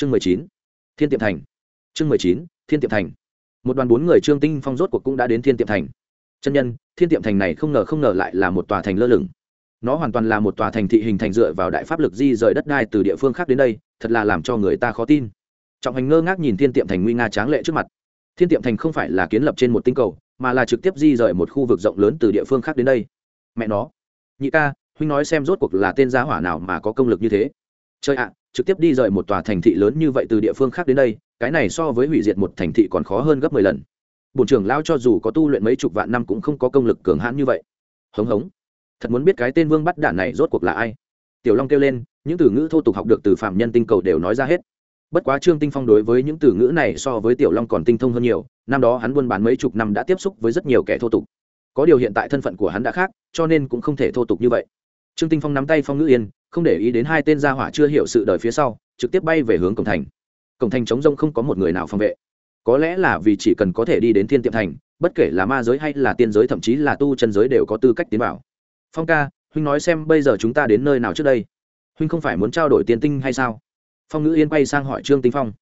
chương mười chín, thiên tiệm thành. Chương mười chín, thiên tiệm thành. Một đoàn bốn người trương tinh phong rốt cuộc cũng đã đến thiên tiệm thành. Chân nhân, thiên tiệm thành này không ngờ không ngờ lại là một tòa thành lơ lửng. Nó hoàn toàn là một tòa thành thị hình thành dựa vào đại pháp lực di rời đất đai từ địa phương khác đến đây, thật là làm cho người ta khó tin. Trọng hành ngơ ngác nhìn thiên tiệm thành nguy nga tráng lệ trước mặt. Thiên tiệm thành không phải là kiến lập trên một tinh cầu, mà là trực tiếp di rời một khu vực rộng lớn từ địa phương khác đến đây. Mẹ nó. Nhị ca, huynh nói xem rốt cuộc là tên gia hỏa nào mà có công lực như thế. Chơi ạ trực tiếp đi rời một tòa thành thị lớn như vậy từ địa phương khác đến đây, cái này so với hủy diệt một thành thị còn khó hơn gấp mười lần. Bổn trưởng lao cho dù có tu luyện mấy chục vạn năm cũng không có công lực cường hãn như vậy. Hống hống. Thật muốn biết cái tên vương bắt đản này rốt cuộc là ai? Tiểu long kêu lên, những từ ngữ thô tục học được từ phạm nhân tinh cầu đều nói ra hết. Bất quá trương tinh phong đối với những từ ngữ này so với tiểu long còn tinh thông hơn nhiều, năm đó hắn buôn bán mấy chục năm đã tiếp xúc với rất nhiều kẻ thô tục. Có điều hiện tại thân phận của hắn đã khác, cho nên cũng không thể thô tục như vậy. Trương tinh phong nắm tay phong ngữ yên không để ý đến hai tên gia hỏa chưa hiểu sự đời phía sau, trực tiếp bay về hướng cổng thành. Cổng thành chống rông không có một người nào phòng vệ. Có lẽ là vì chỉ cần có thể đi đến thiên tiệm thành, bất kể là ma giới hay là tiên giới thậm chí là tu chân giới đều có tư cách tiến vào. Phong ca, huynh nói xem bây giờ chúng ta đến nơi nào trước đây? Huynh không phải muốn trao đổi tiền tinh hay sao? Phong ngữ yên quay sang hỏi trương tinh phong.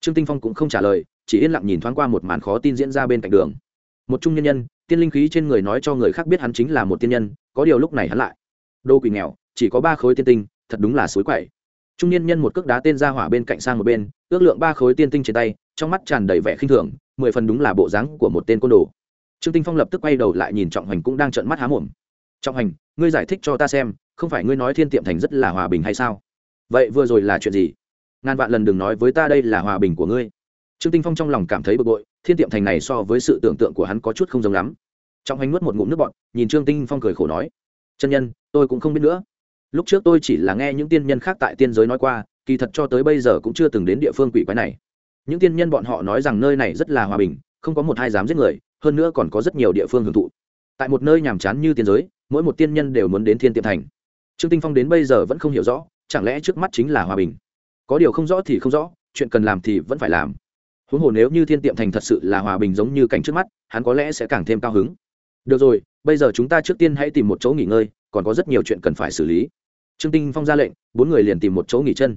Trương tinh phong cũng không trả lời, chỉ yên lặng nhìn thoáng qua một màn khó tin diễn ra bên cạnh đường. Một trung nhân nhân, tiên linh khí trên người nói cho người khác biết hắn chính là một tiên nhân, có điều lúc này hắn lại. Đô quỷ nghèo chỉ có ba khối tiên tinh, thật đúng là suối quậy. Trung niên nhân một cước đá tên ra hỏa bên cạnh sang một bên, ước lượng ba khối tiên tinh trên tay, trong mắt tràn đầy vẻ khinh thường, mười phần đúng là bộ dáng của một tên côn đồ. Trương tinh phong lập tức quay đầu lại nhìn trọng hành cũng đang trợn mắt há mồm. Trọng hành ngươi giải thích cho ta xem, không phải ngươi nói thiên tiệm thành rất là hòa bình hay sao? Vậy vừa rồi là chuyện gì? Ngàn vạn lần đừng nói với ta đây là hòa bình của ngươi. Trương tinh phong trong lòng cảm thấy bực bội, thiên tiệm thành này so với sự tưởng tượng của hắn có chút không giống lắm. Trọng hành nuốt một ngụm nước bọt, nhìn trương tinh phong cười khổ nói, chân nhân, tôi cũng không biết nữa lúc trước tôi chỉ là nghe những tiên nhân khác tại tiên giới nói qua, kỳ thật cho tới bây giờ cũng chưa từng đến địa phương quỷ quái này. Những tiên nhân bọn họ nói rằng nơi này rất là hòa bình, không có một hai dám giết người, hơn nữa còn có rất nhiều địa phương hưởng thụ. Tại một nơi nhàm chán như tiên giới, mỗi một tiên nhân đều muốn đến thiên tiệm thành. Trương tinh phong đến bây giờ vẫn không hiểu rõ, chẳng lẽ trước mắt chính là hòa bình? Có điều không rõ thì không rõ, chuyện cần làm thì vẫn phải làm. Huống hồ nếu như thiên tiệm thành thật sự là hòa bình giống như cảnh trước mắt, hắn có lẽ sẽ càng thêm cao hứng. Được rồi, bây giờ chúng ta trước tiên hãy tìm một chỗ nghỉ ngơi, còn có rất nhiều chuyện cần phải xử lý trương tinh phong ra lệnh, bốn người liền tìm một chỗ nghỉ chân.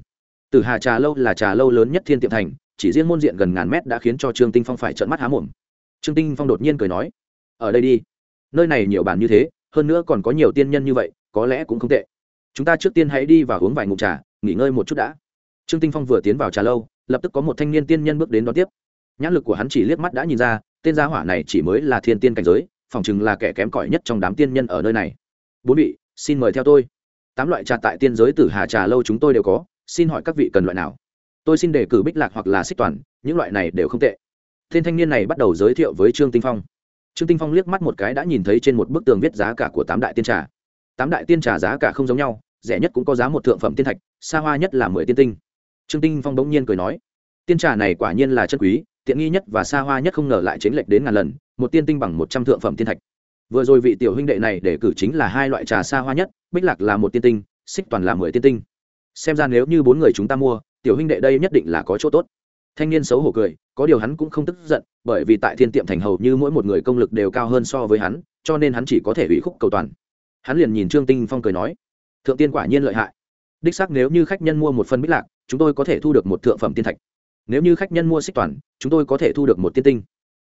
Từ hà trà lâu là trà lâu lớn nhất thiên tiệm thành, chỉ riêng môn diện gần ngàn mét đã khiến cho trương tinh phong phải trợn mắt há mồm. Trương tinh phong đột nhiên cười nói, ở đây đi. Nơi này nhiều bản như thế, hơn nữa còn có nhiều tiên nhân như vậy, có lẽ cũng không tệ. Chúng ta trước tiên hãy đi và uống vài ngụm trà, nghỉ ngơi một chút đã. Trương tinh phong vừa tiến vào trà lâu, lập tức có một thanh niên tiên nhân bước đến đón tiếp. Nhãn lực của hắn chỉ liếc mắt đã nhìn ra, tên gia hỏa này chỉ mới là thiên tiên cảnh giới, phòng chừng là kẻ kém cỏi nhất trong đám tiên nhân ở nơi này. Bốn vị, xin mời theo tôi tám loại trà tại tiên giới tử hà trà lâu chúng tôi đều có, xin hỏi các vị cần loại nào? Tôi xin đề cử bích lạc hoặc là xích toàn, những loại này đều không tệ. Tên thanh niên này bắt đầu giới thiệu với trương tinh phong. Trương tinh phong liếc mắt một cái đã nhìn thấy trên một bức tường viết giá cả của tám đại tiên trà. Tám đại tiên trà giá cả không giống nhau, rẻ nhất cũng có giá một thượng phẩm tiên thạch, xa hoa nhất là mười tiên tinh. Trương tinh phong bỗng nhiên cười nói, tiên trà này quả nhiên là chân quý, tiện nghi nhất và xa hoa nhất không ngờ lại chính lệch đến ngàn lần, một tiên tinh bằng một trăm thượng phẩm tiên thạch vừa rồi vị tiểu huynh đệ này để cử chính là hai loại trà xa hoa nhất, bích lạc là một tiên tinh, xích toàn là mười tiên tinh. Xem ra nếu như bốn người chúng ta mua, tiểu huynh đệ đây nhất định là có chỗ tốt. Thanh niên xấu hổ cười, có điều hắn cũng không tức giận, bởi vì tại thiên tiệm thành hầu như mỗi một người công lực đều cao hơn so với hắn, cho nên hắn chỉ có thể ủy khúc cầu toàn. Hắn liền nhìn trương tinh phong cười nói, thượng tiên quả nhiên lợi hại. Đích xác nếu như khách nhân mua một phần bích lạc, chúng tôi có thể thu được một thượng phẩm tiên thạch. Nếu như khách nhân mua xích toàn, chúng tôi có thể thu được một tiên tinh.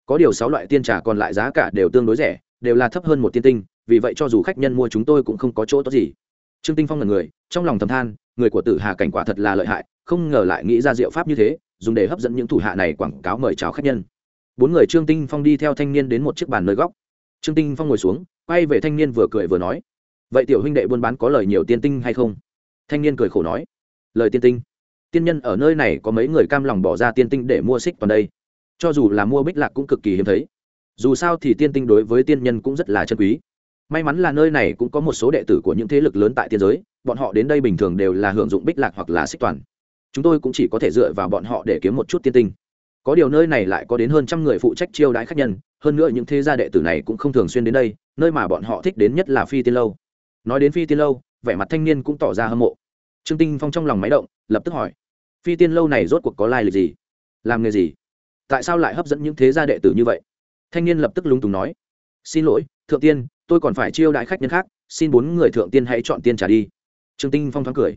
Có điều sáu loại tiên trà còn lại giá cả đều tương đối rẻ đều là thấp hơn một tiên tinh, vì vậy cho dù khách nhân mua chúng tôi cũng không có chỗ tốt gì. Trương tinh phong là người, trong lòng thầm than, người của tử hà cảnh quả thật là lợi hại, không ngờ lại nghĩ ra diệu pháp như thế, dùng để hấp dẫn những thủ hạ này quảng cáo mời chào khách nhân. Bốn người trương tinh phong đi theo thanh niên đến một chiếc bàn nơi góc. Trương tinh phong ngồi xuống, quay về thanh niên vừa cười vừa nói, vậy tiểu huynh đệ buôn bán có lời nhiều tiên tinh hay không? Thanh niên cười khổ nói, lời tiên tinh? Tiên nhân ở nơi này có mấy người cam lòng bỏ ra tiên tinh để mua xích toàn đây. Cho dù là mua bích lạc cũng cực kỳ hiếm thấy dù sao thì tiên tinh đối với tiên nhân cũng rất là chân quý. May mắn là nơi này cũng có một số đệ tử của những thế lực lớn tại tiên giới, bọn họ đến đây bình thường đều là hưởng dụng bích lạc hoặc là xích toàn. Chúng tôi cũng chỉ có thể dựa vào bọn họ để kiếm một chút tiên tinh. Có điều nơi này lại có đến hơn trăm người phụ trách chiêu đãi khách nhân, hơn nữa những thế gia đệ tử này cũng không thường xuyên đến đây, nơi mà bọn họ thích đến nhất là phi tiên lâu. Nói đến phi tiên lâu, vẻ mặt thanh niên cũng tỏ ra hâm mộ. Trương tinh phong trong lòng máy động, lập tức hỏi, phi tiên lâu này rốt cuộc có lai lịch gì? Làm nghề gì? Tại sao lại hấp dẫn những thế gia đệ tử như vậy? Thanh niên lập tức lúng túng nói, xin lỗi, thượng tiên, tôi còn phải chiêu đại khách nhân khác, xin bốn người thượng tiên hãy chọn tiên trả đi. Trương tinh phong thoáng cười,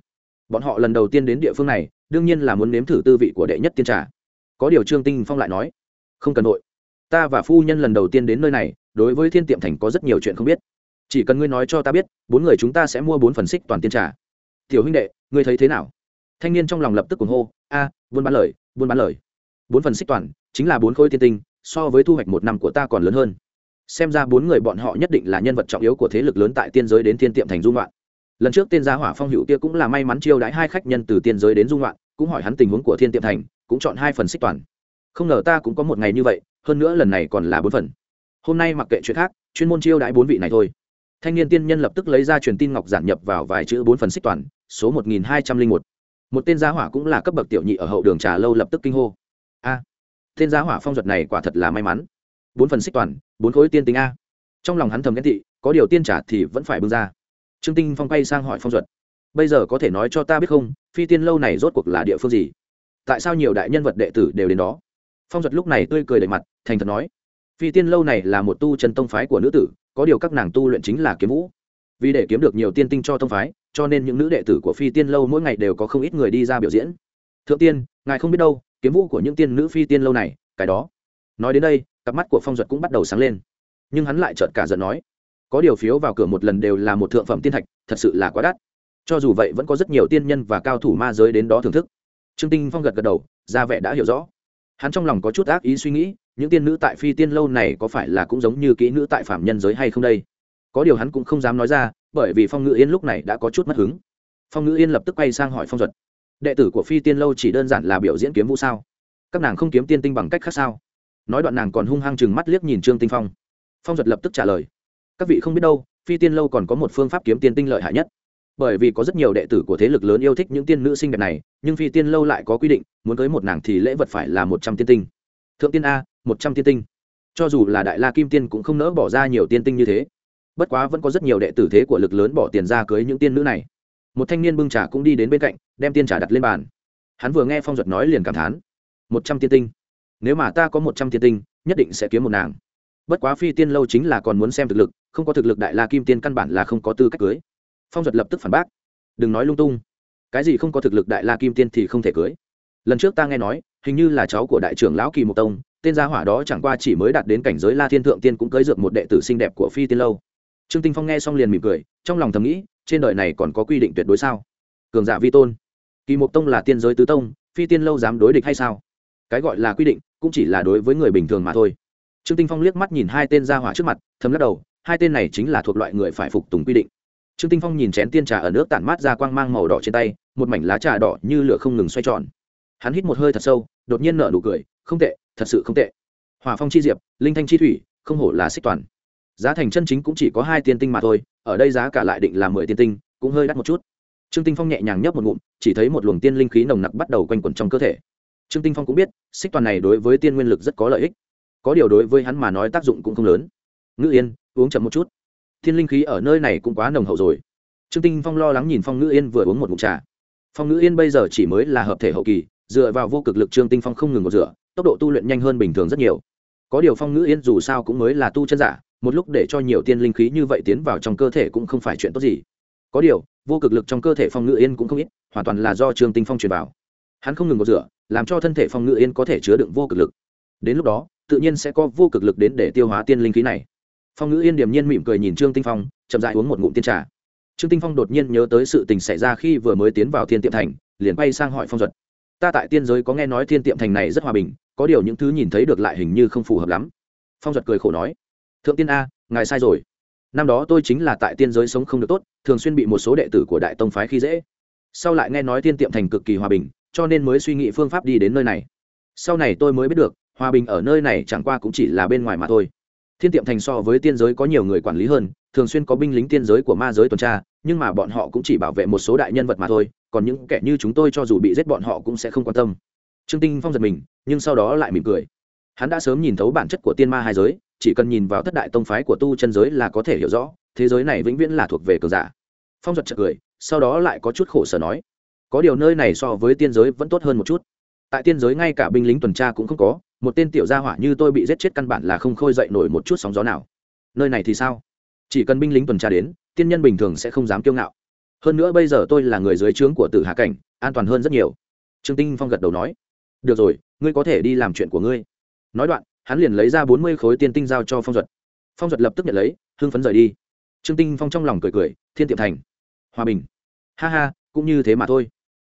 bọn họ lần đầu tiên đến địa phương này, đương nhiên là muốn nếm thử tư vị của đệ nhất tiên trà. Có điều trương tinh phong lại nói, không cần nội ta và phu nhân lần đầu tiên đến nơi này, đối với thiên tiệm thành có rất nhiều chuyện không biết. Chỉ cần ngươi nói cho ta biết, bốn người chúng ta sẽ mua bốn phần xích toàn tiên trà. Tiểu huynh đệ, ngươi thấy thế nào? Thanh niên trong lòng lập tức ủng hô, a, buôn bán lời, buôn bán lời. Bốn phần xích toàn, chính là bốn khối tiên tinh so với thu hoạch một năm của ta còn lớn hơn. Xem ra bốn người bọn họ nhất định là nhân vật trọng yếu của thế lực lớn tại tiên giới đến thiên tiệm thành dung loạn. Lần trước tên gia hỏa phong hữu kia cũng là may mắn chiêu đãi hai khách nhân từ tiên giới đến dung loạn, cũng hỏi hắn tình huống của thiên tiệm thành, cũng chọn hai phần xích toàn. Không ngờ ta cũng có một ngày như vậy, hơn nữa lần này còn là bốn phần. Hôm nay mặc kệ chuyện khác, chuyên môn chiêu đãi bốn vị này thôi. Thanh niên tiên nhân lập tức lấy ra truyền tin ngọc giản nhập vào vài chữ bốn phần xích toàn, số một nghìn hai trăm linh một. Một tên gia hỏa cũng là cấp bậc tiểu nhị ở hậu đường trà lâu lập tức kinh hô. A tên gia hỏa phong duật này quả thật là may mắn. Bốn phần xích toàn, bốn khối tiên tính a. Trong lòng hắn thầm ghen tị, có điều tiên trả thì vẫn phải bưng ra. Trương tinh phong quay sang hỏi phong duật. Bây giờ có thể nói cho ta biết không, phi tiên lâu này rốt cuộc là địa phương gì? Tại sao nhiều đại nhân vật đệ tử đều đến đó? Phong duật lúc này tươi cười đầy mặt, thành thật nói. Phi tiên lâu này là một tu chân tông phái của nữ tử, có điều các nàng tu luyện chính là kiếm vũ. Vì để kiếm được nhiều tiên tinh cho tông phái, cho nên những nữ đệ tử của phi tiên lâu mỗi ngày đều có không ít người đi ra biểu diễn. Thượng tiên, ngài không biết đâu kiếm vũ của những tiên nữ phi tiên lâu này, cái đó. Nói đến đây, cặp mắt của phong duật cũng bắt đầu sáng lên. Nhưng hắn lại chợt cả giận nói, có điều phiếu vào cửa một lần đều là một thượng phẩm tiên thạch, thật sự là quá đắt. Cho dù vậy vẫn có rất nhiều tiên nhân và cao thủ ma giới đến đó thưởng thức. Trương tinh phong gật gật đầu, ra vẻ đã hiểu rõ. Hắn trong lòng có chút ác ý suy nghĩ, những tiên nữ tại phi tiên lâu này có phải là cũng giống như kỹ nữ tại phạm nhân giới hay không đây? Có điều hắn cũng không dám nói ra, bởi vì phong ngữ yên lúc này đã có chút mất hứng. Phong ngữ yên lập tức quay sang hỏi phong duật đệ tử của phi tiên lâu chỉ đơn giản là biểu diễn kiếm vũ sao? Các nàng không kiếm tiên tinh bằng cách khác sao? Nói đoạn nàng còn hung hăng chừng mắt liếc nhìn trương tinh phong. Phong duật lập tức trả lời. Các vị không biết đâu, phi tiên lâu còn có một phương pháp kiếm tiên tinh lợi hại nhất. Bởi vì có rất nhiều đệ tử của thế lực lớn yêu thích những tiên nữ xinh đẹp này, nhưng phi tiên lâu lại có quy định, muốn cưới một nàng thì lễ vật phải là một trăm tiên tinh. Thượng tiên a, một trăm tiên tinh. Cho dù là đại la kim tiên cũng không nỡ bỏ ra nhiều tiên tinh như thế. Bất quá vẫn có rất nhiều đệ tử thế của lực lớn bỏ tiền ra cưới những tiên nữ này một thanh niên bưng trà cũng đi đến bên cạnh, đem tiên trà đặt lên bàn. Hắn vừa nghe phong duật nói liền cảm thán, một trăm tiên tinh. Nếu mà ta có một trăm tiên tinh, nhất định sẽ kiếm một nàng. Bất quá phi tiên lâu chính là còn muốn xem thực lực, không có thực lực đại la kim tiên căn bản là không có tư cách cưới. Phong duật lập tức phản bác, đừng nói lung tung. Cái gì không có thực lực đại la kim tiên thì không thể cưới. Lần trước ta nghe nói, hình như là cháu của đại trưởng lão kỳ mộc tông, tên gia hỏa đó chẳng qua chỉ mới đạt đến cảnh giới la thiên thượng tiên cũng cưới dược một đệ tử xinh đẹp của phi tiên lâu. Trương tinh phong nghe xong liền mỉm cười, trong lòng thầm nghĩ trên đời này còn có quy định tuyệt đối sao? Cường giả vi tôn. Kỳ mục tông là tiên giới tứ tông, phi tiên lâu dám đối địch hay sao? Cái gọi là quy định, cũng chỉ là đối với người bình thường mà thôi. Trương tinh phong liếc mắt nhìn hai tên gia hỏa trước mặt thấm lắc đầu, hai tên này chính là thuộc loại người phải phục tùng quy định. Trương tinh phong nhìn chén tiên trà ở nước tản mát ra quang mang màu đỏ trên tay, một mảnh lá trà đỏ như lửa không ngừng xoay tròn. Hắn hít một hơi thật sâu, đột nhiên nở nụ cười, không tệ, thật sự không tệ. Hòa phong chi diệp, linh thanh chi thủy, không hổ là xích toàn giá thành chân chính cũng chỉ có hai tiên tinh mà thôi, ở đây giá cả lại định là mười tiên tinh, cũng hơi đắt một chút. Trương tinh phong nhẹ nhàng nhấp một ngụm, chỉ thấy một luồng tiên linh khí nồng nặc bắt đầu quanh quẩn trong cơ thể. Trương tinh phong cũng biết, xích toàn này đối với tiên nguyên lực rất có lợi ích. Có điều đối với hắn mà nói tác dụng cũng không lớn. Ngữ yên, uống chậm một chút. Thiên linh khí ở nơi này cũng quá nồng hậu rồi. Trương tinh phong lo lắng nhìn phong ngữ yên vừa uống một ngụm trà. Phong ngữ yên bây giờ chỉ mới là hợp thể hậu kỳ, dựa vào vô cực lực trương tinh phong không ngừng một rửa, tốc độ tu luyện nhanh hơn bình thường rất nhiều. Có điều phong ngữ yên dù sao cũng mới là tu chân giả một lúc để cho nhiều tiên linh khí như vậy tiến vào trong cơ thể cũng không phải chuyện tốt gì. Có điều, vô cực lực trong cơ thể phong ngự yên cũng không ít, hoàn toàn là do trương tinh phong truyền vào. Hắn không ngừng một rửa, làm cho thân thể phong ngự yên có thể chứa đựng vô cực lực. Đến lúc đó, tự nhiên sẽ có vô cực lực đến để tiêu hóa tiên linh khí này. Phong ngữ yên điềm nhiên mỉm cười nhìn trương tinh phong, chậm dại uống một ngụm tiên trà. Trương tinh phong đột nhiên nhớ tới sự tình xảy ra khi vừa mới tiến vào thiên tiệm thành, liền bay sang hỏi phong duật. Ta tại tiên giới có nghe nói thiên tiệm thành này rất hòa bình, có điều những thứ nhìn thấy được lại hình như không phù hợp lắm. Phong duật cười khổ nói thượng tiên a, ngài sai rồi. Năm đó tôi chính là tại tiên giới sống không được tốt, thường xuyên bị một số đệ tử của đại tông phái khi dễ. Sau lại nghe nói thiên tiệm thành cực kỳ hòa bình, cho nên mới suy nghĩ phương pháp đi đến nơi này. Sau này tôi mới biết được, hòa bình ở nơi này chẳng qua cũng chỉ là bên ngoài mà thôi. Thiên tiệm thành so với tiên giới có nhiều người quản lý hơn, thường xuyên có binh lính tiên giới của ma giới tuần tra, nhưng mà bọn họ cũng chỉ bảo vệ một số đại nhân vật mà thôi, còn những kẻ như chúng tôi cho dù bị giết bọn họ cũng sẽ không quan tâm. Trương tinh phong giật mình, nhưng sau đó lại mỉm cười. Hắn đã sớm nhìn thấu bản chất của tiên ma hai giới chỉ cần nhìn vào thất đại tông phái của tu chân giới là có thể hiểu rõ, thế giới này vĩnh viễn là thuộc về cường giả. Phong giật chợt cười, sau đó lại có chút khổ sở nói, có điều nơi này so với tiên giới vẫn tốt hơn một chút. Tại tiên giới ngay cả binh lính tuần tra cũng không có, một tên tiểu gia hỏa như tôi bị giết chết căn bản là không khôi dậy nổi một chút sóng gió nào. Nơi này thì sao? Chỉ cần binh lính tuần tra đến, tiên nhân bình thường sẽ không dám kiêu ngạo. Hơn nữa bây giờ tôi là người dưới trướng của tử hạ cảnh, an toàn hơn rất nhiều. Trương tinh phong gật đầu nói, được rồi, ngươi có thể đi làm chuyện của ngươi. Nói đoạn hắn liền lấy ra bốn mươi khối tiên tinh giao cho phong duật. Phong duật lập tức nhận lấy, hưng phấn rời đi. Trương tinh phong trong lòng cười cười, thiên tiệm thành. Hòa bình. Ha ha, cũng như thế mà thôi.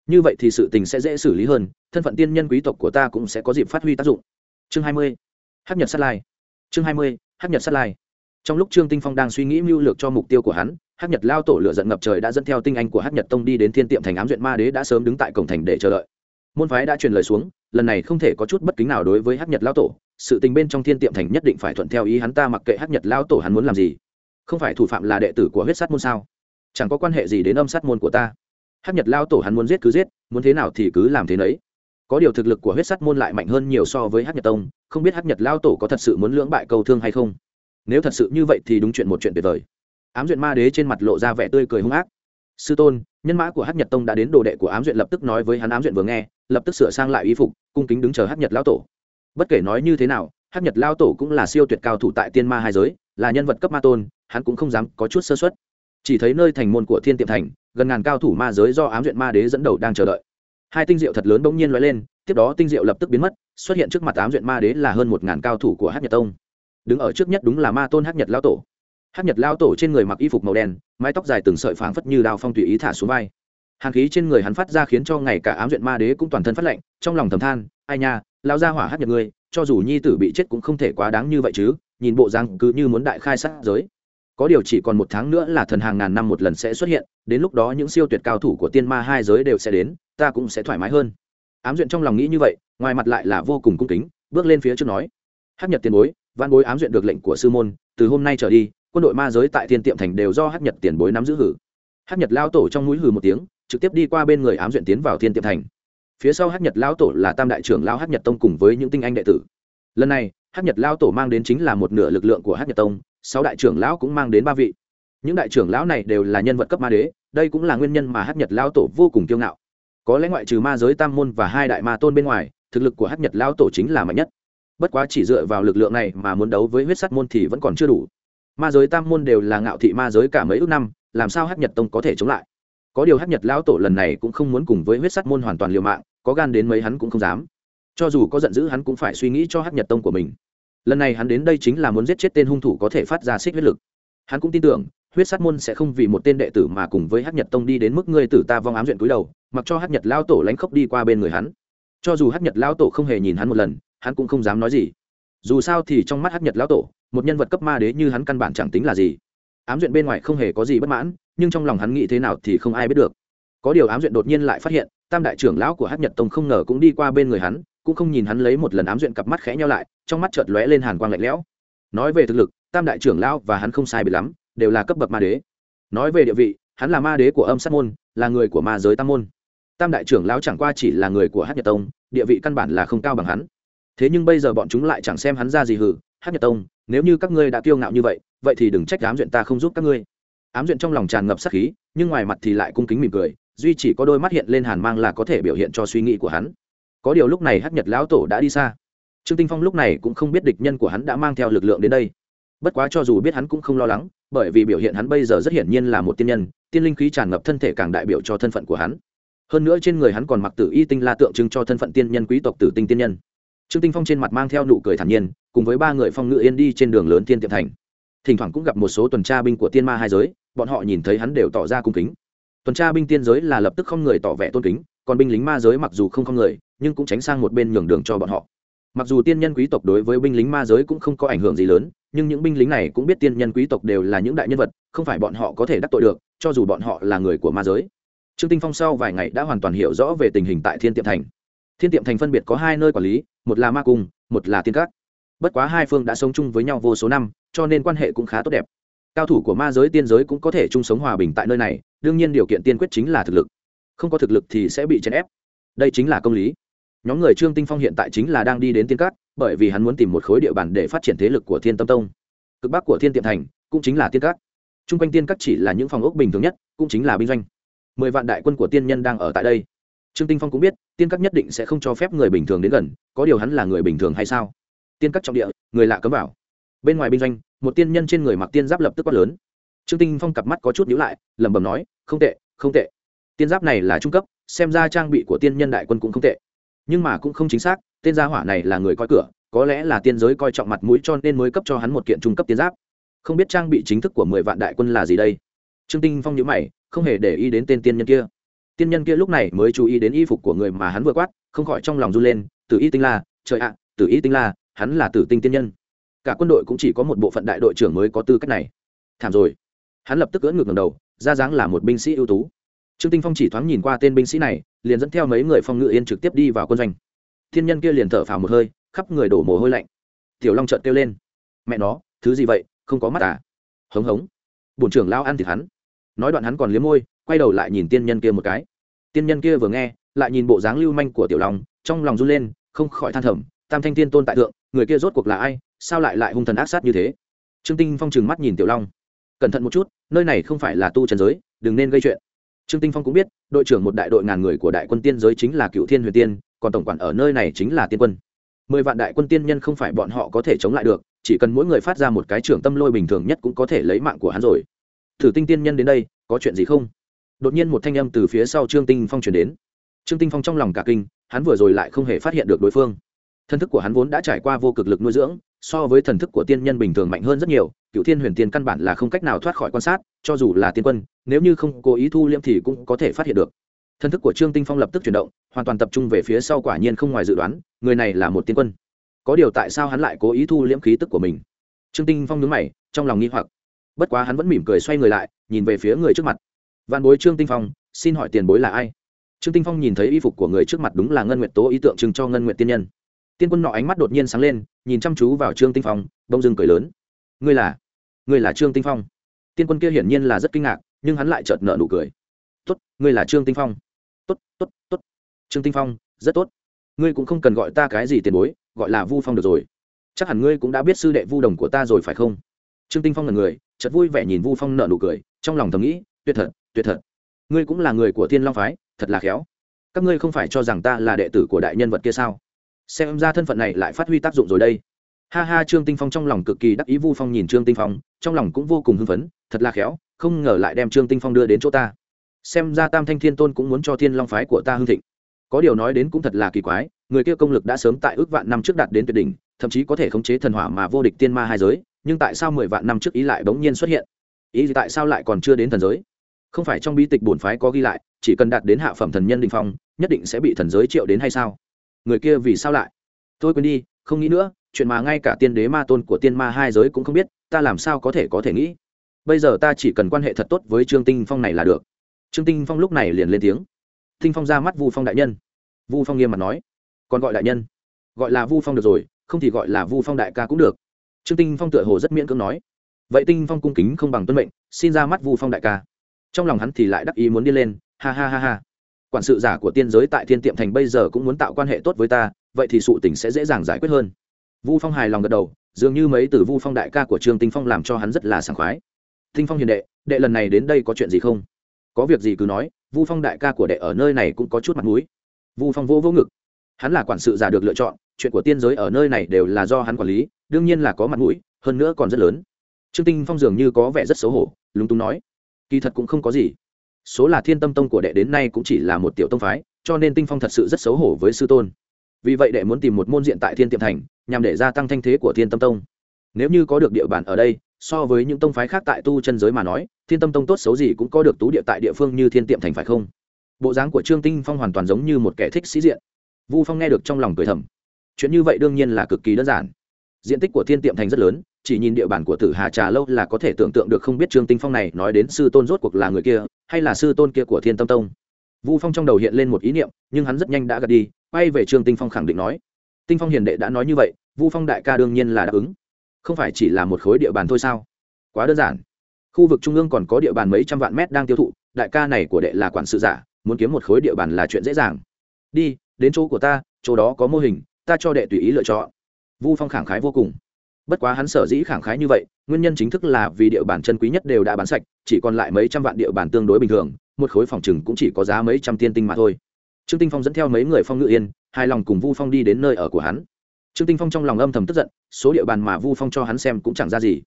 Như vậy thì sự tình sẽ dễ xử lý hơn, thân phận tiên nhân quý tộc của ta cũng sẽ có dịp phát huy tác dụng. Chương hai mươi. Hát nhật sát lai. Chương hai mươi hát nhật sát lai. Trong lúc trương tinh phong đang suy nghĩ mưu lược cho mục tiêu của hắn hát nhật lao tổ lửa giận ngập trời đã dẫn theo tinh anh của hát nhật tông đi đến thiên tiệm thành ám duyện ma đế đã sớm đứng tại cổng thành để chờ đợi. Môn phái đã truyền lời xuống, lần này không thể có chút bất kính nào đối với hát nhật lao tổ sự tình bên trong thiên tiệm thành nhất định phải thuận theo ý hắn ta mặc kệ hát nhật lao tổ hắn muốn làm gì. Không phải thủ phạm là đệ tử của huyết sát môn sao? Chẳng có quan hệ gì đến âm sát môn của ta. Hát nhật lao tổ hắn muốn giết cứ giết, muốn thế nào thì cứ làm thế nấy. Có điều thực lực của huyết sát môn lại mạnh hơn nhiều so với hát nhật tông, không biết hát nhật lao tổ có thật sự muốn lưỡng bại câu thương hay không? Nếu thật sự như vậy thì đúng chuyện một chuyện tuyệt vời. Ám duyện ma đế trên mặt lộ ra vẻ tươi cười hung ác. Sư tôn, nhân mã của hát nhật tông đã đến đồ đệ của ám duyện lập tức nói với hắn ám duyện vừa nghe, lập tức sửa sang lại y phục, cung kính đứng chờ hát nhật lao tổ bất kể nói như thế nào, Hắc nhật lao tổ cũng là siêu tuyệt cao thủ tại tiên ma hai giới, là nhân vật cấp ma tôn, hắn cũng không dám có chút sơ xuất chỉ thấy nơi thành môn của thiên tiệm thành, gần ngàn cao thủ ma giới do ám duyện ma đế dẫn đầu đang chờ đợi. Hai tinh diệu thật lớn bỗng nhiên l lên, tiếp đó tinh diệu lập tức biến mất, xuất hiện trước mặt ám duyện ma đế là hơn một ngàn cao thủ của hát nhật tông. Đứng ở trước nhất đúng là ma tôn hát nhật lao tổ. Hát nhật lao tổ trên người mặc y phục màu đen, mái tóc dài từng sợi phảng phất như đao phong tùy ý thả xuống vai hàng khí trên người hắn phát ra khiến cho ngày cả ám duyện ma đế cũng toàn thân phát lệnh trong lòng thầm than, ai nha lao ra hỏa hát nhật ngươi, cho dù nhi tử bị chết cũng không thể quá đáng như vậy chứ, nhìn bộ răng cứ như muốn đại khai sát giới. Có điều chỉ còn một tháng nữa là thần hàng ngàn năm một lần sẽ xuất hiện, đến lúc đó những siêu tuyệt cao thủ của tiên ma hai giới đều sẽ đến, ta cũng sẽ thoải mái hơn. Ám duyện trong lòng nghĩ như vậy, ngoài mặt lại là vô cùng cung kính, bước lên phía trước nói, hát nhật tiền bối văn bối ám duyện được lệnh của sư môn, từ hôm nay trở đi, quân đội ma giới tại thiên tiệm thành đều do hát nhật tiền bối nắm giữ hử. Hát nhật lao tổ trong mũi hử một tiếng trực tiếp đi qua bên người ám duyện tiến vào thiên tiệm thành. Phía sau hát nhật lao tổ là tam đại trưởng lao hát nhật tông cùng với những tinh anh đệ tử. Lần này hát nhật lao tổ mang đến chính là một nửa lực lượng của hát nhật tông, sáu đại trưởng lão cũng mang đến ba vị. Những đại trưởng lão này đều là nhân vật cấp ma đế, đây cũng là nguyên nhân mà hát nhật lao tổ vô cùng kiêu ngạo. Có lẽ ngoại trừ ma giới tam môn và hai đại ma tôn bên ngoài, thực lực của hát nhật lao tổ chính là mạnh nhất. Bất quá chỉ dựa vào lực lượng này mà muốn đấu với huyết sắt môn thì vẫn còn chưa đủ. Ma giới tam môn đều là ngạo thị ma giới cả mấy ước năm, làm sao hát nhật tông có thể chống lại? Có điều hát nhật lão tổ lần này cũng không muốn cùng với huyết sắt môn hoàn toàn liều mạng, có gan đến mấy hắn cũng không dám. Cho dù có giận dữ hắn cũng phải suy nghĩ cho hát nhật tông của mình. Lần này hắn đến đây chính là muốn giết chết tên hung thủ có thể phát ra xích huyết lực. Hắn cũng tin tưởng, huyết sát môn sẽ không vì một tên đệ tử mà cùng với hát nhật tông đi đến mức ngươi tử ta vong ám duyện cúi đầu, mặc cho hát nhật lao tổ lánh khóc đi qua bên người hắn. Cho dù hát nhật lao tổ không hề nhìn hắn một lần, hắn cũng không dám nói gì. Dù sao thì trong mắt hát nhật lao tổ, một nhân vật cấp ma đế như hắn căn bản chẳng tính là gì. Ám duyện bên ngoài không hề có gì bất mãn nhưng trong lòng hắn nghĩ thế nào thì không ai biết được. Có điều ám duyện đột nhiên lại phát hiện, tam đại trưởng lão của hát nhật tông không ngờ cũng đi qua bên người hắn, cũng không nhìn hắn lấy một lần ám duyện cặp mắt khẽ nhau lại, trong mắt chợt lóe lên hàn quang lạnh lẽo. Nói về thực lực, tam đại trưởng lão và hắn không sai biệt lắm, đều là cấp bậc ma đế. Nói về địa vị, hắn là ma đế của âm sát môn, là người của ma giới tam môn. Tam đại trưởng lão chẳng qua chỉ là người của hát nhật tông, địa vị căn bản là không cao bằng hắn. Thế nhưng bây giờ bọn chúng lại chẳng xem hắn ra gì hử hát nhật tông, nếu như các ngươi đã kiêu ngạo như vậy vậy thì đừng trách ám duyện ta không giúp các ngươi ám duyện trong lòng tràn ngập sắc khí, nhưng ngoài mặt thì lại cung kính mỉm cười, duy chỉ có đôi mắt hiện lên hàn mang là có thể biểu hiện cho suy nghĩ của hắn. Có điều lúc này hắc nhật lão tổ đã đi xa. Trương tinh phong lúc này cũng không biết địch nhân của hắn đã mang theo lực lượng đến đây. Bất quá cho dù biết hắn cũng không lo lắng, bởi vì biểu hiện hắn bây giờ rất hiển nhiên là một tiên nhân, tiên linh khí tràn ngập thân thể càng đại biểu cho thân phận của hắn. Hơn nữa trên người hắn còn mặc tử y tinh la tượng trưng cho thân phận tiên nhân quý tộc tử tinh tiên nhân. Trương tinh phong trên mặt mang theo nụ cười thản nhiên, cùng với ba người phong ngự yên đi trên đường lớn tiên tiệm thành thỉnh thoảng cũng gặp một số tuần tra binh của tiên ma hai giới, bọn họ nhìn thấy hắn đều tỏ ra cung kính. Tuần tra binh tiên giới là lập tức không người tỏ vẻ tôn kính, còn binh lính ma giới mặc dù không không người, nhưng cũng tránh sang một bên nhường đường cho bọn họ. Mặc dù tiên nhân quý tộc đối với binh lính ma giới cũng không có ảnh hưởng gì lớn, nhưng những binh lính này cũng biết tiên nhân quý tộc đều là những đại nhân vật, không phải bọn họ có thể đắc tội được, cho dù bọn họ là người của ma giới. Trương tinh phong sau vài ngày đã hoàn toàn hiểu rõ về tình hình tại thiên tiệm thành. Thiên tiệm thành phân biệt có hai nơi quản lý, một là ma cung, một là tiên cát bất quá hai phương đã sống chung với nhau vô số năm cho nên quan hệ cũng khá tốt đẹp. Cao thủ của ma giới tiên giới cũng có thể chung sống hòa bình tại nơi này, đương nhiên điều kiện tiên quyết chính là thực lực. Không có thực lực thì sẽ bị chèn ép. Đây chính là công lý. Nhóm người trương tinh phong hiện tại chính là đang đi đến tiên cát, bởi vì hắn muốn tìm một khối địa bàn để phát triển thế lực của thiên tâm tông. Cực bắc của thiên tiệm thành cũng chính là tiên cát. Trung quanh tiên cát chỉ là những phòng ốc bình thường nhất, cũng chính là binh doanh. Mười vạn đại quân của tiên nhân đang ở tại đây. Trương tinh phong cũng biết, tiên cát nhất định sẽ không cho phép người bình thường đến gần, có điều hắn là người bình thường hay sao? Tiên cát trọng địa, người lạ cấm vào bên ngoài binh doanh, một tiên nhân trên người mặc tiên giáp lập tức quát lớn. Trương tinh phong cặp mắt có chút nhíu lại, lẩm bẩm nói, không tệ không tệ. Tiên giáp này là trung cấp, xem ra trang bị của tiên nhân đại quân cũng không tệ. Nhưng mà cũng không chính xác, tên gia hỏa này là người coi cửa, có lẽ là tiên giới coi trọng mặt mũi cho nên mới cấp cho hắn một kiện trung cấp tiên giáp. Không biết trang bị chính thức của mười vạn đại quân là gì đây? Trương tinh phong nhíu mày, không hề để ý đến tên tiên nhân kia. Tiên nhân kia lúc này mới chú ý đến y phục của người mà hắn vừa quát, không khỏi trong lòng run lên, tử y tinh la, trời ạ, tử y tinh la, hắn là tử tinh tiên nhân cả quân đội cũng chỉ có một bộ phận đại đội trưởng mới có tư cách này. Thảm rồi. Hắn lập tức cưỡn ngược ngầm đầu, ra dáng là một binh sĩ ưu tú. Trương tinh phong chỉ thoáng nhìn qua tên binh sĩ này, liền dẫn theo mấy người phong ngự yên trực tiếp đi vào quân doanh. Thiên nhân kia liền thở phào một hơi, khắp người đổ mồ hôi lạnh. Tiểu long trợn kêu lên. Mẹ nó, thứ gì vậy? Không có mắt à? Hống hống. Bổn trưởng lao ăn thịt hắn. Nói đoạn hắn còn liếm môi, quay đầu lại nhìn tiên nhân kia một cái. Tiên nhân kia vừa nghe, lại nhìn bộ dáng lưu manh của tiểu long, trong lòng run lên, không khỏi than thầm, tam thanh tiên tôn tại thượng người kia rốt cuộc là ai, sao lại lại hung thần ác sát như thế? Trương tinh phong trừng mắt nhìn tiểu long. Cẩn thận một chút, nơi này không phải là tu trần giới, đừng nên gây chuyện. Trương tinh phong cũng biết, đội trưởng một đại đội ngàn người của đại quân tiên giới chính là cựu thiên huyền tiên, còn tổng quản ở nơi này chính là tiên quân. Mười vạn đại quân tiên nhân không phải bọn họ có thể chống lại được, chỉ cần mỗi người phát ra một cái trưởng tâm lôi bình thường nhất cũng có thể lấy mạng của hắn rồi. Thử tinh tiên nhân đến đây, có chuyện gì không? Đột nhiên một thanh âm từ phía sau trương tinh phong chuyển đến. Trương tinh phong trong lòng cả kinh, hắn vừa rồi lại không hề phát hiện được đối phương. Thần thức của hắn vốn đã trải qua vô cực lực nuôi dưỡng, so với thần thức của tiên nhân bình thường mạnh hơn rất nhiều cựu thiên huyền tiên căn bản là không cách nào thoát khỏi quan sát, cho dù là tiên quân, nếu như không cố ý thu liêm thì cũng có thể phát hiện được. Thần thức của trương tinh phong lập tức chuyển động, hoàn toàn tập trung về phía sau quả nhiên không ngoài dự đoán, người này là một tiên quân. Có điều tại sao hắn lại cố ý thu liễm khí tức của mình? Trương tinh phong nhướng mày, trong lòng nghi hoặc. Bất quá hắn vẫn mỉm cười xoay người lại, nhìn về phía người trước mặt. Văn bối trương tinh phong, xin hỏi tiền bối là ai? Trương tinh phong nhìn thấy y phục của người trước mặt đúng là ngân nguyệt tố ý tượng trưng cho ngân nguyệt tiên nhân tiên quân nọ ánh mắt đột nhiên sáng lên, nhìn chăm chú vào trương tinh phong bông dưng cười lớn. Ngươi là ngươi là trương tinh phong? Tiên quân kia hiển nhiên là rất kinh ngạc, nhưng hắn lại chợt nở nụ cười. Tốt, ngươi là trương tinh phong. Tốt tốt tốt. Trương tinh phong, rất tốt. Ngươi cũng không cần gọi ta cái gì tiền bối, gọi là vu phong được rồi. Chắc hẳn ngươi cũng đã biết sư đệ vu đồng của ta rồi phải không? Trương tinh phong là người, chợt vui vẻ nhìn vu phong nở nụ cười, trong lòng thầm nghĩ, tuyệt thật tuyệt thật. Ngươi cũng là người của thiên long phái, thật là khéo. Các ngươi không phải cho rằng ta là đệ tử của đại nhân vật kia sao? Xem ra thân phận này lại phát huy tác dụng rồi đây. Ha ha, trương tinh phong trong lòng cực kỳ đắc ý, vu phong nhìn trương tinh phong, trong lòng cũng vô cùng hưng phấn, thật là khéo, không ngờ lại đem trương tinh phong đưa đến chỗ ta. Xem ra tam thanh thiên tôn cũng muốn cho thiên long phái của ta hưng thịnh. Có điều nói đến cũng thật là kỳ quái, người kia công lực đã sớm tại ước vạn năm trước đạt đến tuyệt đỉnh, thậm chí có thể khống chế thần hỏa mà vô địch tiên ma hai giới, nhưng tại sao mười vạn năm trước ý lại bỗng nhiên xuất hiện? Ý gì tại sao lại còn chưa đến thần giới? Không phải trong bi tịch bổn phái có ghi lại, chỉ cần đạt đến hạ phẩm thần nhân đình phong, nhất định sẽ bị thần giới triệu đến hay sao? Người kia vì sao lại? Tôi quên đi, không nghĩ nữa, chuyện mà ngay cả tiên đế ma tôn của tiên ma hai giới cũng không biết, ta làm sao có thể có thể nghĩ? Bây giờ ta chỉ cần quan hệ thật tốt với trương tinh phong này là được. Trương tinh phong lúc này liền lên tiếng. Tinh phong ra mắt vu phong đại nhân. Vu phong nghiêm mặt nói. Còn gọi đại nhân? Gọi là vu phong được rồi, không thì gọi là vu phong đại ca cũng được. Trương tinh phong tựa hồ rất miễn cưỡng nói. Vậy tinh phong cung kính không bằng tuân mệnh, xin ra mắt vu phong đại ca. Trong lòng hắn thì lại đắc ý muốn đi lên. Ha ha ha ha quản sự giả của tiên giới tại thiên tiệm thành bây giờ cũng muốn tạo quan hệ tốt với ta, vậy thì sự tình sẽ dễ dàng giải quyết hơn. Vu phong hài lòng gật đầu, dường như mấy từ vu phong đại ca của trương tinh phong làm cho hắn rất là sảng khoái. Tinh phong hiền đệ đệ lần này đến đây có chuyện gì không? Có việc gì cứ nói, vu phong đại ca của đệ ở nơi này cũng có chút mặt mũi. Vu phong vô vô ngực. Hắn là quản sự giả được lựa chọn, chuyện của tiên giới ở nơi này đều là do hắn quản lý, đương nhiên là có mặt mũi, hơn nữa còn rất lớn. Trương tinh phong dường như có vẻ rất xấu hổ, lúng túng nói. Kỳ thật cũng không có gì số là thiên tâm tông của đệ đến nay cũng chỉ là một tiểu tông phái, cho nên tinh phong thật sự rất xấu hổ với sư tôn. Vì vậy đệ muốn tìm một môn diện tại thiên tiệm thành, nhằm để gia tăng thanh thế của thiên tâm tông. Nếu như có được địa bàn ở đây, so với những tông phái khác tại tu chân giới mà nói, thiên tâm tông tốt xấu gì cũng có được tú địa tại địa phương như thiên tiệm thành phải không? Bộ dáng của trương tinh phong hoàn toàn giống như một kẻ thích sĩ diện. Vu phong nghe được trong lòng cười thầm. Chuyện như vậy đương nhiên là cực kỳ đơn giản. Diện tích của thiên tiệm thành rất lớn chỉ nhìn địa bàn của tử hà trà lâu là có thể tưởng tượng được không biết trương tinh phong này nói đến sư tôn rốt cuộc là người kia, hay là sư tôn kia của thiên tâm tông. Vu phong trong đầu hiện lên một ý niệm, nhưng hắn rất nhanh đã gật đi, quay về trương tinh phong khẳng định nói. Tinh phong hiền đệ đã nói như vậy, vu phong đại ca đương nhiên là đáp ứng. Không phải chỉ là một khối địa bàn thôi sao? Quá đơn giản. Khu vực trung ương còn có địa bàn mấy trăm vạn mét đang tiêu thụ, đại ca này của đệ là quản sự giả, muốn kiếm một khối địa bàn là chuyện dễ dàng. Đi, đến chỗ của ta, chỗ đó có mô hình, ta cho đệ tùy ý lựa chọn. Vu phong khẳng khái vô cùng bất quá hắn sở dĩ khẳng khái như vậy, nguyên nhân chính thức là vì địa bàn chân quý nhất đều đã bán sạch, chỉ còn lại mấy trăm vạn địa bàn tương đối bình thường, một khối phòng chừng cũng chỉ có giá mấy trăm tiên tinh mà thôi. Trương tinh phong dẫn theo mấy người phong ngự yên, hài lòng cùng vu phong đi đến nơi ở của hắn. Trương tinh phong trong lòng âm thầm tức giận, số địa bàn mà vu phong cho hắn xem cũng chẳng ra gì.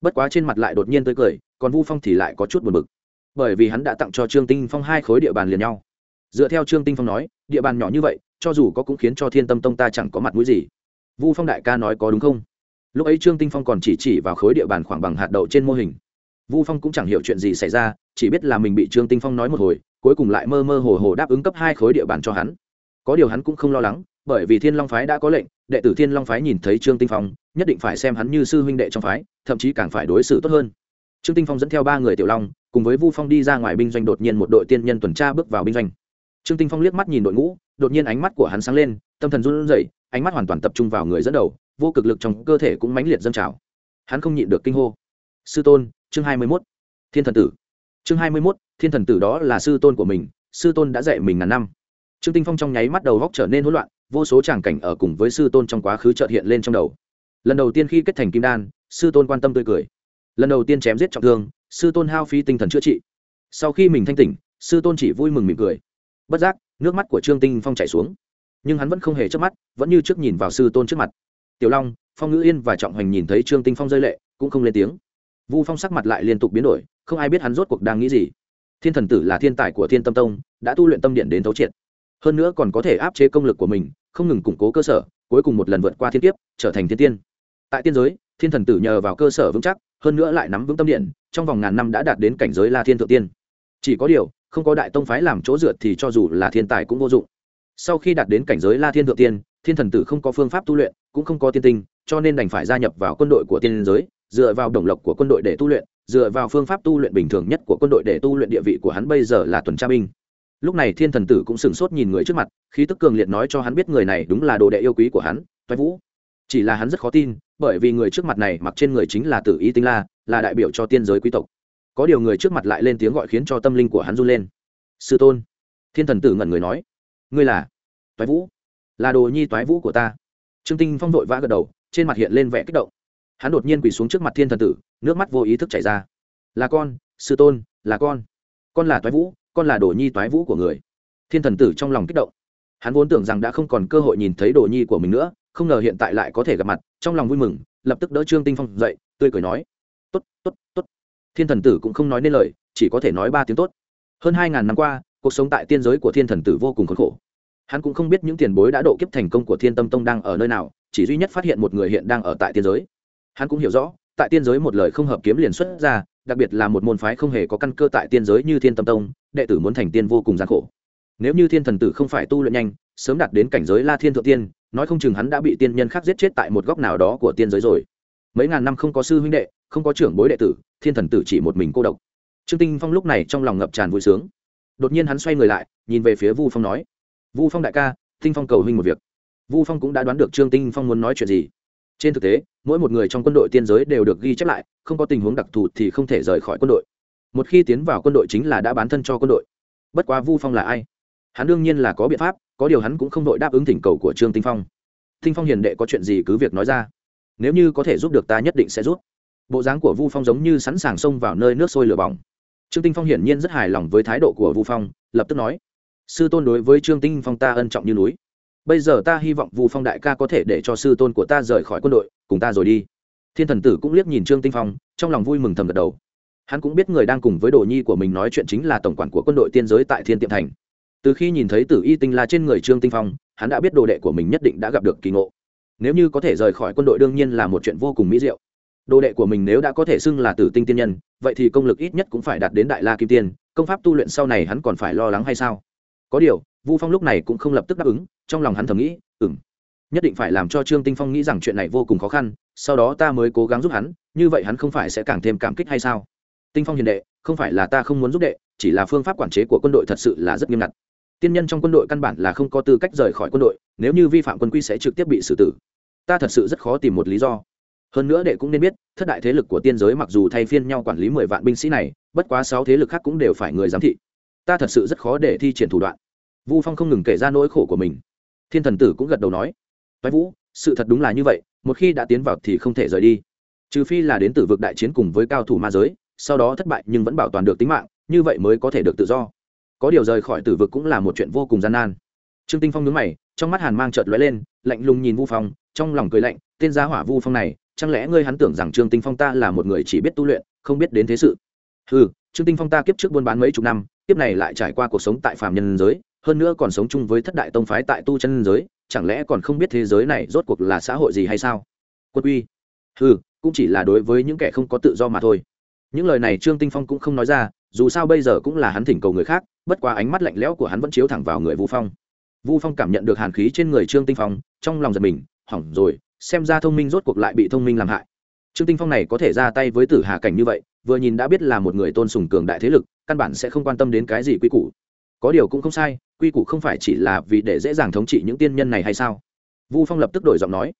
Bất quá trên mặt lại đột nhiên tới cười, còn vu phong thì lại có chút buồn bực. Bởi vì hắn đã tặng cho trương tinh phong hai khối địa bàn liền nhau. Dựa theo trương tinh phong nói, địa bàn nhỏ như vậy, cho dù có cũng khiến cho thiên tâm tông ta chẳng có mặt mũi gì. Vu phong đại ca nói có đúng không? Lúc ấy trương tinh phong còn chỉ chỉ vào khối địa bàn khoảng bằng hạt đậu trên mô hình. Vu phong cũng chẳng hiểu chuyện gì xảy ra, chỉ biết là mình bị trương tinh phong nói một hồi, cuối cùng lại mơ mơ hồ hồ đáp ứng cấp hai khối địa bàn cho hắn. Có điều hắn cũng không lo lắng, bởi vì thiên long phái đã có lệnh, đệ tử thiên long phái nhìn thấy trương tinh phong, nhất định phải xem hắn như sư huynh đệ trong phái, thậm chí càng phải đối xử tốt hơn. Trương tinh phong dẫn theo ba người tiểu long, cùng với vu phong đi ra ngoài binh doanh đột nhiên một đội tiên nhân tuần tra bước vào binh doanh. Trương tinh phong liếc mắt nhìn đội ngũ, đột nhiên ánh mắt của hắn sáng lên, tâm thần run rẩy, ánh mắt hoàn toàn tập trung vào người dẫn đầu vô cực lực trong cơ thể cũng mãnh liệt dâng trào. Hắn không nhịn được kinh hô. Sư tôn, chương hai mươi mốt, thiên thần tử. Chương hai mươi mốt, thiên thần tử đó là sư tôn của mình, sư tôn đã dạy mình ngàn năm. Trương tinh phong trong nháy mắt đầu góc trở nên hỗn loạn, vô số tràng cảnh ở cùng với sư tôn trong quá khứ chợt hiện lên trong đầu. Lần đầu tiên khi kết thành kim đan, sư tôn quan tâm tươi cười. Lần đầu tiên chém giết trọng thương, sư tôn hao phí tinh thần chữa trị. Sau khi mình thanh tỉnh, sư tôn chỉ vui mừng mỉm cười. Bất giác, nước mắt của trương tinh phong chảy xuống. Nhưng hắn vẫn không hề chớp mắt, vẫn như trước nhìn vào sư tôn trước mặt tiểu long, phong ngữ yên và trọng hoành nhìn thấy trương tinh phong rơi lệ, cũng không lên tiếng. Vu phong sắc mặt lại liên tục biến đổi, không ai biết hắn rốt cuộc đang nghĩ gì. Thiên thần tử là thiên tài của thiên tâm tông, đã tu luyện tâm điện đến thấu triệt. Hơn nữa còn có thể áp chế công lực của mình, không ngừng củng cố cơ sở, cuối cùng một lần vượt qua thiên kiếp, trở thành thiên tiên. Tại tiên giới, thiên thần tử nhờ vào cơ sở vững chắc, hơn nữa lại nắm vững tâm điện, trong vòng ngàn năm đã đạt đến cảnh giới la thiên thượng tiên. Chỉ có điều, không có đại tông phái làm chỗ dựa thì cho dù là thiên tài cũng vô dụng sau khi đạt đến cảnh giới la thiên thượng tiên, thiên thần tử không có phương pháp tu luyện, cũng không có tiên tinh, cho nên đành phải gia nhập vào quân đội của tiên giới, dựa vào đồng lộc của quân đội để tu luyện, dựa vào phương pháp tu luyện bình thường nhất của quân đội để tu luyện địa vị của hắn bây giờ là tuần tra binh. Lúc này thiên thần tử cũng sửng sốt nhìn người trước mặt, khí tức cường liệt nói cho hắn biết người này đúng là đồ đệ yêu quý của hắn, toái vũ. Chỉ là hắn rất khó tin, bởi vì người trước mặt này mặc trên người chính là tử y tinh la, là đại biểu cho tiên giới quý tộc. Có điều người trước mặt lại lên tiếng gọi khiến cho tâm linh của hắn run lên. Sư tôn. Thiên thần tử ngẩn người nói ngươi là toái vũ, là đồ nhi toái vũ của ta. Trương tinh phong vội vã gật đầu, trên mặt hiện lên vẻ kích động. Hắn đột nhiên quỳ xuống trước mặt thiên thần tử, nước mắt vô ý thức chảy ra. Là con, sư tôn, là con. Con là toái vũ, con là đồ nhi toái vũ của người. Thiên thần tử trong lòng kích động. Hắn vốn tưởng rằng đã không còn cơ hội nhìn thấy đồ nhi của mình nữa, không ngờ hiện tại lại có thể gặp mặt, trong lòng vui mừng, lập tức đỡ trương tinh phong dậy, tươi cười nói, tốt tốt tốt. Thiên thần tử cũng không nói nên lời, chỉ có thể nói ba tiếng tốt. Hơn hai ngàn năm qua cuộc sống tại tiên giới của thiên thần tử vô cùng khốn khổ. Hắn cũng không biết những tiền bối đã độ kiếp thành công của thiên tâm tông đang ở nơi nào, chỉ duy nhất phát hiện một người hiện đang ở tại tiên giới. Hắn cũng hiểu rõ, tại tiên giới một lời không hợp kiếm liền xuất ra, đặc biệt là một môn phái không hề có căn cơ tại tiên giới như thiên tâm tông, đệ tử muốn thành tiên vô cùng gian khổ. Nếu như thiên thần tử không phải tu luyện nhanh, sớm đạt đến cảnh giới la thiên thượng tiên, nói không chừng hắn đã bị tiên nhân khác giết chết tại một góc nào đó của tiên giới rồi. Mấy ngàn năm không có sư huynh đệ, không có trưởng bối đệ tử, thiên thần tử chỉ một mình cô độc. Trương tinh phong lúc này trong lòng ngập tràn vui sướng đột nhiên hắn xoay người lại, nhìn về phía vu phong nói, vu phong đại ca, tinh phong cầu huynh một việc. Vu phong cũng đã đoán được trương tinh phong muốn nói chuyện gì. Trên thực tế, mỗi một người trong quân đội tiên giới đều được ghi chép lại, không có tình huống đặc thù thì không thể rời khỏi quân đội. Một khi tiến vào quân đội chính là đã bán thân cho quân đội. Bất quá vu phong là ai? Hắn đương nhiên là có biện pháp, có điều hắn cũng không đội đáp ứng thỉnh cầu của trương tinh phong. Tinh phong hiền đệ có chuyện gì cứ việc nói ra. Nếu như có thể giúp được ta nhất định sẽ giúp. Bộ dáng của vu phong giống như sẵn sàng xông vào nơi nước sôi lửa bỏng trương tinh phong hiển nhiên rất hài lòng với thái độ của vu phong, lập tức nói, sư tôn đối với trương tinh phong ta ân trọng như núi. Bây giờ ta hy vọng vu phong đại ca có thể để cho sư tôn của ta rời khỏi quân đội, cùng ta rồi đi. Thiên thần tử cũng liếc nhìn trương tinh phong, trong lòng vui mừng thầm gật đầu. Hắn cũng biết người đang cùng với đồ nhi của mình nói chuyện chính là tổng quản của quân đội tiên giới tại thiên tiệm thành. Từ khi nhìn thấy tử y tinh la trên người trương tinh phong, hắn đã biết đồ đệ của mình nhất định đã gặp được kỳ ngộ. Nếu như có thể rời khỏi quân đội đương nhiên là một chuyện vô cùng mỹ diệu đồ đệ của mình nếu đã có thể xưng là tử tinh tiên nhân, vậy thì công lực ít nhất cũng phải đạt đến đại la kim tiên, công pháp tu luyện sau này hắn còn phải lo lắng hay sao? Có điều, vu phong lúc này cũng không lập tức đáp ứng, trong lòng hắn thầm nghĩ ừng nhất định phải làm cho trương tinh phong nghĩ rằng chuyện này vô cùng khó khăn, sau đó ta mới cố gắng giúp hắn, như vậy hắn không phải sẽ càng thêm cảm kích hay sao? Tinh phong hiền đệ, không phải là ta không muốn giúp đệ, chỉ là phương pháp quản chế của quân đội thật sự là rất nghiêm ngặt. Tiên nhân trong quân đội căn bản là không có tư cách rời khỏi quân đội, nếu như vi phạm quân quy sẽ trực tiếp bị xử tử. Ta thật sự rất khó tìm một lý do hơn nữa đệ cũng nên biết thất đại thế lực của tiên giới mặc dù thay phiên nhau quản lý mười vạn binh sĩ này bất quá sáu thế lực khác cũng đều phải người giám thị ta thật sự rất khó để thi triển thủ đoạn vu phong không ngừng kể ra nỗi khổ của mình thiên thần tử cũng gật đầu nói Toái Vũ, sự thật đúng là như vậy, một khi đã tiến vào thì không thể rời đi. Trừ phi là đến tử vực đại chiến cùng với cao thủ ma giới, sau đó thất bại nhưng vẫn bảo toàn được tính mạng, như vậy mới có thể được tự do. Có điều rời khỏi tử vực cũng là một chuyện vô cùng gian nan. Trương Tinh Phong nhướng mày, trong mắt hàn mang chợt lóe lên, lạnh lùng nhìn Vu Phong, trong lòng cười lạnh, tên gia hỏa Vu Phong này, chẳng lẽ ngươi hắn tưởng rằng Trương Tinh Phong ta là một người chỉ biết tu luyện, không biết đến thế sự? ừ trương tinh phong ta kiếp trước buôn bán mấy chục năm kiếp này lại trải qua cuộc sống tại phàm nhân giới hơn nữa còn sống chung với thất đại tông phái tại tu chân giới chẳng lẽ còn không biết thế giới này rốt cuộc là xã hội gì hay sao? Quân uy ừ cũng chỉ là đối với những kẻ không có tự do mà thôi. Những lời này trương tinh phong cũng không nói ra dù sao bây giờ cũng là hắn thỉnh cầu người khác bất quá ánh mắt lạnh lẽo của hắn vẫn chiếu thẳng vào người vu phong. Vu phong cảm nhận được hàn khí trên người trương tinh phong trong lòng giật mình hỏng rồi xem ra thông minh rốt cuộc lại bị thông minh làm hại. Trương tinh phong này có thể ra tay với tử hà cảnh như vậy, vừa nhìn đã biết là một người tôn sùng cường đại thế lực, căn bản sẽ không quan tâm đến cái gì quy củ. Có điều cũng không sai, quy củ không phải chỉ là vì để dễ dàng thống trị những tiên nhân này hay sao? Vu phong lập tức đổi giọng nói.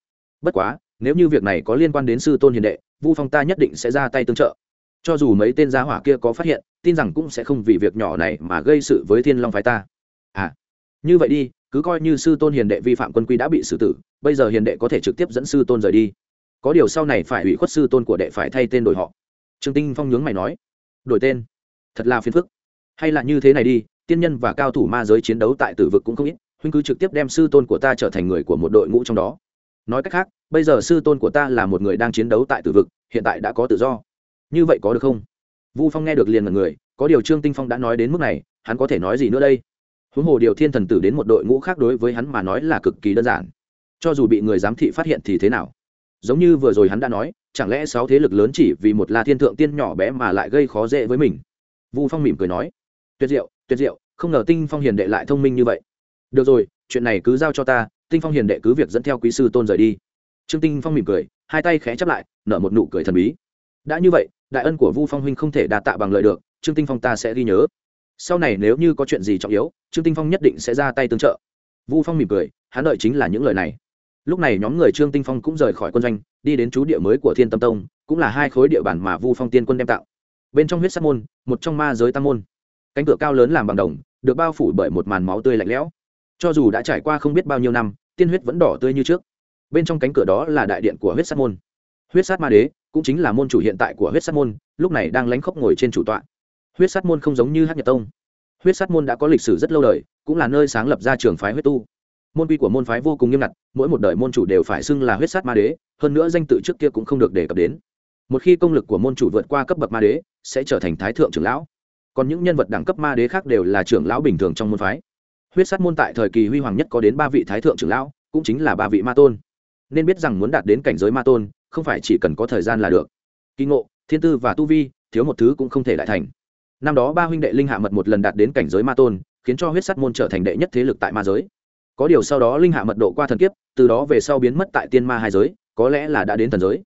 Bất quá, nếu như việc này có liên quan đến sư tôn hiền đệ, vu phong ta nhất định sẽ ra tay tương trợ. Cho dù mấy tên gia hỏa kia có phát hiện, tin rằng cũng sẽ không vì việc nhỏ này mà gây sự với thiên long phái ta. À như vậy đi cứ coi như sư tôn hiền đệ vi phạm quân quy đã bị xử tử, bây giờ hiền đệ có thể trực tiếp dẫn sư tôn rời đi. Có điều sau này phải ủy khuất sư tôn của đệ phải thay tên đổi họ. Trương tinh phong nhướng mày nói, đổi tên? Thật là phiền phức. Hay là như thế này đi, tiên nhân và cao thủ ma giới chiến đấu tại tử vực cũng không ít, huynh cứ trực tiếp đem sư tôn của ta trở thành người của một đội ngũ trong đó. Nói cách khác, bây giờ sư tôn của ta là một người đang chiến đấu tại tử vực, hiện tại đã có tự do. Như vậy có được không? Vu phong nghe được liền là người, có điều trương tinh phong đã nói đến mức này, hắn có thể nói gì nữa đây? Huống hồ điều thiên thần tử đến một đội ngũ khác đối với hắn mà nói là cực kỳ đơn giản. Cho dù bị người giám thị phát hiện thì thế nào? Giống như vừa rồi hắn đã nói, chẳng lẽ sáu thế lực lớn chỉ vì một la thiên thượng tiên nhỏ bé mà lại gây khó dễ với mình? Vu phong mỉm cười nói, tuyệt diệu tuyệt diệu, không ngờ tinh phong hiền đệ lại thông minh như vậy. Được rồi, chuyện này cứ giao cho ta, tinh phong hiền đệ cứ việc dẫn theo quý sư tôn rời đi. Trương tinh phong mỉm cười, hai tay khẽ chắp lại, nở một nụ cười thần bí. Đã như vậy, đại ân của vu phong huynh không thể đạt tạ bằng lời được, trương tinh phong ta sẽ ghi nhớ sau này nếu như có chuyện gì trọng yếu, trương tinh phong nhất định sẽ ra tay tương trợ. Vu phong mỉm cười, hắn đợi chính là những lời này. Lúc này nhóm người trương tinh phong cũng rời khỏi quân doanh, đi đến chú địa mới của thiên tâm tông, cũng là hai khối địa bàn mà vu phong tiên quân đem tạo. Bên trong huyết sát môn, một trong ma giới tam môn. Cánh cửa cao lớn làm bằng đồng, được bao phủ bởi một màn máu tươi lạnh lẽo. Cho dù đã trải qua không biết bao nhiêu năm, tiên huyết vẫn đỏ tươi như trước. Bên trong cánh cửa đó là đại điện của huyết sát môn. Huyết sát ma đế, cũng chính là môn chủ hiện tại của huyết sát môn, lúc này đang lánh khóc ngồi trên chủ tọa huyết sát môn không giống như hát nhật tông. Huyết sát môn đã có lịch sử rất lâu đời, cũng là nơi sáng lập ra trường phái huyết tu. Môn quy của môn phái vô cùng nghiêm ngặt, mỗi một đời môn chủ đều phải xưng là huyết sát ma đế, hơn nữa danh tự trước kia cũng không được đề cập đến. Một khi công lực của môn chủ vượt qua cấp bậc ma đế, sẽ trở thành thái thượng trưởng lão. Còn những nhân vật đẳng cấp ma đế khác đều là trưởng lão bình thường trong môn phái. Huyết sát môn tại thời kỳ huy hoàng nhất có đến ba vị thái thượng trưởng lão, cũng chính là ba vị ma tôn. Nên biết rằng muốn đạt đến cảnh giới ma tôn, không phải chỉ cần có thời gian là được. Kỳ ngộ, thiên tư và tu vi, thiếu một thứ cũng không thể đại thành năm đó ba huynh đệ linh hạ mật một lần đạt đến cảnh giới ma tôn, khiến cho huyết sắt môn trở thành đệ nhất thế lực tại ma giới. Có điều sau đó linh hạ mật độ qua thần kiếp, từ đó về sau biến mất tại tiên ma hai giới, có lẽ là đã đến thần giới.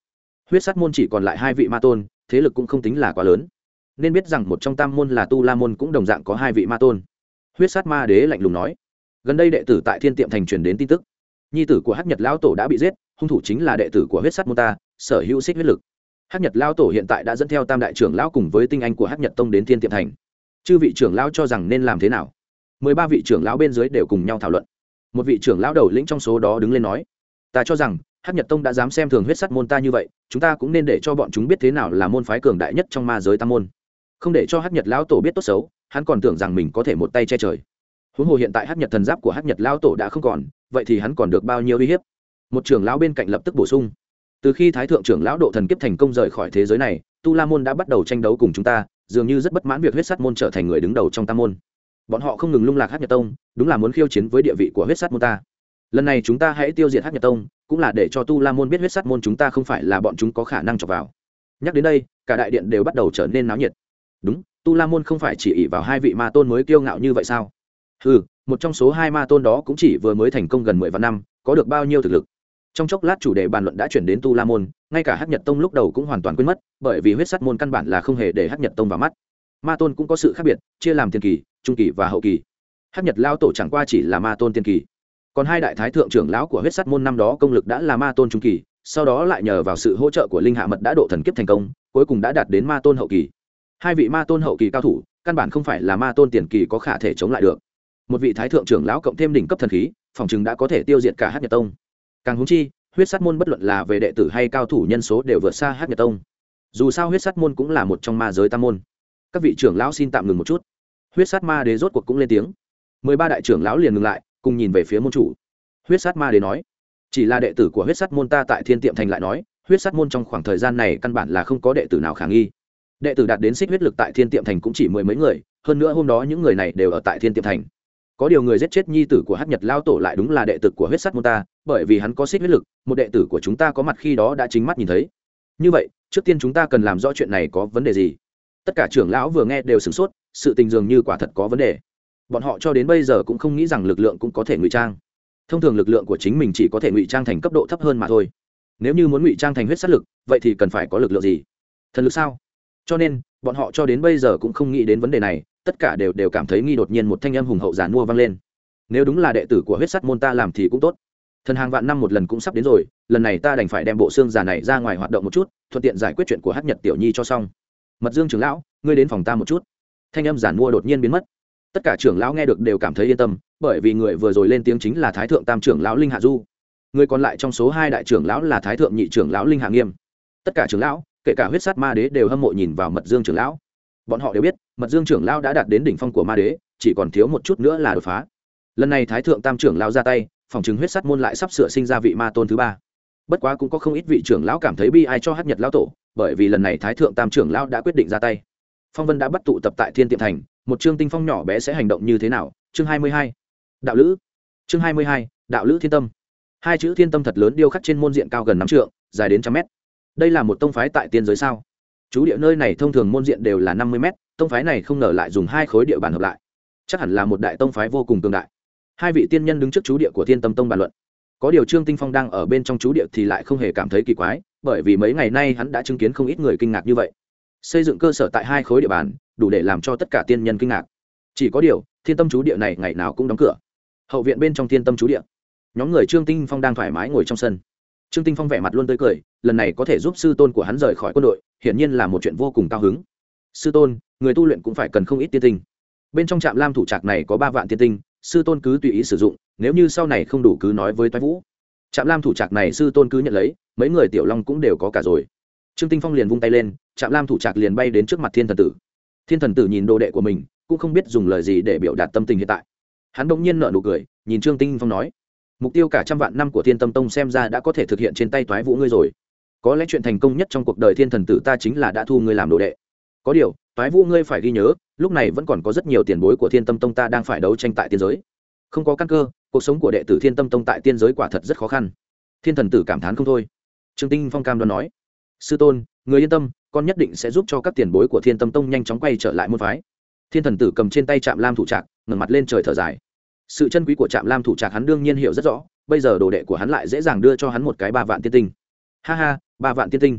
Huyết sắt môn chỉ còn lại hai vị ma tôn, thế lực cũng không tính là quá lớn. Nên biết rằng một trong tam môn là tu la môn cũng đồng dạng có hai vị ma tôn. Huyết sát ma đế lạnh lùng nói. Gần đây đệ tử tại thiên tiệm thành truyền đến tin tức. Nhi tử của hắc nhật lão tổ đã bị giết, hung thủ chính là đệ tử của huyết sát môn ta, sở hữu xích huyết lực hắc nhật lão tổ hiện tại đã dẫn theo tam đại trưởng lão cùng với tinh anh của hắc nhật tông đến thiên tiệm thành. Chư vị trưởng lão cho rằng nên làm thế nào? Mười ba vị trưởng lão bên dưới đều cùng nhau thảo luận. Một vị trưởng lão đầu lĩnh trong số đó đứng lên nói, ta cho rằng hắc nhật tông đã dám xem thường huyết sắt môn ta như vậy, chúng ta cũng nên để cho bọn chúng biết thế nào là môn phái cường đại nhất trong ma giới tam môn. Không để cho hắc nhật lão tổ biết tốt xấu, hắn còn tưởng rằng mình có thể một tay che trời. Huống hồ hiện tại hắc nhật thần giáp của hắc nhật lão tổ đã không còn, vậy thì hắn còn được bao nhiêu uy hiếp? Một trưởng lão bên cạnh lập tức bổ sung từ khi thái thượng trưởng lão độ thần kiếp thành công rời khỏi thế giới này, tu la môn đã bắt đầu tranh đấu cùng chúng ta, dường như rất bất mãn việc huyết sắt môn trở thành người đứng đầu trong tam môn. Bọn họ không ngừng lung lạc hát nhật tông, đúng là muốn khiêu chiến với địa vị của huyết sắt môn ta. Lần này chúng ta hãy tiêu diệt hát nhật tông, cũng là để cho tu la môn biết huyết sắt môn chúng ta không phải là bọn chúng có khả năng chọc vào. Nhắc đến đây, cả đại điện đều bắt đầu trở nên náo nhiệt. Đúng, tu la môn không phải chỉ ỉ vào hai vị ma tôn mới kiêu ngạo như vậy sao? Ừ một trong số hai ma tôn đó cũng chỉ vừa mới thành công gần mười vạn năm, có được bao nhiêu thực lực? Trong chốc lát chủ đề bàn luận đã chuyển đến tu la môn, ngay cả hát nhật tông lúc đầu cũng hoàn toàn quên mất, bởi vì huyết sắt môn căn bản là không hề để hát nhật tông vào mắt. Ma tôn cũng có sự khác biệt, chia làm tiền kỳ, trung kỳ và hậu kỳ. Hát nhật lao tổ chẳng qua chỉ là ma tôn tiền kỳ. Còn hai đại thái thượng trưởng lão của huyết sắt môn năm đó công lực đã là ma tôn trung kỳ, sau đó lại nhờ vào sự hỗ trợ của linh hạ mật đã độ thần kiếp thành công, cuối cùng đã đạt đến ma tôn hậu kỳ. Hai vị ma tôn hậu kỳ cao thủ, căn bản không phải là ma tôn tiền kỳ có khả thể chống lại được. Một vị thái thượng trưởng lão cộng thêm đỉnh cấp thần khí, phòng chừng đã có thể tiêu diệt cả hát nhật tông càng húng chi, huyết sắt môn bất luận là về đệ tử hay cao thủ nhân số đều vượt xa hát nhật tông. Dù sao huyết sắt môn cũng là một trong ma giới tam môn. Các vị trưởng lão xin tạm ngừng một chút. Huyết sát ma đế rốt cuộc cũng lên tiếng. Mười ba đại trưởng lão liền ngừng lại, cùng nhìn về phía môn chủ. Huyết sát ma đế nói, chỉ là đệ tử của huyết sát môn ta tại thiên tiệm thành lại nói, huyết sát môn trong khoảng thời gian này căn bản là không có đệ tử nào khả nghi. Đệ tử đạt đến xích huyết lực tại thiên tiệm thành cũng chỉ mười mấy người, hơn nữa hôm đó những người này đều ở tại thiên tiệm thành có điều người giết chết nhi tử của hát nhật lao tổ lại đúng là đệ tử của huyết sắt môn ta, bởi vì hắn có xích huyết lực, một đệ tử của chúng ta có mặt khi đó đã chính mắt nhìn thấy. Như vậy, trước tiên chúng ta cần làm rõ chuyện này có vấn đề gì? Tất cả trưởng lão vừa nghe đều sửng sốt, sự tình dường như quả thật có vấn đề. Bọn họ cho đến bây giờ cũng không nghĩ rằng lực lượng cũng có thể ngụy trang. Thông thường lực lượng của chính mình chỉ có thể ngụy trang thành cấp độ thấp hơn mà thôi. Nếu như muốn ngụy trang thành huyết sát lực, vậy thì cần phải có lực lượng gì? Thần lực sao? Cho nên, bọn họ cho đến bây giờ cũng không nghĩ đến vấn đề này tất cả đều đều cảm thấy nghi đột nhiên một thanh âm hùng hậu giản mua vang lên. Nếu đúng là đệ tử của huyết sắt môn ta làm thì cũng tốt. Thần hàng vạn năm một lần cũng sắp đến rồi, lần này ta đành phải đem bộ xương già này ra ngoài hoạt động một chút, thuận tiện giải quyết chuyện của hát nhật tiểu nhi cho xong. Mật dương trưởng lão, ngươi đến phòng ta một chút. Thanh âm giản mua đột nhiên biến mất. Tất cả trưởng lão nghe được đều cảm thấy yên tâm, bởi vì người vừa rồi lên tiếng chính là thái thượng tam trưởng lão linh hạ du. Người còn lại trong số hai đại trưởng lão là thái thượng nhị trưởng lão linh hạ nghiêm. Tất cả trưởng lão, kể cả huyết sát ma đế đều hâm mộ nhìn vào mật dương trưởng lão bọn họ đều biết, mật dương trưởng lão đã đạt đến đỉnh phong của ma đế, chỉ còn thiếu một chút nữa là đột phá. Lần này thái thượng tam trưởng lão ra tay, phòng chứng huyết sắt môn lại sắp sửa sinh ra vị ma tôn thứ ba. Bất quá cũng có không ít vị trưởng lão cảm thấy bi ai cho hát nhật lao tổ, bởi vì lần này thái thượng tam trưởng lão đã quyết định ra tay. Phong vân đã bắt tụ tập tại thiên tiệm thành, một chương tinh phong nhỏ bé sẽ hành động như thế nào? Chương hai mươi hai. Đạo lữ. Chương hai mươi hai, đạo lữ thiên tâm. Hai chữ thiên tâm thật lớn điêu khắc trên môn diện cao gần năm trượng, dài đến trăm mét. Đây là một tông phái tại tiên giới sao? Chú địa nơi này thông thường môn diện đều là năm mươi mét, tông phái này không ngờ lại dùng hai khối địa bàn hợp lại. Chắc hẳn là một đại tông phái vô cùng tương đại. Hai vị tiên nhân đứng trước chú địa của thiên tâm tông bàn luận. Có điều trương tinh phong đang ở bên trong chú địa thì lại không hề cảm thấy kỳ quái, bởi vì mấy ngày nay hắn đã chứng kiến không ít người kinh ngạc như vậy. Xây dựng cơ sở tại hai khối địa bàn, đủ để làm cho tất cả tiên nhân kinh ngạc. Chỉ có điều, thiên tâm chú địa này ngày nào cũng đóng cửa. Hậu viện bên trong thiên tâm chú địa. Nhóm người trương tinh phong đang thoải mái ngồi trong sân. Trương tinh phong vẻ mặt luôn tươi cười, lần này có thể giúp sư tôn của hắn rời khỏi quân đội hiển nhiên là một chuyện vô cùng cao hứng. Sư tôn, người tu luyện cũng phải cần không ít tiên tinh. Bên trong trạm lam thủ trạc này có ba vạn tiên tinh, sư tôn cứ tùy ý sử dụng, nếu như sau này không đủ cứ nói với toái vũ. Trạm lam thủ trạc này sư tôn cứ nhận lấy, mấy người tiểu long cũng đều có cả rồi. Trương tinh phong liền vung tay lên, trạm lam thủ trạc liền bay đến trước mặt thiên thần tử. Thiên thần tử nhìn đồ đệ của mình, cũng không biết dùng lời gì để biểu đạt tâm tình hiện tại. Hắn bỗng nhiên nở nụ cười, nhìn trương tinh phong nói, mục tiêu cả trăm vạn năm của thiên tâm tông xem ra đã có thể thực hiện trên tay toái vũ ngươi rồi có lẽ chuyện thành công nhất trong cuộc đời thiên thần tử ta chính là đã thu ngươi làm đồ đệ. Có điều, toái vũ ngươi phải ghi nhớ, lúc này vẫn còn có rất nhiều tiền bối của thiên tâm tông ta đang phải đấu tranh tại tiên giới. Không có căn cơ, cuộc sống của đệ tử thiên tâm tông tại tiên giới quả thật rất khó khăn. Thiên thần tử cảm thán không thôi. Trương tinh phong cam đoan nói, sư tôn, người yên tâm, con nhất định sẽ giúp cho các tiền bối của thiên tâm tông nhanh chóng quay trở lại môn phái. Thiên thần tử cầm trên tay trạm lam thủ trạc, ngẩng mặt lên trời thở dài. Sự chân quý của trạm lam thủ trạc hắn đương nhiên hiểu rất rõ, bây giờ đồ đệ của hắn lại dễ dàng đưa cho hắn một cái ba vạn tiên tinh. Ha ha ba vạn tiên tinh.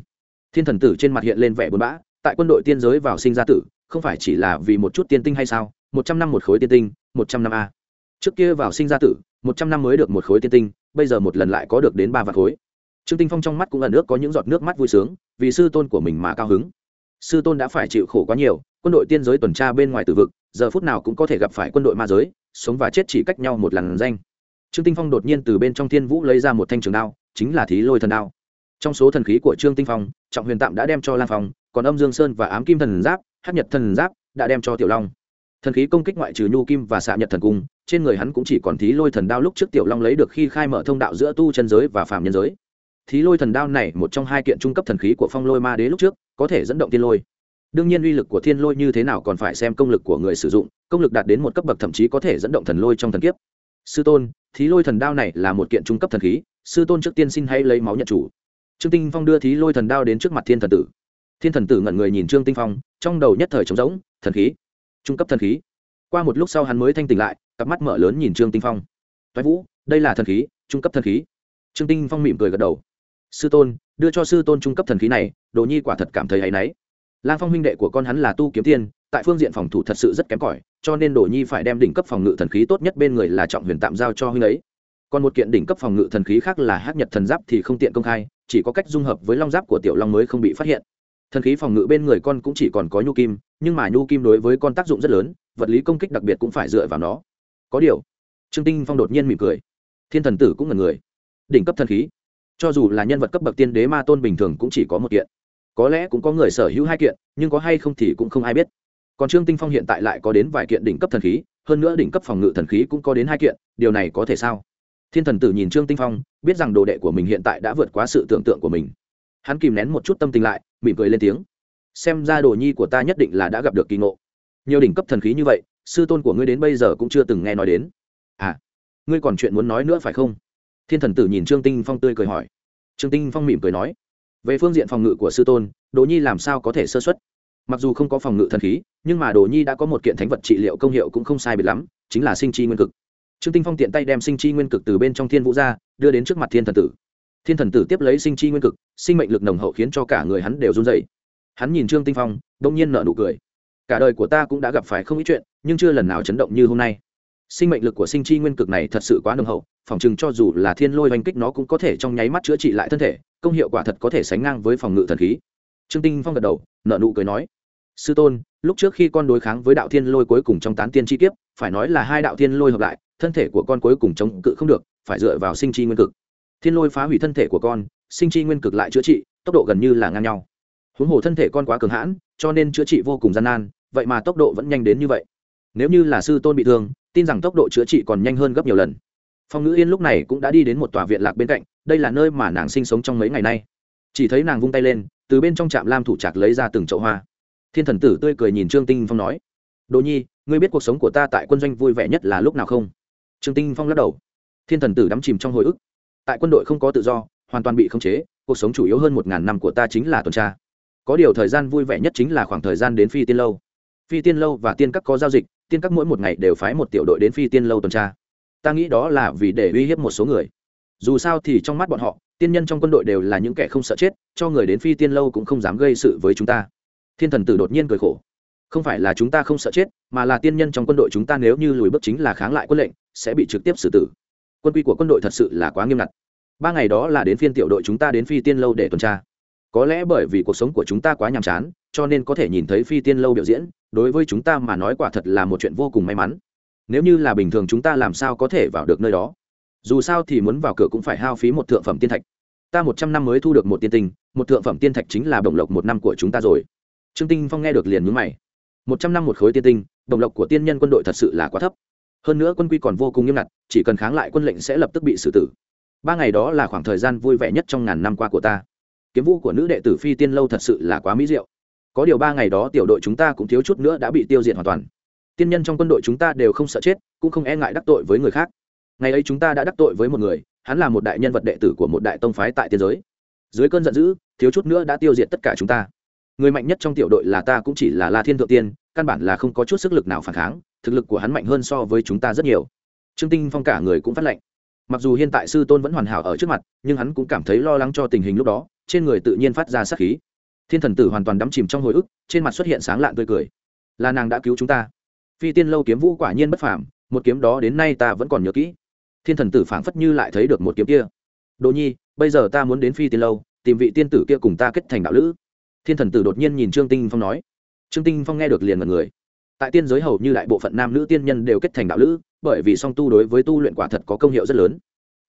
Thiên thần tử trên mặt hiện lên vẻ buồn bã, tại quân đội tiên giới vào sinh ra tử, không phải chỉ là vì một chút tiên tinh hay sao? Một trăm năm một khối tiên tinh, một trăm năm a. Trước kia vào sinh ra tử, một trăm năm mới được một khối tiên tinh, bây giờ một lần lại có được đến ba vạn khối. Trương tinh phong trong mắt cũng ẩn nước có những giọt nước mắt vui sướng, vì sư tôn của mình mà cao hứng. Sư tôn đã phải chịu khổ quá nhiều, quân đội tiên giới tuần tra bên ngoài tử vực, giờ phút nào cũng có thể gặp phải quân đội ma giới, sống và chết chỉ cách nhau một lần danh. Trương tinh phong đột nhiên từ bên trong thiên vũ lấy ra một thanh trường đao, chính là thí lôi thần đao trong số thần khí của trương tinh phong, trọng huyền tạm đã đem cho lan phong, còn âm dương sơn và ám kim thần giáp hát nhật thần giáp đã đem cho tiểu long. Thần khí công kích ngoại trừ nhu kim và xạ nhật thần cung, trên người hắn cũng chỉ còn thí lôi thần đao lúc trước tiểu long lấy được khi khai mở thông đạo giữa tu chân giới và phạm nhân giới. Thí lôi thần đao này, một trong hai kiện trung cấp thần khí của phong lôi ma đế lúc trước, có thể dẫn động thiên lôi. Đương nhiên uy lực của thiên lôi như thế nào còn phải xem công lực của người sử dụng, công lực đạt đến một cấp bậc thậm chí có thể dẫn động thần lôi trong thần kiếp. Sư tôn, thí lôi thần đao này là một kiện trung cấp thần khí, sư tôn trước tiên xin hãy lấy máu nhận chủ trương tinh phong đưa thí lôi thần đao đến trước mặt thiên thần tử. Thiên thần tử ngẩn người nhìn trương tinh phong, trong đầu nhất thời trống rỗng, thần khí. Trung cấp thần khí. Qua một lúc sau hắn mới thanh tỉnh lại, cặp mắt mở lớn nhìn trương tinh phong. Toái vũ, đây là thần khí, trung cấp thần khí. Trương tinh phong mỉm cười gật đầu. Sư tôn, đưa cho sư tôn trung cấp thần khí này, đồ nhi quả thật cảm thấy hay náy. Lang phong huynh đệ của con hắn là tu kiếm tiên, tại phương diện phòng thủ thật sự rất kém cỏi, cho nên đồ nhi phải đem đỉnh cấp phòng ngự thần khí tốt nhất bên người là trọng huyền tạm giao cho huynh ấy. Còn một kiện đỉnh cấp phòng ngự thần khí khác là hát nhật thần giáp thì không tiện công khai chỉ có cách dung hợp với long giáp của tiểu long mới không bị phát hiện. Thần khí phòng ngự bên người con cũng chỉ còn có nhu kim, nhưng mà nhu kim đối với con tác dụng rất lớn, vật lý công kích đặc biệt cũng phải dựa vào nó. Có điều, trương tinh phong đột nhiên mỉm cười. Thiên thần tử cũng là người. Đỉnh cấp thần khí. Cho dù là nhân vật cấp bậc tiên đế ma tôn bình thường cũng chỉ có một kiện. Có lẽ cũng có người sở hữu hai kiện, nhưng có hay không thì cũng không ai biết. Còn trương tinh phong hiện tại lại có đến vài kiện đỉnh cấp thần khí, hơn nữa đỉnh cấp phòng ngự thần khí cũng có đến hai kiện, điều này có thể sao? Thiên thần tử nhìn trương tinh phong, biết rằng đồ đệ của mình hiện tại đã vượt quá sự tưởng tượng của mình. Hắn kìm nén một chút tâm tình lại, mỉm cười lên tiếng. Xem ra đồ nhi của ta nhất định là đã gặp được kỳ ngộ. Nhiều đỉnh cấp thần khí như vậy, sư tôn của ngươi đến bây giờ cũng chưa từng nghe nói đến. À ngươi còn chuyện muốn nói nữa phải không? Thiên thần tử nhìn trương tinh phong tươi cười hỏi. Trương tinh phong mỉm cười nói. Về phương diện phòng ngự của sư tôn, đồ nhi làm sao có thể sơ xuất mặc dù không có phòng ngự thần khí, nhưng mà đồ nhi đã có một kiện thánh vật trị liệu công hiệu cũng không sai biệt lắm, chính là sinh chi nguyên cực trương tinh phong tiện tay đem sinh chi nguyên cực từ bên trong thiên vũ ra, đưa đến trước mặt thiên thần tử. Thiên thần tử tiếp lấy sinh chi nguyên cực, sinh mệnh lực nồng hậu khiến cho cả người hắn đều run rẩy. hắn nhìn trương tinh phong đông nhiên nở nụ cười. Cả đời của ta cũng đã gặp phải không ít chuyện, nhưng chưa lần nào chấn động như hôm nay. Sinh mệnh lực của sinh chi nguyên cực này thật sự quá nồng hậu, phòng chừng cho dù là thiên lôi oanh kích nó cũng có thể trong nháy mắt chữa trị lại thân thể, công hiệu quả thật có thể sánh ngang với phòng ngự thần khí. Trương tinh phong gật đầu, nở nụ cười nói, sư tôn, lúc trước khi con đối kháng với đạo thiên lôi cuối cùng trong tán tiên chi kiếp, phải nói là hai đạo thiên lôi hợp lại thân thể của con cuối cùng chống cự không được, phải dựa vào sinh chi nguyên cực. Thiên lôi phá hủy thân thể của con, sinh chi nguyên cực lại chữa trị, tốc độ gần như là ngang nhau. Huống hồ thân thể con quá cường hãn, cho nên chữa trị vô cùng gian nan, vậy mà tốc độ vẫn nhanh đến như vậy. Nếu như là sư tôn bị thương, tin rằng tốc độ chữa trị còn nhanh hơn gấp nhiều lần. Phong ngữ yên lúc này cũng đã đi đến một tòa viện lạc bên cạnh, đây là nơi mà nàng sinh sống trong mấy ngày nay. Chỉ thấy nàng vung tay lên, từ bên trong trạm lam thủ trạc lấy ra từng chậu hoa. Thiên thần tử tươi cười nhìn trương tinh phong nói đỗ nhi, ngươi biết cuộc sống của ta tại quân doanh vui vẻ nhất là lúc nào không? Trương tinh phong lắc đầu. Thiên thần tử đắm chìm trong hồi ức. Tại quân đội không có tự do, hoàn toàn bị khống chế, cuộc sống chủ yếu hơn một ngàn năm của ta chính là tuần tra. Có điều thời gian vui vẻ nhất chính là khoảng thời gian đến phi tiên lâu. Phi tiên lâu và tiên các có giao dịch, tiên các mỗi một ngày đều phái một tiểu đội đến phi tiên lâu tuần tra. Ta nghĩ đó là vì để uy hiếp một số người. Dù sao thì trong mắt bọn họ, tiên nhân trong quân đội đều là những kẻ không sợ chết, cho người đến phi tiên lâu cũng không dám gây sự với chúng ta. Thiên thần tử đột nhiên cười khổ không phải là chúng ta không sợ chết, mà là tiên nhân trong quân đội chúng ta nếu như lùi bước chính là kháng lại quân lệnh, sẽ bị trực tiếp xử tử. Quân quy của quân đội thật sự là quá nghiêm ngặt. Ba ngày đó là đến phiên tiểu đội chúng ta đến phi tiên lâu để tuần tra. Có lẽ bởi vì cuộc sống của chúng ta quá nhàm chán, cho nên có thể nhìn thấy phi tiên lâu biểu diễn, đối với chúng ta mà nói quả thật là một chuyện vô cùng may mắn. Nếu như là bình thường chúng ta làm sao có thể vào được nơi đó? Dù sao thì muốn vào cửa cũng phải hao phí một thượng phẩm tiên thạch. Ta một trăm năm mới thu được một tiên tinh, một thượng phẩm tiên thạch chính là bổng lộc một năm của chúng ta rồi. Trương tinh phong nghe được liền mướn mày một trăm năm một khối tiên tinh, đồng lộc của tiên nhân quân đội thật sự là quá thấp. Hơn nữa quân quy còn vô cùng nghiêm ngặt, chỉ cần kháng lại quân lệnh sẽ lập tức bị xử tử. Ba ngày đó là khoảng thời gian vui vẻ nhất trong ngàn năm qua của ta. Kiếm vũ của nữ đệ tử phi tiên lâu thật sự là quá mỹ diệu. Có điều ba ngày đó tiểu đội chúng ta cũng thiếu chút nữa đã bị tiêu diệt hoàn toàn. Tiên nhân trong quân đội chúng ta đều không sợ chết, cũng không e ngại đắc tội với người khác. Ngày ấy chúng ta đã đắc tội với một người, hắn là một đại nhân vật đệ tử của một đại tông phái tại tiên giới. Dưới cơn giận dữ, thiếu chút nữa đã tiêu diệt tất cả chúng ta người mạnh nhất trong tiểu đội là ta cũng chỉ là la thiên thượng tiên, căn bản là không có chút sức lực nào phản kháng, thực lực của hắn mạnh hơn so với chúng ta rất nhiều. Trương tinh phong cả người cũng phát lệnh. Mặc dù hiện tại sư tôn vẫn hoàn hảo ở trước mặt, nhưng hắn cũng cảm thấy lo lắng cho tình hình lúc đó, trên người tự nhiên phát ra sát khí. Thiên thần tử hoàn toàn đắm chìm trong hồi ức, trên mặt xuất hiện sáng lạn tươi cười. Là nàng đã cứu chúng ta. Phi tiên lâu kiếm vũ quả nhiên bất phàm, một kiếm đó đến nay ta vẫn còn nhớ kỹ. Thiên thần tử phảng phất như lại thấy được một kiếm kia. Đỗ nhi, bây giờ ta muốn đến phi tiên lâu, tìm vị tiên tử kia cùng ta kết thành đạo lữ thiên thần tử đột nhiên nhìn trương tinh phong nói. Trương tinh phong nghe được liền mật người. Tại tiên giới hầu như đại bộ phận nam nữ tiên nhân đều kết thành đạo lữ, bởi vì song tu đối với tu luyện quả thật có công hiệu rất lớn.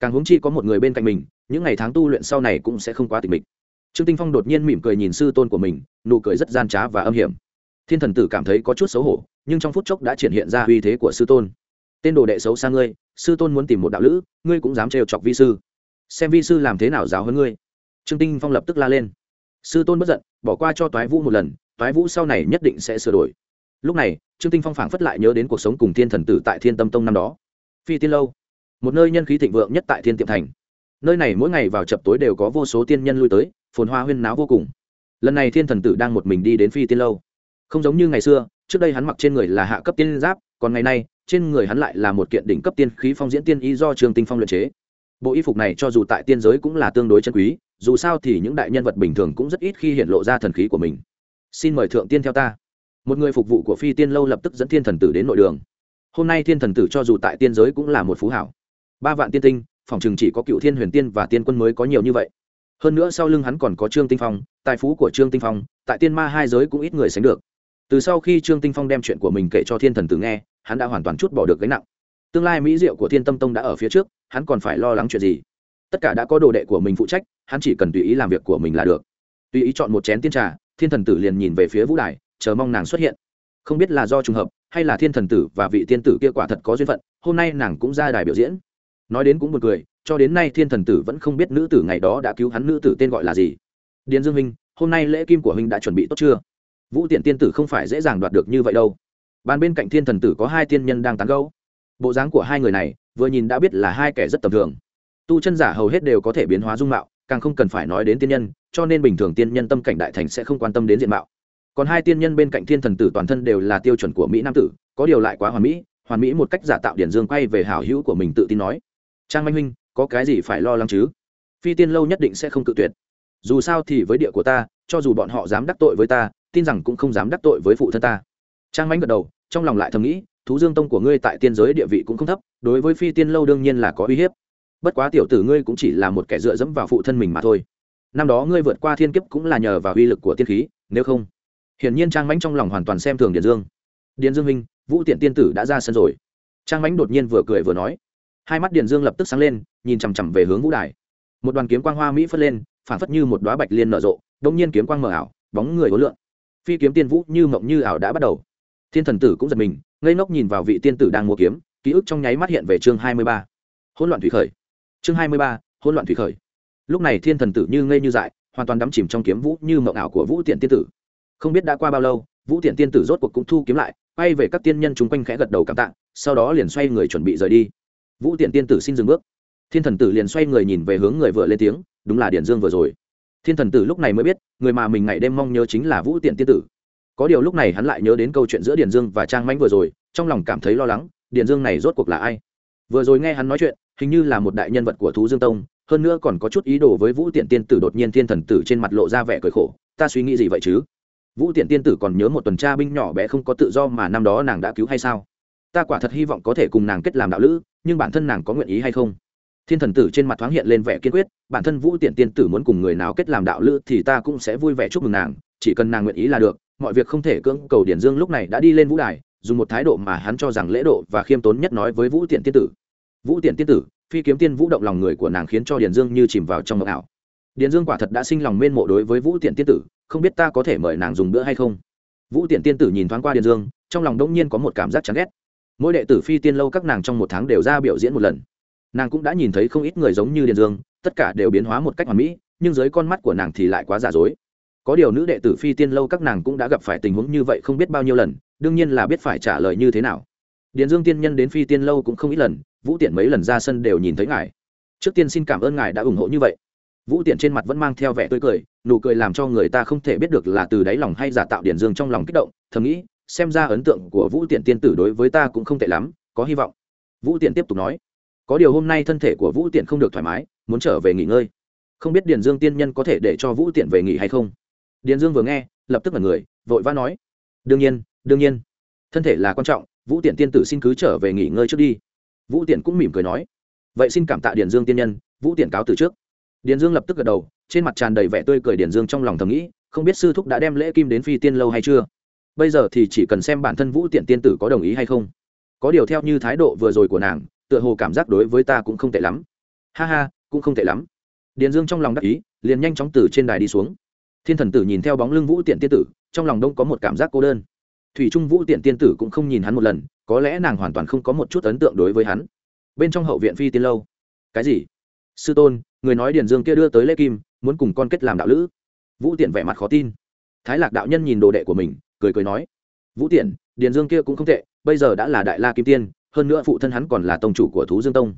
Càng huống chi có một người bên cạnh mình, những ngày tháng tu luyện sau này cũng sẽ không quá tịch mịch. Trương tinh phong đột nhiên mỉm cười nhìn sư tôn của mình, nụ cười rất gian trá và âm hiểm. Thiên thần tử cảm thấy có chút xấu hổ, nhưng trong phút chốc đã triển hiện ra uy thế của sư tôn. Tên đồ đệ xấu xa ngươi, sư tôn muốn tìm một đạo lữ, ngươi cũng dám trêu chọc vi sư. Xem vi sư làm thế nào giáo hơn ngươi. Trương tinh phong lập tức la lên sư tôn bất giận, bỏ qua cho toái vũ một lần, toái vũ sau này nhất định sẽ sửa đổi. Lúc này, trương tinh phong phảng phất lại nhớ đến cuộc sống cùng thiên thần tử tại thiên tâm tông năm đó. Phi tiên lâu, một nơi nhân khí thịnh vượng nhất tại thiên tiệm thành. Nơi này mỗi ngày vào chập tối đều có vô số tiên nhân lui tới, phồn hoa huyên náo vô cùng. Lần này thiên thần tử đang một mình đi đến phi tiên lâu. Không giống như ngày xưa, trước đây hắn mặc trên người là hạ cấp tiên giáp, còn ngày nay, trên người hắn lại là một kiện đỉnh cấp tiên khí phong diễn tiên y do trường tinh phong luyện chế bộ y phục này cho dù tại tiên giới cũng là tương đối chân quý, dù sao thì những đại nhân vật bình thường cũng rất ít khi hiện lộ ra thần khí của mình. Xin mời thượng tiên theo ta. Một người phục vụ của phi tiên lâu lập tức dẫn thiên thần tử đến nội đường. Hôm nay thiên thần tử cho dù tại tiên giới cũng là một phú hảo. Ba vạn tiên tinh, phòng chừng chỉ có cựu thiên huyền tiên và tiên quân mới có nhiều như vậy. Hơn nữa sau lưng hắn còn có trương tinh phong, tài phú của trương tinh phong, tại tiên ma hai giới cũng ít người sánh được. Từ sau khi trương tinh phong đem chuyện của mình kể cho thiên thần tử nghe, hắn đã hoàn toàn chút bỏ được gánh nặng tương lai mỹ diệu của thiên tâm tông đã ở phía trước, hắn còn phải lo lắng chuyện gì? Tất cả đã có đồ đệ của mình phụ trách, hắn chỉ cần tùy ý làm việc của mình là được. Tùy ý chọn một chén tiên trà, thiên thần tử liền nhìn về phía vũ đài, chờ mong nàng xuất hiện. Không biết là do trùng hợp, hay là thiên thần tử và vị tiên tử kia quả thật có duyên phận, hôm nay nàng cũng ra đài biểu diễn. Nói đến cũng một cười, cho đến nay thiên thần tử vẫn không biết nữ tử ngày đó đã cứu hắn nữ tử tên gọi là gì. Điền dương minh, hôm nay lễ kim của huynh đã chuẩn bị tốt chưa? Vũ tiện tiên tử không phải dễ dàng đoạt được như vậy đâu. Bàn bên cạnh thiên thần tử có hai tiên nhân đang tán gẫu bộ dáng của hai người này, vừa nhìn đã biết là hai kẻ rất tầm thường. Tu chân giả hầu hết đều có thể biến hóa dung mạo, càng không cần phải nói đến tiên nhân, cho nên bình thường tiên nhân tâm cảnh đại thành sẽ không quan tâm đến diện mạo. Còn hai tiên nhân bên cạnh thiên thần tử toàn thân đều là tiêu chuẩn của mỹ nam tử, có điều lại quá hoàn mỹ hoàn mỹ một cách giả tạo điển dương quay về hảo hữu của mình tự tin nói. Trang manh huynh, có cái gì phải lo lắng chứ? Phi tiên lâu nhất định sẽ không cự tuyệt. Dù sao thì với địa của ta, cho dù bọn họ dám đắc tội với ta, tin rằng cũng không dám đắc tội với phụ thân ta. Trang manh gật đầu, trong lòng lại thầm nghĩ thú dương tông của ngươi tại tiên giới địa vị cũng không thấp, đối với phi tiên lâu đương nhiên là có uy hiếp. Bất quá tiểu tử ngươi cũng chỉ là một kẻ dựa dẫm vào phụ thân mình mà thôi. Năm đó ngươi vượt qua thiên kiếp cũng là nhờ vào uy lực của tiên khí, nếu không, hiển nhiên trang mãnh trong lòng hoàn toàn xem thường điền dương. Điền dương minh, vũ tiện tiên tử đã ra sân rồi. Trang mãnh đột nhiên vừa cười vừa nói. Hai mắt điền dương lập tức sáng lên, nhìn chằm chằm về hướng vũ đài. Một đoàn kiếm quang hoa mỹ phất lên, phản phất như một đoá bạch liên nở rộ đông nhiên kiếm quang mờ ảo, bóng người hối lượng phi kiếm tiên vũ như mộng như ảo đã bắt đầu thiên thần tử cũng giật mình, ngây ngốc nhìn vào vị tiên tử đang mua kiếm, ký ức trong nháy mắt hiện về chương hai mươi ba. Hỗn loạn thủy khởi. Chương hai mươi ba, hỗn loạn thủy khởi. Lúc này thiên thần tử như ngây như dại, hoàn toàn đắm chìm trong kiếm vũ như mộng ảo của vũ tiện tiên tử. Không biết đã qua bao lâu, vũ tiện tiên tử rốt cuộc cũng thu kiếm lại, quay về các tiên nhân chung quanh khẽ gật đầu cảm tạ, sau đó liền xoay người chuẩn bị rời đi. Vũ tiện tiên tử xin dừng bước. Thiên thần tử liền xoay người nhìn về hướng người vừa lên tiếng, đúng là điển dương vừa rồi. Thiên thần tử lúc này mới biết, người mà mình ngày đêm mong nhớ chính là vũ tiện tiên tử có điều lúc này hắn lại nhớ đến câu chuyện giữa Điền dương và trang mãnh vừa rồi, trong lòng cảm thấy lo lắng, Điền dương này rốt cuộc là ai? Vừa rồi nghe hắn nói chuyện, hình như là một đại nhân vật của thú dương tông, hơn nữa còn có chút ý đồ với vũ tiện tiên tử đột nhiên thiên thần tử trên mặt lộ ra vẻ cười khổ, ta suy nghĩ gì vậy chứ? Vũ tiện tiên tử còn nhớ một tuần tra binh nhỏ bé không có tự do mà năm đó nàng đã cứu hay sao? Ta quả thật hy vọng có thể cùng nàng kết làm đạo lữ, nhưng bản thân nàng có nguyện ý hay không? Thiên thần tử trên mặt thoáng hiện lên vẻ kiên quyết, bản thân vũ tiện tiên tử muốn cùng người nào kết làm đạo lữ thì ta cũng sẽ vui vẻ chúc mừng nàng, chỉ cần nàng nguyện ý là được mọi việc không thể cưỡng cầu điển dương lúc này đã đi lên vũ đài, dùng một thái độ mà hắn cho rằng lễ độ và khiêm tốn nhất nói với vũ tiện tiên tử. Vũ tiện tiên tử, phi kiếm tiên vũ động lòng người của nàng khiến cho điển dương như chìm vào trong mộng ảo. Điển dương quả thật đã sinh lòng mên mộ đối với vũ tiện tiên tử, không biết ta có thể mời nàng dùng bữa hay không? Vũ tiện tiên tử nhìn thoáng qua điển dương, trong lòng đông nhiên có một cảm giác chán ghét. Mỗi đệ tử phi tiên lâu các nàng trong một tháng đều ra biểu diễn một lần. Nàng cũng đã nhìn thấy không ít người giống như điền dương, tất cả đều biến hóa một cách hoàn mỹ, nhưng dưới con mắt của nàng thì lại quá giả dối có điều nữ đệ tử phi tiên lâu các nàng cũng đã gặp phải tình huống như vậy không biết bao nhiêu lần, đương nhiên là biết phải trả lời như thế nào. Điền dương tiên nhân đến phi tiên lâu cũng không ít lần, vũ tiện mấy lần ra sân đều nhìn thấy ngài. Trước tiên xin cảm ơn ngài đã ủng hộ như vậy. Vũ tiện trên mặt vẫn mang theo vẻ tươi cười, nụ cười làm cho người ta không thể biết được là từ đáy lòng hay giả tạo điền dương trong lòng kích động, thầm nghĩ, xem ra ấn tượng của vũ tiện tiên tử đối với ta cũng không tệ lắm, có hy vọng. Vũ tiện tiếp tục nói, có điều hôm nay thân thể của vũ tiện không được thoải mái, muốn trở về nghỉ ngơi. Không biết điền dương tiên nhân có thể để cho vũ tiện về nghỉ hay không? Điền dương vừa nghe, lập tức là người, vội vã nói, đương nhiên đương nhiên. Thân thể là quan trọng, vũ tiện tiên tử xin cứ trở về nghỉ ngơi trước đi. Vũ tiện cũng mỉm cười nói, vậy xin cảm tạ điền dương tiên nhân, vũ tiện cáo từ trước. Điền dương lập tức gật đầu, trên mặt tràn đầy vẻ tươi cười điền dương trong lòng thầm nghĩ, không biết sư thúc đã đem lễ kim đến phi tiên lâu hay chưa. Bây giờ thì chỉ cần xem bản thân vũ tiện tiên tử có đồng ý hay không. Có điều theo như thái độ vừa rồi của nàng, tựa hồ cảm giác đối với ta cũng không tệ lắm. Ha ha, cũng không tệ lắm. Điền dương trong lòng đắc ý, liền nhanh chóng từ trên đài đi xuống thiên thần tử nhìn theo bóng lưng vũ tiện tiên tử, trong lòng đông có một cảm giác cô đơn. Thủy trung vũ tiện tiên tử cũng không nhìn hắn một lần, có lẽ nàng hoàn toàn không có một chút ấn tượng đối với hắn. Bên trong hậu viện phi tiên lâu. Cái gì? Sư tôn, người nói điền dương kia đưa tới lễ kim, muốn cùng con kết làm đạo lữ. Vũ tiện vẻ mặt khó tin. Thái lạc đạo nhân nhìn đồ đệ của mình, cười cười nói, vũ tiện điền dương kia cũng không tệ, bây giờ đã là đại la kim tiên, hơn nữa phụ thân hắn còn là tông chủ của thú dương tông.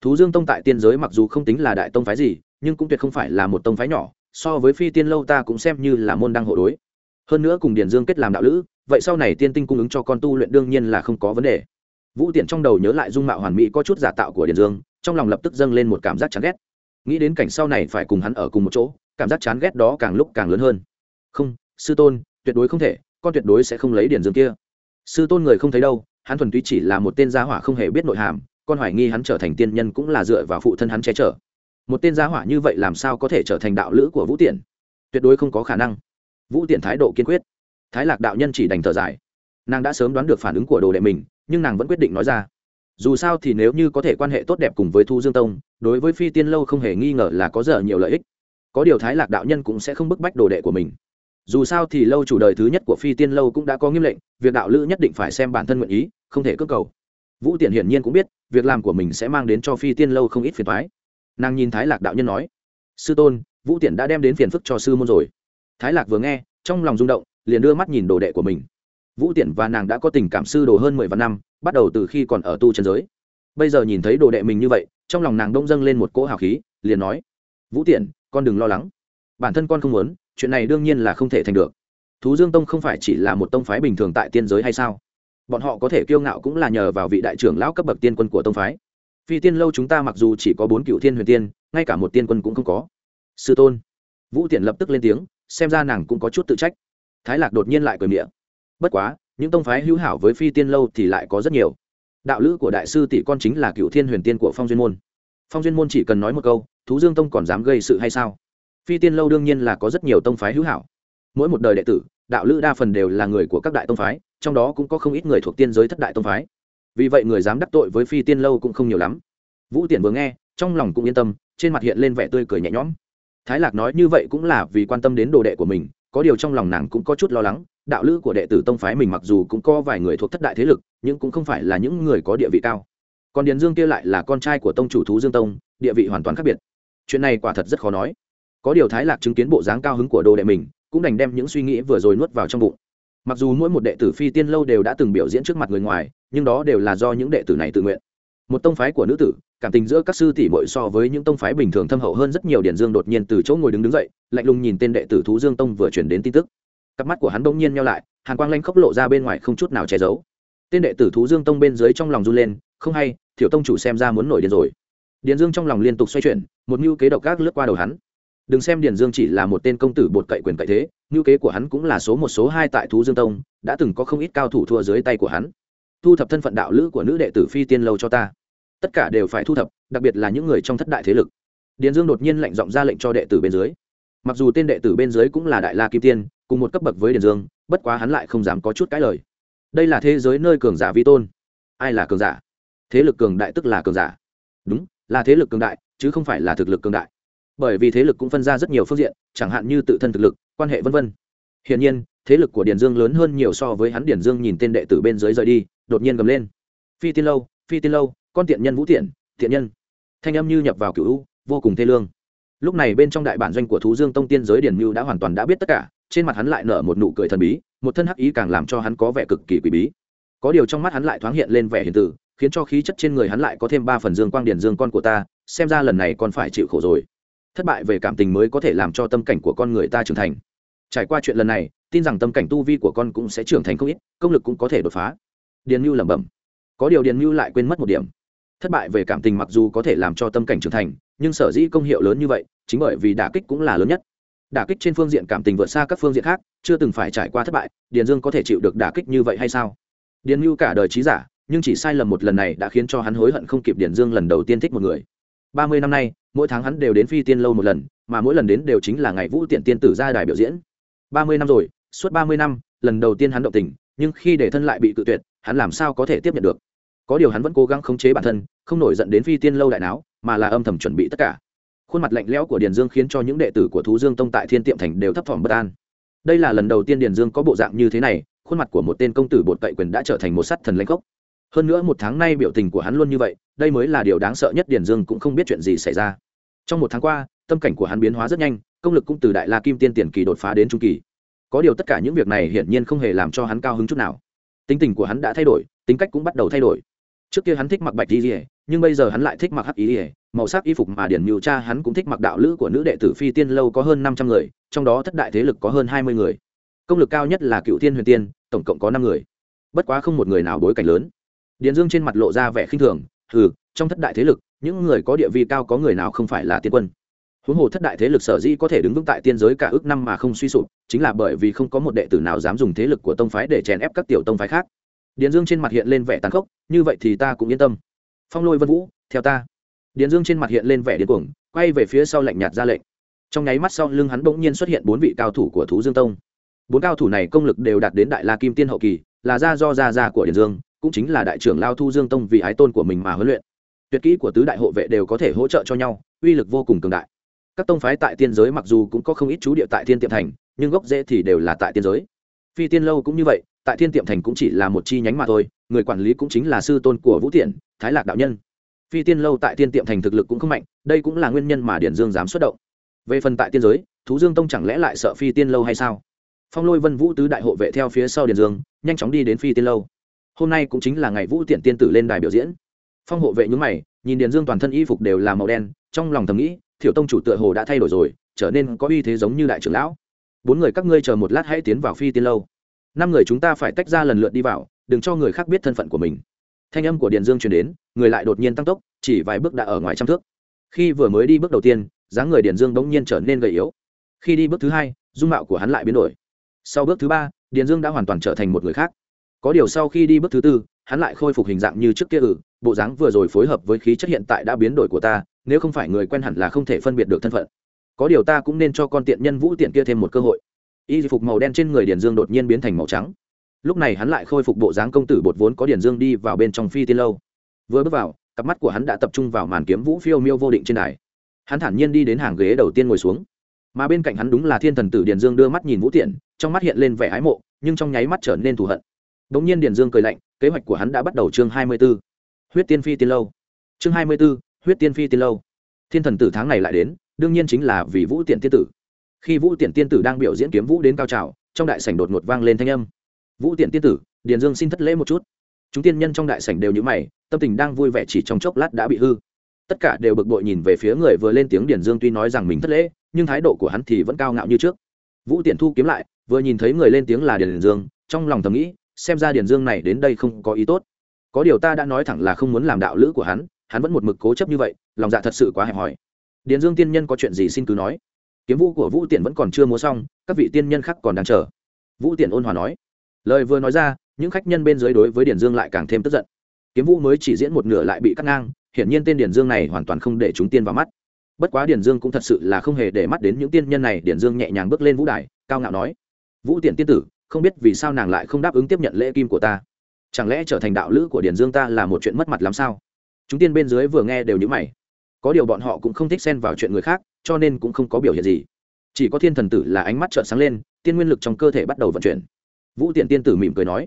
Thú dương tông tại tiên giới mặc dù không tính là đại tông phái gì, nhưng cũng tuyệt không phải là một tông phái nhỏ so với phi tiên lâu ta cũng xem như là môn đăng hộ đối. Hơn nữa cùng điền dương kết làm đạo lữ, vậy sau này tiên tinh cung ứng cho con tu luyện đương nhiên là không có vấn đề. Vũ tiện trong đầu nhớ lại dung mạo hoàn mỹ có chút giả tạo của điền dương, trong lòng lập tức dâng lên một cảm giác chán ghét. Nghĩ đến cảnh sau này phải cùng hắn ở cùng một chỗ, cảm giác chán ghét đó càng lúc càng lớn hơn. Không, sư tôn, tuyệt đối không thể, con tuyệt đối sẽ không lấy điền dương kia. Sư tôn người không thấy đâu, hắn thuần túy chỉ là một tên gia hỏa không hề biết nội hàm, con hoài nghi hắn trở thành tiên nhân cũng là dựa vào phụ thân hắn che chở một tên gia hỏa như vậy làm sao có thể trở thành đạo lữ của vũ tiện tuyệt đối không có khả năng. Vũ tiện thái độ kiên quyết. Thái lạc đạo nhân chỉ đành thở dài. Nàng đã sớm đoán được phản ứng của đồ đệ mình, nhưng nàng vẫn quyết định nói ra. Dù sao thì nếu như có thể quan hệ tốt đẹp cùng với thu dương tông, đối với phi tiên lâu không hề nghi ngờ là có giờ nhiều lợi ích. Có điều thái lạc đạo nhân cũng sẽ không bức bách đồ đệ của mình. Dù sao thì lâu chủ đời thứ nhất của phi tiên lâu cũng đã có nghiêm lệnh, việc đạo lữ nhất định phải xem bản thân nguyện ý, không thể cưỡng cầu. Vũ tiện hiển nhiên cũng biết, việc làm của mình sẽ mang đến cho phi tiên lâu không ít phiền thoái nàng nhìn thái lạc đạo nhân nói, sư tôn, vũ tiện đã đem đến phiền phức cho sư môn rồi. Thái lạc vừa nghe, trong lòng rung động, liền đưa mắt nhìn đồ đệ của mình. Vũ tiện và nàng đã có tình cảm sư đồ hơn mười vạn năm, bắt đầu từ khi còn ở tu trần giới. Bây giờ nhìn thấy đồ đệ mình như vậy, trong lòng nàng đông dâng lên một cỗ hào khí, liền nói, vũ tiện con đừng lo lắng. Bản thân con không muốn, chuyện này đương nhiên là không thể thành được. Thú dương tông không phải chỉ là một tông phái bình thường tại tiên giới hay sao? Bọn họ có thể kiêu ngạo cũng là nhờ vào vị đại trưởng lão cấp bậc tiên quân của tông phái phi tiên lâu chúng ta mặc dù chỉ có bốn cựu thiên huyền tiên, ngay cả một tiên quân cũng không có. Sư tôn. Vũ tiện lập tức lên tiếng, xem ra nàng cũng có chút tự trách. Thái lạc đột nhiên lại cười miệng bất quá, những tông phái hữu hảo với phi tiên lâu thì lại có rất nhiều. Đạo lữ của đại sư tỷ con chính là cựu thiên huyền tiên của phong duyên môn. Phong duyên môn chỉ cần nói một câu, thú dương tông còn dám gây sự hay sao? Phi tiên lâu đương nhiên là có rất nhiều tông phái hữu hảo. Mỗi một đời đệ tử, đạo lữ đa phần đều là người của các đại tông phái, trong đó cũng có không ít người thuộc tiên giới thất đại tông phái vì vậy người dám đắc tội với phi tiên lâu cũng không nhiều lắm. Vũ tiện vừa nghe, trong lòng cũng yên tâm, trên mặt hiện lên vẻ tươi cười nhẹ nhõm. Thái lạc nói như vậy cũng là vì quan tâm đến đồ đệ của mình, có điều trong lòng nàng cũng có chút lo lắng, đạo lữ của đệ tử tông phái mình mặc dù cũng có vài người thuộc thất đại thế lực, nhưng cũng không phải là những người có địa vị cao. Còn điền dương kia lại là con trai của tông chủ thú dương tông, địa vị hoàn toàn khác biệt. Chuyện này quả thật rất khó nói. Có điều thái lạc chứng kiến bộ dáng cao hứng của đồ đệ mình, cũng đành đem những suy nghĩ vừa rồi nuốt vào trong bụng mặc dù mỗi một đệ tử phi tiên lâu đều đã từng biểu diễn trước mặt người ngoài, nhưng đó đều là do những đệ tử này tự nguyện. Một tông phái của nữ tử, cảm tình giữa các sư tỷ muội so với những tông phái bình thường thâm hậu hơn rất nhiều điển dương đột nhiên từ chỗ ngồi đứng đứng dậy, lạnh lùng nhìn tên đệ tử thú dương tông vừa chuyển đến tin tức. Cặp mắt của hắn bỗng nhiên nhau lại, hàn quang lanh khốc lộ ra bên ngoài không chút nào che giấu. Tên đệ tử thú dương tông bên dưới trong lòng run lên, không hay thiểu tông chủ xem ra muốn nổi điên rồi. Điền dương trong lòng liên tục xoay chuyển, một mưu kế độc gác lướt qua đầu hắn. Đừng xem điền dương chỉ là một tên công tử bột cậy quyền cậy thế mưu kế của hắn cũng là số một, số hai tại thú dương tông, đã từng có không ít cao thủ thua dưới tay của hắn. Thu thập thân phận đạo lữ của nữ đệ tử phi tiên lâu cho ta. Tất cả đều phải thu thập, đặc biệt là những người trong thất đại thế lực. Điền dương đột nhiên lệnh giọng ra lệnh cho đệ tử bên dưới. Mặc dù tên đệ tử bên dưới cũng là đại la kim tiên, cùng một cấp bậc với điền dương, bất quá hắn lại không dám có chút cãi lời. Đây là thế giới nơi cường giả vi tôn. Ai là cường giả? Thế lực cường đại tức là cường giả. Đúng, là thế lực cường đại, chứ không phải là thực lực cường đại. Bởi vì thế lực cũng phân ra rất nhiều phương diện, chẳng hạn như tự thân thực lực quan hệ vân vân. Hiển nhiên, thế lực của điền dương lớn hơn nhiều so với hắn điền dương nhìn tên đệ tử bên dưới rời đi, đột nhiên gầm lên. Phi tiên lâu, phi tiên lâu, con tiện nhân vũ tiện tiện nhân. Thanh âm như nhập vào cựu vô cùng thê lương. Lúc này bên trong đại bản doanh của thú dương tông tiên giới Điền Nưu đã hoàn toàn đã biết tất cả, trên mặt hắn lại nở một nụ cười thần bí, một thân hắc ý càng làm cho hắn có vẻ cực kỳ quỷ bí. Có điều trong mắt hắn lại thoáng hiện lên vẻ hiền tử khiến cho khí chất trên người hắn lại có thêm ba phần dương quang điển dương con của ta, xem ra lần này con phải chịu khổ rồi. Thất bại về cảm tình mới có thể làm cho tâm cảnh của con người ta trưởng thành trải qua chuyện lần này, tin rằng tâm cảnh tu vi của con cũng sẽ trưởng thành không ít, công lực cũng có thể đột phá. Điền mưu lẩm bẩm. Có điều điền mưu lại quên mất một điểm. Thất bại về cảm tình mặc dù có thể làm cho tâm cảnh trưởng thành, nhưng sở dĩ công hiệu lớn như vậy, chính bởi vì đả kích cũng là lớn nhất. Đả kích trên phương diện cảm tình vượt xa các phương diện khác, chưa từng phải trải qua thất bại, điền dương có thể chịu được đả kích như vậy hay sao? Điền mưu cả đời trí giả, nhưng chỉ sai lầm một lần này đã khiến cho hắn hối hận không kịp điền dương lần đầu tiên thích một người. Ba mươi năm nay, mỗi tháng hắn đều đến phi tiên lâu một lần, mà mỗi lần đến đều chính là ngày vũ tiện tiên tử ra đài biểu diễn ba mươi năm rồi, suốt ba mươi năm, lần đầu tiên hắn động tình, nhưng khi để thân lại bị cự tuyệt, hắn làm sao có thể tiếp nhận được? Có điều hắn vẫn cố gắng khống chế bản thân, không nổi giận đến phi tiên lâu đại não mà là âm thầm chuẩn bị tất cả. Khuôn mặt lạnh lẽo của điền dương khiến cho những đệ tử của thú dương tông tại thiên tiệm thành đều thấp thỏm bất an. Đây là lần đầu tiên điền dương có bộ dạng như thế này, khuôn mặt của một tên công tử bột cậy quyền đã trở thành một sắt thần lãnh gốc. Hơn nữa một tháng nay biểu tình của hắn luôn như vậy, đây mới là điều đáng sợ nhất điền dương cũng không biết chuyện gì xảy ra. Trong một tháng qua, tâm cảnh của hắn biến hóa rất nhanh công lực cũng từ đại la kim tiên tiền kỳ đột phá đến trung kỳ. Có điều tất cả những việc này hiển nhiên không hề làm cho hắn cao hứng chút nào. Tính tình của hắn đã thay đổi, tính cách cũng bắt đầu thay đổi. Trước kia hắn thích mặc bạch y ỉa nhưng bây giờ hắn lại thích mặc hắc y ỉa màu sắc y phục mà điển mưu cha hắn cũng thích mặc đạo lữ của nữ đệ tử phi tiên lâu có hơn năm trăm người, trong đó thất đại thế lực có hơn hai mươi người. Công lực cao nhất là cựu tiên huyền tiên, tổng cộng có năm người. Bất quá không một người nào bối cảnh lớn. Điền dương trên mặt lộ ra vẻ khinh thường ừ trong thất đại thế lực, những người có địa vị cao có người nào không phải là tiên quân? Huống hồ thất đại thế lực sở dĩ có thể đứng vững tại tiên giới cả ước năm mà không suy sụp, chính là bởi vì không có một đệ tử nào dám dùng thế lực của tông phái để chèn ép các tiểu tông phái khác. Điền dương trên mặt hiện lên vẻ tàn khốc, như vậy thì ta cũng yên tâm. Phong lôi vân vũ, theo ta. Điền dương trên mặt hiện lên vẻ điên cuồng, quay về phía sau lạnh nhạt ra lệnh. Trong nháy mắt sau lưng hắn bỗng nhiên xuất hiện bốn vị cao thủ của thú dương tông. Bốn cao thủ này công lực đều đạt đến đại la kim tiên hậu kỳ, là gia do gia gia của điền dương, cũng chính là đại trưởng lao thu dương tông vì ái tôn của mình mà huấn luyện. Tuyệt kỹ của tứ đại hộ vệ đều có thể hỗ trợ cho nhau, uy lực vô cùng cường đại các tông phái tại tiên giới mặc dù cũng có không ít chú địa tại thiên tiệm thành, nhưng gốc rễ thì đều là tại tiên giới. Phi tiên lâu cũng như vậy, tại thiên tiệm thành cũng chỉ là một chi nhánh mà thôi, người quản lý cũng chính là sư tôn của vũ tiện thái lạc đạo nhân. Phi tiên lâu tại thiên tiệm thành thực lực cũng không mạnh, đây cũng là nguyên nhân mà điển dương dám xuất động. Về phần tại tiên giới, thú dương tông chẳng lẽ lại sợ phi tiên lâu hay sao? Phong lôi vân vũ tứ đại hộ vệ theo phía sau điển dương, nhanh chóng đi đến phi tiên lâu. Hôm nay cũng chính là ngày vũ tiện tiên tử lên đài biểu diễn. Phong hộ vệ nhúng mày, nhìn điển dương toàn thân y phục đều là màu đen, trong lòng thầm nghĩ thiểu tông chủ tựa hồ đã thay đổi rồi, trở nên có uy thế giống như đại trưởng lão. Bốn người các ngươi chờ một lát hãy tiến vào phi tiên lâu. Năm người chúng ta phải tách ra lần lượt đi vào, đừng cho người khác biết thân phận của mình. Thanh âm của điền dương truyền đến, người lại đột nhiên tăng tốc, chỉ vài bước đã ở ngoài trăm thước. Khi vừa mới đi bước đầu tiên, dáng người điền dương bỗng nhiên trở nên gầy yếu. Khi đi bước thứ hai, dung mạo của hắn lại biến đổi. Sau bước thứ ba điền dương đã hoàn toàn trở thành một người khác. Có điều sau khi đi bước thứ tư, hắn lại khôi phục hình dạng như trước kia ử bộ dáng vừa rồi phối hợp với khí chất hiện tại đã biến đổi của ta nếu không phải người quen hẳn là không thể phân biệt được thân phận. Có điều ta cũng nên cho con tiện nhân vũ tiện kia thêm một cơ hội. Y phục màu đen trên người điền dương đột nhiên biến thành màu trắng. Lúc này hắn lại khôi phục bộ dáng công tử bột vốn có điền dương đi vào bên trong phi tiên lâu. Vừa bước vào, cặp mắt của hắn đã tập trung vào màn kiếm vũ phiêu miêu vô định trên đài. Hắn thản nhiên đi đến hàng ghế đầu tiên ngồi xuống. Mà bên cạnh hắn đúng là thiên thần tử điền dương đưa mắt nhìn vũ tiện, trong mắt hiện lên vẻ ái mộ, nhưng trong nháy mắt trở nên thù hận. Đ ỗ n g nhiên điền dương cười lạnh, kế hoạch của hắn đã bắt đầu chương hai mươi b ố huyết tiên phi tiên lâu. Chương hai mươi b ố huyết tiên phi tiên lâu. Thiên thần tử tháng này lại đến, đương nhiên chính là vì vũ tiện tiên tử. Khi vũ tiện tiên tử đang biểu diễn kiếm vũ đến cao trào, trong đại sảnh đột ngột vang lên thanh âm. Vũ tiện tiên tử, điền dương xin thất lễ một chút. Chúng tiên nhân trong đại sảnh đều như mày, tâm tình đang vui vẻ chỉ trong chốc lát đã bị hư. Tất cả đều bực bội nhìn về phía người vừa lên tiếng điền dương tuy nói rằng mình thất lễ, nhưng thái độ của hắn thì vẫn cao ngạo như trước. Vũ tiện thu kiếm lại, vừa nhìn thấy người lên tiếng là điền dương, trong lòng thầm nghĩ, xem ra điền dương này đến đây không có ý tốt. Có điều ta đã nói thẳng là không muốn làm đạo lữ của hắn hắn vẫn một mực cố chấp như vậy, lòng dạ thật sự quá hẹp hòi. Điền dương tiên nhân có chuyện gì xin cứ nói. Kiếm vũ của vũ tiện vẫn còn chưa múa xong, các vị tiên nhân khác còn đang chờ. Vũ tiện ôn hòa nói. Lời vừa nói ra, những khách nhân bên dưới đối với điền dương lại càng thêm tức giận. Kiếm vũ mới chỉ diễn một nửa lại bị cắt ngang, hiển nhiên tên điền dương này hoàn toàn không để chúng tiên vào mắt. Bất quá điền dương cũng thật sự là không hề để mắt đến những tiên nhân này, điền dương nhẹ nhàng bước lên vũ đài, cao ngạo nói. Vũ tiện tiên tử, không biết vì sao nàng lại không đáp ứng tiếp nhận lễ kim của ta. Chẳng lẽ trở thành đạo lữ của điền dương ta là một chuyện mất mặt lắm sao? Chúng tiên bên dưới vừa nghe đều nhữ mày. Có điều bọn họ cũng không thích xen vào chuyện người khác, cho nên cũng không có biểu hiện gì. Chỉ có thiên thần tử là ánh mắt trợn sáng lên, tiên nguyên lực trong cơ thể bắt đầu vận chuyển. Vũ tiện tiên tử mỉm cười nói,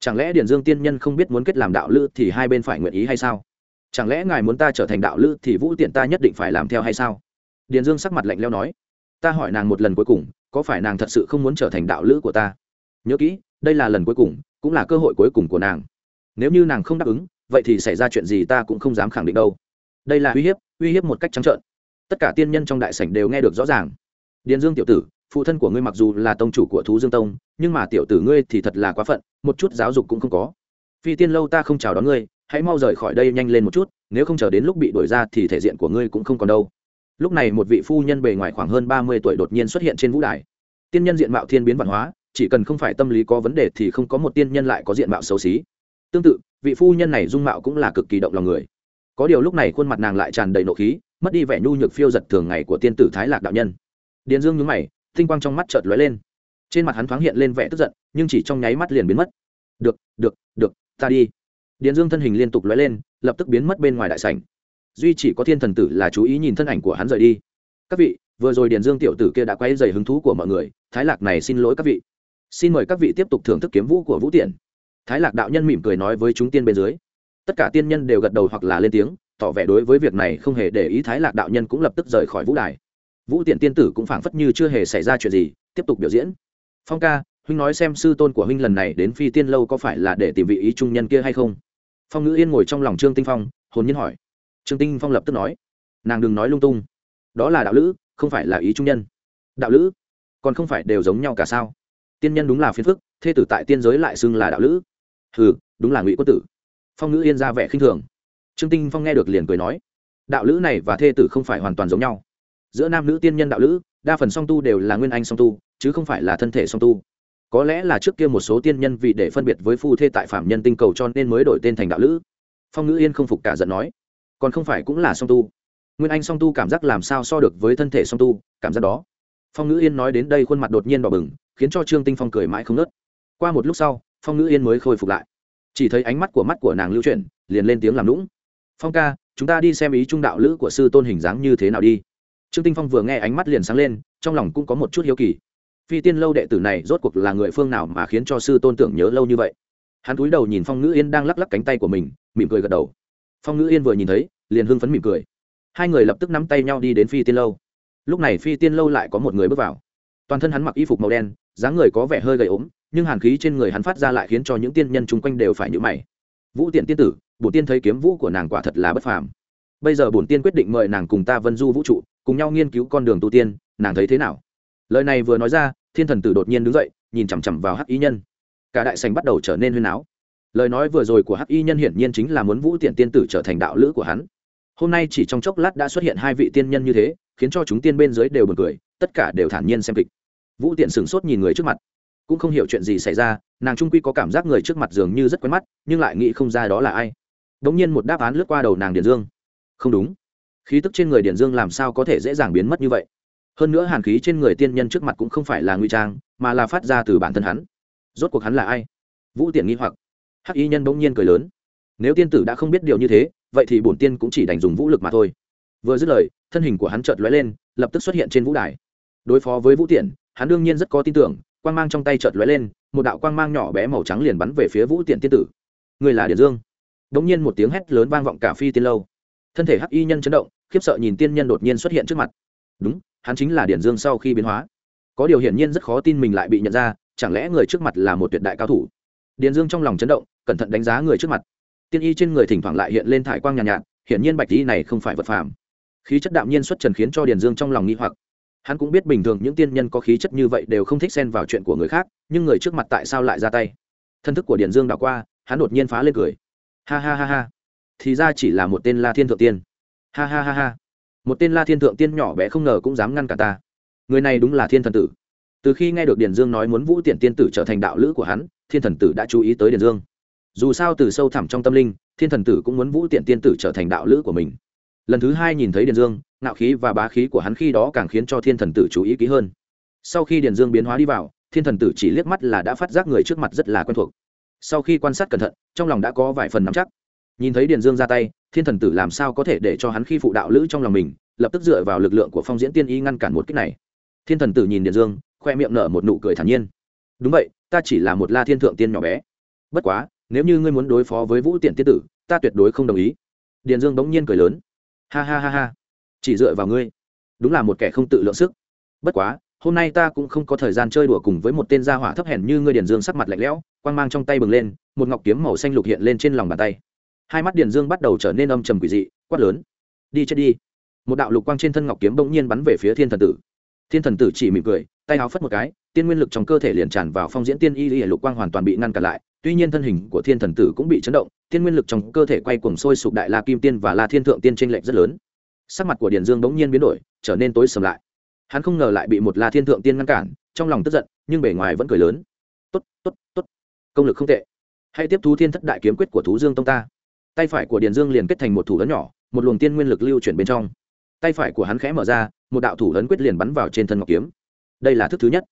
chẳng lẽ điền dương tiên nhân không biết muốn kết làm đạo lữ thì hai bên phải nguyện ý hay sao? Chẳng lẽ ngài muốn ta trở thành đạo lữ thì vũ tiện ta nhất định phải làm theo hay sao? Điền dương sắc mặt lạnh leo nói, ta hỏi nàng một lần cuối cùng, có phải nàng thật sự không muốn trở thành đạo lữ của ta? Nhớ kỹ, đây là lần cuối cùng, cũng là cơ hội cuối cùng của nàng. Nếu như nàng không đáp ứng vậy thì xảy ra chuyện gì ta cũng không dám khẳng định đâu. Đây là uy hiếp uy hiếp một cách trắng trợn. Tất cả tiên nhân trong đại sảnh đều nghe được rõ ràng. Điền dương tiểu tử, phụ thân của ngươi mặc dù là tông chủ của thú dương tông, nhưng mà tiểu tử ngươi thì thật là quá phận, một chút giáo dục cũng không có. Phi tiên lâu ta không chào đón ngươi, hãy mau rời khỏi đây nhanh lên một chút, nếu không chờ đến lúc bị đuổi ra thì thể diện của ngươi cũng không còn đâu. Lúc này một vị phu nhân bề ngoài khoảng hơn ba mươi tuổi đột nhiên xuất hiện trên vũ đài. Tiên nhân diện mạo thiên biến văn hóa, chỉ cần không phải tâm lý có vấn đề thì không có một tiên nhân lại có diện mạo xấu xí. Tương tự vị phu nhân này dung mạo cũng là cực kỳ động lòng người. Có điều lúc này khuôn mặt nàng lại tràn đầy nộ khí, mất đi vẻ nhu nhược phiêu giật thường ngày của tiên tử thái lạc đạo nhân. Điền dương nhúng mày, tinh quang trong mắt chợt lóe lên. Trên mặt hắn thoáng hiện lên vẻ tức giận, nhưng chỉ trong nháy mắt liền biến mất. Được được được, ta đi. Điền dương thân hình liên tục lóe lên, lập tức biến mất bên ngoài đại sảnh. Duy chỉ có thiên thần tử là chú ý nhìn thân ảnh của hắn rời đi. Các vị, vừa rồi điền dương tiểu tử kia đã quay dày hứng thú của mọi người, thái lạc này xin lỗi các vị. Xin mời các vị tiếp tục thưởng thức kiếm vũ của vũ tiện thái lạc đạo nhân mỉm cười nói với chúng tiên bên dưới. Tất cả tiên nhân đều gật đầu hoặc là lên tiếng, tỏ vẻ đối với việc này không hề để ý thái lạc đạo nhân cũng lập tức rời khỏi vũ đài. Vũ tiện tiên tử cũng phảng phất như chưa hề xảy ra chuyện gì, tiếp tục biểu diễn. Phong ca, huynh nói xem sư tôn của huynh lần này đến phi tiên lâu có phải là để tìm vị ý trung nhân kia hay không? Phong ngữ yên ngồi trong lòng trương tinh phong, hồn nhiên hỏi. Trương tinh phong lập tức nói. Nàng đừng nói lung tung. Đó là đạo lữ, không phải là ý trung nhân. Đạo lữ? Còn không phải đều giống nhau cả sao? Tiên nhân đúng là phiền phức, thê tử tại tiên giới lại xưng là đạo lữ hừ, đúng là ngụy quân tử. Phong ngữ yên ra vẻ khinh thường. Trương tinh phong nghe được liền cười nói, đạo lữ này và thê tử không phải hoàn toàn giống nhau. Giữa nam nữ tiên nhân đạo lữ, đa phần song tu đều là nguyên anh song tu, chứ không phải là thân thể song tu. Có lẽ là trước kia một số tiên nhân vì để phân biệt với phu thê tại phạm nhân tinh cầu cho nên mới đổi tên thành đạo lữ. Phong ngữ yên không phục cả giận nói, còn không phải cũng là song tu. Nguyên anh song tu cảm giác làm sao so được với thân thể song tu, cảm giác đó. Phong ngữ yên nói đến đây khuôn mặt đột nhiên đỏ bừng, khiến cho trương tinh phong cười mãi không nớt qua một lúc sau phong ngữ yên mới khôi phục lại. Chỉ thấy ánh mắt của mắt của nàng lưu chuyển, liền lên tiếng làm lũng phong ca, chúng ta đi xem ý trung đạo lữ của sư tôn hình dáng như thế nào đi. Trương tinh phong vừa nghe ánh mắt liền sáng lên, trong lòng cũng có một chút hiếu kỳ. Phi tiên lâu đệ tử này rốt cuộc là người phương nào mà khiến cho sư tôn tưởng nhớ lâu như vậy? Hắn cúi đầu nhìn phong ngữ yên đang lắc lắc cánh tay của mình, mỉm cười gật đầu. Phong ngữ yên vừa nhìn thấy, liền hưng phấn mỉm cười. Hai người lập tức nắm tay nhau đi đến phi tiên lâu. Lúc này phi tiên lâu lại có một người bước vào. Toàn thân hắn mặc y phục màu đen, dáng người có vẻ hơi gầy ốm nhưng hàn khí trên người hắn phát ra lại khiến cho những tiên nhân chung quanh đều phải nhữ mày. Vũ tiện tiên tử bổn tiên thấy kiếm vũ của nàng quả thật là bất phàm. Bây giờ bổn tiên quyết định mời nàng cùng ta vân du vũ trụ, cùng nhau nghiên cứu con đường tu tiên, nàng thấy thế nào? Lời này vừa nói ra, thiên thần tử đột nhiên đứng dậy, nhìn chằm chằm vào hắc y nhân. Cả đại sành bắt đầu trở nên huyên áo. Lời nói vừa rồi của hắc y nhân hiển nhiên chính là muốn vũ tiện tiên tử trở thành đạo lữ của hắn. Hôm nay chỉ trong chốc lát đã xuất hiện hai vị tiên nhân như thế, khiến cho chúng tiên bên dưới đều bật cười, tất cả đều thản nhiên xem kịch. Vũ tiện sửng sốt nhìn người trước mặt cũng không hiểu chuyện gì xảy ra, nàng trung quy có cảm giác người trước mặt dường như rất quen mắt, nhưng lại nghĩ không ra đó là ai. Đ ỗ n g nhiên một đáp án lướt qua đầu nàng điền dương. Không đúng. Khí tức trên người điền dương làm sao có thể dễ dàng biến mất như vậy? Hơn nữa hàn khí trên người tiên nhân trước mặt cũng không phải là nguy trang, mà là phát ra từ bản thân hắn. Rốt cuộc hắn là ai? Vũ tiện nghi hoặc. Hắc y nhân bỗng nhiên cười lớn. Nếu tiên tử đã không biết điều như thế, vậy thì bổn tiên cũng chỉ đành dùng vũ lực mà thôi. Vừa dứt lời, thân hình của hắn chợt lóe lên, lập tức xuất hiện trên vũ đài. Đối phó với vũ tiện hắn đương nhiên rất có tin tưởng quang mang trong tay chợt lóe lên một đạo quang mang nhỏ bé màu trắng liền bắn về phía vũ tiện tiên tử. Người là điền dương. Đ nhiên một tiếng hét lớn vang vọng cả phi tiên lâu. Thân thể hắc y nhân chấn động khiếp sợ nhìn tiên nhân đột nhiên xuất hiện trước mặt. Đúng hắn chính là điền dương sau khi biến hóa. Có điều hiển nhiên rất khó tin mình lại bị nhận ra chẳng lẽ người trước mặt là một tuyệt đại cao thủ? Điền dương trong lòng chấn động cẩn thận đánh giá người trước mặt. Tiên y trên người thỉnh thoảng lại hiện lên thải quang nhàn nhạt, nhạt hiển nhiên bạch y này không phải vật phàm. Khí chất đạm nhiên xuất trần khiến cho điền dương trong lòng nghi hoặc hắn cũng biết bình thường những tiên nhân có khí chất như vậy đều không thích xen vào chuyện của người khác, nhưng người trước mặt tại sao lại ra tay? Thân thức của điền dương đảo qua, hắn đột nhiên phá lên cười. Ha ha ha ha. Thì ra chỉ là một tên la thiên thượng tiên. Ha ha ha ha. Một tên la thiên thượng tiên nhỏ bé không ngờ cũng dám ngăn cả ta. Người này đúng là thiên thần tử. Từ khi nghe được điền dương nói muốn vũ tiện tiên tử trở thành đạo lữ của hắn, thiên thần tử đã chú ý tới điền dương. Dù sao từ sâu thẳm trong tâm linh, thiên thần tử cũng muốn vũ tiện tiên tử trở thành đạo lữ của mình. Lần thứ hai nhìn thấy điền dương ngạo khí và bá khí của hắn khi đó càng khiến cho thiên thần tử chú ý kỹ hơn. Sau khi điền dương biến hóa đi vào, thiên thần tử chỉ liếc mắt là đã phát giác người trước mặt rất là quen thuộc. Sau khi quan sát cẩn thận, trong lòng đã có vài phần nắm chắc. Nhìn thấy điền dương ra tay, thiên thần tử làm sao có thể để cho hắn khi phụ đạo lữ trong lòng mình, lập tức dựa vào lực lượng của phong diễn tiên y ngăn cản một cách này. Thiên thần tử nhìn điền dương, khoe miệng nở một nụ cười thản nhiên. Đúng vậy, ta chỉ là một la thiên thượng tiên nhỏ bé. Bất quá, nếu như ngươi muốn đối phó với vũ tiện tiên tử, ta tuyệt đối không đồng ý. Điền dương bỗng nhiên cười lớn. Ha ha ha ha chỉ dựa vào ngươi. Đúng là một kẻ không tự lượng sức. Bất quá, hôm nay ta cũng không có thời gian chơi đùa cùng với một tên gia hỏa thấp hèn như ngươi điền dương sắc mặt lạnh lẽo, quang mang trong tay bừng lên, một ngọc kiếm màu xanh lục hiện lên trên lòng bàn tay. Hai mắt điền dương bắt đầu trở nên âm trầm quỷ dị, quát lớn. Đi chết đi. Một đạo lục quang trên thân ngọc kiếm bỗng nhiên bắn về phía thiên thần tử. Thiên thần tử chỉ mỉm cười, tay áo phất một cái, tiên nguyên lực trong cơ thể liền tràn vào phong diễn tiên y y, lục quang hoàn toàn bị ngăn cản lại. Tuy nhiên thân hình của thiên thần tử cũng bị chấn động, tiên nguyên lực trong cơ thể quay cuồng sôi sục đại la kim tiên và la thiên thượng tiên tranh lệch rất lớn sắc mặt của điền dương bỗng nhiên biến đổi, trở nên tối sầm lại. Hắn không ngờ lại bị một la thiên thượng tiên ngăn cản, trong lòng tức giận, nhưng bề ngoài vẫn cười lớn. Tốt tốt tốt, công lực không tệ. Hãy tiếp thu thiên thất đại kiếm quyết của thú dương tông ta. Tay phải của điền dương liền kết thành một thủ lớn nhỏ, một luồng tiên nguyên lực lưu chuyển bên trong. Tay phải của hắn khẽ mở ra, một đạo thủ lớn quyết liền bắn vào trên thân ngọc kiếm. Đây là thức thứ nhất.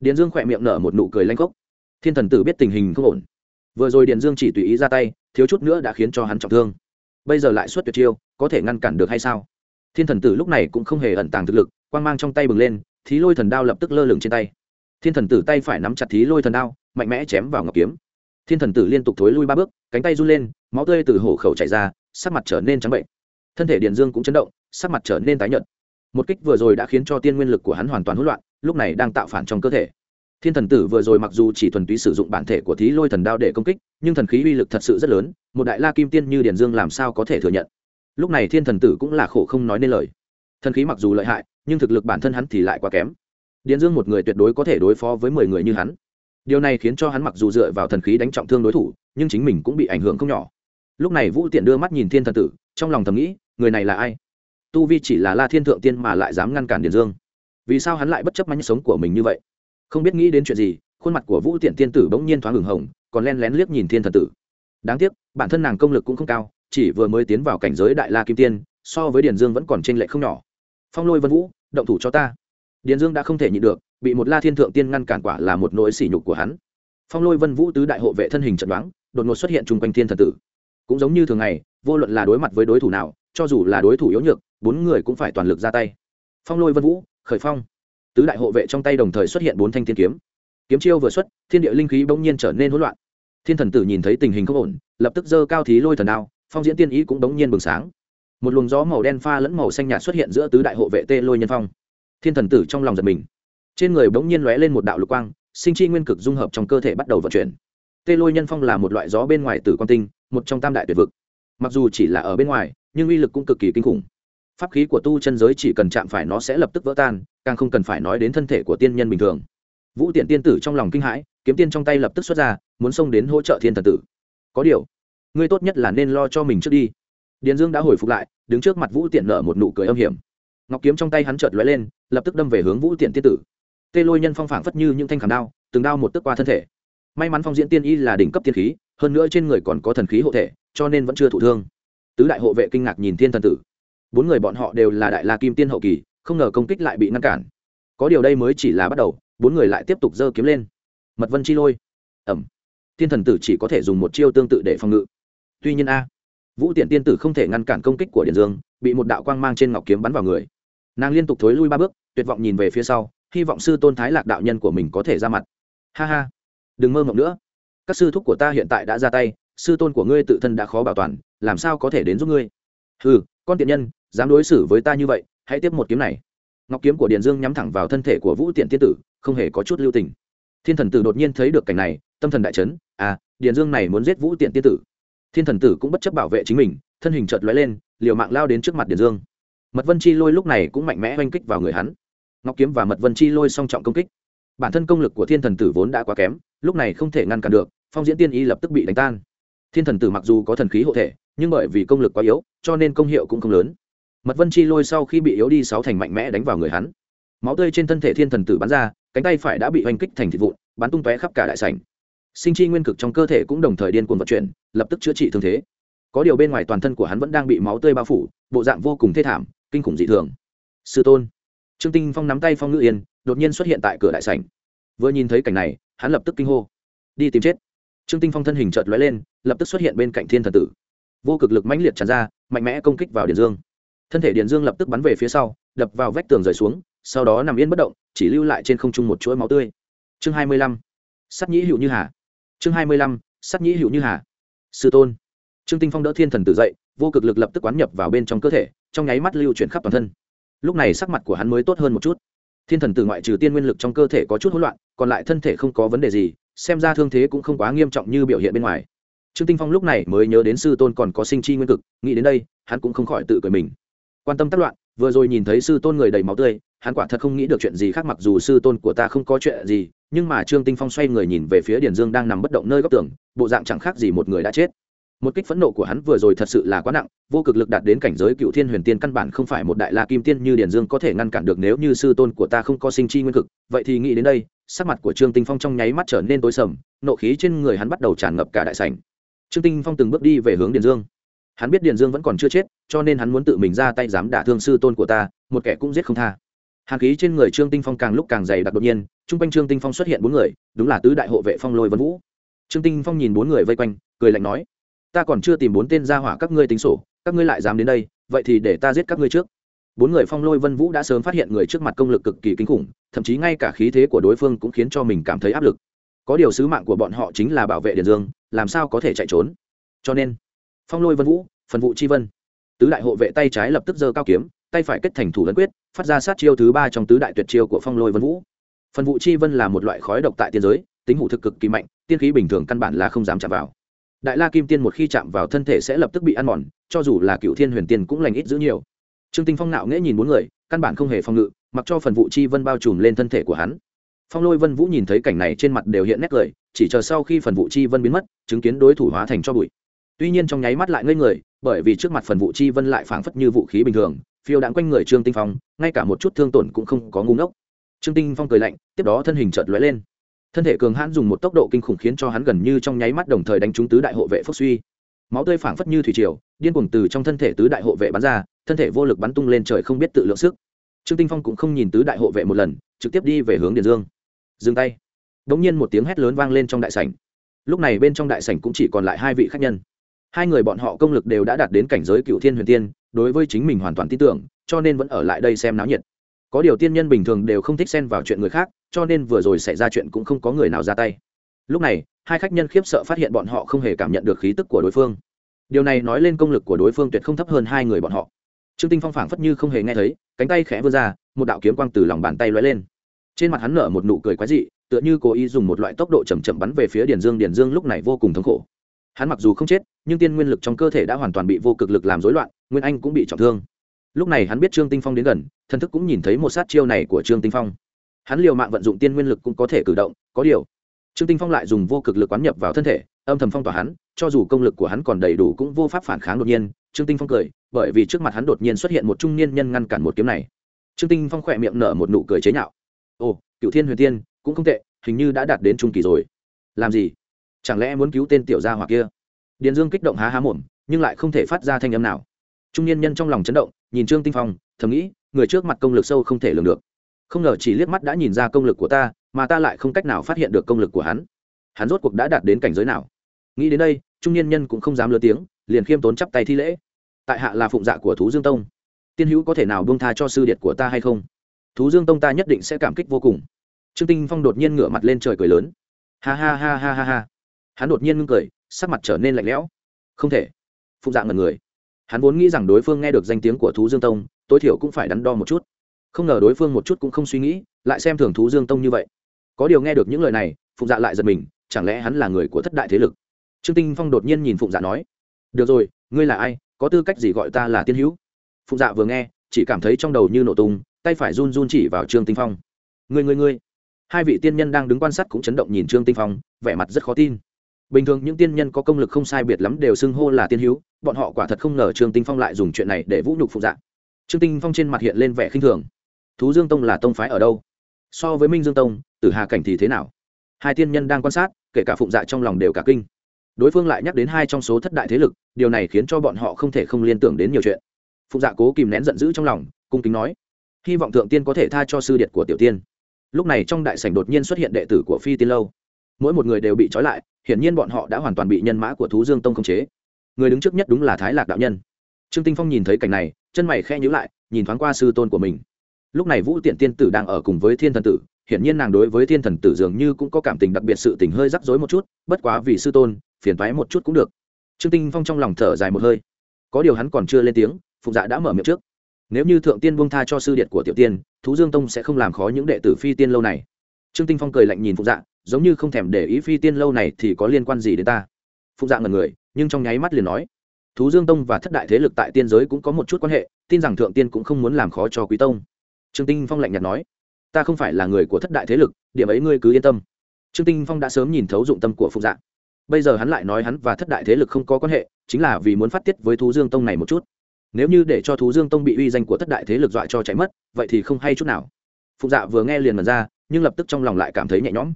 Điền dương khỏe miệng nở một nụ cười lanh cốc thiên thần tử biết tình hình không ổn. Vừa rồi điền dương chỉ tùy ý ra tay, thiếu chút nữa đã khiến cho hắn trọng thương. Bây giờ lại xuất tuyệt chiêu, có thể ngăn cản được hay sao? Thiên thần tử lúc này cũng không hề ẩn tàng thực lực, quang mang trong tay bừng lên, thí lôi thần đao lập tức lơ lửng trên tay. Thiên thần tử tay phải nắm chặt thí lôi thần đao, mạnh mẽ chém vào ngọc kiếm. Thiên thần tử liên tục thối lui ba bước, cánh tay run lên, máu tươi từ hổ khẩu chảy ra, sắc mặt trở nên trắng bệnh. Thân thể điện dương cũng chấn động, sắc mặt trở nên tái nhợt. Một kích vừa rồi đã khiến cho tiên nguyên lực của hắn hoàn toàn hỗn loạn, lúc này đang tạo phản trong cơ thể. Thiên thần tử vừa rồi mặc dù chỉ thuần túy sử dụng bản thể của thí lôi thần đao để công kích, nhưng thần khí uy lực thật sự rất lớn, một đại la kim tiên như điền dương làm sao có thể thừa nhận lúc này thiên thần tử cũng là khổ không nói nên lời. Thần khí mặc dù lợi hại, nhưng thực lực bản thân hắn thì lại quá kém. Điền dương một người tuyệt đối có thể đối phó với mười người như hắn. Điều này khiến cho hắn mặc dù dựa vào thần khí đánh trọng thương đối thủ, nhưng chính mình cũng bị ảnh hưởng không nhỏ. Lúc này vũ tiện đưa mắt nhìn thiên thần tử, trong lòng thầm nghĩ, người này là ai? Tu vi chỉ là la thiên thượng tiên mà lại dám ngăn cản điền dương. Vì sao hắn lại bất chấp manh sống của mình như vậy? Không biết nghĩ đến chuyện gì, khuôn mặt của vũ tiện tiên tử bỗng nhiên thoáng hửng hồng, còn len lén liếc nhìn thiên thần tử. Đáng tiếc, bản thân nàng công lực cũng không cao chỉ vừa mới tiến vào cảnh giới đại la kim tiên, so với điền dương vẫn còn t r ê n lệch không nhỏ. Phong lôi vân vũ, động thủ cho ta. Điền dương đã không thể nhịn được, bị một la thiên thượng tiên ngăn cản quả là một nỗi sỉ nhục của hắn. Phong lôi vân vũ tứ đại hộ vệ thân hình trận đoán đột ngột xuất hiện chung quanh thiên thần tử. Cũng giống như thường ngày, vô luận là đối mặt với đối thủ nào, cho dù là đối thủ yếu nhược, bốn người cũng phải toàn lực ra tay. Phong lôi vân vũ, khởi phong. Tứ đại hộ vệ trong tay đồng thời xuất hiện bốn thanh thiên kiếm. Kiếm chiêu vừa xuất, thiên địa linh khí bỗng nhiên trở nên hỗn loạn. Thiên thần tử nhìn thấy tình hình không ổn, lập tức giơ cao thí lôi thần đao phong diễn tiên ý cũng đống nhiên bừng sáng. Một luồng gió màu đen pha lẫn màu xanh nhạt xuất hiện giữa tứ đại hộ vệ tê lôi nhân phong. Thiên thần tử trong lòng giật mình. Trên người bỗng nhiên lóe lên một đạo lục quang, sinh chi nguyên cực dung hợp trong cơ thể bắt đầu vận chuyển. Tê lôi nhân phong là một loại gió bên ngoài tử quan tinh, một trong tam đại tuyệt vực. Mặc dù chỉ là ở bên ngoài, nhưng uy lực cũng cực kỳ kinh khủng. Pháp khí của tu chân giới chỉ cần chạm phải nó sẽ lập tức vỡ tan, càng không cần phải nói đến thân thể của tiên nhân bình thường. Vũ tiện tiên tử trong lòng kinh hãi, kiếm tiên trong tay lập tức xuất ra, muốn xông đến hỗ trợ thiên thần tử. Có điều ngươi tốt nhất là nên lo cho mình trước đi. Điền dương đã hồi phục lại, đứng trước mặt vũ tiện nở một nụ cười âm hiểm. Ngọc kiếm trong tay hắn chợt lóe lên, lập tức đâm về hướng vũ tiện tiên tử. Tê lôi nhân phong phảng phất như những thanh khảm đao, từng đao một tức qua thân thể. May mắn phong diễn tiên y là đỉnh cấp tiên khí, hơn nữa trên người còn có thần khí hộ thể, cho nên vẫn chưa thụ thương. Tứ đại hộ vệ kinh ngạc nhìn thiên thần tử. Bốn người bọn họ đều là đại la kim tiên hậu kỳ, không ngờ công kích lại bị ngăn cản. Có điều đây mới chỉ là bắt đầu, bốn người lại tiếp tục giơ kiếm lên. Mật vân chi lôi. Ẩm. Thiên thần tử chỉ có thể dùng một chiêu tương tự để phòng ngự tuy nhiên a, vũ tiện tiên tử không thể ngăn cản công kích của điện dương, bị một đạo quang mang trên ngọc kiếm bắn vào người. Nàng liên tục thối lui ba bước, tuyệt vọng nhìn về phía sau, hy vọng sư tôn thái lạc đạo nhân của mình có thể ra mặt. Ha ha, đừng mơ mộng nữa. Các sư thúc của ta hiện tại đã ra tay, sư tôn của ngươi tự thân đã khó bảo toàn, làm sao có thể đến giúp ngươi? Ừ con tiện nhân, dám đối xử với ta như vậy, hãy tiếp một kiếm này. Ngọc kiếm của điền dương nhắm thẳng vào thân thể của vũ tiện tiên tử, không hề có chút lưu tình. Thiên thần tử đột nhiên thấy được cảnh này, tâm thần đại chấn. À điền dương này muốn giết vũ tiện tiên tử thiên thần tử cũng bất chấp bảo vệ chính mình, thân hình chợt lóe lên, liều mạng lao đến trước mặt điền dương. Mật vân chi lôi lúc này cũng mạnh mẽ oanh kích vào người hắn. Ngọc kiếm và mật vân chi lôi song trọng công kích. Bản thân công lực của thiên thần tử vốn đã quá kém, lúc này không thể ngăn cản được, phong diễn tiên y lập tức bị đánh tan. Thiên thần tử mặc dù có thần khí hộ thể, nhưng bởi vì công lực quá yếu, cho nên công hiệu cũng không lớn. Mật vân chi lôi sau khi bị yếu đi sáu thành mạnh mẽ đánh vào người hắn. Máu tươi trên thân thể thiên thần tử bắn ra, cánh tay phải đã bị oanh kích thành thịt vụn, bắn tung tóe khắp cả đại sảnh sinh chi nguyên cực trong cơ thể cũng đồng thời điên cuồng vận chuyển, lập tức chữa trị thương thế. Có điều bên ngoài toàn thân của hắn vẫn đang bị máu tươi bao phủ, bộ dạng vô cùng thê thảm, kinh khủng dị thường. Sư tôn. Trương tinh phong nắm tay phong ngự yên, đột nhiên xuất hiện tại cửa đại sảnh. Vừa nhìn thấy cảnh này, hắn lập tức kinh hô. Đi tìm chết. Trương tinh phong thân hình chợt lóe lên, lập tức xuất hiện bên cạnh thiên thần tử. Vô cực lực mãnh liệt tràn ra, mạnh mẽ công kích vào điền dương. Thân thể điền dương lập tức bắn về phía sau, đập vào vách tường rời xuống, sau đó nằm yên bất động, chỉ lưu lại trên không trung một chuỗi máu tươi. Chương hai mươi lăm. Sắt nhĩ hữu như hà chương hai mươi lăm sắt nhĩ hữu như hà. Sư tôn. Trương tinh phong đỡ thiên thần tử dậy, vô cực lực lập tức quán nhập vào bên trong cơ thể, trong nháy mắt lưu chuyển khắp toàn thân. Lúc này sắc mặt của hắn mới tốt hơn một chút. Thiên thần tử ngoại trừ tiên nguyên lực trong cơ thể có chút hỗn loạn, còn lại thân thể không có vấn đề gì, xem ra thương thế cũng không quá nghiêm trọng như biểu hiện bên ngoài. Trương tinh phong lúc này mới nhớ đến sư tôn còn có sinh chi nguyên cực, nghĩ đến đây, hắn cũng không khỏi tự cười mình. Quan tâm tác loạn, vừa rồi nhìn thấy sư tôn người đầy máu tươi, hắn quả thật không nghĩ được chuyện gì khác mặc dù sư tôn của ta không có chuyện gì nhưng mà trương tinh phong xoay người nhìn về phía điền dương đang nằm bất động nơi góc tường, bộ dạng chẳng khác gì một người đã chết. Một kích phẫn nộ của hắn vừa rồi thật sự là quá nặng, vô cực lực đạt đến cảnh giới cựu thiên huyền tiên căn bản không phải một đại la kim tiên như điền dương có thể ngăn cản được nếu như sư tôn của ta không có sinh chi nguyên cực. Vậy thì nghĩ đến đây, sắc mặt của trương tinh phong trong nháy mắt trở nên tối sầm, nộ khí trên người hắn bắt đầu tràn ngập cả đại sảnh. Trương tinh phong từng bước đi về hướng điền dương. Hắn biết điền dương vẫn còn chưa chết, cho nên hắn muốn tự mình ra tay dám đả thương sư tôn của ta, một kẻ cũng giết không tha hàn khí trên người trương tinh phong càng lúc càng dày đặc đột nhiên, chung quanh trương tinh phong xuất hiện bốn người, đúng là tứ đại hộ vệ phong lôi vân vũ. Trương tinh phong nhìn bốn người vây quanh, cười lạnh nói, ta còn chưa tìm bốn tên ra hỏa các ngươi tính sổ, các ngươi lại dám đến đây, vậy thì để ta giết các ngươi trước. Bốn người phong lôi vân vũ đã sớm phát hiện người trước mặt công lực cực kỳ kinh khủng, thậm chí ngay cả khí thế của đối phương cũng khiến cho mình cảm thấy áp lực. Có điều sứ mạng của bọn họ chính là bảo vệ điền dương, làm sao có thể chạy trốn? Cho nên, phong lôi vân vũ, phần vụ chi vân, tứ đại hộ vệ tay trái lập tức giơ cao kiếm tay phải kết thành thủ lấn quyết, phát ra sát chiêu thứ ba trong tứ đại tuyệt chiêu của phong lôi vân vũ. Phần vụ chi vân là một loại khói độc tại tiên giới, tính hủ thực cực kỳ mạnh, tiên khí bình thường căn bản là không dám chạm vào. Đại la kim tiên một khi chạm vào thân thể sẽ lập tức bị ăn mòn, cho dù là cựu thiên huyền tiên cũng lành ít giữ nhiều. Trương tinh phong nạo nghễ nhìn bốn người, căn bản không hề phòng ngự, mặc cho phần vụ chi vân bao trùm lên thân thể của hắn. Phong lôi vân vũ nhìn thấy cảnh này trên mặt đều hiện nét cười, chỉ chờ sau khi phần vụ chi vân biến mất, chứng kiến đối thủ hóa thành cho bụi. Tuy nhiên trong nháy mắt lại ngây người, bởi vì trước mặt phần vụ chi vân lại phảng phất như vũ khí bình thường phiêu đãng quanh người trương tinh phong, ngay cả một chút thương tổn cũng không có ngu ngốc. Trương tinh phong cười lạnh, tiếp đó thân hình chợt lóe lên. Thân thể cường hãn dùng một tốc độ kinh khủng khiến cho hắn gần như trong nháy mắt đồng thời đánh trúng tứ đại hộ vệ phúc suy. Máu tươi phảng phất như thủy triều, điên cuồng từ trong thân thể tứ đại hộ vệ bắn ra, thân thể vô lực bắn tung lên trời không biết tự lượng sức. Trương tinh phong cũng không nhìn tứ đại hộ vệ một lần, trực tiếp đi về hướng điền dương. Dừng tay. Đống nhiên một tiếng hét lớn vang lên trong đại sảnh. Lúc này bên trong đại sảnh cũng chỉ còn lại hai vị khách nhân. Hai người bọn họ công lực đều đã đạt đến cảnh giới cựu thiên huyền tiên đối với chính mình hoàn toàn tin tưởng, cho nên vẫn ở lại đây xem náo nhiệt. Có điều tiên nhân bình thường đều không thích xen vào chuyện người khác, cho nên vừa rồi xảy ra chuyện cũng không có người nào ra tay. Lúc này, hai khách nhân khiếp sợ phát hiện bọn họ không hề cảm nhận được khí tức của đối phương. Điều này nói lên công lực của đối phương tuyệt không thấp hơn hai người bọn họ. Trương tinh phong phảng phất như không hề nghe thấy, cánh tay khẽ vươn ra, một đạo kiếm quang từ lòng bàn tay lóe lên. Trên mặt hắn nở một nụ cười quái dị, tựa như cố ý dùng một loại tốc độ chầm chậm bắn về phía điền dương. Điền dương lúc này vô cùng thống khổ hắn mặc dù không chết, nhưng tiên nguyên lực trong cơ thể đã hoàn toàn bị vô cực lực làm rối loạn, nguyên anh cũng bị trọng thương. Lúc này hắn biết trương tinh phong đến gần, thần thức cũng nhìn thấy một sát chiêu này của trương tinh phong. Hắn liều mạng vận dụng tiên nguyên lực cũng có thể cử động, có điều, trương tinh phong lại dùng vô cực lực quán nhập vào thân thể, âm thầm phong tỏa hắn, cho dù công lực của hắn còn đầy đủ cũng vô pháp phản kháng đột nhiên, trương tinh phong cười, bởi vì trước mặt hắn đột nhiên xuất hiện một trung niên nhân ngăn cản một kiếm này. Trương tinh phong khỏe miệng nở một nụ cười chế nhạo. Ồ cựu thiên huyền tiên, cũng không tệ, hình như đã đạt đến trung kỳ rồi. Làm gì? Chẳng lẽ muốn cứu tên tiểu gia hỏa kia? Điền dương kích động há há mồm, nhưng lại không thể phát ra thanh âm nào. Trung niên nhân trong lòng chấn động, nhìn trương tinh phong, thầm nghĩ, người trước mặt công lực sâu không thể lường được. Không ngờ chỉ liếc mắt đã nhìn ra công lực của ta, mà ta lại không cách nào phát hiện được công lực của hắn. Hắn rốt cuộc đã đạt đến cảnh giới nào? Nghĩ đến đây, trung niên nhân cũng không dám lừa tiếng, liền khiêm tốn chắp tay thi lễ. Tại hạ là phụng dạ của thú dương tông. Tiên hữu có thể nào buông tha cho sư điệt của ta hay không? Thú dương tông ta nhất định sẽ cảm kích vô cùng. Trương tinh phong đột nhiên ngửa mặt lên trời cười lớn. Ha ha ha ha ha ha hắn đột nhiên ngưng cười, sắc mặt trở nên lạnh lẽo. Không thể. Phụng dạng ngần người. Hắn vốn nghĩ rằng đối phương nghe được danh tiếng của thú dương tông, tối thiểu cũng phải đắn đo một chút. Không ngờ đối phương một chút cũng không suy nghĩ, lại xem thường thú dương tông như vậy. Có điều nghe được những lời này, phụng dạ lại giật mình, chẳng lẽ hắn là người của thất đại thế lực? Trương tinh phong đột nhiên nhìn phụng dạ nói, được rồi, ngươi là ai? Có tư cách gì gọi ta là tiên hữu? Phụng dạ vừa nghe, chỉ cảm thấy trong đầu như nổ tung, tay phải run run chỉ vào trương tinh phong. Người người người hai vị tiên nhân đang đứng quan sát cũng chấn động nhìn trương tinh phong, vẻ mặt rất khó tin bình thường những tiên nhân có công lực không sai biệt lắm đều xưng hô là tiên hữu, bọn họ quả thật không ngờ trương tinh phong lại dùng chuyện này để vũ nhục phụ dạ trương tinh phong trên mặt hiện lên vẻ khinh thường. Thú dương tông là tông phái ở đâu? So với minh dương tông, tử hà cảnh thì thế nào? Hai tiên nhân đang quan sát, kể cả phụng dạ trong lòng đều cả kinh. Đối phương lại nhắc đến hai trong số thất đại thế lực, điều này khiến cho bọn họ không thể không liên tưởng đến nhiều chuyện. Phụng dạ cố kìm nén giận dữ trong lòng, cung kính nói, hy vọng thượng tiên có thể tha cho sư điệt của tiểu tiên. Lúc này trong đại sảnh đột nhiên xuất hiện đệ tử của phi tiên lâu. Mỗi một người đều bị trói lại hiển nhiên bọn họ đã hoàn toàn bị nhân mã của thú dương tông khống chế. Người đứng trước nhất đúng là thái lạc đạo nhân. Trương tinh phong nhìn thấy cảnh này, chân mày khe nhíu lại, nhìn thoáng qua sư tôn của mình. Lúc này vũ tiện tiên tử đang ở cùng với thiên thần tử, hiển nhiên nàng đối với thiên thần tử dường như cũng có cảm tình đặc biệt sự tình hơi rắc rối một chút, bất quá vì sư tôn, phiền toái một chút cũng được. Trương tinh phong trong lòng thở dài một hơi. Có điều hắn còn chưa lên tiếng phụng dạ đã mở miệng trước. Nếu như thượng tiên buông tha cho sư điện của tiểu tiên, thú dương tông sẽ không làm khó những đệ tử phi tiên lâu này. Trương tinh phong cười lạnh nhìn phụng dạ giống như không thèm để ý phi tiên lâu này thì có liên quan gì đến ta? Phụng Dạng ngần người nhưng trong nháy mắt liền nói thú dương tông và thất đại thế lực tại tiên giới cũng có một chút quan hệ tin rằng thượng tiên cũng không muốn làm khó cho quý tông. Trương tinh phong lạnh nhạt nói ta không phải là người của thất đại thế lực điểm ấy ngươi cứ yên tâm. Trương tinh phong đã sớm nhìn thấu dụng tâm của phụng Dạng, bây giờ hắn lại nói hắn và thất đại thế lực không có quan hệ chính là vì muốn phát tiết với thú dương tông này một chút. Nếu như để cho thú dương tông bị uy danh của thất đại thế lực dọa cho chạy mất vậy thì không hay chút nào. Phụng dạ vừa nghe liền mật ra nhưng lập tức trong lòng lại cảm thấy nhẹ nhõm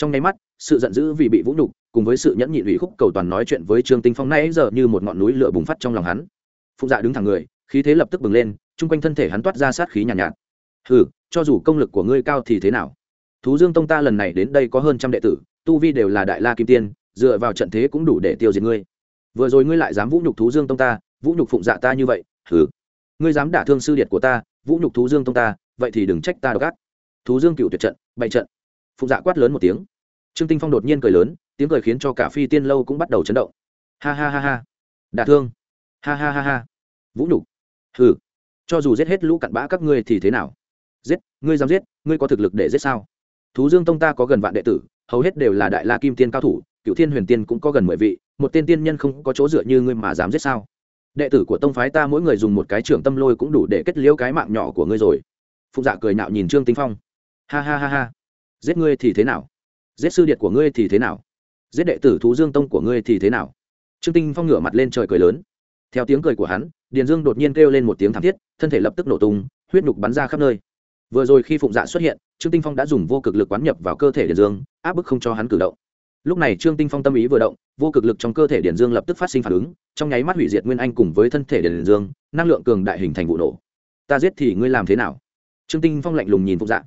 trong nháy mắt sự giận dữ vì bị vũ nhục cùng với sự nhẫn nhịn ủy khúc cầu toàn nói chuyện với trương tinh phong nay giờ như một ngọn núi lửa bùng phát trong lòng hắn. Phụng dạ đứng thẳng người khí thế lập tức bừng lên chung quanh thân thể hắn toát ra sát khí nhàn nhạt, nhạt. Hừ cho dù công lực của ngươi cao thì thế nào? Thú dương tông ta lần này đến đây có hơn trăm đệ tử tu vi đều là đại la kim tiên dựa vào trận thế cũng đủ để tiêu diệt ngươi. Vừa rồi ngươi lại dám vũ nhục thú dương tông ta vũ nhục phụng dạ ta như vậy hừ, ngươi dám đả thương sư điệt của ta vũ nhục thú dương tông ta vậy thì đừng trách ta độc ác thú dương cựu tuyệt trận bày trận. Phụng dạ quát lớn một tiếng trương tinh phong đột nhiên cười lớn, tiếng cười khiến cho cả phi tiên lâu cũng bắt đầu chấn động. Ha ha ha ha. Đả thương. Ha ha ha ha. Vũ nhục. Hừ. Cho dù giết hết lũ cặn bã các ngươi thì thế nào? Giết. Ngươi dám giết, ngươi có thực lực để giết sao? Thú dương tông ta có gần vạn đệ tử, hầu hết đều là đại la kim tiên cao thủ cựu thiên huyền tiên cũng có gần mười vị, một tên tiên nhân không có chỗ dựa như ngươi mà dám giết sao? Đệ tử của tông phái ta mỗi người dùng một cái trưởng tâm lôi cũng đủ để kết liễu cái mạng nhỏ của ngươi rồi. Phụng dạ cười nạo nhìn trương tinh phong. Ha ha ha ha. Giết ngươi thì thế nào? Giết sư điện của ngươi thì thế nào? Giết đệ tử thú dương tông của ngươi thì thế nào? Trương tinh phong ngửa mặt lên trời cười lớn. Theo tiếng cười của hắn, điền dương đột nhiên kêu lên một tiếng thảm thiết, thân thể lập tức nổ tung, huyết nhục bắn ra khắp nơi. Vừa rồi khi phụng dạ xuất hiện, trương tinh phong đã dùng vô cực lực quán nhập vào cơ thể điền dương, áp bức không cho hắn cử động. Lúc này trương tinh phong tâm ý vừa động, vô cực lực trong cơ thể điền dương lập tức phát sinh phản ứng, trong nháy mắt hủy diệt nguyên anh cùng với thân thể điền dương, năng lượng cường đại hình thành vụ nổ. Ta giết thì ngươi làm thế nào? Trương tinh phong lạnh lùng nhìn phụng dạ.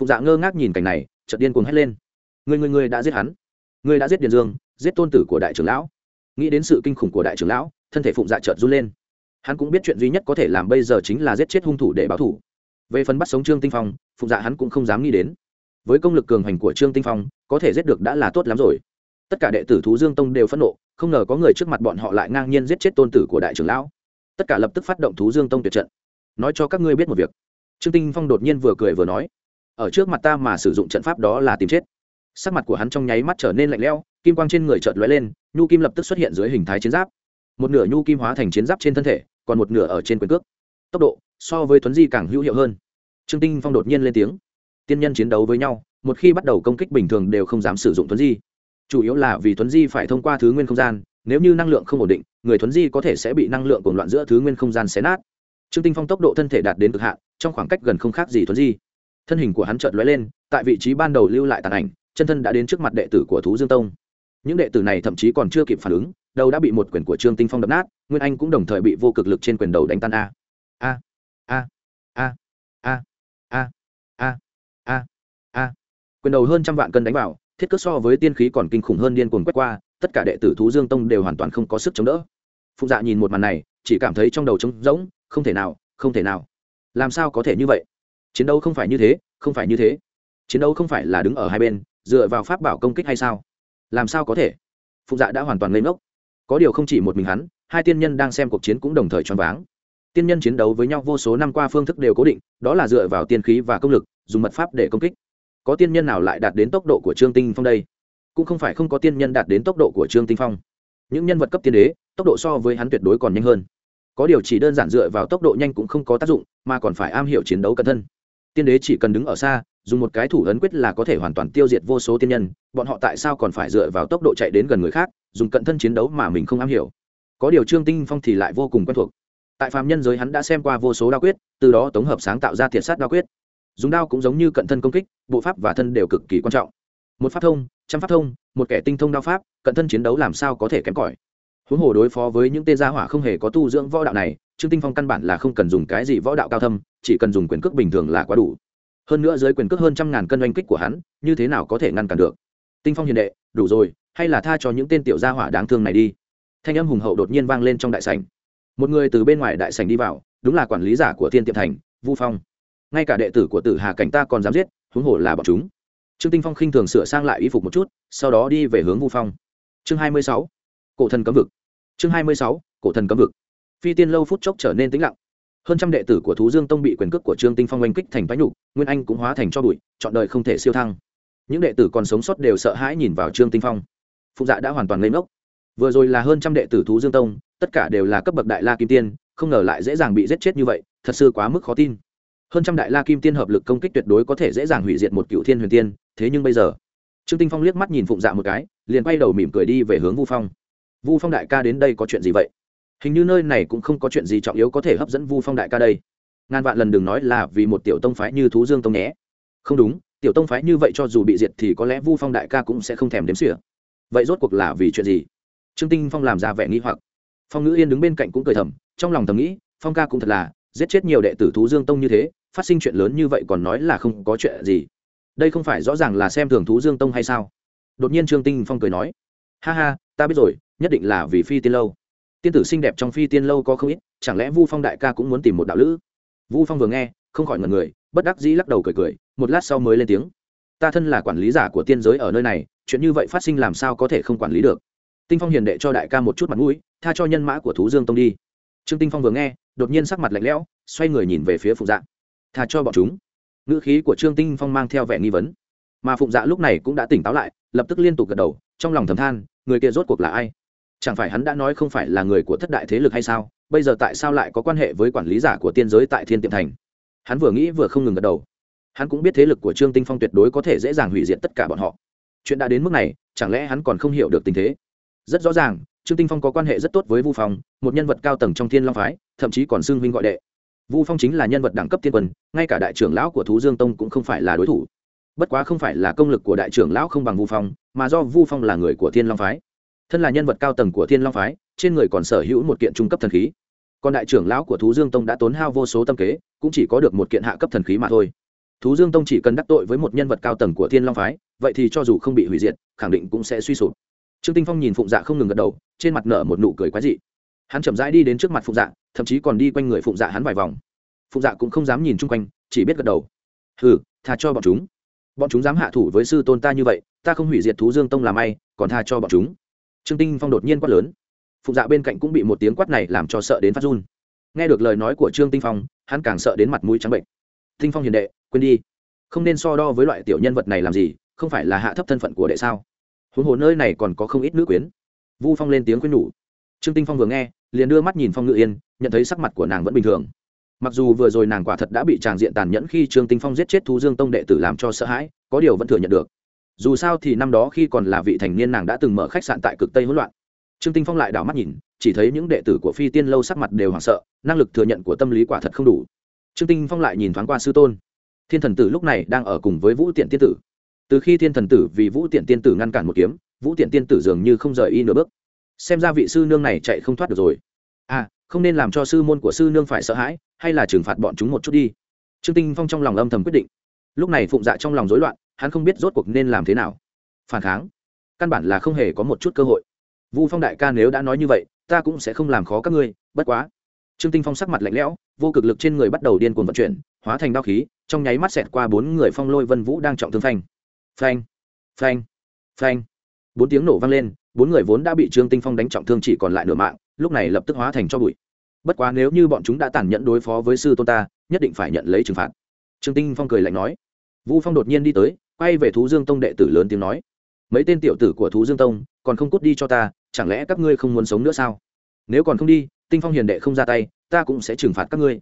Phụng dạ ngơ ngác nhìn cảnh này, chợt điên cuồng hét lên ngươi ngươi ngươi đã giết hắn. Ngươi đã giết điền dương, giết tôn tử của đại trưởng lão. Nghĩ đến sự kinh khủng của đại trưởng lão, thân thể phụng dạ chợt run lên. Hắn cũng biết chuyện duy nhất có thể làm bây giờ chính là giết chết hung thủ để báo thủ về phần bắt sống trương tinh phong, phụng dạ hắn cũng không dám nghĩ đến. Với công lực cường hành của trương tinh phong, có thể giết được đã là tốt lắm rồi. Tất cả đệ tử thú dương tông đều phẫn nộ, không ngờ có người trước mặt bọn họ lại ngang nhiên giết chết tôn tử của đại trưởng lão. Tất cả lập tức phát động thú dương tông tuyệt trận. Nói cho các ngươi biết một việc. Trương tinh phong đột nhiên vừa cười vừa nói, ở trước mặt ta mà sử dụng trận pháp đó là tìm chết sắc mặt của hắn trong nháy mắt trở nên lạnh lẽo, kim quang trên người chợt lóe lên, nhu kim lập tức xuất hiện dưới hình thái chiến giáp. Một nửa nhu kim hóa thành chiến giáp trên thân thể, còn một nửa ở trên quyền cước. Tốc độ so với tuấn di càng hữu hiệu hơn. Trương tinh phong đột nhiên lên tiếng. Tiên nhân chiến đấu với nhau, một khi bắt đầu công kích bình thường đều không dám sử dụng tuấn di. Chủ yếu là vì tuấn di phải thông qua thứ nguyên không gian, nếu như năng lượng không ổn định, người tuấn di có thể sẽ bị năng lượng cuồng loạn giữa thứ nguyên không gian xé nát. Trương tinh phong tốc độ thân thể đạt đến cực hạn, trong khoảng cách gần không khác gì tuấn di. Thân hình của hắn chợt lóe lên, tại vị trí ban đầu lưu lại tàn ảnh chân thân đã đến trước mặt đệ tử của thú dương tông. Những đệ tử này thậm chí còn chưa kịp phản ứng, đầu đã bị một quyền của trương tinh phong đập nát, nguyên anh cũng đồng thời bị vô cực lực trên quyền đầu đánh tan a. A a a a a a a a. Quyền đầu hơn trăm vạn cân đánh vào, thiết cước so với tiên khí còn kinh khủng hơn điên cuồng quét qua, tất cả đệ tử thú dương tông đều hoàn toàn không có sức chống đỡ. Phụ dạ nhìn một màn này, chỉ cảm thấy trong đầu trống rỗng, không thể nào, không thể nào. Làm sao có thể như vậy? Chiến đấu không phải như thế, không phải như thế. Chiến đấu không phải là đứng ở hai bên dựa vào pháp bảo công kích hay sao? Làm sao có thể? Phụng dạ đã hoàn toàn lên ngốc. Có điều không chỉ một mình hắn, hai tiên nhân đang xem cuộc chiến cũng đồng thời choáng váng. Tiên nhân chiến đấu với nhau vô số năm qua phương thức đều cố định, đó là dựa vào tiên khí và công lực, dùng mật pháp để công kích. Có tiên nhân nào lại đạt đến tốc độ của trương tinh phong đây? Cũng không phải không có tiên nhân đạt đến tốc độ của trương tinh phong. Những nhân vật cấp tiên đế, tốc độ so với hắn tuyệt đối còn nhanh hơn. Có điều chỉ đơn giản dựa vào tốc độ nhanh cũng không có tác dụng, mà còn phải am hiểu chiến đấu cẩn thân. Tiên đế chỉ cần đứng ở xa dùng một cái thủ ấn quyết là có thể hoàn toàn tiêu diệt vô số tiên nhân, bọn họ tại sao còn phải dựa vào tốc độ chạy đến gần người khác, dùng cận thân chiến đấu mà mình không am hiểu. Có điều trương tinh phong thì lại vô cùng quen thuộc. Tại phạm nhân giới hắn đã xem qua vô số đao quyết, từ đó tổng hợp sáng tạo ra thiệt sát đao quyết. Dùng đao cũng giống như cận thân công kích, bộ pháp và thân đều cực kỳ quan trọng. Một pháp thông, trăm pháp thông, một kẻ tinh thông đao pháp, cận thân chiến đấu làm sao có thể kém cỏi. Huống hồ đối phó với những tên gia hỏa không hề có tu dưỡng võ đạo này, trương tinh phong căn bản là không cần dùng cái gì võ đạo cao thâm, chỉ cần dùng quyền cước bình thường là quá đủ hơn nữa dưới quyền cước hơn trăm ngàn cân oanh kích của hắn, như thế nào có thể ngăn cản được? Tinh phong hiền đệ, đủ rồi, hay là tha cho những tên tiểu gia hỏa đáng thương này đi. Thanh âm hùng hậu đột nhiên vang lên trong đại sảnh. Một người từ bên ngoài đại sảnh đi vào, đúng là quản lý giả của thiên tiệm thành, vu phong. Ngay cả đệ tử của tử hà cảnh ta còn dám giết, huống hồ là bọn chúng. Trương tinh phong khinh thường sửa sang lại y phục một chút, sau đó đi về hướng vu phong. Chương hai mươi sáu, cổ thần cấm vực. Chương hai mươi sáu, cổ thần cấm vực. Phi tiên lâu phút chốc trở nên tĩnh lặng hơn trăm đệ tử của thú dương tông bị quyền cước của trương tinh phong oanh kích thành bánh nhục, nguyên anh cũng hóa thành cho bụi, chọn đời không thể siêu thăng. Những đệ tử còn sống sót đều sợ hãi nhìn vào trương tinh phong. Phụng dạ đã hoàn toàn lên ngốc. Vừa rồi là hơn trăm đệ tử thú dương tông, tất cả đều là cấp bậc đại la kim tiên, không ngờ lại dễ dàng bị giết chết như vậy, thật sự quá mức khó tin. Hơn trăm đại la kim tiên hợp lực công kích tuyệt đối có thể dễ dàng hủy diệt một cựu thiên huyền tiên, thế nhưng bây giờ, trương tinh phong liếc mắt nhìn phụng dạ một cái, liền quay đầu mỉm cười đi về hướng vu phong. Vu phong đại ca đến đây có chuyện gì vậy? Hình như nơi này cũng không có chuyện gì trọng yếu có thể hấp dẫn vu phong đại ca đây. Ngàn vạn lần đừng nói là vì một tiểu tông phái như thú dương tông nhé. Không đúng, tiểu tông phái như vậy cho dù bị diệt thì có lẽ vu phong đại ca cũng sẽ không thèm đếm xỉa. Vậy rốt cuộc là vì chuyện gì? Trương tinh phong làm ra vẻ nghi hoặc. Phong ngữ yên đứng bên cạnh cũng cười thầm, trong lòng thầm nghĩ, phong ca cũng thật là, giết chết nhiều đệ tử thú dương tông như thế, phát sinh chuyện lớn như vậy còn nói là không có chuyện gì. Đây không phải rõ ràng là xem thường thú dương tông hay sao? Đột nhiên trương tinh phong cười nói, ha ha, ta biết rồi, nhất định là vì phi tiên lâu tiên tử xinh đẹp trong phi tiên lâu có không ít, chẳng lẽ vu phong đại ca cũng muốn tìm một đạo lữ? Vu phong vừa nghe, không khỏi ngần người, bất đắc dĩ lắc đầu cười cười, một lát sau mới lên tiếng. Ta thân là quản lý giả của tiên giới ở nơi này, chuyện như vậy phát sinh làm sao có thể không quản lý được? Tinh phong hiền đệ cho đại ca một chút mặt mũi, tha cho nhân mã của thú dương tông đi. Trương tinh phong vừa nghe, đột nhiên sắc mặt lạnh lẽo, xoay người nhìn về phía phụng dạ. Tha cho bọn chúng. Ngữ khí của trương tinh phong mang theo vẻ nghi vấn. Mà phụng dạ lúc này cũng đã tỉnh táo lại, lập tức liên tục gật đầu, trong lòng thầm than, người kia rốt cuộc là ai? Chẳng phải hắn đã nói không phải là người của thất đại thế lực hay sao? Bây giờ tại sao lại có quan hệ với quản lý giả của tiên giới tại thiên tiệm thành? Hắn vừa nghĩ vừa không ngừng gật đầu. Hắn cũng biết thế lực của trương tinh phong tuyệt đối có thể dễ dàng hủy diệt tất cả bọn họ. Chuyện đã đến mức này, chẳng lẽ hắn còn không hiểu được tình thế? Rất rõ ràng, trương tinh phong có quan hệ rất tốt với vu phong, một nhân vật cao tầng trong thiên long phái, thậm chí còn xưng huynh gọi đệ. Vu phong chính là nhân vật đẳng cấp tiên quân, ngay cả đại trưởng lão của thú dương tông cũng không phải là đối thủ. Bất quá không phải là công lực của đại trưởng lão không bằng vu phong, mà do vu phong là người của thiên long phái thân là nhân vật cao tầng của thiên long phái trên người còn sở hữu một kiện trung cấp thần khí. Còn đại trưởng lão của thú dương tông đã tốn hao vô số tâm kế cũng chỉ có được một kiện hạ cấp thần khí mà thôi. Thú dương tông chỉ cần đắc tội với một nhân vật cao tầng của thiên long phái vậy thì cho dù không bị hủy diệt khẳng định cũng sẽ suy sụp. Trương tinh phong nhìn phụng dạ không ngừng gật đầu trên mặt nở một nụ cười quái dị. Hắn chậm rãi đi đến trước mặt phụng dạ thậm chí còn đi quanh người phụng dạ hắn vài vòng. Phụng dạ cũng không dám nhìn chung quanh chỉ biết gật đầu. Hừ tha cho bọn chúng. Bọn chúng dám hạ thủ với sư tôn ta như vậy ta không hủy diệt thú dương tông làm may, còn tha cho bọn chúng trương tinh phong đột nhiên quát lớn. Phụng dạ bên cạnh cũng bị một tiếng quát này làm cho sợ đến phát run. Nghe được lời nói của trương tinh phong, hắn càng sợ đến mặt mũi trắng bệnh. Tinh phong hiền đệ, quên đi. Không nên so đo với loại tiểu nhân vật này làm gì, không phải là hạ thấp thân phận của đệ sao? Huống hồ nơi này còn có không ít nữ quyến. Vu phong lên tiếng khuyên nhủ. Trương tinh phong vừa nghe, liền đưa mắt nhìn phong ngự yên, nhận thấy sắc mặt của nàng vẫn bình thường. Mặc dù vừa rồi nàng quả thật đã bị tràng diện tàn nhẫn khi trương tinh phong giết chết thú dương tông đệ tử làm cho sợ hãi, có điều vẫn thừa nhận được dù sao thì năm đó khi còn là vị thành niên nàng đã từng mở khách sạn tại cực tây hỗn loạn. Trương tinh phong lại đảo mắt nhìn, chỉ thấy những đệ tử của phi tiên lâu sắc mặt đều hoảng sợ, năng lực thừa nhận của tâm lý quả thật không đủ. Trương tinh phong lại nhìn thoáng qua sư tôn. Thiên thần tử lúc này đang ở cùng với vũ tiện tiên tử. Từ khi thiên thần tử vì vũ tiện tiên tử ngăn cản một kiếm, vũ tiện tiên tử dường như không rời y nửa bước. Xem ra vị sư nương này chạy không thoát được rồi. À không nên làm cho sư môn của sư nương phải sợ hãi, hay là trừng phạt bọn chúng một chút đi. Trương tinh phong trong lòng âm thầm quyết định. Lúc này phụng dạ trong lòng rối loạn hắn không biết rốt cuộc nên làm thế nào. Phản kháng? Căn bản là không hề có một chút cơ hội. Vu phong đại ca nếu đã nói như vậy, ta cũng sẽ không làm khó các ngươi, bất quá. Trương tinh phong sắc mặt lạnh lẽo, vô cực lực trên người bắt đầu điên cuồng vận chuyển, hóa thành đao khí, trong nháy mắt xẹt qua bốn người phong lôi vân vũ đang trọng thương phanh. Phanh phanh phanh. Bốn tiếng nổ vang lên, bốn người vốn đã bị trương tinh phong đánh trọng thương chỉ còn lại nửa mạng, lúc này lập tức hóa thành cho bụi. Bất quá nếu như bọn chúng đã tàn nhẫn đối phó với sư tôn ta, nhất định phải nhận lấy trừng phạt. Trương tinh phong cười lạnh nói. Vũ phong đột nhiên đi tới quay về thú dương tông đệ tử lớn tiếng nói, mấy tên tiểu tử của thú dương tông, còn không cút đi cho ta, chẳng lẽ các ngươi không muốn sống nữa sao? Nếu còn không đi, tinh phong hiền đệ không ra tay, ta cũng sẽ trừng phạt các ngươi.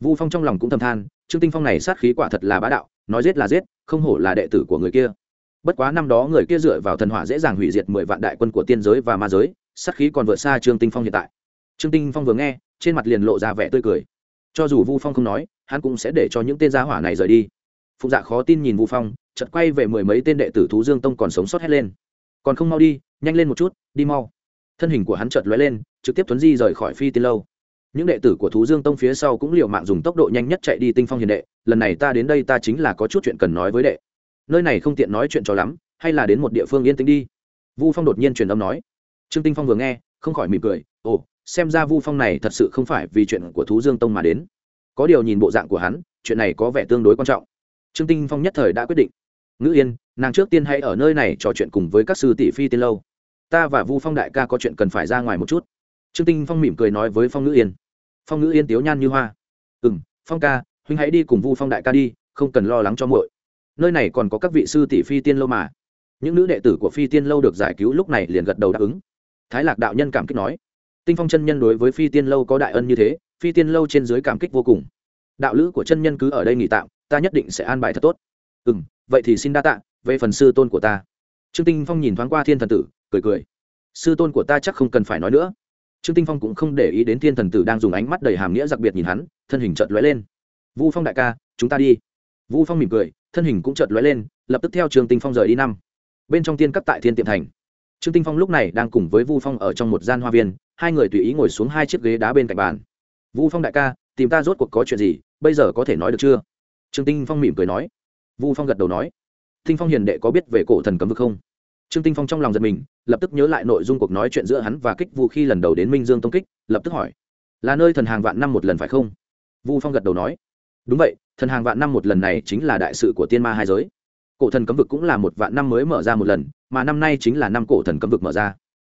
Vu phong trong lòng cũng thầm than, trương tinh phong này sát khí quả thật là bá đạo, nói giết là giết, không hổ là đệ tử của người kia. Bất quá năm đó người kia dựa vào thần hỏa dễ dàng hủy diệt mười vạn đại quân của tiên giới và ma giới, sát khí còn vượt xa trương tinh phong hiện tại. Trương tinh phong vừa nghe, trên mặt liền lộ ra vẻ tươi cười. Cho dù vu phong không nói, hắn cũng sẽ để cho những tên gia hỏa này rời đi. Phụng dạ khó tin nhìn vu phong chợt quay về mười mấy tên đệ tử thú dương tông còn sống sót hết lên. Còn không mau đi, nhanh lên một chút, đi mau. Thân hình của hắn chợt lóe lên, trực tiếp tuấn di rời khỏi phi tiên lâu. Những đệ tử của thú dương tông phía sau cũng liều mạng dùng tốc độ nhanh nhất chạy đi tinh phong hiền đệ, lần này ta đến đây ta chính là có chút chuyện cần nói với đệ. Nơi này không tiện nói chuyện cho lắm, hay là đến một địa phương yên tĩnh đi. Vu phong đột nhiên truyền âm nói. Trương tinh phong vừa nghe, không khỏi mỉm cười, ồ, xem ra vu phong này thật sự không phải vì chuyện của thú dương tông mà đến. Có điều nhìn bộ dạng của hắn, chuyện này có vẻ tương đối quan trọng. Trương tinh phong nhất thời đã quyết định ngữ yên, nàng trước tiên hãy ở nơi này trò chuyện cùng với các sư tỷ phi tiên lâu. Ta và vu phong đại ca có chuyện cần phải ra ngoài một chút. Trương tinh phong mỉm cười nói với phong ngữ yên. Phong ngữ yên tiếu nhan như hoa. Ừ m phong ca, huynh hãy đi cùng vu phong đại ca đi, không cần lo lắng cho muội. Nơi này còn có các vị sư tỷ phi tiên lâu mà. Những nữ đệ tử của phi tiên lâu được giải cứu lúc này liền gật đầu đáp ứng. Thái lạc đạo nhân cảm kích nói. Tinh phong chân nhân đối với phi tiên lâu có đại ân như thế, phi tiên lâu trên dưới cảm kích vô cùng. Đạo lữ của chân nhân cứ ở đây nghỉ tạm, ta nhất định sẽ an bài thật tốt. Ừ m vậy thì xin đa tạ, về phần sư tôn của ta. Trương tinh phong nhìn thoáng qua thiên thần tử, cười cười. Sư tôn của ta chắc không cần phải nói nữa. Trương tinh phong cũng không để ý đến thiên thần tử đang dùng ánh mắt đầy hàm nghĩa đặc biệt nhìn hắn, thân hình chợt lóe lên. Vu phong đại ca, chúng ta đi. Vu phong mỉm cười, thân hình cũng chợt lóe lên, lập tức theo trương tinh phong rời đi năm. Bên trong tiên cấp tại thiên tiệm thành. Trương tinh phong lúc này đang cùng với vu phong ở trong một gian hoa viên, hai người tùy ý ngồi xuống hai chiếc ghế đá bên cạnh bàn. Vu phong đại ca, tìm ta rốt cuộc có chuyện gì, bây giờ có thể nói được chưa? Trương tinh phong mỉm cười nói vu phong gật đầu nói, tinh phong hiền đệ có biết về cổ thần cấm vực không? Trương tinh phong trong lòng giật mình, lập tức nhớ lại nội dung cuộc nói chuyện giữa hắn và kích vu khi lần đầu đến minh dương tông kích, lập tức hỏi, là nơi thần hàng vạn năm một lần phải không? Vu phong gật đầu nói, đúng vậy, thần hàng vạn năm một lần này chính là đại sự của tiên ma hai giới. Cổ thần cấm vực cũng là một vạn năm mới mở ra một lần, mà năm nay chính là năm cổ thần cấm vực mở ra.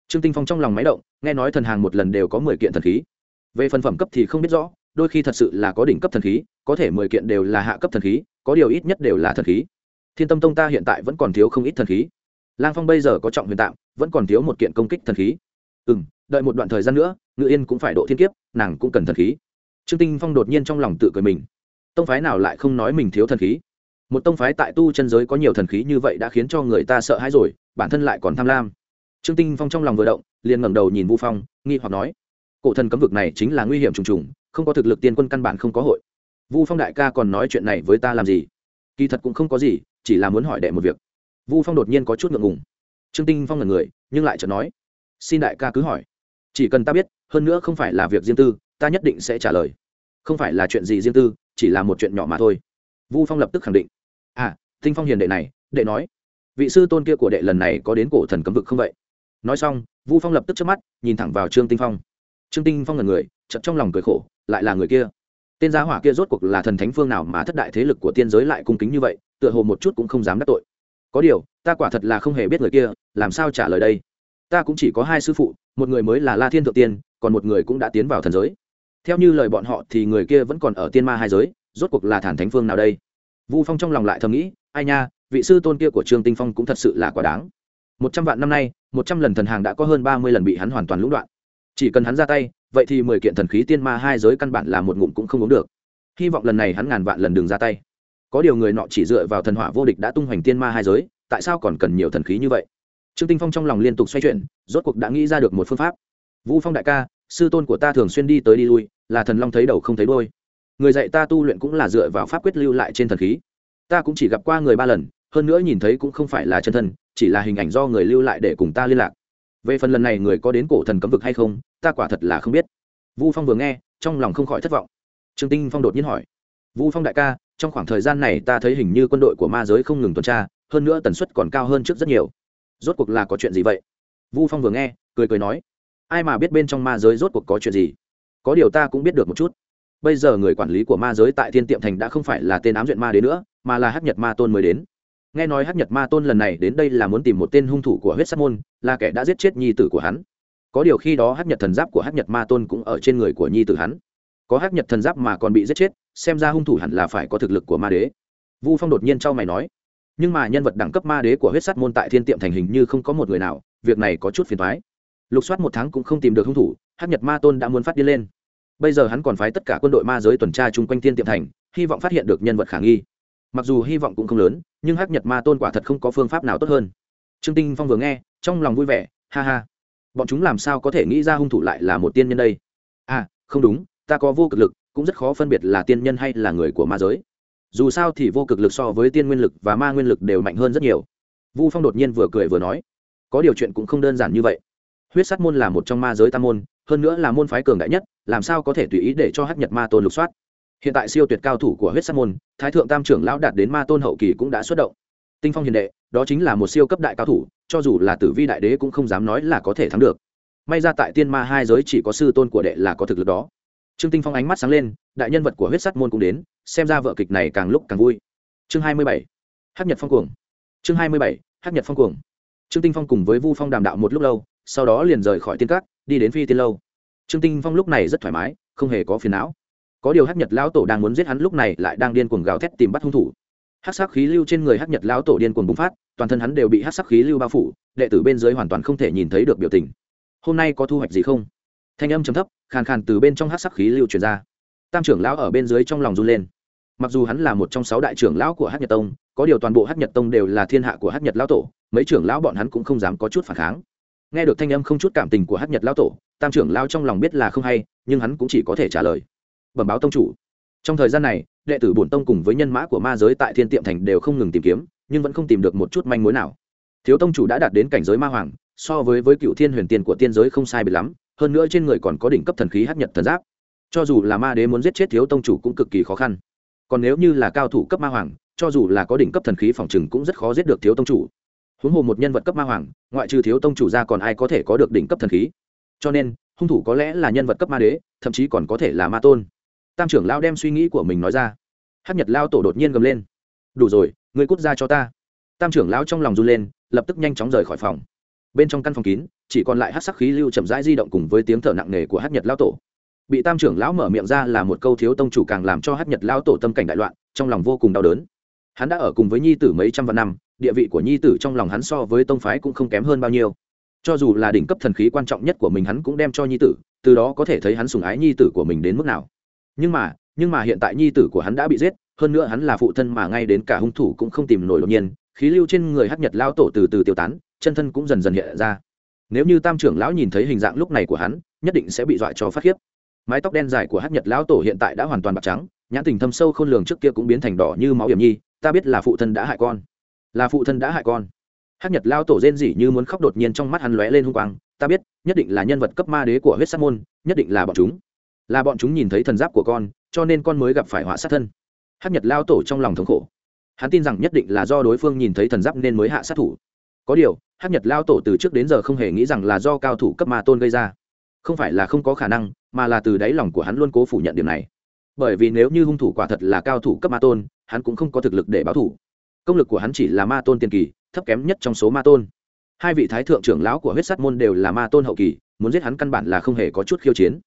Trương tinh phong trong lòng máy động, nghe nói thần hàng một lần đều có mười kiện thần khí. Về phần phẩm cấp thì không biết rõ, đôi khi thật sự là có đỉnh cấp thần khí, có thể mười kiện đều là hạ cấp thần khí có điều ít nhất đều là thần khí. Thiên tâm tông ta hiện tại vẫn còn thiếu không ít thần khí. Lang phong bây giờ có trọng huyền tạm, vẫn còn thiếu một kiện công kích thần khí. Ừ m đợi một đoạn thời gian nữa, ngự yên cũng phải độ thiên kiếp, nàng cũng cần thần khí. Trương tinh phong đột nhiên trong lòng tự cười mình. Tông phái nào lại không nói mình thiếu thần khí? Một tông phái tại tu chân giới có nhiều thần khí như vậy đã khiến cho người ta sợ hãi rồi, bản thân lại còn tham lam. Trương tinh phong trong lòng vừa động, liền ngẩng đầu nhìn vu phong, nghi hoặc nói, cổ thần cấm vực này chính là nguy hiểm trùng trùng, không có thực lực tiên quân căn bản không có hội vu phong đại ca còn nói chuyện này với ta làm gì? Kỳ thật cũng không có gì, chỉ là muốn hỏi đệ một việc. Vu phong đột nhiên có chút ngượng ngùng. Trương tinh phong là người, nhưng lại chợt nói, xin đại ca cứ hỏi. Chỉ cần ta biết, hơn nữa không phải là việc riêng tư, ta nhất định sẽ trả lời. Không phải là chuyện gì riêng tư, chỉ là một chuyện nhỏ mà thôi. Vu phong lập tức khẳng định à tinh phong hiền đệ này, đệ nói, vị sư tôn kia của đệ lần này có đến cổ thần cấm vực không vậy? Nói xong, vu phong lập tức trước mắt, nhìn thẳng vào trương tinh phong. Trương tinh phong là người, chợt trong lòng cười khổ, lại là người kia tên gia hỏa kia rốt cuộc là thần thánh phương nào mà thất đại thế lực của tiên giới lại cung kính như vậy, tựa hồ một chút cũng không dám đắc tội. Có điều, ta quả thật là không hề biết người kia, làm sao trả lời đây? Ta cũng chỉ có hai sư phụ, một người mới là la thiên thượng tiên, còn một người cũng đã tiến vào thần giới. Theo như lời bọn họ thì người kia vẫn còn ở tiên ma hai giới, rốt cuộc là thản thánh phương nào đây? Vu phong trong lòng lại thầm nghĩ, ai nha, vị sư tôn kia của trương tinh phong cũng thật sự là quá đáng. Một trăm vạn năm nay, một trăm lần thần hàng đã có hơn ba mươi lần bị hắn hoàn toàn lũng đoạn chỉ cần hắn ra tay, vậy thì mười kiện thần khí tiên ma hai giới căn bản là một ngụm cũng không uống được. Hy vọng lần này hắn ngàn vạn lần đừng ra tay. Có điều người nọ chỉ dựa vào thần hỏa vô địch đã tung hoành tiên ma hai giới, tại sao còn cần nhiều thần khí như vậy? Trương tinh phong trong lòng liên tục xoay chuyển, rốt cuộc đã nghĩ ra được một phương pháp. Vũ phong đại ca, sư tôn của ta thường xuyên đi tới đi lui, là thần long thấy đầu không thấy đôi người dạy ta tu luyện cũng là dựa vào pháp quyết lưu lại trên thần khí. Ta cũng chỉ gặp qua người ba lần, hơn nữa nhìn thấy cũng không phải là chân thân, chỉ là hình ảnh do người lưu lại để cùng ta liên lạc về phần lần này người có đến cổ thần cấm vực hay không, ta quả thật là không biết. Vu phong vừa nghe, trong lòng không khỏi thất vọng. Trương tinh phong đột nhiên hỏi, vu phong đại ca, trong khoảng thời gian này ta thấy hình như quân đội của ma giới không ngừng tuần tra, hơn nữa tần suất còn cao hơn trước rất nhiều. Rốt cuộc là có chuyện gì vậy? Vu phong vừa nghe, cười cười nói, ai mà biết bên trong ma giới rốt cuộc có chuyện gì? Có điều ta cũng biết được một chút. Bây giờ người quản lý của ma giới tại thiên tiệm thành đã không phải là tên ám duyện ma đến nữa, mà là hát nhật ma tôn mới đến nghe nói hát nhật ma tôn lần này đến đây là muốn tìm một tên hung thủ của huyết sát môn, là kẻ đã giết chết nhi tử của hắn. Có điều khi đó hát nhật thần giáp của hát nhật ma tôn cũng ở trên người của nhi tử hắn. Có hát nhật thần giáp mà còn bị giết chết, xem ra hung thủ hẳn là phải có thực lực của ma đế. Vu phong đột nhiên trao mày nói. Nhưng mà nhân vật đẳng cấp ma đế của huyết sát môn tại thiên tiệm thành hình như không có một người nào, việc này có chút phiền thoái lục soát một tháng cũng không tìm được hung thủ hát nhật ma tôn đã muốn phát đi lên. Bây giờ hắn còn phái tất cả quân đội ma giới tuần tra chung quanh thiên tiệm thành, hy vọng phát hiện được nhân vật khả nghi mặc dù hy vọng cũng không lớn, nhưng hắc nhật ma tôn quả thật không có phương pháp nào tốt hơn. Trương tinh phong vừa nghe, trong lòng vui vẻ, ha ha. Bọn chúng làm sao có thể nghĩ ra hung thủ lại là một tiên nhân đây? À không đúng, ta có vô cực lực, cũng rất khó phân biệt là tiên nhân hay là người của ma giới. Dù sao thì vô cực lực so với tiên nguyên lực và ma nguyên lực đều mạnh hơn rất nhiều. Vu phong đột nhiên vừa cười vừa nói, có điều chuyện cũng không đơn giản như vậy. Huyết sát môn là một trong ma giới tam môn, hơn nữa là môn phái cường đại nhất, làm sao có thể tùy ý để cho hắc nhật ma tôn lục soát? Hiện tại siêu tuyệt cao thủ của huyết sát môn, thái thượng tam trưởng lão đạt đến ma tôn hậu kỳ cũng đã xuất động. Tinh phong hiền đệ, đó chính là một siêu cấp đại cao thủ, cho dù là tử vi đại đế cũng không dám nói là có thể thắng được. May ra tại tiên ma hai giới chỉ có sư tôn của đệ là có thực lực đó. Trương tinh phong ánh mắt sáng lên, đại nhân vật của huyết sát môn cũng đến, xem ra vợ kịch này càng lúc càng vui. Chương hai mươi bảy. Hắc nhật phong cuồng. Chương hai mươi bảy. Hắc nhật phong cuồng. Trương tinh phong cùng với vu phong đàm đạo một lúc lâu, sau đó liền rời khỏi tiên cát đi đến phi tiên lâu. Trương tinh phong lúc này rất thoải mái, không hề có phiền não có điều Hắc nhật lão tổ đang muốn giết hắn lúc này lại đang điên cuồng gào thét tìm bắt hung thủ. Hắc sắc khí lưu trên người Hắc nhật lão tổ điên cuồng bùng phát, toàn thân hắn đều bị hắc sắc khí lưu bao phủ, đệ tử bên dưới hoàn toàn không thể nhìn thấy được biểu tình. Hôm nay có thu hoạch gì không? Thanh âm chấm thấp, khàn khàn từ bên trong hắc sắc khí lưu truyền ra. Tam trưởng lão ở bên dưới trong lòng run lên. Mặc dù hắn là một trong sáu đại trưởng lão của Hắc nhật tông, có điều toàn bộ Hắc nhật tông đều là thiên hạ của Hắc nhật lão tổ, mấy trưởng lão bọn hắn cũng không dám có chút phản kháng. Nghe được thanh âm không chút cảm tình của Hắc nhật lão tổ, tam trưởng lão trong lòng biết là không hay, nhưng hắn cũng chỉ có thể trả lời bẩm báo tông chủ. Trong thời gian này, đệ tử bổn tông cùng với nhân mã của ma giới tại thiên tiệm thành đều không ngừng tìm kiếm, nhưng vẫn không tìm được một chút manh mối nào. Thiếu tông chủ đã đạt đến cảnh giới ma hoàng, so với với cựu thiên huyền tiên của tiên giới không sai biệt lắm, hơn nữa trên người còn có đỉnh cấp thần khí hát nhật thần giáp. Cho dù là ma đế muốn giết chết thiếu tông chủ cũng cực kỳ khó khăn. Còn nếu như là cao thủ cấp ma hoàng, cho dù là có đỉnh cấp thần khí phòng trừng cũng rất khó giết được thiếu tông chủ. Huống hồ một nhân vật cấp ma hoàng, ngoại trừ thiếu tông chủ ra còn ai có thể có được đỉnh cấp thần khí? Cho nên, hung thủ có lẽ là nhân vật cấp ma đế, thậm chí còn có thể là ma tôn tam trưởng lao đem suy nghĩ của mình nói ra. Hát nhật lao tổ đột nhiên gầm lên. Đủ rồi người cút ra cho ta. Tam trưởng lao trong lòng run lên, lập tức nhanh chóng rời khỏi phòng. Bên trong căn phòng kín, chỉ còn lại hát sắc khí lưu chậm rãi di động cùng với tiếng thở nặng nề của hát nhật lao tổ. Bị tam trưởng lão mở miệng ra là một câu thiếu tông chủ càng làm cho hát nhật lao tổ tâm cảnh đại loạn, trong lòng vô cùng đau đớn. Hắn đã ở cùng với nhi tử mấy trăm vạn năm, địa vị của nhi tử trong lòng hắn so với tông phái cũng không kém hơn bao nhiêu. Cho dù là đỉnh cấp thần khí quan trọng nhất của mình hắn cũng đem cho nhi tử, từ đó có thể thấy hắn sùng ái nhi tử của mình đến mức nào nhưng mà nhưng mà hiện tại nhi tử của hắn đã bị giết, hơn nữa hắn là phụ thân mà ngay đến cả hung thủ cũng không tìm nổi đột nhiên, khí lưu trên người hát nhật lao tổ từ từ tiêu tán, chân thân cũng dần dần hiện ra. Nếu như tam trưởng lão nhìn thấy hình dạng lúc này của hắn, nhất định sẽ bị dọa cho phát khiếp. Mái tóc đen dài của hát nhật lão tổ hiện tại đã hoàn toàn bạc trắng, nhãn tình thâm sâu khôn lường trước kia cũng biến thành đỏ như máu hiểm nhi, ta biết là phụ thân đã hại con. Là phụ thân đã hại con. Hát nhật lao tổ rên rỉ như muốn khóc đột nhiên trong mắt hắn lóe lên hung quang, ta biết, nhất định là nhân vật cấp ma đế của huyết sát môn, nhất định là bọn chúng là bọn chúng nhìn thấy thần giáp của con, cho nên con mới gặp phải họa sát thân. Hát nhật lao tổ trong lòng thống khổ. Hắn tin rằng nhất định là do đối phương nhìn thấy thần giáp nên mới hạ sát thủ. Có điều hát nhật lao tổ từ trước đến giờ không hề nghĩ rằng là do cao thủ cấp ma tôn gây ra. Không phải là không có khả năng, mà là từ đáy lòng của hắn luôn cố phủ nhận điểm này. Bởi vì nếu như hung thủ quả thật là cao thủ cấp ma tôn, hắn cũng không có thực lực để báo thủ. Công lực của hắn chỉ là ma tôn tiền kỳ, thấp kém nhất trong số ma tôn. Hai vị thái thượng trưởng lão của huyết sát môn đều là ma tôn hậu kỳ, muốn giết hắn căn bản là không hề có chút khiêu chiến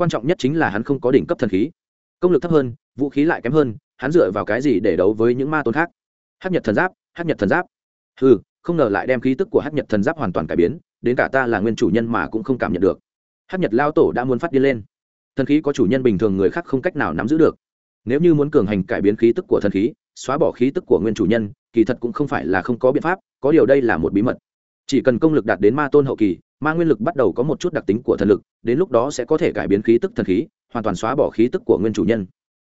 quan trọng nhất chính là hắn không có đỉnh cấp thần khí. Công lực thấp hơn, vũ khí lại kém hơn, hắn dựa vào cái gì để đấu với những ma tôn khác? Hát nhật thần giáp, hắc nhật thần giáp. Ừ không ngờ lại đem khí tức của hắc nhật thần giáp hoàn toàn cải biến, đến cả ta là nguyên chủ nhân mà cũng không cảm nhận được. Hắc nhật lao tổ đã muốn phát điên lên. Thần khí có chủ nhân bình thường người khác không cách nào nắm giữ được. Nếu như muốn cường hành cải biến khí tức của thần khí, xóa bỏ khí tức của nguyên chủ nhân, kỳ thật cũng không phải là không có biện pháp, có điều đây là một bí mật chỉ cần công lực đạt đến ma tôn hậu kỳ, ma nguyên lực bắt đầu có một chút đặc tính của thần lực, đến lúc đó sẽ có thể cải biến khí tức thần khí, hoàn toàn xóa bỏ khí tức của nguyên chủ nhân.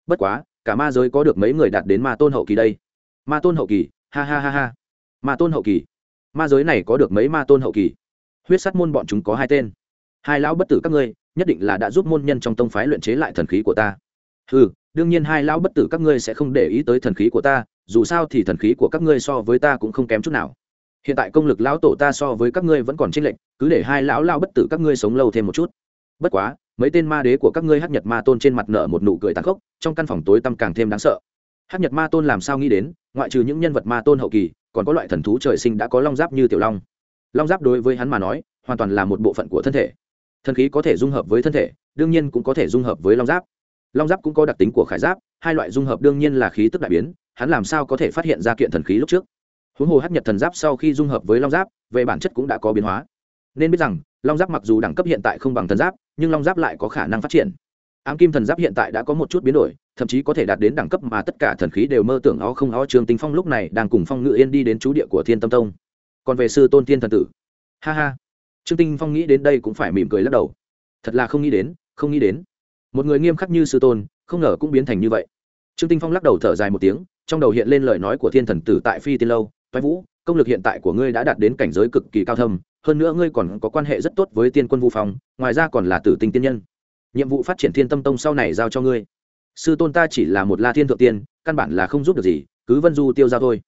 Bất quá, cả ma giới có được mấy người đạt đến ma tôn hậu kỳ đây? Ma tôn hậu kỳ, ha ha ha ha. Ma tôn hậu kỳ. Ma giới này có được mấy ma tôn hậu kỳ? Huyết sắt môn bọn chúng có hai tên. Hai lão bất tử các ngươi, nhất định là đã giúp môn nhân trong tông phái luyện chế lại thần khí của ta. Ừ đương nhiên hai lão bất tử các ngươi sẽ không để ý tới thần khí của ta, dù sao thì thần khí của các ngươi so với ta cũng không kém chút nào hiện tại công lực lão tổ ta so với các ngươi vẫn còn trên lệch, cứ để hai lão lao bất tử các ngươi sống lâu thêm một chút. Bất quá, mấy tên ma đế của các ngươi hắc nhật ma tôn trên mặt nợ một nụ cười tàn khốc, trong căn phòng tối tăm càng thêm đáng sợ. Hắc nhật ma tôn làm sao nghĩ đến, ngoại trừ những nhân vật ma tôn hậu kỳ, còn có loại thần thú trời sinh đã có long giáp như tiểu long. Long giáp đối với hắn mà nói, hoàn toàn là một bộ phận của thân thể. Thần khí có thể dung hợp với thân thể, đương nhiên cũng có thể dung hợp với long giáp. Long giáp cũng có đặc tính của khải giáp, hai loại dung hợp đương nhiên là khí tức đại biến, hắn làm sao có thể phát hiện ra kiện thần khí lúc trước? Huống hồ hát nhật thần giáp sau khi dung hợp với long giáp, về bản chất cũng đã có biến hóa. Nên biết rằng, long giáp mặc dù đẳng cấp hiện tại không bằng thần giáp, nhưng long giáp lại có khả năng phát triển. Ám kim thần giáp hiện tại đã có một chút biến đổi, thậm chí có thể đạt đến đẳng cấp mà tất cả thần khí đều mơ tưởng ó không ó. Trường tinh phong lúc này đang cùng phong ngự yên đi đến chú địa của thiên tâm tông. Còn về sư tôn thiên thần tử. Ha ha. Trương tinh phong nghĩ đến đây cũng phải mỉm cười lắc đầu. Thật là không nghĩ đến, không nghĩ đến. Một người nghiêm khắc như sư tôn, không ngờ cũng biến thành như vậy. Trương tinh phong lắc đầu thở dài một tiếng, trong đầu hiện lên lời nói của thiên thần tử tại phi tiên lâu toái vũ, công lực hiện tại của ngươi đã đạt đến cảnh giới cực kỳ cao thâm, hơn nữa ngươi còn có quan hệ rất tốt với tiên quân vu phong, ngoài ra còn là tử tinh tiên nhân. Nhiệm vụ phát triển thiên tâm tông sau này giao cho ngươi. Sư tôn ta chỉ là một la thiên thượng tiên, căn bản là không giúp được gì, cứ vân du tiêu ra thôi.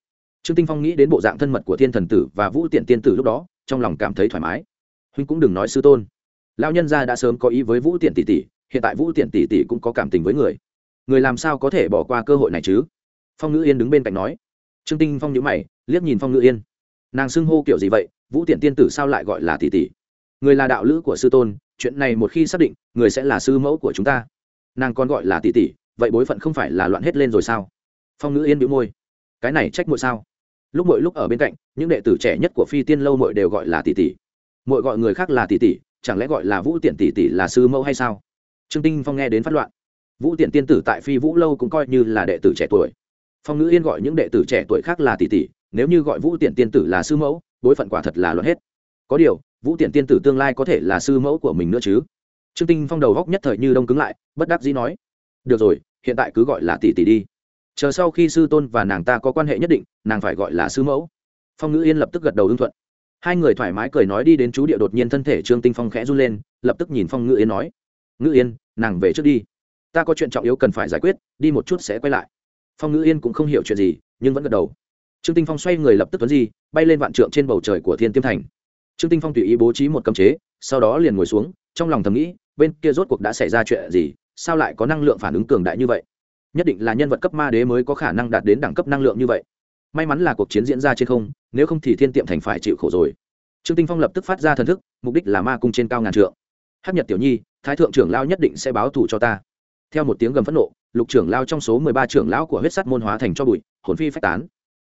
Trương tinh phong nghĩ đến bộ dạng thân mật của thiên thần tử và vũ tiện tiên tử lúc đó, trong lòng cảm thấy thoải mái. Huynh cũng đừng nói sư tôn. Lão nhân gia đã sớm có ý với vũ tiện tỷ tỷ, hiện tại vũ tiện tỷ tỷ cũng có cảm tình với người. Người làm sao có thể bỏ qua cơ hội này chứ? Phong ngữ yên đứng bên cạnh nói trương tinh phong nhíu mày, liếc nhìn phong ngự yên. Nàng xưng hô kiểu gì vậy? Vũ tiện tiên tử sao lại gọi là tỷ tỷ? Người là đạo lữ của sư tôn, chuyện này một khi xác định, người sẽ là sư mẫu của chúng ta. Nàng còn gọi là tỷ tỷ, vậy bối phận không phải là loạn hết lên rồi sao? Phong ngữ yên bĩu môi. Cái này trách muội sao? Lúc mỗi lúc ở bên cạnh, những đệ tử trẻ nhất của phi tiên lâu muội đều gọi là tỷ tỷ. Muội gọi người khác là tỷ tỷ, chẳng lẽ gọi là vũ tiện tỷ tỷ là sư mẫu hay sao? Trương tinh phong nghe đến phát loạn. Vũ tiện tiên tử tại phi vũ lâu cũng coi như là đệ tử trẻ tuổi phong ngữ yên gọi những đệ tử trẻ tuổi khác là tỷ tỷ, nếu như gọi vũ tiện tiên tử là sư mẫu, bối phận quả thật là loạn hết. Có điều, vũ tiện tiên tử tương lai có thể là sư mẫu của mình nữa chứ? Trương tinh phong đầu góc nhất thời như đông cứng lại, bất đắc dĩ nói, được rồi, hiện tại cứ gọi là tỷ tỷ đi. Chờ sau khi sư tôn và nàng ta có quan hệ nhất định, nàng phải gọi là sư mẫu. Phong ngữ yên lập tức gật đầu ưng thuận. Hai người thoải mái cười nói đi đến chú địa đột nhiên thân thể trương tinh phong khẽ run lên, lập tức nhìn phong ngữ yên nói, ngữ yên, nàng về trước đi. Ta có chuyện trọng yếu cần phải giải quyết, đi một chút sẽ quay lại phong ngữ yên cũng không hiểu chuyện gì, nhưng vẫn gật đầu. Trương tinh phong xoay người lập tức tuấn di, bay lên vạn trượng trên bầu trời của thiên tiêm thành. Trương tinh phong tùy ý bố trí một cấm chế, sau đó liền ngồi xuống, trong lòng thầm nghĩ, bên kia rốt cuộc đã xảy ra chuyện gì, sao lại có năng lượng phản ứng cường đại như vậy? Nhất định là nhân vật cấp ma đế mới có khả năng đạt đến đẳng cấp năng lượng như vậy. May mắn là cuộc chiến diễn ra trên không, nếu không thì thiên tiệm thành phải chịu khổ rồi. Trương tinh phong lập tức phát ra thần thức, mục đích là ma cung trên cao ngàn trượng. Hắc nhật tiểu nhi, thái thượng trưởng lao nhất định sẽ báo thù cho ta theo một tiếng gầm phẫn nộ, lục trưởng lao trong số mười ba trưởng lão của huyết sắt môn hóa thành cho bụi, hồn phi phách tán.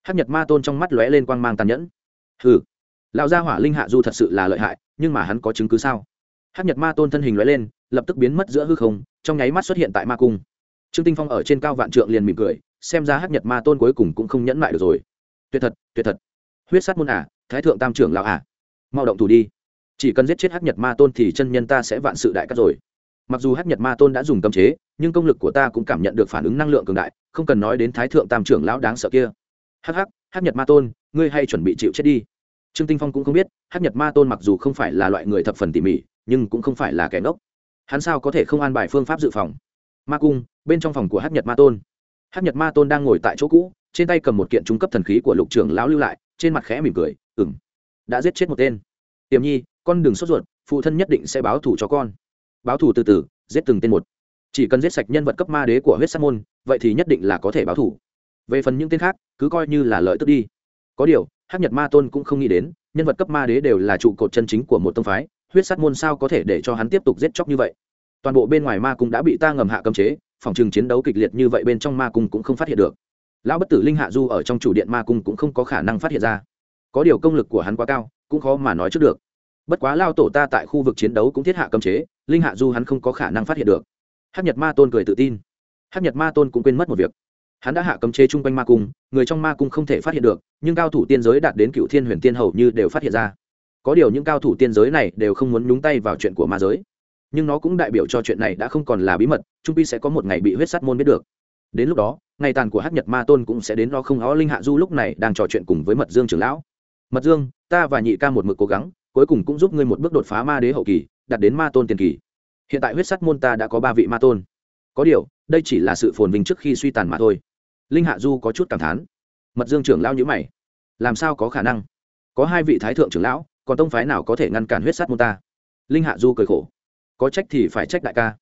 Hát nhật ma tôn trong mắt lóe lên quang mang tàn nhẫn. Hừ, lão gia hỏa linh hạ du thật sự là lợi hại, nhưng mà hắn có chứng cứ sao? Hát nhật ma tôn thân hình lóe lên, lập tức biến mất giữa hư không, trong nháy mắt xuất hiện tại ma cung. Trương tinh phong ở trên cao vạn trượng liền mỉm cười, xem ra hát nhật ma tôn cuối cùng cũng không nhẫn lại được rồi. Tuyệt thật tuyệt thật. Huyết sát môn à thái thượng tam trưởng lão à. Mau động thủ đi. Chỉ cần giết chết hát nhật ma tôn thì chân nhân ta sẽ vạn sự đại cắt rồi mặc dù hắc nhật ma tôn đã dùng cấm chế, nhưng công lực của ta cũng cảm nhận được phản ứng năng lượng cường đại, không cần nói đến thái thượng tam trưởng lão đáng sợ kia. Hắc hắc hắc nhật ma tôn, ngươi hay chuẩn bị chịu chết đi. Trương tinh phong cũng không biết hắc nhật ma tôn mặc dù không phải là loại người thập phần tỉ mỉ, nhưng cũng không phải là kẻ ngốc. Hắn sao có thể không an bài phương pháp dự phòng? Ma cung, bên trong phòng của hắc nhật ma tôn. Hắc nhật ma tôn đang ngồi tại chỗ cũ, trên tay cầm một kiện trung cấp thần khí của lục trưởng lão lưu lại, trên mặt khẽ mỉm cười ừng đã giết chết một tên. Tiềm nhi, con đừng sốt ruột, phụ thân nhất định sẽ báo thù cho con báo thù từ từ, giết từng tên một. Chỉ cần giết sạch nhân vật cấp ma đế của huyết sát môn, vậy thì nhất định là có thể báo thù. Về phần những tên khác, cứ coi như là lợi tức đi. Có điều, hắc nhật ma tôn cũng không nghĩ đến, nhân vật cấp ma đế đều là trụ cột chân chính của một tông phái, huyết sát môn sao có thể để cho hắn tiếp tục giết chóc như vậy? Toàn bộ bên ngoài ma cung đã bị ta ngầm hạ cấm chế, phòng trường chiến đấu kịch liệt như vậy bên trong ma cung cũng không phát hiện được. Lão bất tử linh hạ du ở trong chủ điện ma cung cũng không có khả năng phát hiện ra. Có điều công lực của hắn quá cao, cũng khó mà nói trước được bất quá lao tổ ta tại khu vực chiến đấu cũng thiết hạ cấm chế, linh hạ du hắn không có khả năng phát hiện được. Hát nhật ma tôn cười tự tin. Hát nhật ma tôn cũng quên mất một việc. Hắn đã hạ cấm chế chung quanh ma cung, người trong ma cung không thể phát hiện được, nhưng cao thủ tiên giới đạt đến cựu thiên huyền tiên hầu như đều phát hiện ra. Có điều những cao thủ tiên giới này đều không muốn nhúng tay vào chuyện của ma giới. Nhưng nó cũng đại biểu cho chuyện này đã không còn là bí mật trung pi sẽ có một ngày bị huyết sắt môn biết được. Đến lúc đó, ngày tàn của hát nhật ma tôn cũng sẽ đến lo không, ó linh hạ du lúc này đang trò chuyện cùng với mật dương trưởng lão. Mật dương, ta và nhị ca một mực cố gắng cuối cùng cũng giúp ngươi một bước đột phá ma đế hậu kỳ, đạt đến ma tôn tiền kỳ. Hiện tại huyết sắt môn ta đã có ba vị ma tôn. Có điều, đây chỉ là sự phồn vinh trước khi suy tàn mà thôi. Linh hạ du có chút cảm thán. Mật dương trưởng lão nhữ mày. Làm sao có khả năng? Có hai vị thái thượng trưởng lão, còn tông phái nào có thể ngăn cản huyết sắt môn ta? Linh hạ du cười khổ. Có trách thì phải trách đại ca.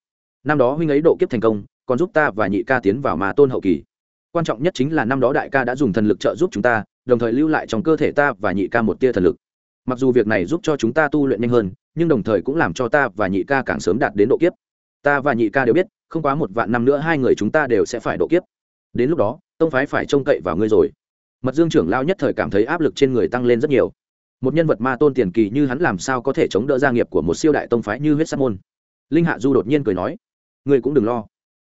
Năm đó huynh ấy độ kiếp thành công, còn giúp ta và nhị ca tiến vào ma tôn hậu kỳ. Quan trọng nhất chính là năm đó đại ca đã dùng thần lực trợ giúp chúng ta, đồng thời lưu lại trong cơ thể ta và nhị ca một tia thần lực mặc dù việc này giúp cho chúng ta tu luyện nhanh hơn, nhưng đồng thời cũng làm cho ta và nhị ca càng sớm đạt đến độ kiếp. Ta và nhị ca đều biết, không quá một vạn năm nữa hai người chúng ta đều sẽ phải độ kiếp. Đến lúc đó, tông phái phải trông cậy vào ngươi rồi. Mật dương trưởng lao nhất thời cảm thấy áp lực trên người tăng lên rất nhiều. Một nhân vật ma tôn tiền kỳ như hắn làm sao có thể chống đỡ gia nghiệp của một siêu đại tông phái như huyết sát môn? Linh hạ du đột nhiên cười nói, ngươi cũng đừng lo.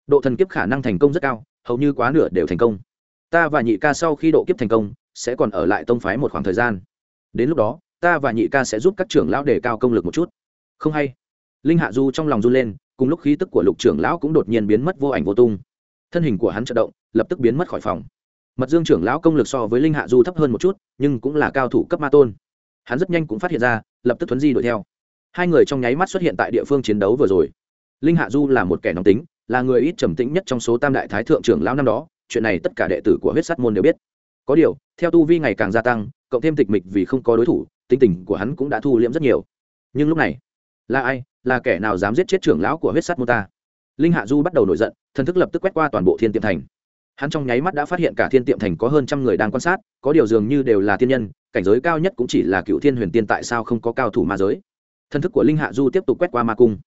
Độ thần kiếp khả năng thành công rất cao, hầu như quá nửa đều thành công. Ta và nhị ca sau khi độ kiếp thành công, sẽ còn ở lại tông phái một khoảng thời gian. Đến lúc đó ta và nhị ca sẽ giúp các trưởng lão đề cao công lực một chút. Không hay. Linh hạ du trong lòng run lên, cùng lúc khí tức của lục trưởng lão cũng đột nhiên biến mất vô ảnh vô tung. Thân hình của hắn chợt động, lập tức biến mất khỏi phòng. Mật dương trưởng lão công lực so với linh hạ du thấp hơn một chút, nhưng cũng là cao thủ cấp ma tôn. Hắn rất nhanh cũng phát hiện ra, lập tức thuấn di đuổi theo. Hai người trong nháy mắt xuất hiện tại địa phương chiến đấu vừa rồi. Linh hạ du là một kẻ nóng tính, là người ít trầm tĩnh nhất trong số tam đại thái thượng trưởng lão năm đó, chuyện này tất cả đệ tử của huyết sát môn đều biết. Có điều, theo tu vi ngày càng gia tăng, cộng thêm tịch mịch vì không có đối thủ tinh tình của hắn cũng đã thu liễm rất nhiều. Nhưng lúc này, là ai? Là kẻ nào dám giết chết trưởng lão của huyết sắt môn ta? Linh hạ du bắt đầu nổi giận, thần thức lập tức quét qua toàn bộ thiên tiệm thành. Hắn trong nháy mắt đã phát hiện cả thiên tiệm thành có hơn trăm người đang quan sát, có điều dường như đều là tiên nhân, cảnh giới cao nhất cũng chỉ là cựu thiên huyền tiên tại sao không có cao thủ ma giới? Thần thức của linh hạ du tiếp tục quét qua ma cung.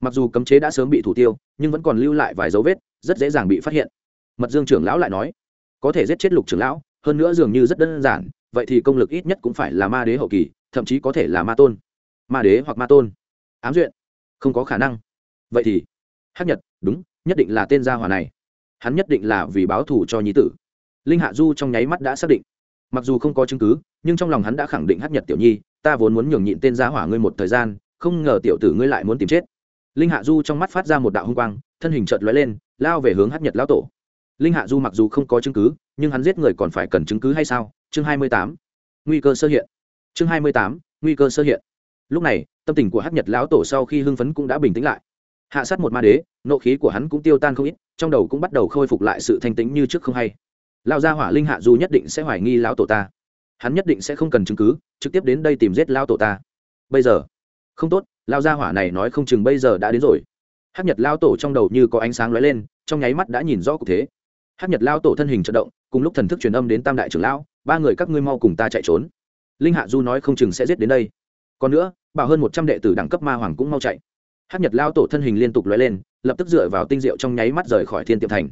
Mặc dù cấm chế đã sớm bị thủ tiêu, nhưng vẫn còn lưu lại vài dấu vết, rất dễ dàng bị phát hiện. Mật dương trưởng lão lại nói, có thể giết chết lục trưởng lão, hơn nữa dường như rất đơn giản vậy thì công lực ít nhất cũng phải là ma đế hậu kỳ, thậm chí có thể là ma tôn. Ma đế hoặc ma tôn. Ám duyện. Không có khả năng. Vậy thì, hắc nhật, đúng, nhất định là tên gia hỏa này. Hắn nhất định là vì báo thù cho nhí tử. Linh hạ du trong nháy mắt đã xác định. Mặc dù không có chứng cứ, nhưng trong lòng hắn đã khẳng định hắc nhật tiểu nhi, ta vốn muốn nhường nhịn tên gia hỏa ngươi một thời gian, không ngờ tiểu tử ngươi lại muốn tìm chết. Linh hạ du trong mắt phát ra một đạo h n g quang, thân hình chợt lóe lên, lao về hướng hắc nhật lão tổ linh hạ du mặc dù không có chứng cứ, nhưng hắn giết người còn phải cần chứng cứ hay sao? Chương hai mươi tám. Nguy cơ sơ hiện. Chương hai mươi tám. Nguy cơ sơ hiện. Lúc này, tâm tình của hắc nhật lão tổ sau khi hưng phấn cũng đã bình tĩnh lại. Hạ sát một ma đế, nộ khí của hắn cũng tiêu tan không ít, trong đầu cũng bắt đầu khôi phục lại sự thanh tĩnh như trước không hay. Lao gia hỏa linh hạ du nhất định sẽ hoài nghi lão tổ ta. Hắn nhất định sẽ không cần chứng cứ, trực tiếp đến đây tìm giết lao tổ ta. Bây giờ, không tốt lao gia hỏa này nói không chừng bây giờ đã đến rồi. Hắc nhật lao tổ trong đầu như có ánh sáng lóe lên, trong nháy mắt đã nhìn rõ cục thế hắc nhật lao tổ thân hình trận động, cùng lúc thần thức truyền âm đến tam đại trưởng lão, ba người các ngươi mau cùng ta chạy trốn. Linh hạ du nói không chừng sẽ giết đến đây. Còn nữa, bảo hơn một trăm đệ tử đẳng cấp ma hoàng cũng mau chạy. Hắc nhật lao tổ thân hình liên tục lóe lên, lập tức dựa vào tinh diệu trong nháy mắt rời khỏi thiên tiệm thành.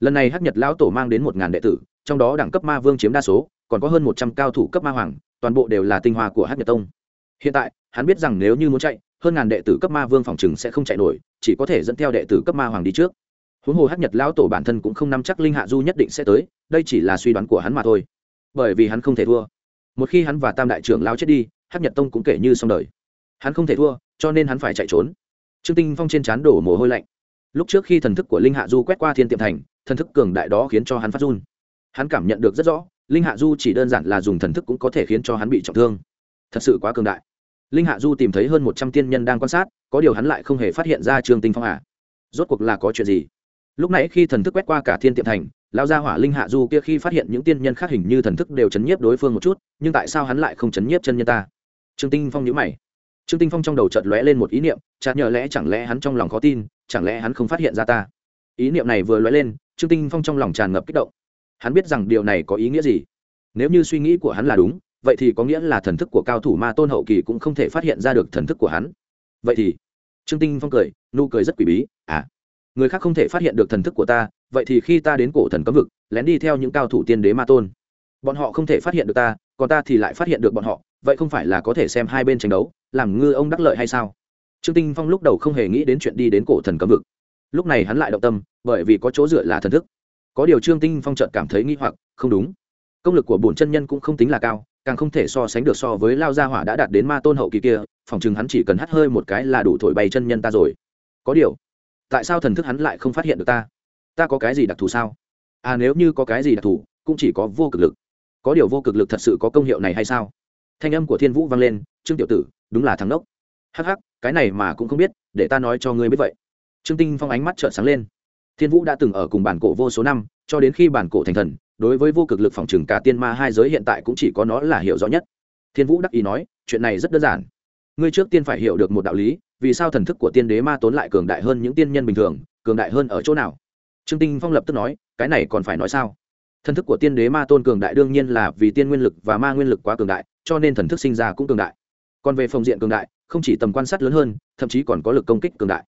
Lần này hắc nhật lao tổ mang đến một ngàn đệ tử, trong đó đẳng cấp ma vương chiếm đa số, còn có hơn một trăm cao thủ cấp ma hoàng, toàn bộ đều là tinh hoa của hắc nhật tông. Hiện tại, hắn biết rằng nếu như muốn chạy, hơn ngàn đệ tử cấp ma vương phòng chừng sẽ không chạy nổi, chỉ có thể dẫn theo đệ tử cấp ma hoàng đi trước huống hồ hát nhật lão tổ bản thân cũng không nắm chắc linh hạ du nhất định sẽ tới, đây chỉ là suy đoán của hắn mà thôi. Bởi vì hắn không thể thua. Một khi hắn và tam đại trưởng lao chết đi hát nhật tông cũng kể như xong đời. Hắn không thể thua, cho nên hắn phải chạy trốn. Trương tinh phong trên trán đổ mồ hôi lạnh. Lúc trước khi thần thức của linh hạ du quét qua thiên tiệm thành, thần thức cường đại đó khiến cho hắn phát run. Hắn cảm nhận được rất rõ, linh hạ du chỉ đơn giản là dùng thần thức cũng có thể khiến cho hắn bị trọng thương. Thật sự quá cường đại. Linh hạ du tìm thấy hơn một trăm tiên nhân đang quan sát, có điều hắn lại không hề phát hiện ra trương tinh phong à. rốt cuộc là có chuyện gì? Lúc nãy khi thần thức quét qua cả thiên tiệm thành lao ra hỏa linh hạ du kia khi phát hiện những tiên nhân khác hình như thần thức đều chấn nhiếp đối phương một chút, nhưng tại sao hắn lại không chấn nhiếp chân nhân ta? Trương tinh phong nhíu mày. Trương tinh phong trong đầu chợt lóe lên một ý niệm, chả nhờ lẽ chẳng lẽ hắn trong lòng khó tin, chẳng lẽ hắn không phát hiện ra ta? Ý niệm này vừa lóe lên, trương tinh phong trong lòng tràn ngập kích động. Hắn biết rằng điều này có ý nghĩa gì? Nếu như suy nghĩ của hắn là đúng, vậy thì có nghĩa là thần thức của cao thủ ma tôn hậu kỳ cũng không thể phát hiện ra được thần thức của hắn. Vậy thì, trương tinh phong cười, nụ cười rất quỷ bí à người khác không thể phát hiện được thần thức của ta, vậy thì khi ta đến cổ thần cấm vực, lén đi theo những cao thủ tiên đế ma tôn. Bọn họ không thể phát hiện được ta, còn ta thì lại phát hiện được bọn họ, vậy không phải là có thể xem hai bên tranh đấu, làm ngư ông đắc lợi hay sao? Trương tinh phong lúc đầu không hề nghĩ đến chuyện đi đến cổ thần cấm vực. Lúc này hắn lại động tâm, bởi vì có chỗ dựa là thần thức. Có điều trương tinh phong chợt cảm thấy nghi hoặc, không đúng. Công lực của bổn chân nhân cũng không tính là cao, càng không thể so sánh được so với lao gia hỏa đã đạt đến ma tôn hậu kỳ kia, phòng chừng hắn chỉ cần hắt hơi một cái là đủ thổi bay chân nhân ta rồi. Có điều tại sao thần thức hắn lại không phát hiện được ta? Ta có cái gì đặc thù sao? À nếu như có cái gì đặc thù, cũng chỉ có vô cực lực. Có điều vô cực lực thật sự có công hiệu này hay sao? Thanh âm của thiên vũ vang lên, trương tiểu tử, đúng là thằng đốc hắc hắc, cái này mà cũng không biết, để ta nói cho ngươi biết vậy. Trương tinh phong ánh mắt trợn sáng lên. Thiên vũ đã từng ở cùng bản cổ vô số năm, cho đến khi bản cổ thành thần, đối với vô cực lực phòng trừng cả tiên ma hai giới hiện tại cũng chỉ có nó là hiểu rõ nhất. Thiên vũ đắc ý nói, chuyện này rất đơn giản ngươi trước tiên phải hiểu được một đạo lý, vì sao thần thức của tiên đế ma tốn lại cường đại hơn những tiên nhân bình thường, cường đại hơn ở chỗ nào? Trương tinh phong lập tức nói, cái này còn phải nói sao? Thần thức của tiên đế ma tôn cường đại đương nhiên là vì tiên nguyên lực và ma nguyên lực quá cường đại, cho nên thần thức sinh ra cũng cường đại. Còn về phòng diện cường đại, không chỉ tầm quan sát lớn hơn, thậm chí còn có lực công kích cường đại.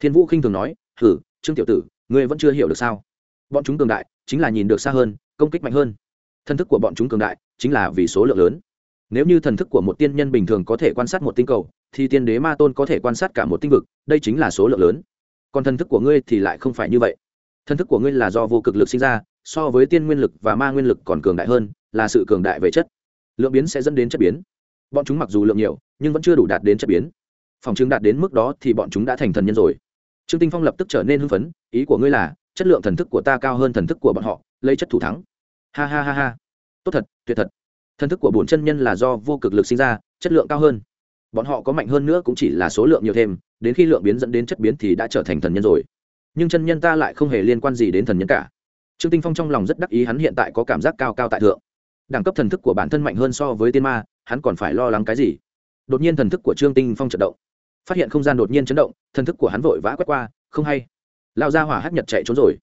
Thiên vũ khinh thường nói, hử, trương tiểu tử, ngươi vẫn chưa hiểu được sao? Bọn chúng cường đại, chính là nhìn được xa hơn, công kích mạnh hơn. Thần thức của bọn chúng cường đại, chính là vì số lượng lớn nếu như thần thức của một tiên nhân bình thường có thể quan sát một tinh cầu, thì tiên đế ma tôn có thể quan sát cả một tinh vực, đây chính là số lượng lớn. Còn thần thức của ngươi thì lại không phải như vậy. Thần thức của ngươi là do vô cực lực sinh ra, so với tiên nguyên lực và ma nguyên lực còn cường đại hơn, là sự cường đại về chất. Lượng biến sẽ dẫn đến chất biến. Bọn chúng mặc dù lượng nhiều, nhưng vẫn chưa đủ đạt đến chất biến. Phòng chứng đạt đến mức đó thì bọn chúng đã thành thần nhân rồi. Trương tinh phong lập tức trở nên hưng phấn, ý của ngươi là, chất lượng thần thức của ta cao hơn thần thức của bọn họ, lấy chất thủ thắng. Ha ha ha ha. Tốt thật, tuyệt thật thần thức của bổn chân nhân là do vô cực lực sinh ra, chất lượng cao hơn. Bọn họ có mạnh hơn nữa cũng chỉ là số lượng nhiều thêm, đến khi lượng biến dẫn đến chất biến thì đã trở thành thần nhân rồi. Nhưng chân nhân ta lại không hề liên quan gì đến thần nhân cả. Trương tinh phong trong lòng rất đắc ý, hắn hiện tại có cảm giác cao cao tại thượng. Đẳng cấp thần thức của bản thân mạnh hơn so với tiên ma, hắn còn phải lo lắng cái gì? Đột nhiên thần thức của trương tinh phong chật động. Phát hiện không gian đột nhiên chấn động, thần thức của hắn vội vã quét qua, không hay. Lao gia hỏa hắc nhật chạy trốn rồi.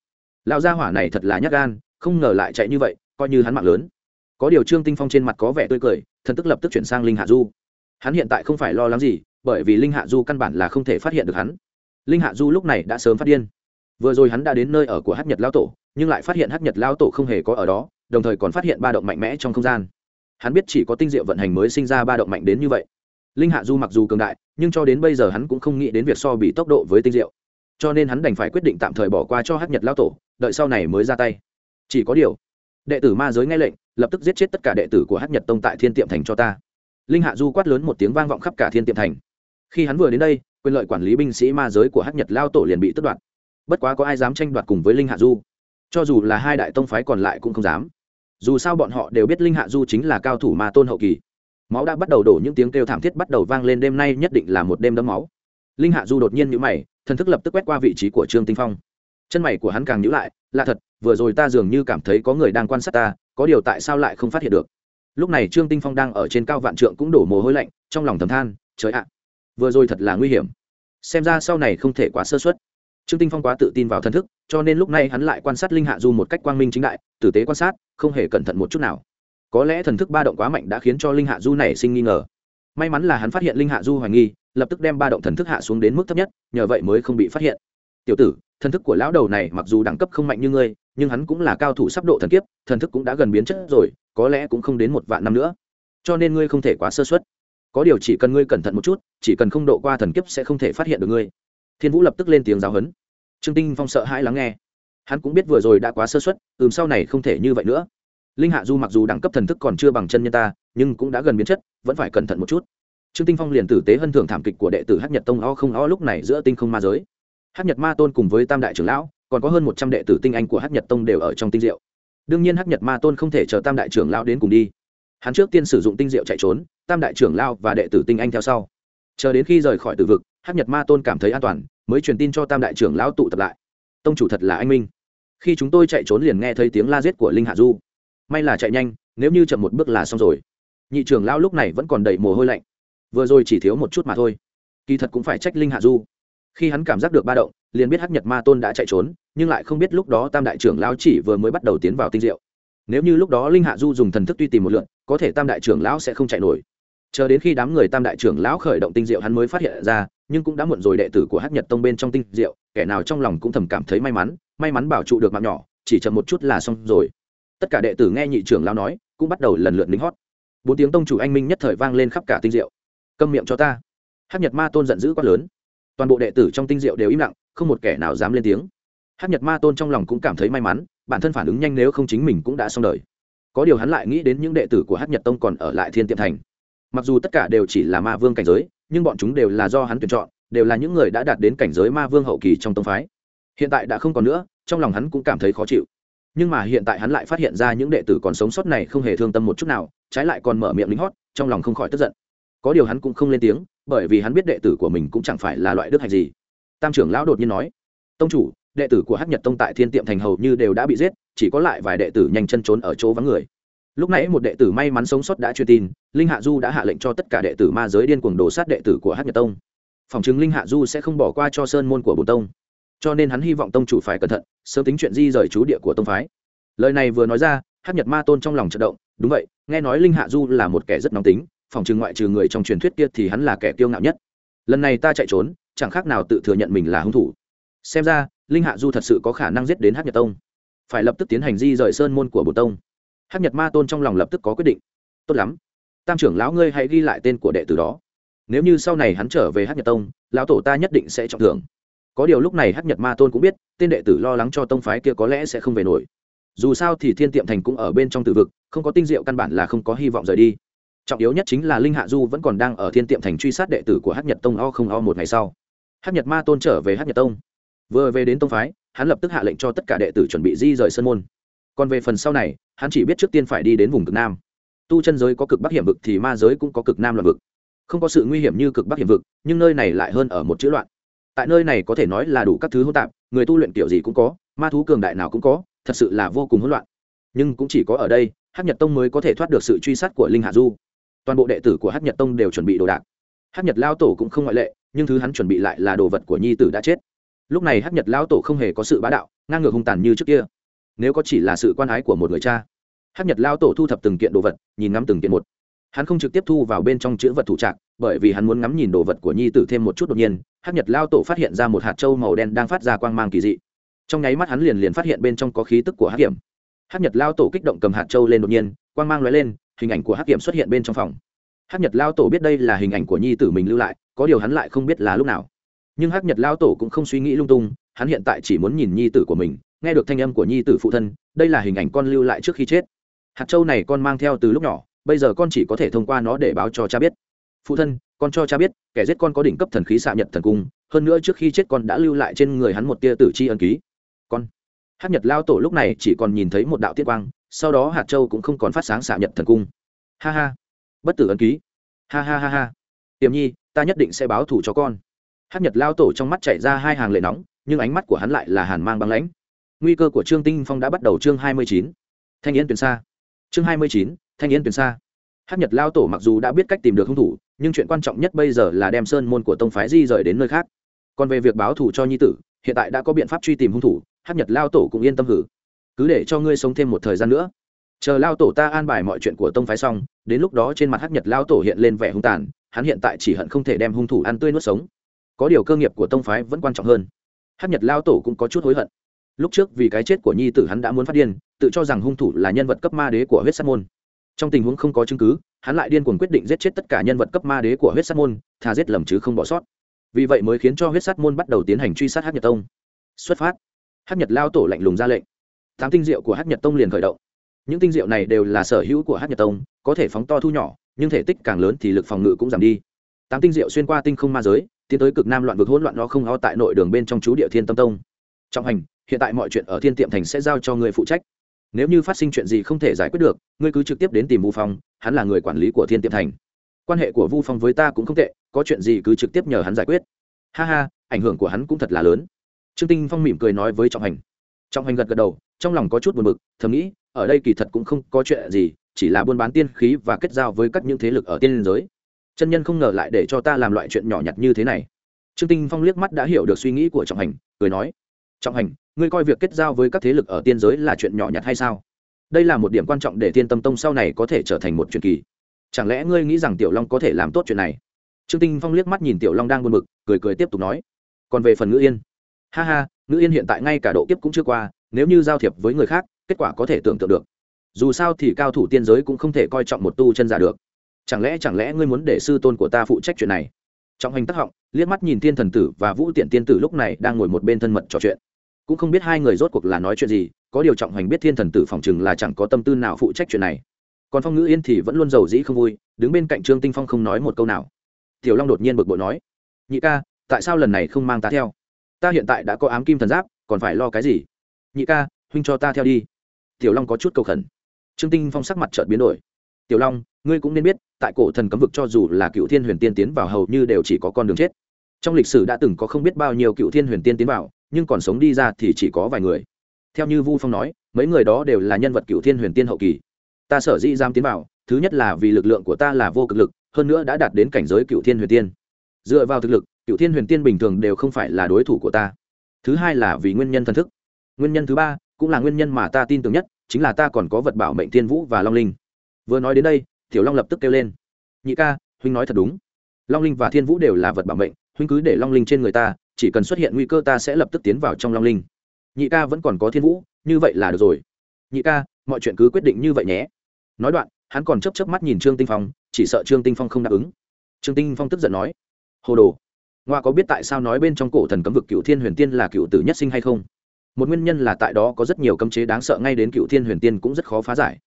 Lao gia hỏa này thật là nhát gan, không ngờ lại chạy như vậy, coi như hắn mạng lớn có điều trương tinh phong trên mặt có vẻ tươi cười, thần tức lập tức chuyển sang linh hạ du. Hắn hiện tại không phải lo lắng gì, bởi vì linh hạ du căn bản là không thể phát hiện được hắn. Linh hạ du lúc này đã sớm phát điên. Vừa rồi hắn đã đến nơi ở của hát nhật lao tổ, nhưng lại phát hiện hát nhật lao tổ không hề có ở đó, đồng thời còn phát hiện ba động mạnh mẽ trong không gian. Hắn biết chỉ có tinh diệu vận hành mới sinh ra ba động mạnh đến như vậy. Linh hạ du mặc dù cường đại, nhưng cho đến bây giờ hắn cũng không nghĩ đến việc so bị tốc độ với tinh diệu. Cho nên hắn đành phải quyết định tạm thời bỏ qua cho hát nhật lao tổ, đợi sau này mới ra tay. Chỉ có điều, đệ tử ma giới nghe lệnh lập tức giết chết tất cả đệ tử của hát nhật tông tại thiên tiệm thành cho ta. Linh hạ du quát lớn một tiếng vang vọng khắp cả thiên tiệm thành. Khi hắn vừa đến đây, quyền lợi quản lý binh sĩ ma giới của hát nhật lao tổ liền bị tất đoạt. Bất quá có ai dám tranh đoạt cùng với linh hạ du? Cho dù là hai đại tông phái còn lại cũng không dám. Dù sao bọn họ đều biết linh hạ du chính là cao thủ ma tôn hậu kỳ. Máu đã bắt đầu đổ, những tiếng kêu thảm thiết bắt đầu vang lên đêm nay nhất định là một đêm đấm máu. Linh hạ du đột nhiên nhữ mày, thần thức lập tức quét qua vị trí của trương tinh phong. Chân mày của hắn càng nhữ lại là thật, vừa rồi ta dường như cảm thấy có người đang quan sát ta có điều tại sao lại không phát hiện được? Lúc này trương tinh phong đang ở trên cao vạn trượng cũng đổ mồ hôi lạnh, trong lòng thầm than, trời ạ, vừa rồi thật là nguy hiểm. Xem ra sau này không thể quá sơ suất. trương tinh phong quá tự tin vào thần thức, cho nên lúc này hắn lại quan sát linh hạ du một cách quang minh chính đại, tử tế quan sát, không hề cẩn thận một chút nào. Có lẽ thần thức ba động quá mạnh đã khiến cho linh hạ du này sinh nghi ngờ. May mắn là hắn phát hiện linh hạ du hoài nghi, lập tức đem ba động thần thức hạ xuống đến mức thấp nhất, nhờ vậy mới không bị phát hiện. Tiểu tử, thần thức của lão đầu này mặc dù đẳng cấp không mạnh như ngươi nhưng hắn cũng là cao thủ sắp độ thần kiếp, thần thức cũng đã gần biến chất rồi, có lẽ cũng không đến một vạn năm nữa. Cho nên ngươi không thể quá sơ xuất có điều chỉ cần ngươi cẩn thận một chút, chỉ cần không độ qua thần kiếp sẽ không thể phát hiện được ngươi. Thiên vũ lập tức lên tiếng giáo huấn. Trương tinh phong sợ hãi lắng nghe. Hắn cũng biết vừa rồi đã quá sơ xuất ừm, sau này không thể như vậy nữa. Linh hạ du mặc dù đẳng cấp thần thức còn chưa bằng chân nhân ta, nhưng cũng đã gần biến chất, vẫn phải cẩn thận một chút. Trương tinh phong liền tử tế hân thưởng thảm kịch của đệ tử hắc nhật tông o không o lúc này giữa tinh không ma giới. Hắc nhật ma tôn cùng với tam đại trưởng lão còn có hơn một trăm đệ tử tinh anh của hát nhật tông đều ở trong tinh diệu. Đương nhiên hát nhật ma tôn không thể chờ tam đại trưởng lão đến cùng đi. Hắn trước tiên sử dụng tinh diệu chạy trốn, tam đại trưởng lão và đệ tử tinh anh theo sau. Chờ đến khi rời khỏi tử vực hát nhật ma tôn cảm thấy an toàn, mới truyền tin cho tam đại trưởng lão tụ tập lại. Tông chủ thật là anh minh. Khi chúng tôi chạy trốn liền nghe thấy tiếng la giết của linh hạ du. May là chạy nhanh, nếu như chậm một bước là xong rồi. Nhị trưởng lão lúc này vẫn còn đầy mồ hôi lạnh. Vừa rồi chỉ thiếu một chút mà thôi. Kỳ thật cũng phải trách linh hạ du khi hắn cảm giác được ba động, liền biết hắc nhật ma tôn đã chạy trốn, nhưng lại không biết lúc đó tam đại trưởng lão chỉ vừa mới bắt đầu tiến vào tinh diệu. Nếu như lúc đó linh hạ du dùng thần thức tuy tìm một lượn, có thể tam đại trưởng lão sẽ không chạy nổi. Chờ đến khi đám người tam đại trưởng lão khởi động tinh diệu hắn mới phát hiện ra, nhưng cũng đã muộn rồi đệ tử của hắc nhật tông bên trong tinh diệu, kẻ nào trong lòng cũng thầm cảm thấy may mắn may mắn bảo trụ được mạng nhỏ, chỉ chậm một chút là xong rồi. Tất cả đệ tử nghe nhị trưởng lão nói, cũng bắt đầu lần lượt lính hót. Bốn tiếng tông chủ anh minh nhất thời vang lên khắp cả tinh diệu. Câm miệng cho ta. Hắc nhật ma tôn giận dữ quát lớn toàn bộ đệ tử trong tinh diệu đều im lặng, không một kẻ nào dám lên tiếng. Hát nhật ma tôn trong lòng cũng cảm thấy may mắn, bản thân phản ứng nhanh nếu không chính mình cũng đã xong đời. Có điều hắn lại nghĩ đến những đệ tử của hát nhật tông còn ở lại thiên tiệm thành. Mặc dù tất cả đều chỉ là ma vương cảnh giới, nhưng bọn chúng đều là do hắn tuyển chọn, đều là những người đã đạt đến cảnh giới ma vương hậu kỳ trong tông phái. Hiện tại đã không còn nữa, trong lòng hắn cũng cảm thấy khó chịu. Nhưng mà hiện tại hắn lại phát hiện ra những đệ tử còn sống sót này không hề thương tâm một chút nào, trái lại còn mở miệng lính hót, trong lòng không khỏi tức giận có điều hắn cũng không lên tiếng, bởi vì hắn biết đệ tử của mình cũng chẳng phải là loại đức hạnh gì. Tam trưởng lão đột nhiên nói, tông chủ, đệ tử của hát nhật tông tại thiên tiệm thành hầu như đều đã bị giết, chỉ có lại vài đệ tử nhanh chân trốn ở chỗ vắng người. Lúc nãy một đệ tử may mắn sống sót đã truyền tin, linh hạ du đã hạ lệnh cho tất cả đệ tử ma giới điên cuồng đổ sát đệ tử của hát nhật tông. Phòng chứng linh hạ du sẽ không bỏ qua cho sơn môn của bồn tông. Cho nên hắn hy vọng tông chủ phải cẩn thận, sớm tính chuyện di rời chú địa của tông phái. Lời này vừa nói ra hát nhật ma tôn trong lòng trận động, đúng vậy, nghe nói linh hạ du là một kẻ rất nóng tính phòng trường ngoại trừ người trong truyền thuyết kia thì hắn là kẻ kiêu ngạo nhất. Lần này ta chạy trốn, chẳng khác nào tự thừa nhận mình là hung thủ. Xem ra, linh hạ du thật sự có khả năng giết đến hát nhật tông. Phải lập tức tiến hành di rời sơn môn của bồ tông. Hát nhật ma tôn trong lòng lập tức có quyết định. Tốt lắm. Tam trưởng lão ngươi hãy ghi lại tên của đệ tử đó. Nếu như sau này hắn trở về hát nhật tông, lão tổ ta nhất định sẽ trọng thưởng. Có điều lúc này hát nhật ma tôn cũng biết, tên đệ tử lo lắng cho tông phái kia có lẽ sẽ không về nổi. Dù sao thì thiên tiệm thành cũng ở bên trong tử vực, không có tinh diệu căn bản là không có hy vọng rời đi trọng yếu nhất chính là linh hạ du vẫn còn đang ở thiên tiệm thành truy sát đệ tử của hát nhật tông o không o một ngày sau. Hát nhật ma tôn trở về hát nhật tông. Vừa về đến tông phái, hắn lập tức hạ lệnh cho tất cả đệ tử chuẩn bị di rời sân môn. Còn về phần sau này, hắn chỉ biết trước tiên phải đi đến vùng cực nam. Tu chân giới có cực bắc hiểm vực thì ma giới cũng có cực nam loạn vực. Không có sự nguy hiểm như cực bắc hiểm vực, nhưng nơi này lại hơn ở một chữ loạn. Tại nơi này có thể nói là đủ các thứ hỗn tạp, người tu luyện kiểu gì cũng có, ma thú cường đại nào cũng có, thật sự là vô cùng hỗn loạn. Nhưng cũng chỉ có ở đây hát nhật tông mới có thể thoát được sự truy sát của linh hạ du toàn bộ đệ tử của hát nhật tông đều chuẩn bị đồ đạc. Hát nhật lao tổ cũng không ngoại lệ, nhưng thứ hắn chuẩn bị lại là đồ vật của nhi tử đã chết. Lúc này hát nhật lao tổ không hề có sự bá đạo, ngang ngược hung tàn như trước kia. Nếu có chỉ là sự quan ái của một người cha, hát nhật lao tổ thu thập từng kiện đồ vật, nhìn ngắm từng kiện một. Hắn không trực tiếp thu vào bên trong chữ vật thủ trạc, bởi vì hắn muốn ngắm nhìn đồ vật của nhi tử thêm một chút đột nhiên, hát nhật lao tổ phát hiện ra một hạt trâu màu đen đang phát ra quang mang kỳ dị. Trong nháy mắt hắn liền liền phát hiện bên trong có khí tức của hát kiểm hát nhật lao tổ kích động cầm hạt trâu lên đột nhiên, quang mang l ó e lên hình ảnh của Hắc kiểm xuất hiện bên trong phòng. Hắc nhật lao tổ biết đây là hình ảnh của nhi tử mình lưu lại, có điều hắn lại không biết là lúc nào. Nhưng Hắc nhật lao tổ cũng không suy nghĩ lung tung, hắn hiện tại chỉ muốn nhìn nhi tử của mình, nghe được thanh âm của nhi tử phụ thân, đây là hình ảnh con lưu lại trước khi chết. Hạt châu này con mang theo từ lúc nhỏ, bây giờ con chỉ có thể thông qua nó để báo cho cha biết. Phụ thân, con cho cha biết, kẻ giết con có đỉnh cấp thần khí xạ nhật thần cung, hơn nữa trước khi chết con đã lưu lại trên người hắn một tia tử chi ân ký. Con. Hát nhật lao tổ lúc này chỉ còn nhìn thấy một đạo tiết quang sau đó hạt châu cũng không còn phát sáng xạ nhật thần cung. Ha ha. Bất tử ấn ký. Ha ha ha ha. Tiềm nhi, ta nhất định sẽ báo thù cho con. Hát nhật lao tổ trong mắt chảy ra hai hàng lệ nóng, nhưng ánh mắt của hắn lại là hàn mang băng lãnh. Nguy cơ của trương tinh phong đã bắt đầu chương hai mươi chín. Thanh yên tuyển xa. Chương hai mươi chín, thanh yên tuyển xa. Hát nhật lao tổ mặc dù đã biết cách tìm được hung thủ, nhưng chuyện quan trọng nhất bây giờ là đem sơn môn của tông phái di rời đến nơi khác. Còn về việc báo thù cho nhi tử, hiện tại đã có biện pháp truy tìm hung thủ hát nhật lao tổ cũng yên tâm hử cứ để cho ngươi sống thêm một thời gian nữa. Chờ lao tổ ta an bài mọi chuyện của tông phái xong, đến lúc đó trên mặt Hắc nhật lao tổ hiện lên vẻ hung tàn, hắn hiện tại chỉ hận không thể đem hung thủ ăn tươi nuốt sống. Có điều cơ nghiệp của tông phái vẫn quan trọng hơn. Hắc nhật lao tổ cũng có chút hối hận. Lúc trước vì cái chết của nhi tử hắn đã muốn phát điên, tự cho rằng hung thủ là nhân vật cấp ma đế của huyết sát môn. Trong tình huống không có chứng cứ, hắn lại điên cuồng quyết định giết chết tất cả nhân vật cấp ma đế của huyết sát môn, thà giết lầm chứ không bỏ sót. Vì vậy mới khiến cho huyết sát môn bắt đầu tiến hành truy sát hát nhật tông. Xuất phát. Hát nhật lao tổ lạnh lùng ra lệnh tám tinh diệu của hát nhật tông liền khởi động. Những tinh diệu này đều là sở hữu của hát nhật tông, có thể phóng to thu nhỏ, nhưng thể tích càng lớn thì lực phòng ngự cũng giảm đi. Tám tinh diệu xuyên qua tinh không ma giới, tiến tới cực nam loạn vực hỗn loạn nó không ho tại nội đường bên trong chú địa thiên tâm tông. Trọng hành, hiện tại mọi chuyện ở thiên tiệm thành sẽ giao cho người phụ trách. Nếu như phát sinh chuyện gì không thể giải quyết được, ngươi cứ trực tiếp đến tìm vu phong, hắn là người quản lý của thiên tiệm thành. Quan hệ của vu phong với ta cũng không tệ, có chuyện gì cứ trực tiếp nhờ hắn giải quyết. Ha ha, ảnh hưởng của hắn cũng thật là lớn. Trương tinh phong mỉm cười nói với trọng hành. Trọng hành gật gật đầu trong lòng có chút buồn bực, thầm nghĩ, ở đây kỳ thật cũng không có chuyện gì, chỉ là buôn bán tiên khí và kết giao với các những thế lực ở tiên giới. Chân nhân không ngờ lại để cho ta làm loại chuyện nhỏ nhặt như thế này. Trương tinh phong liếc mắt đã hiểu được suy nghĩ của trọng hành, cười nói, trọng hành, ngươi coi việc kết giao với các thế lực ở tiên giới là chuyện nhỏ nhặt hay sao? Đây là một điểm quan trọng để tiên tâm tông sau này có thể trở thành một truyền kỳ. Chẳng lẽ ngươi nghĩ rằng tiểu long có thể làm tốt chuyện này? Trương tinh phong liếc mắt nhìn tiểu long đang buồn bực, cười cười tiếp tục nói, còn về phần ngữ yên. Ha ha, ngữ yên hiện tại ngay cả độ kiếp cũng chưa qua nếu như giao thiệp với người khác, kết quả có thể tưởng tượng được. Dù sao thì cao thủ tiên giới cũng không thể coi trọng một tu chân giả được. Chẳng lẽ chẳng lẽ ngươi muốn để sư tôn của ta phụ trách chuyện này? Trọng hành tắc họng liếc mắt nhìn thiên thần tử và vũ tiện tiên tử lúc này đang ngồi một bên thân mật trò chuyện. Cũng không biết hai người rốt cuộc là nói chuyện gì, có điều trọng hành biết thiên thần tử phòng chừng là chẳng có tâm tư nào phụ trách chuyện này. Còn phong ngữ yên thì vẫn luôn giàu dĩ không vui, đứng bên cạnh trương tinh phong không nói một câu nào. Tiểu long đột nhiên bực bội nói, nhị ca, tại sao lần này không mang ta theo? Ta hiện tại đã có ám kim thần giáp, còn phải lo cái gì? Nhị ca, huynh cho ta theo đi. Tiểu long có chút cầu khẩn. Trương tinh phong sắc mặt chợt biến đổi. Tiểu long, ngươi cũng nên biết, tại cổ thần cấm vực cho dù là cựu thiên huyền tiên tiến vào hầu như đều chỉ có con đường chết. Trong lịch sử đã từng có không biết bao nhiêu cựu thiên huyền tiên tiến vào, nhưng còn sống đi ra thì chỉ có vài người. Theo như vu phong nói, mấy người đó đều là nhân vật cựu thiên huyền tiên hậu kỳ. Ta sở dĩ giam tiến vào, thứ nhất là vì lực lượng của ta là vô cực lực, hơn nữa đã đạt đến cảnh giới cựu thiên huyền tiên. Dựa vào thực lực, cựu thiên huyền tiên bình thường đều không phải là đối thủ của ta. Thứ hai là vì nguyên nhân thần thức nguyên nhân thứ ba cũng là nguyên nhân mà ta tin tưởng nhất, chính là ta còn có vật bảo mệnh thiên vũ và long linh. Vừa nói đến đây, tiểu long lập tức kêu lên. Nhị ca, huynh nói thật đúng. Long linh và thiên vũ đều là vật bảo mệnh, huynh cứ để long linh trên người ta, chỉ cần xuất hiện nguy cơ ta sẽ lập tức tiến vào trong long linh. Nhị ca vẫn còn có thiên vũ, như vậy là được rồi. Nhị ca, mọi chuyện cứ quyết định như vậy nhé. Nói đoạn, hắn còn chấp chấp mắt nhìn trương tinh phong, chỉ sợ trương tinh phong không đáp ứng. Trương tinh phong tức giận nói, hồ đồ, ngoa có biết tại sao nói bên trong cổ thần cấm vực cựu thiên huyền tiên là cựu tử nhất sinh hay không? Một nguyên nhân là tại đó có rất nhiều cấm chế đáng sợ ngay đến cựu thiên huyền tiên cũng rất khó phá giải.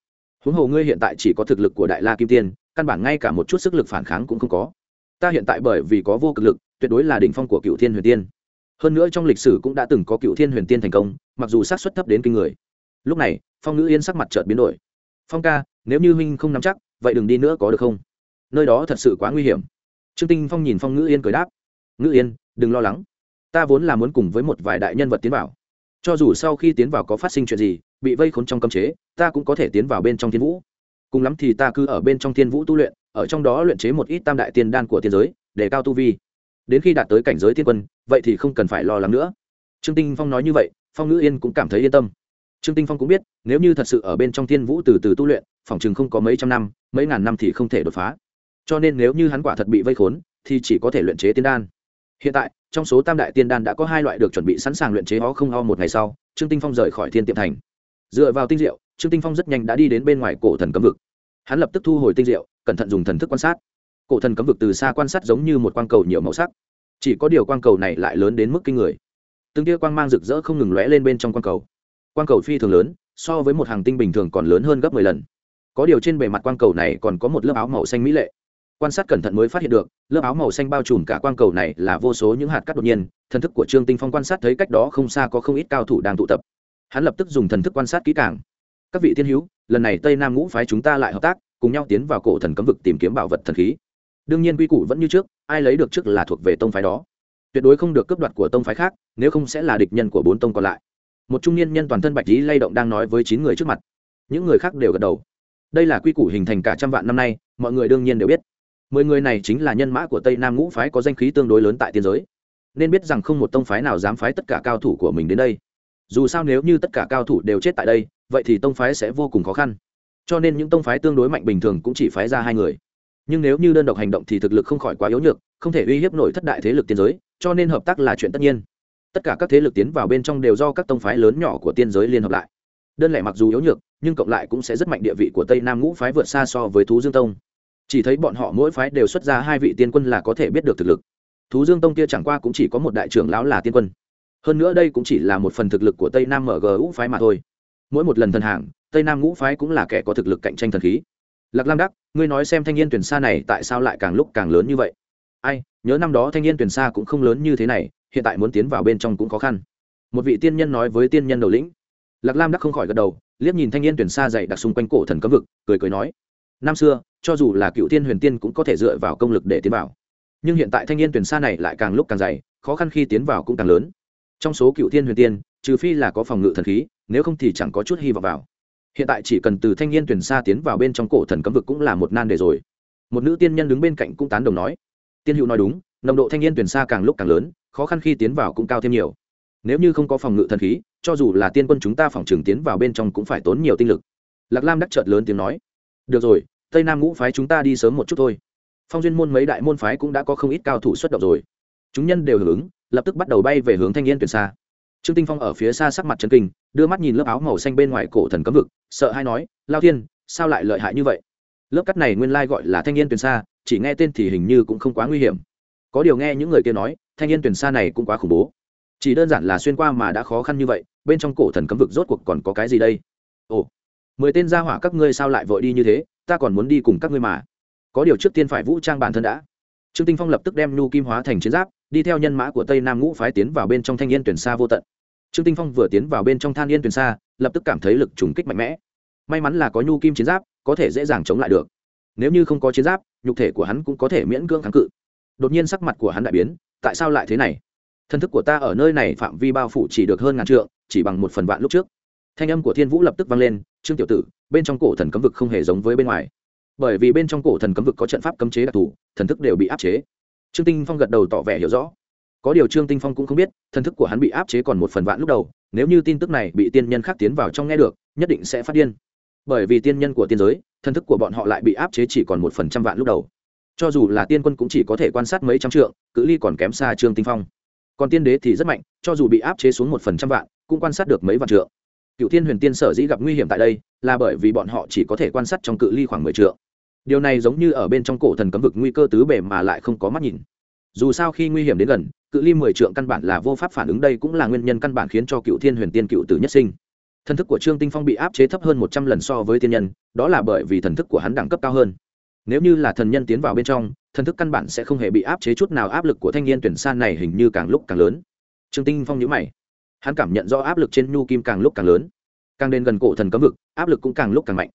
Huống hồ ngươi hiện tại chỉ có thực lực của đại la kim tiên, căn bản ngay cả một chút sức lực phản kháng cũng không có. Ta hiện tại bởi vì có vô cực lực, tuyệt đối là đỉnh phong của cựu thiên huyền tiên. Hơn nữa trong lịch sử cũng đã từng có cựu thiên huyền tiên thành công, mặc dù sát xuất thấp đến kinh người. Lúc này, phong ngữ yên sắc mặt chợt biến đổi. Phong ca, nếu như huynh không nắm chắc, vậy đừng đi nữa có được không? Nơi đó thật sự quá nguy hiểm. Trương tinh phong nhìn phong ngữ yên cười đáp. Ngữ yên, đừng lo lắng. Ta vốn là muốn cùng với một vài đại nhân vật tiến bảo cho dù sau khi tiến vào có phát sinh chuyện gì, bị vây khốn trong cấm chế, ta cũng có thể tiến vào bên trong thiên vũ. Cùng lắm thì ta cứ ở bên trong thiên vũ tu luyện, ở trong đó luyện chế một ít tam đại tiên đan của tiên giới, để cao tu vi. Đến khi đạt tới cảnh giới tiên quân, vậy thì không cần phải lo lắng nữa. Trương tinh phong nói như vậy, phong ngữ yên cũng cảm thấy yên tâm. Trương tinh phong cũng biết, nếu như thật sự ở bên trong thiên vũ từ từ tu luyện, phòng chừng không có mấy trăm năm, mấy ngàn năm thì không thể đột phá. Cho nên nếu như hắn quả thật bị vây khốn, thì chỉ có thể luyện chế tiên đan. Hiện tại trong số tam đại tiên đan đã có hai loại được chuẩn bị sẵn sàng luyện chế ho không ho một ngày sau, trương tinh phong rời khỏi thiên tiệm thành. Dựa vào tinh diệu, trương tinh phong rất nhanh đã đi đến bên ngoài cổ thần cấm vực. Hắn lập tức thu hồi tinh diệu, cẩn thận dùng thần thức quan sát. Cổ thần cấm vực từ xa quan sát giống như một quang cầu nhiều màu sắc. Chỉ có điều quang cầu này lại lớn đến mức kinh người. Từng tia quang mang rực rỡ không ngừng lóe lên bên trong quang cầu. Quang cầu phi thường lớn, so với một hàng tinh bình thường còn lớn hơn gấp mười lần. Có điều trên bề mặt quang cầu này còn có một lớp áo màu xanh mỹ lệ quan sát cẩn thận mới phát hiện được, lớp áo màu xanh bao trùm cả quang cầu này là vô số những hạt cát đột nhiên, thần thức của trương tinh phong quan sát thấy cách đó không xa có không ít cao thủ đang tụ tập. Hắn lập tức dùng thần thức quan sát kỹ càng. Các vị tiên hữu, lần này tây nam ngũ phái chúng ta lại hợp tác, cùng nhau tiến vào cổ thần cấm vực tìm kiếm bảo vật thần khí. Đương nhiên quy củ vẫn như trước, ai lấy được trước là thuộc về tông phái đó. Tuyệt đối không được cướp đoạt của tông phái khác, nếu không sẽ là địch nhân của bốn tông còn lại. Một trung niên nhân toàn thân bạch lý lay động đang nói với chín người trước mặt. Những người khác đều gật đầu. Đây là quy củ hình thành cả trăm vạn năm nay, mọi người đương nhiên đều biết mười người này chính là nhân mã của tây nam ngũ phái có danh khí tương đối lớn tại tiên giới. Nên biết rằng không một tông phái nào dám phái tất cả cao thủ của mình đến đây. Dù sao nếu như tất cả cao thủ đều chết tại đây, vậy thì tông phái sẽ vô cùng khó khăn. Cho nên những tông phái tương đối mạnh bình thường cũng chỉ phái ra hai người. Nhưng nếu như đơn độc hành động thì thực lực không khỏi quá yếu nhược, không thể uy hiếp nổi thất đại thế lực tiên giới, cho nên hợp tác là chuyện tất nhiên. Tất cả các thế lực tiến vào bên trong đều do các tông phái lớn nhỏ của tiên giới liên hợp lại. Đơn lẻ mặc dù yếu nhược, nhưng cộng lại cũng sẽ rất mạnh địa vị của tây nam ngũ phái vượt xa so với thú dương tông chỉ thấy bọn họ mỗi phái đều xuất ra hai vị tiên quân là có thể biết được thực lực. Thú dương tông kia chẳng qua cũng chỉ có một đại trưởng lão là tiên quân. Hơn nữa đây cũng chỉ là một phần thực lực của tây nam mở ngũ phái mà thôi. Mỗi một lần thần hàng, tây nam ngũ phái cũng là kẻ có thực lực cạnh tranh thần khí. Lạc lam đắc, ngươi nói xem thanh niên tuyển xa này tại sao lại càng lúc càng lớn như vậy? Ai, nhớ năm đó thanh niên tuyển xa cũng không lớn như thế này, hiện tại muốn tiến vào bên trong cũng khó khăn. Một vị tiên nhân nói với tiên nhân đầu lĩnh. Lạc lam đắc không khỏi gật đầu, liếc nhìn thanh niên tuyển xa dày đặc xung quanh cổ thần cấm vực, cười cười nói. Năm xưa cho dù là cựu tiên huyền tiên cũng có thể dựa vào công lực để tiến vào. Nhưng hiện tại thanh niên tuyển xa này lại càng lúc càng dày, khó khăn khi tiến vào cũng càng lớn. Trong số cựu tiên huyền tiên, trừ phi là có phòng ngự thần khí, nếu không thì chẳng có chút hy vọng vào. Hiện tại chỉ cần từ thanh niên tuyển xa tiến vào bên trong cổ thần cấm vực cũng là một nan đề rồi. Một nữ tiên nhân đứng bên cạnh cũng tán đồng nói. Tiên hữu nói đúng, nồng độ thanh niên tuyển xa càng lúc càng lớn, khó khăn khi tiến vào cũng cao thêm nhiều. Nếu như không có phòng ngự thần khí, cho dù là tiên quân chúng ta phòng trường tiến vào bên trong cũng phải tốn nhiều tinh lực. Lạc lam đắc chợt lớn tiếng nói. Được rồi tây nam ngũ phái chúng ta đi sớm một chút thôi. Phong duyên môn mấy đại môn phái cũng đã có không ít cao thủ xuất động rồi. Chúng nhân đều hưởng ứng, lập tức bắt đầu bay về hướng thanh yên tuyển xa. Trương tinh phong ở phía xa sắc mặt chân kinh, đưa mắt nhìn lớp áo màu xanh bên ngoài cổ thần cấm vực, sợ hay nói, lao thiên, sao lại lợi hại như vậy? Lớp cắt này nguyên lai gọi là thanh niên tuyển xa, chỉ nghe tên thì hình như cũng không quá nguy hiểm. Có điều nghe những người kia nói, thanh niên tuyển xa này cũng quá khủng bố. Chỉ đơn giản là xuyên qua mà đã khó khăn như vậy, bên trong cổ thần cấm vực rốt cuộc còn có cái gì đây? Ồ, mười tên gia hỏa các ngươi sao lại vội đi như thế? Ta còn muốn đi cùng các ngươi mà. Có điều trước tiên phải vũ trang bản thân đã. Trương tinh phong lập tức đem nhu kim hóa thành chiến giáp, đi theo nhân mã của tây nam ngũ phái tiến vào bên trong thanh niên tuyển xa vô tận. Trương tinh phong vừa tiến vào bên trong than yên tuyển xa lập tức cảm thấy lực trùng kích mạnh mẽ. May mắn là có nhu kim chiến giáp, có thể dễ dàng chống lại được. Nếu như không có chiến giáp, nhục thể của hắn cũng có thể miễn cưỡng kháng cự. Đột nhiên sắc mặt của hắn đại biến, tại sao lại thế này? Thân thức của ta ở nơi này phạm vi bao phủ chỉ được hơn ngàn trượng, chỉ bằng một phần vạn lúc trước thanh âm của thiên vũ lập tức vang lên, trương tiểu tử, bên trong cổ thần cấm vực không hề giống với bên ngoài. Bởi vì bên trong cổ thần cấm vực có trận pháp cấm chế đặc thù, thần thức đều bị áp chế. Trương tinh phong gật đầu tỏ vẻ hiểu rõ. Có điều trương tinh phong cũng không biết, thần thức của hắn bị áp chế còn một phần vạn lúc đầu, nếu như tin tức này bị tiên nhân khác tiến vào trong nghe được, nhất định sẽ phát điên. Bởi vì tiên nhân của tiên giới, thần thức của bọn họ lại bị áp chế chỉ còn một phần trăm vạn lúc đầu. Cho dù là tiên quân cũng chỉ có thể quan sát mấy trăm trượng, cự ly còn kém xa trương tinh phong. Còn tiên đế thì rất mạnh, cho dù bị áp chế xuống một phần trăm vạn, cũng quan sát được mấy vạn trượng cựu thiên huyền tiên sở dĩ gặp nguy hiểm tại đây là bởi vì bọn họ chỉ có thể quan sát trong cự ly khoảng mười trượng. Điều này giống như ở bên trong cổ thần cấm vực nguy cơ tứ bể mà lại không có mắt nhìn. Dù sao khi nguy hiểm đến gần, cự ly mười trượng căn bản là vô pháp phản ứng đây cũng là nguyên nhân căn bản khiến cho cựu thiên huyền tiên cựu tử nhất sinh. Thần thức của trương tinh phong bị áp chế thấp hơn một trăm lần so với tiên nhân, đó là bởi vì thần thức của hắn đẳng cấp cao hơn. Nếu như là thần nhân tiến vào bên trong, thần thức căn bản sẽ không hề bị áp chế chút nào, áp lực của thanh niên tuyển san này hình như càng lúc càng lớn. Trương tinh phong nhíu mày hắn cảm nhận do áp lực trên nhu kim càng lúc càng lớn. Càng đến gần cổ thần cấm vực áp lực cũng càng lúc càng mạnh.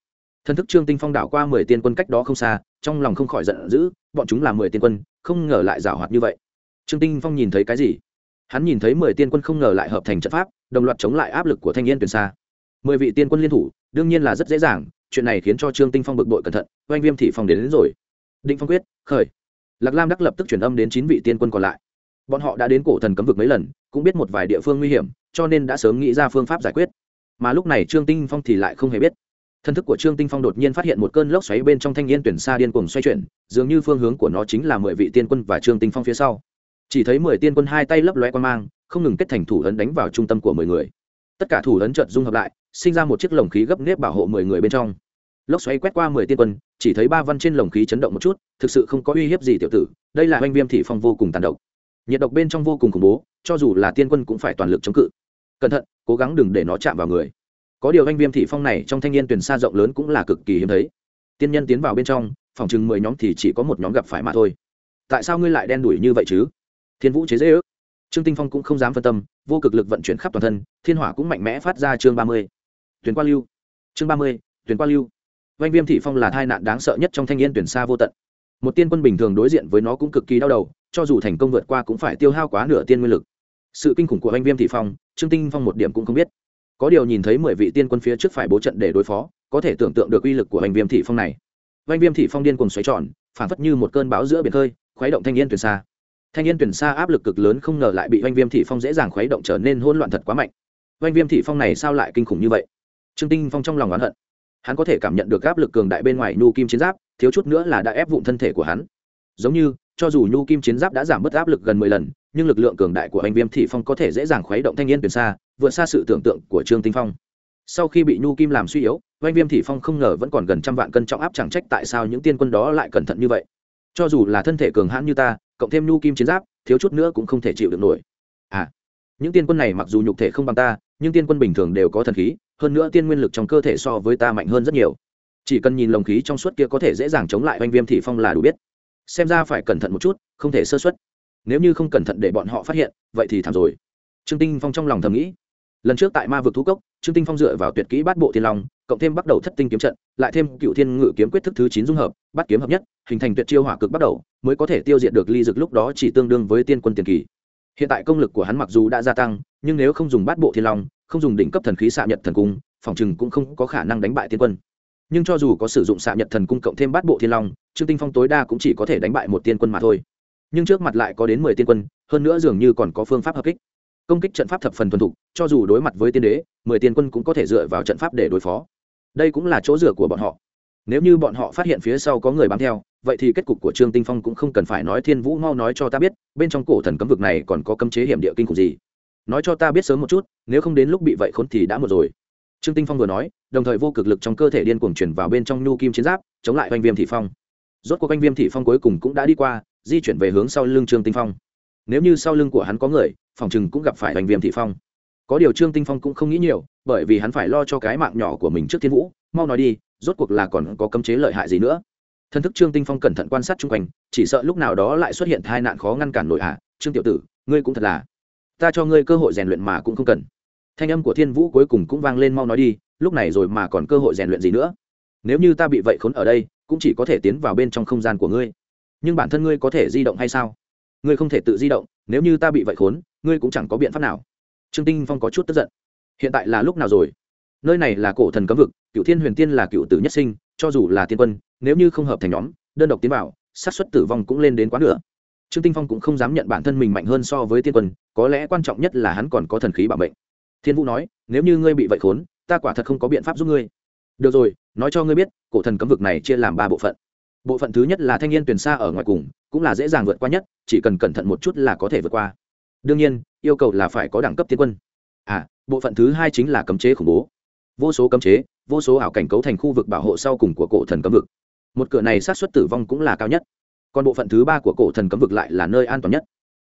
Thần thức trương tinh phong đảo qua mười tiên quân cách đó không xa trong lòng không khỏi giận dữ bọn chúng là mười tiên quân không ngờ lại giảo hoạt như vậy. Trương tinh phong nhìn thấy cái gì? Hắn nhìn thấy mười tiên quân không ngờ lại hợp thành trận pháp đồng loạt chống lại áp lực của thanh niên tuyển xa mười vị tiên quân liên thủ đương nhiên là rất dễ dàng chuyện này khiến cho trương tinh phong bực bội cẩn thận oanh viêm thị phong đến, đến rồi. Định phong quyết khởi. Lạc lam đắc lập tức chuyển âm đến chín vị tiên quân còn lại bọn họ đã đến cổ thần cấm vực mấy lần, cũng biết một vài địa phương nguy hiểm, cho nên đã sớm nghĩ ra phương pháp giải quyết. Mà lúc này trương tinh phong thì lại không hề biết. Thân thức của trương tinh phong đột nhiên phát hiện một cơn lốc xoáy bên trong thanh niên tuyển xa điên cuồng xoay chuyển, dường như phương hướng của nó chính là mười vị tiên quân và trương tinh phong phía sau. Chỉ thấy mười tiên quân hai tay lấp loe quan mang, không ngừng kết thành thủ ấn đánh vào trung tâm của mười người. Tất cả thủ ấn trợt dung hợp lại, sinh ra một chiếc lồng khí gấp nếp bảo hộ mười người bên trong. Lốc xoáy quét qua mười tiên quân, chỉ thấy ba văn trên lồng khí chấn động một chút, thực sự không có uy hiếp gì tiểu tử, đây là oanh viêm thị phong vô cùng tàn độc nhiệt độc bên trong vô cùng khủng bố cho dù là tiên quân cũng phải toàn lực chống cự. Cẩn thận cố gắng đừng để nó chạm vào người. Có điều anh viêm thị phong này trong thanh niên tuyển xa rộng lớn cũng là cực kỳ hiếm thấy. Tiên nhân tiến vào bên trong phòng chừng mười nhóm thì chỉ có một nhóm gặp phải mà thôi. Tại sao ngươi lại đen đủi như vậy chứ? Thiên vũ chế dễ ước. Trương tinh phong cũng không dám phân tâm vô cực lực vận chuyển khắp toàn thân thiên hỏa cũng mạnh mẽ phát ra chương ba mươi. Tuyển qua lưu. Chương ba mươi tuyển qua lưu. Anh Viêm thị phong là tai nạn đáng sợ nhất trong thanh niên tuyển xa vô tận. Một tiên quân bình thường đối diện với nó cũng cực kỳ đau đầu, cho dù thành công vượt qua cũng phải tiêu hao quá nửa tiên nguyên lực. Sự kinh khủng của anh Viêm thị phong, Trương Tinh Phong một điểm cũng không biết. Có điều nhìn thấy mười vị tiên quân phía trước phải bố trận để đối phó, có thể tưởng tượng được uy lực của anh Viêm thị phong này. Anh Viêm thị phong điên cuồng xoáy tròn, phản phất như một cơn bão giữa biển khơi, khuấy động thanh niên tuyển xa. Thanh niên tuyển xa áp lực cực lớn không ngờ lại bị anh Viêm thị phong dễ dàng khuấy động trở nên hỗn loạn thật quá mạnh. Anh Viêm thị phong này sao lại kinh khủng như vậy? Trương Tinh Phong trong lòng oán hận hắn có thể cảm nhận được áp lực cường đại bên ngoài nu kim chiến giáp thiếu chút nữa là đã ép vụn thân thể của hắn giống như cho dù nhu kim chiến giáp đã giảm bớt áp lực gần mười lần, nhưng lực lượng cường đại của anh viêm thị phong có thể dễ dàng khuấy động thanh niên tuyển xa, vượt xa sự tưởng tượng của trương tinh phong. Sau khi bị nhu kim làm suy yếu, anh viêm thị phong không ngờ vẫn còn gần trăm vạn cân trọng áp chẳng trách tại sao những tiên quân đó lại cẩn thận như vậy. Cho dù là thân thể cường hãn như ta, cộng thêm nhu kim chiến giáp, thiếu chút nữa cũng không thể chịu được nổi. À những tiên quân này mặc dù nhục thể không bằng ta, nhưng tiên quân bình thường đều có thần khí, hơn nữa tiên nguyên lực trong cơ thể so với ta mạnh hơn rất nhiều. Chỉ cần nhìn lồng khí trong suốt kia có thể dễ dàng chống lại oanh viêm thị phong là đủ biết xem ra phải cẩn thận một chút, không thể sơ xuất nếu như không cẩn thận để bọn họ phát hiện, vậy thì thảm rồi. Trương tinh phong trong lòng thầm nghĩ. Lần trước tại ma vực thú cốc, trương tinh phong dựa vào tuyệt kỹ bát bộ thiên long, cộng thêm bắt đầu thất tinh kiếm trận, lại thêm cựu thiên ngự kiếm quyết thức thứ chín dung hợp bắt kiếm hợp nhất, hình thành tuyệt chiêu hỏa cực bắt đầu, mới có thể tiêu diệt được ly dực lúc đó chỉ tương đương với tiên quân tiền kỳ. Hiện tại công lực của hắn mặc dù đã gia tăng, nhưng nếu không dùng bát bộ thiên long, không dùng đỉnh cấp thần khí xạ nhật thần cung, phòng chừng cũng không có khả năng đánh bại tiên quân nhưng cho dù có sử dụng xạ nhật thần cung cộng thêm bát bộ thiên long, trương tinh phong tối đa cũng chỉ có thể đánh bại một tiên quân mà thôi. Nhưng trước mặt lại có đến mười tiên quân, hơn nữa dường như còn có phương pháp hợp kích. Công kích trận pháp thập phần thuần thục, cho dù đối mặt với tiên đế, mười tiên quân cũng có thể dựa vào trận pháp để đối phó. Đây cũng là chỗ dựa của bọn họ. Nếu như bọn họ phát hiện phía sau có người bám theo, vậy thì kết cục của trương tinh phong cũng không cần phải nói thiên vũ mau nói cho ta biết, bên trong cổ thần cấm vực này còn có cấm chế hiểm địa kinh khủng gì. Nói cho ta biết sớm một chút, nếu không đến lúc bị vậy khốn thì đã một rồi trương tinh phong vừa nói, đồng thời vô cực lực trong cơ thể điên cuồng chuyển vào bên trong nhu kim chiến giáp, chống lại oanh viêm thị phong. Rốt cuộc oanh viêm thị phong cuối cùng cũng đã đi qua, di chuyển về hướng sau lưng trương tinh phong. Nếu như sau lưng của hắn có người, phòng chừng cũng gặp phải oanh viêm thị phong. Có điều trương tinh phong cũng không nghĩ nhiều, bởi vì hắn phải lo cho cái mạng nhỏ của mình trước thiên vũ, mau nói đi, rốt cuộc là còn có cấm chế lợi hại gì nữa. Thân thức trương tinh phong cẩn thận quan sát chung quanh, chỉ sợ lúc nào đó lại xuất hiện tai nạn khó ngăn cản nổi hạ trương tiểu tử, ngươi cũng thật là, ta cho ngươi cơ hội rèn luyện mà cũng không cần thanh âm của thiên vũ cuối cùng cũng vang lên mau nói đi, lúc này rồi mà còn cơ hội rèn luyện gì nữa? Nếu như ta bị vậy khốn ở đây, cũng chỉ có thể tiến vào bên trong không gian của ngươi. Nhưng bản thân ngươi có thể di động hay sao? Ngươi không thể tự di động, nếu như ta bị vậy khốn, ngươi cũng chẳng có biện pháp nào. Trương tinh phong có chút tức giận. Hiện tại là lúc nào rồi? Nơi này là cổ thần cấm vực cựu thiên huyền tiên là cựu tử nhất sinh, cho dù là tiên quân, nếu như không hợp thành nhóm, đơn độc tiến vào, xác suất tử vong cũng lên đến quá nửa. trương tinh phong cũng không dám nhận bản thân mình mạnh hơn so với tiên quân, có lẽ quan trọng nhất là hắn còn có thần khí bảo mệnh thiên vũ nói, nếu như ngươi bị vậy khốn, ta quả thật không có biện pháp giúp ngươi. Được rồi, nói cho ngươi biết, cổ thần cấm vực này chia làm ba bộ phận. Bộ phận thứ nhất là thanh niên tuyển xa ở ngoài cùng, cũng là dễ dàng vượt qua nhất, chỉ cần cẩn thận một chút là có thể vượt qua. Đương nhiên, yêu cầu là phải có đẳng cấp tiên quân. À bộ phận thứ hai chính là cấm chế khủng bố. Vô số cấm chế, vô số ảo cảnh cấu thành khu vực bảo hộ sau cùng của cổ thần cấm vực. Một cửa này sát xuất tử vong cũng là cao nhất. Còn bộ phận thứ ba của cổ thần cấm vực lại là nơi an toàn nhất.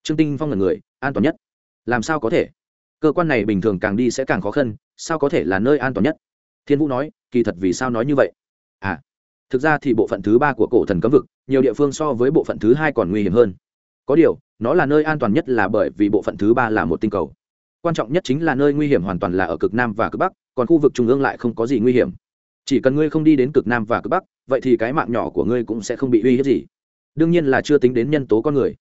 Trương tinh phong là người, an toàn nhất. Làm sao có thể? Cơ quan này bình thường càng đi sẽ càng khó khăn sao có thể là nơi an toàn nhất? Thiên vũ nói kỳ thật vì sao nói như vậy? À thực ra thì bộ phận thứ ba của cổ thần cấm vực nhiều địa phương so với bộ phận thứ hai còn nguy hiểm hơn. Có điều nó là nơi an toàn nhất là bởi vì bộ phận thứ ba là một tinh cầu. Quan trọng nhất chính là nơi nguy hiểm hoàn toàn là ở cực nam và cực bắc còn khu vực trung ương lại không có gì nguy hiểm. Chỉ cần ngươi không đi đến cực nam và cực bắc vậy thì cái mạng nhỏ của ngươi cũng sẽ không bị uy hiếp gì. Đương nhiên là chưa tính đến nhân tố con người.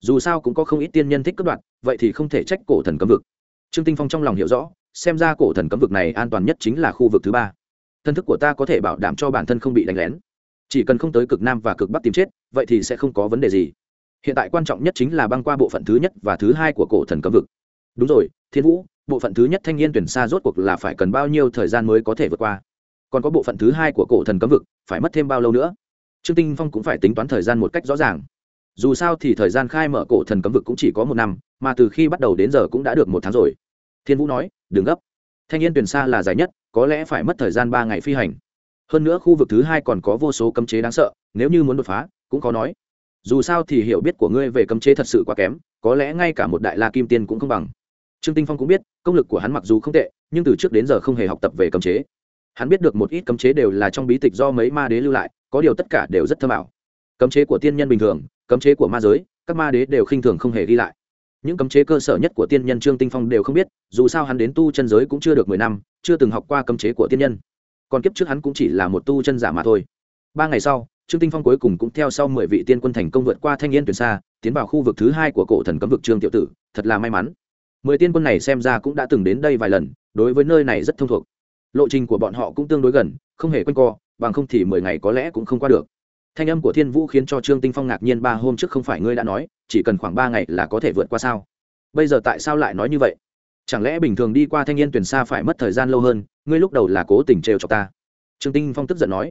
Dù sao cũng có không ít tiên nhân thích cất đoạt, vậy thì không thể trách cổ thần cấm vực trương tinh phong trong lòng hiểu rõ, xem ra cổ thần cấm vực này an toàn nhất chính là khu vực thứ ba. Thân thức của ta có thể bảo đảm cho bản thân không bị đánh lén. Chỉ cần không tới cực nam và cực bắc tìm chết, vậy thì sẽ không có vấn đề gì. Hiện tại quan trọng nhất chính là băng qua bộ phận thứ nhất và thứ hai của cổ thần cấm vực. Đúng rồi, thiên vũ, bộ phận thứ nhất thanh niên tuyển xa rốt cuộc là phải cần bao nhiêu thời gian mới có thể vượt qua? Còn có bộ phận thứ hai của cổ thần cấm vực, phải mất thêm bao lâu nữa? Trương tinh phong cũng phải tính toán thời gian một cách rõ ràng dù sao thì thời gian khai mở cổ thần cấm vực cũng chỉ có một năm, mà từ khi bắt đầu đến giờ cũng đã được một tháng rồi. Thiên vũ nói, đừng gấp. Thanh niên tuyển xa là dài nhất, có lẽ phải mất thời gian ba ngày phi hành. Hơn nữa khu vực thứ hai còn có vô số cấm chế đáng sợ, nếu như muốn đột phá, cũng có nói. Dù sao thì hiểu biết của ngươi về cấm chế thật sự quá kém, có lẽ ngay cả một đại la kim tiên cũng không bằng. Trương tinh phong cũng biết, công lực của hắn mặc dù không tệ, nhưng từ trước đến giờ không hề học tập về cấm chế. Hắn biết được một ít cấm chế đều là trong bí tịch do mấy ma đế lưu lại, có điều tất cả đều rất thâm ảo. Cấm chế của tiên nhân bình thường cấm chế của ma giới, các ma đế đều khinh thường không hề ghi lại. Những cấm chế cơ sở nhất của tiên nhân trương tinh phong đều không biết, dù sao hắn đến tu chân giới cũng chưa được mười năm, chưa từng học qua cấm chế của tiên nhân. Còn kiếp trước hắn cũng chỉ là một tu chân giả mà thôi. Ba ngày sau, trương tinh phong cuối cùng cũng theo sau mười vị tiên quân thành công vượt qua thanh niên tuyển xa tiến vào khu vực thứ hai của cổ thần cấm vực trương tiểu tử, thật là may mắn. Mười tiên quân này xem ra cũng đã từng đến đây vài lần, đối với nơi này rất thông thuộc. Lộ trình của bọn họ cũng tương đối gần, không hề quanh co, bằng không thì mười ngày có lẽ cũng không qua được thanh âm của thiên vũ khiến cho trương tinh phong ngạc nhiên, ba, hôm trước không phải ngươi đã nói, chỉ cần khoảng ba ngày là có thể vượt qua sao? Bây giờ tại sao lại nói như vậy? Chẳng lẽ bình thường đi qua thanh niên tuyển xa phải mất thời gian lâu hơn, ngươi lúc đầu là cố tình trêu cho ta? Trương tinh phong tức giận nói.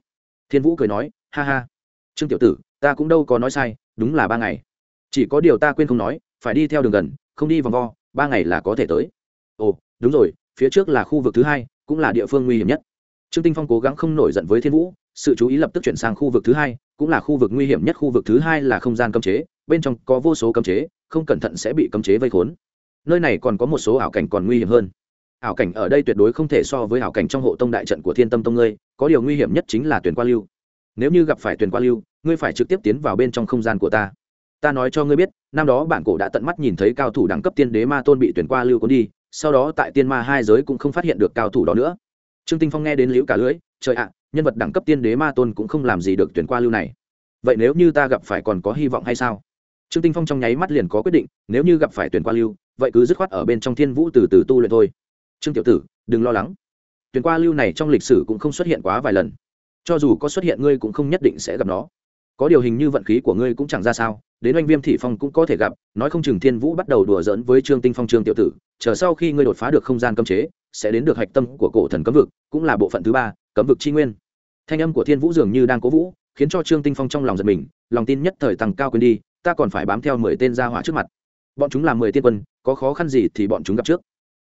Thiên vũ cười nói, ha ha, trương tiểu tử, ta cũng đâu có nói sai, đúng là ba ngày. Chỉ có điều ta quên không nói, phải đi theo đường gần, không đi vòng vo, ba ngày là có thể tới. Ồ, đúng rồi, phía trước là khu vực thứ hai, cũng là địa phương nguy hiểm nhất. Trương tinh phong cố gắng không nổi giận với thiên vũ, sự chú ý lập tức chuyển sang khu vực thứ hai cũng là khu vực nguy hiểm nhất khu vực thứ hai là không gian cấm chế, bên trong có vô số cấm chế, không cẩn thận sẽ bị cấm chế vây khốn. Nơi này còn có một số ảo cảnh còn nguy hiểm hơn. Ảo cảnh ở đây tuyệt đối không thể so với ảo cảnh trong hộ tông đại trận của thiên tâm tông ngươi, có điều nguy hiểm nhất chính là tuyển qua lưu. Nếu như gặp phải tuyển qua lưu, ngươi phải trực tiếp tiến vào bên trong không gian của ta. Ta nói cho ngươi biết, năm đó bản cổ đã tận mắt nhìn thấy cao thủ đẳng cấp tiên đế ma tôn bị tuyển qua lưu cuốn đi, sau đó tại tiên ma hai giới cũng không phát hiện được cao thủ đó nữa trương tinh phong nghe đến liễu cả lưỡi, trời ạ, nhân vật đẳng cấp tiên đế ma tôn cũng không làm gì được tuyển qua lưu này. Vậy nếu như ta gặp phải còn có hy vọng hay sao? Trương tinh phong trong nháy mắt liền có quyết định, nếu như gặp phải tuyển qua lưu, vậy cứ dứt khoát ở bên trong thiên vũ từ từ tu luyện thôi. Trương tiểu tử, đừng lo lắng. Tuyển qua lưu này trong lịch sử cũng không xuất hiện quá vài lần. Cho dù có xuất hiện, ngươi cũng không nhất định sẽ gặp nó có điều hình như vận khí của ngươi cũng chẳng ra sao, đến oanh viêm thị phong cũng có thể gặp, nói không chừng thiên vũ bắt đầu đùa giỡn với trương tinh phong, trương tiểu tử, chờ sau khi ngươi đột phá được không gian cấm chế, sẽ đến được hạch tâm của cổ thần cấm vực, cũng là bộ phận thứ ba, cấm vực tri nguyên. Thanh âm của thiên vũ dường như đang cố vũ, khiến cho trương tinh phong trong lòng giật mình, lòng tin nhất thời tăng cao quên đi, ta còn phải bám theo mười tên gia hỏa trước mặt. Bọn chúng là mười tiên quân, có khó khăn gì thì bọn chúng gặp trước.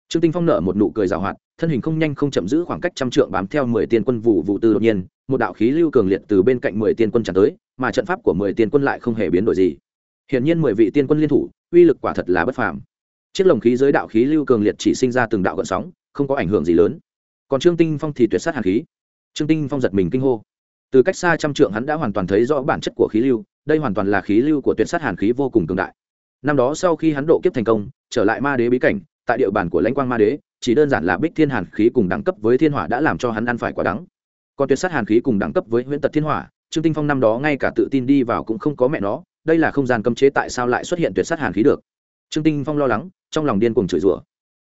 Trương tinh phong nở một nụ cười giảo hoạt thân hình không nhanh không chậm giữ khoảng cách trăm trượng bám theo mười tiên quân vụ vụ tư đột nhiên, một đạo khí lưu cường liệt từ bên cạnh mười tiên quân tràn tới, mà trận pháp của mười tiên quân lại không hề biến đổi gì. Hiển nhiên mười vị tiên quân liên thủ, uy lực quả thật là bất phàm. Chiếc lồng khí dưới đạo khí lưu cường liệt chỉ sinh ra từng đạo gợn sóng, không có ảnh hưởng gì lớn. Còn trương tinh phong thì tuyệt sát hàn khí. Trương tinh phong giật mình kinh hô. Từ cách xa trăm trượng hắn đã hoàn toàn thấy rõ bản chất của khí lưu, đây hoàn toàn là khí lưu của tuyệt sát hàn khí vô cùng cường đại. Năm đó sau khi hắn độ kiếp thành công, trở lại ma đế bí cảnh, tại địa bàn của lãnh quang ma đế chỉ đơn giản là bích thiên hàn khí cùng đẳng cấp với thiên hỏa đã làm cho hắn ăn phải quả đắng. Còn tuyệt sát hàn khí cùng đẳng cấp với huyễn tật thiên hỏa, trương tinh phong năm đó ngay cả tự tin đi vào cũng không có mẹ nó, đây là không gian cấm chế tại sao lại xuất hiện tuyệt sát hàn khí được? Trương tinh phong lo lắng, trong lòng điên cuồng chửi rủa.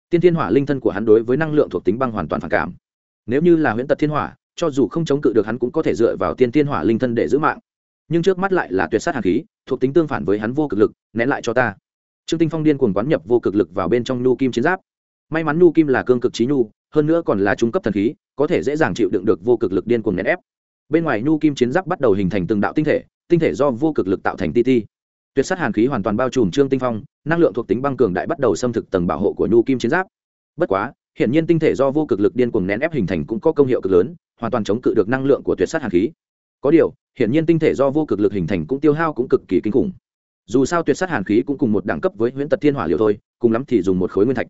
Tiên thiên hỏa linh thân của hắn đối với năng lượng thuộc tính băng hoàn toàn phản cảm. Nếu như là huyễn tật thiên hỏa, cho dù không chống cự được hắn cũng có thể dựa vào tiên thiên hỏa linh thân để giữ mạng. Nhưng trước mắt lại là tuyệt sát hàn khí, thuộc tính tương phản với hắn vô cực lực, nén lại cho ta. Trương tinh phong điên cuồng quán nhập vô cực lực vào bên trong nu kim chiến giáp may mắn nhu kim là cương cực trí nhu, hơn nữa còn là trung cấp thần khí, có thể dễ dàng chịu đựng được vô cực lực điên cuồng nén ép. Bên ngoài nhu kim chiến giáp bắt đầu hình thành từng đạo tinh thể tinh thể do vô cực lực tạo thành ti ti. Tuyệt sát hàn khí hoàn toàn bao trùm trương tinh phong, năng lượng thuộc tính băng cường đại bắt đầu xâm thực tầng bảo hộ của nhu kim chiến giáp. Bất quá hiện nhiên tinh thể do vô cực lực điên cuồng nén ép hình thành cũng có công hiệu cực lớn, hoàn toàn chống cự được năng lượng của tuyệt sát hàn khí. Có điều hiện nhiên tinh thể do vô cực lực hình thành cũng tiêu hao cũng cực kỳ kinh khủng. Dù sao tuyệt sát hàn khí cũng cùng một đẳng cấp với huyễn tật thiên hỏa liều thôi, cùng lắm thì dùng một khối nguyên thạch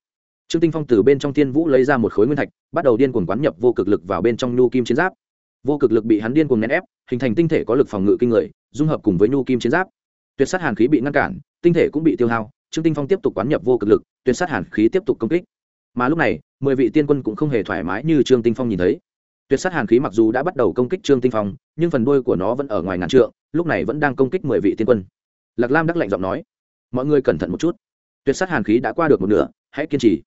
trương tinh phong từ bên trong thiên vũ lấy ra một khối nguyên thạch, bắt đầu điên cuồng quán nhập vô cực lực vào bên trong nhu kim chiến giáp. Vô cực lực bị hắn điên cuồng nén ép, hình thành tinh thể có lực phòng ngự kinh người, dung hợp cùng với nhu kim chiến giáp. Tuyệt sát hàn khí bị ngăn cản, tinh thể cũng bị tiêu hao, trương tinh phong tiếp tục quán nhập vô cực lực, tuyệt sát hàn khí tiếp tục công kích. Mà lúc này, mười vị tiên quân cũng không hề thoải mái như trương tinh phong nhìn thấy. Tuyệt sát hàn khí mặc dù đã bắt đầu công kích trương tinh phong, nhưng phần đuôi của nó vẫn ở ngoài ngàn trượng, lúc này vẫn đang công kích mười vị tiên quân. Lạc lam đắc lạnh giọng nói, mọi người cẩn thận một chút. Tuyệt sát hàn khí đã qua được một nửa, hãy kiên trì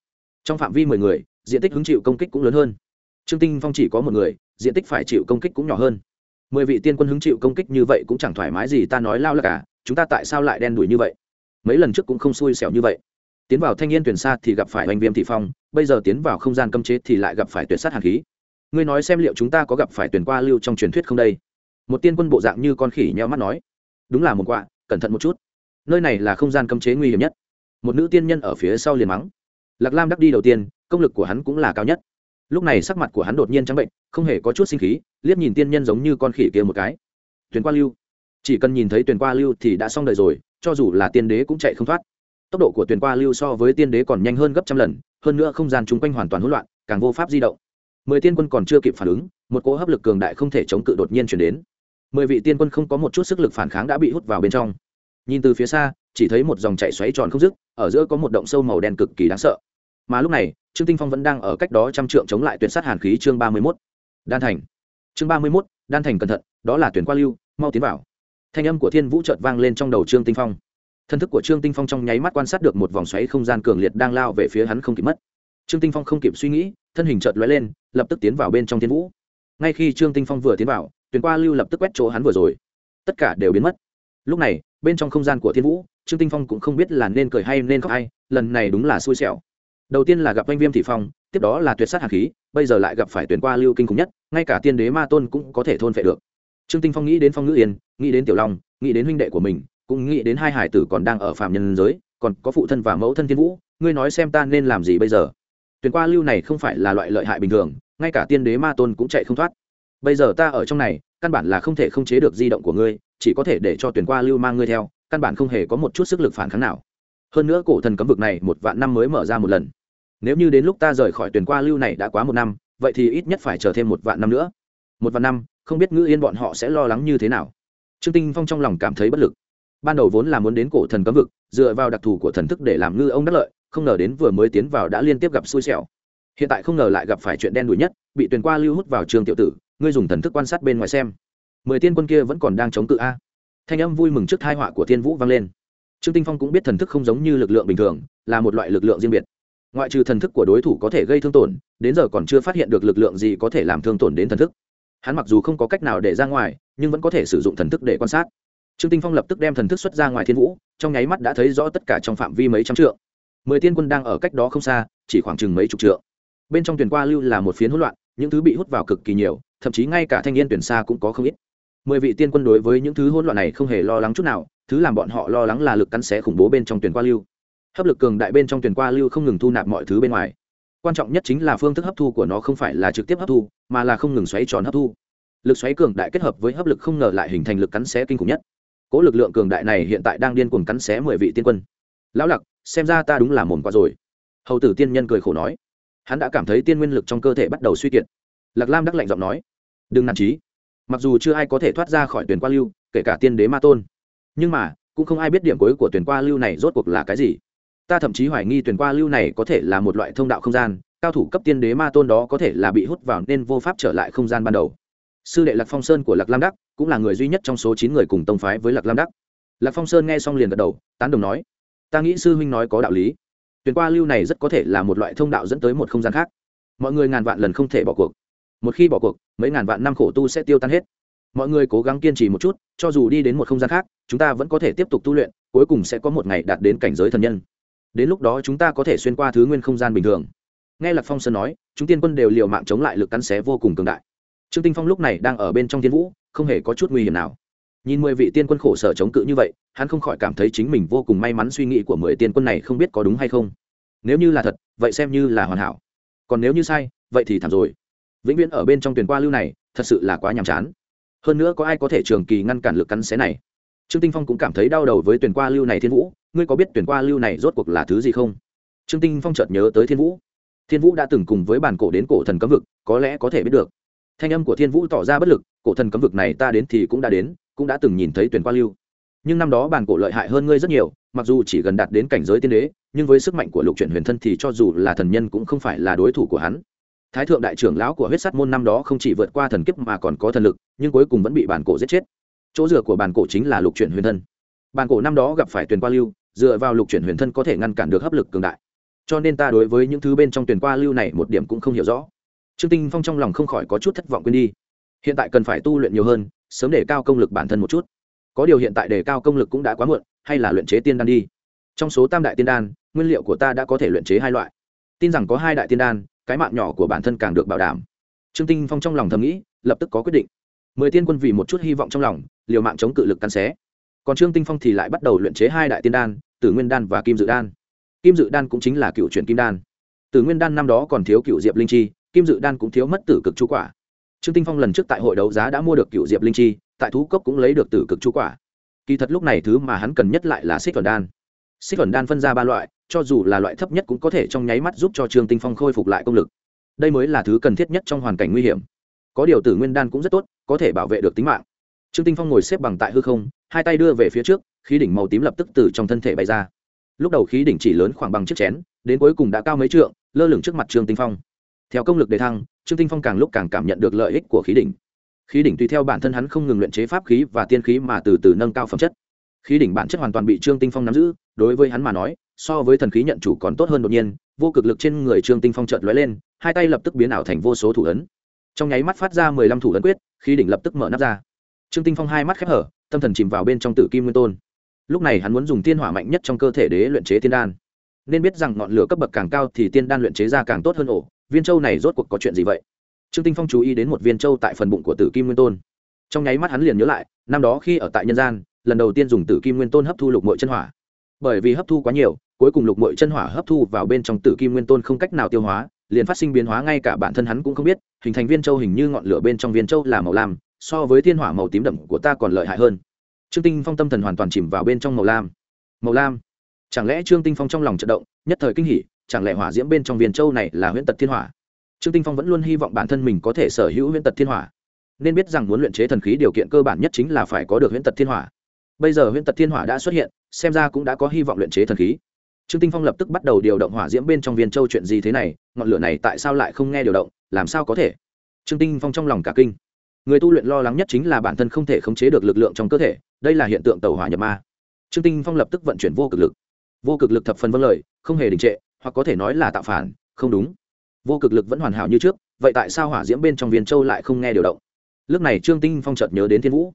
trong phạm vi mười người, diện tích hứng chịu công kích cũng lớn hơn. Trương tinh phong chỉ có một người, diện tích phải chịu công kích cũng nhỏ hơn. Mười vị tiên quân hứng chịu công kích như vậy cũng chẳng thoải mái gì ta nói lao là cả, chúng ta tại sao lại đen đuổi như vậy? Mấy lần trước cũng không xui xẻo như vậy. Tiến vào thanh niên tuyển xa thì gặp phải oanh viêm thị phong, bây giờ tiến vào không gian cấm chế thì lại gặp phải tuyệt sát hàn khí. Ngươi nói xem liệu chúng ta có gặp phải tuyển qua lưu trong truyền thuyết không đây? Một tiên quân bộ dạng như con khỉ nheo mắt nói. Đúng là một quạ, cẩn thận một chút. Nơi này là không gian cấm chế nguy hiểm nhất. Một nữ tiên nhân ở phía sau liền mắng lạc lam đắc đi đầu tiên, công lực của hắn cũng là cao nhất. Lúc này sắc mặt của hắn đột nhiên trắng bệnh, không hề có chút sinh khí, liếc nhìn tiên nhân giống như con khỉ kia một cái. Tuyền qua lưu. Chỉ cần nhìn thấy Tuyền qua lưu thì đã xong đời rồi, cho dù là tiên đế cũng chạy không thoát. Tốc độ của Tuyền qua lưu so với tiên đế còn nhanh hơn gấp trăm lần, hơn nữa không gian chung quanh hoàn toàn hỗn loạn, càng vô pháp di động. Mười tiên quân còn chưa kịp phản ứng, một cỗ hấp lực cường đại không thể chống cự đột nhiên chuyển đến. Mười vị tiên quân không có một chút sức lực phản kháng đã bị hút vào bên trong. Nhìn từ phía xa chỉ thấy một dòng chảy xoáy tròn không dứt, ở giữa có một động sâu màu đen cực kỳ đáng sợ. Mà lúc này, trương tinh phong vẫn đang ở cách đó trăm trượng chống lại tuyển sát hàn khí chương ba mươi mốt. Đan thành. Chương ba mươi mốt, đan thành cẩn thận, đó là tuyển qua lưu, mau tiến vào. Thanh âm của thiên vũ chợt vang lên trong đầu trương tinh phong. Thân thức của trương tinh phong trong nháy mắt quan sát được một vòng xoáy không gian cường liệt đang lao về phía hắn không kịp mất. Trương tinh phong không kịp suy nghĩ, thân hình chợt lóe lên, lập tức tiến vào bên trong thiên vũ. Ngay khi trương tinh phong vừa tiến vào, tuyển qua lưu lập tức quét chỗ hắn vừa rồi. Tất cả đều biến mất. Lúc này, bên trong không gian của thiên vũ trương tinh phong cũng không biết là nên cười hay nên khóc hay lần này đúng là xui xẻo. Đầu tiên là gặp anh viêm thị phong, tiếp đó là tuyệt sát hạt khí, bây giờ lại gặp phải tuyển qua lưu kinh khủng nhất, ngay cả tiên đế ma tôn cũng có thể thôn phệ được. Trương tinh phong nghĩ đến phong ngữ yên, nghĩ đến tiểu long, nghĩ đến huynh đệ của mình, cũng nghĩ đến hai hải tử còn đang ở phạm nhân giới, còn có phụ thân và mẫu thân thiên vũ, ngươi nói xem ta nên làm gì bây giờ? Tuyển qua lưu này không phải là loại lợi hại bình thường, ngay cả tiên đế ma tôn cũng chạy không thoát. Bây giờ ta ở trong này, căn bản là không thể không chế được di động của ngươi chỉ có thể để cho tuyển qua lưu mang ngươi theo, căn bản không hề có một chút sức lực phản kháng nào. Hơn nữa cổ thần cấm vực này một vạn năm mới mở ra một lần. Nếu như đến lúc ta rời khỏi tuyển qua lưu này đã quá một năm, vậy thì ít nhất phải chờ thêm một vạn năm nữa. Một vạn năm, không biết ngữ yên bọn họ sẽ lo lắng như thế nào. Trương tinh phong trong lòng cảm thấy bất lực. Ban đầu vốn là muốn đến cổ thần cấm vực, dựa vào đặc thù của thần thức để làm ngư ông đắc lợi, không ngờ đến vừa mới tiến vào đã liên tiếp gặp xui xẻo. Hiện tại không ngờ lại gặp phải chuyện đen đủi nhất, bị tuyển qua lưu hút vào trường tiểu tử, ngươi dùng thần thức quan sát bên ngoài xem mười tiên quân kia vẫn còn đang chống cự a. Thanh âm vui mừng trước thai họa của thiên vũ vang lên. Trương tinh phong cũng biết thần thức không giống như lực lượng bình thường, là một loại lực lượng riêng biệt. Ngoại trừ thần thức của đối thủ có thể gây thương tổn, đến giờ còn chưa phát hiện được lực lượng gì có thể làm thương tổn đến thần thức. Hắn mặc dù không có cách nào để ra ngoài, nhưng vẫn có thể sử dụng thần thức để quan sát. Trương tinh phong lập tức đem thần thức xuất ra ngoài thiên vũ, trong nháy mắt đã thấy rõ tất cả trong phạm vi mấy trăm trượng. Mười tiên quân đang ở cách đó không xa, chỉ khoảng chừng mấy chục trượng. Bên trong tuyển qua lưu là một phiến hỗn loạn, những thứ bị hút vào cực kỳ nhiều, thậm chí ngay cả thanh niên tuyển xa cũng có không ít mười vị tiên quân đối với những thứ hỗn loạn này không hề lo lắng chút nào, thứ làm bọn họ lo lắng là lực cắn xé khủng bố bên trong tuyển qua lưu. Hấp lực cường đại bên trong tuyển qua lưu không ngừng thu nạp mọi thứ bên ngoài. Quan trọng nhất chính là phương thức hấp thu của nó không phải là trực tiếp hấp thu, mà là không ngừng xoáy tròn hấp thu. Lực xoáy cường đại kết hợp với hấp lực không ngờ lại hình thành lực cắn xé kinh khủng nhất. Cỗ lực lượng cường đại này hiện tại đang điên cuồng cắn xé mười vị tiên quân. Lão lặc, xem ra ta đúng là mồm qua rồi. Hầu tử tiên nhân cười khổ nói. Hắn đã cảm thấy tiên nguyên lực trong cơ thể bắt đầu suy kiệt. Lạc lam đắc lạnh giọng nói. Đừng nản trí mặc dù chưa ai có thể thoát ra khỏi tuyển qua lưu, kể cả tiên đế ma tôn. Nhưng mà, cũng không ai biết điểm cuối của tuyển qua lưu này rốt cuộc là cái gì. Ta thậm chí hoài nghi tuyển qua lưu này có thể là một loại thông đạo không gian, cao thủ cấp tiên đế ma tôn đó có thể là bị hút vào nên vô pháp trở lại không gian ban đầu. Sư đệ lạc phong sơn của lạc lam đắc cũng là người duy nhất trong số chín người cùng tông phái với lạc lam đắc. Lạc phong sơn nghe xong liền gật đầu, tán đồng nói, ta nghĩ sư huynh nói có đạo lý. Tuyển qua lưu này rất có thể là một loại thông đạo dẫn tới một không gian khác. Mọi người ngàn vạn lần không thể bỏ cuộc một khi bỏ cuộc, mấy ngàn vạn năm khổ tu sẽ tiêu tan hết. Mọi người cố gắng kiên trì một chút, cho dù đi đến một không gian khác, chúng ta vẫn có thể tiếp tục tu luyện, cuối cùng sẽ có một ngày đạt đến cảnh giới thần nhân. Đến lúc đó chúng ta có thể xuyên qua thứ nguyên không gian bình thường. Nghe lạc phong sơn nói, chúng tiên quân đều liều mạng chống lại lực cắn xé vô cùng cường đại. Trương tinh phong lúc này đang ở bên trong thiên vũ, không hề có chút nguy hiểm nào. Nhìn mười vị tiên quân khổ sở chống cự như vậy, hắn không khỏi cảm thấy chính mình vô cùng may mắn suy nghĩ của mười tiên quân này không biết có đúng hay không. Nếu như là thật, vậy xem như là hoàn hảo. Còn nếu như sai, vậy thì thảm rồi vĩnh viễn ở bên trong tuyển qua lưu này, thật sự là quá nhàm chán. Hơn nữa có ai có thể trường kỳ ngăn cản lực cắn xé này? Trương tinh phong cũng cảm thấy đau đầu với tuyển qua lưu này thiên vũ, ngươi có biết tuyển qua lưu này rốt cuộc là thứ gì không? Trương tinh phong chợt nhớ tới thiên vũ. Thiên vũ đã từng cùng với bản cổ đến cổ thần cấm vực, có lẽ có thể biết được. Thanh âm của thiên vũ tỏ ra bất lực, cổ thần cấm vực này ta đến thì cũng đã đến, cũng đã từng nhìn thấy tuyển qua lưu. Nhưng năm đó bản cổ lợi hại hơn ngươi rất nhiều, mặc dù chỉ gần đạt đến cảnh giới tiên đế, nhưng với sức mạnh của lục chuyển huyền thân thì cho dù là thần nhân cũng không phải là đối thủ của hắn thái thượng đại trưởng lão của huyết sắt môn năm đó không chỉ vượt qua thần kiếp mà còn có thần lực, nhưng cuối cùng vẫn bị bản cổ giết chết. Chỗ dựa của bản cổ chính là lục chuyển huyền thân. Bản cổ năm đó gặp phải tuyển qua lưu, dựa vào lục chuyển huyền thân có thể ngăn cản được hấp lực cường đại. Cho nên ta đối với những thứ bên trong tuyển qua lưu này một điểm cũng không hiểu rõ. Trương tinh phong trong lòng không khỏi có chút thất vọng quên đi. Hiện tại cần phải tu luyện nhiều hơn, sớm để cao công lực bản thân một chút. Có điều hiện tại để cao công lực cũng đã quá muộn, hay là luyện chế tiên đan đi. Trong số tam đại tiên đan, nguyên liệu của ta đã có thể luyện chế hai loại. Tin rằng có hai đại tiên đan cái mạng nhỏ của bản thân càng được bảo đảm. Trương tinh phong trong lòng thầm nghĩ, lập tức có quyết định. Mười tiên quân vì một chút hy vọng trong lòng, liều mạng chống cự lực căn xé. Còn trương tinh phong thì lại bắt đầu luyện chế hai đại tiên đan, tử nguyên đan và kim dự đan. Kim dự đan cũng chính là cựu truyền kim đan. Tử nguyên đan năm đó còn thiếu cựu diệp linh chi, kim dự đan cũng thiếu mất tử cực chú quả. Trương tinh phong lần trước tại hội đấu giá đã mua được cựu diệp linh chi, tại thú cốc cũng lấy được tử cực chú quả. Kỳ thật lúc này thứ mà hắn cần nhất lại là xích thuần đan. Xích thuần đan phân ra ba loại cho dù là loại thấp nhất cũng có thể trong nháy mắt giúp cho trương tinh phong khôi phục lại công lực. Đây mới là thứ cần thiết nhất trong hoàn cảnh nguy hiểm. Có điều tử nguyên đan cũng rất tốt, có thể bảo vệ được tính mạng. Trương tinh phong ngồi xếp bằng tại hư không, hai tay đưa về phía trước, khí đỉnh màu tím lập tức từ trong thân thể bay ra. Lúc đầu khí đỉnh chỉ lớn khoảng bằng chiếc chén, đến cuối cùng đã cao mấy trượng, lơ lửng trước mặt trương tinh phong. Theo công lực đề thăng, trương tinh phong càng lúc càng cảm nhận được lợi ích của khí đỉnh. Khí đỉnh tùy theo bản thân hắn không ngừng luyện chế pháp khí và tiên khí mà từ từ nâng cao phẩm chất khí đỉnh bản chất hoàn toàn bị trương tinh phong nắm giữ, đối với hắn mà nói, so với thần khí nhận chủ còn tốt hơn đột nhiên, vô cực lực trên người trương tinh phong chợt lóe lên, hai tay lập tức biến ảo thành vô số thủ ấn. Trong nháy mắt phát ra mười lăm thủ ấn quyết, khí đỉnh lập tức mở nắp ra. Trương tinh phong hai mắt khép hở, tâm thần chìm vào bên trong tử kim nguyên tôn. Lúc này hắn muốn dùng tiên hỏa mạnh nhất trong cơ thể đế luyện chế tiên đan. Nên biết rằng ngọn lửa cấp bậc càng cao thì tiên đan luyện chế ra càng tốt hơn ổ, viên châu này rốt cuộc có chuyện gì vậy? Trương tinh phong chú ý đến một viên châu tại phần bụng của tử kim nguyên tôn. Trong nháy mắt hắn liền nhớ lại, năm đó khi ở tại nhân gian lần đầu tiên dùng tử kim nguyên tôn hấp thu lục mội chân hỏa. Bởi vì hấp thu quá nhiều, cuối cùng lục mội chân hỏa hấp thu vào bên trong tử kim nguyên tôn không cách nào tiêu hóa, liền phát sinh biến hóa ngay cả bản thân hắn cũng không biết, hình thành viên châu hình như ngọn lửa bên trong viên châu là màu lam, so với thiên hỏa màu tím đậm của ta còn lợi hại hơn. Trương tinh phong tâm thần hoàn toàn chìm vào bên trong màu lam. Màu lam? Chẳng lẽ trương tinh phong trong lòng trận động, nhất thời kinh hỉ, chẳng lẽ hỏa diễm bên trong viên châu này là huyễn tật thiên hỏa? Trương tinh phong vẫn luôn hy vọng bản thân mình có thể sở hữu huyễn tật thiên hỏa. Nên biết rằng muốn luyện chế thần khí điều kiện cơ bản nhất chính là phải có được huyễn tật thiên hỏa bây giờ huyễn tật thiên hỏa đã xuất hiện, xem ra cũng đã có hy vọng luyện chế thần khí. Trương tinh phong lập tức bắt đầu điều động hỏa diễm bên trong viên châu chuyện gì thế này, ngọn lửa này tại sao lại không nghe điều động, làm sao có thể? Trương tinh phong trong lòng cả kinh. Người tu luyện lo lắng nhất chính là bản thân không thể khống chế được lực lượng trong cơ thể, đây là hiện tượng tàu hỏa nhập ma. Trương tinh phong lập tức vận chuyển vô cực lực. Vô cực lực thập phần vân lời, không hề đình trệ, hoặc có thể nói là tạo phản, không đúng. Vô cực lực vẫn hoàn hảo như trước, vậy tại sao hỏa diễm bên trong viên châu lại không nghe điều động? Lúc này trương tinh phong chợt nhớ đến thiên vũ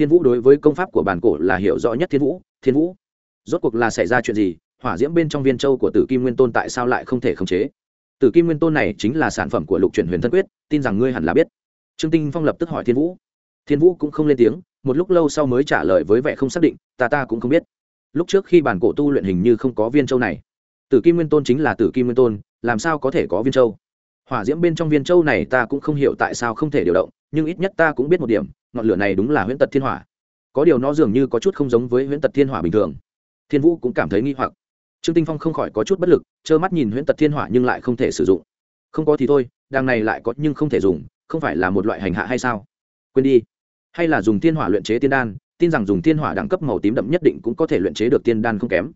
thiên vũ đối với công pháp của bản cổ là hiểu rõ nhất thiên vũ thiên vũ. Rốt cuộc là xảy ra chuyện gì, hỏa diễm bên trong viên châu của tử kim nguyên tôn tại sao lại không thể khống chế? Tử kim nguyên tôn này chính là sản phẩm của lục Truyền huyền thân quyết, tin rằng ngươi hẳn là biết. Trương tinh phong lập tức hỏi thiên vũ. Thiên vũ cũng không lên tiếng, một lúc lâu sau mới trả lời với vẻ không xác định, ta ta cũng không biết. Lúc trước khi bản cổ tu luyện hình như không có viên châu này. Tử kim nguyên tôn chính là tử kim nguyên tôn, làm sao có thể có viên châu? Hỏa diễm bên trong viên châu này ta cũng không hiểu tại sao không thể điều động, nhưng ít nhất ta cũng biết một điểm ngọn lửa này đúng là huyễn tật thiên hỏa. Có điều nó dường như có chút không giống với huyễn tật thiên hỏa bình thường. Thiên vũ cũng cảm thấy nghi hoặc. Trương tinh phong không khỏi có chút bất lực, trơ mắt nhìn huyễn tật thiên hỏa nhưng lại không thể sử dụng. Không có thì thôi, đằng này lại có nhưng không thể dùng, không phải là một loại hành hạ hay sao? Quên đi. Hay là dùng thiên hỏa luyện chế tiên đan, tin rằng dùng thiên hỏa đẳng cấp màu tím đậm nhất định cũng có thể luyện chế được tiên đan không kém.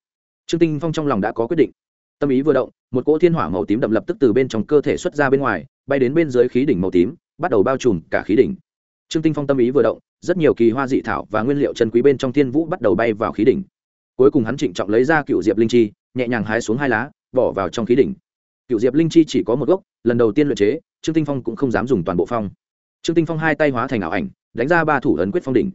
Trương tinh phong trong lòng đã có quyết định. Tâm ý vừa động, một cỗ thiên hỏa màu tím đậm lập tức từ bên trong cơ thể xuất ra bên ngoài, bay đến bên dưới khí đỉnh màu tím, bắt đầu bao trùm cả khí đỉnh trương tinh phong tâm ý vừa động, rất nhiều kỳ hoa dị thảo và nguyên liệu chân quý bên trong thiên vũ bắt đầu bay vào khí đỉnh. Cuối cùng hắn trịnh trọng lấy ra cựu diệp linh chi, nhẹ nhàng hái xuống hai lá, bỏ vào trong khí đỉnh. Cựu diệp linh chi chỉ có một gốc, lần đầu tiên luyện chế, trương tinh phong cũng không dám dùng toàn bộ phong. Trương tinh phong hai tay hóa thành ảo ảnh, đánh ra ba thủ ấn quyết phong đỉnh.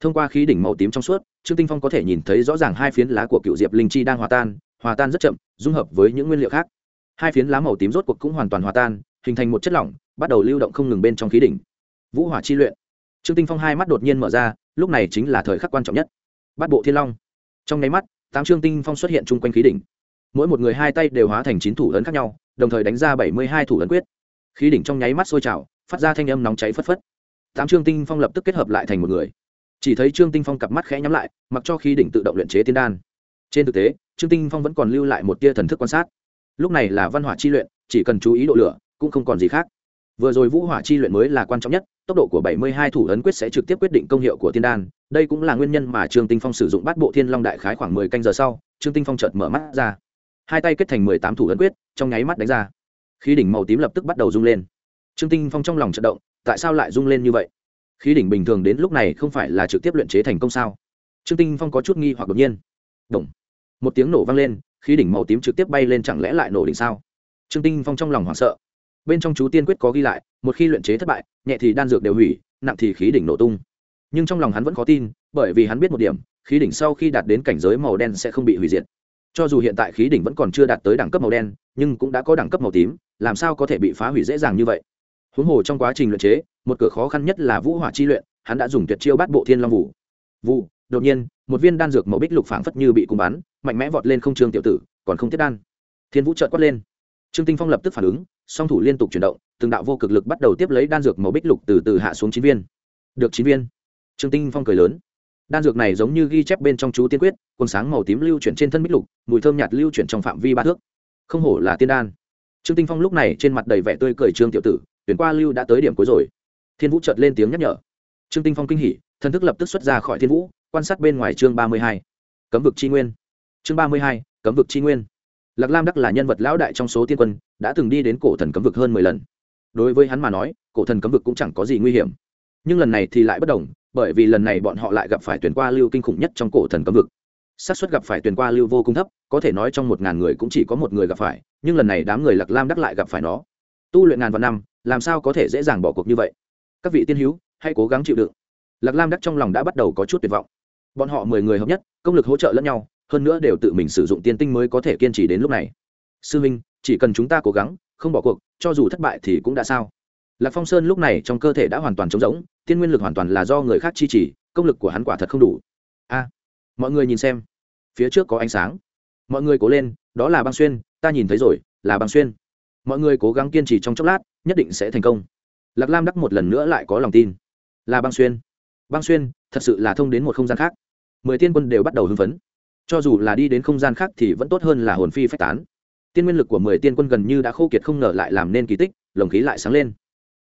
Thông qua khí đỉnh màu tím trong suốt, trương tinh phong có thể nhìn thấy rõ ràng hai phiến lá của cựu diệp linh chi đang hòa tan hòa tan rất chậm, dung hợp với những nguyên liệu khác. Hai phiến lá màu tím rốt cuộc cũng hoàn toàn hòa tan, hình thành một chất lỏng, bắt đầu lưu động không ngừng bên trong khí đỉnh vũ hỏa chi luyện. Trương tinh phong hai mắt đột nhiên mở ra, lúc này chính là thời khắc quan trọng nhất. Bắt bộ thiên long. Trong nháy mắt, tám trương tinh phong xuất hiện chung quanh khí đỉnh. Mỗi một người hai tay đều hóa thành chín thủ ấn khác nhau, đồng thời đánh ra bảy mươi hai thủ ấn quyết. Khí đỉnh trong nháy mắt sôi trào, phát ra thanh âm nóng cháy phất phất. Tám trương tinh phong lập tức kết hợp lại thành một người. Chỉ thấy trương tinh phong cặp mắt khẽ nhắm lại, mặc cho khí đỉnh tự động luyện chế tiên đan. Trên thực tế, trương tinh phong vẫn còn lưu lại một tia thần thức quan sát. Lúc này là văn hỏa chi luyện, chỉ cần chú ý độ lửa, cũng không còn gì khác vừa rồi vũ hỏa chi luyện mới là quan trọng nhất, tốc độ của bảy mươi hai thủ ấn quyết sẽ trực tiếp quyết định công hiệu của tiên đan. Đây cũng là nguyên nhân mà trương tinh phong sử dụng bát bộ thiên long đại khái khoảng mười canh giờ sau, trương tinh phong chợt mở mắt ra. Hai tay kết thành mười tám thủ ấn quyết, trong nháy mắt đánh ra. Khí đỉnh màu tím lập tức bắt đầu rung lên. Trương tinh phong trong lòng chợt động, tại sao lại rung lên như vậy? Khí đỉnh bình thường đến lúc này không phải là trực tiếp luyện chế thành công sao? Trương tinh phong có chút nghi hoặc đột nhiên. Động. một tiếng nổ vang lên, khí đỉnh màu tím trực tiếp bay lên chẳng lẽ lại nổ đỉnh sao? Trương tinh phong trong lòng hoảng sợ bên trong chú tiên quyết có ghi lại, một khi luyện chế thất bại, nhẹ thì đan dược đều hủy, nặng thì khí đỉnh nổ tung. Nhưng trong lòng hắn vẫn khó tin, bởi vì hắn biết một điểm, khí đỉnh sau khi đạt đến cảnh giới màu đen sẽ không bị hủy diệt. Cho dù hiện tại khí đỉnh vẫn còn chưa đạt tới đẳng cấp màu đen, nhưng cũng đã có đẳng cấp màu tím, làm sao có thể bị phá hủy dễ dàng như vậy? Huống hồ trong quá trình luyện chế, một cửa khó khăn nhất là vũ hỏa chi luyện, hắn đã dùng tuyệt chiêu bắt bộ thiên long vũ. Vụ đột nhiên, một viên đan dược màu bích lục phảng phất như bị cung bắn, mạnh mẽ vọt lên không trường tiểu tử, còn không tiết đan. Thiên vũ trợt quát lên trương tinh phong lập tức phản ứng, song thủ liên tục chuyển động, từng đạo vô cực lực bắt đầu tiếp lấy đan dược màu bích lục từ từ hạ xuống chín viên. Được chín viên. Trương tinh phong cười lớn. Đan dược này giống như ghi chép bên trong chú tiên quyết, quần sáng màu tím lưu chuyển trên thân bích lục, mùi thơm nhạt lưu chuyển trong phạm vi ba thước. Không hổ là tiên đan. Trương tinh phong lúc này trên mặt đầy vẻ tươi cười trương tiểu tử, tuyển qua lưu đã tới điểm cuối rồi. Thiên vũ chợt lên tiếng nhắc nhở. Trương tinh phong kinh hỉ thần thức lập tức xuất ra khỏi thiên vũ, quan sát bên ngoài chương ba mươi hai. Cấm vực chi nguyên. Chương ba mươi hai, cấm vực chi nguyên lạc lam đắc là nhân vật lão đại trong số tiên quân, đã từng đi đến cổ thần cấm vực hơn mười lần. Đối với hắn mà nói, cổ thần cấm vực cũng chẳng có gì nguy hiểm. Nhưng lần này thì lại bất đồng, bởi vì lần này bọn họ lại gặp phải tuyển qua lưu kinh khủng nhất trong cổ thần cấm vực. Xác suất gặp phải tuyển qua lưu vô cùng thấp, có thể nói trong một ngàn người cũng chỉ có một người gặp phải, nhưng lần này đám người lạc lam đắc lại gặp phải nó. Tu luyện ngàn vạn năm, làm sao có thể dễ dàng bỏ cuộc như vậy? Các vị tiên hữu, hãy cố gắng chịu đựng. Lạc lam đắc trong lòng đã bắt đầu có chút tuyệt vọng. Bọn họ mười người hợp nhất, công lực hỗ trợ lẫn nhau hơn nữa đều tự mình sử dụng tiên tinh mới có thể kiên trì đến lúc này. Sư minh, chỉ cần chúng ta cố gắng, không bỏ cuộc, cho dù thất bại thì cũng đã sao? Lạc phong sơn lúc này trong cơ thể đã hoàn toàn trống rỗng, tiên nguyên lực hoàn toàn là do người khác chi trì công lực của hắn quả thật không đủ. A, mọi người nhìn xem. Phía trước có ánh sáng. Mọi người cố lên, đó là băng xuyên, ta nhìn thấy rồi, là băng xuyên. Mọi người cố gắng kiên trì trong chốc lát, nhất định sẽ thành công. Lạc lam đắc một lần nữa lại có lòng tin. Là băng xuyên. Băng xuyên, thật sự là thông đến một không gian khác. Mười tiên quân đều bắt đầu hưng phấn cho dù là đi đến không gian khác thì vẫn tốt hơn là hồn phi phách tán. Tiên nguyên lực của mười tiên quân gần như đã khô kiệt không ngờ lại làm nên kỳ tích, lồng khí lại sáng lên.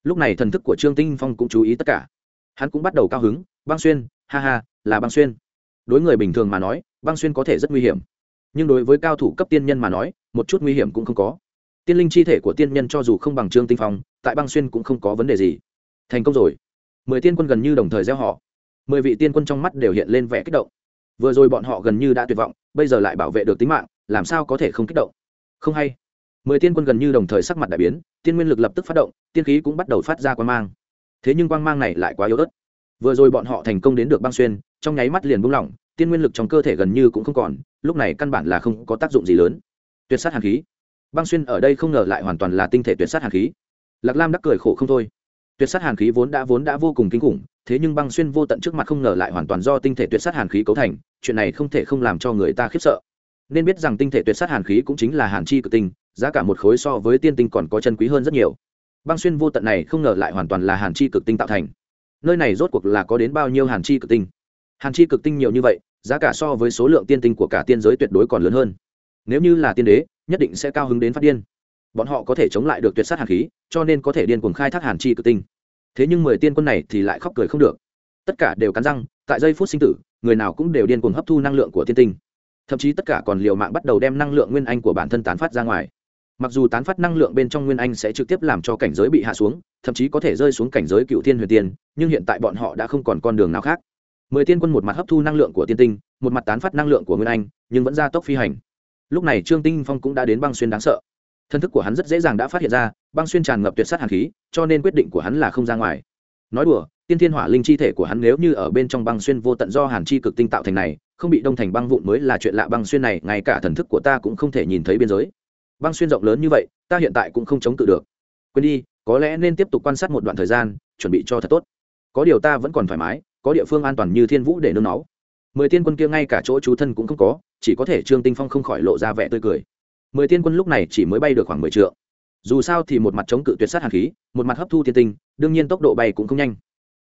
Lúc này thần thức của trương tinh phong cũng chú ý tất cả. Hắn cũng bắt đầu cao hứng, băng xuyên, ha ha, là băng xuyên. Đối người bình thường mà nói, băng xuyên có thể rất nguy hiểm. Nhưng đối với cao thủ cấp tiên nhân mà nói, một chút nguy hiểm cũng không có. Tiên linh chi thể của tiên nhân cho dù không bằng trương tinh phong, tại băng xuyên cũng không có vấn đề gì. Thành công rồi. Mười tiên quân gần như đồng thời gieo họ. Mười vị tiên quân trong mắt đều hiện lên vẻ kích động vừa rồi bọn họ gần như đã tuyệt vọng, bây giờ lại bảo vệ được tính mạng, làm sao có thể không kích động? Không hay. Mười tiên quân gần như đồng thời sắc mặt đại biến, tiên nguyên lực lập tức phát động, tiên khí cũng bắt đầu phát ra quang mang. Thế nhưng quang mang này lại quá yếu ớt. Vừa rồi bọn họ thành công đến được băng xuyên, trong nháy mắt liền buông lỏng, tiên nguyên lực trong cơ thể gần như cũng không còn, lúc này căn bản là không có tác dụng gì lớn. Tuyệt sát hàn khí. Băng xuyên ở đây không ngờ lại hoàn toàn là tinh thể tuyệt sát hàn khí. Lạc lam đắc cười khổ không thôi. Tuyệt sát hàn khí vốn đã vốn đã vô cùng kinh khủng, thế nhưng băng xuyên vô tận trước mặt không ngờ lại hoàn toàn do tinh thể tuyệt sát hàn khí cấu thành chuyện này không thể không làm cho người ta khiếp sợ. Nên biết rằng tinh thể tuyệt sát hàn khí cũng chính là hàn chi cực tinh, giá cả một khối so với tiên tinh còn có chân quý hơn rất nhiều. Băng xuyên vô tận này không ngờ lại hoàn toàn là hàn chi cực tinh tạo thành. Nơi này rốt cuộc là có đến bao nhiêu hàn chi cực tinh? Hàn chi cực tinh nhiều như vậy, giá cả so với số lượng tiên tinh của cả tiên giới tuyệt đối còn lớn hơn. Nếu như là tiên đế, nhất định sẽ cao hứng đến phát điên. Bọn họ có thể chống lại được tuyệt sát hàn khí, cho nên có thể điên cuồng khai thác hàn chi cực tinh. Thế nhưng mười tiên quân này thì lại khóc cười không được tất cả đều cắn răng, tại giây phút sinh tử, người nào cũng đều điên cuồng hấp thu năng lượng của thiên tinh. Thậm chí tất cả còn liều mạng bắt đầu đem năng lượng nguyên anh của bản thân tán phát ra ngoài. Mặc dù tán phát năng lượng bên trong nguyên anh sẽ trực tiếp làm cho cảnh giới bị hạ xuống, thậm chí có thể rơi xuống cảnh giới cựu thiên huyền tiên, nhưng hiện tại bọn họ đã không còn con đường nào khác. Mười tiên quân một mặt hấp thu năng lượng của tiên tinh, một mặt tán phát năng lượng của nguyên anh, nhưng vẫn ra tốc phi hành. Lúc này trương tinh phong cũng đã đến băng xuyên đáng sợ. Thân thức của hắn rất dễ dàng đã phát hiện ra, băng xuyên tràn ngập tuyệt sát hàn khí, cho nên quyết định của hắn là không ra ngoài nói đùa, tiên thiên hỏa linh chi thể của hắn nếu như ở bên trong băng xuyên vô tận do hàn chi cực tinh tạo thành này, không bị đông thành băng vụn mới là chuyện lạ băng xuyên này, ngay cả thần thức của ta cũng không thể nhìn thấy biên giới. Băng xuyên rộng lớn như vậy, ta hiện tại cũng không chống cự được. Quên đi, có lẽ nên tiếp tục quan sát một đoạn thời gian, chuẩn bị cho thật tốt. Có điều ta vẫn còn thoải mái, có địa phương an toàn như thiên vũ để nương náu. Mười tiên quân kia ngay cả chỗ chú thân cũng không có, chỉ có thể trương tinh phong không khỏi lộ ra vẻ tươi cười. Mười tiên quân lúc này chỉ mới bay được khoảng mười trượng dù sao thì một mặt chống cự tuyệt sát hàn khí, một mặt hấp thu thiên tinh, đương nhiên tốc độ bay cũng không nhanh.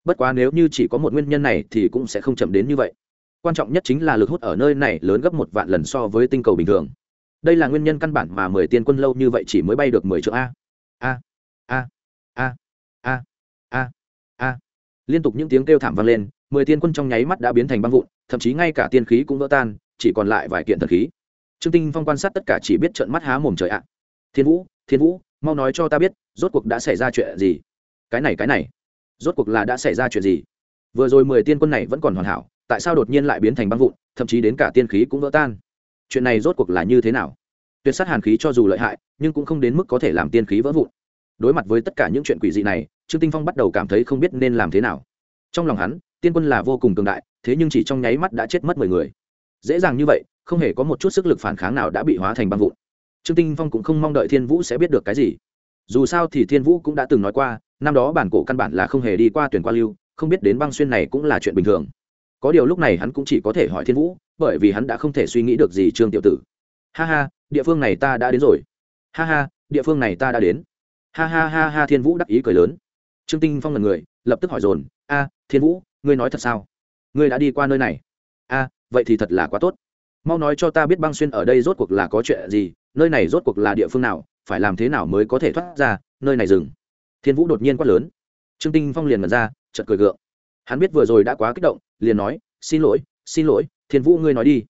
Bất quá nếu như chỉ có một nguyên nhân này thì cũng sẽ không chậm đến như vậy. Quan trọng nhất chính là lực hút ở nơi này lớn gấp một vạn lần so với tinh cầu bình thường. Đây là nguyên nhân căn bản mà mười tiên quân lâu như vậy chỉ mới bay được mười triệu a. A. A. A. A. A. A. Liên tục những tiếng kêu thảm vang lên, mười tiên quân trong nháy mắt đã biến thành băng vụn, thậm chí ngay cả tiên khí cũng vỡ tan, chỉ còn lại vài kiện thần khí. Trương tinh phong quan sát tất cả chỉ biết trợn mắt há mồm trời ạ. Thiên vũ thiên vũ, mau nói cho ta biết, rốt cuộc đã xảy ra chuyện gì? Cái này cái này. Rốt cuộc là đã xảy ra chuyện gì? Vừa rồi mười tiên quân này vẫn còn hoàn hảo, tại sao đột nhiên lại biến thành băng vụn, thậm chí đến cả tiên khí cũng vỡ tan? Chuyện này rốt cuộc là như thế nào? Tuyệt sát hàn khí cho dù lợi hại, nhưng cũng không đến mức có thể làm tiên khí vỡ vụn. Đối mặt với tất cả những chuyện quỷ dị này, trương tinh phong bắt đầu cảm thấy không biết nên làm thế nào. Trong lòng hắn, tiên quân là vô cùng cường đại, thế nhưng chỉ trong nháy mắt đã chết mất mười người. Dễ dàng như vậy, không hề có một chút sức lực phản kháng nào đã bị hóa thành băng vụn trương tinh phong cũng không mong đợi thiên vũ sẽ biết được cái gì. Dù sao thì thiên vũ cũng đã từng nói qua, năm đó bản cổ căn bản là không hề đi qua tuyển qua lưu, không biết đến băng xuyên này cũng là chuyện bình thường. Có điều lúc này hắn cũng chỉ có thể hỏi thiên vũ, bởi vì hắn đã không thể suy nghĩ được gì trương tiểu tử. Ha ha, địa phương này ta đã đến rồi. Ha ha, địa phương này ta đã đến. Ha ha ha ha, thiên vũ đắc ý cười lớn. Trương tinh phong là người, lập tức hỏi dồn, a, thiên vũ, ngươi nói thật sao? Ngươi đã đi qua nơi này. A, vậy thì thật là quá tốt mau nói cho ta biết băng xuyên ở đây rốt cuộc là có chuyện gì, nơi này rốt cuộc là địa phương nào, phải làm thế nào mới có thể thoát ra, nơi này dừng. Thiên vũ đột nhiên quát lớn. Trương tinh phong liền mật ra, chợt cười gượng. Hắn biết vừa rồi đã quá kích động, liền nói, xin lỗi xin lỗi, thiên vũ ngươi nói đi.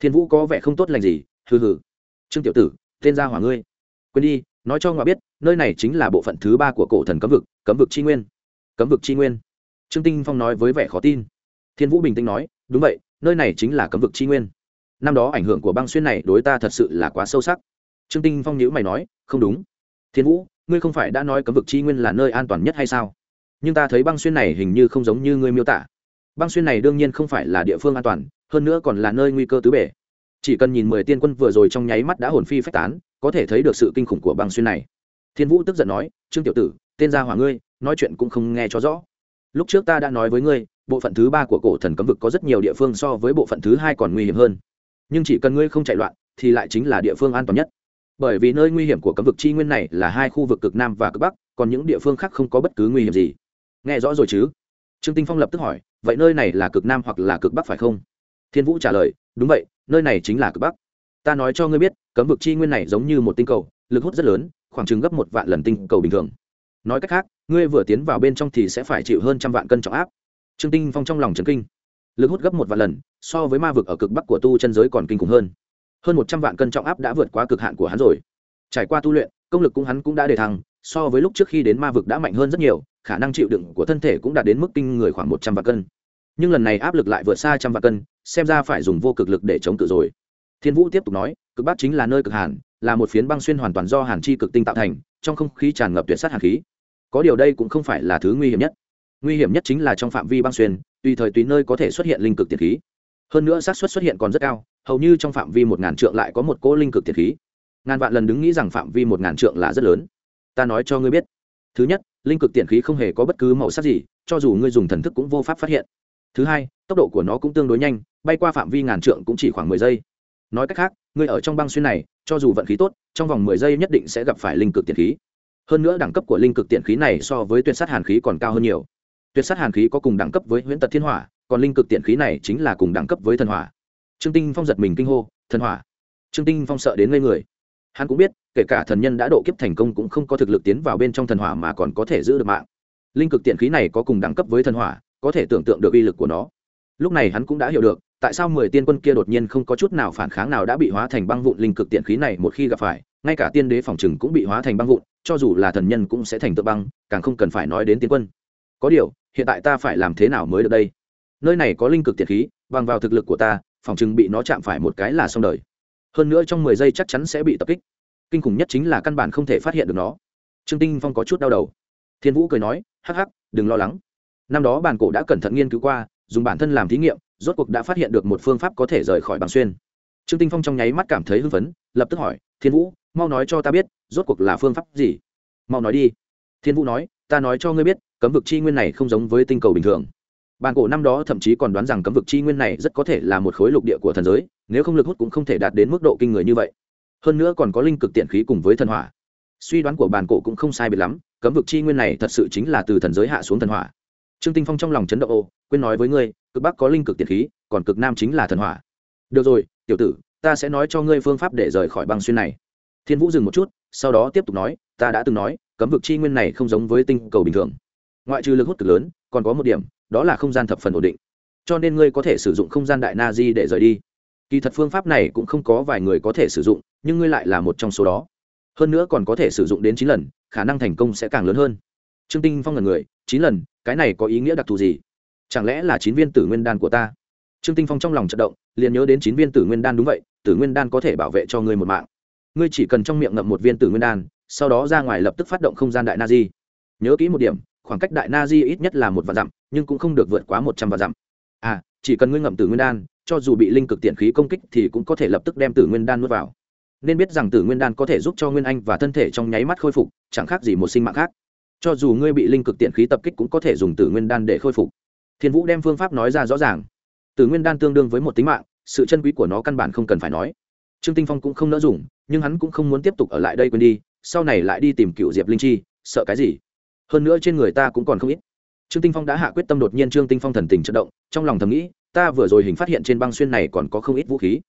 Thiên vũ có vẻ không tốt lành gì, hừ hừ. Trương tiểu tử, tên gia hỏa ngươi. Quên đi, nói cho ngoại biết, nơi này chính là bộ phận thứ ba của cổ thần cấm vực cấm vực tri nguyên. Cấm vực tri nguyên? Trương tinh phong nói với vẻ khó tin. Thiên vũ bình tĩnh nói, đúng vậy, nơi này chính là cấm vực tri nguyên năm đó ảnh hưởng của băng xuyên này đối ta thật sự là quá sâu sắc. Trương tinh phong nhữ mày nói, không đúng. Thiên vũ, ngươi không phải đã nói cấm vực chi nguyên là nơi an toàn nhất hay sao? Nhưng ta thấy băng xuyên này hình như không giống như ngươi miêu tả. Băng xuyên này đương nhiên không phải là địa phương an toàn, hơn nữa còn là nơi nguy cơ tứ bể. Chỉ cần nhìn mười tiên quân vừa rồi trong nháy mắt đã hồn phi phách tán, có thể thấy được sự kinh khủng của băng xuyên này. Thiên vũ tức giận nói, trương tiểu tử, tên gia hỏa ngươi, nói chuyện cũng không nghe cho rõ. Lúc trước ta đã nói với ngươi, bộ phận thứ ba của cổ thần cấm vực có rất nhiều địa phương so với bộ phận thứ hai còn nguy hiểm hơn nhưng chỉ cần ngươi không chạy loạn, thì lại chính là địa phương an toàn nhất. Bởi vì nơi nguy hiểm của cấm vực chi nguyên này là hai khu vực cực nam và cực bắc, còn những địa phương khác không có bất cứ nguy hiểm gì. Nghe rõ rồi chứ? Trương tinh phong lập tức hỏi, vậy nơi này là cực nam hoặc là cực bắc phải không? Thiên vũ trả lời, đúng vậy, nơi này chính là cực bắc. Ta nói cho ngươi biết, cấm vực chi nguyên này giống như một tinh cầu, lực hút rất lớn, khoảng chừng gấp một vạn lần tinh cầu bình thường. Nói cách khác, ngươi vừa tiến vào bên trong thì sẽ phải chịu hơn trăm vạn cân trọng áp. Trương tinh phong trong lòng trấn kinh lực hút gấp một vạn lần, so với ma vực ở cực bắc của tu chân giới còn kinh khủng hơn. Hơn một trăm vạn cân trọng áp đã vượt qua cực hạn của hắn rồi. Trải qua tu luyện, công lực cũng hắn cũng đã đề thăng, so với lúc trước khi đến ma vực đã mạnh hơn rất nhiều, khả năng chịu đựng của thân thể cũng đạt đến mức kinh người khoảng một trăm vạn cân. Nhưng lần này áp lực lại vượt xa trăm vạn cân, xem ra phải dùng vô cực lực để chống cự rồi. Thiên vũ tiếp tục nói, cực bắc chính là nơi cực hàn, là một phiến băng xuyên hoàn toàn do hàn chi cực tinh tạo thành, trong không khí tràn ngập tuyệt sát hàn khí. Có điều đây cũng không phải là thứ nguy hiểm nhất. Nguy hiểm nhất chính là trong phạm vi băng xuyên tùy thời tùy nơi có thể xuất hiện linh cực tiệt khí. Hơn nữa xác suất xuất hiện còn rất cao, hầu như trong phạm vi một ngàn trượng lại có một cỗ linh cực tiệt khí. Ngàn vạn lần đứng nghĩ rằng phạm vi một ngàn trượng là rất lớn. Ta nói cho ngươi biết. Thứ nhất, linh cực tiện khí không hề có bất cứ màu sắc gì, cho dù ngươi dùng thần thức cũng vô pháp phát hiện. Thứ hai, tốc độ của nó cũng tương đối nhanh, bay qua phạm vi ngàn trượng cũng chỉ khoảng mười giây. Nói cách khác, ngươi ở trong băng xuyên này, cho dù vận khí tốt, trong vòng mười giây nhất định sẽ gặp phải linh cực tiện khí. Hơn nữa đẳng cấp của linh cực tiện khí này so với tuyệt sát hàn khí còn cao hơn nhiều tuyệt sát hàn khí có cùng đẳng cấp với huyễn tật thiên hỏa, còn linh cực tiện khí này chính là cùng đẳng cấp với thần hỏa. Trương tinh phong giật mình kinh hô, thần hỏa? Trương tinh phong sợ đến ngây người. Hắn cũng biết, kể cả thần nhân đã độ kiếp thành công cũng không có thực lực tiến vào bên trong thần hỏa mà còn có thể giữ được mạng. Linh cực tiện khí này có cùng đẳng cấp với thần hỏa, có thể tưởng tượng được uy lực của nó. Lúc này hắn cũng đã hiểu được, tại sao mười tiên quân kia đột nhiên không có chút nào phản kháng nào đã bị hóa thành băng vụn linh cực tiện khí này một khi gặp phải, ngay cả tiên đế phòng trừng cũng bị hóa thành băng vụn, cho dù là thần nhân cũng sẽ thành tượng băng, càng không cần phải nói đến tiên quân. Có điều hiện tại ta phải làm thế nào mới được đây? Nơi này có linh cực tiệt khí, bằng vào thực lực của ta, phòng chừng bị nó chạm phải một cái là xong đời. Hơn nữa trong mười giây chắc chắn sẽ bị tập kích. Kinh khủng nhất chính là căn bản không thể phát hiện được nó. Trương tinh phong có chút đau đầu. Thiên vũ cười nói, hắc hắc, đừng lo lắng. Năm đó bản cổ đã cẩn thận nghiên cứu qua, dùng bản thân làm thí nghiệm, rốt cuộc đã phát hiện được một phương pháp có thể rời khỏi bằng xuyên. Trương tinh phong trong nháy mắt cảm thấy hưng phấn, lập tức hỏi, thiên vũ, mau nói cho ta biết, rốt cuộc là phương pháp gì? Mau nói đi. Thiên vũ nói, ta nói cho ngươi biết cấm vực chi nguyên này không giống với tinh cầu bình thường. Bàn cổ năm đó thậm chí còn đoán rằng cấm vực chi nguyên này rất có thể là một khối lục địa của thần giới, nếu không lực hút cũng không thể đạt đến mức độ kinh người như vậy. Hơn nữa còn có linh cực tiện khí cùng với thần hỏa. Suy đoán của bàn cổ cũng không sai biệt lắm, cấm vực chi nguyên này thật sự chính là từ thần giới hạ xuống thần hỏa. Trương tinh phong trong lòng chấn động, ô, quên nói với ngươi, cực bắc có linh cực tiện khí, còn cực nam chính là thần hỏa. Được rồi, tiểu tử, ta sẽ nói cho ngươi phương pháp để rời khỏi băng xuyên này. Thiên vũ dừng một chút, sau đó tiếp tục nói, ta đã từng nói, cấm vực chi nguyên này không giống với tinh cầu bình thường ngoại trừ lực hút cực lớn, còn có một điểm, đó là không gian thập phần ổn định. Cho nên ngươi có thể sử dụng không gian đại na di để rời đi. Kỳ thật phương pháp này cũng không có vài người có thể sử dụng, nhưng ngươi lại là một trong số đó. Hơn nữa còn có thể sử dụng đến chín lần, khả năng thành công sẽ càng lớn hơn. Trương tinh phong là người, chín lần, cái này có ý nghĩa đặc thù gì? Chẳng lẽ là chín viên tử nguyên đan của ta? Trương tinh phong trong lòng chật động, liền nhớ đến chín viên tử nguyên đan đúng vậy, tử nguyên đan có thể bảo vệ cho ngươi một mạng. Ngươi chỉ cần trong miệng ngậm một viên tử nguyên đan, sau đó ra ngoài lập tức phát động không gian đại na di. Nhớ kỹ một điểm khoảng cách đại na di ít nhất là một vạn dặm, nhưng cũng không được vượt quá một trăm vạn dặm. À chỉ cần ngươi ngậm tử nguyên đan, cho dù bị linh cực tiện khí công kích thì cũng có thể lập tức đem tử nguyên đan nuốt vào. Nên biết rằng tử nguyên đan có thể giúp cho nguyên anh và thân thể trong nháy mắt khôi phục, chẳng khác gì một sinh mạng khác. Cho dù ngươi bị linh cực tiện khí tập kích cũng có thể dùng tử nguyên đan để khôi phục. Thiên vũ đem phương pháp nói ra rõ ràng. Tử nguyên đan tương đương với một tính mạng, sự chân quý của nó căn bản không cần phải nói. Trương tinh phong cũng không nỡ dùng, nhưng hắn cũng không muốn tiếp tục ở lại đây quên đi, sau này lại đi tìm cựu diệp linh chi, sợ cái gì? Hơn nữa trên người ta cũng còn không ít. Trương tinh phong đã hạ quyết tâm đột nhiên trương tinh phong thần tình chấn động, trong lòng thầm nghĩ, ta vừa rồi hình phát hiện trên băng xuyên này còn có không ít vũ khí.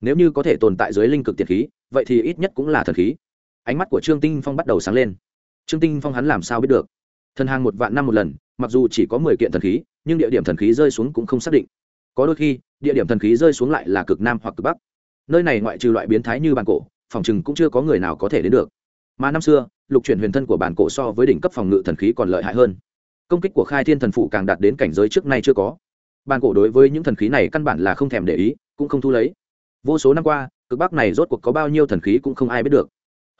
Nếu như có thể tồn tại dưới linh cực tiệt khí, vậy thì ít nhất cũng là thần khí. Ánh mắt của trương tinh phong bắt đầu sáng lên. Trương tinh phong hắn làm sao biết được? Thần hàng một vạn năm một lần, mặc dù chỉ có mười kiện thần khí, nhưng địa điểm thần khí rơi xuống cũng không xác định. Có đôi khi, địa điểm thần khí rơi xuống lại là cực nam hoặc cực bắc. Nơi này ngoại trừ loại biến thái như bàn cổ, phòng chừng cũng chưa có người nào có thể đến được. Mà năm xưa lục chuyển huyền thân của bản cổ so với đỉnh cấp phòng ngự thần khí còn lợi hại hơn. Công kích của khai thiên thần phụ càng đạt đến cảnh giới trước nay chưa có. Bản cổ đối với những thần khí này căn bản là không thèm để ý, cũng không thu lấy. Vô số năm qua, cực bắc này rốt cuộc có bao nhiêu thần khí cũng không ai biết được.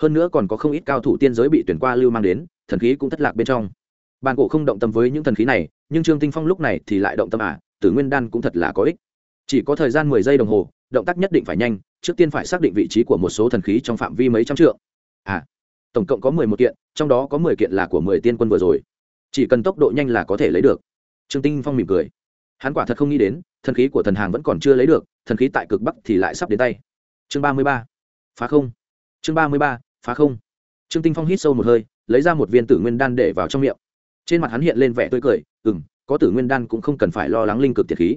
Hơn nữa còn có không ít cao thủ tiên giới bị tuyển qua lưu mang đến, thần khí cũng thất lạc bên trong. Bản cổ không động tâm với những thần khí này, nhưng trương tinh phong lúc này thì lại động tâm à tử nguyên đan cũng thật là có ích. Chỉ có thời gian mười giây đồng hồ, động tác nhất định phải nhanh, trước tiên phải xác định vị trí của một số thần khí trong phạm vi mấy trăm trượng. À tổng cộng có mười một kiện, trong đó có mười kiện là của mười tiên quân vừa rồi. Chỉ cần tốc độ nhanh là có thể lấy được. Trương tinh phong mỉm cười. Hắn quả thật không nghĩ đến, thần khí của thần hàng vẫn còn chưa lấy được, thần khí tại cực bắc thì lại sắp đến tay. Chương ba mươi ba. Phá không. Chương ba mươi ba, phá không. Trương tinh phong hít sâu một hơi, lấy ra một viên tử nguyên đan để vào trong miệng. Trên mặt hắn hiện lên vẻ tươi cười ừ m có tử nguyên đan cũng không cần phải lo lắng linh cực tiệt khí.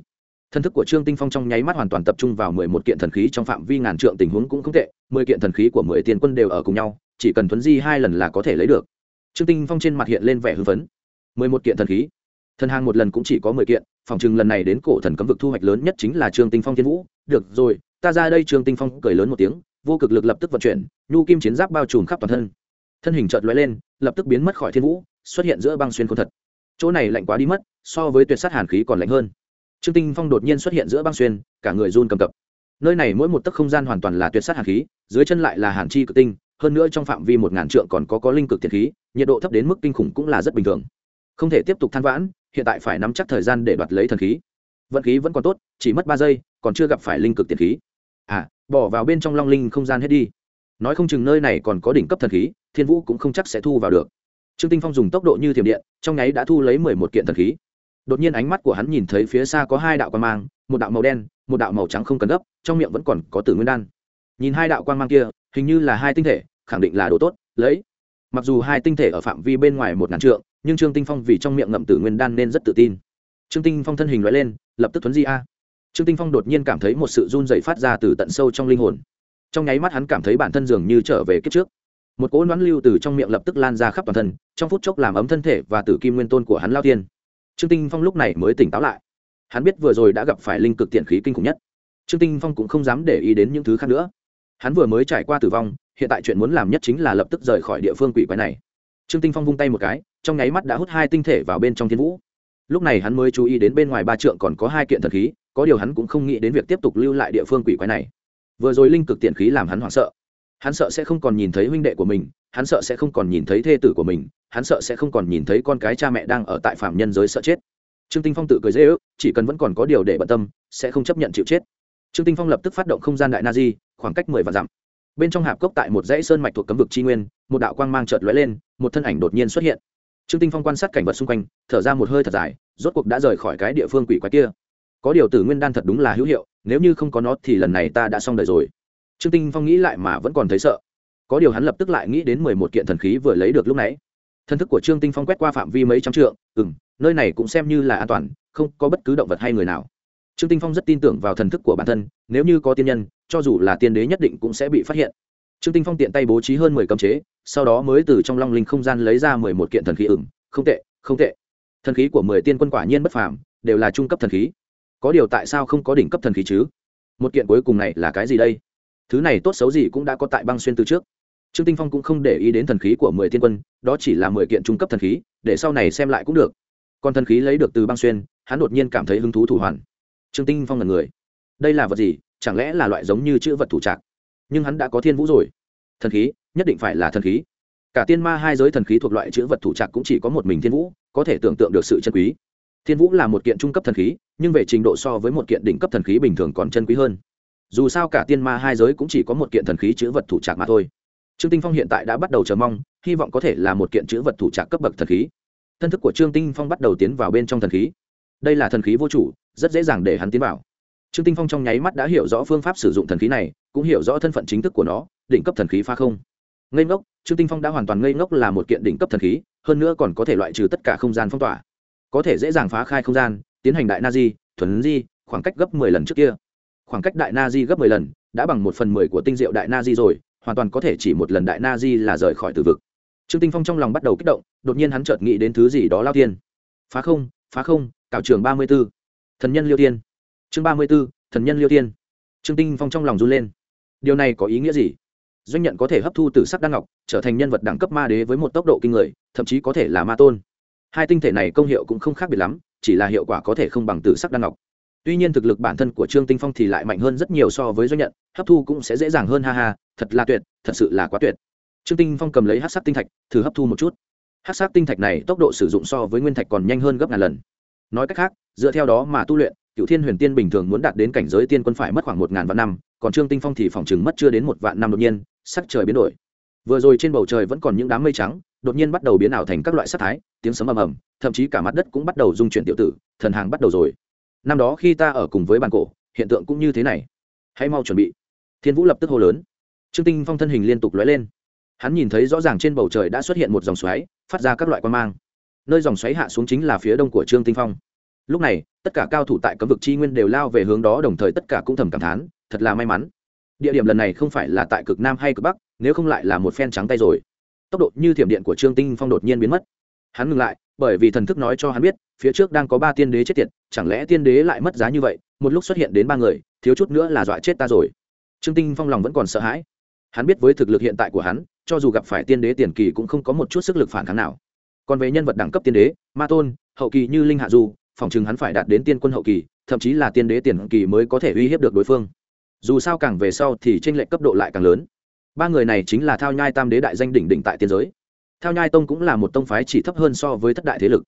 Thân thức của trương tinh phong trong nháy mắt hoàn toàn tập trung vào mười một kiện thần khí trong phạm vi ngàn trượng tình huống cũng không tệ, mười kiện thần khí của mười tiền quân đều ở cùng nhau chỉ cần thuấn di hai lần là có thể lấy được. Trương tinh phong trên mặt hiện lên vẻ hưng phấn. Mười một kiện thần khí. Thần hàng một lần cũng chỉ có mười kiện, phòng chừng lần này đến cổ thần cấm vực thu hoạch lớn nhất chính là trương tinh phong thiên vũ. Được rồi, ta ra đây, trương tinh phong cười lớn một tiếng, vô cực lực lập tức vận chuyển, nhu kim chiến giáp bao trùm khắp toàn thân. Thân hình chợt lóe lên, lập tức biến mất khỏi thiên vũ, xuất hiện giữa băng xuyên khôn thật. Chỗ này lạnh quá đi mất, so với tuyệt sát hàn khí còn lạnh hơn. Trương tinh phong đột nhiên xuất hiện giữa băng xuyên, cả người run cầm cập. Nơi này mỗi một tấc không gian hoàn toàn là tuyệt sát hàn khí, dưới chân lại là hàn chi cực tinh hơn nữa trong phạm vi một ngàn trượng còn có có linh cực thiệt khí, nhiệt độ thấp đến mức kinh khủng cũng là rất bình thường. Không thể tiếp tục than vãn, hiện tại phải nắm chắc thời gian để đoạt lấy thần khí. Vận khí vẫn còn tốt, chỉ mất ba giây, còn chưa gặp phải linh cực tiệt khí. À bỏ vào bên trong long linh không gian hết đi. Nói không chừng nơi này còn có đỉnh cấp thần khí, thiên vũ cũng không chắc sẽ thu vào được. Trương tinh phong dùng tốc độ như thiểm điện, trong nháy đã thu lấy mười một kiện thần khí. Đột nhiên ánh mắt của hắn nhìn thấy phía xa có hai đạo quan mang, một đạo màu đen, một đạo màu trắng không cần gấp, trong miệng vẫn còn có tử nguyên đan. Nhìn hai đạo quan mang kia, hình như là hai tinh thể khẳng định là đồ tốt, lấy. Mặc dù hai tinh thể ở phạm vi bên ngoài một ngàn trượng, nhưng trương tinh phong vì trong miệng ngậm tử nguyên đan nên rất tự tin. Trương tinh phong thân hình loại lên, lập tức thuấn di a. Trương tinh phong đột nhiên cảm thấy một sự run dày phát ra từ tận sâu trong linh hồn. Trong nháy mắt hắn cảm thấy bản thân dường như trở về kiếp trước. Một cỗ nón lưu từ trong miệng lập tức lan ra khắp toàn thân, trong phút chốc làm ấm thân thể và tử kim nguyên tôn của hắn lao tiên trương tinh phong lúc này mới tỉnh táo lại. Hắn biết vừa rồi đã gặp phải linh cực tiện khí kinh khủng nhất. Trương tinh phong cũng không dám để ý đến những thứ khác nữa. Hắn vừa mới trải qua tử vong hiện tại chuyện muốn làm nhất chính là lập tức rời khỏi địa phương quỷ quái này. Trương tinh phong vung tay một cái, trong nháy mắt đã hút hai tinh thể vào bên trong thiên vũ. Lúc này hắn mới chú ý đến bên ngoài ba trượng còn có hai kiện thần khí, có điều hắn cũng không nghĩ đến việc tiếp tục lưu lại địa phương quỷ quái này. Vừa rồi linh cực tiện khí làm hắn hoảng sợ. Hắn sợ sẽ không còn nhìn thấy huynh đệ của mình, hắn sợ sẽ không còn nhìn thấy thê tử của mình, hắn sợ sẽ không còn nhìn thấy con cái cha mẹ đang ở tại phạm nhân giới sợ chết. Trương tinh phong tự cười dễ ước, chỉ cần vẫn còn có điều để bận tâm, sẽ không chấp nhận chịu chết. Trương tinh phong lập tức phát động không gian đại na di, khoảng cách mười vạn dặm bên trong hạp cốc tại một dãy sơn mạch thuộc cấm vực tri nguyên, một đạo quang mang chợt lóe lên, một thân ảnh đột nhiên xuất hiện. Trương tinh phong quan sát cảnh vật xung quanh, thở ra một hơi thật dài, rốt cuộc đã rời khỏi cái địa phương quỷ quái kia. Có điều tử nguyên đan thật đúng là hữu hiệu, nếu như không có nó thì lần này ta đã xong đời rồi. Trương tinh phong nghĩ lại mà vẫn còn thấy sợ. Có điều hắn lập tức lại nghĩ đến mười một kiện thần khí vừa lấy được lúc nãy. Thân thức của trương tinh phong quét qua phạm vi mấy trăm trượng ừ nơi này cũng xem như là an toàn, không có bất cứ động vật hay người nào trương tinh phong rất tin tưởng vào thần thức của bản thân, nếu như có tiên nhân, cho dù là tiên đế nhất định cũng sẽ bị phát hiện. Trương tinh phong tiện tay bố trí hơn mười cấm chế, sau đó mới từ trong long linh không gian lấy ra mười một kiện thần khí ửng. Không tệ không tệ. Thần khí của mười tiên quân quả nhiên bất phàm, đều là trung cấp thần khí. Có điều tại sao không có đỉnh cấp thần khí chứ? Một kiện cuối cùng này là cái gì đây? Thứ này tốt xấu gì cũng đã có tại băng xuyên từ trước. Trương tinh phong cũng không để ý đến thần khí của mười tiên quân, đó chỉ là mười kiện trung cấp thần khí, để sau này xem lại cũng được. Còn thần khí lấy được từ băng xuyên, hắn đột nhiên cảm thấy hứng thú thủ hoàn trương tinh phong là người. Đây là vật gì? Chẳng lẽ là loại giống như chữ vật thủ trạc? Nhưng hắn đã có thiên vũ rồi. Thần khí, nhất định phải là thần khí. Cả tiên ma hai giới thần khí thuộc loại chữ vật thủ trạc cũng chỉ có một mình thiên vũ, có thể tưởng tượng được sự chân quý. Thiên vũ là một kiện trung cấp thần khí, nhưng về trình độ so với một kiện đỉnh cấp thần khí bình thường còn chân quý hơn. Dù sao cả tiên ma hai giới cũng chỉ có một kiện thần khí chữ vật thủ trạc mà thôi. Trương tinh phong hiện tại đã bắt đầu chờ mong, hy vọng có thể là một kiện chữ vật thủ trạc cấp bậc thần khí. Thân thức của trương tinh phong bắt đầu tiến vào bên trong thần khí. Đây là thần khí vô chủ rất dễ dàng để hắn tiến vào. Trương tinh phong trong nháy mắt đã hiểu rõ phương pháp sử dụng thần khí này, cũng hiểu rõ thân phận chính thức của nó, đỉnh cấp thần khí pha không. Ngây ngốc, trương tinh phong đã hoàn toàn ngây ngốc là một kiện đỉnh cấp thần khí, hơn nữa còn có thể loại trừ tất cả không gian phong tỏa. Có thể dễ dàng phá khai không gian, tiến hành đại na di, thuần di, khoảng cách gấp mười lần trước kia. Khoảng cách đại na di gấp mười lần, đã bằng một phần mười của tinh diệu đại na di rồi, hoàn toàn có thể chỉ một lần đại na di là rời khỏi từ vực. Trương tinh phong trong lòng bắt đầu kích động, đột nhiên hắn chợt nghĩ đến thứ gì đó lao tiên. Phá không phá không cảo trường ba mươi b ố thần nhân liêu tiên chương ba mươi b ố thần nhân liêu tiên trương tinh phong trong lòng run lên điều này có ý nghĩa gì doanh nhận có thể hấp thu từ sắc đan ngọc trở thành nhân vật đẳng cấp ma đế với một tốc độ kinh người thậm chí có thể là ma tôn hai tinh thể này công hiệu cũng không khác biệt lắm chỉ là hiệu quả có thể không bằng từ sắc đan ngọc tuy nhiên thực lực bản thân của trương tinh phong thì lại mạnh hơn rất nhiều so với doanh nhận hấp thu cũng sẽ dễ dàng hơn ha ha thật là tuyệt thật sự là quá tuyệt trương tinh phong cầm lấy hát sắc tinh thạch thử hấp thu một chút hát sắc tinh thạch này tốc độ sử dụng so với nguyên thạch còn nhanh hơn gấp ngàn lần nói cách khác, dựa theo đó mà tu luyện cựu thiên huyền tiên bình thường muốn đạt đến cảnh giới tiên quân phải mất khoảng một ngàn vạn năm, còn trương tinh phong thì phòng chừng mất chưa đến một vạn năm đột nhiên, sắc trời biến đổi. Vừa rồi trên bầu trời vẫn còn những đám mây trắng, đột nhiên bắt đầu biến ảo thành các loại sắc thái, tiếng sấm ầm ầm, thậm chí cả mặt đất cũng bắt đầu dung chuyển tiểu tử, thần hàng bắt đầu rồi. Năm đó khi ta ở cùng với bàn cổ, hiện tượng cũng như thế này. Hãy mau chuẩn bị. Thiên vũ lập tức hô lớn. Trương tinh phong thân hình liên tục lóe lên. Hắn nhìn thấy rõ ràng trên bầu trời đã xuất hiện một dòng xoáy, phát ra các loại quan mang nơi dòng xoáy hạ xuống chính là phía đông của trương tinh phong. Lúc này, tất cả cao thủ tại cấm vực chi nguyên đều lao về hướng đó, đồng thời tất cả cũng thầm cảm thán, thật là may mắn. Địa điểm lần này không phải là tại cực nam hay cực bắc, nếu không lại là một phen trắng tay rồi. Tốc độ như thiểm điện của trương tinh phong đột nhiên biến mất. Hắn ngừng lại, bởi vì thần thức nói cho hắn biết, phía trước đang có ba tiên đế chết tiệt, chẳng lẽ tiên đế lại mất giá như vậy? Một lúc xuất hiện đến ba người, thiếu chút nữa là dọa chết ta rồi. Trương tinh phong lòng vẫn còn sợ hãi. Hắn biết với thực lực hiện tại của hắn, cho dù gặp phải tiên đế tiền kỳ cũng không có một chút sức lực phản kháng nào còn về nhân vật đẳng cấp tiên đế, ma tôn, hậu kỳ như linh hạ du, phòng chừng hắn phải đạt đến tiên quân hậu kỳ, thậm chí là tiên đế tiền kỳ mới có thể uy hiếp được đối phương. Dù sao càng về sau thì tranh lệch cấp độ lại càng lớn. Ba người này chính là thao nhai tam đế đại danh đỉnh đỉnh tại tiên giới. Thao nhai tông cũng là một tông phái chỉ thấp hơn so với thất đại thế lực.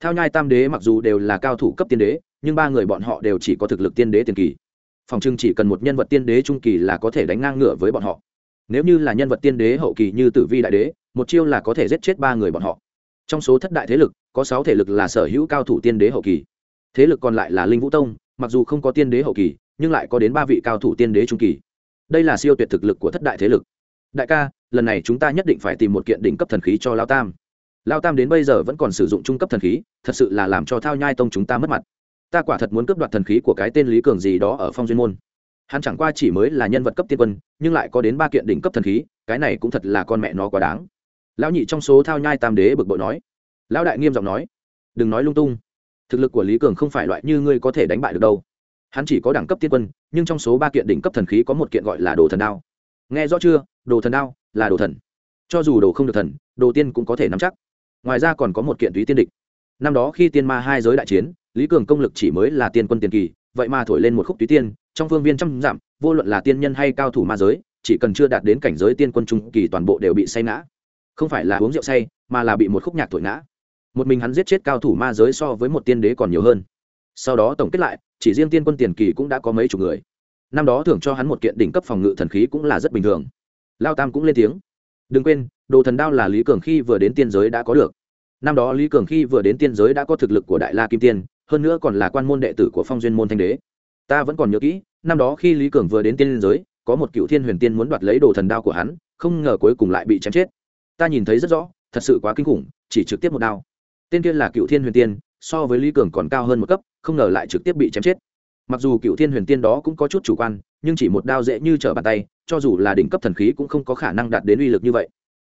Thao nhai tam đế mặc dù đều là cao thủ cấp tiên đế, nhưng ba người bọn họ đều chỉ có thực lực tiên đế tiền kỳ. Phòng trưng chỉ cần một nhân vật tiên đế trung kỳ là có thể đánh ngang ngửa với bọn họ. Nếu như là nhân vật tiên đế hậu kỳ như tử vi đại đế, một chiêu là có thể giết chết ba người bọn họ trong số thất đại thế lực, có sáu thể lực là sở hữu cao thủ tiên đế hậu kỳ. Thế lực còn lại là linh vũ tông, mặc dù không có tiên đế hậu kỳ, nhưng lại có đến ba vị cao thủ tiên đế trung kỳ. Đây là siêu tuyệt thực lực của thất đại thế lực. Đại ca, lần này chúng ta nhất định phải tìm một kiện đỉnh cấp thần khí cho lao tam. Lao tam đến bây giờ vẫn còn sử dụng trung cấp thần khí, thật sự là làm cho thao nhai tông chúng ta mất mặt. Ta quả thật muốn cướp đoạt thần khí của cái tên lý cường gì đó ở phong duyên môn. Hắn chẳng qua chỉ mới là nhân vật cấp tiên quân, nhưng lại có đến ba kiện đỉnh cấp thần khí, cái này cũng thật là con mẹ nó quá đáng lão nhị trong số thao nhai tam đế bực bội nói. Lão đại nghiêm giọng nói, đừng nói lung tung. Thực lực của lý cường không phải loại như ngươi có thể đánh bại được đâu. Hắn chỉ có đẳng cấp tiên quân, nhưng trong số ba kiện đỉnh cấp thần khí có một kiện gọi là đồ thần đao. Nghe rõ chưa? Đồ thần đao là đồ thần. Cho dù đồ không được thần, đồ tiên cũng có thể nắm chắc. Ngoài ra còn có một kiện túy tiên địch. Năm đó khi tiên ma hai giới đại chiến, lý cường công lực chỉ mới là tiên quân tiền kỳ, vậy mà thổi lên một khúc túy tiên, trong phương viên trăm dặm, vô luận là tiên nhân hay cao thủ ma giới, chỉ cần chưa đạt đến cảnh giới tiên quân trung kỳ toàn bộ đều bị say ngã không phải là uống rượu say, mà là bị một khúc nhạc thổi ngã. Một mình hắn giết chết cao thủ ma giới so với một tiên đế còn nhiều hơn. Sau đó tổng kết lại, chỉ riêng tiên quân tiền kỳ cũng đã có mấy chục người. Năm đó thưởng cho hắn một kiện đỉnh cấp phòng ngự thần khí cũng là rất bình thường. Lao tam cũng lên tiếng. Đừng quên, đồ thần đao là lý cường khi vừa đến tiên giới đã có được. Năm đó lý cường khi vừa đến tiên giới đã có thực lực của đại la kim tiên, hơn nữa còn là quan môn đệ tử của phong duyên môn thanh đế. Ta vẫn còn nhớ kỹ, năm đó khi lý cường vừa đến tiên giới, có một cựu thiên huyền tiên muốn đoạt lấy đồ thần đao của hắn, không ngờ cuối cùng lại bị chém chết ta nhìn thấy rất rõ, thật sự quá kinh khủng, chỉ trực tiếp một đao. Tên kia là cựu thiên huyền tiên, so với lý cường còn cao hơn một cấp, không ngờ lại trực tiếp bị chém chết. Mặc dù cựu thiên huyền tiên đó cũng có chút chủ quan, nhưng chỉ một đao dễ như trở bàn tay, cho dù là đỉnh cấp thần khí cũng không có khả năng đạt đến uy lực như vậy.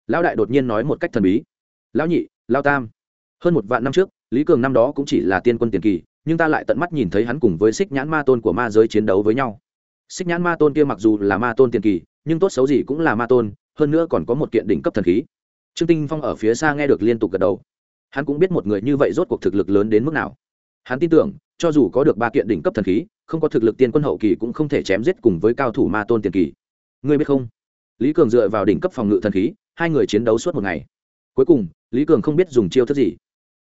Lão đại đột nhiên nói một cách thần bí. Lão nhị, lao tam, hơn một vạn năm trước, lý cường năm đó cũng chỉ là tiên quân tiền kỳ, nhưng ta lại tận mắt nhìn thấy hắn cùng với xích nhãn ma tôn của ma giới chiến đấu với nhau. Xích nhãn ma tôn kia mặc dù là ma tôn tiền kỳ, nhưng tốt xấu gì cũng là ma tôn, hơn nữa còn có một kiện đỉnh cấp thần khí trương tinh phong ở phía xa nghe được liên tục gật đầu. Hắn cũng biết một người như vậy rốt cuộc thực lực lớn đến mức nào. Hắn tin tưởng, cho dù có được ba kiện đỉnh cấp thần khí, không có thực lực tiên quân hậu kỳ cũng không thể chém giết cùng với cao thủ ma tôn tiền kỳ. Ngươi biết không? Lý cường dựa vào đỉnh cấp phòng ngự thần khí, hai người chiến đấu suốt một ngày. Cuối cùng, lý cường không biết dùng chiêu thức gì.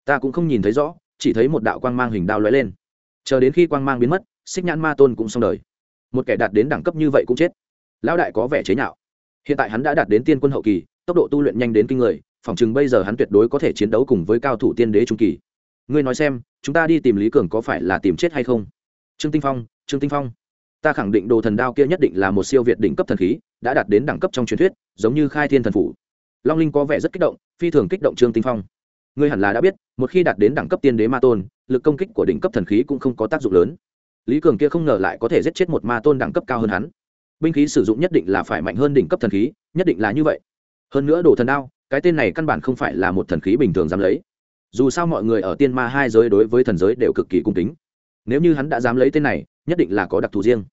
Ta cũng không nhìn thấy rõ, chỉ thấy một đạo quang mang hình đao lóe lên. Chờ đến khi quang mang biến mất, xích nhãn ma tôn cũng xong đời. Một kẻ đạt đến đẳng cấp như vậy cũng chết. Lão đại có vẻ chế nhạo. Hiện tại hắn đã đạt đến tiên quân hậu kỳ tốc độ tu luyện nhanh đến kinh người phỏng chừng bây giờ hắn tuyệt đối có thể chiến đấu cùng với cao thủ tiên đế trung kỳ. Ngươi nói xem, chúng ta đi tìm lý cường có phải là tìm chết hay không? Trương tinh phong, trương tinh phong. Ta khẳng định đồ thần đao kia nhất định là một siêu việt đỉnh cấp thần khí, đã đạt đến đẳng cấp trong truyền thuyết, giống như khai thiên thần phủ. Long linh có vẻ rất kích động, phi thường kích động trương tinh phong. Ngươi hẳn là đã biết, một khi đạt đến đẳng cấp tiên đế ma tôn, lực công kích của đỉnh cấp thần khí cũng không có tác dụng lớn. Lý cường kia không ngờ lại có thể giết chết một ma tôn đẳng cấp cao hơn hắn. Binh khí sử dụng nhất định là phải mạnh hơn đỉnh cấp thần khí, nhất định là như vậy hơn nữa đồ thần đao, cái tên này căn bản không phải là một thần khí bình thường dám lấy. Dù sao mọi người ở tiên ma hai giới đối với thần giới đều cực kỳ cung kính. Nếu như hắn đã dám lấy tên này, nhất định là có đặc thù riêng.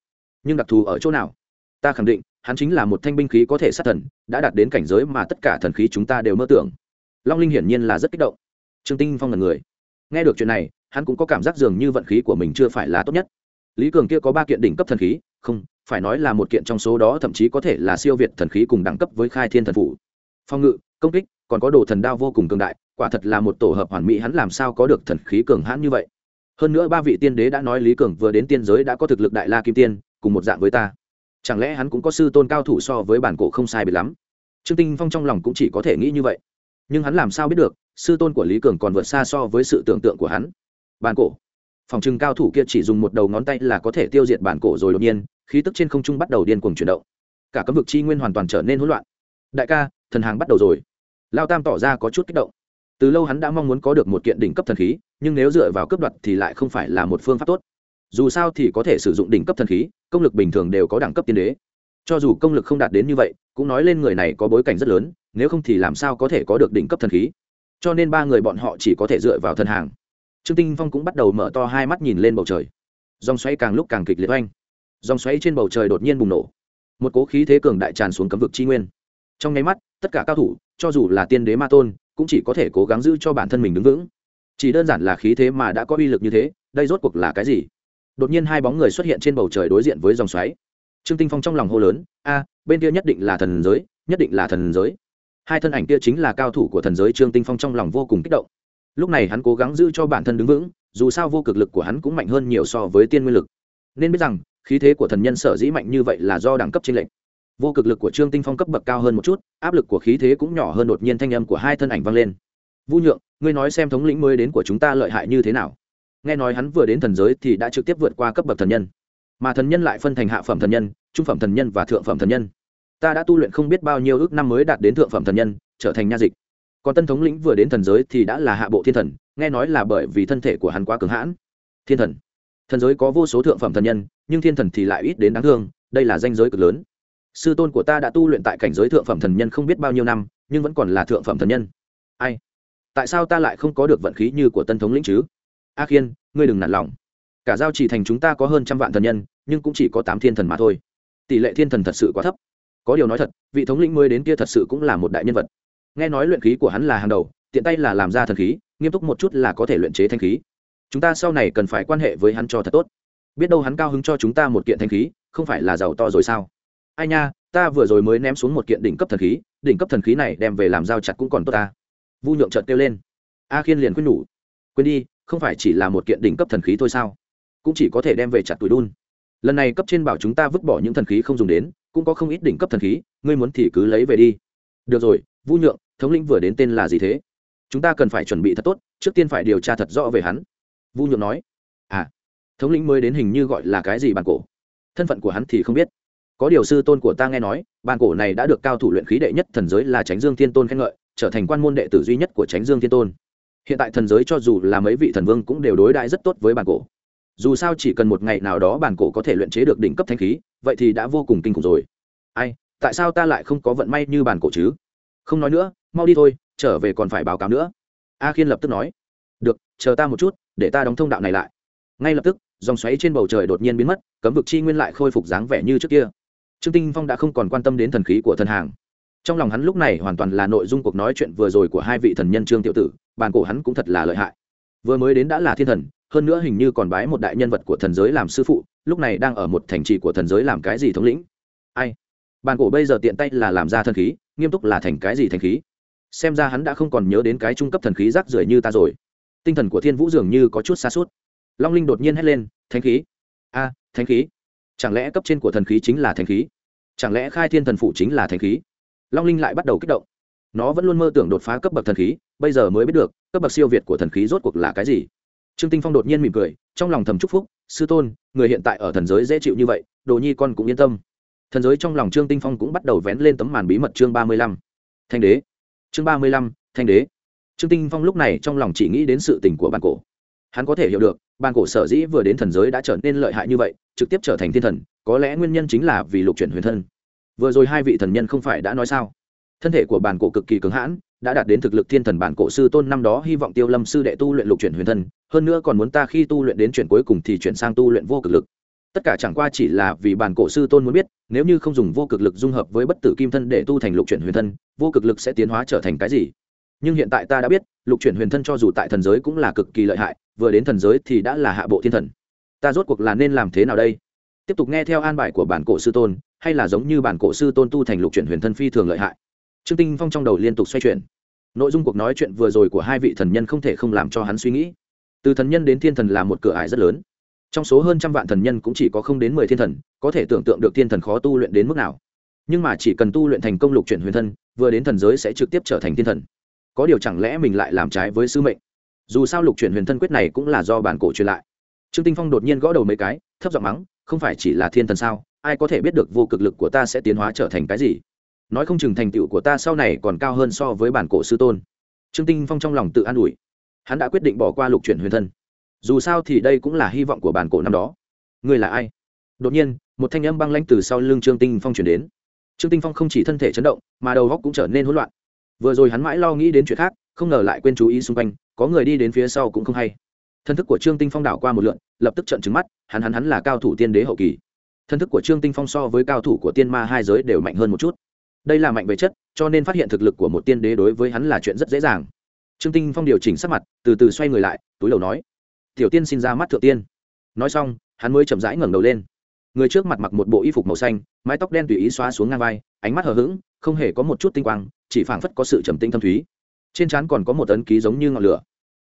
Nhưng đặc thù ở chỗ nào? Ta khẳng định, hắn chính là một thanh binh khí có thể sát thần, đã đạt đến cảnh giới mà tất cả thần khí chúng ta đều mơ tưởng. Long linh hiển nhiên là rất kích động. Trương tinh phong là người. Nghe được chuyện này, hắn cũng có cảm giác dường như vận khí của mình chưa phải là tốt nhất. Lý cường kia có ba kiện đỉnh cấp thần khí, không, phải nói là một kiện trong số đó thậm chí có thể là siêu việt thần khí cùng đẳng cấp với khai thiên thần phủ phong ngự, công kích, còn có đồ thần đao vô cùng cường đại, quả thật là một tổ hợp hoàn mỹ, hắn làm sao có được thần khí cường hãn như vậy? Hơn nữa ba vị tiên đế đã nói lý cường vừa đến tiên giới đã có thực lực đại la kim tiên, cùng một dạng với ta. Chẳng lẽ hắn cũng có sư tôn cao thủ so với bản cổ không sai bị lắm? Trương tinh phong trong lòng cũng chỉ có thể nghĩ như vậy. Nhưng hắn làm sao biết được, sư tôn của lý cường còn vượt xa so với sự tưởng tượng của hắn? Bản cổ. Phòng trừng cao thủ kia chỉ dùng một đầu ngón tay là có thể tiêu diệt bản cổ rồi đột nhiên, khí tức trên không trung bắt đầu điên cuồng chuyển động. Cả cấm vực chi nguyên hoàn toàn trở nên hỗn loạn. Đại ca thần hàng bắt đầu rồi. Lao tam tỏ ra có chút kích động. Từ lâu hắn đã mong muốn có được một kiện đỉnh cấp thần khí, nhưng nếu dựa vào cấp đoạt thì lại không phải là một phương pháp tốt. Dù sao thì có thể sử dụng đỉnh cấp thần khí, công lực bình thường đều có đẳng cấp tiên đế. Cho dù công lực không đạt đến như vậy, cũng nói lên người này có bối cảnh rất lớn, nếu không thì làm sao có thể có được đỉnh cấp thần khí? Cho nên ba người bọn họ chỉ có thể dựa vào thần hàng. Trương tinh phong cũng bắt đầu mở to hai mắt nhìn lên bầu trời. Dòng xoáy càng lúc càng kịch liệt oanh. Dòng xoáy trên bầu trời đột nhiên bùng nổ. Một cố khí thế cường đại tràn xuống cấm vực chi nguyên trong nháy mắt, tất cả cao thủ, cho dù là tiên đế ma tôn, cũng chỉ có thể cố gắng giữ cho bản thân mình đứng vững. Chỉ đơn giản là khí thế mà đã có uy lực như thế, đây rốt cuộc là cái gì? Đột nhiên hai bóng người xuất hiện trên bầu trời đối diện với dòng xoáy. Trương tinh phong trong lòng hô lớn, a, bên kia nhất định là thần giới, nhất định là thần giới. Hai thân ảnh kia chính là cao thủ của thần giới trương tinh phong trong lòng vô cùng kích động. Lúc này hắn cố gắng giữ cho bản thân đứng vững, dù sao vô cực lực của hắn cũng mạnh hơn nhiều so với tiên nguyên lực. Nên biết rằng, khí thế của thần nhân sở dĩ mạnh như vậy là do đẳng cấp trên lệnh vô cực lực của trương tinh phong cấp bậc cao hơn một chút, áp lực của khí thế cũng nhỏ hơn đột nhiên thanh âm của hai thân ảnh vang lên. Vu nhượng, ngươi nói xem thống lĩnh mới đến của chúng ta lợi hại như thế nào? Nghe nói hắn vừa đến thần giới thì đã trực tiếp vượt qua cấp bậc thần nhân. Mà thần nhân lại phân thành hạ phẩm thần nhân, trung phẩm thần nhân và thượng phẩm thần nhân. Ta đã tu luyện không biết bao nhiêu ước năm mới đạt đến thượng phẩm thần nhân, trở thành nha dịch. Còn tân thống lĩnh vừa đến thần giới thì đã là hạ bộ thiên thần, nghe nói là bởi vì thân thể của hắn quá cường hãn. Thiên thần. Thần giới có vô số thượng phẩm thần nhân, nhưng thiên thần thì lại ít đến đáng thương, đây là danh giới cực lớn sư tôn của ta đã tu luyện tại cảnh giới thượng phẩm thần nhân không biết bao nhiêu năm, nhưng vẫn còn là thượng phẩm thần nhân. Ai? Tại sao ta lại không có được vận khí như của tân thống lĩnh chứ? A khiên, ngươi đừng nản lòng. Cả giao chỉ thành chúng ta có hơn trăm vạn thần nhân, nhưng cũng chỉ có tám thiên thần mà thôi. Tỷ lệ thiên thần thật sự quá thấp. Có điều nói thật, vị thống lĩnh mới đến kia thật sự cũng là một đại nhân vật. Nghe nói luyện khí của hắn là hàng đầu, tiện tay là làm ra thần khí, nghiêm túc một chút là có thể luyện chế thanh khí. Chúng ta sau này cần phải quan hệ với hắn cho thật tốt. Biết đâu hắn cao hứng cho chúng ta một kiện thanh khí, không phải là giàu to rồi sao? Ai nha, ta vừa rồi mới ném xuống một kiện đỉnh cấp thần khí, đỉnh cấp thần khí này đem về làm giao chặt cũng còn tốt ta. Vu nhượng trợt kêu lên. A khiên liền khuyên nhủ. Quên đi, không phải chỉ là một kiện đỉnh cấp thần khí thôi sao? Cũng chỉ có thể đem về chặt tuổi đun. Lần này cấp trên bảo chúng ta vứt bỏ những thần khí không dùng đến, cũng có không ít đỉnh cấp thần khí, ngươi muốn thì cứ lấy về đi. Được rồi, vu nhượng, thống lĩnh vừa đến tên là gì thế? Chúng ta cần phải chuẩn bị thật tốt, trước tiên phải điều tra thật rõ về hắn. Vu nhượng nói. À thống lĩnh mới đến hình như gọi là cái gì bàn cổ? Thân phận của hắn thì không biết có điều sư tôn của ta nghe nói, bàn cổ này đã được cao thủ luyện khí đệ nhất thần giới là tránh dương thiên tôn khen ngợi, trở thành quan môn đệ tử duy nhất của tránh dương thiên tôn. Hiện tại thần giới cho dù là mấy vị thần vương cũng đều đối đãi rất tốt với bàn cổ. Dù sao chỉ cần một ngày nào đó bàn cổ có thể luyện chế được đỉnh cấp thanh khí, vậy thì đã vô cùng kinh khủng rồi. Ai, tại sao ta lại không có vận may như bàn cổ chứ? Không nói nữa, mau đi thôi, trở về còn phải báo cáo nữa. A khiên lập tức nói. Được, chờ ta một chút, để ta đóng thông đạo này lại. Ngay lập tức, dòng xoáy trên bầu trời đột nhiên biến mất, cấm vực chi nguyên lại khôi phục dáng vẻ như trước kia trương tinh phong đã không còn quan tâm đến thần khí của thần hàng. Trong lòng hắn lúc này hoàn toàn là nội dung cuộc nói chuyện vừa rồi của hai vị thần nhân trương tiểu tử bàn cổ hắn cũng thật là lợi hại. Vừa mới đến đã là thiên thần hơn nữa hình như còn bái một đại nhân vật của thần giới làm sư phụ lúc này đang ở một thành trì của thần giới làm cái gì thống lĩnh. Ai? Bàn cổ bây giờ tiện tay là làm ra thần khí nghiêm túc là thành cái gì thành khí? Xem ra hắn đã không còn nhớ đến cái trung cấp thần khí rác rưởi như ta rồi. Tinh thần của thiên vũ dường như có chút xa suốt. Long linh đột nhiên hét lên thánh khí! A à, thánh khí! Chẳng lẽ cấp trên của thần khí chính là thánh khí? Chẳng lẽ khai thiên thần phụ chính là thanh khí? Long linh lại bắt đầu kích động. Nó vẫn luôn mơ tưởng đột phá cấp bậc thần khí, bây giờ mới biết được, cấp bậc siêu việt của thần khí rốt cuộc là cái gì. Trương tinh phong đột nhiên mỉm cười, trong lòng thầm chúc phúc, sư tôn, người hiện tại ở thần giới dễ chịu như vậy, đồ nhi con cũng yên tâm. Thần giới trong lòng trương tinh phong cũng bắt đầu vén lên tấm màn bí mật chương ba mươi lăm. Thanh đế. Chương ba mươi lăm, thanh đế. Trương tinh phong lúc này trong lòng chỉ nghĩ đến sự tình của bàn cổ. Hắn có thể hiểu được bàn cổ sở dĩ vừa đến thần giới đã trở nên lợi hại như vậy, trực tiếp trở thành thiên thần có lẽ nguyên nhân chính là vì lục chuyển huyền thân. Vừa rồi hai vị thần nhân không phải đã nói sao? Thân thể của bản cổ cực kỳ cứng hãn, đã đạt đến thực lực thiên thần bản cổ sư tôn năm đó hy vọng tiêu lâm sư đệ tu luyện lục chuyển huyền thân, hơn nữa còn muốn ta khi tu luyện đến chuyển cuối cùng thì chuyển sang tu luyện vô cực lực. Tất cả chẳng qua chỉ là vì bản cổ sư tôn muốn biết, nếu như không dùng vô cực lực dung hợp với bất tử kim thân để tu thành lục chuyển huyền thân, vô cực lực sẽ tiến hóa trở thành cái gì? Nhưng hiện tại ta đã biết, lục chuyển huyền thân cho dù tại thần giới cũng là cực kỳ lợi hại, vừa đến thần giới thì đã là hạ bộ thiên thần. Ta rốt cuộc là nên làm thế nào đây? Tiếp tục nghe theo an bài của bản cổ sư tôn, hay là giống như bản cổ sư tôn tu thành lục chuyển huyền thân phi thường lợi hại. Trương tinh phong trong đầu liên tục xoay chuyển. Nội dung cuộc nói chuyện vừa rồi của hai vị thần nhân không thể không làm cho hắn suy nghĩ. Từ thần nhân đến thiên thần là một cửa ải rất lớn. Trong số hơn trăm vạn thần nhân cũng chỉ có không đến mười thiên thần, có thể tưởng tượng được thiên thần khó tu luyện đến mức nào. Nhưng mà chỉ cần tu luyện thành công lục chuyển huyền thân, vừa đến thần giới sẽ trực tiếp trở thành thiên thần. Có điều chẳng lẽ mình lại làm trái với sứ mệnh? Dù sao lục chuyển huyền thân quyết này cũng là do bản cổ truyền lại. Trương tinh phong đột nhiên gõ đầu mấy cái, thấp giọng mắng không phải chỉ là thiên thần sao? Ai có thể biết được vô cực lực của ta sẽ tiến hóa trở thành cái gì? Nói không chừng thành tựu của ta sau này còn cao hơn so với bản cổ sư tôn. Trương tinh phong trong lòng tự an ủi. Hắn đã quyết định bỏ qua lục chuyển huyền thân. Dù sao thì đây cũng là hy vọng của bản cổ năm đó. Người là ai? Đột nhiên, một thanh âm băng lanh từ sau lưng trương tinh phong chuyển đến. Trương tinh phong không chỉ thân thể chấn động, mà đầu góc cũng trở nên hỗn loạn. Vừa rồi hắn mãi lo nghĩ đến chuyện khác, không ngờ lại quên chú ý xung quanh, có người đi đến phía sau cũng không hay thân thức của trương tinh phong đảo qua một lượn, lập tức trận trứng mắt, hắn hắn hắn là cao thủ tiên đế hậu kỳ. Thân thức của trương tinh phong so với cao thủ của tiên ma hai giới đều mạnh hơn một chút. Đây là mạnh về chất, cho nên phát hiện thực lực của một tiên đế đối với hắn là chuyện rất dễ dàng. Trương tinh phong điều chỉnh sắc mặt, từ từ xoay người lại, túi đầu nói, tiểu tiên xin ra mắt thượng tiên. Nói xong, hắn mới chậm rãi ngẩng đầu lên. Người trước mặt mặc một bộ y phục màu xanh, mái tóc đen tùy ý xóa xuống ngang vai, ánh mắt hờ hững, không hề có một chút tinh quang, chỉ phảng phất có sự trầm tinh thâm thúy. Trên trán còn có một ấn ký giống như ngọn lửa.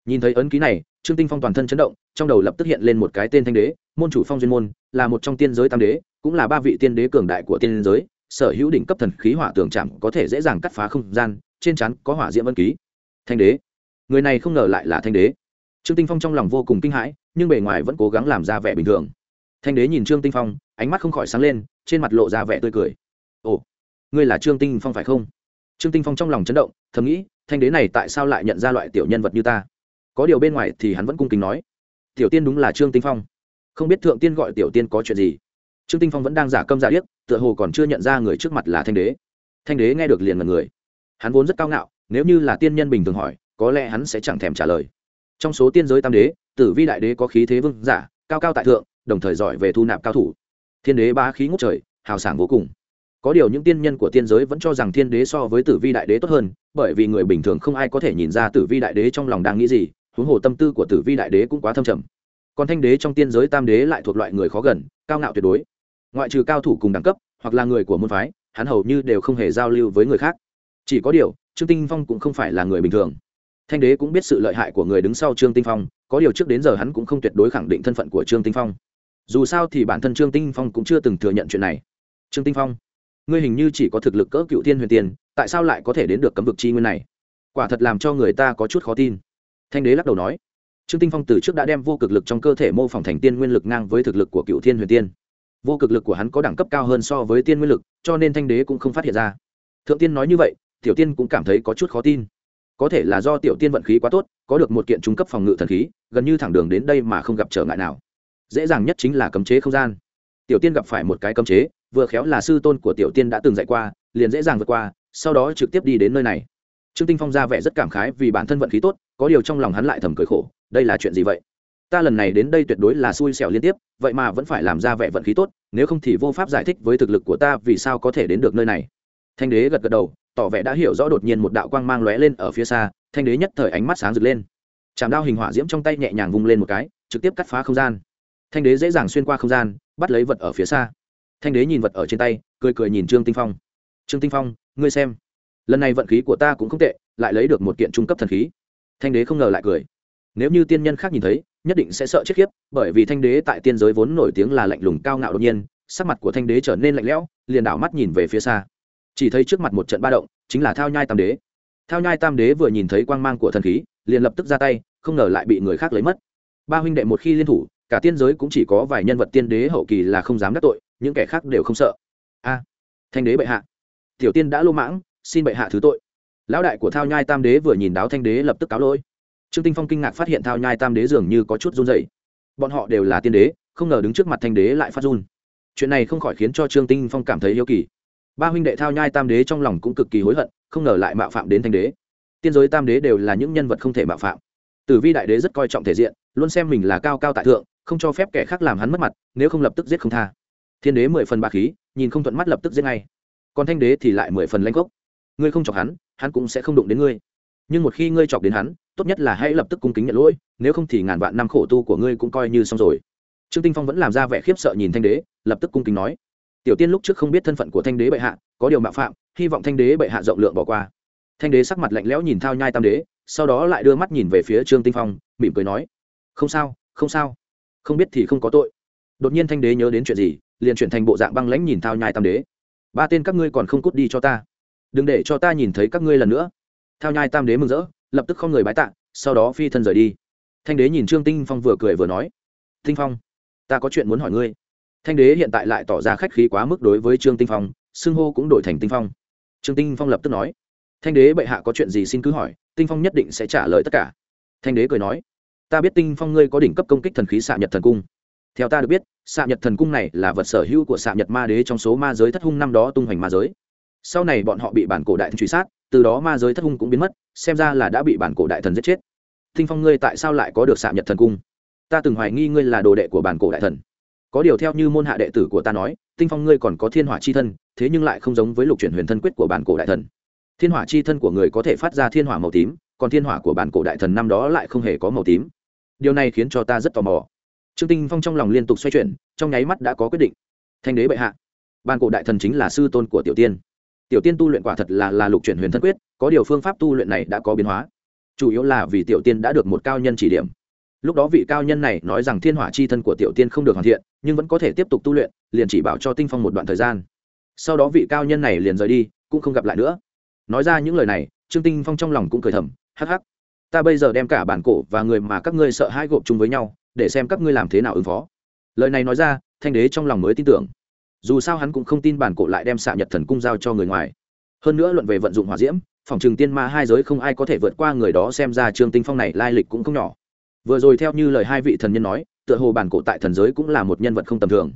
Nhìn thấy ấn ký này trương tinh phong toàn thân chấn động, trong đầu lập tức hiện lên một cái tên thanh đế, môn chủ phong duyên môn, là một trong tiên giới tam đế, cũng là ba vị tiên đế cường đại của tiên giới, sở hữu đỉnh cấp thần khí hỏa tường chạm có thể dễ dàng cắt phá không gian, trên chắn có hỏa diễm vân ký. Thanh đế. Người này không ngờ lại là thanh đế. Trương tinh phong trong lòng vô cùng kinh hãi, nhưng bề ngoài vẫn cố gắng làm ra vẻ bình thường. Thanh đế nhìn trương tinh phong, ánh mắt không khỏi sáng lên, trên mặt lộ ra vẻ tươi cười. Ồ, ngươi là trương tinh phong phải không? Trương tinh phong trong lòng chấn động, thầm nghĩ thanh đế này tại sao lại nhận ra loại tiểu nhân vật như ta? Có điều bên ngoài thì hắn vẫn cung kính nói, tiểu tiên đúng là trương tinh phong. Không biết thượng tiên gọi tiểu tiên có chuyện gì. Trương tinh phong vẫn đang giả câm giả điếc, tựa hồ còn chưa nhận ra người trước mặt là thanh đế. Thanh đế nghe được liền là người. Hắn vốn rất cao ngạo, nếu như là tiên nhân bình thường hỏi, có lẽ hắn sẽ chẳng thèm trả lời. Trong số tiên giới tam đế, tử vi đại đế có khí thế vương giả, cao cao tại thượng, đồng thời giỏi về thu nạp cao thủ. Thiên đế ba khí ngút trời, hào sảng vô cùng. Có điều những tiên nhân của tiên giới vẫn cho rằng thiên đế so với tử vi đại đế tốt hơn, bởi vì người bình thường không ai có thể nhìn ra tử vi đại đế trong lòng đang nghĩ gì huống hồ tâm tư của tử vi đại đế cũng quá thâm trầm. Còn thanh đế trong tiên giới tam đế lại thuộc loại người khó gần, cao ngạo tuyệt đối. Ngoại trừ cao thủ cùng đẳng cấp, hoặc là người của môn phái, hắn hầu như đều không hề giao lưu với người khác. Chỉ có điều, trương tinh phong cũng không phải là người bình thường. Thanh đế cũng biết sự lợi hại của người đứng sau trương tinh phong, có điều trước đến giờ hắn cũng không tuyệt đối khẳng định thân phận của trương tinh phong. Dù sao thì bản thân trương tinh phong cũng chưa từng thừa nhận chuyện này. Trương tinh phong, ngươi hình như chỉ có thực lực cỡ cựu thiên huyền tiền tại sao lại có thể đến được cấm vực chi nguyên này? Quả thật làm cho người ta có chút khó tin thanh đế lắc đầu nói, trương tinh phong từ trước đã đem vô cực lực trong cơ thể mô phỏng thành tiên nguyên lực ngang với thực lực của cựu thiên huyền tiên. Vô cực lực của hắn có đẳng cấp cao hơn so với tiên nguyên lực, cho nên thanh đế cũng không phát hiện ra. Thượng tiên nói như vậy, tiểu tiên cũng cảm thấy có chút khó tin. Có thể là do tiểu tiên vận khí quá tốt, có được một kiện trung cấp phòng ngự thần khí, gần như thẳng đường đến đây mà không gặp trở ngại nào. Dễ dàng nhất chính là cấm chế không gian. Tiểu tiên gặp phải một cái cấm chế, vừa khéo là sư tôn của tiểu tiên đã từng dạy qua, liền dễ dàng vượt qua, sau đó trực tiếp đi đến nơi này trương tinh phong ra vẻ rất cảm khái vì bản thân vận khí tốt, có điều trong lòng hắn lại thầm cười khổ, đây là chuyện gì vậy? Ta lần này đến đây tuyệt đối là xui xẻo liên tiếp, vậy mà vẫn phải làm ra vẻ vận khí tốt, nếu không thì vô pháp giải thích với thực lực của ta vì sao có thể đến được nơi này. Thanh đế gật gật đầu, tỏ vẻ đã hiểu rõ đột nhiên một đạo quang mang lóe lên ở phía xa, thanh đế nhất thời ánh mắt sáng rực lên. Chạm đao hình hỏa diễm trong tay nhẹ nhàng vung lên một cái, trực tiếp cắt phá không gian. Thanh đế dễ dàng xuyên qua không gian, bắt lấy vật ở phía xa. Thanh đế nhìn vật ở trên tay, cười cười nhìn trương tinh phong. Trương tinh phong, ngươi xem lần này vận khí của ta cũng không tệ, lại lấy được một kiện trung cấp thần khí. Thanh đế không ngờ lại cười. Nếu như tiên nhân khác nhìn thấy, nhất định sẽ sợ chết khiếp, bởi vì thanh đế tại tiên giới vốn nổi tiếng là lạnh lùng cao ngạo đột nhiên, sắc mặt của thanh đế trở nên lạnh lẽo, liền đảo mắt nhìn về phía xa. Chỉ thấy trước mặt một trận ba động, chính là thao nhai tam đế. Thao nhai tam đế vừa nhìn thấy quang mang của thần khí, liền lập tức ra tay, không ngờ lại bị người khác lấy mất. Ba huynh đệ một khi liên thủ, cả tiên giới cũng chỉ có vài nhân vật tiên đế hậu kỳ là không dám đắc tội, những kẻ khác đều không sợ. A, thanh đế bệ hạ. Tiểu tiên đã lô mãng xin bệ hạ thứ tội. Lão đại của thao nhai tam đế vừa nhìn đáo thanh đế lập tức cáo lỗi. Trương tinh phong kinh ngạc phát hiện thao nhai tam đế dường như có chút run rẩy. bọn họ đều là tiên đế, không ngờ đứng trước mặt thanh đế lại phát run. Chuyện này không khỏi khiến cho trương tinh phong cảm thấy yêu kỳ. Ba huynh đệ thao nhai tam đế trong lòng cũng cực kỳ hối hận, không ngờ lại mạo phạm đến thanh đế. Tiên giới tam đế đều là những nhân vật không thể mạo phạm. Tử vi đại đế rất coi trọng thể diện, luôn xem mình là cao cao tại thượng, không cho phép kẻ khác làm hắn mất mặt, nếu không lập tức giết không tha. Thiên đế mười phần bạc khí, nhìn không thuận mắt lập tức giết ngay. Còn thanh đế thì lại mười phần lanh gốc ngươi không chọc hắn hắn cũng sẽ không đụng đến ngươi. Nhưng một khi ngươi chọc đến hắn, tốt nhất là hãy lập tức cung kính nhận lỗi, nếu không thì ngàn vạn năm khổ tu của ngươi cũng coi như xong rồi. Trương tinh phong vẫn làm ra vẻ khiếp sợ nhìn thanh đế, lập tức cung kính nói, tiểu tiên lúc trước không biết thân phận của thanh đế bệ hạ, có điều mạo phạm, hy vọng thanh đế bệ hạ rộng lượng bỏ qua. Thanh đế sắc mặt lạnh lẽo nhìn thao nhai tam đế, sau đó lại đưa mắt nhìn về phía trương tinh phong, mỉm cười nói, không sao không sao. Không biết thì không có tội. Đột nhiên thanh đế nhớ đến chuyện gì, liền chuyển thành bộ dạng băng lãnh nhìn thao nhai tam đế. Ba tên các ngươi còn không cút đi cho ta đừng để cho ta nhìn thấy các ngươi lần nữa. Thao nhai tam đế mừng rỡ, lập tức không người bái tạ, sau đó phi thân rời đi. Thanh đế nhìn trương tinh phong vừa cười vừa nói, tinh phong, ta có chuyện muốn hỏi ngươi. Thanh đế hiện tại lại tỏ ra khách khí quá mức đối với trương tinh phong, xưng hô cũng đổi thành tinh phong. Trương tinh phong lập tức nói, thanh đế bệ hạ có chuyện gì xin cứ hỏi, tinh phong nhất định sẽ trả lời tất cả. Thanh đế cười nói, ta biết tinh phong ngươi có đỉnh cấp công kích thần khí xạ nhật thần cung. Theo ta được biết, xạ nhật thần cung này là vật sở hữu của xạ nhật ma đế trong số ma giới thất hung năm đó tung hoành ma giới sau này bọn họ bị bản cổ đại thần truy sát, từ đó ma giới thất hung cũng biến mất, xem ra là đã bị bản cổ đại thần giết chết. Thinh phong, ngươi tại sao lại có được xạ nhật thần cung? Ta từng hoài nghi ngươi là đồ đệ của bản cổ đại thần. Có điều theo như môn hạ đệ tử của ta nói tinh phong, ngươi còn có thiên hỏa chi thân, thế nhưng lại không giống với lục chuyển huyền thân quyết của bản cổ đại thần. Thiên hỏa chi thân của người có thể phát ra thiên hỏa màu tím, còn thiên hỏa của bản cổ đại thần năm đó lại không hề có màu tím. Điều này khiến cho ta rất tò mò. Trương tinh phong trong lòng liên tục xoay chuyển, trong nháy mắt đã có quyết định. Thanh đế bệ hạ, bản cổ đại thần chính là sư tôn của tiểu tiên tiểu tiên tu luyện quả thật là là lục chuyển huyền thân quyết, có điều phương pháp tu luyện này đã có biến hóa. Chủ yếu là vì tiểu tiên đã được một cao nhân chỉ điểm. Lúc đó vị cao nhân này nói rằng thiên hỏa chi thân của tiểu tiên không được hoàn thiện, nhưng vẫn có thể tiếp tục tu luyện, liền chỉ bảo cho tinh phong một đoạn thời gian. Sau đó vị cao nhân này liền rời đi, cũng không gặp lại nữa. Nói ra những lời này, trương tinh phong trong lòng cũng cười thầm, hắc hắc, ta bây giờ đem cả bản cổ và người mà các ngươi sợ hãi gộp chung với nhau, để xem các ngươi làm thế nào ứng phó. Lời này nói ra, thanh đế trong lòng mới tin tưởng dù sao hắn cũng không tin bản cổ lại đem xạ nhật thần cung giao cho người ngoài. Hơn nữa luận về vận dụng hỏa diễm, phòng trường tiên ma hai giới không ai có thể vượt qua người đó xem ra trương tinh phong này lai lịch cũng không nhỏ. Vừa rồi theo như lời hai vị thần nhân nói, tựa hồ bản cổ tại thần giới cũng là một nhân vật không tầm thường.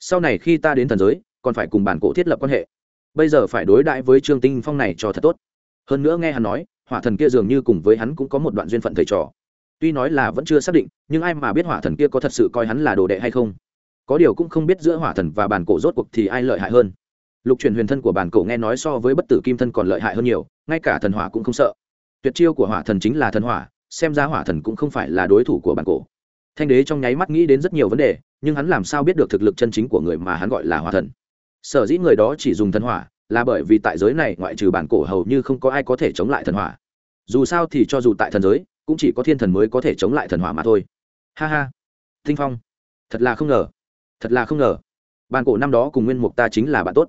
Sau này khi ta đến thần giới, còn phải cùng bản cổ thiết lập quan hệ. Bây giờ phải đối đãi với trương tinh phong này cho thật tốt. Hơn nữa nghe hắn nói, hỏa thần kia dường như cùng với hắn cũng có một đoạn duyên phận thầy trò. Tuy nói là vẫn chưa xác định, nhưng ai mà biết hỏa thần kia có thật sự coi hắn là đồ đệ hay không? Có điều cũng không biết giữa hỏa thần và bản cổ rốt cuộc thì ai lợi hại hơn. Lục truyền huyền thân của bản cổ nghe nói so với bất tử kim thân còn lợi hại hơn nhiều, ngay cả thần hỏa cũng không sợ. Tuyệt chiêu của hỏa thần chính là thần hỏa, xem ra hỏa thần cũng không phải là đối thủ của bản cổ. Thanh đế trong nháy mắt nghĩ đến rất nhiều vấn đề, nhưng hắn làm sao biết được thực lực chân chính của người mà hắn gọi là hỏa thần? Sở dĩ người đó chỉ dùng thần hỏa, là bởi vì tại giới này ngoại trừ bản cổ hầu như không có ai có thể chống lại thần hỏa. Dù sao thì cho dù tại thần giới, cũng chỉ có thiên thần mới có thể chống lại thần hỏa mà thôi. Ha ha. Tinh phong. Thật là không ngờ thật là không ngờ. Bản cổ năm đó cùng nguyên mục ta chính là bạn tốt.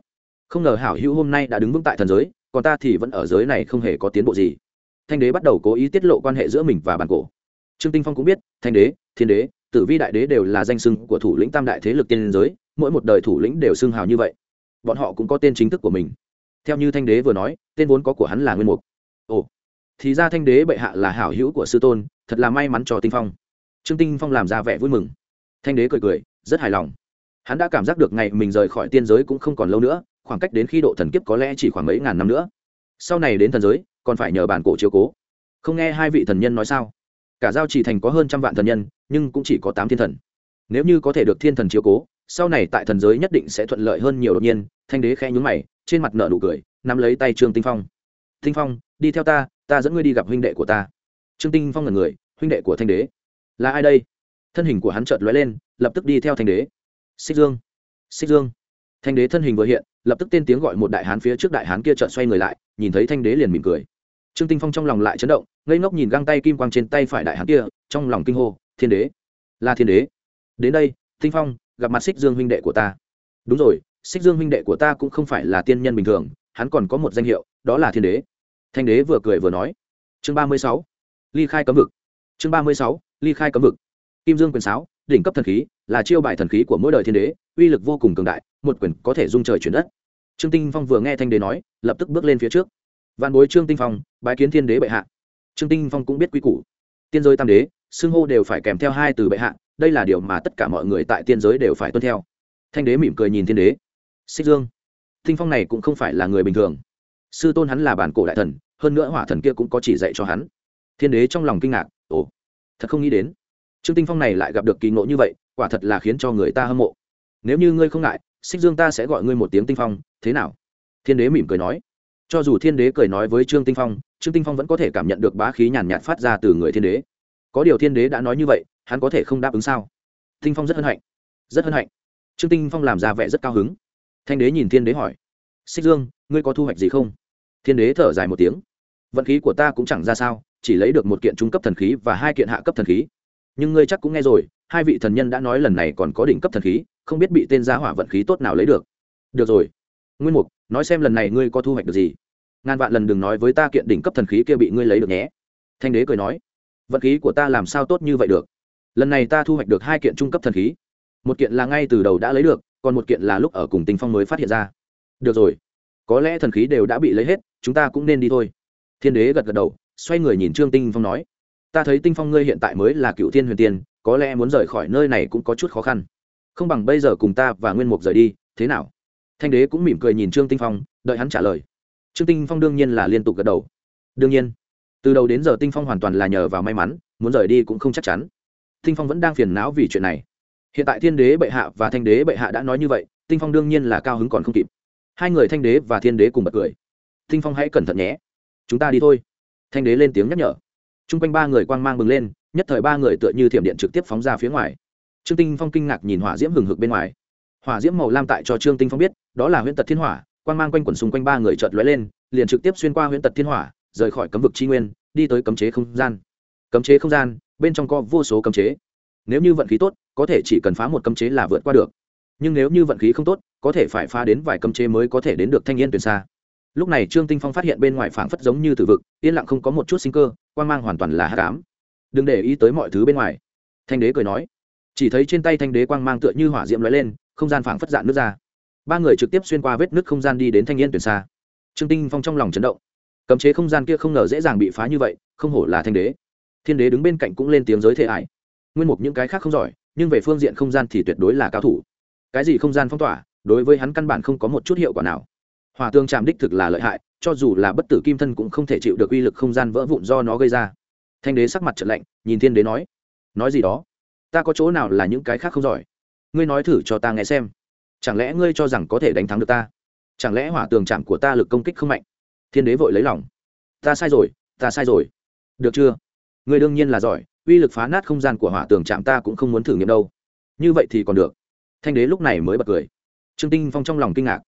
Không ngờ hảo hữu hôm nay đã đứng vững tại thần giới, còn ta thì vẫn ở giới này không hề có tiến bộ gì. Thanh đế bắt đầu cố ý tiết lộ quan hệ giữa mình và bản cổ. Trương tinh phong cũng biết, thanh đế, thiên đế, tử vi đại đế đều là danh sưng của thủ lĩnh tam đại thế lực tiên giới, mỗi một đời thủ lĩnh đều xưng hào như vậy. Bọn họ cũng có tên chính thức của mình. Theo như thanh đế vừa nói, tên vốn có của hắn là nguyên mục. Ồ, thì ra thanh đế bệ hạ là hảo hữu của sư tôn, thật là may mắn cho tinh phong. Trương tinh phong làm ra vẻ vui mừng. Thanh đế cười cười, rất hài lòng hắn đã cảm giác được ngày mình rời khỏi tiên giới cũng không còn lâu nữa, khoảng cách đến khi độ thần kiếp có lẽ chỉ khoảng mấy ngàn năm nữa. Sau này đến thần giới, còn phải nhờ bản cổ chiếu cố. Không nghe hai vị thần nhân nói sao? Cả giao trì thành có hơn trăm vạn thần nhân, nhưng cũng chỉ có tám thiên thần. Nếu như có thể được thiên thần chiếu cố, sau này tại thần giới nhất định sẽ thuận lợi hơn nhiều đột nhiên. Thanh đế khẽ nhún mày, trên mặt nở nụ cười, nắm lấy tay trương tinh phong. Tinh phong, đi theo ta ta dẫn ngươi đi gặp huynh đệ của ta. Trương tinh phong là người, huynh đệ của thanh đế. Là ai đây? Thân hình của hắn chợt lóe lên, lập tức đi theo thanh đế xích dương. Xích dương. Thanh đế thân hình vừa hiện, lập tức tên tiếng gọi một đại hán phía trước đại hán kia chợt xoay người lại, nhìn thấy thanh đế liền mỉm cười. Trương tinh phong trong lòng lại chấn động, ngây ngốc nhìn găng tay kim quang trên tay phải đại hán kia, trong lòng kinh hô, thiên đế, là thiên đế. Đến đây, tinh phong, gặp mặt xích dương huynh đệ của ta. Đúng rồi, xích dương huynh đệ của ta cũng không phải là tiên nhân bình thường, hắn còn có một danh hiệu, đó là thiên đế. Thanh đế vừa cười vừa nói. Chương ba mươi sáu, ly khai cấm vực. Chương ba mươi sáu, ly khai cấm vực. Kim dương quyền sáo, đỉnh cấp thần khí là chiêu bài thần khí của mỗi đời thiên đế, uy lực vô cùng cường đại, một quyền có thể dung trời chuyển đất. Trương tinh phong vừa nghe thanh đế nói, lập tức bước lên phía trước. Văn bối trương tinh phong, bái kiến thiên đế bệ hạ. Trương tinh phong cũng biết quy củ. Tiên giới tam đế, xưng hô đều phải kèm theo hai từ bệ hạ, đây là điều mà tất cả mọi người tại tiên giới đều phải tuân theo. Thanh đế mỉm cười nhìn thiên đế. Xích dương. Tinh phong này cũng không phải là người bình thường. Sư tôn hắn là bản cổ đại thần, hơn nữa hỏa thần kia cũng có chỉ dạy cho hắn. Thiên đế trong lòng kinh ngạc, ồ, thật không nghĩ đến. Trương tinh phong này lại gặp được kỳ ngộ như vậy quả thật là khiến cho người ta hâm mộ. Nếu như ngươi không ngại, xích dương ta sẽ gọi ngươi một tiếng tinh phong, thế nào? Thiên đế mỉm cười nói. Cho dù thiên đế cười nói với trương tinh phong, trương tinh phong vẫn có thể cảm nhận được bá khí nhàn nhạt phát ra từ người thiên đế. Có điều thiên đế đã nói như vậy, hắn có thể không đáp ứng sao? Tinh phong rất hân hạnh. Rất hân hạnh. Trương tinh phong làm ra vẻ rất cao hứng. Thanh đế nhìn thiên đế hỏi. Xích dương, ngươi có thu hoạch gì không? Thiên đế thở dài một tiếng. Vận khí của ta cũng chẳng ra sao, chỉ lấy được một kiện trung cấp thần khí và hai kiện hạ cấp thần khí. Nhưng ngươi chắc cũng nghe rồi hai vị thần nhân đã nói lần này còn có đỉnh cấp thần khí, không biết bị tên gia hỏa vận khí tốt nào lấy được. Được rồi. Nguyên mục, nói xem lần này ngươi có thu hoạch được gì? Ngàn vạn lần đừng nói với ta kiện đỉnh cấp thần khí kia bị ngươi lấy được nhé. Thanh đế cười nói, vận khí của ta làm sao tốt như vậy được? Lần này ta thu hoạch được hai kiện trung cấp thần khí. Một kiện là ngay từ đầu đã lấy được, còn một kiện là lúc ở cùng tinh phong mới phát hiện ra. Được rồi. Có lẽ thần khí đều đã bị lấy hết, chúng ta cũng nên đi thôi. Thiên đế gật gật đầu, xoay người nhìn trương tinh phong nói, ta thấy tinh phong ngươi hiện tại mới là cựu thiên huyền tiên có lẽ muốn rời khỏi nơi này cũng có chút khó khăn. Không bằng bây giờ cùng ta và nguyên mục rời đi, thế nào? Thanh đế cũng mỉm cười nhìn trương tinh phong, đợi hắn trả lời. Trương tinh phong đương nhiên là liên tục gật đầu. Đương nhiên. Từ đầu đến giờ tinh phong hoàn toàn là nhờ vào may mắn, muốn rời đi cũng không chắc chắn. Tinh phong vẫn đang phiền não vì chuyện này. Hiện tại thiên đế bệ hạ và thanh đế bệ hạ đã nói như vậy, tinh phong đương nhiên là cao hứng còn không kịp. Hai người thanh đế và thiên đế cùng bật cười. Tinh phong hãy cẩn thận nhé. Chúng ta đi thôi. Thanh đế lên tiếng nhắc nhở t r u n g quanh ba người quang mang bừng lên, nhất thời ba người tựa như thiểm điện trực tiếp phóng ra phía ngoài. Trương tinh phong kinh ngạc nhìn hỏa diễm hừng hực bên ngoài. Hỏa diễm màu lam tại cho trương tinh phong biết, đó là huyễn tật thiên hỏa, quang mang quanh quẩn xung quanh ba người chợt lóe lên, liền trực tiếp xuyên qua huyễn tật thiên hỏa, rời khỏi cấm vực tri nguyên, đi tới cấm chế không gian. Cấm chế không gian, bên trong có vô số cấm chế. Nếu như vận khí tốt, có thể chỉ cần phá một cấm chế là vượt qua được. Nhưng nếu như vận khí không tốt, có thể phải phá đến vài cấm chế mới có thể đến được thanh niên tuyển xa lúc này trương tinh phong phát hiện bên ngoài phảng phất giống như tử vực, yên lặng không có một chút sinh cơ quan mang hoàn toàn là hát cám đừng để ý tới mọi thứ bên ngoài. Thanh đế cười nói. Chỉ thấy trên tay thanh đế quang mang tựa như hỏa diễm lóe lên, không gian phảng phất dạn nước ra. Ba người trực tiếp xuyên qua vết nước không gian đi đến thanh niên tuyển xa. Trương tinh phong trong lòng chấn động. Cấm chế không gian kia không ngờ dễ dàng bị phá như vậy, không hổ là thanh đế. Thiên đế đứng bên cạnh cũng lên tiếng giới thiệu ải. Nguyên mục những cái khác không giỏi, nhưng về phương diện không gian thì tuyệt đối là cao thủ. Cái gì không gian phong tỏa, đối với hắn căn bản không có một chút hiệu quả nào hòa tương chạm đích thực là lợi hại, cho dù là bất tử kim thân cũng không thể chịu được uy lực không gian vỡ vụn do nó gây ra. Thanh đế sắc mặt trận lạnh, nhìn thiên đế nói nói gì đó? Ta có chỗ nào là những cái khác không giỏi? Ngươi nói thử cho ta nghe xem. Chẳng lẽ ngươi cho rằng có thể đánh thắng được ta? Chẳng lẽ hỏa tường chạm của ta lực công kích không mạnh? Thiên đế vội lấy lòng, ta sai rồi, ta sai rồi. Được chưa? Ngươi đương nhiên là giỏi, uy lực phá nát không gian của hỏa tường chạm ta cũng không muốn thử nghiệm đâu. Như vậy thì còn được. Thanh đế lúc này mới bật cười. Trương tinh phong trong lòng kinh ngạc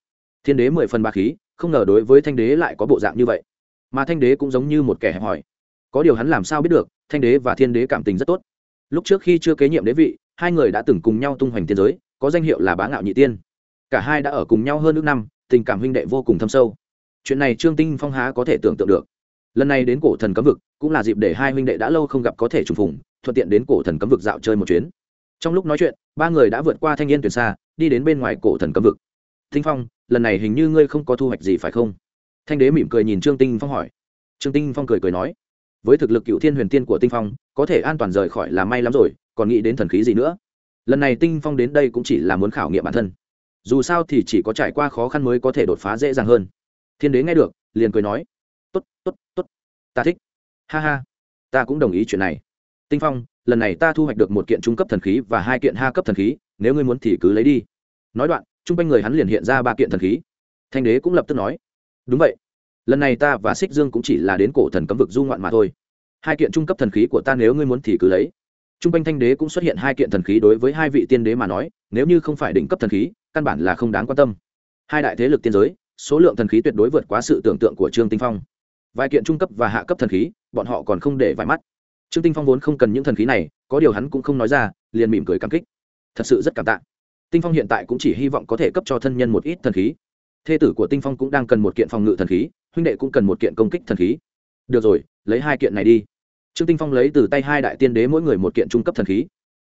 thiên đế mười phần ba khí, không ngờ đối với thanh đế lại có bộ dạng như vậy. Mà thanh đế cũng giống như một kẻ hẹp hòi. Có điều hắn làm sao biết được, thanh đế và thiên đế cảm tình rất tốt. Lúc trước khi chưa kế nhiệm đế vị, hai người đã từng cùng nhau tung hoành tiên giới, có danh hiệu là bá ngạo nhị tiên. Cả hai đã ở cùng nhau hơn nước năm, tình cảm huynh đệ vô cùng thâm sâu. Chuyện này trương tinh phong há có thể tưởng tượng được. Lần này đến cổ thần cấm vực, cũng là dịp để hai huynh đệ đã lâu không gặp có thể trùng phùng, thuận tiện đến cổ thần cấm vực dạo chơi một chuyến. Trong lúc nói chuyện, ba người đã vượt qua thanh niên tuyển xa, đi đến bên ngoài cổ thần cấm vực. Tinh phong lần này hình như ngươi không có thu hoạch gì phải không? Thanh đế mỉm cười nhìn trương tinh phong hỏi. Trương tinh phong cười cười nói với thực lực cựu thiên huyền tiên của tinh phong có thể an toàn rời khỏi là may lắm rồi còn nghĩ đến thần khí gì nữa? Lần này tinh phong đến đây cũng chỉ là muốn khảo nghiệm bản thân. Dù sao thì chỉ có trải qua khó khăn mới có thể đột phá dễ dàng hơn. Thiên đế nghe được liền cười nói tốt tốt tốt, ta thích. Ha ha ta cũng đồng ý chuyện này. Tinh phong lần này ta thu hoạch được một kiện trung cấp thần khí và hai kiện ha cấp thần khí nếu ngươi muốn thì cứ lấy đi. Nói đoạn chung quanh người hắn liền hiện ra ba kiện thần khí. Thanh đế cũng lập tức nói, đúng vậy. Lần này ta và xích dương cũng chỉ là đến cổ thần cấm vực du ngoạn mà thôi. Hai kiện trung cấp thần khí của ta nếu ngươi muốn thì cứ lấy. T r u n g quanh thanh đế cũng xuất hiện hai kiện thần khí đối với hai vị tiên đế mà nói, nếu như không phải đỉnh cấp thần khí, căn bản là không đáng quan tâm. Hai đại thế lực tiên giới, số lượng thần khí tuyệt đối vượt quá sự tưởng tượng của trương tinh phong. Vài kiện trung cấp và hạ cấp thần khí, bọn họ còn không để vải mắt. Trương tinh phong vốn không cần những thần khí này, có điều hắn cũng không nói ra, liền mỉm cười cảm kích. Thật sự rất cảm tạ tinh phong hiện tại cũng chỉ hy vọng có thể cấp cho thân nhân một ít thần khí. Thê tử của tinh phong cũng đang cần một kiện phòng ngự thần khí, huynh đệ cũng cần một kiện công kích thần khí. Được rồi, lấy hai kiện này đi. Trương tinh phong lấy từ tay hai đại tiên đế mỗi người một kiện trung cấp thần khí.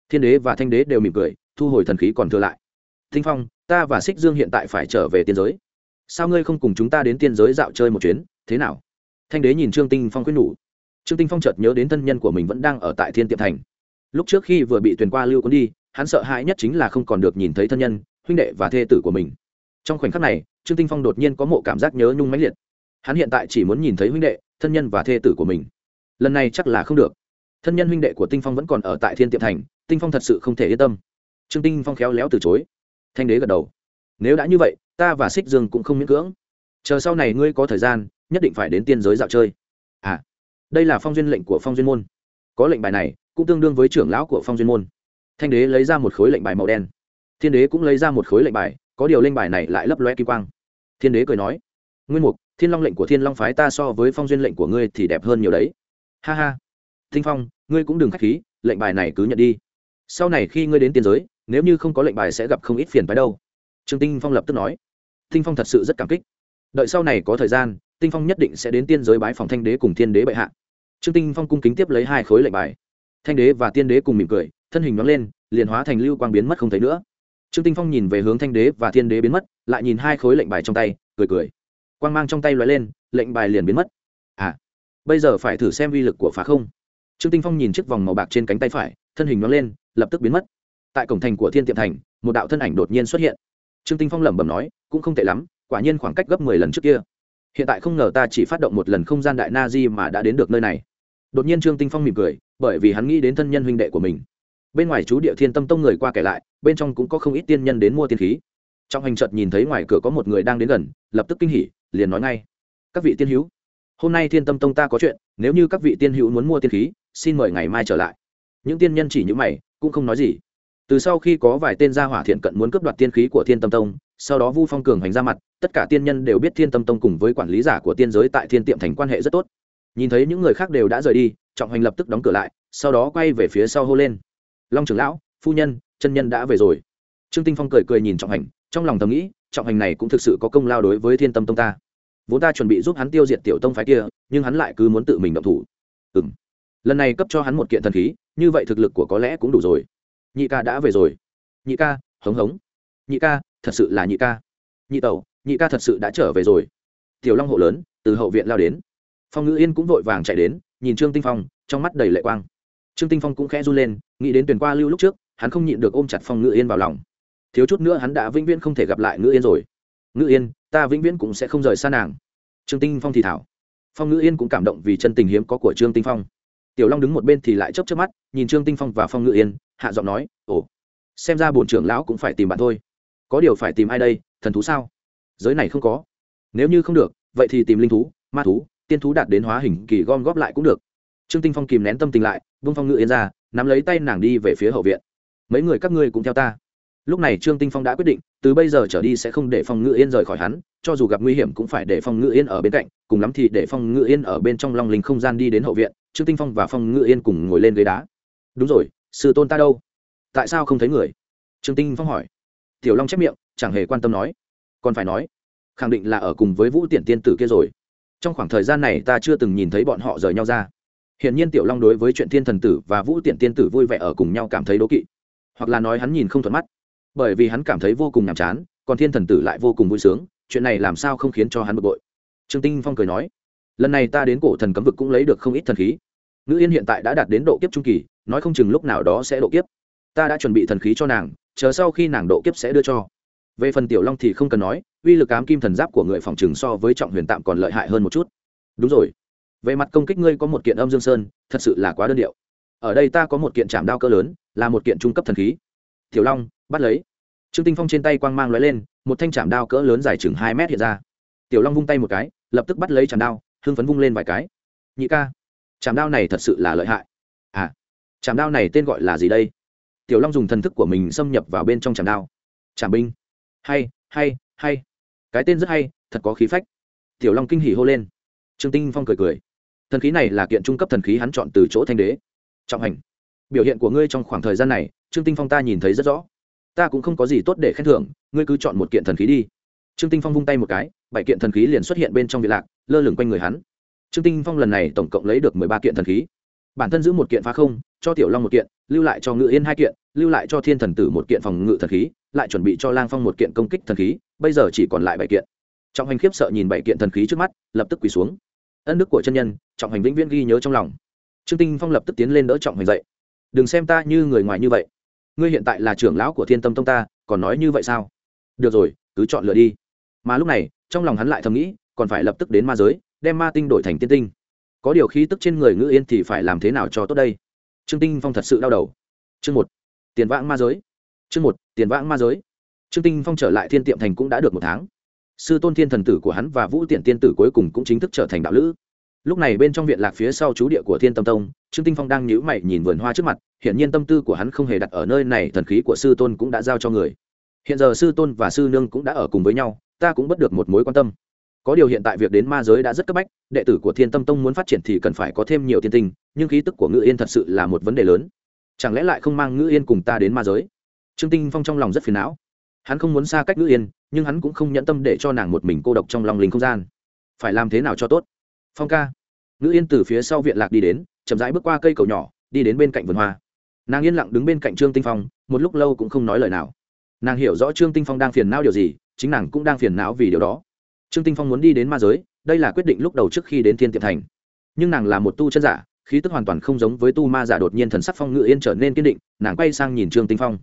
Thiên đế và thanh đế đều mỉm cười, thu hồi thần khí còn thừa lại. Tinh phong, ta và xích dương hiện tại phải trở về tiên giới. Sao ngươi không cùng chúng ta đến tiên giới dạo chơi một chuyến, thế nào? Thanh đế nhìn trương tinh phong quyết nhủ. Trương tinh phong chợt nhớ đến thân nhân của mình vẫn đang ở tại thiên tiệm thành. Lúc trước khi vừa bị tuyền qua lưu cuốn đi hắn sợ hãi nhất chính là không còn được nhìn thấy thân nhân, huynh đệ và thê tử của mình. Trong khoảnh khắc này, trương tinh phong đột nhiên có một cảm giác nhớ nhung mãnh liệt. Hắn hiện tại chỉ muốn nhìn thấy huynh đệ, thân nhân và thê tử của mình. Lần này chắc là không được. Thân nhân huynh đệ của tinh phong vẫn còn ở tại thiên tiệm thành, tinh phong thật sự không thể yên tâm. Trương tinh phong khéo léo từ chối. Thanh đế gật đầu. Nếu đã như vậy, ta và xích dương cũng không miễn cưỡng. Chờ sau này ngươi có thời gian, nhất định phải đến tiên giới dạo chơi. À đây là phong duyên lệnh của phong duyên môn. Có lệnh bài này, cũng tương đương với trưởng lão của phong duyên môn thanh đế lấy ra một khối lệnh bài màu đen. Thiên đế cũng lấy ra một khối lệnh bài, có điều lệnh bài này lại lấp loe kỳ quang. Thiên đế cười nói, nguyên mục, thiên long lệnh của thiên long phái ta so với phong duyên lệnh của ngươi thì đẹp hơn nhiều đấy. Ha ha. Thinh phong, ngươi cũng đừng k h á c h khí, lệnh bài này cứ nhận đi. Sau này khi ngươi đến tiên giới, nếu như không có lệnh bài sẽ gặp không ít phiền phái đâu. Trương tinh phong lập tức nói. Tinh phong thật sự rất cảm kích. Đợi sau này có thời gian, tinh phong nhất định sẽ đến tiên giới bái phòng thanh đế cùng thiên đế bệ hạ. Trương tinh phong cung kính tiếp lấy hai khối lệnh bài. Thanh đế và tiên đế cùng mỉm cười thân hình nhoáng lên, liền hóa thành lưu quang biến mất không thấy nữa. Trương tinh phong nhìn về hướng thanh đế và thiên đế biến mất, lại nhìn hai khối lệnh bài trong tay, cười cười. Quang mang trong tay lóe lên, lệnh bài liền biến mất. À bây giờ phải thử xem uy lực của phá không. Trương tinh phong nhìn chiếc vòng màu bạc trên cánh tay phải, thân hình nó lên, lập tức biến mất. Tại cổng thành của thiên tiệm thành, một đạo thân ảnh đột nhiên xuất hiện. Trương tinh phong lẩm bẩm nói, cũng không tệ lắm, quả nhiên khoảng cách gấp mười lần trước kia. Hiện tại không ngờ ta chỉ phát động một lần không gian đại na di mà đã đến được nơi này. Đột nhiên trương tinh phong mỉm cười, bởi vì hắn nghĩ đến thân nhân huynh đệ của mình bên ngoài chú địa thiên tâm tông người qua kể lại, bên trong cũng có không ít tiên nhân đến mua tiên khí. Trong hành trợt nhìn thấy ngoài cửa có một người đang đến gần, lập tức kinh hỉ, liền nói ngay, các vị tiên hữu, hôm nay thiên tâm tông ta có chuyện, nếu như các vị tiên hữu muốn mua tiên khí, xin mời ngày mai trở lại. Những tiên nhân chỉ những mày, cũng không nói gì. Từ sau khi có vài tên gia hỏa thiện cận muốn cướp đoạt tiên khí của thiên tâm tông, sau đó vu phong cường hành ra mặt, tất cả tiên nhân đều biết thiên tâm tông cùng với quản lý giả của tiên giới tại thiên tiệm thành quan hệ rất tốt. Nhìn thấy những người khác đều đã rời đi, trọng hành lập tức đóng cửa lại, sau đó quay về phía sau hô lên long trưởng lão, phu nhân, chân nhân đã về rồi. Trương tinh phong cười cười nhìn trọng hành, trong lòng thầm nghĩ, trọng hành này cũng thực sự có công lao đối với thiên tâm tông ta. Vốn ta chuẩn bị giúp hắn tiêu diệt tiểu tông phái kia, nhưng hắn lại cứ muốn tự mình động thủ. Ừ m lần này cấp cho hắn một kiện thần khí, như vậy thực lực của có lẽ cũng đủ rồi. Nhị ca đã về rồi. Nhị ca, hống hống. Nhị ca, thật sự là nhị ca. Nhị tẩu, nhị ca thật sự đã trở về rồi. Tiểu long hộ lớn, từ hậu viện lao đến. Phong ngữ yên cũng vội vàng chạy đến, nhìn trương tinh phong, trong mắt đầy lệ quang trương tinh phong cũng khẽ run lên, nghĩ đến tuyển qua lưu lúc trước, hắn không nhịn được ôm chặt phong ngự yên vào lòng. Thiếu chút nữa hắn đã vĩnh viễn không thể gặp lại ngự yên rồi. Ngự yên, ta vĩnh viễn cũng sẽ không rời xa nàng. Trương tinh phong thì thảo. Phong ngự yên cũng cảm động vì chân tình hiếm có của trương tinh phong. Tiểu long đứng một bên thì lại chớp chớp mắt, nhìn trương tinh phong và phong ngự yên, hạ giọng nói, ồ, xem ra bổn trưởng lão cũng phải tìm bạn thôi. Có điều phải tìm ai đây, thần thú sao? Giới này không có. Nếu như không được, vậy thì tìm linh thú, ma thú, tiên thú đạt đến hóa hình kỳ gom góp lại cũng được. Trương tinh phong kìm nén tâm tình lại vung phong ngự yên ra, nắm lấy tay nàng đi về phía hậu viện. Mấy người các ngươi cũng theo ta. Lúc này trương tinh phong đã quyết định, từ bây giờ trở đi sẽ không để phong ngự yên rời khỏi hắn, cho dù gặp nguy hiểm cũng phải để phong ngự yên ở bên cạnh, cùng lắm thì để phong ngự yên ở bên trong long linh không gian đi đến hậu viện, trương tinh phong và phong ngự yên cùng ngồi lên ghế đá. Đúng rồi, sư tôn ta đâu? Tại sao không thấy người? Trương tinh phong hỏi. Tiểu long chép miệng, chẳng hề quan tâm nói. Còn phải nói, khẳng định là ở cùng với vũ tiện tiên tử kia rồi. Trong khoảng thời gian này ta chưa từng nhìn thấy bọn họ rời nhau ra hiển nhiên tiểu long đối với chuyện thiên thần tử và vũ tiện tiên tử vui vẻ ở cùng nhau cảm thấy đố kỵ. Hoặc là nói hắn nhìn không thuận mắt. Bởi vì hắn cảm thấy vô cùng nhàm chán, còn thiên thần tử lại vô cùng vui sướng, chuyện này làm sao không khiến cho hắn bực bội? Trương tinh phong cười nói, lần này ta đến cổ thần cấm vực cũng lấy được không ít thần khí. Nữ yên hiện tại đã đạt đến độ kiếp trung kỳ, nói không chừng lúc nào đó sẽ độ kiếp. Ta đã chuẩn bị thần khí cho nàng, chờ sau khi nàng độ kiếp sẽ đưa cho. Về phần tiểu long thì không cần nói, uy lực ám kim thần giáp của người phòng trừng so với trọng huyền tạm còn lợi hại hơn một chút. Đúng rồi về mặt công kích ngươi có một kiện âm dương sơn, thật sự là quá đơn điệu. Ở đây ta có một kiện chạm đao cỡ lớn, là một kiện trung cấp thần khí. Tiểu long, bắt lấy. Trương tinh phong trên tay quang mang lóe lên, một thanh chạm đao cỡ lớn dài chừng hai mét hiện ra. Tiểu long vung tay một cái, lập tức bắt lấy chạm đao, hưng phấn vung lên vài cái. Nhị ca chạm đao này thật sự là lợi hại. À chạm đao này tên gọi là gì đây? Tiểu long dùng thần thức của mình xâm nhập vào bên trong chạm đao. Chạm binh. Hay hay hay. Cái tên rất hay, thật có khí phách. Tiểu long kinh hỉ hô lên. Trương tinh phong cười cười thần khí này là kiện trung cấp thần khí hắn chọn từ chỗ thanh đế. Trọng hành, biểu hiện của ngươi trong khoảng thời gian này, trương tinh phong ta nhìn thấy rất rõ. Ta cũng không có gì tốt để khen thưởng, ngươi cứ chọn một kiện thần khí đi. Trương tinh phong vung tay một cái, bảy kiện thần khí liền xuất hiện bên trong viện lạc, lơ lửng quanh người hắn. Trương tinh phong lần này tổng cộng lấy được mười ba kiện thần khí. Bản thân giữ một kiện phá không, cho tiểu long một kiện, lưu lại cho ngự yên hai kiện, lưu lại cho thiên thần tử một kiện phòng ngự thần khí, lại chuẩn bị cho lang phong một kiện công kích thần khí, bây giờ chỉ còn lại bảy kiện. Trọng hành khiếp sợ nhìn bảy kiện thần khí trước mắt, lập tức quỳ xuống ân đức của chân nhân, trọng hành vĩnh viễn ghi nhớ trong lòng. Trương tinh phong lập tức tiến lên đỡ trọng hành dậy. Đừng xem ta như người ngoài như vậy. Ngươi hiện tại là trưởng lão của thiên tâm tông ta, còn nói như vậy sao? Được rồi, cứ chọn lựa đi. Mà lúc này, trong lòng hắn lại thầm nghĩ, còn phải lập tức đến ma giới, đem ma tinh đổi thành tiên tinh. Có điều khí tức trên người ngữ yên thì phải làm thế nào cho tốt đây? Trương tinh phong thật sự đau đầu. Chương một, tiền vãng ma giới. Chương một, tiền vãng ma giới. Trương tinh phong trở lại thiên tiệm thành cũng đã được một tháng sư tôn thiên thần tử của hắn và vũ tiện tiên tử cuối cùng cũng chính thức trở thành đạo lữ. Lúc này bên trong viện lạc phía sau chú địa của thiên tâm tông, trương tinh phong đang nhíu mày nhìn vườn hoa trước mặt hiện nhiên tâm tư của hắn không hề đặt ở nơi này, thần khí của sư tôn cũng đã giao cho người. Hiện giờ sư tôn và sư nương cũng đã ở cùng với nhau, ta cũng bất được một mối quan tâm. Có điều hiện tại việc đến ma giới đã rất cấp bách, đệ tử của thiên tâm tông muốn phát triển thì cần phải có thêm nhiều tiên tinh, nhưng khí tức của ngự yên thật sự là một vấn đề lớn. Chẳng lẽ lại không mang ngự yên cùng ta đến ma giới? Trương tinh phong trong lòng rất phiền não. Hắn không muốn xa cách ngự yên nhưng hắn cũng không nhẫn tâm để cho nàng một mình cô độc trong lòng linh không gian. Phải làm thế nào cho tốt? Phong ca. Nữ yên từ phía sau viện lạc đi đến, chậm rãi bước qua cây cầu nhỏ, đi đến bên cạnh vườn hoa. Nàng yên lặng đứng bên cạnh trương tinh phong, một lúc lâu cũng không nói lời nào. Nàng hiểu rõ trương tinh phong đang phiền não điều gì, chính nàng cũng đang phiền não vì điều đó. Trương tinh phong muốn đi đến ma giới, đây là quyết định lúc đầu trước khi đến thiên tiệm thành. Nhưng nàng là một tu chân giả, khí tức hoàn toàn không giống với tu ma giả đột nhiên thần sắc phong ngự yên trở nên kiên định, nàng quay sang nhìn trương tinh phong.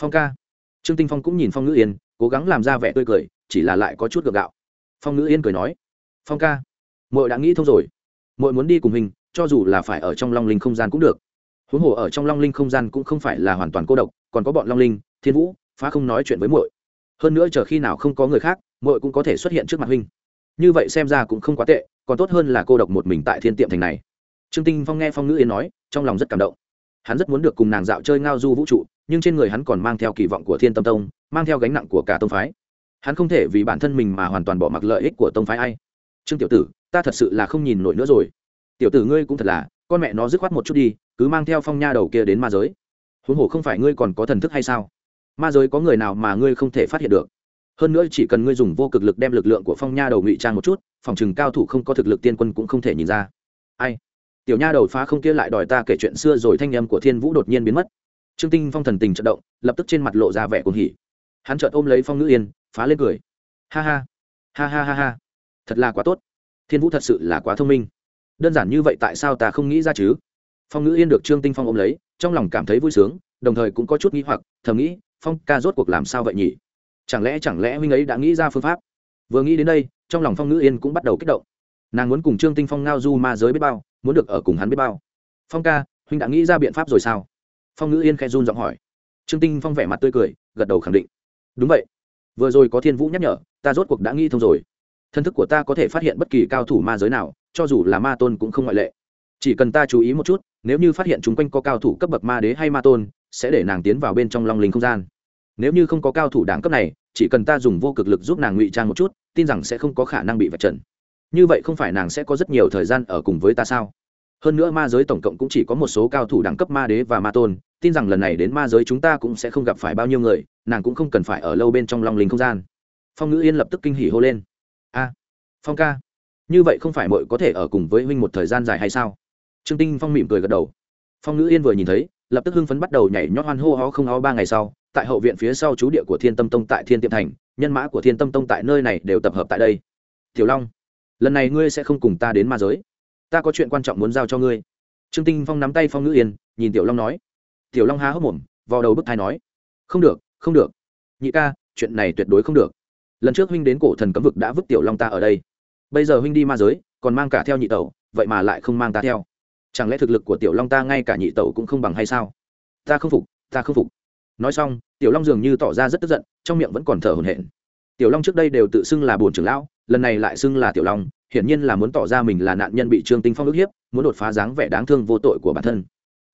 Phong ca. Trương tinh phong cũng nhìn phong ngự yên cố gắng làm ra vẻ tươi cười, chỉ là lại có chút gượng gạo. Phong ngữ yên cười nói, phong ca mội đã nghĩ thông rồi. Mội muốn đi cùng hình, cho dù là phải ở trong long linh không gian cũng được. Huống hồ ở trong long linh không gian cũng không phải là hoàn toàn cô độc, còn có bọn long linh, thiên vũ, phá không nói chuyện với muội. Hơn nữa chờ khi nào không có người khác, muội cũng có thể xuất hiện trước mặt huynh như vậy xem ra cũng không quá tệ, còn tốt hơn là cô độc một mình tại thiên tiệm thành này. Trương tinh phong nghe phong ngữ yên nói, trong lòng rất cảm động hắn rất muốn được cùng nàng dạo chơi ngao du vũ trụ, nhưng trên người hắn còn mang theo kỳ vọng của thiên tâm tông, mang theo gánh nặng của cả tông phái. Hắn không thể vì bản thân mình mà hoàn toàn bỏ mặc lợi ích của tông phái ai. Trương tiểu tử, ta thật sự là không nhìn nổi nữa rồi. Tiểu tử ngươi cũng thật là, con mẹ nó dứt khoát một chút đi, cứ mang theo phong nha đầu kia đến ma giới. Huống hồ không phải ngươi còn có thần thức hay sao? Ma giới có người nào mà ngươi không thể phát hiện được? Hơn nữa chỉ cần ngươi dùng vô cực lực đem lực lượng của phong nha đầu ngụy trang một chút, phòng chừng cao thủ không có thực lực tiên quân cũng không thể nhìn ra. Ai? Tiểu nha đầu phá không kia lại đòi ta kể chuyện xưa rồi thanh âm của thiên vũ đột nhiên biến mất. Trương tinh phong thần tình trận động, lập tức trên mặt lộ ra vẻ cuồng hỉ. Hắn chợt ôm lấy phong ngữ yên, phá lên cười. Ha ha ha ha ha ha, thật là quá tốt. Thiên vũ thật sự là quá thông minh. Đơn giản như vậy tại sao ta không nghĩ ra chứ? Phong ngữ yên được trương tinh phong ôm lấy, trong lòng cảm thấy vui sướng, đồng thời cũng có chút nghĩ hoặc, thầm nghĩ, phong ca rốt cuộc làm sao vậy nhỉ? Chẳng lẽ chẳng lẽ huynh ấy đã nghĩ ra phương pháp? Vừa nghĩ đến đây, trong lòng phong ngữ yên cũng bắt đầu kích động. Nàng muốn cùng trương tinh phong ngao du ma giới biết bao muốn được ở cùng hắn biết bao. Phong ca, huynh đã nghĩ ra biện pháp rồi sao? Phong ngữ yên khẽ run giọng hỏi. Trương tinh phong vẻ mặt tươi cười, gật đầu khẳng định. Đúng vậy. Vừa rồi có thiên vũ nhắc nhở, ta rốt cuộc đã nghĩ thông rồi. Thân thức của ta có thể phát hiện bất kỳ cao thủ ma giới nào, cho dù là ma tôn cũng không ngoại lệ. Chỉ cần ta chú ý một chút, nếu như phát hiện chúng quanh có cao thủ cấp bậc ma đế hay ma tôn, sẽ để nàng tiến vào bên trong long linh không gian. Nếu như không có cao thủ đẳng cấp này, chỉ cần ta dùng vô cực lực giúp nàng ngụy trang một chút, tin rằng sẽ không có khả năng bị vạch trần như vậy không phải nàng sẽ có rất nhiều thời gian ở cùng với ta sao? Hơn nữa ma giới tổng cộng cũng chỉ có một số cao thủ đẳng cấp ma đế và ma tôn, tin rằng lần này đến ma giới chúng ta cũng sẽ không gặp phải bao nhiêu người, nàng cũng không cần phải ở lâu bên trong long linh không gian. Phong ngữ yên lập tức kinh hỉ hô lên. A, phong ca, như vậy không phải mội có thể ở cùng với huynh một thời gian dài hay sao? Trương tinh phong mỉm cười gật đầu. Phong ngữ yên vừa nhìn thấy, lập tức hưng phấn bắt đầu nhảy nhót hoan hô ho không ho ba ngày sau, tại hậu viện phía sau chú địa của thiên tâm tông tại thiên tiệm thành, nhân mã của thiên tâm tông tại nơi này đều tập hợp tại đây. Tiểu long lần này ngươi sẽ không cùng ta đến ma giới. Ta có chuyện quan trọng muốn giao cho ngươi. Trương tinh phong nắm tay phong ngữ yên, nhìn tiểu long nói. Tiểu long há hốc mồm vào đầu bức thai nói. Không được không được. Nhị ca, chuyện này tuyệt đối không được. Lần trước huynh đến cổ thần cấm vực đã vứt tiểu long ta ở đây. Bây giờ huynh đi ma giới, còn mang cả theo nhị tẩu, vậy mà lại không mang ta theo. Chẳng lẽ thực lực của tiểu long ta ngay cả nhị tẩu cũng không bằng hay sao? Ta không phục, ta không phục. Nói xong, tiểu long dường như tỏ ra rất tức giận, trong miệng vẫn còn thở hổn hển. Tiểu long trước đây đều tự xưng là bồn trưởng lão lần này lại xưng là tiểu long, hiển nhiên là muốn tỏ ra mình là nạn nhân bị trương tinh phong ức hiếp, muốn đột phá dáng vẻ đáng thương vô tội của bản thân.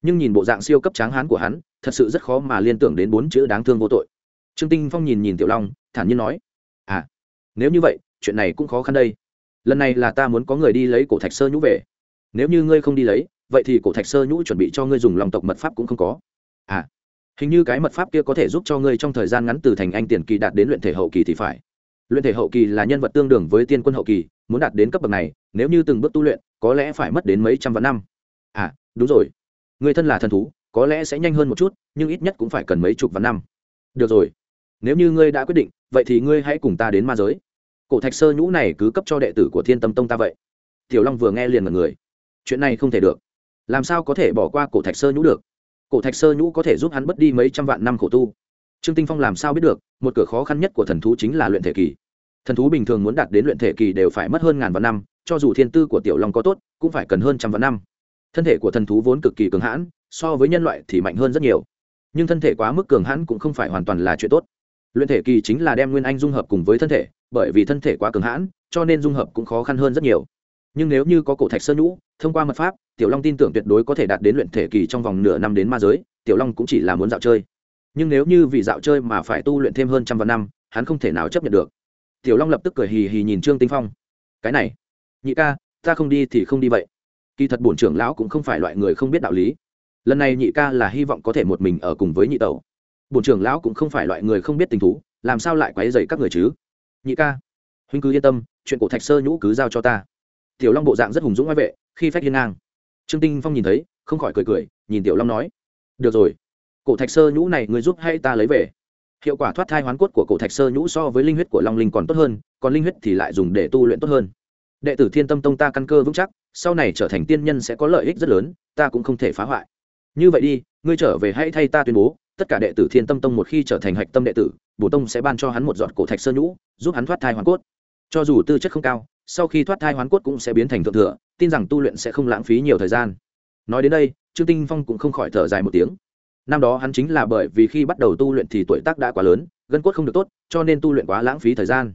Nhưng nhìn bộ dạng siêu cấp tráng hán của hắn, thật sự rất khó mà liên tưởng đến bốn chữ đáng thương vô tội. Trương tinh phong nhìn nhìn tiểu long, thản nhiên nói à nếu như vậy, chuyện này cũng khó khăn đây. Lần này là ta muốn có người đi lấy cổ thạch sơ nhũ về. Nếu như ngươi không đi lấy, vậy thì cổ thạch sơ nhũ chuẩn bị cho ngươi dùng lòng tộc mật pháp cũng không có. À hình như cái mật pháp kia có thể giúp cho ngươi trong thời gian ngắn từ thành anh tiền kỳ đạt đến luyện thể hậu kỳ thì phải luyện thể hậu kỳ là nhân vật tương đương với tiên quân hậu kỳ, muốn đạt đến cấp bậc này, nếu như từng bước tu luyện, có lẽ phải mất đến mấy trăm vạn năm. À đúng rồi. Người thân là thần thú, có lẽ sẽ nhanh hơn một chút, nhưng ít nhất cũng phải cần mấy chục vạn năm. Được rồi. Nếu như ngươi đã quyết định, vậy thì ngươi hãy cùng ta đến ma giới. Cổ thạch sơ nhũ này cứ cấp cho đệ tử của thiên tâm tông ta vậy. Tiểu long vừa nghe liền mật người. Chuyện này không thể được. Làm sao có thể bỏ qua cổ thạch sơ nhũ được? Cổ thạch sơ nhũ có thể giúp hắn bớt đi mấy trăm vạn năm khổ tu trương tinh phong làm sao biết được, một cửa khó khăn nhất của thần thú chính là luyện thể kỳ. Thần thú bình thường muốn đạt đến luyện thể kỳ đều phải mất hơn ngàn vạn năm, cho dù thiên tư của tiểu long có tốt, cũng phải cần hơn trăm vạn năm. Thân thể của thần thú vốn cực kỳ cường hãn, so với nhân loại thì mạnh hơn rất nhiều. Nhưng thân thể quá mức cường hãn cũng không phải hoàn toàn là chuyện tốt. Luyện thể kỳ chính là đem nguyên anh dung hợp cùng với thân thể, bởi vì thân thể quá cường hãn, cho nên dung hợp cũng khó khăn hơn rất nhiều. Nhưng nếu như có cổ thạch sơ nhũ, thông qua mật pháp, tiểu long tin tưởng tuyệt đối có thể đạt đến luyện thể kỳ trong vòng nửa năm đến ma giới, tiểu long cũng chỉ là muốn dạo chơi nhưng nếu như vì dạo chơi mà phải tu luyện thêm hơn trăm vạn năm, hắn không thể nào chấp nhận được. Tiểu long lập tức cười hì hì nhìn trương tinh phong. Cái này, nhị ca, ta không đi thì không đi vậy. Kỳ thật bổn trưởng lão cũng không phải loại người không biết đạo lý. Lần này nhị ca là hy vọng có thể một mình ở cùng với nhị tẩu. Bổn trưởng lão cũng không phải loại người không biết tình thú, làm sao lại quấy dày các người chứ? Nhị ca, huynh cứ yên tâm, chuyện cổ thạch sơ nhũ cứ giao cho ta. Tiểu long bộ dạng rất hùng dũng ngoại vệ, khi phách hiên ngang. Trương tinh phong nhìn thấy, không khỏi cười cười, nhìn tiểu long nói. Được rồi cổ thạch sơ nhũ này người giúp hay ta lấy về. Hiệu quả thoát thai hoán cốt của cổ thạch sơ nhũ so với linh huyết của long linh còn tốt hơn, còn linh huyết thì lại dùng để tu luyện tốt hơn. Đệ tử thiên tâm tông ta căn cơ vững chắc, sau này trở thành tiên nhân sẽ có lợi ích rất lớn, ta cũng không thể phá hoại. Như vậy đi, ngươi trở về hãy thay ta tuyên bố, tất cả đệ tử thiên tâm tông một khi trở thành hạch tâm đệ tử, bổ tông sẽ ban cho hắn một giọt cổ thạch sơ nhũ, giúp hắn thoát thai hoàn cốt. Cho dù tư chất không cao, sau khi thoát thai hoàn cốt cũng sẽ biến thành thượng thừa, tin rằng tu luyện sẽ không lãng phí nhiều thời gian. Nói đến đây, trương tinh phong cũng không khỏi thở dài một tiếng năm đó hắn chính là bởi vì khi bắt đầu tu luyện thì tuổi tác đã quá lớn, gân cốt không được tốt, cho nên tu luyện quá lãng phí thời gian.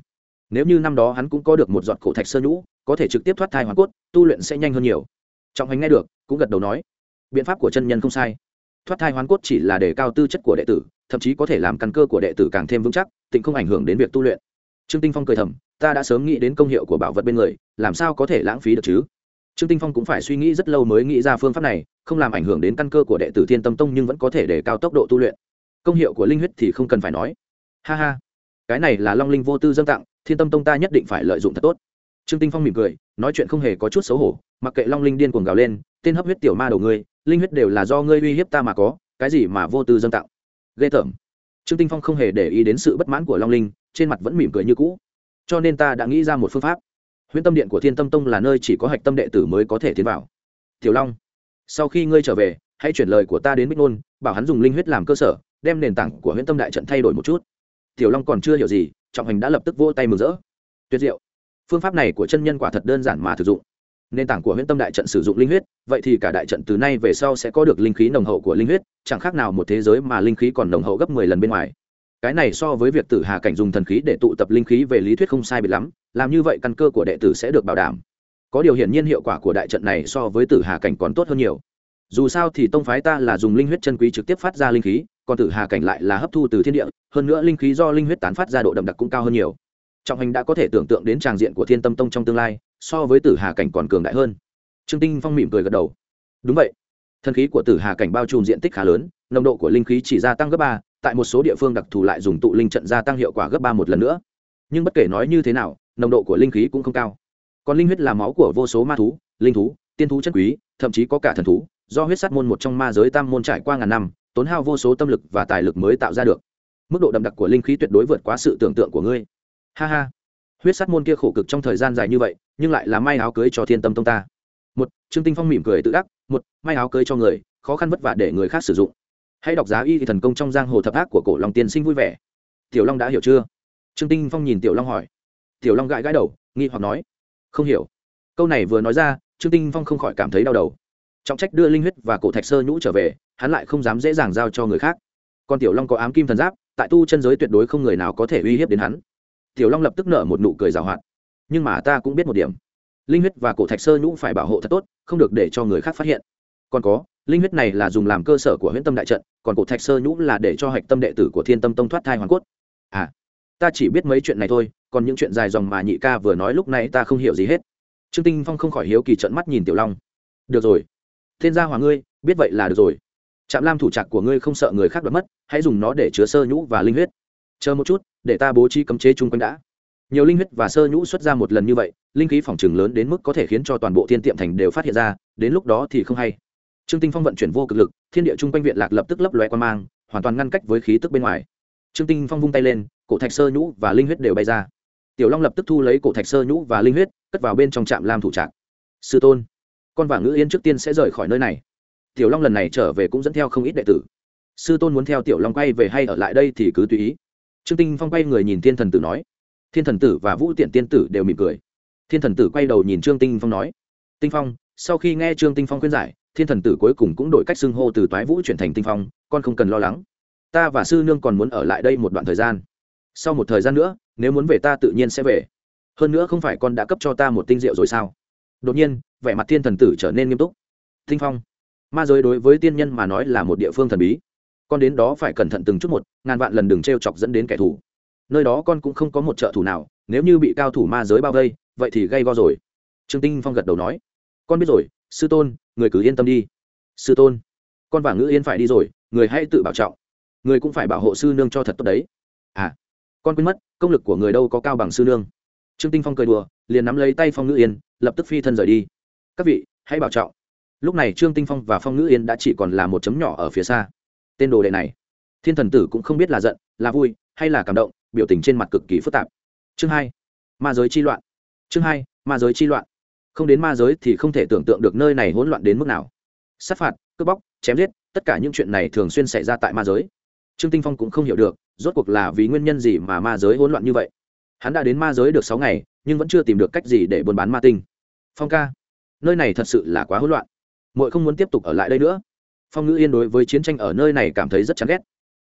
Nếu như năm đó hắn cũng có được một giọt cổ thạch sơ nhũ, có thể trực tiếp thoát thai hoàn cốt, tu luyện sẽ nhanh hơn nhiều. Trọng hành nghe được, cũng gật đầu nói, biện pháp của chân nhân không sai. Thoát thai hoàn cốt chỉ là để cao tư chất của đệ tử, thậm chí có thể làm căn cơ của đệ tử càng thêm vững chắc, tịnh không ảnh hưởng đến việc tu luyện. Trương tinh phong cười thầm, ta đã sớm nghĩ đến công hiệu của bảo vật bên người, làm sao có thể lãng phí được chứ? Trương tinh phong cũng phải suy nghĩ rất lâu mới nghĩ ra phương pháp này, không làm ảnh hưởng đến căn cơ của đệ tử thiên tâm tông nhưng vẫn có thể để cao tốc độ tu luyện. Công hiệu của linh huyết thì không cần phải nói. Ha ha, cái này là long linh vô tư dâng tặng, thiên tâm tông ta nhất định phải lợi dụng thật tốt. Trương tinh phong mỉm cười, nói chuyện không hề có chút xấu hổ, mặc kệ long linh điên cuồng gào lên, tên hấp huyết tiểu ma đầu ngươi, linh huyết đều là do ngươi uy hiếp ta mà có, cái gì mà vô tư dâng tặng. Ghê tởm. Trương tinh phong không hề để ý đến sự bất mãn của long linh, trên mặt vẫn mỉm cười như cũ. Cho nên ta đã nghĩ ra một phương pháp huyễn tâm điện của thiên tâm tông là nơi chỉ có hạch tâm đệ tử mới có thể tiến vào. Tiểu long, sau khi ngươi trở về, hãy chuyển lời của ta đến bích ngôn bảo hắn dùng linh huyết làm cơ sở, đem nền tảng của huyễn tâm đại trận thay đổi một chút. Tiểu long còn chưa hiểu gì, trọng hành đã lập tức vỗ tay mừng rỡ. Tuyệt diệu. Phương pháp này của chân nhân quả thật đơn giản mà thực dụng. Nền tảng của huyễn tâm đại trận sử dụng linh huyết, vậy thì cả đại trận từ nay về sau sẽ có được linh khí nồng hậu của linh huyết, chẳng khác nào một thế giới mà linh khí còn nồng hậu gấp mười lần bên ngoài cái này so với việc tử hà cảnh dùng thần khí để tụ tập linh khí về lý thuyết không sai biệt lắm, làm như vậy căn cơ của đệ tử sẽ được bảo đảm. Có điều hiển nhiên hiệu quả của đại trận này so với tử hà cảnh còn tốt hơn nhiều. Dù sao thì tông phái ta là dùng linh huyết chân quý trực tiếp phát ra linh khí, còn tử hà cảnh lại là hấp thu từ thiên địa, hơn nữa linh khí do linh huyết tán phát ra độ đậm đặc cũng cao hơn nhiều. Trọng hành đã có thể tưởng tượng đến tràng diện của thiên tâm tông trong tương lai, so với tử hà cảnh còn cường đại hơn. Trương tinh phong mỉm cười gật đầu. Đúng vậy. Thần khí của tử hà cảnh bao trùm diện tích khá lớn, nồng độ của linh khí chỉ gia tăng gấp ba tại một số địa phương đặc thù lại dùng tụ linh trận gia tăng hiệu quả gấp ba một lần nữa. Nhưng bất kể nói như thế nào, nồng độ của linh khí cũng không cao. Còn linh huyết là máu của vô số ma thú, linh thú, tiên thú chân quý, thậm chí có cả thần thú, do huyết sát môn một trong ma giới tam môn trải qua ngàn năm, tốn hao vô số tâm lực và tài lực mới tạo ra được. Mức độ đậm đặc của linh khí tuyệt đối vượt quá sự tưởng tượng của ngươi. Ha ha. Huyết sát môn kia khổ cực trong thời gian dài như vậy, nhưng lại là may áo cưới cho thiên tâm tông ta. Một, trương tinh phong mỉm cười tự đắc, một, may áo cưới cho người, khó khăn vất vả để người khác sử dụng hãy đọc giá y thần công trong giang hồ thập ác của cổ long tiên sinh vui vẻ. Tiểu long đã hiểu chưa? Trương tinh phong nhìn tiểu long hỏi. Tiểu long gãi gãi đầu, nghi hoặc nói. Không hiểu. Câu này vừa nói ra, trương tinh phong không khỏi cảm thấy đau đầu. Trọng trách đưa linh huyết và cổ thạch sơ nhũ trở về, hắn lại không dám dễ dàng giao cho người khác. Còn tiểu long có ám kim thần giáp, tại tu chân giới tuyệt đối không người nào có thể uy hiếp đến hắn. Tiểu long lập tức nở một nụ cười rào hoạt. Nhưng mà ta cũng biết một điểm. Linh huyết và cổ thạch sơ nhũ phải bảo hộ thật tốt, không được để cho người khác phát hiện. Còn có linh huyết này là dùng làm cơ sở của huyễn tâm đại trận, còn cổ thạch sơ nhũ là để cho hạch tâm đệ tử của thiên tâm tông thoát thai hoàn cốt. À ta chỉ biết mấy chuyện này thôi, còn những chuyện dài dòng mà nhị ca vừa nói lúc này ta không hiểu gì hết. Trương tinh phong không khỏi hiếu kỳ trận mắt nhìn tiểu long. Được rồi. Thiên gia hòa ngươi, biết vậy là được rồi. Trạm lam thủ trạc của ngươi không sợ người khác đoạt mất, hãy dùng nó để chứa sơ nhũ và linh huyết. Chờ một chút, để ta bố trí cấm chế chung quanh đã. Nhiều linh huyết và sơ nhũ xuất ra một lần như vậy, linh khí phòng trừng lớn đến mức có thể khiến cho toàn bộ thiên tiệm thành đều phát hiện ra, đến lúc đó thì không hay trương tinh phong vận chuyển vô cực lực, thiên địa chung quanh viện lạc lập tức lấp lóe quan mang, hoàn toàn ngăn cách với khí tức bên ngoài. Trương tinh phong vung tay lên, cổ thạch sơ nhũ và linh huyết đều bay ra. Tiểu long lập tức thu lấy cổ thạch sơ nhũ và linh huyết, cất vào bên trong trạm lam thủ trạc. Sư tôn, con và ngữ yên trước tiên sẽ rời khỏi nơi này. Tiểu long lần này trở về cũng dẫn theo không ít đệ tử. Sư tôn muốn theo tiểu long quay về hay ở lại đây thì cứ tùy ý. Trương tinh phong quay người nhìn thiên thần tử nói. Thiên thần tử và vũ tiện tiên tử đều mỉm cười. Thiên thần tử quay đầu nhìn trương tinh phong nói. Tinh phong, sau khi nghe trương tinh phong khuyên giải thiên thần tử cuối cùng cũng đổi cách xưng hô từ toái vũ chuyển thành tinh phong, con không cần lo lắng. Ta và sư nương còn muốn ở lại đây một đoạn thời gian. Sau một thời gian nữa, nếu muốn về ta tự nhiên sẽ về. Hơn nữa không phải con đã cấp cho ta một tinh rượu rồi sao? Đột nhiên, vẻ mặt thiên thần tử trở nên nghiêm túc. Tinh phong. Ma giới đối với tiên nhân mà nói là một địa phương thần bí. Con đến đó phải cẩn thận từng chút một, ngàn vạn lần đừng t r e o chọc dẫn đến kẻ thù. Nơi đó con cũng không có một trợ thủ nào, nếu như bị cao thủ ma giới bao vây, vậy thì gây go rồi. Trương tinh phong gật đầu nói. Con biết rồi sư tôn, người cứ yên tâm đi. Sư tôn, con và ngữ yên phải đi rồi, người hãy tự bảo trọng. Người cũng phải bảo hộ sư nương cho thật tốt đấy. À con quên mất, công lực của người đâu có cao bằng sư nương. Trương tinh phong cười đùa, liền nắm lấy tay phong ngữ yên, lập tức phi thân rời đi. Các vị, hãy bảo trọng. Lúc này trương tinh phong và phong ngữ yên đã chỉ còn là một chấm nhỏ ở phía xa. Tên đồ đệ này, thiên thần tử cũng không biết là giận, là vui, hay là cảm động, biểu tình trên mặt cực kỳ phức tạp. Chương hai, ma giới chi loạn. Chương hai, ma giới chi loạn không đến ma giới thì không thể tưởng tượng được nơi này hỗn loạn đến mức nào. Sát phạt, cướp bóc, chém giết, tất cả những chuyện này thường xuyên xảy ra tại ma giới. Trương tinh phong cũng không hiểu được, rốt cuộc là vì nguyên nhân gì mà ma giới hỗn loạn như vậy. Hắn đã đến ma giới được sáu ngày, nhưng vẫn chưa tìm được cách gì để buôn bán ma tinh. Phong ca, nơi này thật sự là quá hỗn loạn. Muội không muốn tiếp tục ở lại đây nữa. Phong ngữ yên đối với chiến tranh ở nơi này cảm thấy rất chán ghét.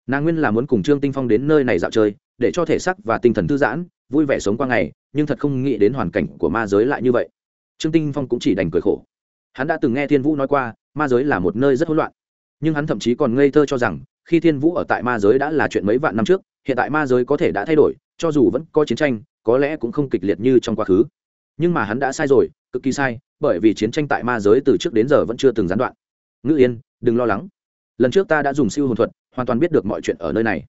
Nàng nguyên là muốn cùng trương tinh phong đến nơi này dạo chơi, để cho thể xác và tinh thần thư giãn, vui vẻ sống qua ngày, nhưng thật không nghĩ đến hoàn cảnh của ma giới lại như vậy trương tinh phong cũng chỉ đành cười khổ. Hắn đã từng nghe thiên vũ nói qua, ma giới là một nơi rất hỗn loạn. Nhưng hắn thậm chí còn ngây thơ cho rằng, khi thiên vũ ở tại ma giới đã là chuyện mấy vạn năm trước, hiện tại ma giới có thể đã thay đổi, cho dù vẫn có chiến tranh, có lẽ cũng không kịch liệt như trong quá khứ. Nhưng mà hắn đã sai rồi, cực kỳ sai, bởi vì chiến tranh tại ma giới từ trước đến giờ vẫn chưa từng gián đoạn. Ngữ yên, đừng lo lắng. Lần trước ta đã dùng siêu hồn thuật, hoàn toàn biết được mọi chuyện ở nơi này.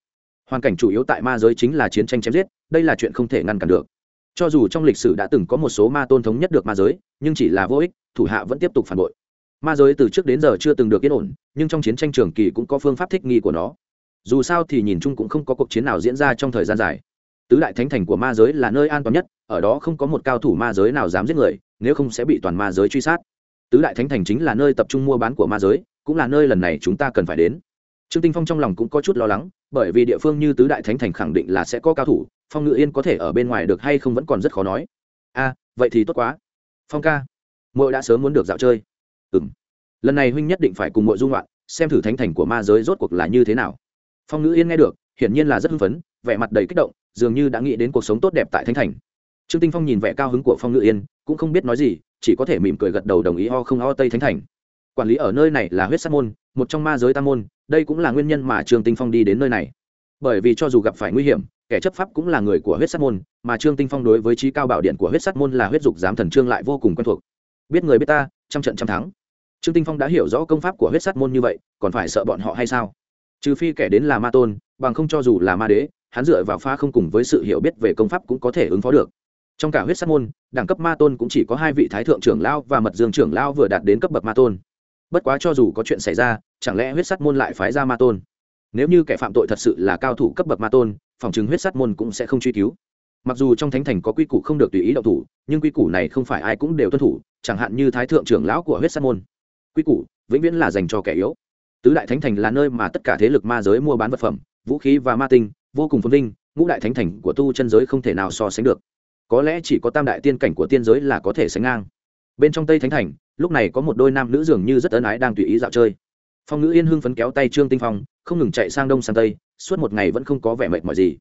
Hoàn cảnh chủ yếu tại ma giới chính là chiến tranh chém giết, đây là chuyện không thể ngăn cản được cho dù trong lịch sử đã từng có một số ma tôn thống nhất được ma giới, nhưng chỉ là vô ích, thủ hạ vẫn tiếp tục phản bội. Ma giới từ trước đến giờ chưa từng được yên ổn, nhưng trong chiến tranh trường kỳ cũng có phương pháp thích nghi của nó. Dù sao thì nhìn chung cũng không có cuộc chiến nào diễn ra trong thời gian dài. Tứ đại thánh thành của ma giới là nơi an toàn nhất, ở đó không có một cao thủ ma giới nào dám giết người, nếu không sẽ bị toàn ma giới truy sát. Tứ đại thánh thành chính là nơi tập trung mua bán của ma giới, cũng là nơi lần này chúng ta cần phải đến. Trương tinh phong trong lòng cũng có chút lo lắng, bởi vì địa phương như tứ đại thánh thành khẳng định là sẽ có cao thủ phong ngự yên có thể ở bên ngoài được hay không vẫn còn rất khó nói. A vậy thì tốt quá. Phong ca mội đã sớm muốn được dạo chơi. Ừ m lần này huynh nhất định phải cùng mội dung loạn, xem thử thánh thành của ma giới rốt cuộc là như thế nào. Phong ngữ yên nghe được, hiển nhiên là rất hưng phấn, vẻ mặt đầy kích động, dường như đã nghĩ đến cuộc sống tốt đẹp tại thánh thành. Trương tinh phong nhìn vẻ cao hứng của phong ngữ yên, cũng không biết nói gì, chỉ có thể mỉm cười gật đầu đồng ý ho không ho tây thánh thành. Quản lý ở nơi này là huyết sát môn, một trong ma giới tam môn, đây cũng là nguyên nhân mà trương tinh phong đi đến nơi này. Bởi vì cho dù gặp phải nguy hiểm kẻ chấp pháp cũng là người của huyết sát môn, mà trương tinh phong đối với trí cao bảo điện của huyết sát môn là huyết dục giám thần trương lại vô cùng quen thuộc. Biết người biết ta, trăm trận trăm thắng. Trương tinh phong đã hiểu rõ công pháp của huyết sát môn như vậy, còn phải sợ bọn họ hay sao? Trừ phi kẻ đến là ma tôn, bằng không cho dù là ma đế, hắn dựa vào pha không cùng với sự hiểu biết về công pháp cũng có thể ứng phó được. Trong cả huyết sát môn, đẳng cấp ma tôn cũng chỉ có hai vị thái thượng trưởng lao và mật dương trưởng lao vừa đạt đến cấp bậc ma tôn. Bất quá cho dù có chuyện xảy ra, chẳng lẽ huyết sát môn lại phái ra ma tôn? Nếu như kẻ phạm tội thật sự là cao thủ cấp bậc ma tôn phòng chứng huyết sát môn cũng sẽ không truy cứu. Mặc dù trong thánh thành có quy củ không được tùy ý động thủ, nhưng quy củ này không phải ai cũng đều tuân thủ, chẳng hạn như thái thượng trưởng lão của huyết sát môn. Quy củ vĩnh viễn là dành cho kẻ yếu. Tứ đại thánh thành là nơi mà tất cả thế lực ma giới mua bán vật phẩm, vũ khí và ma tinh, vô cùng phồn vinh, ngũ đại thánh thành của tu chân giới không thể nào so sánh được. Có lẽ chỉ có tam đại tiên cảnh của tiên giới là có thể sánh ngang. Bên trong tây thánh thành, lúc này có một đôi nam nữ dường như rất ân ái đang tùy ý dạo chơi. Phong nữ yên hưng phấn kéo tay trương tinh phong, không ngừng chạy sang đông sang tây suốt một ngày vẫn không có vẻ mệt mỏi gì.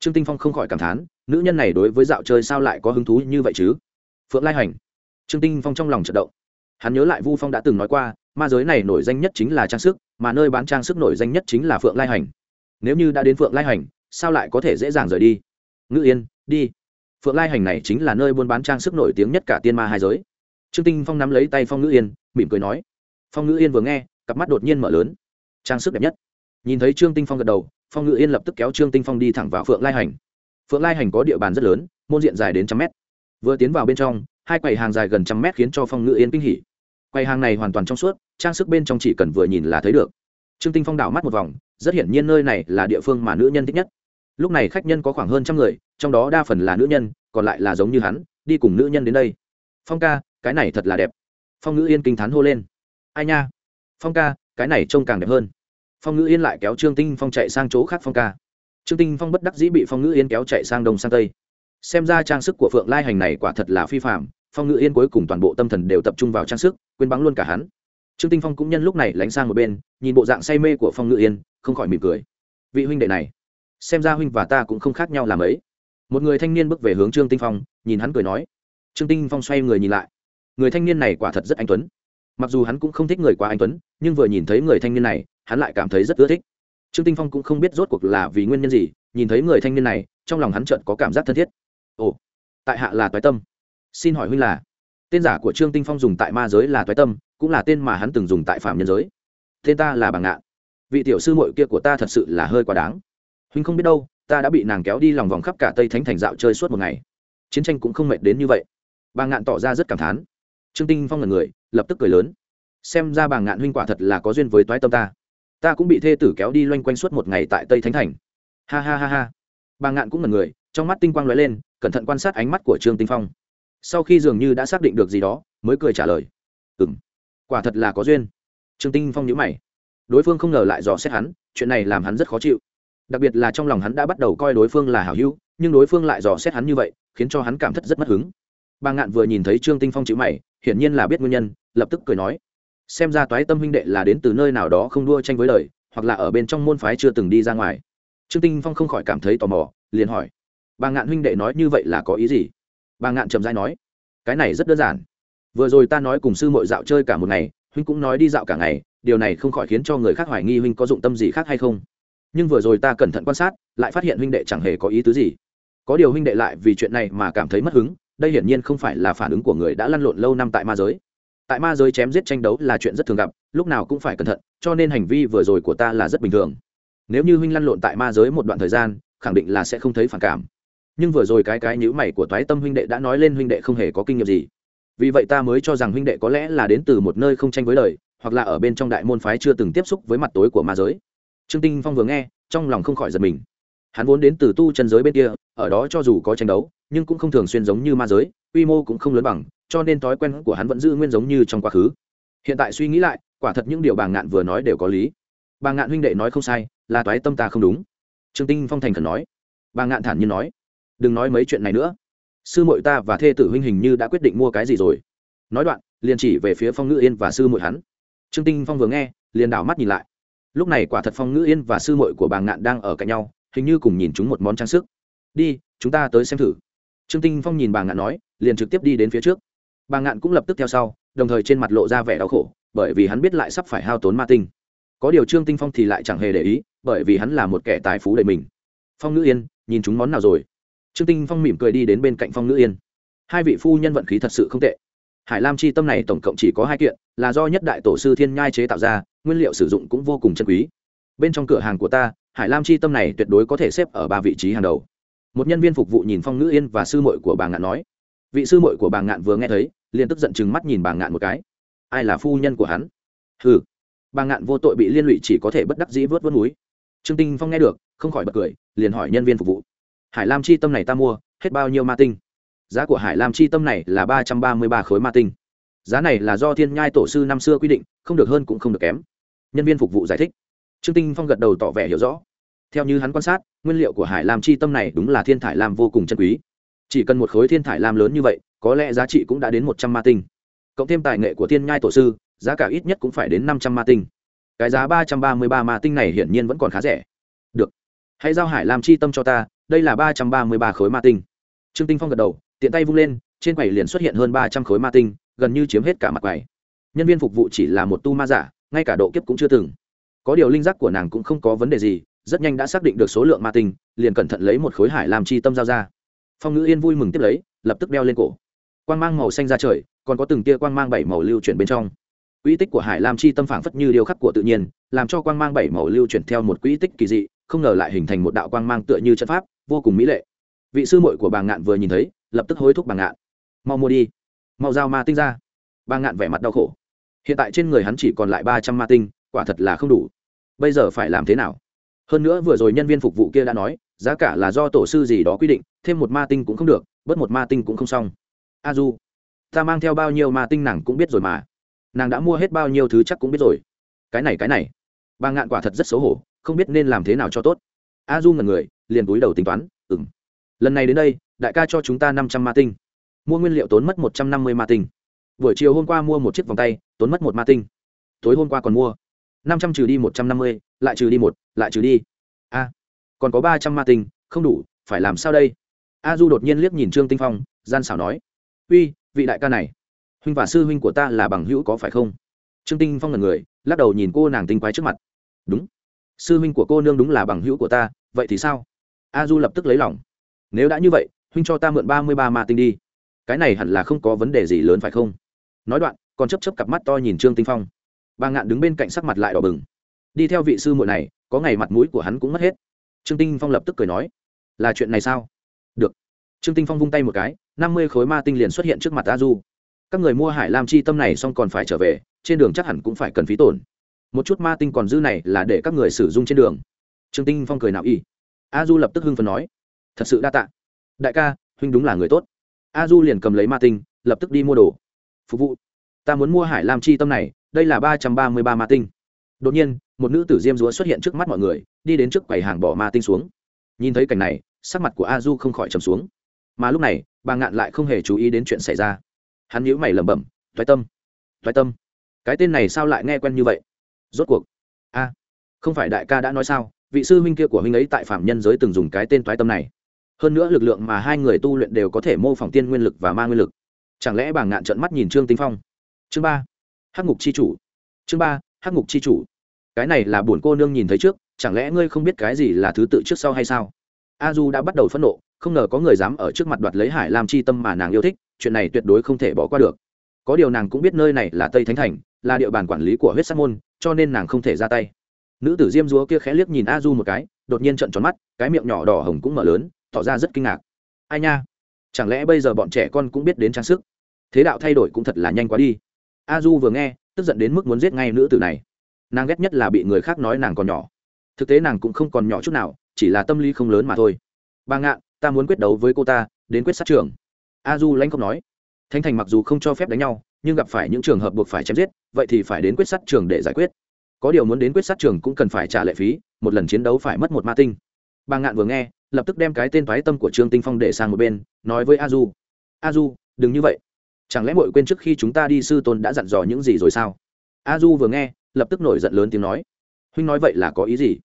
Trương tinh phong không khỏi cảm thán, nữ nhân này đối với dạo chơi sao lại có hứng thú như vậy chứ? Phượng lai hành. Trương tinh phong trong lòng chợt động. Hắn nhớ lại vu phong đã từng nói qua, ma giới này nổi danh nhất chính là trang sức, mà nơi bán trang sức nổi danh nhất chính là phượng lai hành. Nếu như đã đến phượng lai hành, sao lại có thể dễ dàng rời đi? Ngự yên, đi. Phượng lai hành này chính là nơi buôn bán trang sức nổi tiếng nhất cả tiên ma hai giới. Trương tinh phong nắm lấy tay phong ngữ yên, mỉm cười nói. Phong ngữ yên vừa nghe, cặp mắt đột nhiên mở lớn. Trang sức đẹp nhất nhìn thấy trương tinh phong gật đầu, phong ngự yên lập tức kéo trương tinh phong đi thẳng vào phượng lai hành. Phượng lai hành có địa bàn rất lớn, môn diện dài đến trăm mét. Vừa tiến vào bên trong, hai quầy hàng dài gần trăm mét khiến cho phong ngự yên kinh hỉ. Quầy hàng này hoàn toàn trong suốt, trang sức bên trong chỉ cần vừa nhìn là thấy được. Trương tinh phong đảo mắt một vòng, rất hiển nhiên nơi này là địa phương mà nữ nhân thích nhất. Lúc này khách nhân có khoảng hơn trăm người, trong đó đa phần là nữ nhân, còn lại là giống như hắn, đi cùng nữ nhân đến đây. Phong ca, cái này thật là đẹp. Phong ngữ yên kinh t h á n hô lên. Ai nha? Phong ca, cái này trông càng đẹp hơn phong ngữ yên lại kéo trương tinh phong chạy sang chỗ khác phong ca trương tinh phong bất đắc dĩ bị phong ngữ yên kéo chạy sang đông sang tây xem ra trang sức của phượng lai hành này quả thật là phi phạm phong ngữ yên cuối cùng toàn bộ tâm thần đều tập trung vào trang sức quên bắn luôn cả hắn trương tinh phong cũng nhân lúc này lánh sang một bên nhìn bộ dạng say mê của phong ngữ yên không khỏi mỉm cười vị huynh đệ này xem ra huynh và ta cũng không khác nhau làm ấy một người thanh niên bước về hướng trương tinh phong nhìn hắn cười nói trương tinh phong xoay người nhìn lại người thanh niên này quả thật rất anh tuấn mặc dù hắn cũng không thích người quá anh tuấn nhưng vừa nhìn thấy người thanh niên này hắn lại cảm thấy rất ưa thích. Trương tinh phong cũng không biết rốt cuộc là vì nguyên nhân gì, nhìn thấy người thanh niên này, trong lòng hắn chợt có cảm giác thân thiết. Ồ, tại hạ là toái tâm. Xin hỏi huynh là? Tên giả của trương tinh phong dùng tại ma giới là toái tâm, cũng là tên mà hắn từng dùng tại phạm nhân giới. Tên ta là bằng ngạn. Vị tiểu sư muội kia của ta thật sự là hơi quá đáng. Huynh không biết đâu, ta đã bị nàng kéo đi lòng vòng khắp cả tây thánh thành dạo chơi suốt một ngày. Chiến tranh cũng không mệt đến như vậy. Bà ngạn tỏ ra rất cảm thán. Trương tinh phong là người, lập tức cười lớn. Xem ra bà ngạn huynh quả thật là có duyên với toái tâm ta ta cũng bị thê tử kéo đi loanh quanh suốt một ngày tại tây thánh thành. Ha ha ha ha. Bà ngạn cũng là người, trong mắt tinh quang lóe lên, cẩn thận quan sát ánh mắt của trương tinh phong. Sau khi dường như đã xác định được gì đó, mới cười trả lời. Ừ m quả thật là có duyên. Trương tinh phong nhíu mày. Đối phương không ngờ lại dò xét hắn, chuyện này làm hắn rất khó chịu. Đặc biệt là trong lòng hắn đã bắt đầu coi đối phương là hảo hữu, nhưng đối phương lại dò xét hắn như vậy, khiến cho hắn cảm thấy rất mất hứng. Bà ngạn vừa nhìn thấy trương tinh phong chữ mày, hiển nhiên là biết nguyên nhân, lập tức cười nói xem ra toái tâm huynh đệ là đến từ nơi nào đó không đua tranh với đời, hoặc là ở bên trong môn phái chưa từng đi ra ngoài. Trương tinh phong không khỏi cảm thấy tò mò, liền hỏi, bà ngạn huynh đệ nói như vậy là có ý gì? Bà ngạn trầm dai nói, cái này rất đơn giản. Vừa rồi ta nói cùng sư mội dạo chơi cả một ngày, huynh cũng nói đi dạo cả ngày, điều này không khỏi khiến cho người khác hoài nghi huynh có dụng tâm gì khác hay không. Nhưng vừa rồi ta cẩn thận quan sát, lại phát hiện huynh đệ chẳng hề có ý tứ gì. Có điều huynh đệ lại vì chuyện này mà cảm thấy mất hứng, đây hiển nhiên không phải là phản ứng của người đã lăn lộn lâu năm tại ma giới tại ma giới chém giết tranh đấu là chuyện rất thường gặp lúc nào cũng phải cẩn thận cho nên hành vi vừa rồi của ta là rất bình thường. Nếu như huynh lăn lộn tại ma giới một đoạn thời gian khẳng định là sẽ không thấy phản cảm. Nhưng vừa rồi cái cái nhữ mày của toái tâm huynh đệ đã nói lên huynh đệ không hề có kinh nghiệm gì. Vì vậy ta mới cho rằng huynh đệ có lẽ là đến từ một nơi không tranh với lời, hoặc là ở bên trong đại môn phái chưa từng tiếp xúc với mặt tối của ma giới. Trương tinh phong vừa nghe trong lòng không khỏi giật mình. Hắn vốn đến từ tu chân giới bên kia ở đó cho dù có tranh đấu nhưng cũng không thường xuyên giống như ma giới quy mô cũng không lớn bằng cho nên thói quen của hắn vẫn giữ nguyên giống như trong quá khứ. Hiện tại suy nghĩ lại, quả thật những điều bà ngạn vừa nói đều có lý. Bà ngạn huynh đệ nói không sai, là toái tâm ta không đúng. Trương tinh phong thành khẩn nói. Bà ngạn thản nhiên nói. Đừng nói mấy chuyện này nữa. Sư mội ta và thê tử huynh hình như đã quyết định mua cái gì rồi. Nói đoạn, liền chỉ về phía phong ngữ yên và sư mội hắn. Trương tinh phong vừa nghe, liền đảo mắt nhìn lại. Lúc này quả thật phong ngữ yên và sư mội của bà ngạn đang ở cạnh nhau, hình như cùng nhìn chúng một món trang sức. Đi, chúng ta tới xem thử. Trương tinh phong nhìn bà ngạn nói, liền trực tiếp đi đến phía trước bà ngạn cũng lập tức theo sau, đồng thời trên mặt lộ ra vẻ đau khổ, bởi vì hắn biết lại sắp phải hao tốn ma tinh. Có điều trương tinh phong thì lại chẳng hề để ý, bởi vì hắn là một kẻ tài phú đầy mình. Phong nữ yên, nhìn chúng món nào rồi? Trương tinh phong mỉm cười đi đến bên cạnh phong nữ yên. Hai vị phu nhân vận khí thật sự không tệ. Hải lam chi tâm này tổng cộng chỉ có hai kiện, là do nhất đại tổ sư thiên nhai chế tạo ra, nguyên liệu sử dụng cũng vô cùng chân quý. Bên trong cửa hàng của ta, hải lam chi tâm này tuyệt đối có thể xếp ở ba vị trí hàng đầu. Một nhân viên phục vụ nhìn phong nữ yên và sư mội của bà ngạn nói vị sư muội của bà ngạn vừa nghe thấy liền tức giận chừng mắt nhìn bà ngạn một cái. Ai là phu nhân của hắn? Hừ, bà ngạn vô tội bị liên lụy chỉ có thể bất đắc dĩ vớt vớt núi. Trương tinh phong nghe được không khỏi bật cười liền hỏi nhân viên phục vụ. Hải lam chi tâm này ta mua hết bao nhiêu ma tinh? Giá của hải lam chi tâm này là ba trăm ba mươi ba khối ma tinh. Giá này là do thiên nhai tổ sư năm xưa quy định không được hơn cũng không được kém. Nhân viên phục vụ giải thích. Trương tinh phong gật đầu tỏ vẻ hiểu rõ. Theo như hắn quan sát nguyên liệu của hải lam chi tâm này đúng là thiên thải lam vô cùng chân quý chỉ cần một khối thiên thải lam lớn như vậy, có lẽ giá trị cũng đã đến một trăm ma tinh. Cộng thêm tài nghệ của thiên nhai tổ sư, giá cả ít nhất cũng phải đến năm trăm ma tinh. Cái giá ba trăm ba mươi ba ma tinh này hiển nhiên vẫn còn khá rẻ. Được. Hãy giao hải lam chi tâm cho ta, đây là ba trăm ba mươi ba khối ma tinh. Trương tinh phong gật đầu, tiện tay vung lên, trên quầy liền xuất hiện hơn ba trăm khối ma tinh, gần như chiếm hết cả mặt quầy. Nhân viên phục vụ chỉ là một tu ma giả, ngay cả độ kiếp cũng chưa từng. Có điều linh giác của nàng cũng không có vấn đề gì, rất nhanh đã xác định được số lượng ma tinh, liền cẩn thận lấy một khối hải làm chi tâm giao ra phong ngữ yên vui mừng tiếp lấy, lập tức đeo lên cổ. Quang mang màu xanh ra trời, còn có từng tia quang mang bảy màu lưu chuyển bên trong. Quỹ tích của hải lam chi tâm phảng phất như điều khắc của tự nhiên, làm cho quang mang bảy màu lưu chuyển theo một quỹ tích kỳ dị, không ngờ lại hình thành một đạo quang mang tựa như trận pháp, vô cùng mỹ lệ. Vị sư muội của bà ngạn vừa nhìn thấy, lập tức hối thúc bà ngạn. Mau mua đi. Mau giao ma tinh ra. Bà ngạn vẻ mặt đau khổ. Hiện tại trên người hắn chỉ còn lại ba trăm ma tinh, quả thật là không đủ. Bây giờ phải làm thế nào? Hơn nữa vừa rồi nhân viên phục vụ kia đã nói, giá cả là do tổ sư gì đó quy định thêm một ma tinh cũng không được, bớt một ma tinh cũng không xong. A du, ta mang theo bao nhiêu ma tinh nàng cũng biết rồi mà. Nàng đã mua hết bao nhiêu thứ chắc cũng biết rồi. Cái này cái này. Bà ngạn quả thật rất xấu hổ, không biết nên làm thế nào cho tốt. A du ngần người, liền túi đầu tính toán ừng lần này đến đây, đại ca cho chúng ta năm trăm ma tinh. Mua nguyên liệu tốn mất một trăm năm mươi ma tinh. Buổi chiều hôm qua mua một chiếc vòng tay, tốn mất một ma tinh. Tối hôm qua còn mua. năm trăm trừ đi một trăm năm mươi, lại trừ đi một, lại trừ đi. A, còn có ba trăm ma tinh, không đủ, phải làm sao đây? A du đột nhiên liếc nhìn trương tinh phong, gian xảo nói, uy, vị đại ca này, huynh và sư huynh của ta là bằng hữu có phải không? Trương tinh phong là người, lắc đầu nhìn cô nàng tinh quái trước mặt. Đúng. Sư huynh của cô nương đúng là bằng hữu của ta, vậy thì sao? A du lập tức lấy lòng. Nếu đã như vậy, huynh cho ta mượn ba mươi ba ma tinh đi. Cái này hẳn là không có vấn đề gì lớn phải không? Nói đoạn, còn chấp chấp cặp mắt to nhìn trương tinh phong. Bà ngạn đứng bên cạnh sắc mặt lại đỏ bừng. Đi theo vị sư muội này, có ngày mặt mũi của hắn cũng mất hết. Trương tinh phong lập tức cười nói, là chuyện này sao? Được. Trương tinh phong vung tay một cái, năm mươi khối ma tinh liền xuất hiện trước mặt a du. Các người mua hải lam chi tâm này xong còn phải trở về, trên đường chắc hẳn cũng phải cần phí tổn. Một chút ma tinh còn dư này là để các người sử dụng trên đường. Trương tinh phong cười nào y a du lập tức hưng phấn nói, thật sự đa tạ. Đại ca, huynh đúng là người tốt. A du liền cầm lấy ma tinh, lập tức đi mua đồ. Phục vụ. Ta muốn mua hải lam chi tâm này, đây là ba trăm ba mươi ba ma tinh. Đột nhiên, một nữ tử diêm dúa xuất hiện trước mắt mọi người, đi đến trước quầy hàng bỏ ma tinh xuống. Nhìn thấy cảnh này sắc mặt của a du không khỏi trầm xuống. Mà lúc này, bà ngạn lại không hề chú ý đến chuyện xảy ra. Hắn nhíu mày lẩm bẩm thoái tâm thoái tâm, cái tên này sao lại nghe quen như vậy? Rốt cuộc, a, không phải đại ca đã nói sao? Vị sư huynh kia của huynh ấy tại phạm nhân giới từng dùng cái tên thoái tâm này. Hơn nữa lực lượng mà hai người tu luyện đều có thể mô phỏng tiên nguyên lực và ma nguyên lực. Chẳng lẽ bà ngạn trợn mắt nhìn trương tinh phong? Chương ba, hắc ngục chi chủ. Chương ba, hắc ngục chi chủ. Cái này là buồn cô nương nhìn thấy trước, chẳng lẽ ngươi không biết cái gì là thứ tự trước sau hay sao? A du đã bắt đầu phẫn nộ, không ngờ có người dám ở trước mặt đoạt lấy hải làm chi tâm mà nàng yêu thích, chuyện này tuyệt đối không thể bỏ qua được. Có điều nàng cũng biết nơi này là tây thánh thành, là địa bàn quản lý của huyết sắc môn, cho nên nàng không thể ra tay. Nữ tử diêm dúa kia khẽ liếc nhìn a du một cái, đột nhiên trận tròn mắt, cái miệng nhỏ đỏ hồng cũng mở lớn, tỏ ra rất kinh ngạc. Ai nha? Chẳng lẽ bây giờ bọn trẻ con cũng biết đến trang sức? Thế đạo thay đổi cũng thật là nhanh quá đi. A du vừa nghe, tức giận đến mức muốn giết ngay nữ tử này. Nàng ghét nhất là bị người khác nói nàng còn nhỏ thực tế nàng cũng không còn nhỏ chút nào, chỉ là tâm lý không lớn mà thôi. Bà ngạn ta muốn quyết đấu với cô ta, đến quyết sát trường. A du lãnh không nói. Thanh thành mặc dù không cho phép đánh nhau, nhưng gặp phải những trường hợp buộc phải chém giết, vậy thì phải đến quyết sát trường để giải quyết. Có điều muốn đến quyết sát trường cũng cần phải trả lệ phí, một lần chiến đấu phải mất một ma tinh. Bà ngạn vừa nghe, lập tức đem cái tên thoái tâm của trương tinh phong để sang một bên, nói với a du. A du, đừng như vậy. Chẳng lẽ mội quên trước khi chúng ta đi sư tôn đã dặn dò những gì rồi sao? A du vừa nghe, lập tức nổi giận lớn tiếng nói huynh nói vậy là có ý gì?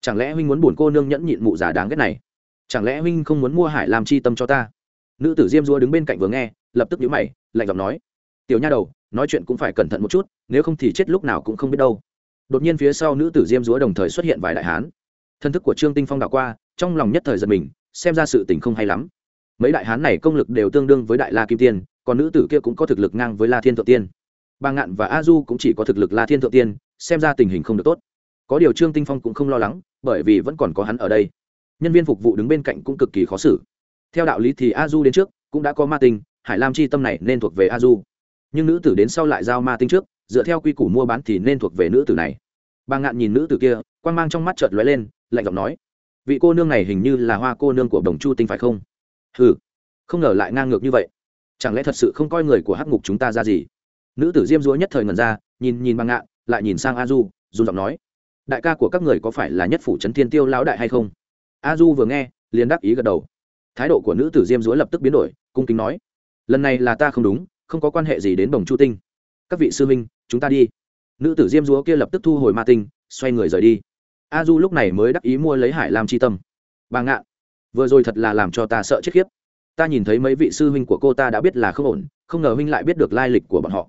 Chẳng lẽ huynh muốn buồn cô nương nhẫn nhịn mụ già đáng ghét này? Chẳng lẽ huynh không muốn mua hải làm chi tâm cho ta? Nữ tử diêm dua đứng bên cạnh vừa nghe, lập tức nhíu mày, lạnh giọng nói, tiểu nha đầu, nói chuyện cũng phải cẩn thận một chút, nếu không thì chết lúc nào cũng không biết đâu. Đột nhiên phía sau nữ tử diêm dúa đồng thời xuất hiện vài đại hán. Thân thức của trương tinh phong đảo qua, trong lòng nhất thời giật mình, xem ra sự tình không hay lắm. Mấy đại hán này công lực đều tương đương với đại la kim tiên, còn nữ tử kia cũng có thực lực ngang với la thiên thượng tiên. Bà ngạn và a du cũng chỉ có thực lực la thiên thượng tiên, xem ra tình hình không được tốt có điều trương tinh phong cũng không lo lắng, bởi vì vẫn còn có hắn ở đây. Nhân viên phục vụ đứng bên cạnh cũng cực kỳ khó xử. Theo đạo lý thì a du đến trước, cũng đã có ma tinh, hải lam chi tâm này nên thuộc về a du. Nhưng nữ tử đến sau lại giao ma tinh trước, dựa theo quy củ mua bán thì nên thuộc về nữ tử này. Bà ngạn nhìn nữ tử kia quan g mang trong mắt chợt lóe lên, lạnh giọng nói, vị cô nương này hình như là hoa cô nương của đồng chu tinh phải không? Ừ không ngờ lại ngang ngược như vậy. Chẳng lẽ thật sự không coi người của hắc ngục chúng ta ra gì? Nữ tử diêm dúa nhất thời ngần ra, nhìn nhìn bà ngạn, lại nhìn sang a du dùng giọng nói đại ca của các người có phải là nhất phủ trấn thiên tiêu lão đại hay không? A du vừa nghe, liền đáp ý gật đầu. Thái độ của nữ tử diêm dúa lập tức biến đổi, cung kính nói, lần này là ta không đúng, không có quan hệ gì đến Bồng chu tinh. Các vị sư minh chúng ta đi. Nữ tử diêm dúa kia lập tức thu hồi ma tinh, xoay người rời đi. A du lúc này mới đắc ý mua lấy hải lam chi tâm. Bà ngạn vừa rồi thật là làm cho ta sợ chết khiếp. Ta nhìn thấy mấy vị sư huynh của cô ta đã biết là không ổn, không ngờ huynh lại biết được lai lịch của bọn họ.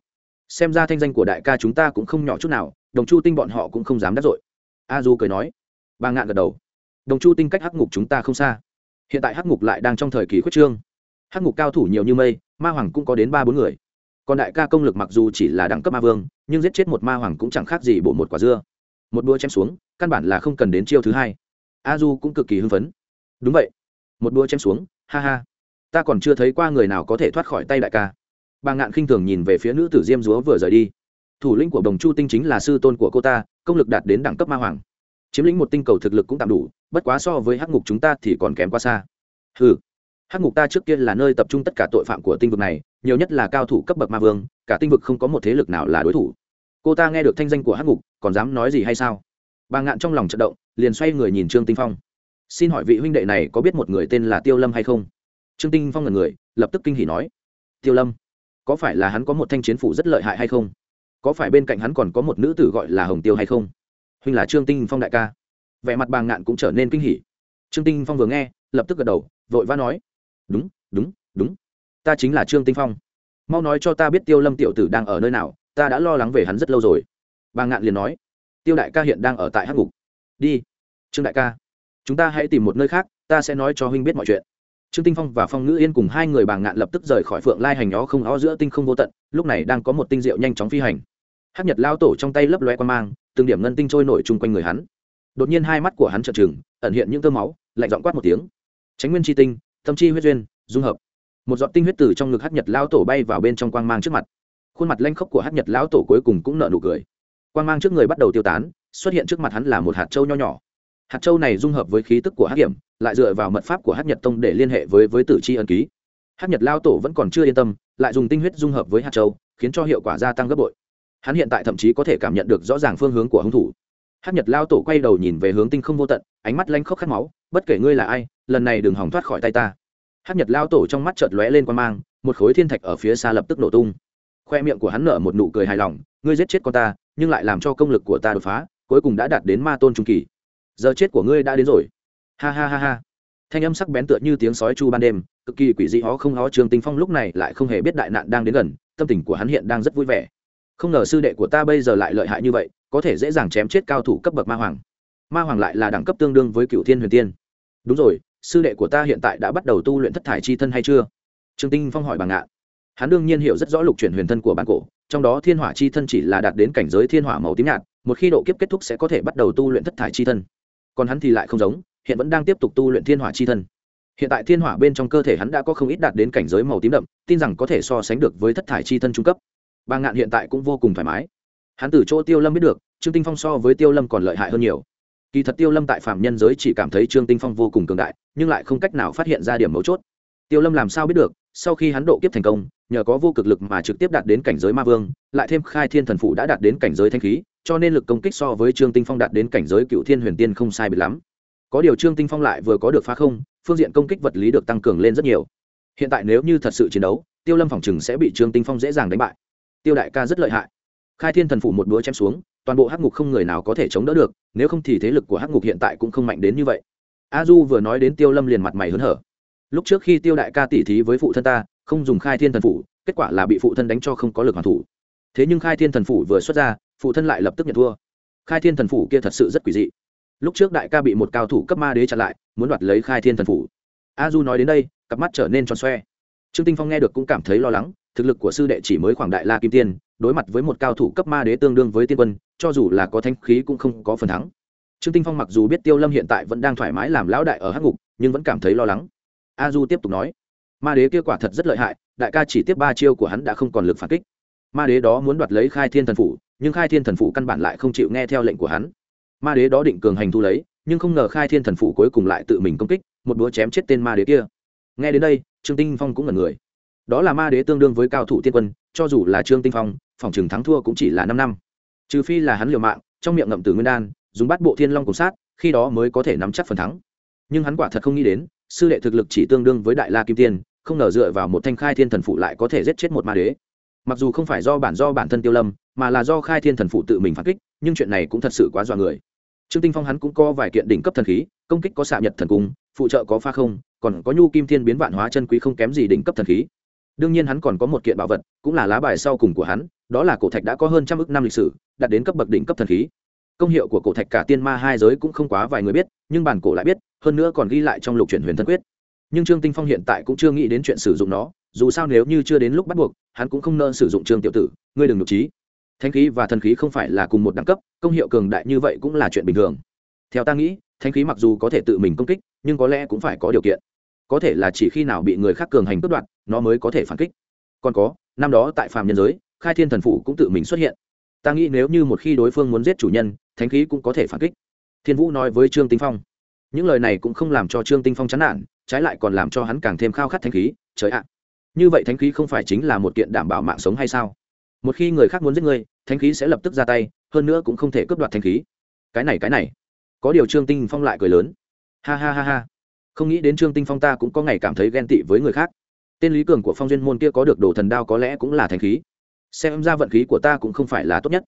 Xem ra thanh danh của đại ca chúng ta cũng không nhỏ chút nào đồng chu tinh bọn họ cũng không dám đắc tội a du cười nói, bà ngạn gật đầu. Đồng chu tinh cách hắc ngục chúng ta không xa. Hiện tại hắc ngục lại đang trong thời kỳ khuyết trương. Hắc ngục cao thủ nhiều như mây, ma hoàng cũng có đến ba bốn người. Còn đại ca công lực mặc dù chỉ là đẳng cấp ma vương, nhưng giết chết một ma hoàng cũng chẳng khác gì bộ một quả dưa. Một đua chém xuống, căn bản là không cần đến chiêu thứ hai. A du cũng cực kỳ hưng phấn. Đúng vậy. Một đua chém xuống, ha ha. Ta còn chưa thấy qua người nào có thể thoát khỏi tay đại ca. Bà ngạn khinh thường nhìn về phía nữ tử diêm dúa vừa rời đi thủ lĩnh của đồng chu tinh chính là sư tôn của cô ta, công lực đạt đến đẳng cấp ma hoàng. Chiếm lĩnh một tinh cầu thực lực cũng tạm đủ, bất quá so với hắc ngục chúng ta thì còn kém quá xa. Ừ hắc ngục ta trước kia là nơi tập trung tất cả tội phạm của tinh vực này, nhiều nhất là cao thủ cấp bậc ma vương, cả tinh vực không có một thế lực nào là đối thủ. Cô ta nghe được thanh danh của hắc ngục, còn dám nói gì hay sao? Bà ngạn trong lòng trận động, liền xoay người nhìn trương tinh phong. Xin hỏi vị huynh đệ này có biết một người tên là tiêu lâm hay không? Trương tinh phong là người, lập tức kinh hỉ nói. Tiêu lâm, có phải là hắn có một thanh chiến phủ rất lợi hại hay không? Có phải bên cạnh hắn còn có một nữ tử gọi là hồng tiêu hay không? Huynh là trương tinh phong đại ca. Vẻ mặt bàng ngạn cũng trở nên kinh hỉ. Trương tinh phong vừa nghe, lập tức gật đầu, vội vã nói, đúng đúng đúng. Ta chính là trương tinh phong. Mau nói cho ta biết tiêu lâm tiểu tử đang ở nơi nào, ta đã lo lắng về hắn rất lâu rồi. Bàng ngạn liền nói, tiêu đại ca hiện đang ở tại hắc ngục. Đi, trương đại ca. Chúng ta hãy tìm một nơi khác, ta sẽ nói cho huynh biết mọi chuyện. Trương tinh phong và phong ngữ yên cùng hai người bàng ngạn lập tức rời khỏi phượng lai hành ó không ó giữa tinh không vô tận, lúc này đang có một tinh diệu nhanh chóng phi hành hát nhật lao tổ trong tay lấp loe quan mang, từng điểm ngân tinh trôi nổi chung quanh người hắn. Đột nhiên hai mắt của hắn trợn trừng, ẩn hiện những tơ máu, lạnh giọng quát một tiếng. Tránh nguyên chi tinh tâm chi huyết duyên, dung hợp. Một giọt tinh huyết tử trong ngực hát nhật lao tổ bay vào bên trong quang mang trước mặt. Khuôn mặt lanh khốc của hát nhật lão tổ cuối cùng cũng nợ nụ cười. Quang mang trước người bắt đầu tiêu tán, xuất hiện trước mặt hắn là một hạt trâu nho nhỏ. Hạt châu này dung hợp với khí tức của hát hiểm, lại dựa vào mật pháp của hát nhật tông để liên hệ với với tử chi ân ký. Hát nhật lao tổ vẫn còn chưa yên tâm, lại dùng tinh huyết dung hợp với hạt châu, khiến cho hiệu quả gia tăng gấp bội hắn hiện tại thậm chí có thể cảm nhận được rõ ràng phương hướng của hung thủ. Hát nhật lao tổ quay đầu nhìn về hướng tinh không vô tận, ánh mắt lanh khóc khát máu, bất kể ngươi là ai, lần này đừng hỏng thoát khỏi tay ta. Hát nhật lao tổ trong mắt chợt lóe lên quan mang, một khối thiên thạch ở phía xa lập tức nổ tung. Khoe miệng của hắn nở một nụ cười hài lòng, ngươi giết chết con ta, nhưng lại làm cho công lực của ta đột phá, cuối cùng đã đạt đến ma tôn trung kỳ. Giờ chết của ngươi đã đến rồi. Ha ha ha ha. Thanh âm sắc bén tựa như tiếng sói chu ban đêm, cực kỳ quỷ dị hó không hó trường tinh phong lúc này lại không hề biết đại nạn đang đến gần, tâm tình của hắn hiện đang rất vui vẻ không ngờ sư đệ của ta bây giờ lại lợi hại như vậy, có thể dễ dàng chém chết cao thủ cấp bậc ma hoàng. Ma hoàng lại là đẳng cấp tương đương với cựu thiên huyền tiên. Đúng rồi, sư đệ của ta hiện tại đã bắt đầu tu luyện thất thải chi thân hay chưa? Trương tinh phong hỏi bằng ngạn hắn đương nhiên hiểu rất rõ lục chuyển huyền thân của bản cổ, trong đó thiên hỏa chi thân chỉ là đạt đến cảnh giới thiên hỏa màu tím nhạt, một khi độ kiếp kết thúc sẽ có thể bắt đầu tu luyện thất thải chi thân. Còn hắn thì lại không giống, hiện vẫn đang tiếp tục tu luyện thiên hỏa chi thân. Hiện tại thiên hỏa bên trong cơ thể hắn đã có không ít đạt đến cảnh giới màu tím đậm, tin rằng có thể so sánh được với thất thải chi thân trung cấp ba ngạn hiện tại cũng vô cùng thoải mái. Hắn từ chỗ tiêu lâm biết được, trương tinh phong so với tiêu lâm còn lợi hại hơn nhiều. Kỳ thật tiêu lâm tại phạm nhân giới chỉ cảm thấy trương tinh phong vô cùng cường đại, nhưng lại không cách nào phát hiện ra điểm mấu chốt. Tiêu lâm làm sao biết được, sau khi hắn độ kiếp thành công, nhờ có vô cực lực mà trực tiếp đạt đến cảnh giới ma vương, lại thêm khai thiên thần phụ đã đạt đến cảnh giới thanh khí, cho nên lực công kích so với trương tinh phong đạt đến cảnh giới cựu thiên huyền tiên không sai biệt lắm. Có điều trương tinh phong lại vừa có được phá không, phương diện công kích vật lý được tăng cường lên rất nhiều. Hiện tại nếu như thật sự chiến đấu, tiêu lâm phòng chừng sẽ bị trương tinh phong dễ dàng đánh bại tiêu đại ca rất lợi hại. Khai thiên thần phủ một búa chém xuống, toàn bộ hắc ngục không người nào có thể chống đỡ được, nếu không thì thế lực của hắc ngục hiện tại cũng không mạnh đến như vậy. A du vừa nói đến tiêu lâm liền mặt mày hớn hở. Lúc trước khi tiêu đại ca tỉ thí với phụ thân ta, không dùng khai thiên thần phủ, kết quả là bị phụ thân đánh cho không có lực hoàn thủ. Thế nhưng khai thiên thần phủ vừa xuất ra, phụ thân lại lập tức nhận thua. Khai thiên thần phủ kia thật sự rất quỷ dị. Lúc trước đại ca bị một cao thủ cấp ma đế chặn lại, muốn đoạt lấy khai thiên thần phủ. A du nói đến đây, cặp mắt trở nên tròn xoe. Trương tinh phong nghe được cũng cảm thấy lo lắng thực lực của sư đệ chỉ mới khoảng đại la kim tiên, đối mặt với một cao thủ cấp ma đế tương đương với tiên quân, cho dù là có thanh khí cũng không có phần thắng. Trương tinh phong mặc dù biết tiêu lâm hiện tại vẫn đang thoải mái làm lão đại ở hắc ngục, nhưng vẫn cảm thấy lo lắng. A du tiếp tục nói, ma đế kia quả thật rất lợi hại, đại ca chỉ tiếp ba chiêu của hắn đã không còn lực phản kích. Ma đế đó muốn đoạt lấy khai thiên thần phủ, nhưng khai thiên thần phủ căn bản lại không chịu nghe theo lệnh của hắn. Ma đế đó định cường hành thu lấy, nhưng không ngờ khai thiên thần phủ cuối cùng lại tự mình công kích, một búa chém chết tên ma đế kia. Nghe đến đây, trương tinh phong cũng là người đó là ma đế tương đương với cao thủ tiên quân, cho dù là trương tinh phong, phòng trường thắng thua cũng chỉ là năm năm. Trừ phi là hắn liều mạng, trong miệng ngậm tử nguyên đan, dùng bắt bộ thiên long cùng sát, khi đó mới có thể nắm chắc phần thắng. Nhưng hắn quả thật không nghĩ đến, sư đệ thực lực chỉ tương đương với đại la kim tiên, không ngờ dựa vào một thanh khai thiên thần phụ lại có thể giết chết một ma đế. Mặc dù không phải do bản do bản thân tiêu lâm, mà là do khai thiên thần phụ tự mình phản kích, nhưng chuyện này cũng thật sự quá dọa người. Trương tinh phong hắn cũng có vài kiện đỉnh cấp thần khí, công kích có xạ nhật thần cung, phụ trợ có pha không, còn có nhu kim thiên biến vạn hóa chân quý không kém gì đỉnh cấp thần khí đương nhiên hắn còn có một kiện bảo vật, cũng là lá bài sau cùng của hắn, đó là cổ thạch đã có hơn trăm ước năm lịch sử, đạt đến cấp bậc đỉnh cấp thần khí. Công hiệu của cổ thạch cả tiên ma hai giới cũng không quá vài người biết, nhưng bản cổ lại biết, hơn nữa còn ghi lại trong lục chuyển huyền thân quyết. Nhưng trương tinh phong hiện tại cũng chưa nghĩ đến chuyện sử dụng nó, dù sao nếu như chưa đến lúc bắt buộc, hắn cũng không nợ sử dụng trương tiểu tử, ngươi đừng nhục trí thánh khí và thần khí không phải là cùng một đẳng cấp, công hiệu cường đại như vậy cũng là chuyện bình thường. Theo ta nghĩ, thánh khí mặc dù có thể tự mình công kích, nhưng có lẽ cũng phải có điều kiện có thể là chỉ khi nào bị người khác cường hành cướp đoạt, nó mới có thể phản kích. Còn có, năm đó tại phàm nhân giới, khai thiên thần Phụ cũng tự mình xuất hiện. Ta nghĩ nếu như một khi đối phương muốn giết chủ nhân, thánh khí cũng có thể phản kích. Thiên vũ nói với trương tinh phong. Những lời này cũng không làm cho trương tinh phong chán nản, trái lại còn làm cho hắn càng thêm khao khát thánh khí. Trời ạ! Như vậy thánh khí không phải chính là một kiện đảm bảo mạng sống hay sao? Một khi người khác muốn giết ngươi thánh khí sẽ lập tức ra tay, hơn nữa cũng không thể cướp đoạt thánh khí. Cái này cái này. Có điều trương tinh phong lại cười lớn. Ha ha ha ha không nghĩ đến trương tinh phong ta cũng có ngày cảm thấy ghen tị với người khác. Tên lý cường của phong duyên môn kia có được đồ thần đao có lẽ cũng là thánh khí. Xem ra vận khí của ta cũng không phải là tốt nhất.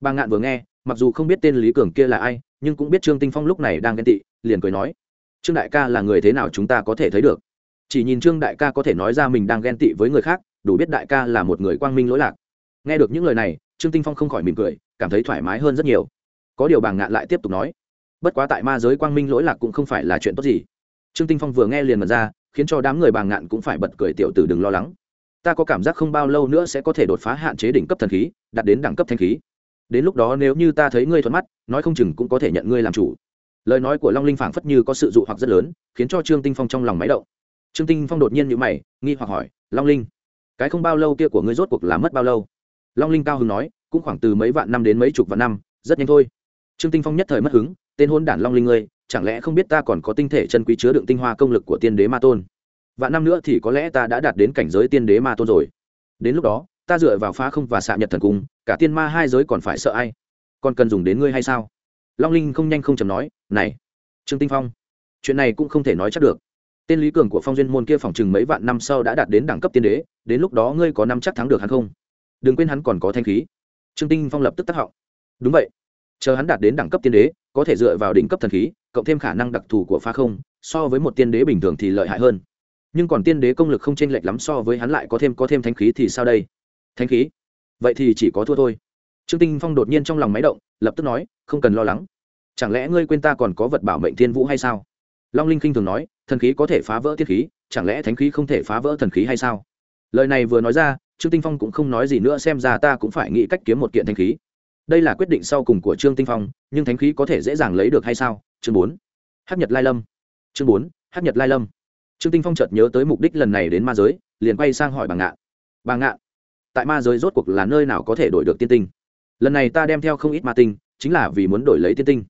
Bà ngạn vừa nghe, mặc dù không biết tên lý cường kia là ai, nhưng cũng biết trương tinh phong lúc này đang ghen tị, liền cười nói, trương đại ca là người thế nào chúng ta có thể thấy được? Chỉ nhìn trương đại ca có thể nói ra mình đang ghen tị với người khác, đủ biết đại ca là một người quang minh lỗi lạc. Nghe được những lời này, trương tinh phong không khỏi mỉm cười, cảm thấy thoải mái hơn rất nhiều. Có điều bàng ngạn lại tiếp tục nói, bất quá tại ma giới quang minh lỗi lạc cũng không phải là chuyện tốt gì trương tinh phong vừa nghe liền mật ra, khiến cho đám người bàng ngạn cũng phải bật cười tiểu tử đừng lo lắng. Ta có cảm giác không bao lâu nữa sẽ có thể đột phá hạn chế đỉnh cấp thần khí, đạt đến đẳng cấp thanh khí. Đến lúc đó nếu như ta thấy ngươi thuận mắt, nói không chừng cũng có thể nhận ngươi làm chủ. Lời nói của long linh phảng phất như có sự dụ hoặc rất lớn, khiến cho trương tinh phong trong lòng máy động. Trương tinh phong đột nhiên nhíu mày, nghi hoặc hỏi, long linh, cái không bao lâu kia của ngươi rốt cuộc là mất bao lâu? Long linh cao hứng nói, cũng khoảng từ mấy vạn năm đến mấy chục vạn năm, rất nhanh thôi. Trương tinh phong nhất thời mất hứng, tên hôn đản long linh ngươi chẳng lẽ không biết ta còn có tinh thể chân quý chứa đựng tinh hoa công lực của tiên đế ma tôn? Vạn năm nữa thì có lẽ ta đã đạt đến cảnh giới tiên đế ma tôn rồi. Đến lúc đó, ta dựa vào phá không và xạ nhật thần cung, cả tiên ma hai giới còn phải sợ ai? Còn cần dùng đến ngươi hay sao? Long linh không nhanh không chầm nói, này, trương tinh phong, chuyện này cũng không thể nói chắc được. Tên lý cường của phong duyên môn kia phòng chừng mấy vạn năm sau đã đạt đến đẳng cấp tiên đế, đến lúc đó ngươi có năm chắc thắng được hắn không? Đừng quên hắn còn có thanh khí. Trương tinh phong lập tức tác họng. Đúng vậy chờ hắn đạt đến đẳng cấp tiên đế, có thể dựa vào đỉnh cấp thần khí, cộng thêm khả năng đặc thù của phá không, so với một tiên đế bình thường thì lợi hại hơn. Nhưng còn tiên đế công lực không chênh lệch lắm so với hắn lại có thêm có thêm thánh khí thì sao đây? Thánh khí? Vậy thì chỉ có thua thôi. Trương tinh phong đột nhiên trong lòng máy động, lập tức nói, không cần lo lắng. Chẳng lẽ ngươi quên ta còn có vật bảo mệnh thiên vũ hay sao? Long linh khinh thường nói, thần khí có thể phá vỡ tiết khí, chẳng lẽ thánh khí không thể phá vỡ thần khí hay sao? Lời này vừa nói ra, trương tinh phong cũng không nói gì nữa, xem ra ta cũng phải nghĩ cách kiếm một kiện thánh khí đây là quyết định sau cùng của trương tinh phong, nhưng thánh khí có thể dễ dàng lấy được hay sao? Chương bốn. Hát nhật lai lâm. Chương bốn, hát nhật lai lâm. Trương tinh phong chợt nhớ tới mục đích lần này đến ma giới, liền quay sang hỏi bà ngạn. Bà ngạn, tại ma giới rốt cuộc là nơi nào có thể đổi được tiên tinh? Lần này ta đem theo không ít ma tinh, chính là vì muốn đổi lấy tiên tinh.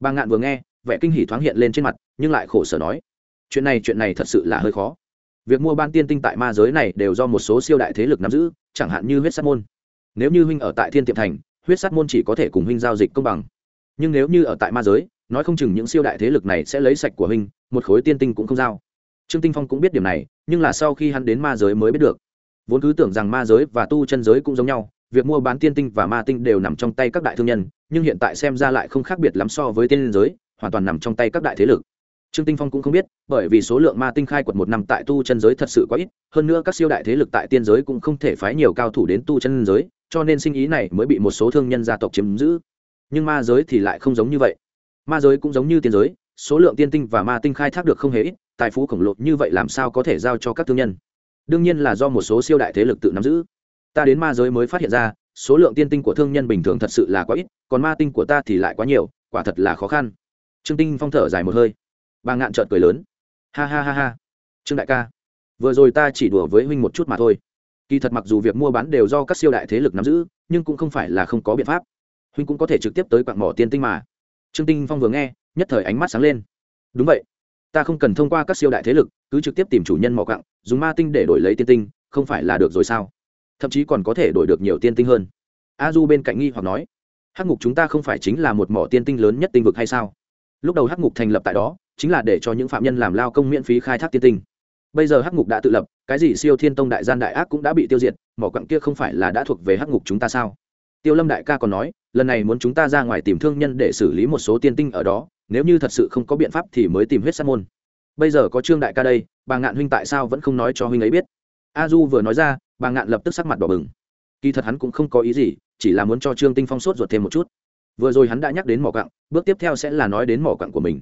Bà ngạn vừa nghe, vẻ kinh hỉ thoáng hiện lên trên mặt, nhưng lại khổ sở nói, chuyện này chuyện này thật sự là hơi khó. Việc mua ban tiên tinh tại ma giới này đều do một số siêu đại thế lực nắm giữ, chẳng hạn như huyết sát môn. Nếu như huynh ở tại thiên tiệm thành huyết sát môn chỉ có thể cùng huynh giao dịch công bằng. Nhưng nếu như ở tại ma giới, nói không chừng những siêu đại thế lực này sẽ lấy sạch của huynh, một khối tiên tinh cũng không giao. Trương tinh phong cũng biết điểm này, nhưng là sau khi hắn đến ma giới mới biết được. Vốn cứ tưởng rằng ma giới và tu chân giới cũng giống nhau, việc mua bán tiên tinh và ma tinh đều nằm trong tay các đại thương nhân, nhưng hiện tại xem ra lại không khác biệt lắm so với tiên giới, hoàn toàn nằm trong tay các đại thế lực. Trương tinh phong cũng không biết, bởi vì số lượng ma tinh khai quật một năm tại tu chân giới thật sự quá ít, hơn nữa các siêu đại thế lực tại tiên giới cũng không thể phái nhiều cao thủ đến tu chân giới cho nên sinh ý này mới bị một số thương nhân gia tộc chiếm giữ. Nhưng ma giới thì lại không giống như vậy. Ma giới cũng giống như tiên giới, số lượng tiên tinh và ma tinh khai thác được không hề ít, tài phú khổng lồ như vậy làm sao có thể giao cho các thương nhân? Đương nhiên là do một số siêu đại thế lực tự nắm giữ. Ta đến ma giới mới phát hiện ra, số lượng tiên tinh của thương nhân bình thường thật sự là quá ít, còn ma tinh của ta thì lại quá nhiều, quả thật là khó khăn. Trương tinh phong thở dài một hơi. Bà ngạn trợn cười lớn. Ha ha ha ha. Trương đại ca, vừa rồi ta chỉ đùa với huynh một chút mà thôi kỳ thật mặc dù việc mua bán đều do các siêu đại thế lực nắm giữ, nhưng cũng không phải là không có biện pháp. Huynh cũng có thể trực tiếp tới quạng mỏ tiên tinh mà. Trương tinh phong vừa nghe, nhất thời ánh mắt sáng lên. Đúng vậy. Ta không cần thông qua các siêu đại thế lực, cứ trực tiếp tìm chủ nhân mỏ quạng dùng ma tinh để đổi lấy tiên tinh, không phải là được rồi sao? Thậm chí còn có thể đổi được nhiều tiên tinh hơn. A du bên cạnh nghi hoặc nói, hắc ngục chúng ta không phải chính là một mỏ tiên tinh lớn nhất tinh vực hay sao? Lúc đầu hắc ngục thành lập tại đó, chính là để cho những phạm nhân làm lao công miễn phí khai thác tiên tinh bây giờ hắc ngục đã tự lập, cái gì siêu thiên tông đại gian đại ác cũng đã bị tiêu diệt, mỏ quặng kia không phải là đã thuộc về hắc ngục chúng ta sao? Tiêu lâm đại ca còn nói, lần này muốn chúng ta ra ngoài tìm thương nhân để xử lý một số tiên tinh ở đó, nếu như thật sự không có biện pháp thì mới tìm huyết sát môn. Bây giờ có trương đại ca đây, bà ngạn huynh tại sao vẫn không nói cho huynh ấy biết? A du vừa nói ra, bà ngạn lập tức sắc mặt đỏ bừng. Kỳ thật hắn cũng không có ý gì, chỉ là muốn cho trương tinh phong sốt ruột thêm một chút. Vừa rồi hắn đã nhắc đến mỏ quặng, bước tiếp theo sẽ là nói đến mỏ quặng của mình.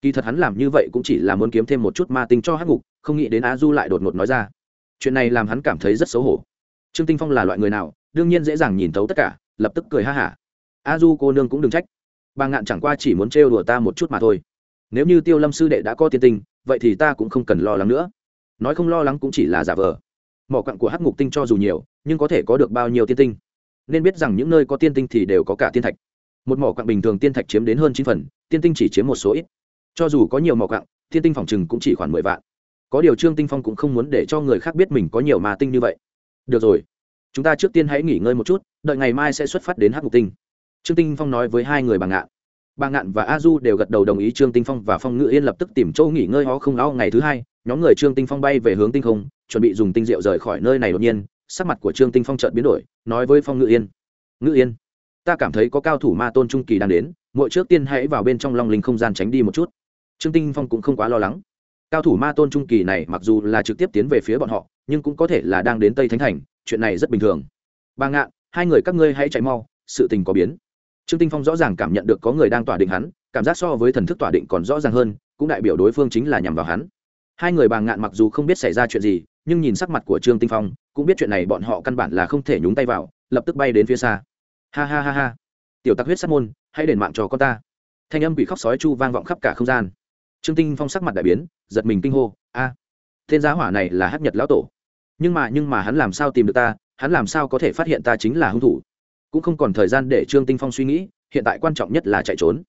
Kỳ thật hắn làm như vậy cũng chỉ là muốn kiếm thêm một chút ma tinh cho hắc ngục không nghĩ đến a du lại đột ngột nói ra. Chuyện này làm hắn cảm thấy rất xấu hổ. Trương tinh phong là loại người nào, đương nhiên dễ dàng nhìn thấu tất cả, lập tức cười ha hả. A du cô nương cũng đừng trách. Bà ngạn chẳng qua chỉ muốn trêu đùa ta một chút mà thôi. Nếu như tiêu lâm sư đệ đã có tiên tinh, vậy thì ta cũng không cần lo lắng nữa. Nói không lo lắng cũng chỉ là giả vờ. Mỏ quặng của hắc ngục tinh cho dù nhiều, nhưng có thể có được bao nhiêu tiên tinh? Nên biết rằng những nơi có tiên tinh thì đều có cả tiên thạch. Một mỏ quặng bình thường tiên thạch chiếm đến hơn chín phần, tiên tinh chỉ chiếm một số ít. Cho dù có nhiều mỏ quặng, tiên tinh phòng chừng cũng chỉ khoảng mười vạn có điều trương tinh phong cũng không muốn để cho người khác biết mình có nhiều mà tinh như vậy. Được rồi, chúng ta trước tiên hãy nghỉ ngơi một chút, đợi ngày mai sẽ xuất phát đến hắc mục tinh. Trương tinh phong nói với hai người bà ngạn. Bà ngạn và a du đều gật đầu đồng ý trương tinh phong và phong ngự yên lập tức tìm chỗ nghỉ ngơi ho không lo ngày thứ hai. Nhóm người trương tinh phong bay về hướng tinh không, chuẩn bị dùng tinh rượu rời khỏi nơi này đột nhiên. Sắc mặt của trương tinh phong chợt biến đổi, nói với phong ngự yên. Ngự yên, ta cảm thấy có cao thủ ma tôn trung kỳ đang đến mỗi trước tiên hãy vào bên trong long linh không gian tránh đi một chút. Trương tinh phong cũng không quá lo lắng cao thủ ma tôn trung kỳ này mặc dù là trực tiếp tiến về phía bọn họ, nhưng cũng có thể là đang đến tây thánh thành, chuyện này rất bình thường. Bà ngạn, hai người các ngươi hãy chạy mau, sự tình có biến. Trương tinh phong rõ ràng cảm nhận được có người đang tỏa định hắn, cảm giác so với thần thức tỏa định còn rõ ràng hơn, cũng đại biểu đối phương chính là nhằm vào hắn. Hai người bà ngạn mặc dù không biết xảy ra chuyện gì, nhưng nhìn sắc mặt của trương tinh phong, cũng biết chuyện này bọn họ căn bản là không thể nhúng tay vào, lập tức bay đến phía xa. Ha ha ha ha. Tiểu tặc huyết sát môn, hãy đền mạng cho con ta. Thanh âm bị khóc sói chu vang vọng khắp cả không gian trương tinh phong sắc mặt đại biến giật mình kinh hô a à, tên giá hỏa này là hát nhật lão tổ. Nhưng mà nhưng mà hắn làm sao tìm được ta? Hắn làm sao có thể phát hiện ta chính là hung thủ? Cũng không còn thời gian để trương tinh phong suy nghĩ hiện tại quan trọng nhất là chạy trốn.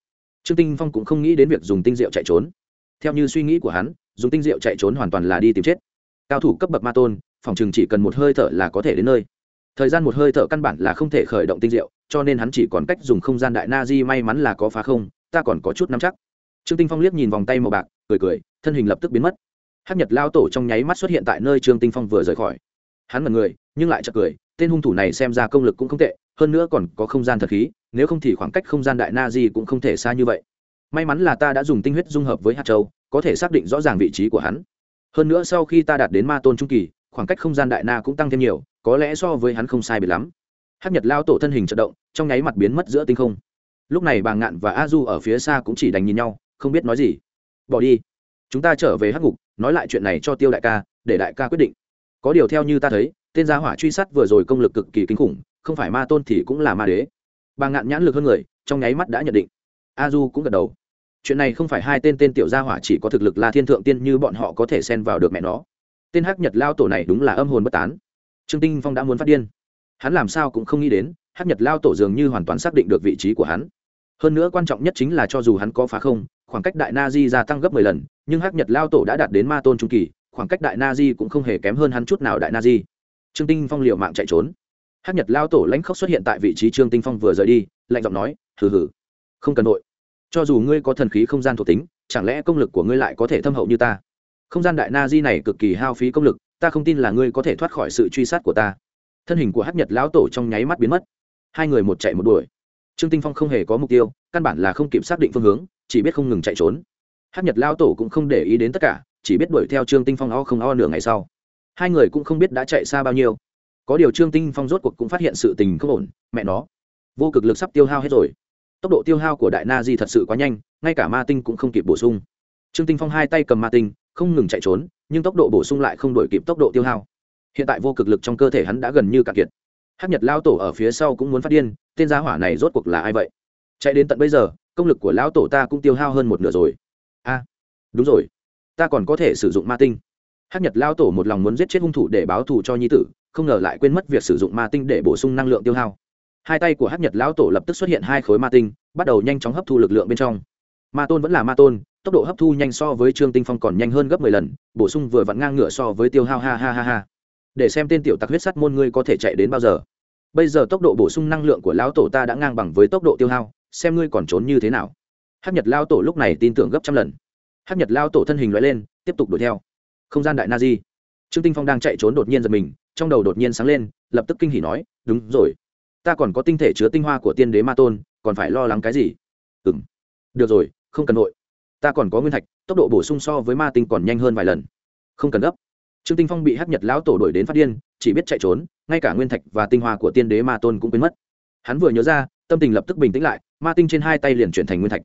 Trương tinh phong cũng không nghĩ đến việc dùng tinh rượu chạy trốn. Theo như suy nghĩ của hắn dùng tinh rượu chạy trốn hoàn toàn là đi tìm chết. Cao thủ cấp bậc ma tôn phòng chừng chỉ cần một hơi thở là có thể đến nơi. Thời gian một hơi thở căn bản là không thể khởi động tinh rượu cho nên hắn chỉ còn cách dùng không gian đại na di may mắn là có phá không ta còn có chút nắm chắc trương tinh phong liếc nhìn vòng tay màu bạc, cười cười, thân hình lập tức biến mất. Hắc nhật lao tổ trong nháy mắt xuất hiện tại nơi trương tinh phong vừa rời khỏi. Hắn mật người, nhưng lại chợt cười, tên hung thủ này xem ra công lực cũng không tệ, hơn nữa còn có không gian thật khí, nếu không thì khoảng cách không gian đại na di cũng không thể xa như vậy. May mắn là ta đã dùng tinh huyết dung hợp với hạt châu, có thể xác định rõ ràng vị trí của hắn. Hơn nữa sau khi ta đạt đến ma tôn trung kỳ, khoảng cách không gian đại na cũng tăng thêm nhiều, có lẽ so với hắn không sai biệt lắm. Hắc nhật lao tổ thân hình chật động, trong nháy mặt biến mất giữa tinh không. Lúc này bà ngạn và a du ở phía xa cũng chỉ đành nhìn nhau không biết nói gì. Bỏ đi. Chúng ta trở về hắc ngục, nói lại chuyện này cho tiêu đại ca, để đại ca quyết định. Có điều theo như ta thấy, tên gia hỏa truy sát vừa rồi công lực cực kỳ kinh khủng, không phải ma tôn thì cũng là ma đế. Bà ngạn nhãn lực hơn người, trong nháy mắt đã nhận định. A du cũng gật đầu. Chuyện này không phải hai tên tên tiểu gia hỏa chỉ có thực lực là thiên thượng tiên như bọn họ có thể xen vào được mẹ nó. Tên hắc nhật lao tổ này đúng là âm hồn bất tán. Trương tinh phong đã muốn phát điên. Hắn làm sao cũng không nghĩ đến, hắc nhật lao tổ dường như hoàn toàn xác định được vị trí của hắn hơn nữa quan trọng nhất chính là cho dù hắn có phá không, khoảng cách đại na di gia tăng gấp mười lần, nhưng hắc nhật lao tổ đã đạt đến ma tôn trung kỳ, khoảng cách đại na di cũng không hề kém hơn hắn chút nào đại na di. Trương tinh phong liệu mạng chạy trốn. Hắc nhật lao tổ lãnh khốc xuất hiện tại vị trí trương tinh phong vừa rời đi, lạnh giọng nói, hừ hừ, không cần nội cho dù ngươi có thần khí không gian thuộc tính, chẳng lẽ công lực của ngươi lại có thể thâm hậu như ta? Không gian đại na di này cực kỳ hao phí công lực, ta không tin là ngươi có thể thoát khỏi sự truy sát của ta. Thân hình của hắc nhật lão tổ trong nháy mắt biến mất. Hai người một chạy một đuổi trương tinh phong không hề có mục tiêu, căn bản là không kịp xác định phương hướng, chỉ biết không ngừng chạy trốn. Hát nhật Lao tổ cũng không để ý đến tất cả, chỉ biết đuổi theo trương tinh phong o không o nửa ngày sau. Hai người cũng không biết đã chạy xa bao nhiêu. Có điều trương tinh phong rốt cuộc cũng phát hiện sự tình không ổn, mẹ nó. Vô cực lực sắp tiêu hao hết rồi. Tốc độ tiêu hao của đại na di thật sự quá nhanh, ngay cả ma tinh cũng không kịp bổ sung. Trương tinh phong hai tay cầm ma tinh, không ngừng chạy trốn, nhưng tốc độ bổ sung lại không đổi kịp tốc độ tiêu hao. Hiện tại vô cực lực trong cơ thể hắn đã gần như cạn kiệt hắc nhật lao tổ ở phía sau cũng muốn phát điên, tên gia hỏa này rốt cuộc là ai vậy? Chạy đến tận bây giờ, công lực của lão tổ ta cũng tiêu hao hơn một nửa rồi. A, đúng rồi. Ta còn có thể sử dụng ma tinh. Hắc nhật lao tổ một lòng muốn giết chết hung thủ để báo thù cho nhi tử, không ngờ lại quên mất việc sử dụng ma tinh để bổ sung năng lượng tiêu hao. Hai tay của hắc nhật lão tổ lập tức xuất hiện hai khối ma tinh, bắt đầu nhanh chóng hấp thu lực lượng bên trong. Ma tôn vẫn là ma tôn, tốc độ hấp thu nhanh so với trương tinh phong còn nhanh hơn gấp mười lần, bổ sung vừa vặn ngang ngửa so với tiêu hao, ha ha ha ha để xem tên tiểu tặc huyết sắt môn ngươi có thể chạy đến bao giờ. Bây giờ tốc độ bổ sung năng lượng của lão tổ ta đã ngang bằng với tốc độ tiêu hao, xem ngươi còn trốn như thế nào. Hắc nhật lao tổ lúc này tin tưởng gấp trăm lần. Hắc nhật lao tổ thân hình loại lên, tiếp tục đuổi theo. Không gian đại na di. Trương tinh phong đang chạy trốn đột nhiên giật mình, trong đầu đột nhiên sáng lên, lập tức kinh hỉ nói, đúng rồi. Ta còn có tinh thể chứa tinh hoa của tiên đế ma tôn, còn phải lo lắng cái gì? Ừm. Được rồi, không cần nội ta còn có nguyên thạch, tốc độ bổ sung so với ma tinh còn nhanh hơn vài lần. Không cần gấp trương tinh phong bị hắc nhật lão tổ đuổi đến phát điên, chỉ biết chạy trốn, ngay cả nguyên thạch và tinh hoa của tiên đế ma tôn cũng biến mất. Hắn vừa nhớ ra, tâm tình lập tức bình tĩnh lại, ma tinh trên hai tay liền chuyển thành nguyên thạch.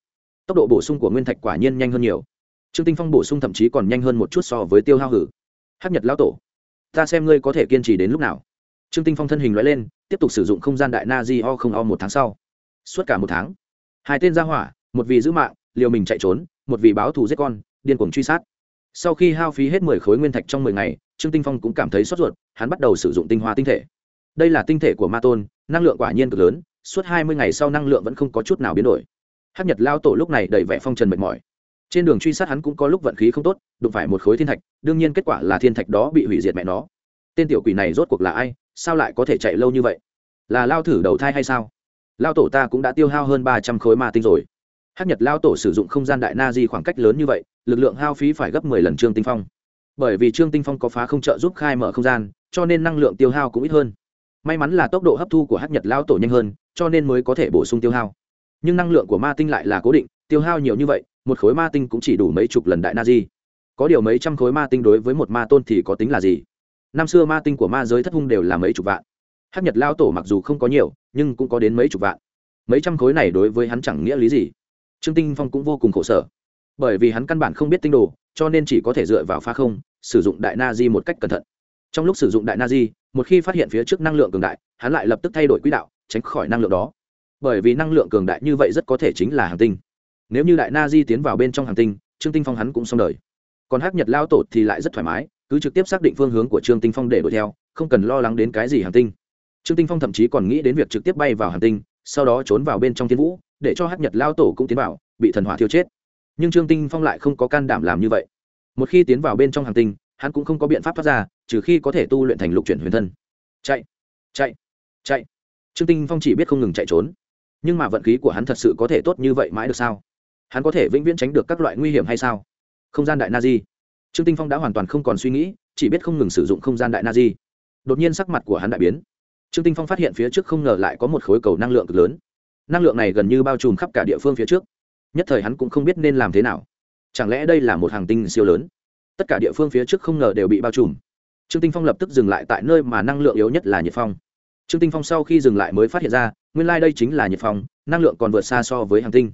Tốc độ bổ sung của nguyên thạch quả nhiên nhanh hơn nhiều. Trương tinh phong bổ sung thậm chí còn nhanh hơn một chút so với tiêu hao hử. Hắc nhật lão tổ, ta xem ngươi có thể kiên trì đến lúc nào. Trương tinh phong thân hình loại lên, tiếp tục sử dụng không gian đại na di o không o một tháng sau. Suốt cả một tháng, hai tên ra hỏa, một vì giữ mạng, liều mình chạy trốn, một vì báo thù giết con, điên cuồng truy sát sau khi hao phí hết mười khối nguyên thạch trong mười ngày, trương tinh phong cũng cảm thấy sốt ruột, hắn bắt đầu sử dụng tinh hoa tinh thể. Đây là tinh thể của ma tôn, năng lượng quả nhiên cực lớn, suốt hai mươi ngày sau năng lượng vẫn không có chút nào biến đổi. Hắc nhật lao tổ lúc này đầy vẻ phong trần mệt mỏi. Trên đường truy sát hắn cũng có lúc vận khí không tốt, đụng phải một khối thiên thạch, đương nhiên kết quả là thiên thạch đó bị hủy diệt mẹ nó. Tên tiểu quỷ này rốt cuộc là ai, sao lại có thể chạy lâu như vậy? Là lao thử đầu thai hay sao? Lao tổ ta cũng đã tiêu hao hơn ba trăm khối ma tinh rồi. Hắc nhật lao tổ sử dụng không gian đại na di khoảng cách lớn như vậy lực lượng hao phí phải gấp mười lần trương tinh phong. Bởi vì trương tinh phong có phá không trợ giúp khai mở không gian, cho nên năng lượng tiêu hao cũng ít hơn. May mắn là tốc độ hấp thu của hắc nhật lao tổ nhanh hơn, cho nên mới có thể bổ sung tiêu hao. Nhưng năng lượng của ma tinh lại là cố định, tiêu hao nhiều như vậy, một khối ma tinh cũng chỉ đủ mấy chục lần đại na di. Có điều mấy trăm khối ma tinh đối với một ma tôn thì có tính là gì? Năm xưa ma tinh của ma giới thất hung đều là mấy chục vạn. Hắc nhật lao tổ mặc dù không có nhiều, nhưng cũng có đến mấy chục vạn. Mấy trăm khối này đối với hắn chẳng nghĩa lý gì. Trương tinh phong cũng vô cùng khổ sở bởi vì hắn căn bản không biết tinh đồ, cho nên chỉ có thể dựa vào pha không, sử dụng đại na di một cách cẩn thận. Trong lúc sử dụng đại na di, một khi phát hiện phía trước năng lượng cường đại, hắn lại lập tức thay đổi quỹ đạo, tránh khỏi năng lượng đó. Bởi vì năng lượng cường đại như vậy rất có thể chính là hàng tinh. Nếu như đại na di tiến vào bên trong hàng tinh, trương tinh phong hắn cũng xong đời. Còn hắc nhật lao tổ thì lại rất thoải mái, cứ trực tiếp xác định phương hướng của trương tinh phong để đuổi theo, không cần lo lắng đến cái gì hàng tinh. Trương tinh phong thậm chí còn nghĩ đến việc trực tiếp bay vào hàng tinh, sau đó trốn vào bên trong thiên vũ, để cho hắc nhật lao tổ cũng tiến vào, bị thần hỏa thiêu chết nhưng trương tinh phong lại không có can đảm làm như vậy. Một khi tiến vào bên trong hàng tinh, hắn cũng không có biện pháp thoát ra, trừ khi có thể tu luyện thành lục chuyển huyền thân. Chạy chạy chạy. Trương tinh phong chỉ biết không ngừng chạy trốn. Nhưng mà vận khí của hắn thật sự có thể tốt như vậy mãi được sao? Hắn có thể vĩnh viễn tránh được các loại nguy hiểm hay sao? Không gian đại na di. Trương tinh phong đã hoàn toàn không còn suy nghĩ, chỉ biết không ngừng sử dụng không gian đại na di. Đột nhiên sắc mặt của hắn đại biến. Trương tinh phong phát hiện phía trước không ngờ lại có một khối cầu năng lượng cực lớn. Năng lượng này gần như bao trùm khắp cả địa phương phía trước nhất thời hắn cũng không biết nên làm thế nào. Chẳng lẽ đây là một hàng tinh siêu lớn? Tất cả địa phương phía trước không ngờ đều bị bao trùm. Trương tinh phong lập tức dừng lại tại nơi mà năng lượng yếu nhất là nhiệt phong. Trương tinh phong sau khi dừng lại mới phát hiện ra, nguyên lai đây chính là nhiệt phong, năng lượng còn vượt xa so với hàng tinh.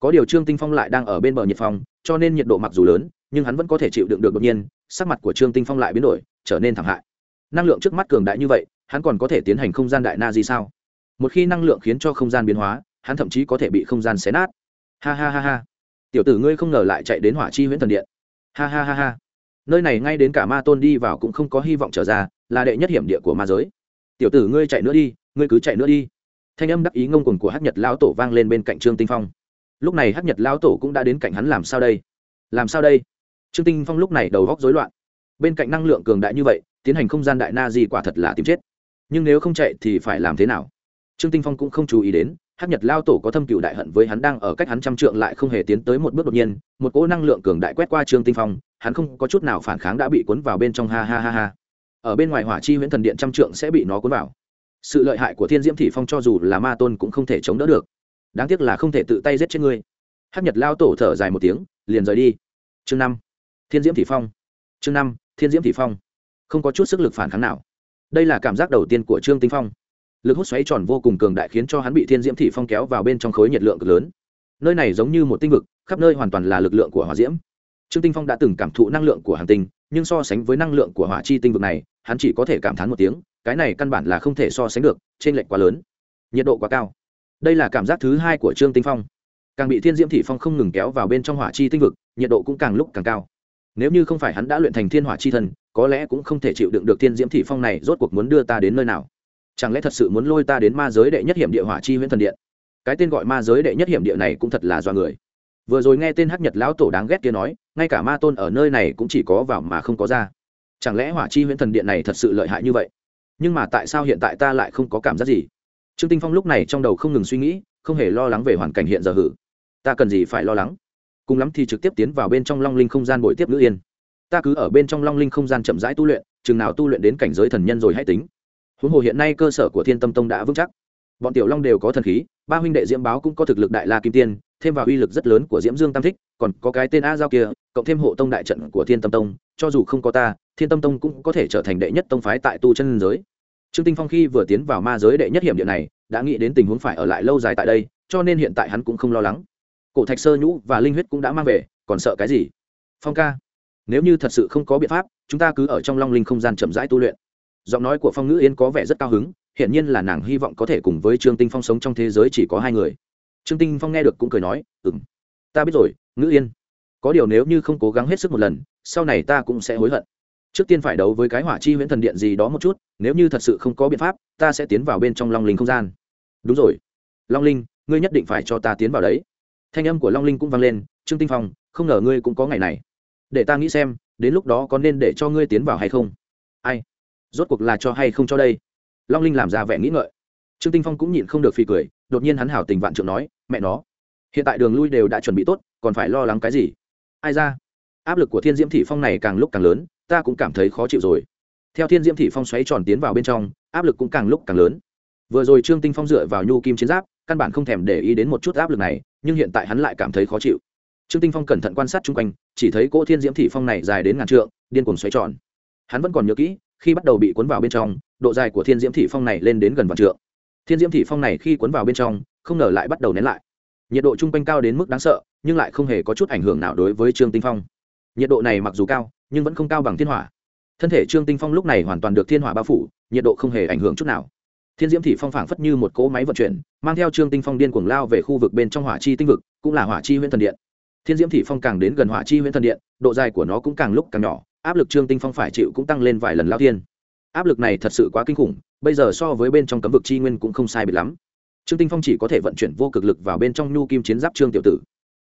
Có điều trương tinh phong lại đang ở bên bờ nhiệt phong, cho nên nhiệt độ mặc dù lớn, nhưng hắn vẫn có thể chịu đựng được đột nhiên, sắc mặt của trương tinh phong lại biến đổi, trở nên thảm hại. Năng lượng trước mắt cường đại như vậy, hắn còn có thể tiến hành không gian đại na di sao? Một khi năng lượng khiến cho không gian biến hóa, hắn thậm chí có thể bị không gian xé nát ha ha ha ha. Tiểu tử ngươi không ngờ lại chạy đến hỏa chi huyễn thần điện. Ha ha ha ha. Nơi này ngay đến cả ma tôn đi vào cũng không có hy vọng trở ra, là đệ nhất hiểm địa của ma giới. Tiểu tử ngươi chạy nữa đi, ngươi cứ chạy nữa đi. Thanh âm đắc ý ngông cuồng của hát nhật lão tổ vang lên bên cạnh trương tinh phong. Lúc này hát nhật lão tổ cũng đã đến cạnh hắn làm sao đây? Làm sao đây? Trương tinh phong lúc này đầu góc rối loạn. Bên cạnh năng lượng cường đại như vậy, tiến hành không gian đại na di quả thật là tìm chết. Nhưng nếu không chạy thì phải làm thế nào? Trương tinh phong cũng không chú ý đến hắc nhật lao tổ có thâm cựu đại hận với hắn đang ở cách hắn trăm trượng lại không hề tiến tới một bước đột nhiên, một cỗ năng lượng cường đại quét qua trương tinh phong, hắn không có chút nào phản kháng đã bị cuốn vào bên trong, ha ha ha ha. Ở bên ngoài hỏa chi huyễn thần điện trăm trượng sẽ bị nó cuốn vào. Sự lợi hại của thiên diễm thị phong cho dù là ma tôn cũng không thể chống đỡ được. Đáng tiếc là không thể tự tay giết chết ngươi. Hắc nhật lao tổ thở dài một tiếng, liền rời đi. Chương năm. Thiên diễm thị phong. Chương năm, thiên diễm thị phong. Không có chút sức lực phản kháng nào. Đây là cảm giác đầu tiên của trương tinh phong lực hút xoáy tròn vô cùng cường đại khiến cho hắn bị thiên diễm thị phong kéo vào bên trong khối nhiệt lượng cực lớn. Nơi này giống như một tinh vực, khắp nơi hoàn toàn là lực lượng của hỏa diễm. Trương tinh phong đã từng cảm thụ năng lượng của hành tinh, nhưng so sánh với năng lượng của hỏa chi tinh vực này, hắn chỉ có thể cảm thán một tiếng, cái này căn bản là không thể so sánh được trên lệch quá lớn. Nhiệt độ quá cao. Đây là cảm giác thứ hai của trương tinh phong. Càng bị thiên diễm thị phong không ngừng kéo vào bên trong hỏa chi tinh vực, nhiệt độ cũng càng lúc càng cao. Nếu như không phải hắn đã luyện thành thiên hỏa chi thân có lẽ cũng không thể chịu đựng được thiên diễm thị phong này rốt cuộc muốn đưa ta đến nơi nào chẳng lẽ thật sự muốn lôi ta đến ma giới đệ nhất hiểm địa hỏa chi huyễn thần điện? Cái tên gọi ma giới đệ nhất hiểm địa này cũng thật là do người. Vừa rồi nghe tên hắc nhật lão tổ đáng ghét kia nói, ngay cả ma tôn ở nơi này cũng chỉ có vào mà không có ra. Chẳng lẽ hỏa chi huyễn thần điện này thật sự lợi hại như vậy? Nhưng mà tại sao hiện tại ta lại không có cảm giác gì? Trương tinh phong lúc này trong đầu không ngừng suy nghĩ, không hề lo lắng về hoàn cảnh hiện giờ hử. Ta cần gì phải lo lắng? Cùng lắm thì trực tiếp tiến vào bên trong long linh không gian bồi tiếp ngữ yên. Ta cứ ở bên trong long linh không gian chậm rãi tu luyện, chừng nào tu luyện đến cảnh giới thần nhân rồi hãy tính huống hồ hiện nay cơ sở của thiên tâm tông đã vững chắc. Bọn tiểu long đều có thần khí, ba huynh đệ diễm báo cũng có thực lực đại la kim tiên, thêm vào uy lực rất lớn của diễm dương tam thích, còn có cái tên a giao kia, cộng thêm hộ tông đại trận của thiên tâm tông, cho dù không có ta, thiên tâm tông cũng có thể trở thành đệ nhất tông phái tại tu chân giới. Trương tinh phong khi vừa tiến vào ma giới đệ nhất hiểm địa này, đã nghĩ đến tình huống phải ở lại lâu dài tại đây, cho nên hiện tại hắn cũng không lo lắng. Cổ thạch sơ nhũ và linh huyết cũng đã mang về, còn sợ cái gì? Phong ca, nếu như thật sự không có biện pháp, chúng ta cứ ở trong long linh không gian chậm rãi tu luyện giọng nói của phong ngữ yên có vẻ rất cao hứng, hiển nhiên là nàng hy vọng có thể cùng với trương tinh phong sống trong thế giới chỉ có hai người. Trương tinh phong nghe được cũng cười nói, ừm, ta biết rồi, ngữ yên. Có điều nếu như không cố gắng hết sức một lần, sau này ta cũng sẽ hối hận. Trước tiên phải đấu với cái hỏa chi huyễn thần điện gì đó một chút, nếu như thật sự không có biện pháp, ta sẽ tiến vào bên trong long linh không gian. Đúng rồi. Long linh, ngươi nhất định phải cho ta tiến vào đấy. Thanh âm của long linh cũng vang lên, trương tinh phong, không ngờ ngươi cũng có ngày này. Để ta nghĩ xem, đến lúc đó có nên để cho ngươi tiến vào hay không? Ai? Rốt cuộc là cho hay không cho đây? Long linh làm ra vẻ nghĩ ngợi. Trương tinh phong cũng nhịn không được phì cười, đột nhiên hắn hảo tình vạn trượng nói, mẹ nó, hiện tại đường lui đều đã chuẩn bị tốt, còn phải lo lắng cái gì? Ai ra? Áp lực của thiên diễm thị phong này càng lúc càng lớn, ta cũng cảm thấy khó chịu rồi. Theo thiên diễm thị phong xoáy tròn tiến vào bên trong, áp lực cũng càng lúc càng lớn. Vừa rồi trương tinh phong dựa vào nhu kim chiến giáp, căn bản không thèm để ý đến một chút áp lực này, nhưng hiện tại hắn lại cảm thấy khó chịu. Trương tinh phong cẩn thận quan sát chung quanh, chỉ thấy cỗ thiên diễm thị phong này dài đến ngàn trượng, điên cuồng xoáy tròn. Hắn vẫn còn nhớ kỹ khi bắt đầu bị cuốn vào bên trong, độ dài của thiên diễm thị phong này lên đến gần vạn trượng. Thiên diễm thị phong này khi cuốn vào bên trong, không ngờ lại bắt đầu nén lại. Nhiệt độ chung quanh cao đến mức đáng sợ, nhưng lại không hề có chút ảnh hưởng nào đối với trương tinh phong. Nhiệt độ này mặc dù cao, nhưng vẫn không cao bằng thiên hỏa. Thân thể trương tinh phong lúc này hoàn toàn được thiên hỏa bao phủ, nhiệt độ không hề ảnh hưởng chút nào. Thiên diễm thị phong phảng phất như một cỗ máy vận chuyển, mang theo trương tinh phong điên cuồng lao về khu vực bên trong hỏa chi tinh vực, cũng là hỏa chi huyễn thần điện. Thiên diễm thị phong càng đến gần hỏa chi huyễn thần điện, độ dài của nó cũng càng lúc càng nhỏ áp lực trương tinh phong phải chịu cũng tăng lên vài lần lao thiên. Áp lực này thật sự quá kinh khủng, bây giờ so với bên trong cấm vực chi nguyên cũng không sai biệt lắm. Trương tinh phong chỉ có thể vận chuyển vô cực lực vào bên trong nhu kim chiến giáp trương tiểu tử.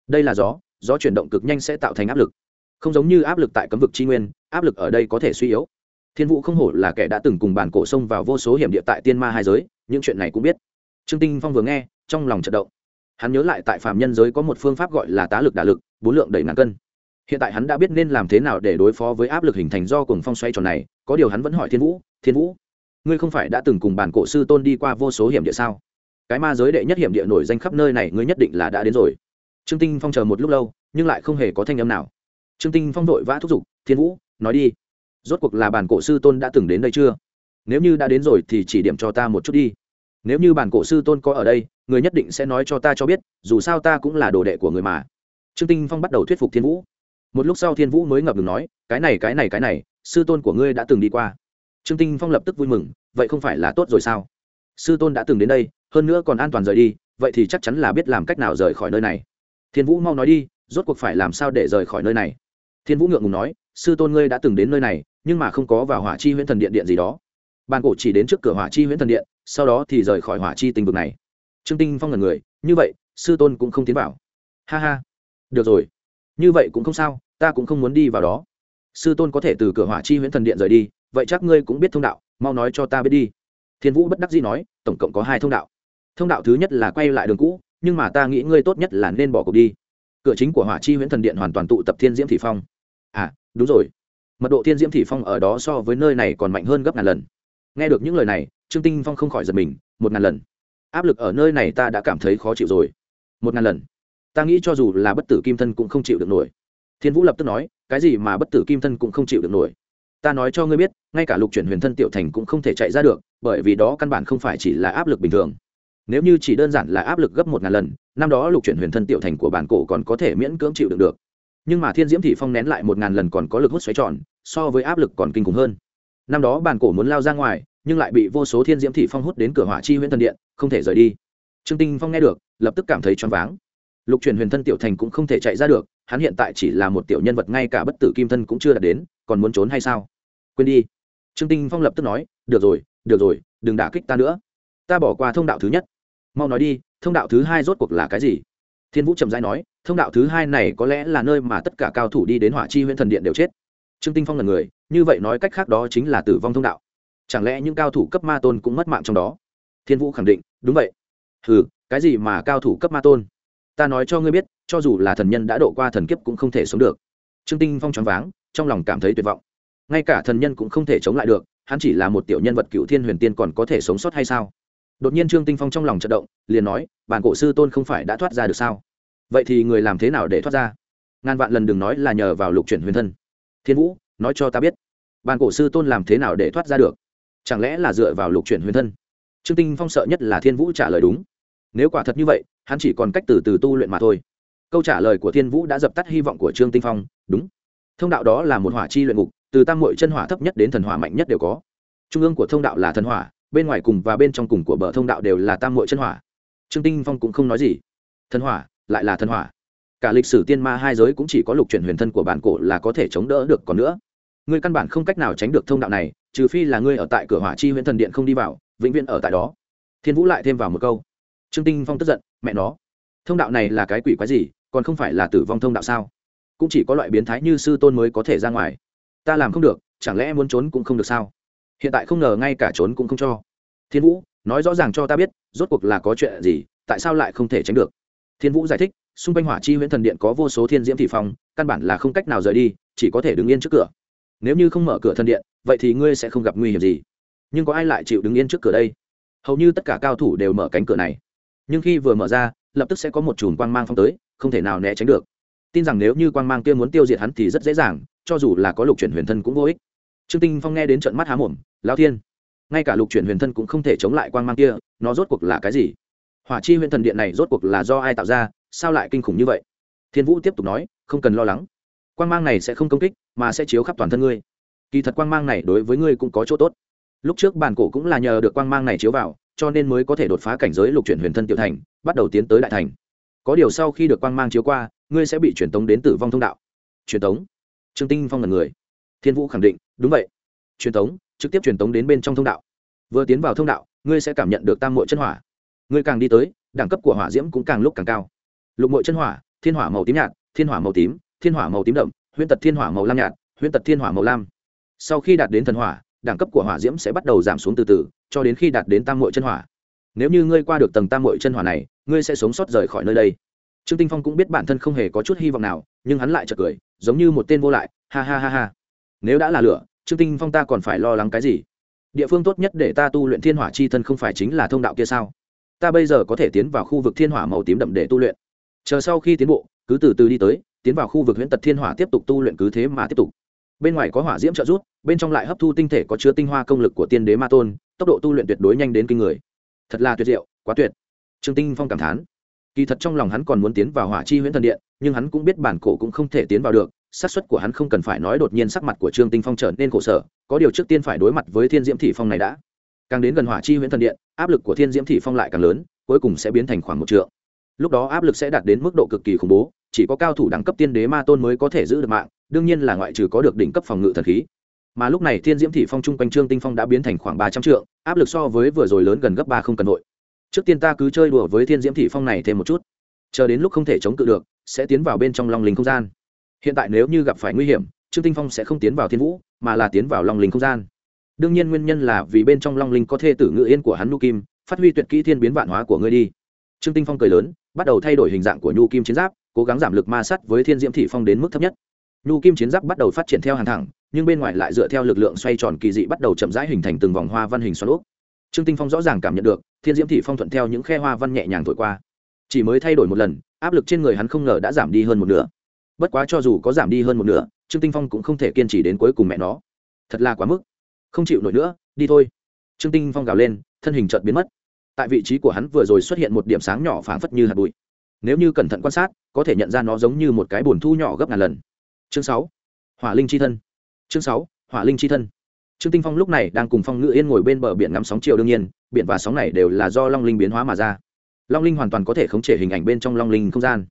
Đây là gió gió chuyển động cực nhanh sẽ tạo thành áp lực. Không giống như áp lực tại cấm vực chi nguyên, áp lực ở đây có thể suy yếu. Thiên vũ không hổ là kẻ đã từng cùng bản cổ sông vào vô số hiểm địa tại tiên ma hai giới, những chuyện này cũng biết. Trương tinh phong vừa nghe, trong lòng chật động. Hắn nhớ lại tại phạm nhân giới có một phương pháp gọi là tá lực đả lực, bốn lượng đẩy ngàn cân hiện tại hắn đã biết nên làm thế nào để đối phó với áp lực hình thành do cùng phong xoay tròn này, có điều hắn vẫn hỏi thiên vũ thiên vũ, ngươi không phải đã từng cùng bản cổ sư tôn đi qua vô số hiểm địa sao? Cái ma giới đệ nhất hiểm địa nổi danh khắp nơi này ngươi nhất định là đã đến rồi. Trương tinh phong chờ một lúc lâu, nhưng lại không hề có thanh âm nào. Trương tinh phong vội vã thúc giục, thiên vũ, nói đi. Rốt cuộc là bản cổ sư tôn đã từng đến đây chưa? Nếu như đã đến rồi thì chỉ điểm cho ta một chút đi. Nếu như bản cổ sư tôn có ở đây người nhất định sẽ nói cho ta cho biết, dù sao ta cũng là đồ đệ của người mà. Trương tinh phong bắt đầu thuyết phục thiên vũ một lúc sau thiên vũ mới ngập ngừng nói, cái này cái này cái này, sư tôn của ngươi đã từng đi qua. Trương tinh phong lập tức vui mừng, vậy không phải là tốt rồi sao? Sư tôn đã từng đến đây, hơn nữa còn an toàn rời đi, vậy thì chắc chắn là biết làm cách nào rời khỏi nơi này. Thiên vũ mau nói đi, rốt cuộc phải làm sao để rời khỏi nơi này? Thiên vũ ngượng ngùng nói, sư tôn ngươi đã từng đến nơi này, nhưng mà không có vào hỏa chi huyễn thần điện điện gì đó. Bàn cổ chỉ đến trước cửa hỏa chi huyễn thần điện, sau đó thì rời khỏi hỏa chi tinh vực này. Trương tinh phong là người, như vậy, sư tôn cũng không tiến vào. Ha ha. Được rồi như vậy cũng không sao, ta cũng không muốn đi vào đó. Sư tôn có thể từ cửa hỏa chi huyễn thần điện rời đi, vậy chắc ngươi cũng biết thông đạo, mau nói cho ta biết đi. Thiên vũ bất đắc dĩ nói, tổng cộng có hai thông đạo. Thông đạo thứ nhất là quay lại đường cũ, nhưng mà ta nghĩ ngươi tốt nhất là nên bỏ cuộc đi. Cửa chính của hỏa chi huyễn thần điện hoàn toàn tụ tập thiên diễm thị phong. À đúng rồi. Mật độ thiên diễm thị phong ở đó so với nơi này còn mạnh hơn gấp ngàn lần. Nghe được những lời này, trương tinh phong không khỏi giật mình, một ngàn lần. Áp lực ở nơi này ta đã cảm thấy khó chịu rồi. Một ngàn lần ta nghĩ cho dù là bất tử kim thân cũng không chịu được nổi. Thiên vũ lập tức nói, cái gì mà bất tử kim thân cũng không chịu được nổi? Ta nói cho ngươi biết, ngay cả lục chuyển huyền thân tiểu thành cũng không thể chạy ra được, bởi vì đó căn bản không phải chỉ là áp lực bình thường. Nếu như chỉ đơn giản là áp lực gấp một ngàn lần, năm đó lục chuyển huyền thân tiểu thành của bản cổ còn có thể miễn cưỡng chịu được được. Nhưng mà thiên diễm thị phong nén lại một ngàn lần còn có lực hút xoáy tròn, so với áp lực còn kinh khủng hơn. Năm đó bản cổ muốn lao ra ngoài, nhưng lại bị vô số thiên diễm thị phong hút đến cửa hỏa chi huyễn thần điện, không thể rời đi. Trương tinh phong nghe được, lập tức cảm thấy choáng váng lục truyền huyền thân tiểu thành cũng không thể chạy ra được, hắn hiện tại chỉ là một tiểu nhân vật ngay cả bất tử kim thân cũng chưa đạt đến, còn muốn trốn hay sao? Quên đi. Trương tinh phong lập tức nói, được rồi được rồi, đừng đả kích ta nữa. Ta bỏ qua thông đạo thứ nhất. Mau nói đi, thông đạo thứ hai rốt cuộc là cái gì? Thiên vũ trầm giai nói, thông đạo thứ hai này có lẽ là nơi mà tất cả cao thủ đi đến hỏa chi huyện thần điện đều chết. Trương tinh phong là người, như vậy nói cách khác đó chính là tử vong thông đạo. Chẳng lẽ những cao thủ cấp ma tôn cũng mất mạng trong đó? Thiên vũ khẳng định, đúng vậy. Ừ cái gì mà cao thủ cấp ma tôn? Ta nói cho ngươi biết, cho dù là thần nhân đã độ qua thần kiếp cũng không thể sống được. Trương tinh phong choáng váng, trong lòng cảm thấy tuyệt vọng. Ngay cả thần nhân cũng không thể chống lại được, hắn chỉ là một tiểu nhân vật cựu thiên huyền tiên còn có thể sống sót hay sao? Đột nhiên trương tinh phong trong lòng chợt động, liền nói, bản cổ sư tôn không phải đã thoát ra được sao? Vậy thì người làm thế nào để thoát ra? Ngàn vạn lần đừng nói là nhờ vào lục chuyển huyền thân. Thiên vũ, nói cho ta biết, bản cổ sư tôn làm thế nào để thoát ra được? Chẳng lẽ là dựa vào lục chuyển huyền thân? Trương tinh phong sợ nhất là thiên vũ trả lời đúng. Nếu quả thật như vậy hắn chỉ còn cách từ từ tu luyện mà thôi. Câu trả lời của thiên vũ đã dập tắt hy vọng của trương tinh phong, đúng. Thông đạo đó là một hỏa chi luyện ngục, từ tam mội chân hỏa thấp nhất đến thần hỏa mạnh nhất đều có. Trung ương của thông đạo là thần hỏa, bên ngoài cùng và bên trong cùng của bờ thông đạo đều là tam mội chân hỏa. Trương tinh phong cũng không nói gì. Thần hỏa, lại là thần hỏa. Cả lịch sử tiên ma hai giới cũng chỉ có lục chuyển huyền thân của bản cổ là có thể chống đỡ được còn nữa. Ngươi căn bản không cách nào tránh được thông đạo này, trừ phi là ngươi ở tại cửa hỏa chi huyền thần điện không đi vào, vĩnh viễn ở tại đó. Thiên vũ lại thêm vào một câu trương tinh phong tức giận, mẹ nó, thông đạo này là cái quỷ quái gì, còn không phải là tử vong thông đạo sao? Cũng chỉ có loại biến thái như sư tôn mới có thể ra ngoài. Ta làm không được, chẳng lẽ muốn trốn cũng không được sao? Hiện tại không ngờ ngay cả trốn cũng không cho. Thiên vũ, nói rõ ràng cho ta biết, rốt cuộc là có chuyện gì, tại sao lại không thể tránh được? Thiên vũ giải thích, xung quanh hỏa chi huyễn thần điện có vô số thiên diễm thị phong, căn bản là không cách nào rời đi, chỉ có thể đứng yên trước cửa. Nếu như không mở cửa thần điện, vậy thì ngươi sẽ không gặp nguy hiểm gì. Nhưng có ai lại chịu đứng yên trước cửa đây? Hầu như tất cả cao thủ đều mở cánh cửa này nhưng khi vừa mở ra, lập tức sẽ có một chùm quang mang phong tới, không thể nào né tránh được. Tin rằng nếu như quang mang kia muốn tiêu diệt hắn thì rất dễ dàng, cho dù là có lục chuyển huyền thân cũng vô ích. Trương tinh phong nghe đến trận mắt há mồm lao thiên, ngay cả lục chuyển huyền thân cũng không thể chống lại quang mang kia, nó rốt cuộc là cái gì? Hỏa chi huyền thần điện này rốt cuộc là do ai tạo ra, sao lại kinh khủng như vậy? Thiên vũ tiếp tục nói, không cần lo lắng. Quang mang này sẽ không công kích, mà sẽ chiếu khắp toàn thân ngươi. Kỳ thật quang mang này đối với ngươi cũng có chỗ tốt. Lúc trước bản cổ cũng là nhờ được quang mang này chiếu vào cho nên mới có thể đột phá cảnh giới lục chuyển huyền thân tiểu thành, bắt đầu tiến tới đại thành. Có điều sau khi được quang mang chiếu qua, ngươi sẽ bị truyền tống đến tử vong thông đạo. Truyền tống? Trương tinh phong là người. Thiên vũ khẳng định, đúng vậy. Truyền tống, trực tiếp truyền tống đến bên trong thông đạo. Vừa tiến vào thông đạo, ngươi sẽ cảm nhận được tam muội chân hỏa. Ngươi càng đi tới, đẳng cấp của hỏa diễm cũng càng lúc càng cao. Lục muội chân hỏa, thiên hỏa màu tím nhạt, thiên hỏa màu tím, thiên hỏa màu tím đậm, huyễn tật thiên hỏa màu lam nhạt, huyễn tật thiên hỏa màu lam. Sau khi đạt đến thần hỏa đẳng cấp của hỏa diễm sẽ bắt đầu giảm xuống từ từ, cho đến khi đạt đến tam mội chân hỏa. Nếu như ngươi qua được tầng tam mội chân hỏa này, ngươi sẽ sống sót rời khỏi nơi đây. Trương tinh phong cũng biết bản thân không hề có chút hy vọng nào, nhưng hắn lại chợt cười, giống như một tên vô lại, ha ha ha ha. Nếu đã là lửa, trương tinh phong ta còn phải lo lắng cái gì? Địa phương tốt nhất để ta tu luyện thiên hỏa chi thân không phải chính là thông đạo kia sao? Ta bây giờ có thể tiến vào khu vực thiên hỏa màu tím đậm để tu luyện. Chờ sau khi tiến bộ, cứ từ từ đi tới, tiến vào khu vực huyễn tật thiên hỏa tiếp tục tu luyện cứ thế mà tiếp tục. Bên ngoài có hỏa diễm trợ rút bên trong lại hấp thu tinh thể có chứa tinh hoa công lực của tiên đế ma tôn, tốc độ tu luyện tuyệt đối nhanh đến kinh người. Thật là tuyệt diệu, quá tuyệt. Trương tinh phong cảm thán. Kỳ thật trong lòng hắn còn muốn tiến vào hỏa chi huyễn thần điện, nhưng hắn cũng biết bản cổ cũng không thể tiến vào được, xác suất của hắn không cần phải nói đột nhiên sắc mặt của trương tinh phong trở nên khổ sở, có điều trước tiên phải đối mặt với thiên diễm thị phong này đã. Càng đến gần hỏa chi huyễn thần điện, áp lực của thiên diễm thị phong lại càng lớn, cuối cùng sẽ biến thành khoảng một trượng. Lúc đó áp lực sẽ đạt đến mức độ cực kỳ khủng bố, chỉ có cao thủ đẳng cấp tiên đế ma tôn mới có thể giữ được mạng, đương nhiên là ngoại trừ có được đỉnh cấp phòng ngự thần khí mà lúc này thiên diễm thị phong chung quanh trương tinh phong đã biến thành khoảng ba trăm trượng, áp lực so với vừa rồi lớn gần gấp ba không cần nội trước tiên ta cứ chơi đùa với thiên diễm thị phong này thêm một chút. Chờ đến lúc không thể chống cự được, sẽ tiến vào bên trong long linh không gian. Hiện tại nếu như gặp phải nguy hiểm, trương tinh phong sẽ không tiến vào thiên vũ, mà là tiến vào long linh không gian. Đương nhiên nguyên nhân là vì bên trong long linh có Thê tử ngự yên của hắn nu kim, phát huy tuyệt kỹ thiên biến vạn hóa của ngươi đi. Trương tinh phong cười lớn, bắt đầu thay đổi hình dạng của nhu kim chiến giáp, cố gắng giảm lực ma sát với thiên diễm thị phong đến mức thấp nhất nhu kim chiến giáp bắt đầu phát triển theo hàng thẳng, nhưng bên ngoài lại dựa theo lực lượng xoay tròn kỳ dị bắt đầu chậm rãi hình thành từng vòng hoa văn hình xoắn úp trương tinh phong rõ ràng cảm nhận được, thiên diễm thị phong thuận theo những khe hoa văn nhẹ nhàng thổi qua. Chỉ mới thay đổi một lần, áp lực trên người hắn không ngờ đã giảm đi hơn một nửa. Bất quá cho dù có giảm đi hơn một nửa, trương tinh phong cũng không thể kiên trì đến cuối cùng mẹ nó. Thật là quá mức. Không chịu nổi nữa, đi thôi. Trương tinh phong gào lên, thân hình chợt biến mất. Tại vị trí của hắn vừa rồi xuất hiện một điểm sáng nhỏ phảng phất như hạt bụi. Nếu như cẩn thận quan sát, có thể nhận ra nó giống như một cái bồn thu nhỏ gấp ngàn lần chương sáu, hỏa linh c h i thân. Chương sáu, hỏa linh c h i thân. Trương tinh phong lúc này đang cùng phong ngự yên ngồi bên bờ biển ngắm sóng chiều đương nhiên, biển và sóng này đều là do long linh biến hóa mà ra. Long linh hoàn toàn có thể khống chế hình ảnh bên trong long linh không gian.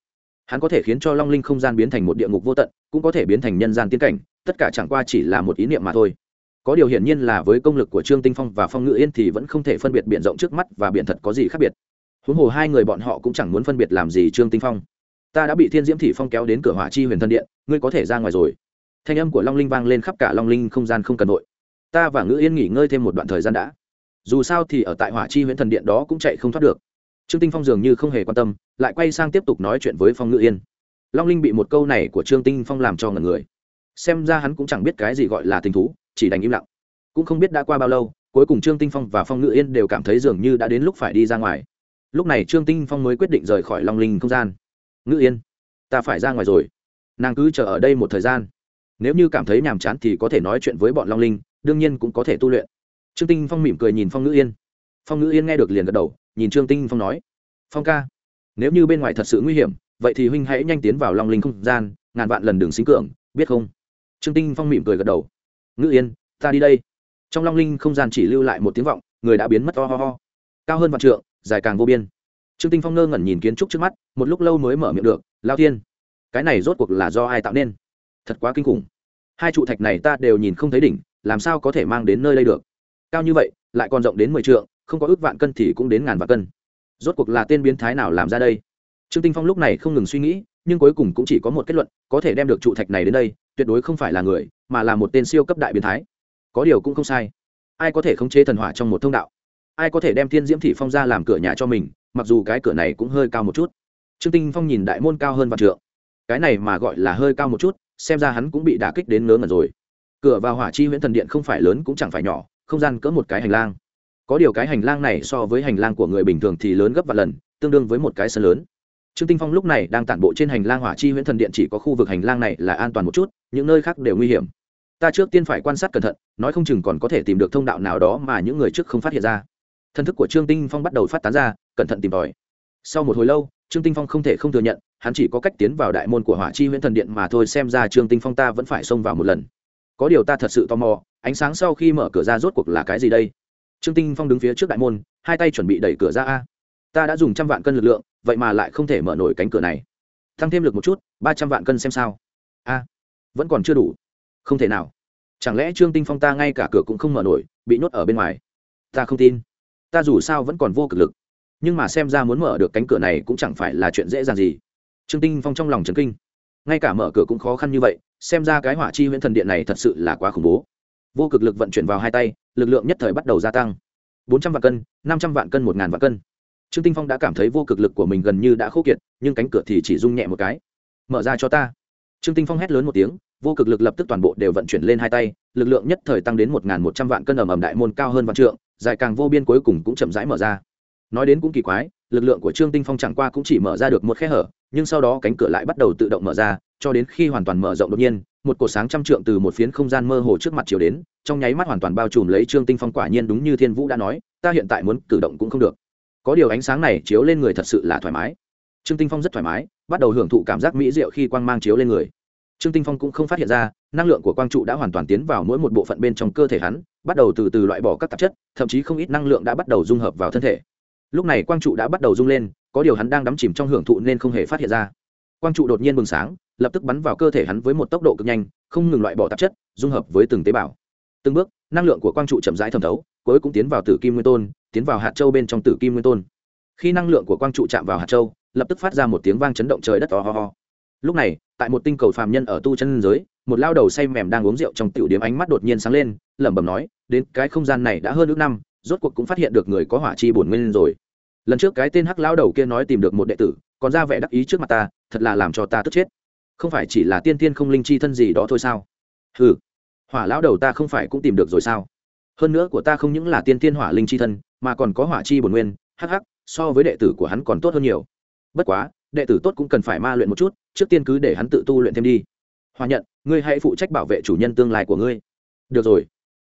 Hắn có thể khiến cho long linh không gian biến thành một địa ngục vô tận, cũng có thể biến thành nhân gian tiến cảnh, tất cả chẳng qua chỉ là một ý niệm mà thôi. Có điều hiển nhiên là với công lực của trương tinh phong và phong ngự yên thì vẫn không thể phân biệt biển rộng trước mắt và biển thật có gì khác biệt. Huống hồ hai người bọn họ cũng chẳng muốn phân biệt làm gì trương tinh phong ta đã bị thiên diễm thị phong kéo đến cửa hỏa chi huyền thân điện, ngươi có thể ra ngoài rồi. Thanh âm của long linh vang lên khắp cả long linh không gian không cần nội. Ta và ngữ yên nghỉ ngơi thêm một đoạn thời gian đã. Dù sao thì ở tại hỏa chi huyền thần điện đó cũng chạy không thoát được. Trương tinh phong dường như không hề quan tâm, lại quay sang tiếp tục nói chuyện với phong ngữ yên. Long linh bị một câu này của trương tinh phong làm cho ngẩn người. Xem ra hắn cũng chẳng biết cái gì gọi là tình thú, chỉ đành im lặng. Cũng không biết đã qua bao lâu, cuối cùng trương tinh phong và phong ngữ yên đều cảm thấy dường như đã đến lúc phải đi ra ngoài. Lúc này trương tinh phong mới quyết định rời khỏi long linh không gian. Ngữ yên, ta phải ra ngoài rồi. Nàng cứ chờ ở đây một thời gian. Nếu như cảm thấy nhàm chán thì có thể nói chuyện với bọn long linh, đương nhiên cũng có thể tu luyện. Trương tinh phong mỉm cười nhìn phong ngữ yên. Phong ngữ yên nghe được liền gật đầu, nhìn trương tinh phong nói, phong ca, nếu như bên ngoài thật sự nguy hiểm, vậy thì huynh hãy nhanh tiến vào long linh không gian, ngàn vạn lần đường xính cường, biết không? Trương tinh phong mỉm cười gật đầu. Ngữ yên, ta đi đây. Trong long linh không gian chỉ lưu lại một tiếng vọng, người đã biến mất to ho ho. Cao hơn vạn trượng, dài càng vô biên trương tinh phong ngơ ngẩn nhìn kiến trúc trước mắt, một lúc lâu mới mở miệng được, lao thiên, cái này rốt cuộc là do ai tạo nên? Thật quá kinh khủng. Hai trụ thạch này ta đều nhìn không thấy đỉnh, làm sao có thể mang đến nơi đây được? Cao như vậy, lại còn rộng đến mười trượng, không có ước vạn cân thì cũng đến ngàn vạn cân. Rốt cuộc là tên biến thái nào làm ra đây? Trương tinh phong lúc này không ngừng suy nghĩ, nhưng cuối cùng cũng chỉ có một kết luận, có thể đem được trụ thạch này đến đây, tuyệt đối không phải là người, mà là một tên siêu cấp đại biến thái. Có điều cũng không sai. Ai có thể khống chế thần hỏa trong một thông đạo? Ai có thể đem thiên diễm thị phong ra làm cửa nhà cho mình? Mặc dù cái cửa này cũng hơi cao một chút. Trương tinh phong nhìn đại môn cao hơn vạn trượng. Cái này mà gọi là hơi cao một chút, xem ra hắn cũng bị đả kích đến ngớ ngẩn rồi. Cửa vào hỏa chi huyễn thần điện không phải lớn cũng chẳng phải nhỏ, không gian cỡ một cái hành lang. Có điều cái hành lang này so với hành lang của người bình thường thì lớn gấp vài lần, tương đương với một cái sân lớn. Trương tinh phong lúc này đang tản bộ trên hành lang hỏa chi huyễn thần điện chỉ có khu vực hành lang này là an toàn một chút, những nơi khác đều nguy hiểm. Ta trước tiên phải quan sát cẩn thận, nói không chừng còn có thể tìm được thông đạo nào đó mà những người trước không phát hiện ra. Thân thức của trương tinh phong bắt đầu phát tán ra cẩn thận tìm tòi. Sau một hồi lâu, trương tinh phong không thể không thừa nhận, hắn chỉ có cách tiến vào đại môn của hỏa chi huyễn thần điện mà thôi, xem ra trương tinh phong ta vẫn phải xông vào một lần. Có điều ta thật sự tò mò, ánh sáng sau khi mở cửa ra rốt cuộc là cái gì đây? Trương tinh phong đứng phía trước đại môn, hai tay chuẩn bị đẩy cửa ra a. Ta đã dùng trăm vạn cân lực lượng, vậy mà lại không thể mở nổi cánh cửa này. Tăng thêm lực một chút, ba trăm vạn cân xem sao. A, vẫn còn chưa đủ. Không thể nào. Chẳng lẽ trương tinh phong ta ngay cả cửa cũng không mở nổi, bị nhốt ở bên ngoài? Ta không tin. Ta dù sao vẫn còn vô cực lực nhưng mà xem ra muốn mở được cánh cửa này cũng chẳng phải là chuyện dễ dàng gì. Trương tinh phong trong lòng trấn kinh. Ngay cả mở cửa cũng khó khăn như vậy, xem ra cái hỏa chi huyễn thần điện này thật sự là quá khủng bố. Vô cực lực vận chuyển vào hai tay, lực lượng nhất thời bắt đầu gia tăng. Bốn trăm vạn cân, năm trăm vạn cân, một ngàn vạn cân. Trương tinh phong đã cảm thấy vô cực lực của mình gần như đã khô kiệt, nhưng cánh cửa thì chỉ rung nhẹ một cái. Mở ra cho ta. Trương tinh phong hét lớn một tiếng, vô cực lực lập tức toàn bộ đều vận chuyển lên hai tay, lực lượng nhất thời tăng đến một một trăm vạn cân ầm ầm đại môn cao hơn vạn trượng, dài càng vô biên cuối cùng cũng chậm rãi mở ra nói đến cũng kỳ quái, lực lượng của trương tinh phong chẳng qua cũng chỉ mở ra được một khe hở, nhưng sau đó cánh cửa lại bắt đầu tự động mở ra, cho đến khi hoàn toàn mở rộng đột nhiên, một cột sáng trăm trượng từ một phiến không gian mơ hồ trước mặt chiều đến, trong nháy mắt hoàn toàn bao trùm lấy trương tinh phong quả nhiên đúng như thiên vũ đã nói, ta hiện tại muốn cử động cũng không được. Có điều ánh sáng này chiếu lên người thật sự là thoải mái. Trương tinh phong rất thoải mái, bắt đầu hưởng thụ cảm giác mỹ diệu khi quang mang chiếu lên người. Trương tinh phong cũng không phát hiện ra, năng lượng của quang trụ đã hoàn toàn tiến vào mỗi một bộ phận bên trong cơ thể hắn, bắt đầu từ từ loại bỏ các tạp chất, thậm chí không ít năng lượng đã bắt đầu dung hợp vào thân thể lúc này quang trụ đã bắt đầu rung lên, có điều hắn đang đắm chìm trong hưởng thụ nên không hề phát hiện ra. Quang trụ đột nhiên bừng sáng, lập tức bắn vào cơ thể hắn với một tốc độ cực nhanh, không ngừng loại bỏ tạp chất, dung hợp với từng tế bào. Từng bước, năng lượng của quang trụ chậm rãi thẩm thấu, cuối cũng tiến vào tử kim nguyên tôn, tiến vào hạt châu bên trong tử kim nguyên tôn. Khi năng lượng của quang trụ chạm vào hạt châu, lập tức phát ra một tiếng vang chấn động trời đất to ho ho. Lúc này, tại một tinh cầu phàm nhân ở tu chân giới, một lao đầu say mềm đang uống rượu trong tiểu điểm ánh mắt đột nhiên sáng lên, lẩm bẩm nói, đến cái không gian này đã hơn ước năm rốt cuộc cũng phát hiện được người có hỏa chi bổn nguyên rồi. Lần trước cái tên hắc lao đầu kia nói tìm được một đệ tử, còn ra vẻ đắc ý trước mặt ta, thật là làm cho ta tức chết. Không phải chỉ là tiên tiên không linh chi thân gì đó thôi sao? Ừ hỏa lão đầu ta không phải cũng tìm được rồi sao? Hơn nữa của ta không những là tiên tiên hỏa linh chi thân, mà còn có hỏa chi bổn nguyên, hắc hắc, so với đệ tử của hắn còn tốt hơn nhiều. Bất quá, đệ tử tốt cũng cần phải ma luyện một chút, trước tiên cứ để hắn tự tu luyện thêm đi. Hòa nhận, ngươi hãy phụ trách bảo vệ chủ nhân tương lai của ngươi. Được rồi.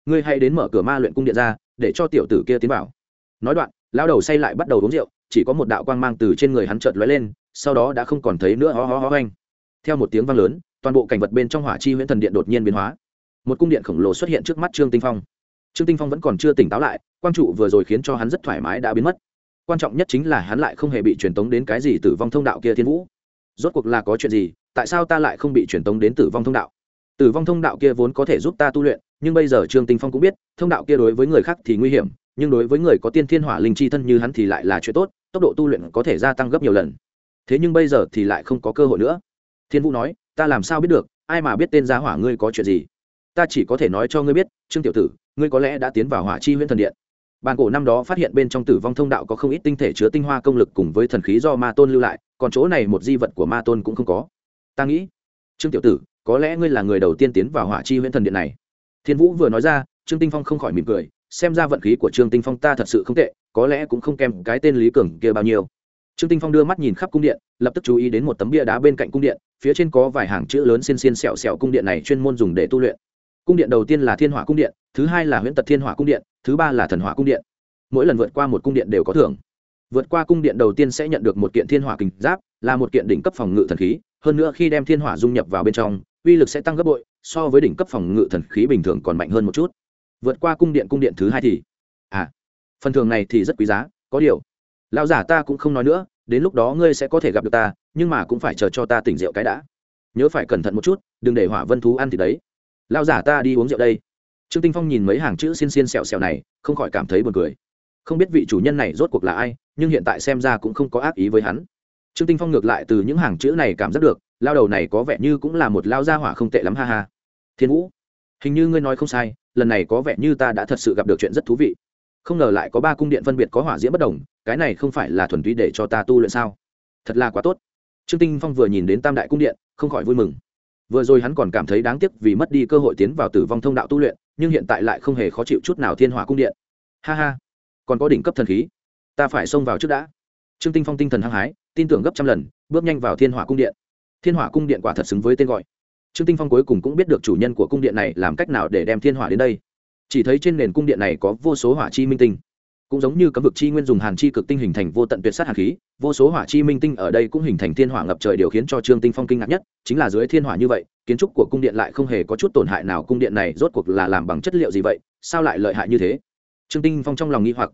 Ngươi hãy đến mở cửa ma luyện cung điện ra để cho tiểu tử kia tiến vào. Nói đoạn lao đầu say lại bắt đầu uống rượu, chỉ có một đạo quang mang từ trên người hắn chợt lóe lên, sau đó đã không còn thấy nữa, ho ho ho anh theo một tiếng vang lớn, toàn bộ cảnh vật bên trong hỏa chi huyễn thần điện đột nhiên biến hóa. Một cung điện khổng lồ xuất hiện trước mắt trương tinh phong. Trương tinh phong vẫn còn chưa tỉnh táo lại, quang trụ vừa rồi khiến cho hắn rất thoải mái đã biến mất. Quan trọng nhất chính là hắn lại không hề bị truyền tống đến cái gì tử vong thông đạo kia thiên vũ. Rốt cuộc là có chuyện gì, tại sao ta lại không bị truyền tống đến tử vong thông đạo? Tử vong thông đạo kia vốn có thể giúp ta tu luyện nhưng bây giờ trương tinh phong cũng biết, thông đạo kia đối với người khác thì nguy hiểm, nhưng đối với người có tiên thiên hỏa linh chi thân như hắn thì lại là chuyện tốt, tốc độ tu luyện có thể gia tăng gấp nhiều lần. Thế nhưng bây giờ thì lại không có cơ hội nữa. Thiên vũ nói, ta làm sao biết được, ai mà biết tên gia hỏa ngươi có chuyện gì? Ta chỉ có thể nói cho ngươi biết, trương tiểu tử, ngươi có lẽ đã tiến vào hỏa chi huyễn thần điện. Bàn cổ năm đó phát hiện bên trong tử vong thông đạo có không ít tinh thể chứa tinh hoa công lực cùng với thần khí do ma tôn lưu lại, còn chỗ này một di vật của ma tôn cũng không có. Ta nghĩ, trương tiểu tử, có lẽ ngươi là người đầu tiên tiến vào hỏa chi huyễn thần điện này thiên vũ vừa nói ra, trương tinh phong không khỏi mỉm cười, xem ra vận khí của trương tinh phong ta thật sự không tệ, có lẽ cũng không kèm cái tên lý cường kia bao nhiêu. Trương tinh phong đưa mắt nhìn khắp cung điện, lập tức chú ý đến một tấm bia đá bên cạnh cung điện, phía trên có vài hàng chữ lớn xiên xiên xẹo xẹo cung điện này chuyên môn dùng để tu luyện. Cung điện đầu tiên là thiên hỏa cung điện, thứ hai là huyễn tật thiên hỏa cung điện, thứ ba là thần hỏa cung điện. Mỗi lần vượt qua một cung điện đều có thưởng. Vượt qua cung điện đầu tiên sẽ nhận được một kiện thiên hỏa kình giáp, là một kiện đỉnh cấp phòng ngự thần khí, hơn nữa khi đem thiên hỏa dung nhập vào bên trong uy lực sẽ tăng gấp bội, so với đỉnh cấp phòng ngự thần khí bình thường còn mạnh hơn một chút. Vượt qua cung điện cung điện thứ hai thì à phần thường này thì rất quý giá, có điều, lão giả ta cũng không nói nữa, đến lúc đó ngươi sẽ có thể gặp được ta, nhưng mà cũng phải chờ cho ta tỉnh rượu cái đã. Nhớ phải cẩn thận một chút, đừng để hỏa vân thú ăn thì đấy. Lão giả ta đi uống rượu đây. Trương tinh phong nhìn mấy hàng chữ xiên xiên xẹo xẹo này, không khỏi cảm thấy buồn cười. Không biết vị chủ nhân này rốt cuộc là ai, nhưng hiện tại xem ra cũng không có ác ý với hắn. Trương tinh phong ngược lại từ những hàng chữ này cảm giác được lao đầu này có vẻ như cũng là một lao gia hỏa không tệ lắm, ha ha. Thiên vũ, hình như ngươi nói không sai, lần này có vẻ như ta đã thật sự gặp được chuyện rất thú vị. Không ngờ lại có ba cung điện phân biệt có hỏa diễm bất đồng, cái này không phải là thuần túy để cho ta tu luyện sao? Thật là quá tốt. Trương tinh phong vừa nhìn đến tam đại cung điện, không khỏi vui mừng. Vừa rồi hắn còn cảm thấy đáng tiếc vì mất đi cơ hội tiến vào tử vong thông đạo tu luyện, nhưng hiện tại lại không hề khó chịu chút nào thiên hỏa cung điện. Ha ha, còn có đỉnh cấp thần khí. Ta phải xông vào trước đã. Trương tinh phong tinh thần hăng hái, tin tưởng gấp trăm lần, bước nhanh vào thiên hỏa cung điện thiên hỏa cung điện quả thật xứng với tên gọi. Trương tinh phong cuối cùng cũng biết được chủ nhân của cung điện này làm cách nào để đem thiên hỏa đến đây. Chỉ thấy trên nền cung điện này có vô số hỏa chi minh tinh. Cũng giống như cấm vực chi nguyên dùng hàn chi cực tinh hình thành vô tận tuyệt sát hàn khí, vô số hỏa chi minh tinh ở đây cũng hình thành thiên hỏa ngập trời điều khiến cho trương tinh phong kinh ngạc nhất, chính là dưới thiên hỏa như vậy, kiến trúc của cung điện lại không hề có chút tổn hại nào, cung điện này rốt cuộc là làm bằng chất liệu gì vậy, sao lại lợi hại như thế? Trương tinh phong trong lòng nghi hoặc.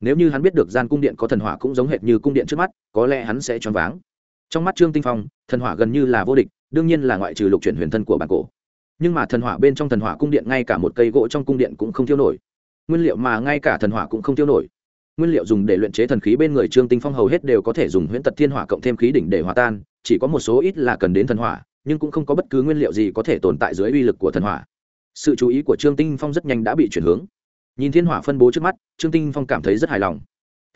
Nếu như hắn biết được gian cung điện có thần hỏa cũng giống hệt như cung điện trước mắt, có lẽ hắn sẽ choáng váng trong mắt trương tinh phong, thần hỏa gần như là vô địch, đương nhiên là ngoại trừ lục chuyển huyền thân của bản cổ. Nhưng mà thần hỏa bên trong thần hỏa cung điện ngay cả một cây gỗ trong cung điện cũng không thiêu nổi. Nguyên liệu mà ngay cả thần hỏa cũng không thiêu nổi. Nguyên liệu dùng để luyện chế thần khí bên người trương tinh phong hầu hết đều có thể dùng huyễn tật thiên hỏa cộng thêm khí đỉnh để hòa tan, chỉ có một số ít là cần đến thần hỏa, nhưng cũng không có bất cứ nguyên liệu gì có thể tồn tại dưới uy lực của thần hỏa. Sự chú ý của trương tinh phong rất nhanh đã bị chuyển hướng. Nhìn thiên hỏa phân bố trước mắt, trương tinh phong cảm thấy rất hài lòng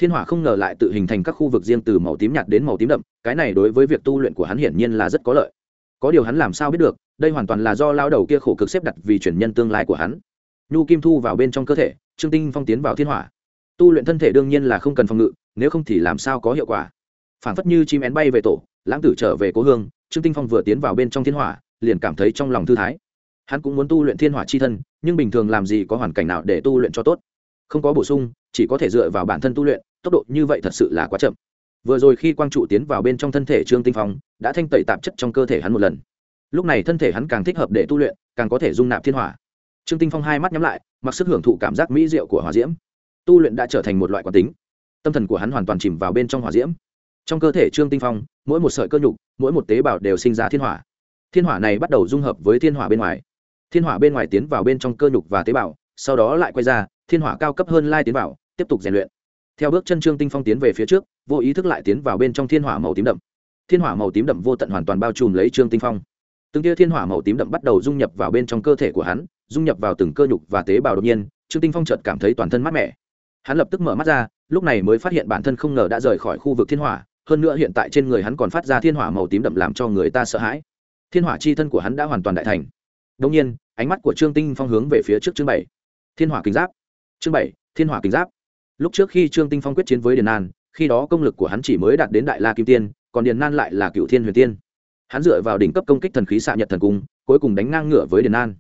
thiên hỏa không ngờ lại tự hình thành các khu vực riêng từ màu tím nhạt đến màu tím đậm, cái này đối với việc tu luyện của hắn hiển nhiên là rất có lợi. Có điều hắn làm sao biết được, đây hoàn toàn là do lao đầu kia khổ cực xếp đặt vì chuyển nhân tương lai của hắn. Nhu kim thu vào bên trong cơ thể, trương tinh phong tiến vào thiên hỏa. Tu luyện thân thể đương nhiên là không cần phòng ngự, nếu không thì làm sao có hiệu quả? Phản phất như chim én bay về tổ, lãng tử trở về cố hương, trương tinh phong vừa tiến vào bên trong thiên hỏa, liền cảm thấy trong lòng thư thái. Hắn cũng muốn tu luyện thiên hỏa chi thân, nhưng bình thường làm gì có hoàn cảnh nào để tu luyện cho tốt? Không có bổ sung, chỉ có thể dựa vào bản thân tu luyện tốc độ như vậy thật sự là quá chậm. Vừa rồi khi quang trụ tiến vào bên trong thân thể trương tinh phong, đã thanh tẩy tạp chất trong cơ thể hắn một lần. Lúc này thân thể hắn càng thích hợp để tu luyện, càng có thể dung nạp thiên hỏa. Trương tinh phong hai mắt nhắm lại, mặc sức hưởng thụ cảm giác mỹ diệu của hỏa diễm. Tu luyện đã trở thành một loại quán tính. Tâm thần của hắn hoàn toàn chìm vào bên trong hỏa diễm. Trong cơ thể trương tinh phong, mỗi một sợi cơ nhục, mỗi một tế bào đều sinh ra thiên hỏa. Thiên hỏa này bắt đầu dung hợp với thiên hỏa bên ngoài. Thiên hỏa bên ngoài tiến vào bên trong cơ nhục và tế bào, sau đó lại quay ra, thiên hỏa cao cấp hơn lai tiến vào, tiếp tục rèn luyện theo bước chân trương tinh phong tiến về phía trước, vô ý thức lại tiến vào bên trong thiên hỏa màu tím đậm. Thiên hỏa màu tím đậm vô tận hoàn toàn bao trùm lấy trương tinh phong. Từng tia thiên hỏa màu tím đậm bắt đầu dung nhập vào bên trong cơ thể của hắn, dung nhập vào từng cơ nhục và tế bào đột nhiên, trương tinh phong chợt cảm thấy toàn thân mát mẻ. Hắn lập tức mở mắt ra, lúc này mới phát hiện bản thân không ngờ đã rời khỏi khu vực thiên hỏa, hơn nữa hiện tại trên người hắn còn phát ra thiên hỏa màu tím đậm làm cho người ta sợ hãi. Thiên hỏa chi thân của hắn đã hoàn toàn đại thành. Đông nhiên, ánh mắt của trương tinh phong hướng về phía trước chương bảy thiên hỏa kính giáp. Chương bảy thiên hỏa kính giáp lúc trước khi trương tinh phong quyết chiến với điền an khi đó công lực của hắn chỉ mới đạt đến đại la kim tiên, còn điền an lại là cựu thiên huyền tiên. Hắn dựa vào đỉnh cấp công kích thần khí xạ nhật thần cung, cuối cùng đánh ngang ngửa với điền an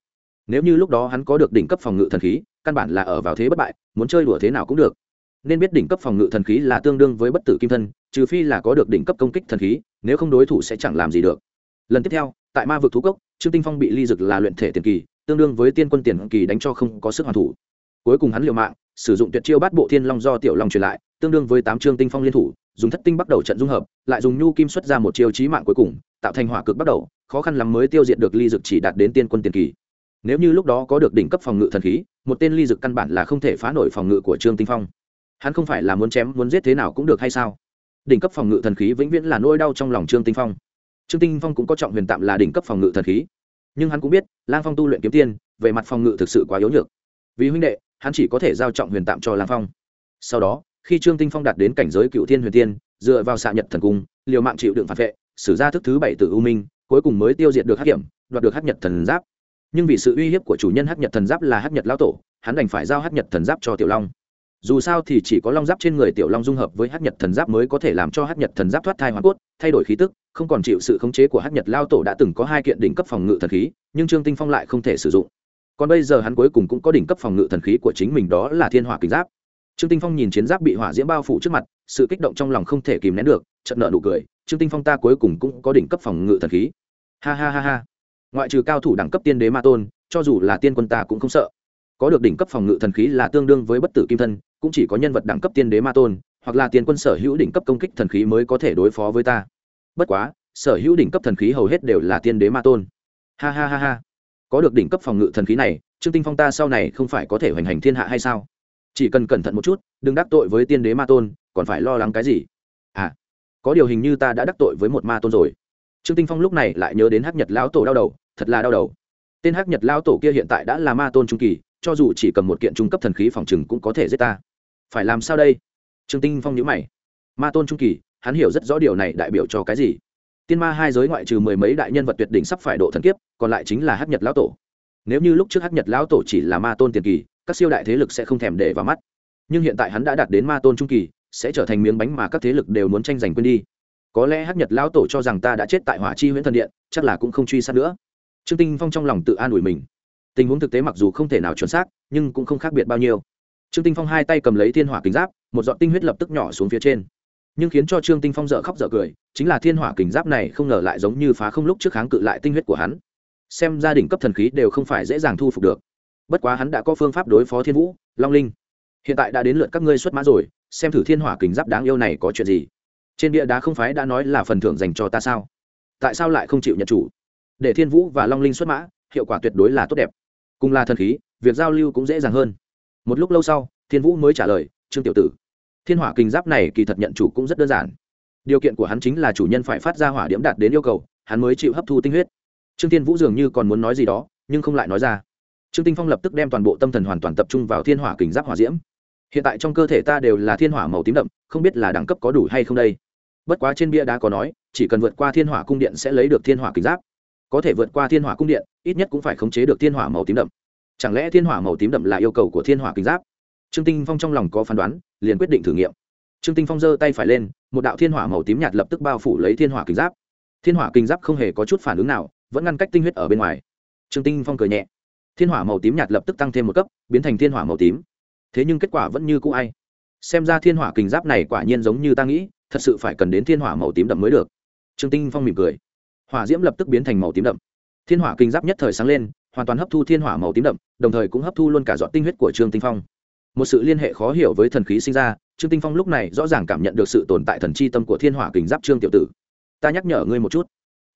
nếu như lúc đó hắn có được đỉnh cấp phòng ngự thần khí, căn bản là ở vào thế bất bại, muốn chơi đùa thế nào cũng được. Nên biết đỉnh cấp phòng ngự thần khí là tương đương với bất tử kim thân, trừ phi là có được đỉnh cấp công kích thần khí, nếu không đối thủ sẽ chẳng làm gì được. Lần tiếp theo, tại ma vực thú cốc, trương tinh phong bị ly dực là luyện thể tiền kỳ, tương đương với tiên quân tiền kỳ đánh cho không có sức hoàn thủ. Cuối cùng hắn liều mạng sử dụng tuyệt chiêu bát bộ thiên long do tiểu long truyền lại, tương đương với tám chương tinh phong liên thủ, dùng thất tinh bắt đầu trận dung hợp, lại dùng nhu kim xuất ra một chiêu chí mạng cuối cùng, tạo thành hỏa cực bắt đầu, khó khăn lắm mới tiêu diệt được ly dực chỉ đạt đến tiên quân tiền kỳ. Nếu như lúc đó có được đỉnh cấp phòng ngự thần khí, một tên ly dực căn bản là không thể phá nổi phòng ngự của trương tinh phong. Hắn không phải là muốn chém, muốn giết thế nào cũng được hay sao? Đỉnh cấp phòng ngự thần khí vĩnh viễn là nỗi đau trong lòng trương tinh phong. Trương tinh phong cũng có trọng huyền tạm là đỉnh cấp phòng ngự thần khí. Nhưng hắn cũng biết, lang phong tu luyện kiếm tiên, về mặt phòng ngự thực sự quá yếu nhược. Vì huynh đệ hắn chỉ có thể giao trọng huyền tạm cho lang phong. Sau đó, khi trương tinh phong đạt đến cảnh giới cựu thiên huyền tiên, dựa vào xạ nhật thần cung, liều mạng chịu đựng phản vệ, sử ra thức thứ bảy từ u minh, cuối cùng mới tiêu diệt được hắc hiểm, đoạt được hắc nhật thần giáp. Nhưng vì sự uy hiếp của chủ nhân hắc nhật thần giáp là hắc nhật lão tổ, hắn đành phải giao hắc nhật thần giáp cho tiểu long. Dù sao thì chỉ có long giáp trên người tiểu long dung hợp với hắc nhật thần giáp mới có thể làm cho hắc nhật thần giáp thoát thai hoàn cốt, thay đổi khí tức, không còn chịu sự khống chế của hắc nhật lao tổ đã từng có hai kiện đỉnh cấp phòng ngự thần khí, nhưng trương tinh phong lại không thể sử dụng còn bây giờ hắn cuối cùng cũng có đỉnh cấp phòng ngự thần khí của chính mình, đó là thiên hỏa kính giáp. Trương tinh phong nhìn chiến giáp bị hỏa diễm bao phủ trước mặt, sự kích động trong lòng không thể kìm nén được trận nợ nụ cười, trương tinh phong ta cuối cùng cũng có đỉnh cấp phòng ngự thần khí. Ha ha ha ha. Ngoại trừ cao thủ đẳng cấp tiên đế ma tôn, cho dù là tiên quân ta cũng không sợ. Có được đỉnh cấp phòng ngự thần khí là tương đương với bất tử kim thân, cũng chỉ có nhân vật đẳng cấp tiên đế ma tôn, hoặc là tiên quân sở hữu đỉnh cấp công kích thần khí mới có thể đối phó với ta. Bất quá, sở hữu đỉnh cấp thần khí hầu hết đều là tiên đế ma tôn. Ha ha ha ha có được đỉnh cấp phòng ngự thần khí này, trương tinh phong ta sau này không phải có thể hoành hành thiên hạ hay sao? Chỉ cần cẩn thận một chút, đừng đắc tội với tiên đế ma tôn, còn phải lo lắng cái gì? À có điều hình như ta đã đắc tội với một ma tôn rồi. Trương tinh phong lúc này lại nhớ đến hắc nhật lão tổ đau đầu, thật là đau đầu. Tên hắc nhật lão tổ kia hiện tại đã là ma tôn trung kỳ, cho dù chỉ cầm một kiện trung cấp thần khí phòng trừng cũng có thể giết ta. Phải làm sao đây? Trương tinh phong nhíu mày. Ma tôn trung kỳ, hắn hiểu rất rõ điều này đại biểu cho cái gì? Tiên ma hai giới ngoại trừ mười mấy đại nhân vật tuyệt đỉnh sắp phải độ thần kiếp, còn lại chính là hắc nhật lão tổ. Nếu như lúc trước hắc nhật lão tổ chỉ là ma tôn tiền kỳ, các siêu đại thế lực sẽ không thèm để vào mắt. Nhưng hiện tại hắn đã đạt đến ma tôn trung kỳ, sẽ trở thành miếng bánh mà các thế lực đều muốn tranh giành quên đi. Có lẽ hắc nhật lão tổ cho rằng ta đã chết tại hỏa chi huyễn thần điện, chắc là cũng không truy sát nữa. Trương tinh phong trong lòng tự an ủi mình. Tình huống thực tế mặc dù không thể nào chuẩn xác, nhưng cũng không khác biệt bao nhiêu. Trương tinh phong hai tay cầm lấy thiên hỏa kính giáp, một giọt tinh huyết lập tức nhỏ xuống phía trên nhưng khiến cho trương tinh phong dở khóc dở cười, chính là thiên hỏa kình giáp này không ngờ lại giống như phá không lúc trước kháng cự lại tinh huyết của hắn. Xem gia đình cấp thần khí đều không phải dễ dàng thu phục được. Bất quá hắn đã có phương pháp đối phó thiên vũ, long linh. Hiện tại đã đến lượt các ngươi xuất mã rồi, xem thử thiên hỏa kình giáp đáng yêu này có chuyện gì. Trên bia đá không phái đã nói là phần thưởng dành cho ta sao? Tại sao lại không chịu nhận chủ? Để thiên vũ và long linh xuất mã, hiệu quả tuyệt đối là tốt đẹp. Cùng là thần khí, việc giao lưu cũng dễ dàng hơn. Một lúc lâu sau, thiên vũ mới trả lời, trương tiểu tử thiên hỏa kinh giáp này kỳ thật nhận chủ cũng rất đơn giản. Điều kiện của hắn chính là chủ nhân phải phát ra hỏa điểm đạt đến yêu cầu, hắn mới chịu hấp thu tinh huyết. Trương thiên vũ dường như còn muốn nói gì đó, nhưng không lại nói ra. Trương tinh phong lập tức đem toàn bộ tâm thần hoàn toàn tập trung vào thiên hỏa kình giáp hỏa diễm. Hiện tại trong cơ thể ta đều là thiên hỏa màu tím đậm, không biết là đẳng cấp có đủ hay không đây. Bất quá trên bia đá có nói, chỉ cần vượt qua thiên hỏa cung điện sẽ lấy được thiên hỏa kình giáp. Có thể vượt qua thiên hỏa cung điện, ít nhất cũng phải khống chế được thiên hỏa màu tím đậm. Chẳng lẽ thiên hỏa màu tím đậm là yêu cầu của thiên hỏa kình giáp? Trương tinh phong trong lòng có phán đoán, liền quyết định thử nghiệm. Trương tinh phong giơ tay phải lên, một đạo thiên hỏa màu tím nhạt lập tức bao phủ lấy thiên hỏa kình giáp. Thiên hỏa kình giáp không hề có chút phản ứng nào, vẫn ngăn cách tinh huyết ở bên ngoài. Trương tinh phong cười nhẹ. Thiên hỏa màu tím nhạt lập tức tăng thêm một cấp, biến thành thiên hỏa màu tím. Thế nhưng kết quả vẫn như cũ ai? Xem ra thiên hỏa kình giáp này quả nhiên giống như ta nghĩ, thật sự phải cần đến thiên hỏa màu tím đậm mới được. Trương tinh phong mỉm cười. Hỏa diễm lập tức biến thành màu tím đậm. Thiên hỏa kinh giáp nhất thời sáng lên, hoàn toàn hấp thu thiên hỏa màu tím đậm, đồng thời cũng hấp thu luôn cả dọn tinh huyết của trương tinh phong một sự liên hệ khó hiểu với thần khí sinh ra, trương tinh phong lúc này rõ ràng cảm nhận được sự tồn tại thần chi tâm của thiên hỏa kình giáp trương tiểu tử. Ta nhắc nhở ngươi một chút,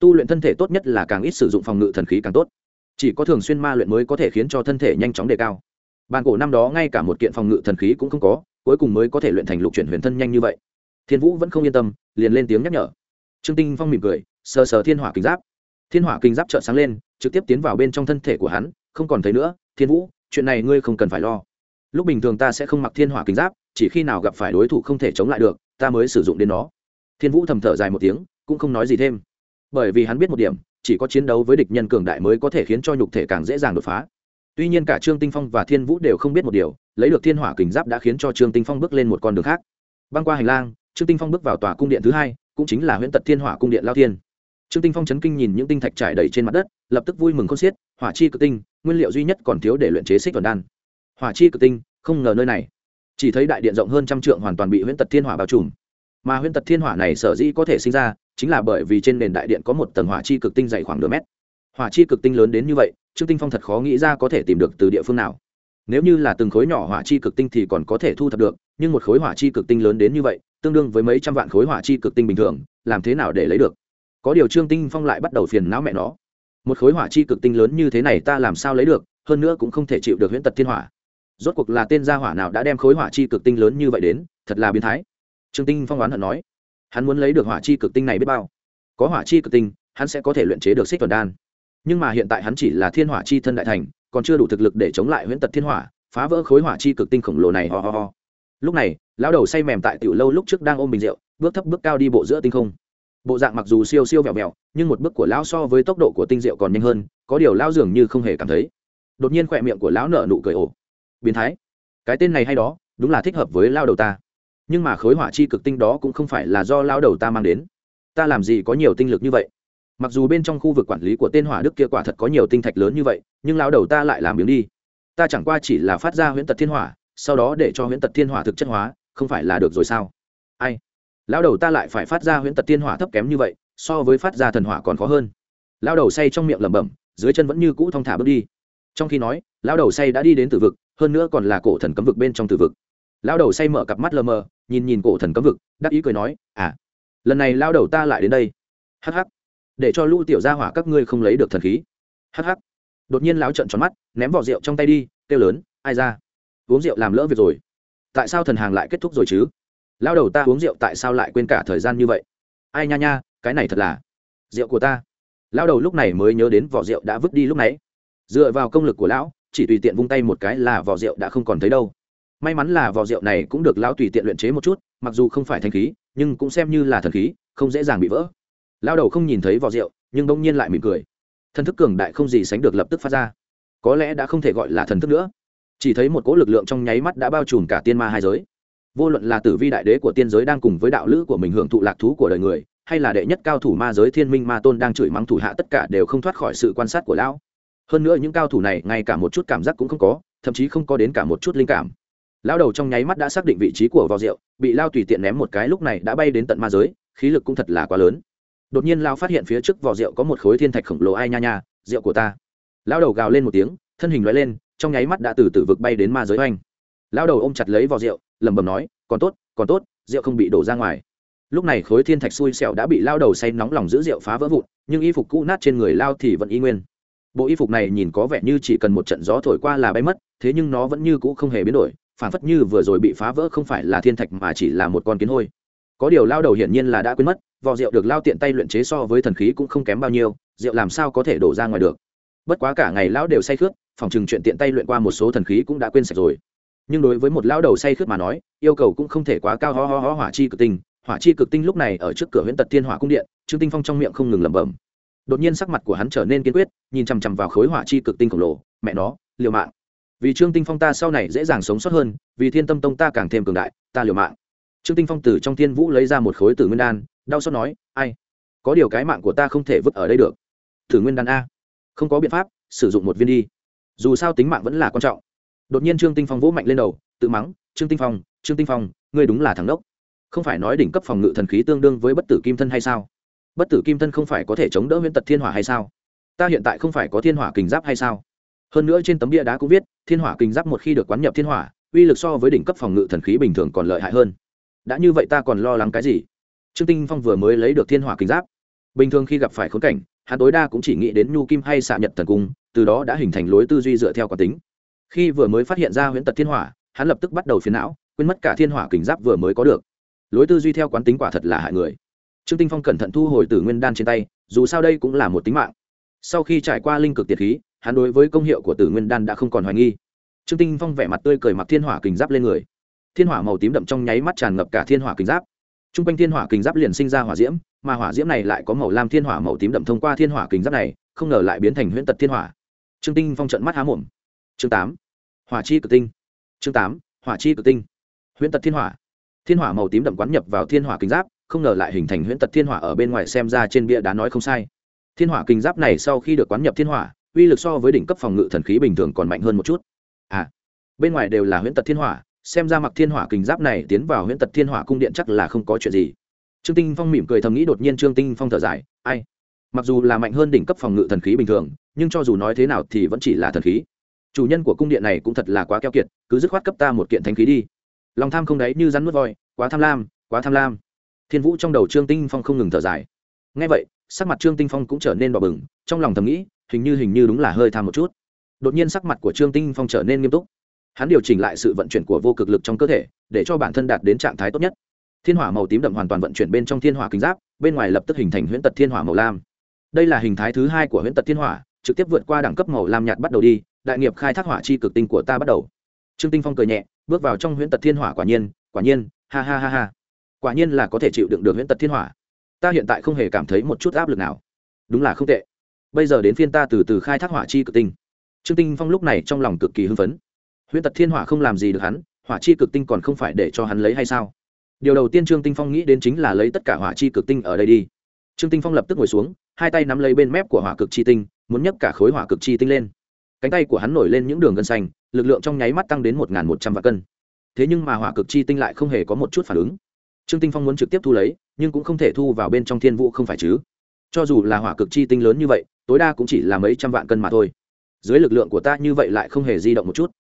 tu luyện thân thể tốt nhất là càng ít sử dụng phòng ngự thần khí càng tốt. Chỉ có thường xuyên ma luyện mới có thể khiến cho thân thể nhanh chóng đề cao. Bàn cổ năm đó ngay cả một kiện phòng ngự thần khí cũng không có, cuối cùng mới có thể luyện thành lục chuyển huyền thân nhanh như vậy. Thiên vũ vẫn không yên tâm, liền lên tiếng nhắc nhở. Trương tinh phong mỉm cười, sờ sờ thiên hỏa kinh giáp. Thiên hỏa kinh giáp trợn sáng lên, trực tiếp tiến vào bên trong thân thể của hắn, không còn thấy nữa, thiên vũ, chuyện này ngươi không cần phải lo lúc bình thường ta sẽ không mặc thiên hỏa kính giáp, chỉ khi nào gặp phải đối thủ không thể chống lại được, ta mới sử dụng đến nó. Thiên vũ thầm thở dài một tiếng, cũng không nói gì thêm. Bởi vì hắn biết một điểm, chỉ có chiến đấu với địch nhân cường đại mới có thể khiến cho nhục thể càng dễ dàng đột phá. Tuy nhiên cả trương tinh phong và thiên vũ đều không biết một điều, lấy được thiên hỏa kính giáp đã khiến cho trương tinh phong bước lên một con đường khác. Băng qua hành lang, trương tinh phong bước vào tòa cung điện thứ hai, cũng chính là huyễn tật thiên hỏa cung điện lao thiên. Trương tinh phong chấn kinh nhìn những tinh thạch trải đầy trên mặt đất, lập tức vui mừng không xiết, hỏa chi cực tinh, nguyên liệu duy nhất còn thiếu để luyện chế xích tuần đan hỏa chi cực tinh, không ngờ nơi này. Chỉ thấy đại điện rộng hơn trăm trượng hoàn toàn bị Huyễn tật thiên hỏa bao trùm. Mà Huyễn tật thiên hỏa này sở dĩ có thể sinh ra, chính là bởi vì trên nền đại điện có một tầng hỏa chi cực tinh dày khoảng nửa mét. Hỏa chi cực tinh lớn đến như vậy, trương tinh phong thật khó nghĩ ra có thể tìm được từ địa phương nào. Nếu như là từng khối nhỏ hỏa chi cực tinh thì còn có thể thu thập được, nhưng một khối hỏa chi cực tinh lớn đến như vậy, tương đương với mấy trăm vạn khối hỏa chi cực tinh bình thường, làm thế nào để lấy được? Có điều trương tinh phong lại bắt đầu phiền não mẹ nó. Một khối hỏa chi cực tinh lớn như thế này ta làm sao lấy được, hơn nữa cũng không thể chịu được huyễn tật thiên hỏa rốt cuộc là tên gia hỏa nào đã đem khối hỏa chi cực tinh lớn như vậy đến, thật là biến thái. Trương tinh phong oán hận nói, hắn muốn lấy được hỏa chi cực tinh này biết bao. Có hỏa chi cực tinh, hắn sẽ có thể luyện chế được xích tuần đan. Nhưng mà hiện tại hắn chỉ là thiên hỏa chi thân đại thành, còn chưa đủ thực lực để chống lại huyễn tật thiên hỏa, phá vỡ khối hỏa chi cực tinh khổng lồ này, ho ho ho. Lúc này, lão đầu say mềm tại tiểu lâu lúc trước đang ôm bình rượu, bước thấp bước cao đi bộ giữa tinh không. Bộ dạng mặc dù siêu siêu vẹo vẹo, nhưng một bước của lão so với tốc độ của tinh rượu còn nhanh hơn, có điều lão dường như không hề cảm thấy. Đột nhiên khỏe miệng của lão nở nụ cười ổ biến thái. Cái tên này hay đó, đúng là thích hợp với lao đầu ta. Nhưng mà khối hỏa chi cực tinh đó cũng không phải là do lao đầu ta mang đến. Ta làm gì có nhiều tinh lực như vậy? Mặc dù bên trong khu vực quản lý của tên hỏa đức kia quả thật có nhiều tinh thạch lớn như vậy, nhưng lao đầu ta lại làm biếng đi. Ta chẳng qua chỉ là phát ra huyễn tật thiên hỏa, sau đó để cho huyễn tật thiên hỏa thực chất hóa, không phải là được rồi sao? Ai? Lao đầu ta lại phải phát ra huyễn tật thiên hỏa thấp kém như vậy, so với phát ra thần hỏa còn khó hơn. Lao đầu say trong miệng lẩm bẩm, dưới chân vẫn như cũ thong thả bước đi. Trong khi nói, lao đầu say đã đi đến từ vực hơn nữa còn là cổ thần cấm vực bên trong tử vực. Lao đầu say mở cặp mắt lờ mờ, nhìn nhìn cổ thần cấm vực, đắc ý cười nói à lần này lao đầu ta lại đến đây. Hh để cho lũ tiểu gia hỏa các ngươi không lấy được thần khí. Hh đột nhiên lão trận tròn mắt, ném vỏ rượu trong tay đi, kêu lớn, ai ra? Uống rượu làm lỡ việc rồi. Tại sao thần hàng lại kết thúc rồi chứ? Lao đầu ta uống rượu tại sao lại quên cả thời gian như vậy? Ai nha nha, cái này thật là rượu của ta. Lao đầu lúc này mới nhớ đến vỏ rượu đã vứt đi lúc nãy. Dựa vào công lực của lão chỉ tùy tiện vung tay một cái là vỏ rượu đã không còn thấy đâu. May mắn là vỏ rượu này cũng được lão tùy tiện luyện chế một chút, mặc dù không phải thanh khí, nhưng cũng xem như là thần khí, không dễ dàng bị vỡ. Lao đầu không nhìn thấy vỏ rượu, nhưng bỗng nhiên lại mỉm cười. Thần thức cường đại không gì sánh được lập tức phát ra. Có lẽ đã không thể gọi là thần thức nữa. Chỉ thấy một cỗ lực lượng trong nháy mắt đã bao trùm cả tiên ma hai giới. Vô luận là tử vi đại đế của tiên giới đang cùng với đạo lữ của mình hưởng thụ lạc thú của đời người, hay là đệ nhất cao thủ ma giới thiên minh ma tôn đang chửi mắng thủ hạ, tất cả đều không thoát khỏi sự quan sát của lão hơn nữa những cao thủ này, ngay cả một chút cảm giác cũng không có, thậm chí không có đến cả một chút linh cảm. Lao đầu trong nháy mắt đã xác định vị trí của vò rượu bị lao tùy tiện ném một cái lúc này đã bay đến tận ma giới, khí lực cũng thật là quá lớn. Đột nhiên lao phát hiện phía trước vò rượu có một khối thiên thạch khổng lồ ai nha nha rượu của ta. Lao đầu gào lên một tiếng, thân hình loại lên, trong nháy mắt đã từ từ vực bay đến ma giới oanh. Lao đầu ôm chặt lấy vò rượu lẩm bẩm nói, còn tốt còn tốt rượu không bị đổ ra ngoài. Lúc này khối thiên thạch xui xẹo đã bị lao đầu say nóng lòng giữ rượu phá vỡ vụn, nhưng y phục cũ nát trên người lao thì vẫn y nguyên bộ y phục này nhìn có vẻ như chỉ cần một trận gió thổi qua là bay mất, thế nhưng nó vẫn như cũ không hề biến đổi phản phất như vừa rồi bị phá vỡ không phải là thiên thạch mà chỉ là một con kiến hôi. Có điều lao đầu hiển nhiên là đã quên mất, vò rượu được lao tiện tay luyện chế so với thần khí cũng không kém bao nhiêu, rượu làm sao có thể đổ ra ngoài được. Bất quá cả ngày lão đều say khướt, phòng chừng chuyện tiện tay luyện qua một số thần khí cũng đã quên sạch rồi. Nhưng đối với một lão đầu say khướt mà nói, yêu cầu cũng không thể quá cao, ho ho ho, hỏa chi cực tinh. Hỏa chi cực tinh lúc này ở trước cửa huyện tật thiên hỏa cung điện, trương tinh phong trong miệng không ngừng lẩm bẩm đột nhiên sắc mặt của hắn trở nên kiên quyết, nhìn chằm chằm vào khối hỏa chi cực tinh khổng lồ, mẹ nó, liều mạng. Vì trương tinh phong ta sau này dễ dàng sống sót hơn, vì thiên tâm tông ta càng thêm cường đại, ta liều mạng. Trương tinh phong từ trong thiên vũ lấy ra một khối tử nguyên đan, đau xót nói, ai? Có điều cái mạng của ta không thể vứt ở đây được. Tử nguyên đan a? Không có biện pháp, sử dụng một viên đi. Dù sao tính mạng vẫn là quan trọng. Đột nhiên trương tinh phong vỗ mạnh lên đầu, tự mắng, trương tinh phong, trương tinh phong, ngươi đúng là thằng đốc không phải nói đỉnh cấp phòng ngự thần khí tương đương với bất tử kim thân hay sao? Bất tử kim thân không phải có thể chống đỡ huyễn tật thiên hỏa hay sao? Ta hiện tại không phải có thiên hỏa kình giáp hay sao? Hơn nữa trên tấm bia đá cũng viết, thiên hỏa kình giáp một khi được quán nhập thiên hỏa, uy lực so với đỉnh cấp phòng ngự thần khí bình thường còn lợi hại hơn. Đã như vậy ta còn lo lắng cái gì? Trương tinh phong vừa mới lấy được thiên hỏa kình giáp. Bình thường khi gặp phải khốn cảnh, hắn tối đa cũng chỉ nghĩ đến nhu kim hay xạ nhật thần cung, từ đó đã hình thành lối tư duy dựa theo quán tính. Khi vừa mới phát hiện ra huyễn tật thiên hỏa, hắn lập tức bắt đầu phiền não, quên mất cả thiên hỏa kình giáp vừa mới có được. Lối tư duy theo quán tính quả thật là hại người trương tinh phong cẩn thận thu hồi Tử nguyên đan trên tay, dù sao đây cũng là một tính mạng. Sau khi trải qua linh cực tiệt khí, hắn đối với công hiệu của tử nguyên đan đã không còn hoài nghi. Trương tinh phong vẻ mặt tươi cười mặc thiên hỏa kình giáp lên người. Thiên hỏa màu tím đậm trong nháy mắt tràn ngập cả thiên hỏa kình giáp. T r u n g quanh thiên hỏa kình giáp liền sinh ra hỏa diễm, mà hỏa diễm này lại có màu lam thiên hỏa màu tím đậm thông qua thiên hỏa kình giáp này, không ngờ lại biến thành huyễn tật thiên hỏa. Trương tinh phong trận mắt há mồm. Chương tám. Hỏa chi cực tinh. Chương tám. Hỏa chi cực tinh. Huyễn tật thiên hỏa. Thiên hỏa màu tím đậm quán nhập vào thiên hỏa kình giáp không ngờ lại hình thành huyễn tật thiên hỏa ở bên ngoài xem ra trên bia đá nói không sai. Thiên hỏa kình giáp này sau khi được quán nhập thiên hỏa, uy lực so với đỉnh cấp phòng ngự thần khí bình thường còn mạnh hơn một chút. À bên ngoài đều là huyễn tật thiên hỏa, xem ra mặc thiên hỏa kình giáp này tiến vào huyễn tật thiên hỏa cung điện chắc là không có chuyện gì. Trương tinh phong mỉm cười thầm nghĩ đột nhiên trương tinh phong thở dài, ai? Mặc dù là mạnh hơn đỉnh cấp phòng ngự thần khí bình thường, nhưng cho dù nói thế nào thì vẫn chỉ là thần khí. Chủ nhân của cung điện này cũng thật là quá keo kiệt, cứ dứt khoát cấp ta một kiện thánh khí đi. Lòng tham không đáy như rắn nuốt voi, quá tham lam, quá tham lam thiên vũ trong đầu trương tinh phong không ngừng thở dài. Ngay vậy, sắc mặt trương tinh phong cũng trở nên đỏ bừng, trong lòng thầm nghĩ, hình như hình như đúng là hơi tham một chút. Đột nhiên sắc mặt của trương tinh phong trở nên nghiêm túc. Hắn điều chỉnh lại sự vận chuyển của vô cực lực trong cơ thể, để cho bản thân đạt đến trạng thái tốt nhất. Thiên hỏa màu tím đậm hoàn toàn vận chuyển bên trong thiên hỏa kính giáp, bên ngoài lập tức hình thành huyễn tật thiên hỏa màu lam. Đây là hình thái thứ hai của huyễn tật thiên hỏa, trực tiếp vượt qua đẳng cấp màu lam nhạt bắt đầu đi, đại nghiệp khai thác hỏa chi cực tinh của ta bắt đầu. Trương tinh phong cười nhẹ, bước vào trong huyễn tật thiên hỏa quả nhiên quả nhiên, ha ha ha ha quả nhiên là có thể chịu đựng được huyễn tật thiên hỏa. Ta hiện tại không hề cảm thấy một chút áp lực nào. Đúng là không tệ. Bây giờ đến phiên ta từ từ khai thác hỏa chi cực tinh. Trương tinh phong lúc này trong lòng cực kỳ hưng phấn. Huyễn tật thiên hỏa không làm gì được hắn, hỏa chi cực tinh còn không phải để cho hắn lấy hay sao? Điều đầu tiên trương tinh phong nghĩ đến chính là lấy tất cả hỏa chi cực tinh ở đây đi. Trương tinh phong lập tức ngồi xuống, hai tay nắm lấy bên mép của hỏa cực chi tinh, muốn nhấc cả khối hỏa cực chi tinh lên. Cánh tay của hắn nổi lên những đường gân xanh, lực lượng trong nháy mắt tăng đến một một trăm vạn cân. Thế nhưng mà hỏa cực chi tinh lại không hề có một chút phản ứng trương tinh phong muốn trực tiếp thu lấy, nhưng cũng không thể thu vào bên trong thiên vũ không phải chứ. Cho dù là hỏa cực chi tinh lớn như vậy, tối đa cũng chỉ là mấy trăm vạn cân mà thôi. Dưới lực lượng của ta như vậy lại không hề di động một chút.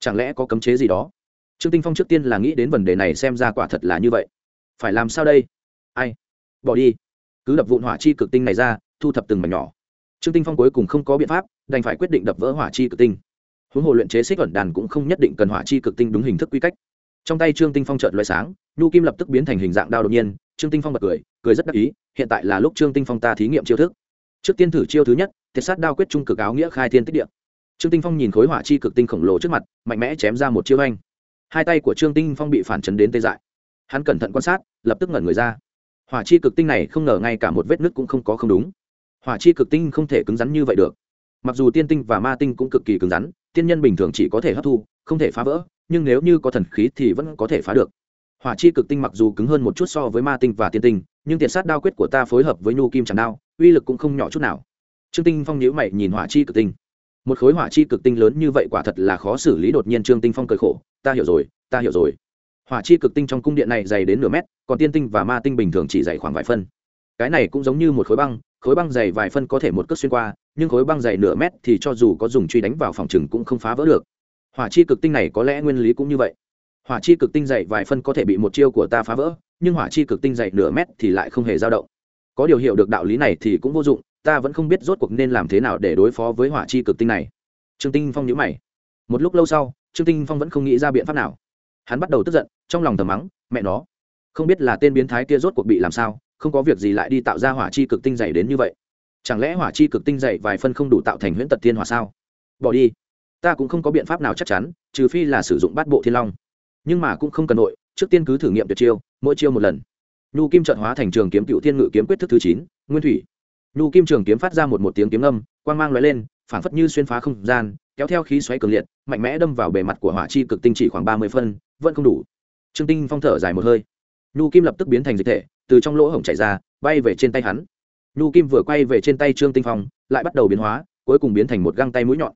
Chẳng lẽ có cấm chế gì đó? Trương tinh phong trước tiên là nghĩ đến vấn đề này xem ra quả thật là như vậy. Phải làm sao đây? Ai? Bỏ đi. Cứ đập vụn hỏa chi cực tinh này ra, thu thập từng mảnh nhỏ. Trương tinh phong cuối cùng không có biện pháp, đành phải quyết định đập vỡ hỏa chi cực tinh. Huống hồ luyện chế xích ẩn đàn cũng không nhất định cần hỏa chi cực tinh đúng hình thức quy cách trong tay trương tinh phong trợn loại sáng nhu kim lập tức biến thành hình dạng đao đột nhiên trương tinh phong bật cười cười rất đắc ý hiện tại là lúc trương tinh phong ta thí nghiệm chiêu thức. Trước tiên thử chiêu thứ nhất thiệt sát đao quyết trung cực áo nghĩa khai thiên tích địa, trương tinh phong nhìn khối hỏa chi cực tinh khổng lồ trước mặt mạnh mẽ chém ra một chiêu anh. Hai tay của trương tinh phong bị phản chấn đến tê dại. Hắn cẩn thận quan sát lập tức ngẩn người ra. Hỏa chi cực tinh này không ngờ ngay cả một vết nứt cũng không có không đúng. Hỏa chi cực tinh không thể cứng rắn như vậy được. Mặc dù tiên tinh và ma tinh cũng cực kỳ cứng rắn tiên nhân bình thường chỉ có thể hấp thu không thể phá vỡ nhưng nếu như có thần khí thì vẫn có thể phá được. Hỏa chi cực tinh mặc dù cứng hơn một chút so với ma tinh và tiên tinh, nhưng tiệt sát đao quyết của ta phối hợp với nhu kim chẳng đao, uy lực cũng không nhỏ chút nào. Trương tinh phong nhíu mày nhìn hỏa chi cực tinh. Một khối hỏa chi cực tinh lớn như vậy quả thật là khó xử lý đột nhiên trương tinh phong cười khổ, ta hiểu rồi, ta hiểu rồi. Hỏa chi cực tinh trong cung điện này dày đến nửa mét, còn tiên tinh và ma tinh bình thường chỉ dày khoảng vài phân. Cái này cũng giống như một khối băng khối băng dày vài phân có thể một cước xuyên qua, nhưng khối băng dày nửa mét thì cho dù có dùng truy đánh vào phòng chừng cũng không phá vỡ được hỏa chi cực tinh này có lẽ nguyên lý cũng như vậy. Hỏa chi cực tinh dày vài phân có thể bị một chiêu của ta phá vỡ, nhưng hỏa chi cực tinh dày nửa mét thì lại không hề dao động. Có điều hiểu được đạo lý này thì cũng vô dụng, ta vẫn không biết rốt cuộc nên làm thế nào để đối phó với hỏa chi cực tinh này. Trương tinh phong nhíu mày. Một lúc lâu sau, trương tinh phong vẫn không nghĩ ra biện pháp nào. Hắn bắt đầu tức giận, trong lòng thầm mắng, mẹ nó, không biết là tên biến thái kia rốt cuộc bị làm sao, không có việc gì lại đi tạo ra hỏa chi cực tinh dày đến như vậy. Chẳng lẽ hỏa chi cực tinh dày vài phân không đủ tạo thành huyễn tật thiên hỏa sao? Bỏ đi ta cũng không có biện pháp nào chắc chắn, trừ phi là sử dụng bát bộ thiên long. Nhưng mà cũng không cần nội trước tiên cứ thử nghiệm tuyệt chiêu, mỗi chiêu một lần. Nhu kim trận hóa thành trường kiếm cựu thiên ngự kiếm quyết thức thứ chín, nguyên thủy. Nhu kim trường kiếm phát ra một một tiếng kiếm âm, quang mang l lên phảng phất như xuyên phá không gian, kéo theo khí xoáy cường liệt, mạnh mẽ đâm vào bề mặt của hỏa chi cực tinh chỉ khoảng ba mươi phân, vẫn không đủ. Trương tinh phong thở dài một hơi. Nhu kim lập tức biến thành dịch thể, từ trong lỗ hổng chạy ra, bay về trên tay hắn. Nhu kim vừa quay về trên tay trương tinh phong, lại bắt đầu biến hóa, cuối cùng biến thành một găng tay mũi nhọn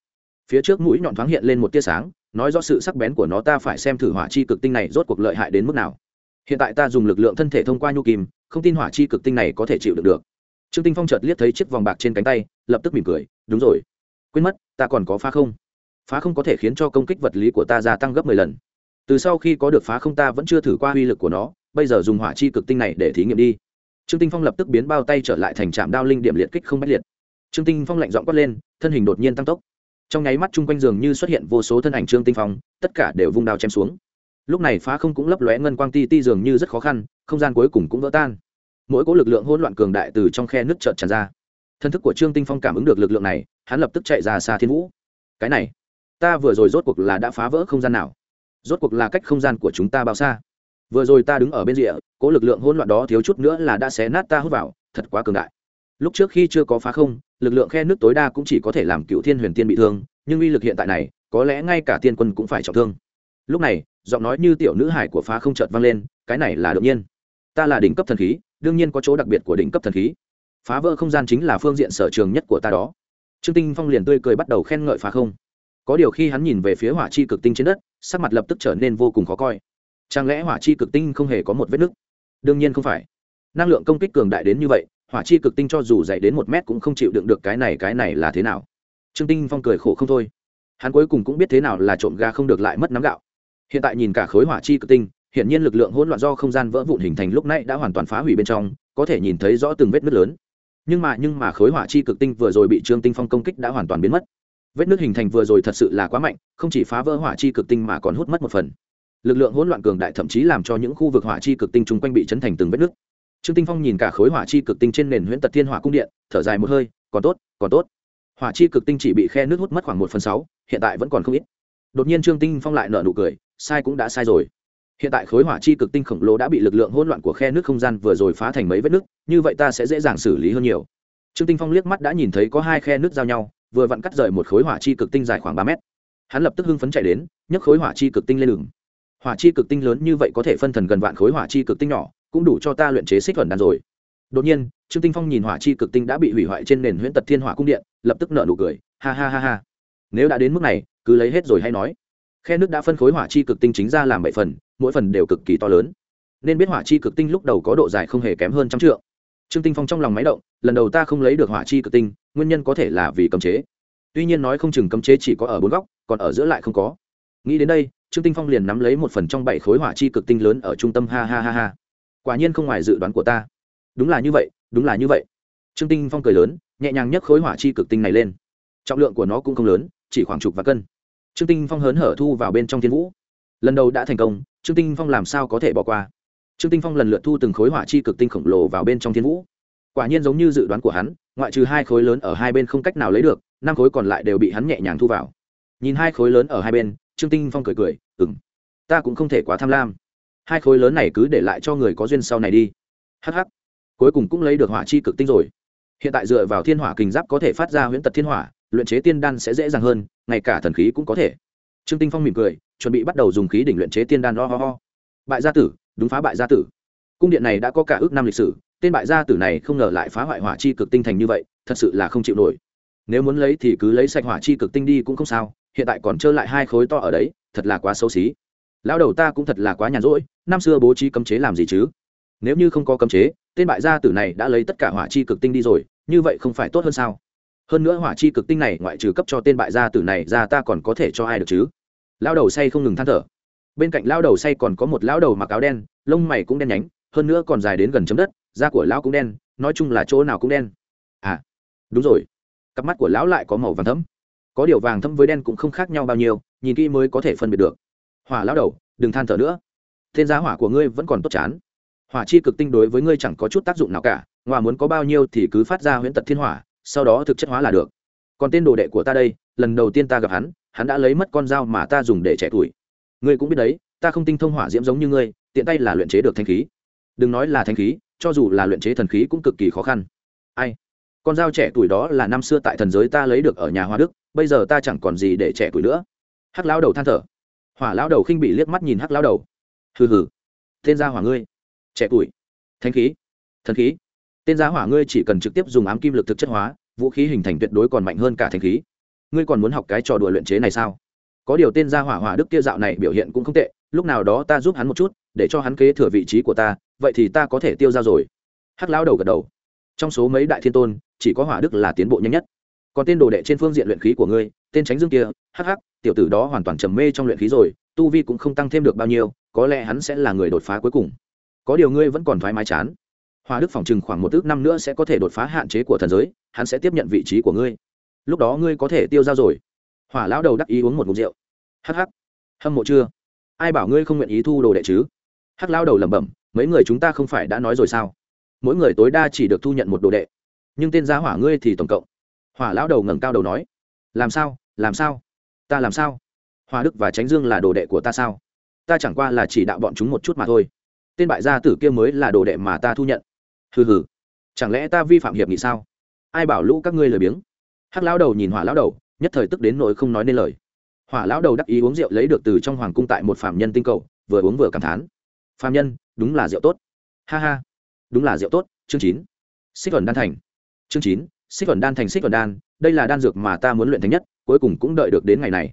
phía trước mũi nhọn thoáng hiện lên một tia sáng, nói rõ sự sắc bén của nó, ta phải xem thử hỏa chi cực tinh này rốt cuộc lợi hại đến mức nào. Hiện tại ta dùng lực lượng thân thể thông qua nhu kim không tin hỏa chi cực tinh này có thể chịu được được. Trương tinh phong chợt liếc thấy chiếc vòng bạc trên cánh tay, lập tức mỉm cười, đúng rồi. Quên mất, ta còn có phá không. Phá không có thể khiến cho công kích vật lý của ta gia tăng gấp mười lần. Từ sau khi có được phá không ta vẫn chưa thử qua uy lực của nó, bây giờ dùng hỏa chi cực tinh này để thí nghiệm đi. Trương tinh phong lập tức biến bao tay trở lại thành trạm đao linh điểm liệt kích không bách liệt. Trương tinh phong lạnh giọng quát lên, thân hình đột nhiên tăng tốc trong nháy mắt chung quanh giường như xuất hiện vô số thân ảnh trương tinh phong, tất cả đều vung đao chém xuống. Lúc này phá không cũng lấp lóe ngân quang ti ti dường như rất khó khăn, không gian cuối cùng cũng vỡ tan. Mỗi cỗ lực lượng hỗn loạn cường đại từ trong khe nước trợn tràn ra. Thân thức của trương tinh phong cảm ứng được lực lượng này, hắn lập tức chạy ra xa thiên vũ. Cái này, ta vừa rồi rốt cuộc là đã phá vỡ không gian nào? Rốt cuộc là cách không gian của chúng ta bao xa? Vừa rồi ta đứng ở bên rìa, cỗ lực lượng hỗn loạn đó thiếu chút nữa là đã xé nát ta hút vào, thật quá cường đại. Lúc trước khi chưa có phá không lực lượng khe nước tối đa cũng chỉ có thể làm cựu thiên huyền tiên bị thương, nhưng uy lực hiện tại này, có lẽ ngay cả tiên quân cũng phải trọng thương. Lúc này, giọng nói như tiểu nữ hải của phá không chợt vang lên, cái này là đương nhiên. Ta là đỉnh cấp thần khí, đương nhiên có chỗ đặc biệt của đỉnh cấp thần khí. Phá vỡ không gian chính là phương diện sở trường nhất của ta đó. Trương tinh phong liền tươi cười bắt đầu khen ngợi phá không. Có điều khi hắn nhìn về phía hỏa chi cực tinh trên đất, sắc mặt lập tức trở nên vô cùng khó coi. Chẳng lẽ hỏa chi cực tinh không hề có một vết nứt? Đương nhiên không phải. Năng lượng công kích cường đại đến như vậy hỏa chi cực tinh cho dù dày đến một mét cũng không chịu đựng được cái này cái này là thế nào? Trương tinh phong cười khổ không thôi. Hắn cuối cùng cũng biết thế nào là trộm ga không được lại mất nắm gạo. Hiện tại nhìn cả khối hỏa chi cực tinh hiện nhiên lực lượng hỗn loạn do không gian vỡ vụn hình thành lúc nãy đã hoàn toàn phá hủy bên trong, có thể nhìn thấy rõ từng vết nứt lớn. Nhưng mà nhưng mà khối hỏa chi cực tinh vừa rồi bị trương tinh phong công kích đã hoàn toàn biến mất. Vết nứt hình thành vừa rồi thật sự là quá mạnh, không chỉ phá vỡ hỏa chi cực tinh mà còn hút mất một phần. Lực lượng hỗn loạn cường đại thậm chí làm cho những khu vực hỏa chi cực tinh chung quanh bị chấn thành từng vết nứt trương tinh phong nhìn cả khối hỏa chi cực tinh trên nền huyễn tật thiên hỏa cung điện, thở dài một hơi, còn tốt còn tốt. Hỏa chi cực tinh chỉ bị khe nước hút mất khoảng một phần sáu, hiện tại vẫn còn không ít. Đột nhiên trương tinh phong lại nở nụ cười, sai cũng đã sai rồi. Hiện tại khối hỏa chi cực tinh khổng lồ đã bị lực lượng hỗn loạn của khe nước không gian vừa rồi phá thành mấy vết nước như vậy ta sẽ dễ dàng xử lý hơn nhiều. Trương tinh phong liếc mắt đã nhìn thấy có hai khe nước giao nhau, vừa vặn cắt rời một khối hỏa chi cực tinh dài khoảng ba mét. Hắn lập tức hưng phấn chạy đến, nhấc khối hỏa chi cực tinh lên đường. Hỏa chi cực tinh lớn như vậy có thể phân thần gần vạn khối hỏa chi cực tinh nhỏ cũng đủ cho ta luyện chế xích thuần đan rồi. Đột nhiên, trương tinh phong nhìn hỏa chi cực tinh đã bị hủy hoại trên nền huyễn tật thiên hỏa cung điện, lập tức nở nụ cười, ha ha ha ha. Nếu đã đến mức này, cứ lấy hết rồi hay nói. Khe nước đã phân khối hỏa chi cực tinh chính ra làm bảy phần, mỗi phần đều cực kỳ to lớn. Nên biết hỏa chi cực tinh lúc đầu có độ dài không hề kém hơn trăm trượng. Trương tinh phong trong lòng máy động, lần đầu ta không lấy được hỏa chi cực tinh, nguyên nhân có thể là vì cấm chế. Tuy nhiên nói không chừng cấm chế chỉ có ở bốn góc, còn ở giữa lại không có. Nghĩ đến đây, trương tinh phong liền nắm lấy một phần trong bảy khối hỏa chi cực tinh lớn ở trung tâm, ha ha ha ha quả nhiên không ngoài dự đoán của ta. Đúng là như vậy, đúng là như vậy. Trương tinh phong cười lớn, nhẹ nhàng nhấc khối hỏa chi cực tinh này lên. Trọng lượng của nó cũng không lớn, chỉ khoảng chục và cân. Trương tinh phong hớn hở thu vào bên trong thiên vũ. Lần đầu đã thành công, trương tinh phong làm sao có thể bỏ qua? Trương tinh phong lần lượt thu từng khối hỏa chi cực tinh khổng lồ vào bên trong thiên vũ. Quả nhiên giống như dự đoán của hắn, ngoại trừ hai khối lớn ở hai bên không cách nào lấy được, năm khối còn lại đều bị hắn nhẹ nhàng thu vào. Nhìn hai khối lớn ở hai bên, trương tinh phong cười cười ừng ta cũng không thể quá tham lam hai khối lớn này cứ để lại cho người có duyên sau này đi. Hh cuối cùng cũng lấy được hỏa chi cực tinh rồi. Hiện tại dựa vào thiên hỏa kình giáp có thể phát ra huyễn tật thiên hỏa, luyện chế tiên đan sẽ dễ dàng hơn, ngay cả thần khí cũng có thể. Trương tinh phong mỉm cười, chuẩn bị bắt đầu dùng khí đỉnh luyện chế tiên đan ho ho ho. Bại gia tử, đúng phá bại gia tử. Cung điện này đã có cả ước năm lịch sử, tên bại gia tử này không ngờ lại phá hoại hỏa chi cực tinh thành như vậy, thật sự là không chịu nổi. Nếu muốn lấy thì cứ lấy sạch hỏa chi cực tinh đi cũng không sao, hiện tại còn trơ lại hai khối to ở đấy, thật là quá xấu xí lão đầu ta cũng thật là quá nhàn rỗi, năm xưa bố trí cấm chế làm gì chứ? Nếu như không có cấm chế, tên bại gia tử này đã lấy tất cả hỏa chi cực tinh đi rồi, như vậy không phải tốt hơn sao? Hơn nữa hỏa chi cực tinh này ngoại trừ cấp cho tên bại gia tử này ra ta còn có thể cho ai được chứ? Lao đầu say không ngừng than thở. Bên cạnh lao đầu say còn có một lão đầu mặc áo đen, lông mày cũng đen nhánh, hơn nữa còn dài đến gần chấm đất, da của lão cũng đen, nói chung là chỗ nào cũng đen. À đúng rồi. Cặp mắt của lão lại có màu vàng thấm có điều vàng thấm với đen cũng không khác nhau bao nhiêu, nhìn kỹ mới có thể phân biệt được hỏa lão đầu, đừng than thở nữa. Tên giá hỏa của ngươi vẫn còn tốt chán. Hỏa chi cực tinh đối với ngươi chẳng có chút tác dụng nào cả ngoài muốn có bao nhiêu thì cứ phát ra huyễn tật thiên hỏa, sau đó thực chất hóa là được. Còn tên đồ đệ của ta đây, lần đầu tiên ta gặp hắn hắn đã lấy mất con dao mà ta dùng để trẻ tuổi. Ngươi cũng biết đấy, ta không tinh thông hỏa diễm giống như ngươi, tiện tay là luyện chế được thanh khí. Đừng nói là thanh khí, cho dù là luyện chế thần khí cũng cực kỳ khó khăn. Ai? Con dao trẻ tuổi đó là năm xưa tại thần giới ta lấy được ở nhà hoa đức, bây giờ ta chẳng còn gì để trẻ tuổi nữa. Hắc lão đầu than thở hỏa lão đầu khinh bị liếc mắt nhìn hắc lão đầu. Hừ hừ. Tên gia hỏa ngươi. Trẻ tuổi. Thanh khí. Thần khí. Tên gia hỏa ngươi chỉ cần trực tiếp dùng ám kim lực thực chất hóa, vũ khí hình thành tuyệt đối còn mạnh hơn cả thanh khí. Ngươi còn muốn học cái trò đùa luyện chế này sao? Có điều tên gia hỏa hỏa đức kia dạo này biểu hiện cũng không tệ, lúc nào đó ta giúp hắn một chút, để cho hắn kế thừa vị trí của ta, vậy thì ta có thể tiêu ra rồi. Hắc lão đầu gật đầu. Trong số mấy đại thiên tôn, chỉ có hỏa đức là tiến bộ nhanh nhất. Còn tên đồ đệ trên phương diện luyện khí của ngươi, tên tránh dương kia, hắc hắc tiểu tử đó hoàn toàn trầm mê trong luyện khí rồi, tu vi cũng không tăng thêm được bao nhiêu, có lẽ hắn sẽ là người đột phá cuối cùng. Có điều ngươi vẫn còn thoải mái chán. Hoa đức phòng chừng khoảng một ước năm nữa sẽ có thể đột phá hạn chế của thần giới, hắn sẽ tiếp nhận vị trí của ngươi. Lúc đó ngươi có thể tiêu dao rồi. Hỏa lão đầu đắc ý uống một ngụm rượu. Hắc hắc. Hâm mộ chưa? Ai bảo ngươi không nguyện ý thu đồ đệ chứ? Hắc lão đầu lẩm bẩm, mấy người chúng ta không phải đã nói rồi sao? Mỗi người tối đa chỉ được thu nhận một đồ đệ. Nhưng tên gia hỏa ngươi thì tổng cộng. Hỏa lão đầu ngẩng cao đầu nói. Làm sao? Làm sao? Ta làm sao? Hoa đức và tránh dương là đồ đệ của ta sao? Ta chẳng qua là chỉ đạo bọn chúng một chút mà thôi. Tên bại gia tử kia mới là đồ đệ mà ta thu nhận. Hừ hừ. Chẳng lẽ ta vi phạm hiệp nghị sao? Ai bảo lũ các ngươi lười biếng? Hắc lão đầu nhìn hỏa lão đầu, nhất thời tức đến nỗi không nói nên lời. Hỏa lão đầu đắc ý uống rượu lấy được từ trong hoàng cung tại một phạm nhân tinh cầu, vừa uống vừa cảm thán. Phạm nhân, đúng là rượu tốt. Ha ha. Đúng là rượu tốt, chương chín. Xích thuần đan thành. Chương chín, xích thuần đan thành, xích thuần đan, đây là đan dược mà ta muốn luyện thành nhất cuối cùng cũng đợi được đến ngày này.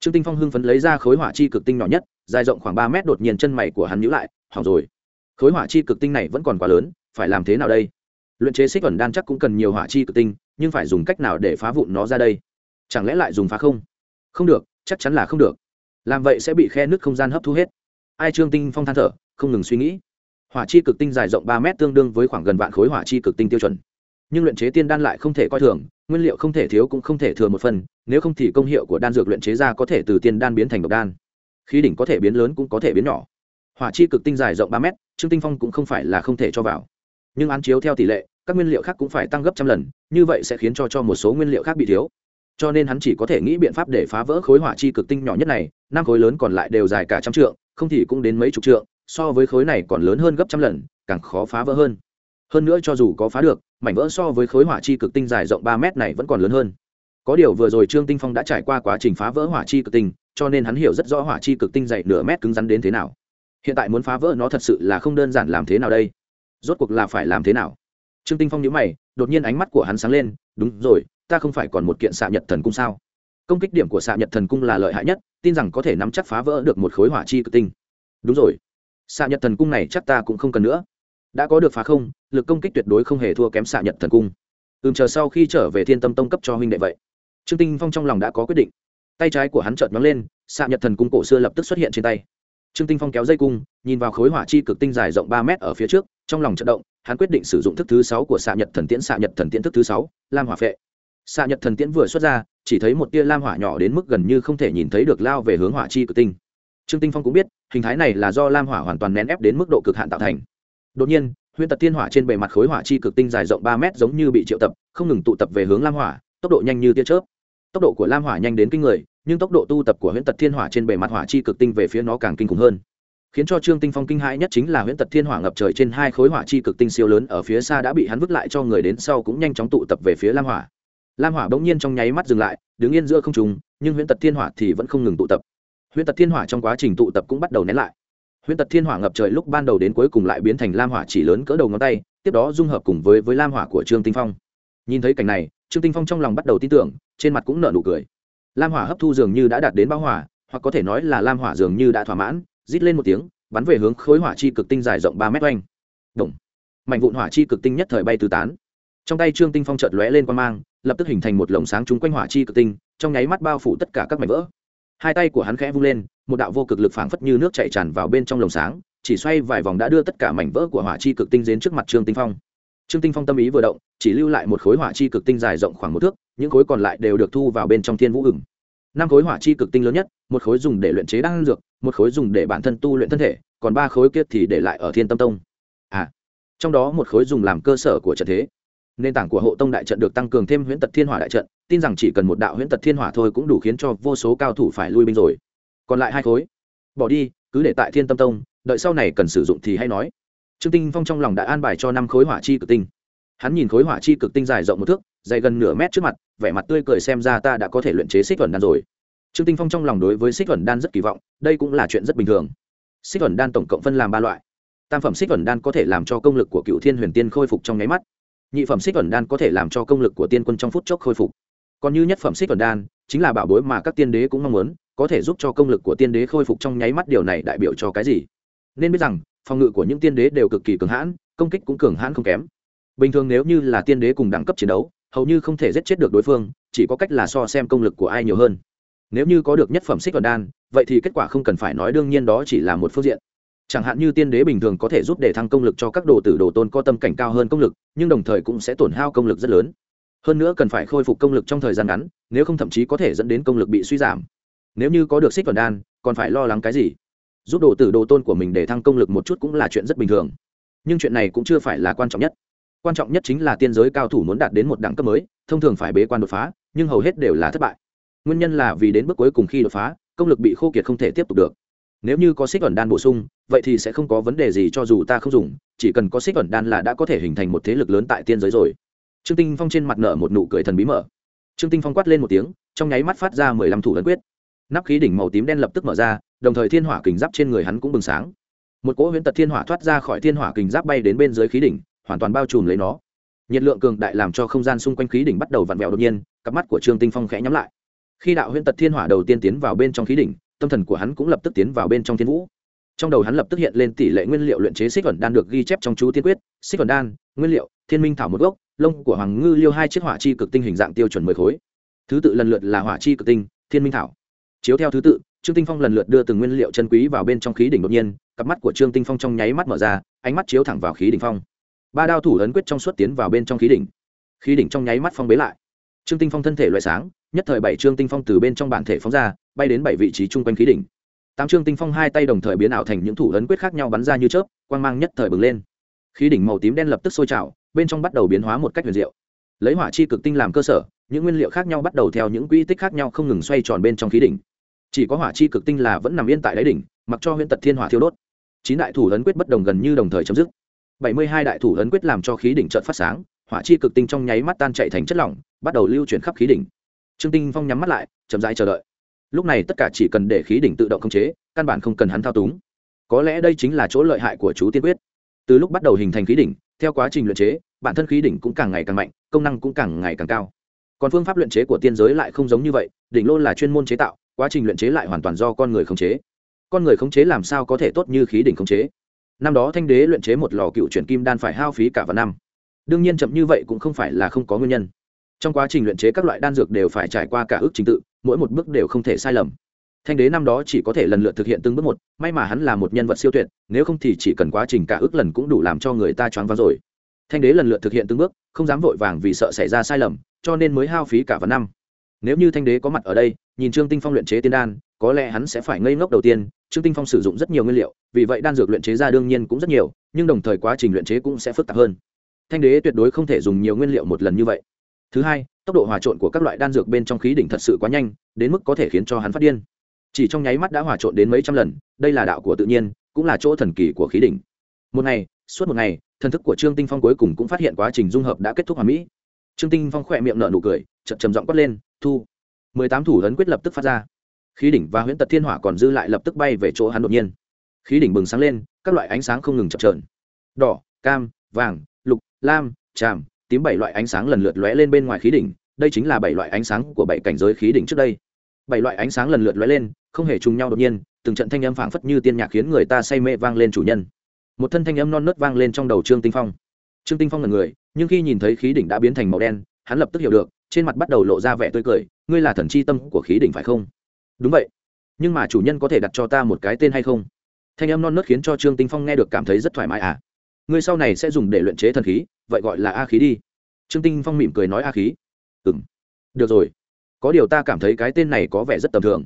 Trương tinh phong hưng phấn lấy ra khối hỏa chi cực tinh nhỏ nhất, dài rộng khoảng ba mét đột nhiên chân mày của hắn nhíu lại, hỏng rồi. Khối hỏa chi cực tinh này vẫn còn quá lớn, phải làm thế nào đây? Luyện chế xích ẩn đan chắc cũng cần nhiều hỏa chi cực tinh, nhưng phải dùng cách nào để phá vụn nó ra đây? Chẳng lẽ lại dùng phá không? Không được, chắc chắn là không được. Làm vậy sẽ bị khe nước không gian hấp thu hết. Ai trương tinh phong than thở, không ngừng suy nghĩ. Hỏa chi cực tinh dài rộng ba mét tương đương với khoảng gần vạn khối hỏa chi cực tinh tiêu chuẩn. Nhưng luyện chế tiên đan lại không thể coi thường nguyên liệu không thể thiếu cũng không thể thừa một phần, nếu không thì công hiệu của đan dược luyện chế ra có thể từ tiên đan biến thành độc đan. Khí đỉnh có thể biến lớn cũng có thể biến nhỏ. Hỏa chi cực tinh dài rộng ba mét, trương tinh phong cũng không phải là không thể cho vào. Nhưng án chiếu theo tỷ lệ, các nguyên liệu khác cũng phải tăng gấp trăm lần, như vậy sẽ khiến cho cho một số nguyên liệu khác bị thiếu. Cho nên hắn chỉ có thể nghĩ biện pháp để phá vỡ khối hỏa chi cực tinh nhỏ nhất này, năm khối lớn còn lại đều dài cả trăm trượng, không thì cũng đến mấy chục trượng, so với khối này còn lớn hơn gấp trăm lần, càng khó phá vỡ hơn hơn nữa cho dù có phá được, mảnh vỡ so với khối hỏa chi cực tinh dài rộng ba mét này vẫn còn lớn hơn. Có điều vừa rồi trương tinh phong đã trải qua quá trình phá vỡ hỏa chi cực tinh, cho nên hắn hiểu rất rõ hỏa chi cực tinh dày nửa mét cứng rắn đến thế nào. Hiện tại muốn phá vỡ nó thật sự là không đơn giản làm thế nào đây. Rốt cuộc là phải làm thế nào? Trương tinh phong nhíu mày, đột nhiên ánh mắt của hắn sáng lên, đúng rồi, ta không phải còn một kiện xạ nhật thần cung sao? Công kích điểm của xạ nhật thần cung là lợi hại nhất, tin rằng có thể nắm chắc phá vỡ được một khối hỏa chi cực tinh. Đúng rồi. Xạ nhật thần cung này chắc ta cũng không cần nữa đã có được phá không, lực công kích tuyệt đối không hề thua kém xạ nhật thần cung. Ừm, chờ sau khi trở về thiên tâm tông cấp cho huynh đệ vậy. Trương tinh phong trong lòng đã có quyết định. Tay trái của hắn chợt nhóng lên, xạ nhật thần cung cổ xưa lập tức xuất hiện trên tay. Trương tinh phong kéo dây cung, nhìn vào khối hỏa chi cực tinh dài rộng ba mét ở phía trước, trong lòng chợt động, hắn quyết định sử dụng thức thứ sáu của xạ nhật thần tiễn, xạ nhật thần tiễn thức thứ sáu, lam hỏa phệ. Xạ nhật thần tiễn vừa xuất ra, chỉ thấy một tia lam hỏa nhỏ đến mức gần như không thể nhìn thấy được lao về hướng hỏa chi cực tinh. Trương tinh phong cũng biết, hình thái này là do lam hỏa hoàn toàn nén ép đến mức độ cực hạn tạo thành đột nhiên, huyễn tật thiên hỏa trên bề mặt khối hỏa chi cực tinh dài rộng ba mét giống như bị triệu tập, không ngừng tụ tập về hướng lam hỏa, tốc độ nhanh như tia chớp. Tốc độ của lam hỏa nhanh đến kinh người, nhưng tốc độ tu tập của huyễn tật thiên hỏa trên bề mặt hỏa chi cực tinh về phía nó càng kinh khủng hơn. Khiến cho trương tinh phong kinh hãi nhất chính là huyễn tật thiên hỏa ngập trời trên hai khối hỏa chi cực tinh siêu lớn ở phía xa đã bị hắn vứt lại cho người đến sau cũng nhanh chóng tụ tập về phía lam hỏa. Lam hỏa bỗng nhiên trong nháy mắt dừng lại, đứng yên giữa không trùng nhưng huyễn tật thiên hỏa thì vẫn không ngừng tụ tập. Huyễn tật thiên hỏa trong quá trình tụ tập cũng bắt đầu nén lại huyễn tật thiên hỏa ngập trời lúc ban đầu đến cuối cùng lại biến thành lam hỏa chỉ lớn cỡ đầu ngón tay, tiếp đó dung hợp cùng với với lam hỏa của trương tinh phong. Nhìn thấy cảnh này, trương tinh phong trong lòng bắt đầu tin tưởng, trên mặt cũng nở nụ cười. Lam hỏa hấp thu dường như đã đạt đến bao hỏa, hoặc có thể nói là lam hỏa dường như đã thỏa mãn, rít lên một tiếng, bắn về hướng khối hỏa chi cực tinh dài rộng ba mét oanh. Động. mạnh vụn hỏa chi cực tinh nhất thời bay tứ tán. Trong tay trương tinh phong chợt lóe lên quan mang, lập tức hình thành một lồng sáng trúng quanh hỏa chi cực tinh, trong nháy mắt bao phủ tất cả các mảnh vỡ. Hai tay của hắn khẽ vung lên một đạo vô cực lực phảng phất như nước chảy tràn vào bên trong lồng sáng, chỉ xoay vài vòng đã đưa tất cả mảnh vỡ của hỏa chi cực tinh đến trước mặt trương tinh phong. Trương tinh phong tâm ý vừa động, chỉ lưu lại một khối hỏa chi cực tinh dài rộng khoảng một thước, những khối còn lại đều được thu vào bên trong thiên vũ hửng. năm khối hỏa chi cực tinh lớn nhất, một khối dùng để luyện chế đan dược, một khối dùng để bản thân tu luyện thân thể, còn ba khối kia thì để lại ở thiên tâm tông. À trong đó một khối dùng làm cơ sở của trận thế. Nền tảng của hộ tông đại trận được tăng cường thêm huyễn tật thiên hỏa đại trận, tin rằng chỉ cần một đạo huyễn tật thiên hỏa thôi cũng đủ khiến cho vô số cao thủ phải lui binh rồi còn lại hai khối. Bỏ đi, cứ để tại thiên tâm tông, đợi sau này cần sử dụng thì hay nói. Trương tinh phong trong lòng đã an bài cho năm khối hỏa chi cực tinh. Hắn nhìn khối hỏa chi cực tinh dài rộng một thước dày gần nửa mét trước mặt, vẻ mặt tươi cười xem ra ta đã có thể luyện chế xích thuần đan rồi. Trương tinh phong trong lòng đối với xích thuần đan rất kỳ vọng, đây cũng là chuyện rất bình thường. Xích thuần đan tổng cộng phân làm ba loại. Tam phẩm xích thuần đan có thể làm cho công lực của cựu thiên huyền tiên khôi phục trong nháy mắt. Nhị phẩm xích thuần đan có thể làm cho công lực của tiên quân trong phút chốc khôi phục. Còn như nhất phẩm xích thuần đan, chính là bảo bối mà các tiên đế cũng mong muốn có thể giúp cho công lực của tiên đế khôi phục trong nháy mắt điều này đại biểu cho cái gì? Nên biết rằng, phòng ngự của những tiên đế đều cực kỳ cường hãn, công kích cũng cường hãn không kém. Bình thường nếu như là tiên đế cùng đẳng cấp chiến đấu, hầu như không thể giết chết được đối phương, chỉ có cách là so xem công lực của ai nhiều hơn. Nếu như có được nhất phẩm xích đoàn đan, vậy thì kết quả không cần phải nói đương nhiên đó chỉ là một phương diện. Chẳng hạn như tiên đế bình thường có thể giúp để thăng công lực cho các đồ tử đồ tôn có tâm cảnh cao hơn công lực, nhưng đồng thời cũng sẽ tổn hao công lực rất lớn. Hơn nữa cần phải khôi phục công lực trong thời gian ngắn, nếu không thậm chí có thể dẫn đến công lực bị suy giảm nếu như có được xích vận đan, còn phải lo lắng cái gì? Giúp đồ tử đồ tôn của mình để thăng công lực một chút cũng là chuyện rất bình thường. Nhưng chuyện này cũng chưa phải là quan trọng nhất. Quan trọng nhất chính là tiên giới cao thủ muốn đạt đến một đẳng cấp mới, thông thường phải bế quan đột phá, nhưng hầu hết đều là thất bại. Nguyên nhân là vì đến bước cuối cùng khi đột phá, công lực bị khô kiệt không thể tiếp tục được. Nếu như có xích ẩn đan bổ sung, vậy thì sẽ không có vấn đề gì cho dù ta không dùng, chỉ cần có xích ẩn đan là đã có thể hình thành một thế lực lớn tại tiên giới rồi. Trương tinh phong trên mặt nở một nụ cười thần bí mở. Trương tinh phong quát lên một tiếng, trong nháy mắt phát ra mười lăm thủ ấn quyết nắp khí đỉnh màu tím đen lập tức mở ra, đồng thời thiên hỏa kình giáp trên người hắn cũng bừng sáng. Một cỗ huyễn tật thiên hỏa thoát ra khỏi thiên hỏa kình giáp bay đến bên dưới khí đỉnh, hoàn toàn bao trùm lấy nó. Nhiệt lượng cường đại làm cho không gian xung quanh khí đỉnh bắt đầu vặn vẹo đột nhiên, cặp mắt của trương tinh phong khẽ nhắm lại. Khi đạo huyễn tật thiên hỏa đầu tiên tiến vào bên trong khí đỉnh, tâm thần của hắn cũng lập tức tiến vào bên trong thiên vũ. Trong đầu hắn lập tức hiện lên tỷ lệ nguyên liệu luyện chế xích vẩn đan được ghi chép trong chú tiên quyết. Xích vẩn đan, nguyên liệu, thiên minh thảo một gốc, lông của hoàng ngư liêu hai chiếc hỏa chi cực tinh hình dạng tiêu chuẩn mười khối. Thứ tự lần lượt là hỏa chi cực tinh, thiên minh thảo chiếu theo thứ tự, trương tinh phong lần lượt đưa từng nguyên liệu chân quý vào bên trong khí đỉnh đột nhiên, cặp mắt của trương tinh phong trong nháy mắt mở ra, ánh mắt chiếu thẳng vào khí đỉnh phong. Ba đao thủ ấn quyết trong suốt tiến vào bên trong khí đỉnh. Khí đỉnh trong nháy mắt phong bế lại. Trương tinh phong thân thể loại sáng, nhất thời bảy trương tinh phong từ bên trong bản thể phóng ra, bay đến bảy vị trí chung quanh khí đỉnh. Tám trương tinh phong hai tay đồng thời biến ảo thành những thủ ấn quyết khác nhau bắn ra như chớp, quang mang nhất thời bừng lên. Khí đỉnh màu tím đen lập tức sôi trào, bên trong bắt đầu biến hóa một cách huyền diệu. Lấy hỏa chi cực tinh làm cơ sở, những nguyên liệu khác nhau bắt đầu theo những quy tích khác nhau không ngừng xoay tròn bên trong khí đỉnh chỉ có hỏa chi cực tinh là vẫn nằm yên tại đáy đỉnh, mặc cho huyễn tật thiên hỏa thiêu đốt. Chín đại thủ ấn quyết bất đồng gần như đồng thời chấm dứt. Bảy mươi hai đại thủ ấn quyết làm cho khí đỉnh trợn phát sáng, hỏa chi cực tinh trong nháy mắt tan chạy thành chất lỏng, bắt đầu lưu chuyển khắp khí đỉnh. Trương tinh phong nhắm mắt lại, chậm rãi chờ đợi. Lúc này tất cả chỉ cần để khí đỉnh tự động khống chế, căn bản không cần hắn thao túng. Có lẽ đây chính là chỗ lợi hại của chú tiên quyết. Từ lúc bắt đầu hình thành khí đỉnh, theo quá trình luyện chế, bản thân khí đỉnh cũng càng ngày càng mạnh, công năng cũng càng ngày càng cao. Còn phương pháp luyện chế của tiên giới lại không giống như vậy, đỉnh lô là chuyên môn chế tạo quá trình luyện chế lại hoàn toàn do con người khống chế. Con người khống chế làm sao có thể tốt như khí đỉnh khống chế? Năm đó thanh đế luyện chế một lò cựu chuyển kim đan phải hao phí cả vào năm. Đương nhiên chậm như vậy cũng không phải là không có nguyên nhân. Trong quá trình luyện chế các loại đan dược đều phải trải qua cả ước trình tự, mỗi một bước đều không thể sai lầm. Thanh đế năm đó chỉ có thể lần lượt thực hiện từng bước một, may mà hắn là một nhân vật siêu tuyệt, nếu không thì chỉ cần quá trình cả ước lần cũng đủ làm cho người ta choáng váng rồi. Thanh đế lần lượt thực hiện từng bước, không dám vội vàng vì sợ xảy ra sai lầm, cho nên mới hao phí cả vào năm nếu như thanh đế có mặt ở đây, nhìn trương tinh phong luyện chế tiên đan, có lẽ hắn sẽ phải ngây ngốc đầu tiên. Trương tinh phong sử dụng rất nhiều nguyên liệu, vì vậy đan dược luyện chế ra đương nhiên cũng rất nhiều, nhưng đồng thời quá trình luyện chế cũng sẽ phức tạp hơn. Thanh đế tuyệt đối không thể dùng nhiều nguyên liệu một lần như vậy. Thứ hai, tốc độ hòa trộn của các loại đan dược bên trong khí đỉnh thật sự quá nhanh, đến mức có thể khiến cho hắn phát điên. Chỉ trong nháy mắt đã hòa trộn đến mấy trăm lần, đây là đạo của tự nhiên, cũng là chỗ thần kỳ của khí đỉnh. Một ngày, suốt một ngày, thần thức của trương tinh phong cuối cùng cũng phát hiện quá trình dung hợp đã kết thúc hoàn mỹ. Trương tinh phong khỏe miệng nở nụ cười, chậm trầm giọng quát lên thu. Mười tám thủ ấn quyết lập tức phát ra. Khí đỉnh và huyễn tật thiên hỏa còn dư lại lập tức bay về chỗ hắn đột nhiên. Khí đỉnh bừng sáng lên, các loại ánh sáng không ngừng chập trờn đỏ, cam, vàng, lục, lam, tràm, tím bảy loại ánh sáng lần lượt lóe lên bên ngoài khí đỉnh. Đây chính là bảy loại ánh sáng của bảy cảnh giới khí đỉnh trước đây. Bảy loại ánh sáng lần lượt lóe lên, không hề trùng nhau đột nhiên, từng trận thanh âm phảng phất như tiên nhạc khiến người ta say mê vang lên chủ nhân. Một thân thanh âm non nớt vang lên trong đầu trương tinh phong. Trương tinh phong là người, nhưng khi nhìn thấy khí đỉnh đã biến thành màu đen, hắn lập tức hiểu được trên mặt bắt đầu lộ ra vẻ tươi cười, ngươi là thần chi tâm của khí đỉnh phải không? Đúng vậy. Nhưng mà chủ nhân có thể đặt cho ta một cái tên hay không? Thanh âm non nớt khiến cho trương tinh phong nghe được cảm thấy rất thoải mái à? Ngươi sau này sẽ dùng để luyện chế thần khí, vậy gọi là a khí đi. Trương tinh phong mỉm cười nói a khí. Ừ m được rồi. Có điều ta cảm thấy cái tên này có vẻ rất tầm thường.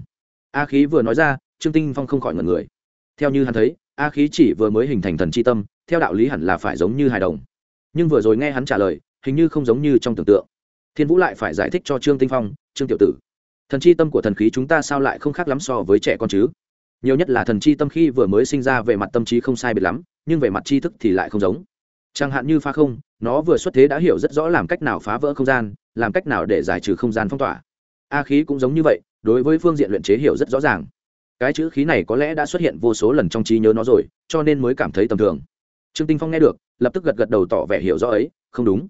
A khí vừa nói ra, trương tinh phong không khỏi ngần người. Theo như hắn thấy, a khí chỉ vừa mới hình thành thần c h i tâm, theo đạo lý hẳn là phải giống như hài đồng. Nhưng vừa rồi nghe hắn trả lời, hình như không giống như trong tưởng tượng thiên vũ lại phải giải thích cho trương tinh phong, trương tiểu tử, thần chi tâm của thần khí chúng ta sao lại không khác lắm so với trẻ con chứ? Nhiều nhất là thần chi tâm khi vừa mới sinh ra về mặt tâm trí không sai biệt lắm, nhưng về mặt tri thức thì lại không giống. Chẳng hạn như phá không, nó vừa xuất thế đã hiểu rất rõ làm cách nào phá vỡ không gian, làm cách nào để giải trừ không gian phong tỏa. A khí cũng giống như vậy, đối với phương diện luyện chế hiểu rất rõ ràng. Cái chữ khí này có lẽ đã xuất hiện vô số lần trong trí nhớ nó rồi, cho nên mới cảm thấy tầm thường. Trương tinh phong nghe được, lập tức gật gật đầu tỏ vẻ hiểu rõ ấy, không đúng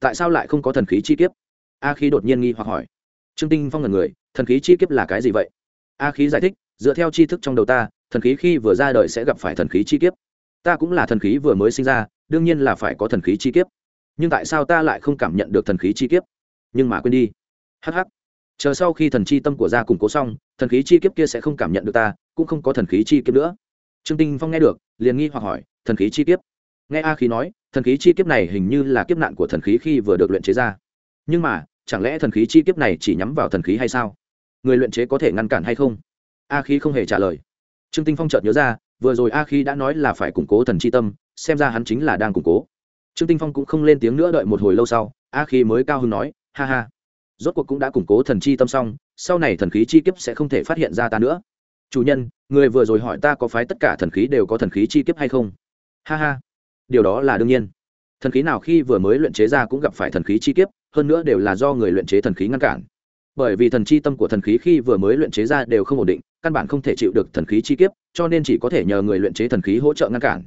tại sao lại không có thần khí chi kiếp a khí đột nhiên nghi hoặc hỏi trương tinh phong là người thần khí chi kiếp là cái gì vậy a khí giải thích dựa theo tri thức trong đầu ta thần khí khi vừa ra đời sẽ gặp phải thần khí chi kiếp ta cũng là thần khí vừa mới sinh ra đương nhiên là phải có thần khí chi kiếp nhưng tại sao ta lại không cảm nhận được thần khí chi kiếp nhưng mà quên đi hh chờ sau khi thần chi tâm của gia củng cố xong thần khí chi kiếp kia sẽ không cảm nhận được ta cũng không có thần khí chi kiếp nữa trương tinh phong nghe được liền nghi hoặc hỏi thần khí chi kiếp nghe a khí nói thần khí chi kiếp này hình như là kiếp nạn của thần khí khi vừa được luyện chế ra. Nhưng mà, chẳng lẽ thần khí chi kiếp này chỉ nhắm vào thần khí hay sao? Người luyện chế có thể ngăn cản hay không? A khí không hề trả lời. Trương tinh phong chợt nhớ ra, vừa rồi a khí đã nói là phải củng cố thần chi tâm, xem ra hắn chính là đang củng cố. Trương tinh phong cũng không lên tiếng nữa đợi một hồi lâu sau, a khí mới cao hứng nói, ha ha, rốt cuộc cũng đã củng cố thần chi tâm xong, sau này thần khí chi kiếp sẽ không thể phát hiện ra ta nữa. Chủ nhân, người vừa rồi hỏi ta có phái tất cả thần khí đều có thần khí chi kiếp hay không? Ha ha điều đó là đương nhiên. Thần khí nào khi vừa mới luyện chế ra cũng gặp phải thần khí chi kiếp, hơn nữa đều là do người luyện chế thần khí ngăn cản. Bởi vì thần chi tâm của thần khí khi vừa mới luyện chế ra đều không ổn định, căn bản không thể chịu được thần khí chi kiếp, cho nên chỉ có thể nhờ người luyện chế thần khí hỗ trợ ngăn cản.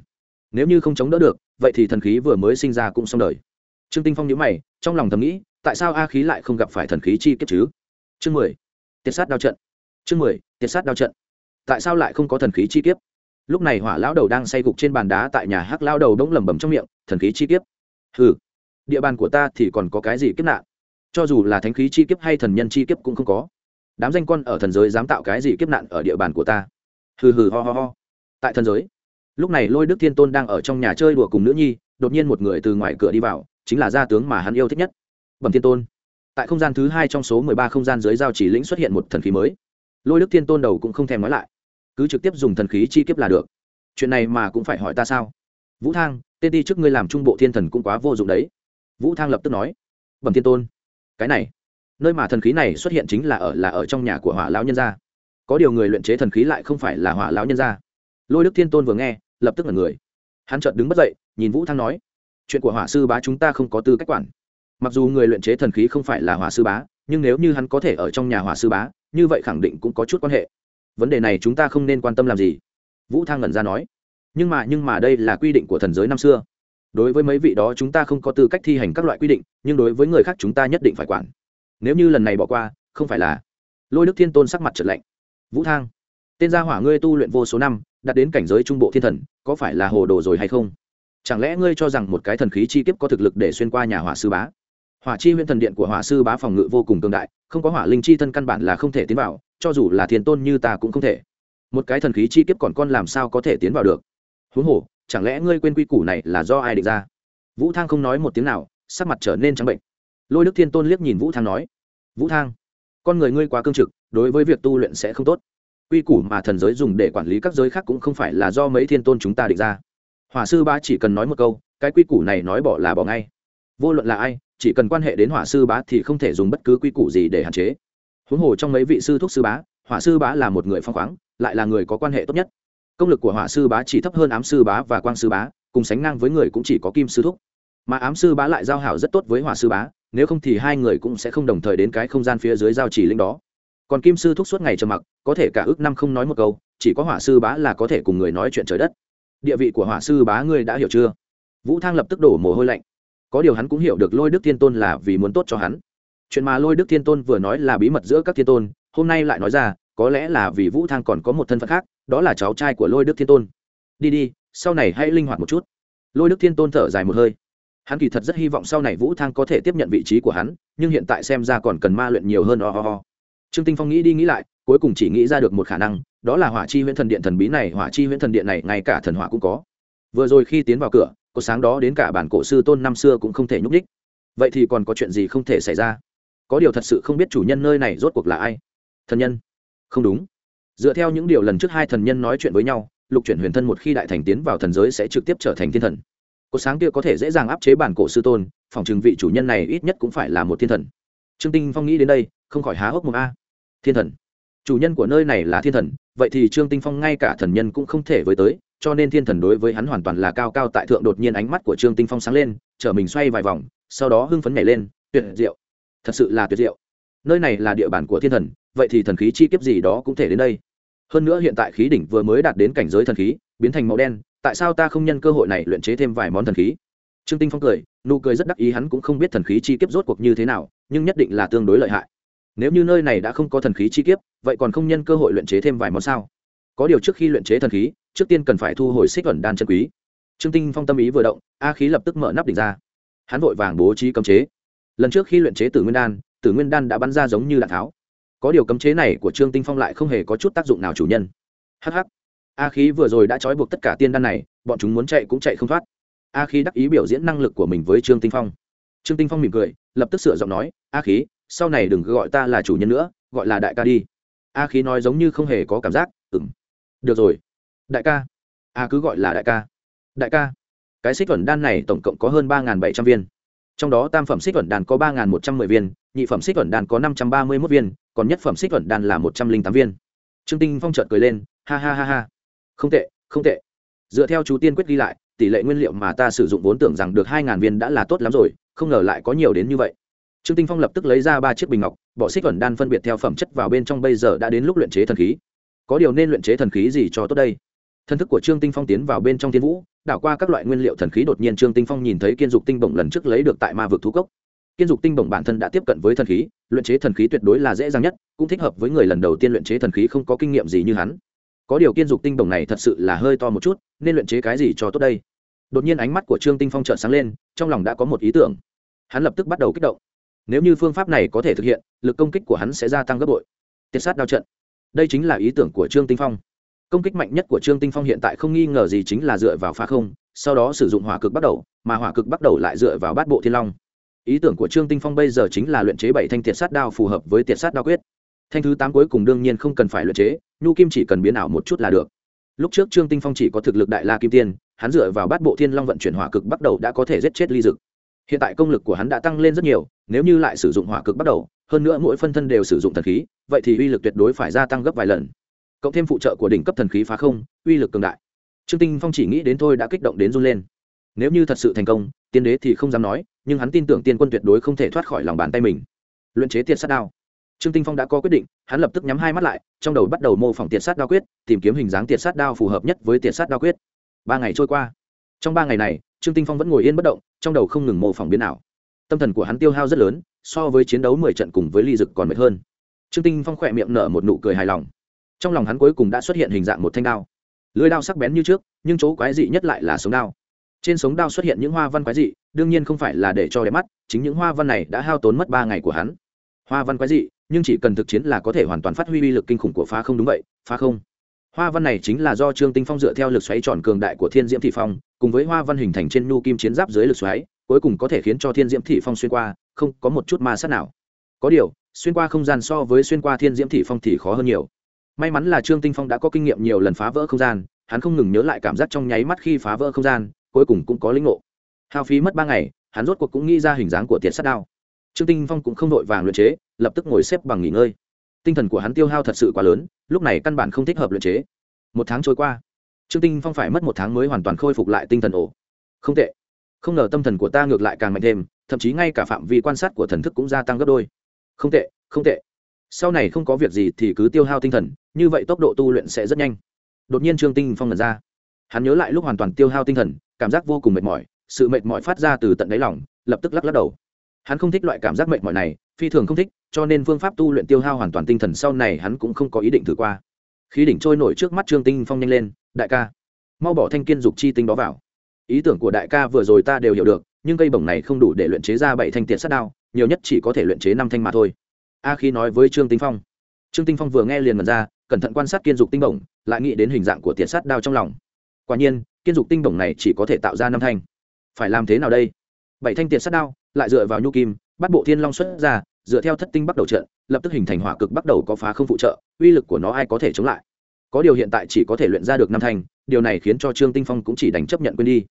Nếu như không chống đỡ được, vậy thì thần khí vừa mới sinh ra cũng xong đời. Trương tinh phong nhíu mày, trong lòng thầm nghĩ, tại sao a khí lại không gặp phải thần khí chi kiếp chứ? Chương mười, tiệt sát đao trận. Chương mười, tiệt sát đao trận. Tại sao lại không có thần khí chi kiếp? Lúc này hỏa lão đầu đang say gục trên bàn đá tại nhà hắc lao đầu đống lẩm bẩm trong miệng, thần khí chi kiếp. Hừ, địa bàn của ta thì còn có cái gì kiếp nạn? Cho dù là thánh khí chi kiếp hay thần nhân chi kiếp cũng không có. Đám danh con ở thần giới dám tạo cái gì kiếp nạn ở địa bàn của ta? Hừ hừ ho ho ho. Tại thần giới, lúc này lôi đức thiên tôn đang ở trong nhà chơi đùa cùng nữ nhi, đột nhiên một người từ ngoài cửa đi vào, chính là gia tướng mà hắn yêu thích nhất. Bẩm thiên tôn. Tại không gian thứ hai trong số mười ba không gian dưới giao chỉ lĩnh xuất hiện một thần khí mới. Lôi đức thiên tôn đầu cũng không thèm nói lại cứ trực tiếp dùng thần khí chi kiếp là được. Chuyện này mà cũng phải hỏi ta sao? Vũ thang, tên đi trước ngươi làm trung bộ thiên thần cũng quá vô dụng đấy. Vũ thang lập tức nói. Bẩm thiên tôn, cái này, nơi mà thần khí này xuất hiện chính là ở là ở trong nhà của hỏa lão nhân gia. Có điều người luyện chế thần khí lại không phải là hỏa lão nhân gia. Lôi đức thiên tôn vừa nghe, lập tức là người. Hắn chợt đứng bất dậy, nhìn vũ thang nói, chuyện của hỏa sư bá chúng ta không có tư cách quản. Mặc dù người luyện chế thần khí không phải là hỏa sư bá, nhưng nếu như hắn có thể ở trong nhà hỏa sư bá, như vậy khẳng định cũng có chút quan hệ vấn đề này chúng ta không nên quan tâm làm gì. Vũ thang ngẩn ra nói. Nhưng mà nhưng mà đây là quy định của thần giới năm xưa. Đối với mấy vị đó chúng ta không có tư cách thi hành các loại quy định, nhưng đối với người khác chúng ta nhất định phải quản. Nếu như lần này bỏ qua, không phải là lôi đức thiên tôn sắc mặt trật lạnh. Vũ thang, tên gia hỏa ngươi tu luyện vô số năm, đạt đến cảnh giới trung bộ thiên thần, có phải là hồ đồ rồi hay không? Chẳng lẽ ngươi cho rằng một cái thần khí chi kiếp có thực lực để xuyên qua nhà hỏa sư bá? Hỏa chi huyện thần điện của hỏa sư bá phòng ngự vô cùng cường đại, không có hỏa linh chi thân căn bản là không thể tiến vào cho dù là thiên tôn như ta cũng không thể. Một cái thần khí chi kiếp còn con làm sao có thể tiến vào được? Huống hồ, chẳng lẽ ngươi quên quy củ này là do ai định ra? Vũ thang không nói một tiếng nào, sắc mặt trở nên trắng bệnh. Lôi đức thiên tôn liếc nhìn vũ thang nói, vũ thang, con người ngươi quá cương trực, đối với việc tu luyện sẽ không tốt. Quy củ mà thần giới dùng để quản lý các giới khác cũng không phải là do mấy thiên tôn chúng ta định ra. Hỏa sư ba chỉ cần nói một câu, cái quy củ này nói bỏ là bỏ ngay. Vô luận là ai, chỉ cần quan hệ đến hỏa sư bá thì không thể dùng bất cứ quy củ gì để hạn chế huống hồ trong mấy vị sư thuốc sư bá, hỏa sư bá là một người phong khoáng, lại là người có quan hệ tốt nhất. Công lực của hỏa sư bá chỉ thấp hơn ám sư bá và quang sư bá, cùng sánh ngang với người cũng chỉ có kim sư thúc. Mà ám sư bá lại giao hảo rất tốt với hỏa sư bá, nếu không thì hai người cũng sẽ không đồng thời đến cái không gian phía dưới giao chỉ linh đó. Còn kim sư thúc suốt ngày trầm mặc, có thể cả ước năm không nói một câu, chỉ có hỏa sư bá là có thể cùng người nói chuyện trời đất. Địa vị của hỏa sư bá ngươi đã hiểu chưa? Vũ thang lập tức đổ mồ hôi lạnh. Có điều hắn cũng hiểu được lôi đức thiên tôn là vì muốn tốt cho hắn chuyện mà lôi đức thiên tôn vừa nói là bí mật giữa các thiên tôn, hôm nay lại nói ra, có lẽ là vì vũ thang còn có một thân phận khác, đó là cháu trai của lôi đức thiên tôn. Đi đi, sau này hãy linh hoạt một chút. Lôi đức thiên tôn thở dài một hơi. Hắn kỳ thật rất hy vọng sau này vũ thang có thể tiếp nhận vị trí của hắn, nhưng hiện tại xem ra còn cần ma luyện nhiều hơn ho、oh、ho、oh. trương tinh phong nghĩ đi nghĩ lại, cuối cùng chỉ nghĩ ra được một khả năng, đó là hỏa chi huyễn thần điện thần bí này, hỏa chi huyễn thần điện này, ngay cả thần hỏa cũng có. Vừa rồi khi tiến vào cửa, có sáng đó đến cả bản cổ sư tôn năm xưa cũng không thể nhúc ních vậy thì còn có chuyện gì không thể xảy ra? Có điều thật sự không biết chủ nhân nơi này rốt cuộc là ai. Thần nhân? Không đúng. Dựa theo những điều lần trước hai thần nhân nói chuyện với nhau, lục chuyển huyền thân một khi đại thành tiến vào thần giới sẽ trực tiếp trở thành thiên thần. Cột sáng kia có thể dễ dàng áp chế bản cổ sư tôn, phòng trừng vị chủ nhân này ít nhất cũng phải là một thiên thần. Trương tinh phong nghĩ đến đây, không khỏi há hốc một a. Thiên thần. Chủ nhân của nơi này là thiên thần, vậy thì trương tinh phong ngay cả thần nhân cũng không thể với tới, cho nên thiên thần đối với hắn hoàn toàn là cao cao tại thượng đột nhiên ánh mắt của trương tinh phong sáng lên, trở mình xoay vài vòng, sau đó hưng phấn nhảy lên, tuyệt diệu thật sự là tuyệt diệu. Nơi này là địa bàn của thiên thần, vậy thì thần khí chi kiếp gì đó cũng thể đến đây. Hơn nữa hiện tại khí đỉnh vừa mới đạt đến cảnh giới thần khí, biến thành màu đen, tại sao ta không nhân cơ hội này luyện chế thêm vài món thần khí? Trương tinh phong cười, nụ cười rất đắc ý hắn cũng không biết thần khí chi kiếp rốt cuộc như thế nào, nhưng nhất định là tương đối lợi hại. Nếu như nơi này đã không có thần khí chi kiếp, vậy còn không nhân cơ hội luyện chế thêm vài món sao? Có điều trước khi luyện chế thần khí, trước tiên cần phải thu hồi xích ẩn đan chân quý. Trương tinh phong tâm ý vừa động, a khí lập tức mở nắp đỉnh ra. Hắn vội vàng bố trí cấm chế lần trước khi luyện chế tử nguyên đan, tử nguyên đan đã bắn ra giống như đạn tháo. Có điều cấm chế này của trương tinh phong lại không hề có chút tác dụng nào chủ nhân. Hh a khí vừa rồi đã trói buộc tất cả tiên đan này, bọn chúng muốn chạy cũng chạy không thoát. A khí đắc ý biểu diễn năng lực của mình với trương tinh phong. Trương tinh phong mỉm cười, lập tức sửa giọng nói, a khí, sau này đừng gọi ta là chủ nhân nữa, gọi là đại ca đi. A khí nói giống như không hề có cảm giác ừng được rồi. Đại ca. A cứ gọi là đại ca. Đại ca, cái xích thuần đan này tổng cộng có hơn ba bảy trăm viên trong đó tam phẩm xích thuận đan có ba một trăm m ư ơ i viên, nhị phẩm xích thuận đan có năm trăm ba mươi mốt viên, còn nhất phẩm xích thuận đan là một trăm linh tám viên. Trương tinh phong trợt cười lên, ha ha ha ha. Không tệ không tệ. Dựa theo chú tiên quyết ghi lại, tỷ lệ nguyên liệu mà ta sử dụng vốn tưởng rằng được hai ngàn viên đã là tốt lắm rồi, không ngờ lại có nhiều đến như vậy. Trương tinh phong lập tức lấy ra ba chiếc bình ngọc, bỏ xích thuận đan phân biệt theo phẩm chất vào bên trong bây giờ đã đến lúc luyện chế thần khí. Có điều nên luyện chế thần khí gì cho tốt đây? Thân thức của trương tinh phong tiến vào bên trong tiên vũ đảo qua các loại nguyên liệu thần khí đột nhiên trương tinh phong nhìn thấy kiên dục tinh bổng lần trước lấy được tại ma vực thú cốc. Kiên dục tinh bổng bản thân đã tiếp cận với thần khí, luyện chế thần khí tuyệt đối là dễ dàng nhất, cũng thích hợp với người lần đầu tiên luyện chế thần khí không có kinh nghiệm gì như hắn. Có điều kiên dục tinh bổng này thật sự là hơi to một chút, nên luyện chế cái gì cho tốt đây? Đột nhiên ánh mắt của trương tinh phong trợn sáng lên, trong lòng đã có một ý tưởng. Hắn lập tức bắt đầu kích động. Nếu như phương pháp này có thể thực hiện, lực công kích của hắn sẽ gia tăng gấp bội. Tiết sát đao trận. Đây chính là ý tưởng của trương tinh phong công kích mạnh nhất của trương tinh phong hiện tại không nghi ngờ gì chính là dựa vào phá không, sau đó sử dụng hỏa cực bắt đầu, mà hỏa cực bắt đầu lại dựa vào bát bộ thiên long. Ý tưởng của trương tinh phong bây giờ chính là luyện chế bảy thanh tiệt sát đao phù hợp với tiệt sát đao quyết. Thanh thứ tám cuối cùng đương nhiên không cần phải luyện chế, nhu kim chỉ cần biến ảo một chút là được. Lúc trước trương tinh phong chỉ có thực lực đại la kim tiên, hắn dựa vào bát bộ thiên long vận chuyển hỏa cực bắt đầu đã có thể giết chết ly dực. Hiện tại công lực của hắn đã tăng lên rất nhiều, nếu như lại sử dụng hỏa cực bắt đầu, hơn nữa mỗi phân thân đều sử dụng thần khí, vậy thì uy lực tuyệt đối phải gia tăng gấp vài lần cộng thêm phụ trợ của đỉnh cấp thần khí phá không, uy lực cường đại. Trương tinh phong chỉ nghĩ đến thôi đã kích động đến run lên. Nếu như thật sự thành công, tiên đế thì không dám nói, nhưng hắn tin tưởng tiên quân tuyệt đối không thể thoát khỏi lòng bàn tay mình. Luyện chế tiệt sát đao. Trương tinh phong đã có quyết định, hắn lập tức nhắm hai mắt lại, trong đầu bắt đầu mô phỏng tiệt sát đao quyết, tìm kiếm hình dáng tiệt sát đao phù hợp nhất với tiệt sát đao quyết. Ba ngày trôi qua. Trong ba ngày này, trương tinh phong vẫn ngồi yên bất động, trong đầu không ngừng mô phỏng biến ảo. Tâm thần của hắn tiêu hao rất lớn, so với chiến đấu mười trận cùng với ly dực còn mệt hơn. Trương tinh phong khỏe miệng nở một nụ cười hài lòng trong lòng hắn cuối cùng đã xuất hiện hình dạng một thanh đao. Lưới đao sắc bén như trước, nhưng chỗ quái dị nhất lại là sống đao. Trên sống đao xuất hiện những hoa văn quái dị, đương nhiên không phải là để cho đẹp mắt, chính những hoa văn này đã hao tốn mất ba ngày của hắn. Hoa văn quái dị, nhưng chỉ cần thực chiến là có thể hoàn toàn phát huy uy lực kinh khủng của phá không đúng vậy, phá không. Hoa văn này chính là do trương tinh phong dựa theo lực xoáy tròn cường đại của thiên diễm thị phong, cùng với hoa văn hình thành trên nhu kim chiến giáp dưới lực xoáy, cuối cùng có thể khiến cho thiên diễm thị phong xuyên qua, không có một chút ma sát nào. Có điều, xuyên qua không gian so với xuyên qua thiên diễm thị phong thì khó hơn nhiều may mắn là trương tinh phong đã có kinh nghiệm nhiều lần phá vỡ không gian, hắn không ngừng nhớ lại cảm giác trong nháy mắt khi phá vỡ không gian, cuối cùng cũng có linh ngộ. Hao phí mất ba ngày, hắn rốt cuộc cũng nghĩ ra hình dáng của tiệt sắt đao. Trương tinh phong cũng không đội vàng luyện chế, lập tức ngồi xếp bằng nghỉ ngơi. Tinh thần của hắn tiêu hao thật sự quá lớn, lúc này căn bản không thích hợp luyện chế. Một tháng trôi qua, trương tinh phong phải mất một tháng mới hoàn toàn khôi phục lại tinh thần ổ. Không tệ. Không ngờ tâm thần của ta ngược lại càng mạnh thêm, thậm chí ngay cả phạm vi quan sát của thần thức cũng gia tăng gấp đôi. Không tệ không tệ sau này không có việc gì thì cứ tiêu hao tinh thần, như vậy tốc độ tu luyện sẽ rất nhanh. Đột nhiên trương tinh phong ngẩn ra. Hắn nhớ lại lúc hoàn toàn tiêu hao tinh thần, cảm giác vô cùng mệt mỏi, sự mệt mỏi phát ra từ tận đáy lòng, lập tức lắc lắc đầu. Hắn không thích loại cảm giác mệt mỏi này, phi thường không thích, cho nên phương pháp tu luyện tiêu hao hoàn toàn tinh thần sau này hắn cũng không có ý định thử qua. Khí đỉnh trôi nổi trước mắt trương tinh phong nhanh lên, đại ca, mau bỏ thanh kiên dục chi tinh đó vào. Ý tưởng của đại ca vừa rồi ta đều hiểu được, nhưng cây bổng này không đủ để luyện chế ra bảy thanh tiện sát đao, nhiều nhất chỉ có thể luyện chế năm thanh mà thôi a khí nói với trương tinh phong. Trương tinh phong vừa nghe liền mật ra, cẩn thận quan sát kiên dục tinh bổng, lại nghĩ đến hình dạng của tiệt sát đao trong lòng. Quả nhiên, kiên dục tinh bổng này chỉ có thể tạo ra năm thanh. Phải làm thế nào đây? Bảy thanh tiệt sát đao, lại dựa vào nhu kim, bắt bộ thiên long xuất ra, dựa theo thất tinh bắt đầu trận, lập tức hình thành hỏa cực bắt đầu có phá không phụ trợ, uy lực của nó ai có thể chống lại? Có điều hiện tại chỉ có thể luyện ra được năm thanh, điều này khiến cho trương tinh phong cũng chỉ đánh chấp nhận quên đi.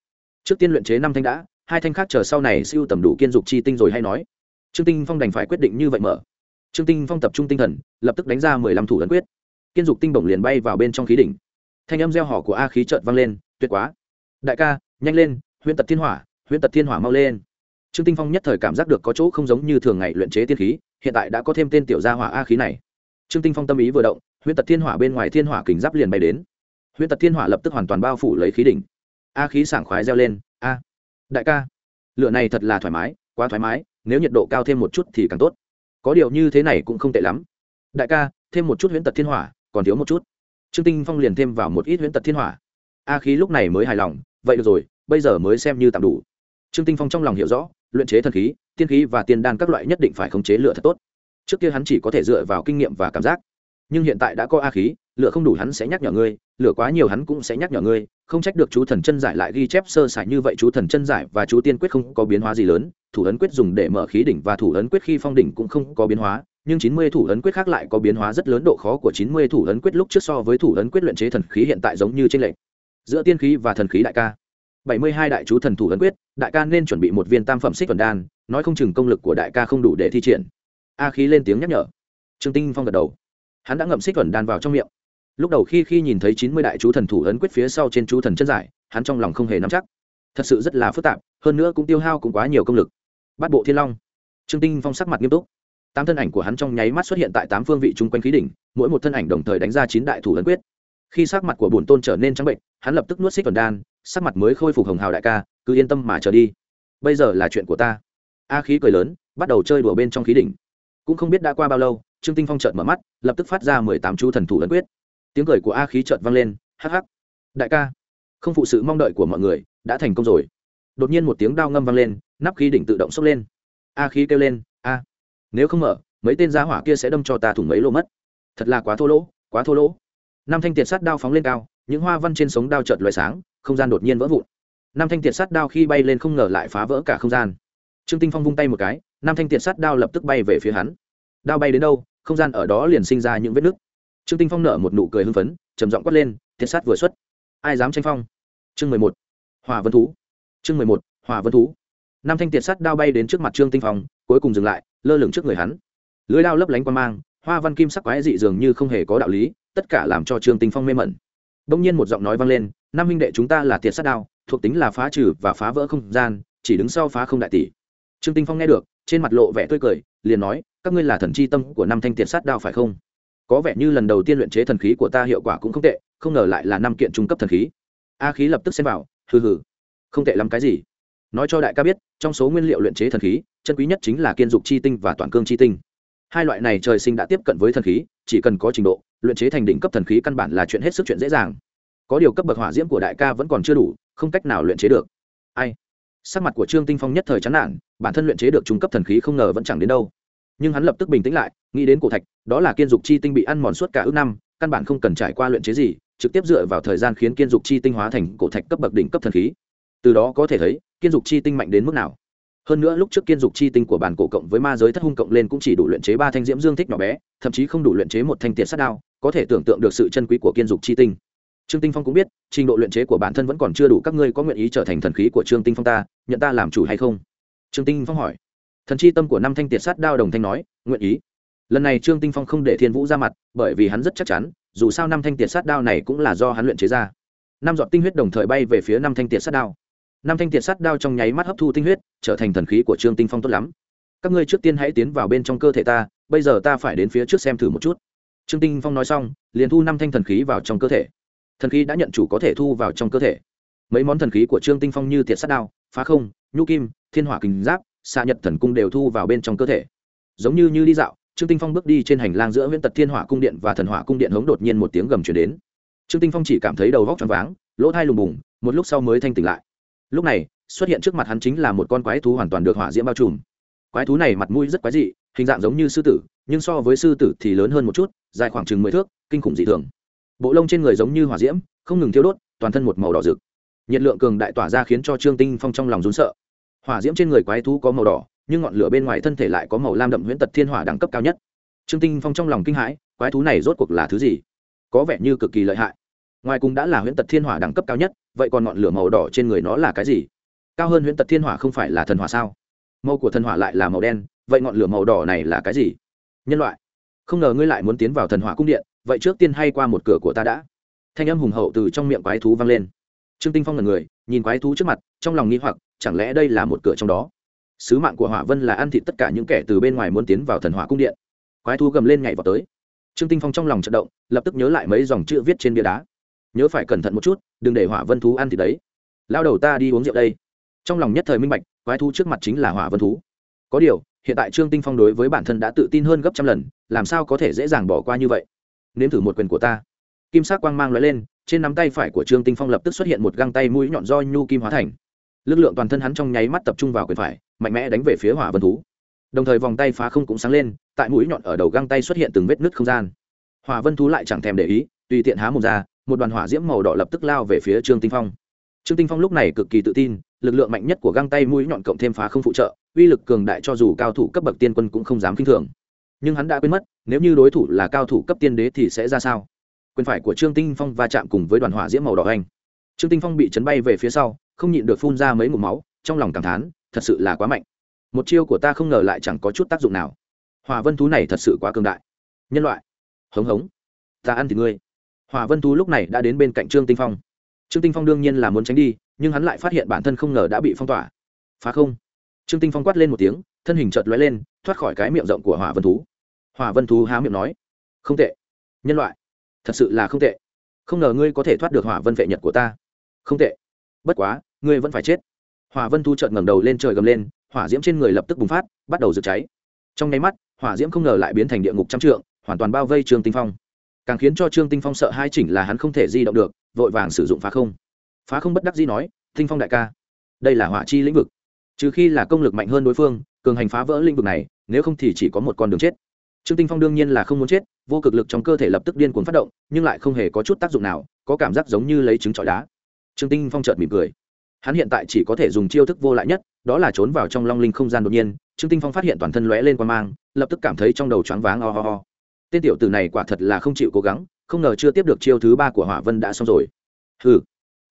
Trước tiên luyện chế năm thanh đã, hai thanh khác chờ sau này siêu tầm đủ kiên dục chi tinh rồi hay nói. Trương tinh phong đành phải quyết định như vậy mở trương tinh phong tập trung tinh thần, lập tức đánh ra mười lăm thủ ấn quyết. Kiên dục tinh bổng liền bay vào bên trong khí đỉnh. Thanh âm gieo họ của a khí trợn vang lên, tuyệt quá! Đại ca, nhanh lên, Huyễn tật thiên hỏa, Huyễn tật thiên hỏa mau lên. Trương tinh phong nhất thời cảm giác được có chỗ không giống như thường ngày luyện chế tiên khí, hiện tại đã có thêm tên tiểu gia hỏa a khí này. Trương tinh phong tâm ý vừa động, Huyễn tật thiên hỏa bên ngoài thiên hỏa kình giáp liền bay đến. Huyễn tật thiên hỏa lập tức hoàn toàn bao phủ lấy khí đỉnh. A khí sảng khoái reo lên, a! Đại ca, lửa này thật là thoải mái, quá thoải mái, nếu nhiệt độ cao thêm một chút thì càng tốt có điều như thế này cũng không tệ lắm. Đại ca, thêm một chút huyễn tật thiên hỏa, còn thiếu một chút. Trương tinh phong liền thêm vào một ít huyễn tật thiên hỏa. A khí lúc này mới hài lòng, vậy được rồi, bây giờ mới xem như tạm đủ. Trương tinh phong trong lòng hiểu rõ, luyện chế thần khí, tiên khí và tiên đan các loại nhất định phải khống chế lửa thật tốt. Trước kia hắn chỉ có thể dựa vào kinh nghiệm và cảm giác, nhưng hiện tại đã có a khí lửa không đủ hắn sẽ nhắc nhở ngươi lửa quá nhiều hắn cũng sẽ nhắc nhở ngươi, không trách được chú thần chân giải lại ghi chép sơ sài như vậy chú thần chân giải và chú tiên quyết không có biến hóa gì lớn, thủ ấn quyết dùng để mở khí đỉnh và thủ ấn quyết khi phong đỉnh cũng không có biến hóa, nhưng chín mươi thủ ấn quyết khác lại có biến hóa rất lớn độ khó của chín mươi thủ ấn quyết lúc trước so với thủ ấn quyết luyện chế thần khí hiện tại giống như trên lệnh giữa tiên khí và thần khí đại ca. Bảy mươi hai đại chú thần thủ ấn quyết, đại ca nên chuẩn bị một viên tam phẩm xích thuần đan, nói không chừng công lực của đại ca không đủ để thi triển. A khí lên tiếng nhắc nhở. Trương tinh phong gật đầu. Hắn đã ngậm xích thuần đan vào trong miệng lúc đầu khi khi nhìn thấy chín mươi đại chú thần thủ ấn quyết phía sau trên chú thần chân giải, hắn trong lòng không hề nắm chắc. Thật sự rất là phức tạp, hơn nữa cũng tiêu hao cũng quá nhiều công lực. Bắt bộ thiên long. Trương tinh phong sắc mặt nghiêm túc. Tám thân ảnh của hắn trong nháy mắt xuất hiện tại tám phương vị chung quanh khí đỉnh, mỗi một thân ảnh đồng thời đánh ra chín đại thủ ấn quyết. Khi sắc mặt của bổn tôn trở nên trắng bệnh, hắn lập tức nuốt xích tuần đan, sắc mặt mới khôi phục hồng hào đại ca, cứ yên tâm mà trở đi. Bây giờ là chuyện của ta. A khí cười lớn, bắt đầu chơi đùa bên trong khí đỉnh. Cũng không biết đã qua bao lâu, trương tinh phong chợt mở mắt, lập tức phát ra mười tám chú thần thủ ấn quyết tiếng cười của a khí chợt vang lên, hắc hắc, đại ca, không phụ sự mong đợi của mọi người, đã thành công rồi. Đột nhiên một tiếng đao ngâm vang lên, nắp khí đỉnh tự động sốc lên. A khí kêu lên, a, nếu không mở, mấy tên giá hỏa kia sẽ đâm cho ta thủng mấy lỗ mất. Thật là quá thô lỗ, quá thô lỗ. Năm thanh tiệt sắt đao phóng lên cao, những hoa văn trên sống đao chợt loài sáng, không gian đột nhiên vỡ vụn. Năm thanh tiệt sắt đao khi bay lên không ngờ lại phá vỡ cả không gian. Trương tinh phong vung tay một cái, năm thanh tiệt sắt đao lập tức bay về phía hắn. Đao bay đến đâu, không gian ở đó liền sinh ra những vết nứt trương tinh phong nở một nụ cười hưng phấn, trầm giọng quát lên tiệt sát vừa xuất. Ai dám tranh phong? Chương mười một. Hòa vân thú. Chương mười một hòa vân thú. Năm thanh tiệt sắt đao bay đến trước mặt trương tinh phong, cuối cùng dừng lại, lơ lửng trước người hắn. Lưới đao lấp lánh quan mang, hoa văn kim sắc quái dị dường như không hề có đạo lý, tất cả làm cho trương tinh phong mê mẩn. Đông nhiên một giọng nói vang lên năm huynh đệ chúng ta là tiệt sắt đao, thuộc tính là phá trừ và phá vỡ không gian, chỉ đứng sau phá không đại tỷ. Trương tinh phong nghe được, trên mặt lộ vẻ tươi cười, liền nói, các ngươi là thần chi tâm của năm thanh tiệt sắt đao phải không? Có vẻ như lần đầu tiên luyện chế thần khí của ta hiệu quả cũng không tệ, không ngờ lại là năm kiện trung cấp thần khí. A khí lập tức xem vào, hừ hừ. Không tệ lắm cái gì. Nói cho đại ca biết, trong số nguyên liệu luyện chế thần khí, chân quý nhất chính là kiên dục chi tinh và toàn cương chi tinh. Hai loại này trời sinh đã tiếp cận với thần khí, chỉ cần có trình độ, luyện chế thành đỉnh cấp thần khí căn bản là chuyện hết sức chuyện dễ dàng. Có điều cấp bậc hỏa diễm của đại ca vẫn còn chưa đủ, không cách nào luyện chế được. Ai? Sắc mặt của trương tinh phong nhất thời chán nản, bản thân luyện chế được trung cấp thần khí không ngờ vẫn chẳng đến đâu nhưng hắn lập tức bình tĩnh lại, nghĩ đến cổ thạch, đó là kiên dục chi tinh bị ăn mòn suốt cả ước năm, căn bản không cần trải qua luyện chế gì, trực tiếp dựa vào thời gian khiến kiên dục chi tinh hóa thành cổ thạch cấp bậc đỉnh cấp thần khí. Từ đó có thể thấy, kiên dục chi tinh mạnh đến mức nào. Hơn nữa lúc trước kiên dục chi tinh của bản cổ cộng với ma giới thất hung cộng lên cũng chỉ đủ luyện chế ba thanh diễm dương thích nhỏ bé, thậm chí không đủ luyện chế một thanh tiệt sát đao, có thể tưởng tượng được sự chân quý của kiên dục chi tinh. Trương tinh phong cũng biết, trình độ luyện chế của bản thân vẫn còn chưa đủ, các ngươi có nguyện ý trở thành thần khí của trương tinh phong ta, nhận ta làm chủ hay không? Trương tinh phong hỏi thần chi tâm của năm thanh tiệt sát đao đồng thanh nói, nguyện ý. Lần này trương tinh phong không để thiên vũ ra mặt, bởi vì hắn rất chắc chắn, dù sao năm thanh tiệt sát đao này cũng là do hắn luyện chế ra. Năm giọt tinh huyết đồng thời bay về phía năm thanh tiệt sát đao. Năm thanh tiệt sát đao trong nháy mắt hấp thu tinh huyết, trở thành thần khí của trương tinh phong tốt lắm. Các ngươi trước tiên hãy tiến vào bên trong cơ thể ta, bây giờ ta phải đến phía trước xem thử một chút. Trương tinh phong nói xong, liền thu năm thanh thần khí vào trong cơ thể. Thần khí đã nhận chủ có thể thu vào trong cơ thể. Mấy món thần khí của trương tinh phong như tiệt sát đao, phá không, nhu kim, thiên hỏa kình giáp xạ nhật thần cung đều thu vào bên trong cơ thể. Giống như như đi dạo, trương tinh phong bước đi trên hành lang giữa viễn tật thiên hỏa cung điện và thần hỏa cung điện hống đột nhiên một tiếng gầm chuyển đến. Trương tinh phong chỉ cảm thấy đầu vóc choáng váng, lỗ thai lùng bùng, một lúc sau mới thanh tỉnh lại. Lúc này, xuất hiện trước mặt hắn chính là một con quái thú hoàn toàn được hỏa diễm bao trùm. Quái thú này mặt mũi rất quái dị, hình dạng giống như sư tử, nhưng so với sư tử thì lớn hơn một chút, dài khoảng chừng mười thước, kinh khủng dị thường. Bộ lông trên người giống như hỏa diễm, không ngừng thiêu đốt, toàn thân một màu đỏ rực. Nhiệt lượng cường đại tỏa ra khiến cho trương tinh phong trong lòng rún sợ hỏa diễm trên người quái thú có màu đỏ, nhưng ngọn lửa bên ngoài thân thể lại có màu lam đậm huyễn tật thiên hỏa đẳng cấp cao nhất. Trương tinh phong trong lòng kinh hãi, quái thú này rốt cuộc là thứ gì? Có vẻ như cực kỳ lợi hại. Ngoài cùng đã là huyễn tật thiên hỏa đẳng cấp cao nhất, vậy còn ngọn lửa màu đỏ trên người nó là cái gì? Cao hơn huyễn tật thiên hỏa không phải là thần hỏa sao? Màu của thần hỏa lại là màu đen, vậy ngọn lửa màu đỏ này là cái gì? Nhân loại, không ngờ ngươi lại muốn tiến vào thần hỏa cung điện, vậy trước tiên hay qua một cửa của ta đã. Thanh âm hùng hậu từ trong miệng quái thú vang lên. Trương tinh phong là người, nhìn quái thú trước mặt, trong lòng nghi hoặc chẳng lẽ đây là một cửa trong đó? Sứ mạng của hỏa vân là ăn thịt tất cả những kẻ từ bên ngoài muốn tiến vào thần hỏa cung điện. Quái thú gầm lên nhảy vào tới. Trương tinh phong trong lòng trận động, lập tức nhớ lại mấy dòng chữ viết trên bia đá. Nhớ phải cẩn thận một chút, đừng để hỏa vân thú ăn thịt đấy. Lao đầu ta đi uống rượu đây. Trong lòng nhất thời minh bạch, quái thú trước mặt chính là hỏa vân thú. Có điều, hiện tại trương tinh phong đối với bản thân đã tự tin hơn gấp trăm lần, làm sao có thể dễ dàng bỏ qua như vậy? Nếm thử một quyền của ta. Kim sắc quang mang lóe lên, trên nắm tay phải của trương tinh phong lập tức xuất hiện một găng tay mũi nhọn do nhu kim hóa thành lực lượng toàn thân hắn trong nháy mắt tập trung vào quyền phải, mạnh mẽ đánh về phía hỏa vân thú. Đồng thời vòng tay phá không cũng sáng lên, tại mũi nhọn ở đầu găng tay xuất hiện từng vết nứt không gian. Hỏa vân thú lại chẳng thèm để ý, tùy tiện há một ra, một đoàn hỏa diễm màu đỏ lập tức lao về phía trương tinh phong. Trương tinh phong lúc này cực kỳ tự tin, lực lượng mạnh nhất của găng tay mũi nhọn cộng thêm phá không phụ trợ, uy lực cường đại cho dù cao thủ cấp bậc tiên quân cũng không dám kinh thường. Nhưng hắn đã quên mất, nếu như đối thủ là cao thủ cấp tiên đế thì sẽ ra sao? Quyền phải của trương tinh phong va chạm cùng với đoàn hỏa diễm màu đỏ anh trương tinh phong bị chấn bay về phía sau, không nhịn được phun ra mấy ngụm máu, trong lòng cảm thán, thật sự là quá mạnh. Một chiêu của ta không ngờ lại chẳng có chút tác dụng nào. Hòa vân thú này thật sự quá cường đại. Nhân loại. Hống hống. Ta ăn thì ngươi. Hòa vân thú lúc này đã đến bên cạnh trương tinh phong. Trương tinh phong đương nhiên là muốn tránh đi, nhưng hắn lại phát hiện bản thân không ngờ đã bị phong tỏa. Phá không. Trương tinh phong quát lên một tiếng, thân hình chợt lóe lên, thoát khỏi cái miệng rộng của hỏa vân thú. Hỏa vân thú há miệng nói, không tệ. Nhân loại. Thật sự là không tệ. Không ngờ ngươi có thể thoát được hỏa vân vệ nhật của ta không tệ. Bất quá, ngươi vẫn phải chết. Hỏa vân thu trợn ngẩng đầu lên trời gầm lên, hỏa diễm trên người lập tức bùng phát, bắt đầu rực cháy. Trong nháy mắt, hỏa diễm không ngờ lại biến thành địa ngục trăm trượng, hoàn toàn bao vây trương tinh phong. Càng khiến cho trương tinh phong sợ hai chỉnh là hắn không thể di động được, vội vàng sử dụng phá không. Phá không bất đắc dĩ nói, tinh phong đại ca, đây là hỏa chi lĩnh vực. Trừ khi là công lực mạnh hơn đối phương, cường hành phá vỡ lĩnh vực này, nếu không thì chỉ có một con đường chết. Trương tinh phong đương nhiên là không muốn chết, vô cực lực trong cơ thể lập tức điên cuồng phát động, nhưng lại không hề có chút tác dụng nào, có cảm giác giống như lấy trứng trọi đá trương tinh phong chợt mỉm cười. Hắn hiện tại chỉ có thể dùng chiêu thức vô lại nhất, đó là trốn vào trong long linh không gian đột nhiên, trương tinh phong phát hiện toàn thân lóe lên qua mang, lập tức cảm thấy trong đầu choáng váng o ho ho. Tên tiểu tử này quả thật là không chịu cố gắng, không ngờ chưa tiếp được chiêu thứ ba của hỏa vân đã xong rồi. Hừ.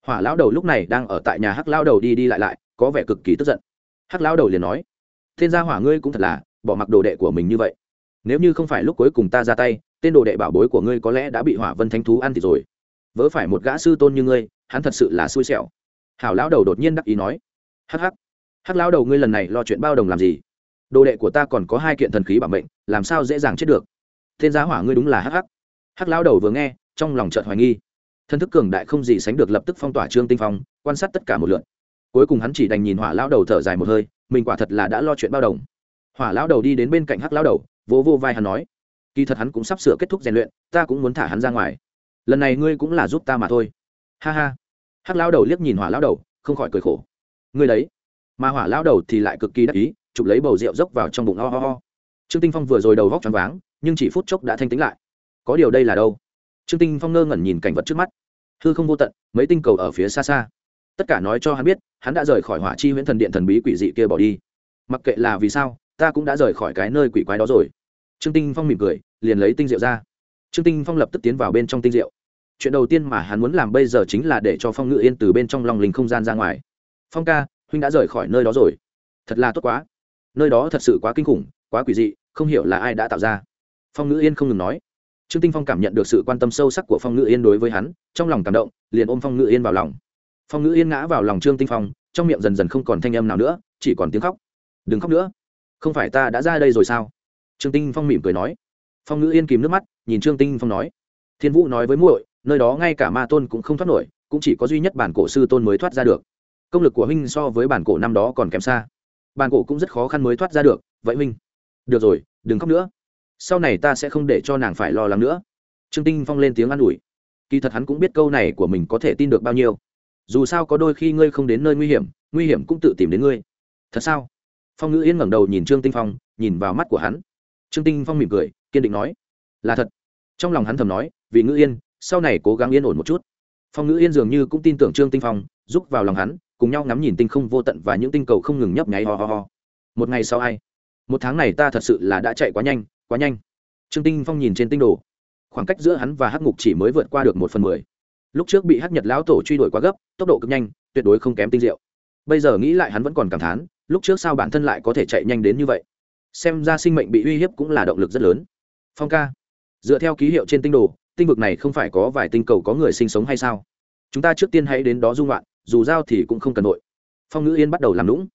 Hỏa lão đầu lúc này đang ở tại nhà hắc lão đầu đi đi lại lại, có vẻ cực kỳ tức giận. Hắc lão đầu liền nói, Thiên gia hỏa ngươi cũng thật là, bỏ mặc đồ đệ của mình như vậy. Nếu như không phải lúc cuối cùng ta ra tay, tên đồ đệ bảo bối của ngươi có lẽ đã bị hỏa vân thánh thú ăn thì rồi vớ phải một gã sư tôn như ngươi, hắn thật sự là xui xẻo. Hảo lão đầu đột nhiên đắc ý nói, hắc hắc hắc lão đầu ngươi lần này lo chuyện bao đồng làm gì? Đồ đệ của ta còn có hai kiện thần khí bảo mệnh, làm sao dễ dàng chết được? Tên giá hỏa ngươi đúng là hắc hắc. Hắc lão đầu vừa nghe, trong lòng chợt hoài nghi. Thân thức cường đại không gì sánh được lập tức phong tỏa trương tinh phong, quan sát tất cả một lượt. Cuối cùng hắn chỉ đành nhìn hỏa lão đầu thở dài một hơi, mình quả thật là đã lo chuyện bao đồng. Hỏa lão đầu đi đến bên cạnh hắc lão đầu, vỗ vô vai hắn nói, kỳ thật hắn cũng sắp sửa kết thúc rèn luyện, ta cũng muốn thả hắn ra ngoài lần này ngươi cũng là giúp ta mà thôi. Ha ha. Hắc lão đầu liếc nhìn hỏa lão đầu, không khỏi cười khổ. Ngươi đấy. Mà hỏa lão đầu thì lại cực kỳ đắc ý, chụp lấy bầu rượu dốc vào trong bụng ho ho ho. Trương tinh phong vừa rồi đầu vóc choáng váng, nhưng chỉ phút chốc đã thanh tĩnh lại. Có điều đây là đâu? Trương tinh phong ngơ ngẩn nhìn cảnh vật trước mắt. Hư không vô tận, mấy tinh cầu ở phía xa xa. Tất cả nói cho hắn biết, hắn đã rời khỏi hỏa chi huyễn thần điện thần bí quỷ dị kia bỏ đi. Mặc kệ là vì sao, ta cũng đã rời khỏi cái nơi quỷ quái đó rồi. Trương tinh phong mỉm cười, liền lấy tinh rượu ra. Trương tinh phong lập tức tiến vào bên trong tinh rượu chuyện đầu tiên mà hắn muốn làm bây giờ chính là để cho phong ngự yên từ bên trong lòng linh không gian ra ngoài. Phong ca, huynh đã rời khỏi nơi đó rồi. Thật là tốt quá. Nơi đó thật sự quá kinh khủng, quá quỷ dị, không hiểu là ai đã tạo ra. Phong ngữ yên không ngừng nói. Trương tinh phong cảm nhận được sự quan tâm sâu sắc của phong ngữ yên đối với hắn, trong lòng cảm động, liền ôm phong ngữ yên vào lòng. Phong ngữ yên ngã vào lòng trương tinh phong, trong miệng dần dần không còn thanh âm nào nữa, chỉ còn tiếng khóc. Đừng khóc nữa. Không phải ta đã ra đây rồi sao? Trương tinh phong mỉm cười nói. Phong ngữ yên kìm nước mắt, nhìn trương tinh phong nói. Thiên vũ nói với muội nơi đó ngay cả ma tôn cũng không thoát nổi, cũng chỉ có duy nhất bản cổ sư tôn mới thoát ra được. Công lực của huynh so với bản cổ năm đó còn kém xa. Bản cổ cũng rất khó khăn mới thoát ra được. Vậy huynh, được rồi, đừng khóc nữa. Sau này ta sẽ không để cho nàng phải lo lắng nữa. Trương tinh phong lên tiếng an ủi. Kỳ thật hắn cũng biết câu này của mình có thể tin được bao nhiêu. Dù sao có đôi khi ngươi không đến nơi nguy hiểm nguy hiểm cũng tự tìm đến ngươi. Thật sao? Phong ngữ yên ngẩng đầu nhìn trương tinh phong, nhìn vào mắt của hắn. Trương tinh phong mỉm cười, kiên định nói. Là thật. Trong lòng hắn thầm nói, vì ngữ yên sau này cố gắng yên ổn một chút. Phong ngữ yên dường như cũng tin tưởng trương tinh phong, giúp vào lòng hắn, cùng nhau ngắm nhìn tinh không vô tận và những tinh cầu không ngừng nhấp nháy ho ho ho. Một ngày sau ai? Một tháng này ta thật sự là đã chạy quá nhanh quá nhanh. Trương tinh phong nhìn trên tinh đồ. Khoảng cách giữa hắn và hắc ngục chỉ mới vượt qua được một phần mười. Lúc trước bị hắc nhật lão tổ truy đuổi quá gấp, tốc độ cực nhanh, tuyệt đối không kém tinh diệu. Bây giờ nghĩ lại hắn vẫn còn cảm thán, lúc trước sao bản thân lại có thể chạy nhanh đến như vậy? Xem ra sinh mệnh bị uy hiếp cũng là động lực rất lớn. Phong ca, dựa theo ký hiệu trên tinh đồ tinh vực này không phải có vài tinh cầu có người sinh sống hay sao? Chúng ta trước tiên hãy đến đó dung loạn dù giao thì cũng không cần nội phong ngữ yên bắt đầu làm lũng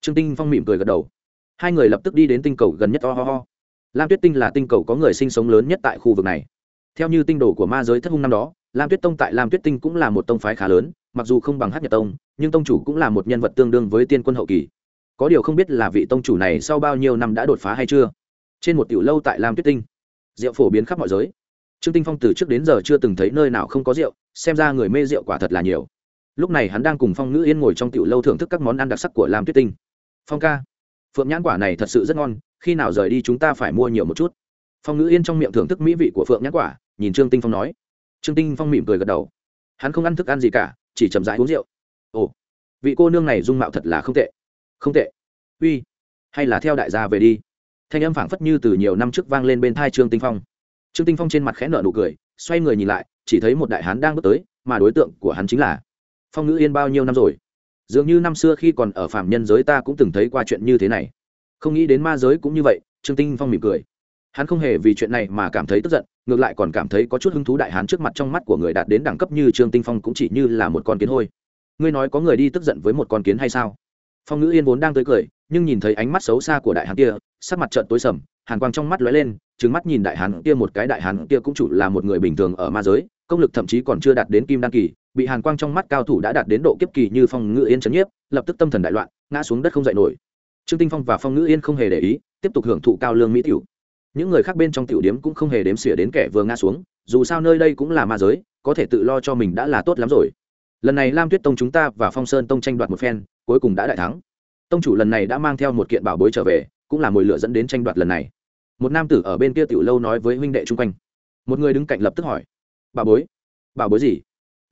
trương tinh phong mỉm cười gật đầu. Hai người lập tức đi đến tinh cầu gần nhất ho ho ho. Lam tuyết tinh là tinh cầu có người sinh sống lớn nhất tại khu vực này. Theo như tinh đồ của ma giới thất hung năm đó, lam tuyết tông tại lam tuyết tinh cũng là một tông phái khá lớn, mặc dù không bằng hát nhật tông, nhưng tông chủ cũng là một nhân vật tương đương với tiên quân hậu kỳ. Có điều không biết là vị tông chủ này sau bao nhiêu năm đã đột phá hay chưa. Trên một tiểu lâu tại lam tuyết tinh, rượu phổ biến khắp mọi giới trương tinh phong từ trước đến giờ chưa từng thấy nơi nào không có rượu, xem ra người mê rượu quả thật là nhiều. Lúc này hắn đang cùng phong ngữ yên ngồi trong tiểu lâu thưởng thức các món ăn đặc sắc của lam tuyết tinh. Phong ca, phượng nhãn quả này thật sự rất ngon, khi nào rời đi chúng ta phải mua nhiều một chút. Phong ngữ yên trong miệng thưởng thức mỹ vị của phượng nhãn quả, nhìn trương tinh phong nói. Trương tinh phong mỉm cười gật đầu. Hắn không ăn thức ăn gì cả, chỉ chậm rãi uống rượu. Ồ, vị cô nương này dung mạo thật là không tệ. Không tệ? Uy, hay là theo đại gia về đi. Thanh âm phảng phất như từ nhiều năm trước vang lên bên thai trương tinh phong trương tinh phong trên mặt khẽ nở nụ cười, xoay người nhìn lại, chỉ thấy một đại hán đang bước tới, mà đối tượng của hắn chính là phong ngữ yên bao nhiêu năm rồi? Dường như năm xưa khi còn ở phạm nhân giới ta cũng từng thấy qua chuyện như thế này. Không nghĩ đến ma giới cũng như vậy, trương tinh phong mỉm cười. Hắn không hề vì chuyện này mà cảm thấy tức giận, ngược lại còn cảm thấy có chút hứng thú đại hán trước mặt trong mắt của người đạt đến đẳng cấp như trương tinh phong cũng chỉ như là một con kiến hôi. Ngươi nói có người đi tức giận với một con kiến hay sao? Phong ngữ yên vốn đang tới cười, nhưng nhìn thấy ánh mắt xấu xa của đại hán kia, sắc mặt trợn tối sầm, hàn quang trong mắt lóe lên trừng mắt nhìn đại hán kia, một cái đại hán kia cũng chủ là một người bình thường ở ma giới, công lực thậm chí còn chưa đạt đến kim đan kỳ, bị hàn quang trong mắt cao thủ đã đạt đến độ kiếp kỳ như phong ngữ yên chấn nhiếp, lập tức tâm thần đại loạn, ngã xuống đất không dậy nổi. Trương tinh phong và phong ngữ yên không hề để ý, tiếp tục hưởng thụ cao lương mỹ tiểu. Những người khác bên trong tiểu điếm cũng không hề đếm xỉa đến kẻ vừa ngã xuống, dù sao nơi đây cũng là ma giới, có thể tự lo cho mình đã là tốt lắm rồi. Lần này lam tuyết tông chúng ta và phong sơn tông tranh đoạt một phen, cuối cùng đã đại thắng. Tông chủ lần này đã mang theo một kiện bảo bối trở về, cũng là mồi lửa dẫn đến tranh đoạt lần này một nam tử ở bên kia tiểu lâu nói với huynh đệ chung quanh. Một người đứng cạnh lập tức hỏi, bà bối bà bối gì?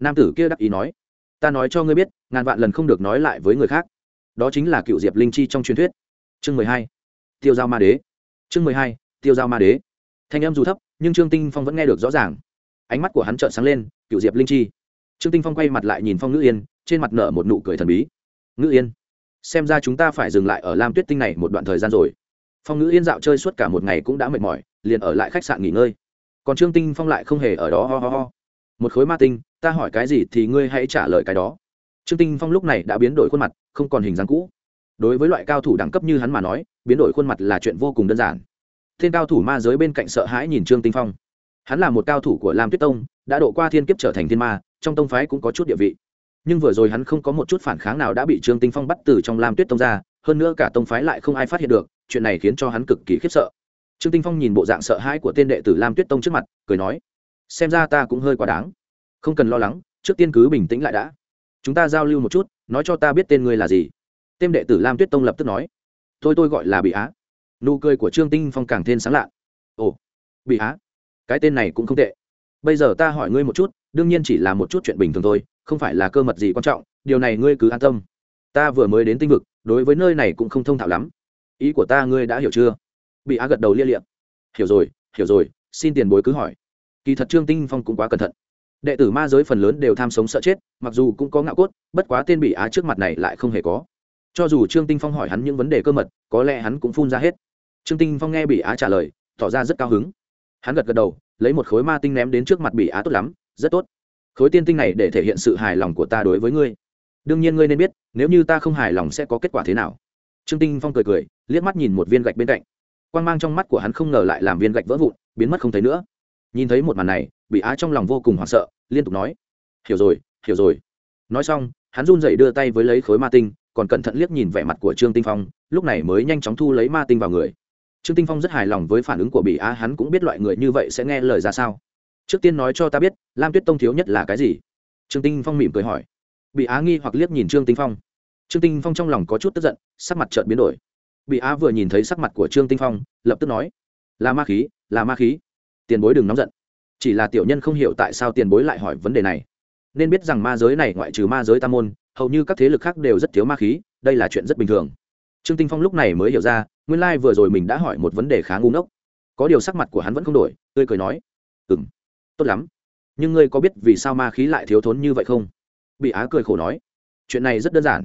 Nam tử kia đắc ý nói, ta nói cho ngươi biết, ngàn vạn lần không được nói lại với người khác. Đó chính là cựu diệp linh chi trong truyền thuyết. Chương mười hai, tiêu giao ma đế. Chương mười hai, tiêu giao ma đế. Thanh em dù thấp, nhưng trương tinh phong vẫn nghe được rõ ràng. Ánh mắt của hắn trợn sáng lên, cựu diệp linh chi. Trương tinh phong quay mặt lại nhìn phong ngữ yên, trên mặt nở một nụ cười thần bí. Ngữ yên, xem ra chúng ta phải dừng lại ở lam tuyết tinh này một đoạn thời gian rồi phong ngữ yên dạo chơi suốt cả một ngày cũng đã mệt mỏi, liền ở lại khách sạn nghỉ ngơi. Còn trương tinh phong lại không hề ở đó ho ho ho. Một khối ma tinh, ta hỏi cái gì thì ngươi hãy trả lời cái đó. Trương tinh phong lúc này đã biến đổi khuôn mặt, không còn hình dáng cũ. Đối với loại cao thủ đẳng cấp như hắn mà nói, biến đổi khuôn mặt là chuyện vô cùng đơn giản. Thiên cao thủ ma giới bên cạnh sợ hãi nhìn trương tinh phong. Hắn là một cao thủ của lam tuyết tông, đã độ qua thiên kiếp trở thành thiên ma, trong tông phái cũng có chút địa vị. Nhưng vừa rồi hắn không có một chút phản kháng nào đã bị trương tinh phong bắt từ trong lam tuyết tông ra hơn nữa cả tông phái lại không ai phát hiện được, chuyện này khiến cho hắn cực kỳ khiếp sợ. Trương tinh phong nhìn bộ dạng sợ hãi của tên đệ tử lam tuyết tông trước mặt, cười nói, xem ra ta cũng hơi quá đáng. Không cần lo lắng, trước tiên cứ bình tĩnh lại đã. Chúng ta giao lưu một chút, nói cho ta biết tên ngươi là gì. Tên đệ tử lam tuyết tông lập tức nói, tôi tôi gọi là bị á. Nụ cười của trương tinh phong càng thêm sáng lạ. Ồ bị á, cái tên này cũng không tệ. Bây giờ ta hỏi ngươi một chút, đương nhiên chỉ là một chút chuyện bình thường thôi, không phải là cơ mật gì quan trọng, điều này ngươi cứ an tâm. Ta vừa mới đến tinh vực đối với nơi này cũng không thông thạo lắm. Ý của ta ngươi đã hiểu chưa? Bị á gật đầu lia liệm hiểu rồi hiểu rồi, xin tiền bối cứ hỏi. Kỳ thật trương tinh phong cũng quá cẩn thận. Đệ tử ma giới phần lớn đều tham sống sợ chết, mặc dù cũng có ngạo cốt, bất quá tên bị á trước mặt này lại không hề có. Cho dù trương tinh phong hỏi hắn những vấn đề cơ mật, có lẽ hắn cũng phun ra hết. Trương tinh phong nghe bị á trả lời, tỏ ra rất cao hứng. Hắn gật gật đầu, lấy một khối ma tinh ném đến trước mặt bị á tốt lắm, rất tốt. Khối tiên tinh này để thể hiện sự hài lòng của ta đối với ngươi đương nhiên ngươi nên biết, nếu như ta không hài lòng sẽ có kết quả thế nào. Trương tinh phong cười cười, liếc mắt nhìn một viên gạch bên cạnh. Quang mang trong mắt của hắn không ngờ lại làm viên gạch vỡ vụn, biến mất không thấy nữa. Nhìn thấy một màn này, bị á trong lòng vô cùng hoảng sợ, liên tục nói, hiểu rồi hiểu rồi. Nói xong, hắn run rẩy đưa tay với lấy khối ma tinh, còn cẩn thận liếc nhìn vẻ mặt của trương tinh phong, lúc này mới nhanh chóng thu lấy ma tinh vào người. Trương tinh phong rất hài lòng với phản ứng của bị á, hắn cũng biết loại người như vậy sẽ nghe lời ra sao. Trước tiên nói cho ta biết, lam tuyết tông thiếu nhất là cái gì? Trương tinh phong mỉm cười hỏi bị á nghi hoặc liếc nhìn trương tinh phong. Trương tinh phong trong lòng có chút tức giận sắc mặt chợt biến đổi. Bị á vừa nhìn thấy sắc mặt của trương tinh phong lập tức nói là ma khí là ma khí. Tiền bối đừng nóng giận. Chỉ là tiểu nhân không hiểu tại sao tiền bối lại hỏi vấn đề này. Nên biết rằng ma giới này ngoại trừ ma giới tam môn hầu như các thế lực khác đều rất thiếu ma khí đây là chuyện rất bình thường. Trương tinh phong lúc này mới hiểu ra nguyên lai vừa rồi mình đã hỏi một vấn đề khá ngu ngốc. Có điều sắc mặt của hắn vẫn không đổi tươi cười nói Ừm, tốt lắm. Nhưng ngươi có biết vì sao ma khí lại thiếu thốn như vậy không? Bị á cười khổ nói, chuyện này rất đơn giản.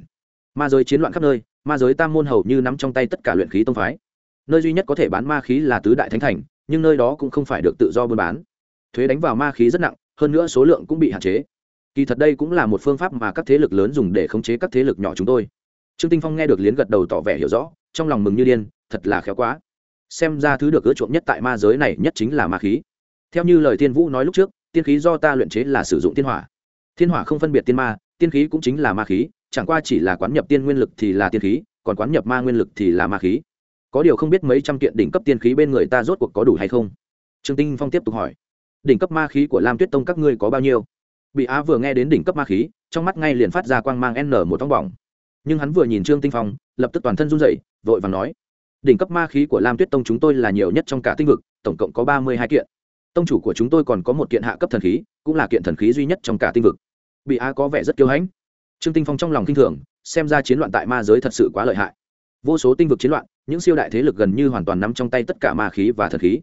Ma giới chiến loạn khắp nơi, ma giới tam môn hầu như nắm trong tay tất cả luyện khí tông phái. Nơi duy nhất có thể bán ma khí là tứ đại thánh thành, nhưng nơi đó cũng không phải được tự do buôn bán. Thuế đánh vào ma khí rất nặng, hơn nữa số lượng cũng bị hạn chế. Kỳ thật đây cũng là một phương pháp mà các thế lực lớn dùng để khống chế các thế lực nhỏ chúng tôi. Trương tinh phong nghe được liến gật đầu tỏ vẻ hiểu rõ, trong lòng mừng như điên, thật là khéo quá. Xem ra thứ được ưa chuộng nhất tại ma giới này nhất chính là ma khí. Theo như lời tiên vũ nói lúc trước, tiên khí do ta luyện chế là sử dụng tiên hỏa thiên hỏa không phân biệt tiên ma tiên khí cũng chính là ma khí chẳng qua chỉ là quán nhập tiên nguyên lực thì là tiên khí còn quán nhập ma nguyên lực thì là ma khí. Có điều không biết mấy trăm kiện đỉnh cấp tiên khí bên người ta rốt cuộc có đủ hay không? Trương tinh phong tiếp tục hỏi. Đỉnh cấp ma khí của lam tuyết tông các ngươi có bao nhiêu? Bị á vừa nghe đến đỉnh cấp ma khí trong mắt ngay liền phát ra quang mang n một tóc bỏng. Nhưng hắn vừa nhìn trương tinh phong lập tức toàn thân run rẩy, vội vàng nói. Đỉnh cấp ma khí của lam tuyết tông chúng tôi là nhiều nhất trong cả tinh vực tổng cộng có ba mươi hai kiện. Tông chủ của chúng tôi còn có một kiện hạ cấp thần khí cũng là kiện thần khí duy nhất trong cả tinh vực bị a có vẻ rất kiêu hãnh. Trương tinh phong trong lòng kinh thường, xem ra chiến loạn tại ma giới thật sự quá lợi hại. Vô số tinh vực chiến loạn, những siêu đại thế lực gần như hoàn toàn nắm trong tay tất cả ma khí và thần khí.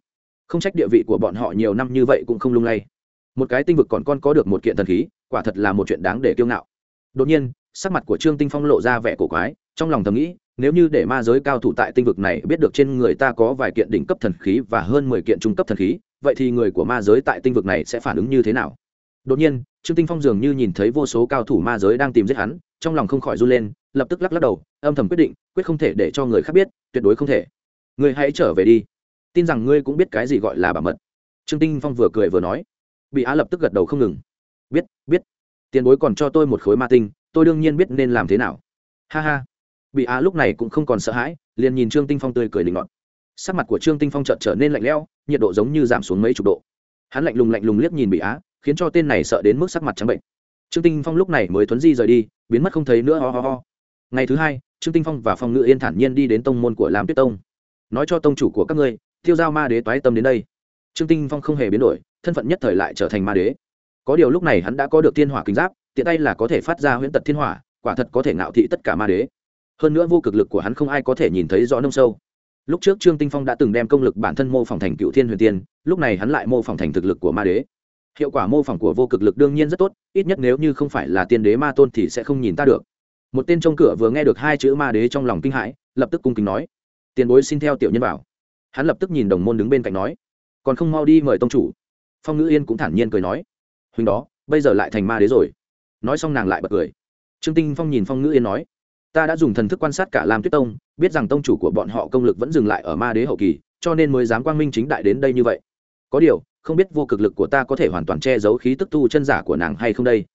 Không trách địa vị của bọn họ nhiều năm như vậy cũng không lung lay. Một cái tinh vực còn con có được một kiện thần khí, quả thật là một chuyện đáng để kiêu ngạo. Đột nhiên, sắc mặt của trương tinh phong lộ ra vẻ cổ quái, trong lòng thầm nghĩ, nếu như để ma giới cao thủ tại tinh vực này biết được trên người ta có vài kiện đỉnh cấp thần khí và hơn mười kiện trung cấp thần khí, vậy thì người của ma giới tại tinh vực này sẽ phản ứng như thế nào? Đột nhiên trương tinh phong dường như nhìn thấy vô số cao thủ ma giới đang tìm giết hắn, trong lòng không khỏi run lên, lập tức lắc lắc đầu, âm thầm quyết định, quyết không thể để cho người khác biết, tuyệt đối không thể. Người hãy trở về đi. Tin rằng ngươi cũng biết cái gì gọi là bảo mật. Trương tinh phong vừa cười vừa nói. Bị á lập tức gật đầu không ngừng. Biết biết. Tiền bối còn cho tôi một khối ma tinh, tôi đương nhiên biết nên làm thế nào. Ha ha. Bị á lúc này cũng không còn sợ hãi, liền nhìn trương tinh phong tươi cười linh ngọt sắc mặt của trương tinh phong chợt trở nên lạnh lẽo, nhiệt độ giống như giảm xuống mấy chục độ. Hắn lạnh lùng lạnh lùng liếc nhìn bị á khiến cho tên này sợ đến mức sắc mặt trắng bệnh. Trương tinh phong lúc này mới thuấn di rời đi, biến mất không thấy nữa, ho ho ho. Ngày thứ hai, trương tinh phong và phong ngự yên thản nhiên đi đến tông môn của lam tuyết tông. Nói cho tông chủ của các ngươi tiêu giao ma đế toái tâm đến đây. Trương tinh phong không hề biến đổi, thân phận nhất thời lại trở thành ma đế. Có điều lúc này hắn đã có được thiên hỏa kính giáp, tiện tay là có thể phát ra huyễn tật thiên hỏa, quả thật có thể ngạo thị tất cả ma đế. Hơn nữa vô cực lực của hắn không ai có thể nhìn thấy rõ nông sâu. Lúc trước trương tinh phong đã từng đem công lực bản thân mô phỏng thành cựu thiên huyền tiên, lúc này hắn lại mô phỏng thành thực lực của ma đế hiệu quả mô phỏng của vô cực lực đương nhiên rất tốt, ít nhất nếu như không phải là tiên đế ma tôn thì sẽ không nhìn ta được. Một tên trong cửa vừa nghe được hai chữ ma đế trong lòng kinh hãi, lập tức cung kính nói, tiền bối xin theo tiểu nhân vào hắn lập tức nhìn đồng môn đứng bên cạnh nói, còn không mau đi mời tông chủ. Phong ngữ yên cũng thản nhiên cười nói huynh đó, bây giờ lại thành ma đế rồi. Nói xong nàng lại bật cười. Trương tinh phong nhìn phong ngữ yên nói, ta đã dùng thần thức quan sát cả lam tuyết tông, biết rằng tông chủ của bọn họ công lực vẫn dừng lại ở ma đế hậu kỳ, cho nên mới dám quang minh chính đại đến đây như vậy. Có điều không biết vô cực lực của ta có thể hoàn toàn che giấu khí tức tu chân giả của nàng hay không đây?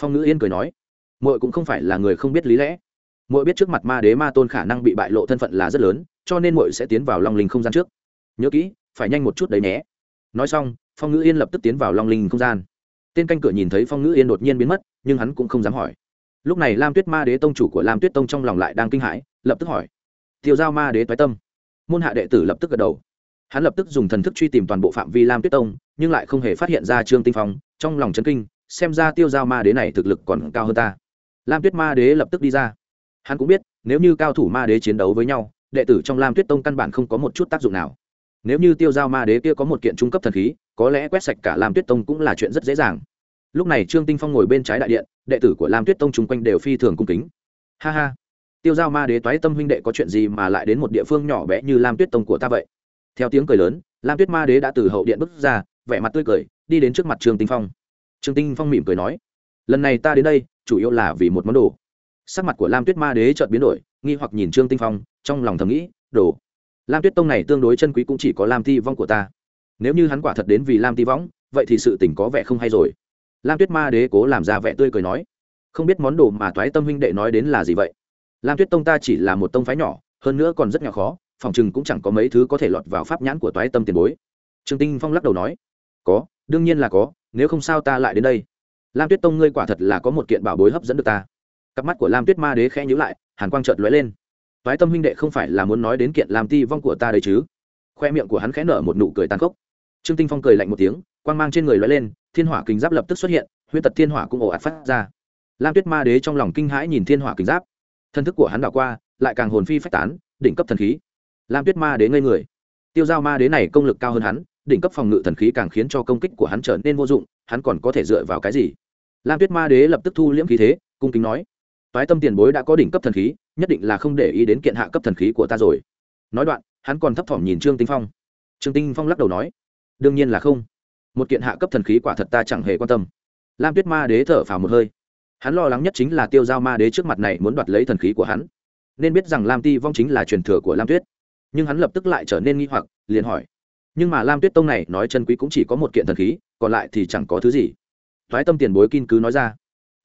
Phong ngữ yên cười nói, muội cũng không phải là người không biết lý lẽ. Muội biết trước mặt ma đế ma tôn khả năng bị bại lộ thân phận là rất lớn, cho nên muội sẽ tiến vào long linh không gian trước. Nhớ kỹ, phải nhanh một chút đấy nhé. Nói xong, phong ngữ yên lập tức tiến vào long linh không gian. Tên canh cửa nhìn thấy phong ngữ yên đột nhiên biến mất, nhưng hắn cũng không dám hỏi. Lúc này lam tuyết ma đế tông chủ của lam tuyết tông trong lòng lại đang kinh hãi, lập tức hỏi tiêu giao ma đế toái tâm. Môn hạ đệ tử lập tức gật đầu hắn lập tức dùng thần thức truy tìm toàn bộ phạm vi lam tuyết tông, nhưng lại không hề phát hiện ra trương tinh phong, trong lòng chấn kinh, xem ra tiêu giao ma đế này thực lực còn cao hơn ta. Lam tuyết ma đế lập tức đi ra. Hắn cũng biết, nếu như cao thủ ma đế chiến đấu với nhau, đệ tử trong lam tuyết tông căn bản không có một chút tác dụng nào. Nếu như tiêu giao ma đế kia có một kiện trung cấp thần khí, có lẽ quét sạch cả lam tuyết tông cũng là chuyện rất dễ dàng. Lúc này trương tinh phong ngồi bên trái đại điện, đệ tử của lam tuyết tông chung quanh đều phi thường cung kính. Ha ha. Tiêu giao ma đế toái tâm huynh đệ có chuyện gì mà lại đến một địa phương nhỏ bé như lam tuyết tông của ta vậy? Theo tiếng cười lớn lam tuyết ma đế đã từ hậu điện bước ra vẻ mặt tươi cười đi đến trước mặt trương tinh phong. Trương tinh phong mỉm cười nói lần này ta đến đây chủ yếu là vì một món đồ. Sắc mặt của lam tuyết ma đế chợt biến đổi nghi hoặc nhìn trương tinh phong trong lòng thầm nghĩ đồ lam tuyết tông này tương đối chân quý cũng chỉ có lam thi vong của ta. Nếu như hắn quả thật đến vì lam thi Vong, vậy thì sự tình có vẻ không hay rồi. Lam tuyết ma đế cố làm ra vẻ tươi cười nói không biết món đồ mà toái tâm huynh đệ nói đến là gì vậy? Lam tuyết tông ta chỉ là một tông phái nhỏ hơn nữa còn rất nhỏ khó phòng chừng cũng chẳng có mấy thứ có thể lọt vào pháp nhãn của toái tâm tiền bối. Trương tinh phong lắc đầu nói, có, đương nhiên là có, nếu không sao ta lại đến đây. Lam tuyết tông ngươi quả thật là có một kiện bảo bối hấp dẫn được ta. Cặp mắt của lam tuyết ma đế khẽ nhíu lại, hàn quang chợt lóe lên. Toái tâm huynh đệ không phải là muốn nói đến kiện làm ti vong của ta đấy chứ? Khoe miệng của hắn khẽ nở một nụ cười tàn khốc. Trương tinh phong cười lạnh một tiếng, quang mang trên người lóe lên, thiên hỏa kính giáp lập tức xuất hiện, huyết tật thiên hỏa cũng ồ ạt phát ra. Lam tuyết ma đế trong lòng kinh hãi nhìn thiên hỏa kính giáp. Thân thức của hắn đảo qua, lại càng hồn phi phách tán, đỉnh cấp thần khí lam tuyết ma đế ngây người. Tiêu giao ma đế này công lực cao hơn hắn, đỉnh cấp phòng ngự thần khí càng khiến cho công kích của hắn trở nên vô dụng, hắn còn có thể dựa vào cái gì? Lam tuyết ma đế lập tức thu liễm khí thế, cung kính nói, toái tâm tiền bối đã có đỉnh cấp thần khí, nhất định là không để ý đến kiện hạ cấp thần khí của ta rồi. Nói đoạn, hắn còn thấp thỏm nhìn trương tinh phong. Trương tinh phong lắc đầu nói, đương nhiên là không. Một kiện hạ cấp thần khí quả thật ta chẳng hề quan tâm. Lam tuyết ma đế thở phào một hơi. Hắn lo lắng nhất chính là tiêu giao ma đế trước mặt này muốn đoạt lấy thần khí của hắn. Nên biết rằng lam ti vong chính là truyền thừa của lam tuyết nhưng hắn lập tức lại trở nên nghi hoặc, liền hỏi. Nhưng mà lam tuyết tông này nói chân quý cũng chỉ có một kiện thần khí, còn lại thì chẳng có thứ gì. Thoái tâm tiền bối kinh cứ nói ra.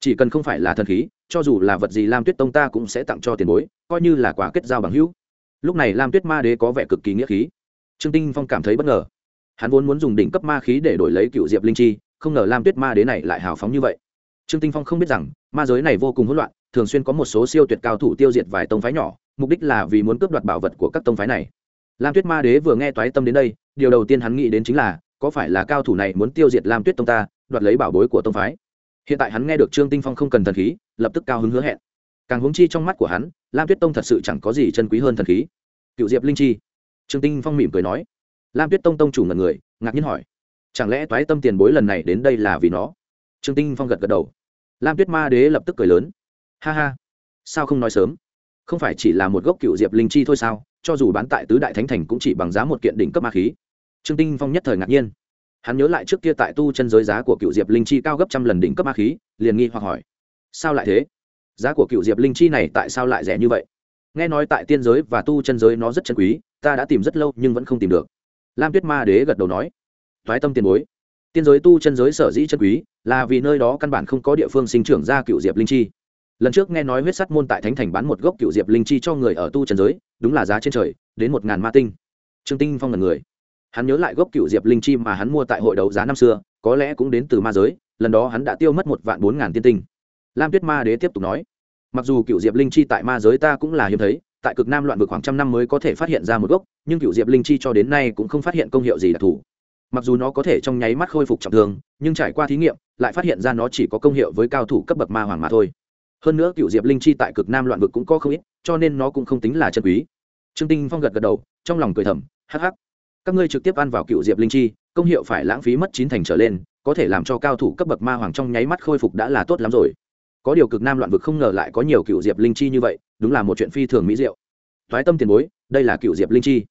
Chỉ cần không phải là thần khí, cho dù là vật gì lam tuyết tông ta cũng sẽ tặng cho tiền bối, coi như là quả kết giao bằng hữu. Lúc này lam tuyết ma đế có vẻ cực kỳ nghĩa khí. Trương tinh phong cảm thấy bất ngờ. Hắn vốn muốn dùng đỉnh cấp ma khí để đổi lấy cựu diệp linh chi, không ngờ lam tuyết ma đế này lại hào phóng như vậy. Trương tinh phong không biết rằng, ma giới này vô cùng hỗn loạn, thường xuyên có một số siêu tuyệt cao thủ tiêu diệt vài tông phái nhỏ mục đích là vì muốn cướp đoạt bảo vật của các tông phái này. Lam tuyết ma đế vừa nghe toái tâm đến đây, điều đầu tiên hắn nghĩ đến chính là, có phải là cao thủ này muốn tiêu diệt lam tuyết tông ta, đoạt lấy bảo bối của tông phái. Hiện tại hắn nghe được trương tinh phong không cần thần khí, lập tức cao hứng hứa hẹn. Càng hướng chi trong mắt của hắn, lam tuyết tông thật sự chẳng có gì chân quý hơn thần khí. Cựu diệp linh chi. Trương tinh phong mỉm cười nói. Lam tuyết tông tông chủ ngần người, ngạc nhiên hỏi. Chẳng lẽ toái tâm tiền bối lần này đến đây là vì nó? Trương tinh phong gật gật đầu. Lam tuyết ma đế lập tức cười lớn. Ha ha. Sao không nói sớm? Không phải chỉ là một gốc cựu diệp linh chi thôi sao, cho dù bán tại tứ đại thánh thành cũng chỉ bằng giá một kiện đỉnh cấp ma khí. Trương tinh phong nhất thời ngạc nhiên. Hắn nhớ lại trước kia tại tu chân giới giá của cựu diệp linh chi cao gấp trăm lần đỉnh cấp ma khí, liền nghi hoặc hỏi, sao lại thế? Giá của cựu diệp linh chi này tại sao lại rẻ như vậy? Nghe nói tại tiên giới và tu chân giới nó rất chân quý, ta đã tìm rất lâu nhưng vẫn không tìm được. Lam tuyết ma đế gật đầu nói thoái tâm tiền bối, tiên giới tu chân giới sở dĩ chân quý là vì nơi đó căn bản không có địa phương sinh trưởng ra cựu diệp linh chi lần trước nghe nói huyết sắt môn tại thánh thành bán một gốc cựu diệp linh chi cho người ở tu trần giới, đúng là giá trên trời, đến một ngàn ma tinh. Trương tinh phong là người. Hắn nhớ lại gốc cựu diệp linh chi mà hắn mua tại hội đấu giá năm xưa, có lẽ cũng đến từ ma giới, lần đó hắn đã tiêu mất một vạn bốn ngàn tiên tinh. Lam tuyết ma đế tiếp tục nói, mặc dù cựu diệp linh chi tại ma giới ta cũng là hiếm thấy, tại cực nam loạn vực khoảng trăm năm mới có thể phát hiện ra một gốc, nhưng cựu diệp linh chi cho đến nay cũng không phát hiện công hiệu gì đặc thù. Mặc dù nó có thể trong nháy mắt khôi phục trọng thương, nhưng trải qua thí nghiệm, lại phát hiện ra nó chỉ có công hiệu với cao thủ cấp bậc ma hoàng mà thôi hơn nữa cựu diệp linh chi tại cực nam loạn vực cũng có không ít, cho nên nó cũng không tính là chân quý. Trương tinh phong gật gật đầu, trong lòng cười thầm, hắc hắc, các ngươi trực tiếp ăn vào cựu diệp linh chi, công hiệu phải lãng phí mất chín thành trở lên, có thể làm cho cao thủ cấp bậc ma hoàng trong nháy mắt khôi phục đã là tốt lắm rồi. Có điều cực nam loạn vực không ngờ lại có nhiều cựu diệp linh chi như vậy, đúng là một chuyện phi thường mỹ diệu. Thoái tâm tiền bối, đây là cựu diệp linh chi.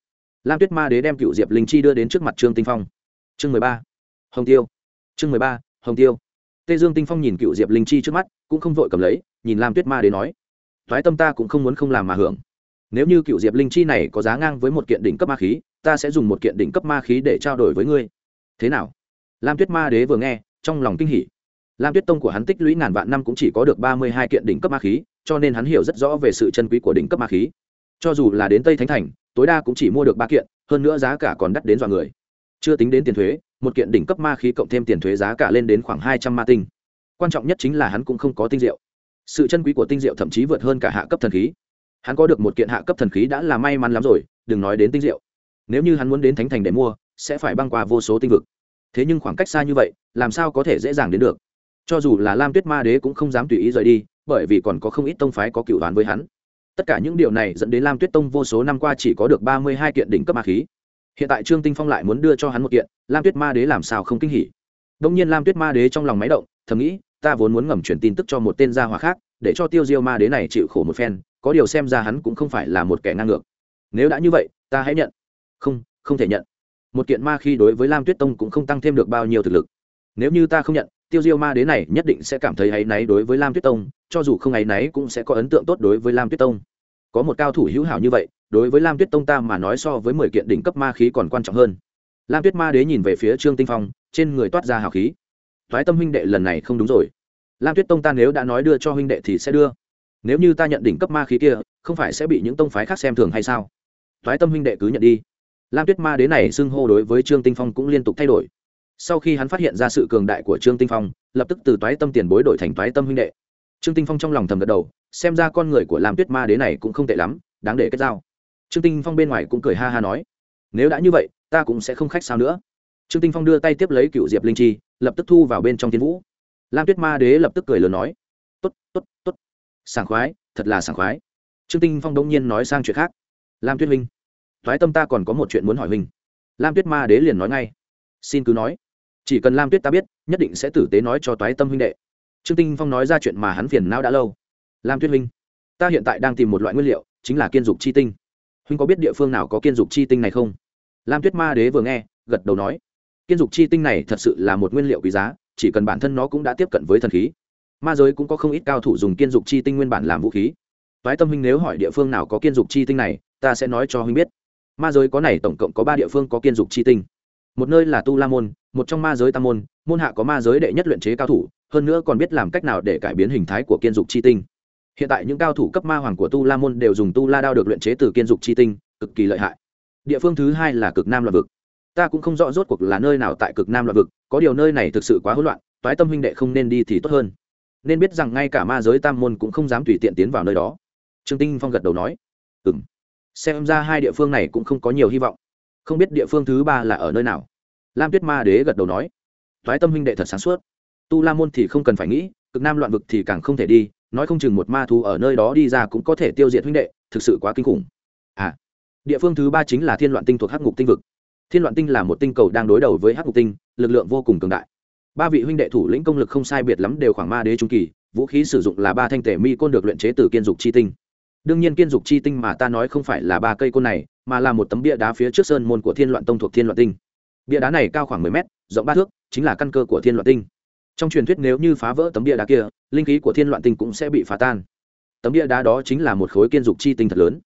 Lam tuyết ma đế đem cựu diệp linh chi đưa đến trước mặt trương tinh phong. Chương mười ba, hồng tiêu. Chương mười ba, hồng tiêu tê dương tinh phong nhìn cựu diệp linh chi trước mắt, cũng không vội cầm lấy, nhìn lam tuyết ma đế nói thoái tâm ta cũng không muốn không làm mà hưởng. Nếu như cựu diệp linh chi này có giá ngang với một kiện đỉnh cấp ma khí, ta sẽ dùng một kiện đỉnh cấp ma khí để trao đổi với ngươi. Thế nào? Lam tuyết ma đế vừa nghe, trong lòng kinh hỉ. Lam tuyết tông của hắn tích lũy ngàn vạn năm cũng chỉ có được ba mươi hai kiện đỉnh cấp ma khí, cho nên hắn hiểu rất rõ về sự chân quý của đỉnh cấp ma khí. Cho dù là đến tây thánh thành, tối đa cũng chỉ mua được ba kiện, hơn nữa giá cả còn đắt đến dọa người. Chưa tính đến tiền thuế một kiện đỉnh cấp ma khí cộng thêm tiền thuế giá cả lên đến khoảng hai trăm ma tinh. Quan trọng nhất chính là hắn cũng không có tinh diệu. Sự chân quý của tinh diệu thậm chí vượt hơn cả hạ cấp thần khí. Hắn có được một kiện hạ cấp thần khí đã là may mắn lắm rồi, đừng nói đến tinh diệu. Nếu như hắn muốn đến thánh thành để mua, sẽ phải băng qua vô số tinh vực. Thế nhưng khoảng cách xa như vậy, làm sao có thể dễ dàng đến được? Cho dù là lam tuyết ma đế cũng không dám tùy ý rời đi, bởi vì còn có không ít tông phái có cựu đoán với hắn. Tất cả những điều này dẫn đến lam tuyết tông vô số năm qua chỉ có được ba mươi hai kiện đỉnh cấp ma khí hiện tại trương tinh phong lại muốn đưa cho hắn một kiện, lam tuyết ma đế làm sao không kinh hỉ? Đông nhiên lam tuyết ma đế trong lòng máy động, thầm nghĩ, ta vốn muốn ngầm chuyển tin tức cho một tên gia hỏa khác, để cho tiêu diêu ma đế này chịu khổ một phen, có điều xem ra hắn cũng không phải là một kẻ ngang ngược. Nếu đã như vậy, ta hãy nhận. Không không thể nhận. Một kiện ma khi đối với lam tuyết tông cũng không tăng thêm được bao nhiêu thực lực. Nếu như ta không nhận, tiêu diêu ma đế này nhất định sẽ cảm thấy áy náy đối với lam tuyết tông, cho dù không áy náy cũng sẽ có ấn tượng tốt đối với lam tuyết tông có một cao thủ hữu hảo như vậy, đối với lam tuyết tông ta mà nói so với mười kiện đỉnh cấp ma khí còn quan trọng hơn. Lam tuyết ma đế nhìn về phía trương tinh phong, trên người toát ra hào khí. Thoái tâm huynh đệ lần này không đúng rồi. Lam tuyết tông ta nếu đã nói đưa cho huynh đệ thì sẽ đưa. Nếu như ta nhận đỉnh cấp ma khí kia, không phải sẽ bị những tông phái khác xem thường hay sao? Thoái tâm huynh đệ cứ nhận đi. Lam tuyết ma đế này xưng hô đối với trương tinh phong cũng liên tục thay đổi. Sau khi hắn phát hiện ra sự cường đại của trương tinh phong, lập tức từ toái tâm tiền bối đổi thành toái tâm huynh đệ. Trương tinh phong trong lòng thầm gật đầu xem ra con người của lam tuyết ma đế này cũng không tệ lắm đáng để kết giao. Trương tinh phong bên ngoài cũng cười ha ha nói nếu đã như vậy ta cũng sẽ không khách sao nữa. Trương tinh phong đưa tay tiếp lấy cựu diệp linh chi lập tức thu vào bên trong thiên vũ. Lam tuyết ma đế lập tức cười lớn nói tốt, tốt, tốt, sảng khoái thật là sảng khoái. Trương tinh phong đông nhiên nói sang chuyện khác. Lam tuyết minh thoái tâm ta còn có một chuyện muốn hỏi huynh. Lam tuyết ma đế liền nói ngay. Xin cứ nói. Chỉ cần lam tuyết ta biết nhất định sẽ tử tế nói cho toái tâm huynh đệ. Trương tinh phong nói ra chuyện mà hắn phiền não đã lâu lam tuyết huynh, ta hiện tại đang tìm một loại nguyên liệu, chính là kiên dục chi tinh. Huynh có biết địa phương nào có kiên dục chi tinh này không? Lam tuyết ma đế vừa nghe, gật đầu nói, kiên dục chi tinh này thật sự là một nguyên liệu quý giá, chỉ cần bản thân nó cũng đã tiếp cận với thần khí. Ma giới cũng có không ít cao thủ dùng kiên dục chi tinh nguyên bản làm vũ khí. Toái tâm huynh nếu hỏi địa phương nào có kiên dục chi tinh này, ta sẽ nói cho huynh biết. Ma giới có này tổng cộng có ba địa phương có kiên dục chi tinh. Một nơi là tu la môn, một trong ma giới tam môn môn hạ có ma giới đệ nhất luyện chế cao thủ, hơn nữa còn biết làm cách nào để cải biến hình thái của kiên dục chi tinh hiện tại những cao thủ cấp ma hoàng của tu la môn đều dùng tu la đao được luyện chế từ kiên dục chi tinh, cực kỳ lợi hại. Địa phương thứ hai là cực nam loạn vực. Ta cũng không rõ rốt cuộc là nơi nào tại cực nam loạn vực, có điều nơi này thực sự quá hỗn loạn, toái tâm huynh đệ không nên đi thì tốt hơn. Nên biết rằng ngay cả ma giới tam môn cũng không dám tùy tiện tiến vào nơi đó. Trương tinh phong gật đầu nói. Ừ m xem ra hai địa phương này cũng không có nhiều hy vọng. Không biết địa phương thứ ba là ở nơi nào? Lam tuyết ma đế gật đầu nói. Toái tâm huynh đệ thật sáng suốt. Tu la môn thì không cần phải nghĩ, cực nam loạn vực thì càng không thể đi nói không chừng một ma thú ở nơi đó đi ra cũng có thể tiêu diệt huynh đệ, thực sự quá kinh khủng. À địa phương thứ ba chính là thiên loạn tinh thuộc hắc ngục tinh vực. Thiên loạn tinh là một tinh cầu đang đối đầu với hắc ngục tinh, lực lượng vô cùng cường đại. Ba vị huynh đệ thủ lĩnh công lực không sai biệt lắm đều khoảng ma đế trung kỳ, vũ khí sử dụng là ba thanh tể mi côn được luyện chế từ kiên dục chi tinh. Đương nhiên kiên dục chi tinh mà ta nói không phải là ba cây côn này, mà là một tấm bia đá phía trước sơn môn của thiên loạn tông thuộc thiên loạn tinh. Bia đá này cao khoảng mười mét, rộng ba thước, chính là căn cơ của thiên loạn tinh trong truyền thuyết nếu như phá vỡ tấm bia đá kia, linh khí của thiên loạn tinh cũng sẽ bị phá tan. Tấm bia đá đó chính là một khối kiên dục chi tinh thật lớn.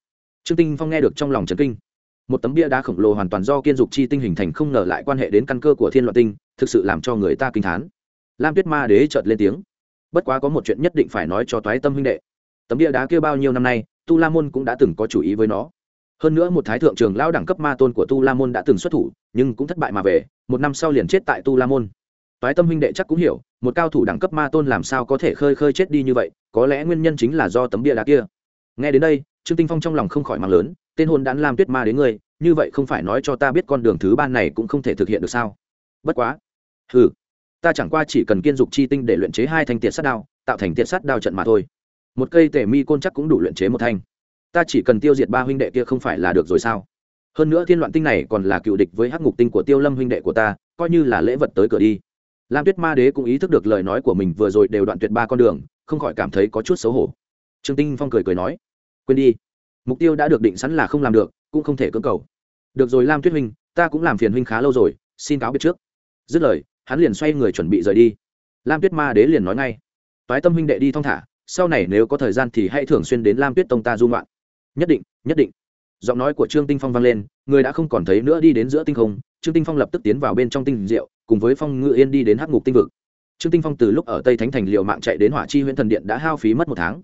Trương tinh phong nghe được trong lòng trấn kinh. Một tấm bia đá khổng lồ hoàn toàn do kiên dục chi tinh hình thành không ngờ lại quan hệ đến căn cơ của thiên loạn tinh, thực sự làm cho người ta kinh thán. Lam tuyết ma đế chợt lên tiếng. Bất quá có một chuyện nhất định phải nói cho toái tâm huynh đệ. Tấm bia đá kia bao nhiêu năm nay, tu la môn cũng đã từng có chủ ý với nó. Hơn nữa một thái thượng trường lao đẳng cấp ma tôn của tu la môn đã từng xuất thủ, nhưng cũng thất bại mà về, một năm sau liền chết tại tu la môn toái tâm huynh đệ chắc cũng hiểu, một cao thủ đẳng cấp ma tôn làm sao có thể khơi khơi chết đi như vậy, có lẽ nguyên nhân chính là do tấm bia đá kia. Nghe đến đây, trương tinh phong trong lòng không khỏi mang lớn, tên hôn đán lam tuyết ma đến ngươi, như vậy không phải nói cho ta biết con đường thứ ba này cũng không thể thực hiện được sao? Bất quá. Ừ ta chẳng qua chỉ cần kiên dục chi tinh để luyện chế hai thanh tiện sát đao, tạo thành tiện sát đao trận mà thôi. Một cây tể mi côn chắc cũng đủ luyện chế một thanh. Ta chỉ cần tiêu diệt ba huynh đệ kia không phải là được rồi sao? Hơn nữa thiên loạn tinh này còn là cựu địch với hắc ngục tinh của tiêu lâm huynh đệ của ta, coi như là lễ vật tới cửa đi lam tuyết ma đế cũng ý thức được lời nói của mình vừa rồi đều đoạn tuyệt ba con đường, không khỏi cảm thấy có chút xấu hổ. Trương tinh phong cười cười nói, quên đi, mục tiêu đã được định sẵn là không làm được, cũng không thể cưỡng cầu. Được rồi lam tuyết huynh, ta cũng làm phiền huynh khá lâu rồi, xin cáo biệt trước. Dứt lời, hắn liền xoay người chuẩn bị rời đi. Lam tuyết ma đế liền nói ngay, toái tâm huynh đệ đi thong thả, sau này nếu có thời gian thì hãy thường xuyên đến lam tuyết tông ta dung loạn nhất định nhất định giọng nói của trương tinh phong vang lên, người đã không còn thấy nữa đi đến giữa tinh không, trương tinh phong lập tức tiến vào bên trong tinh rượu cùng với phong ngự yên đi đến hắc ngục tinh vực. Trương tinh phong từ lúc ở tây thánh thành liệu mạng chạy đến hỏa chi huyện thần điện đã hao phí mất một tháng.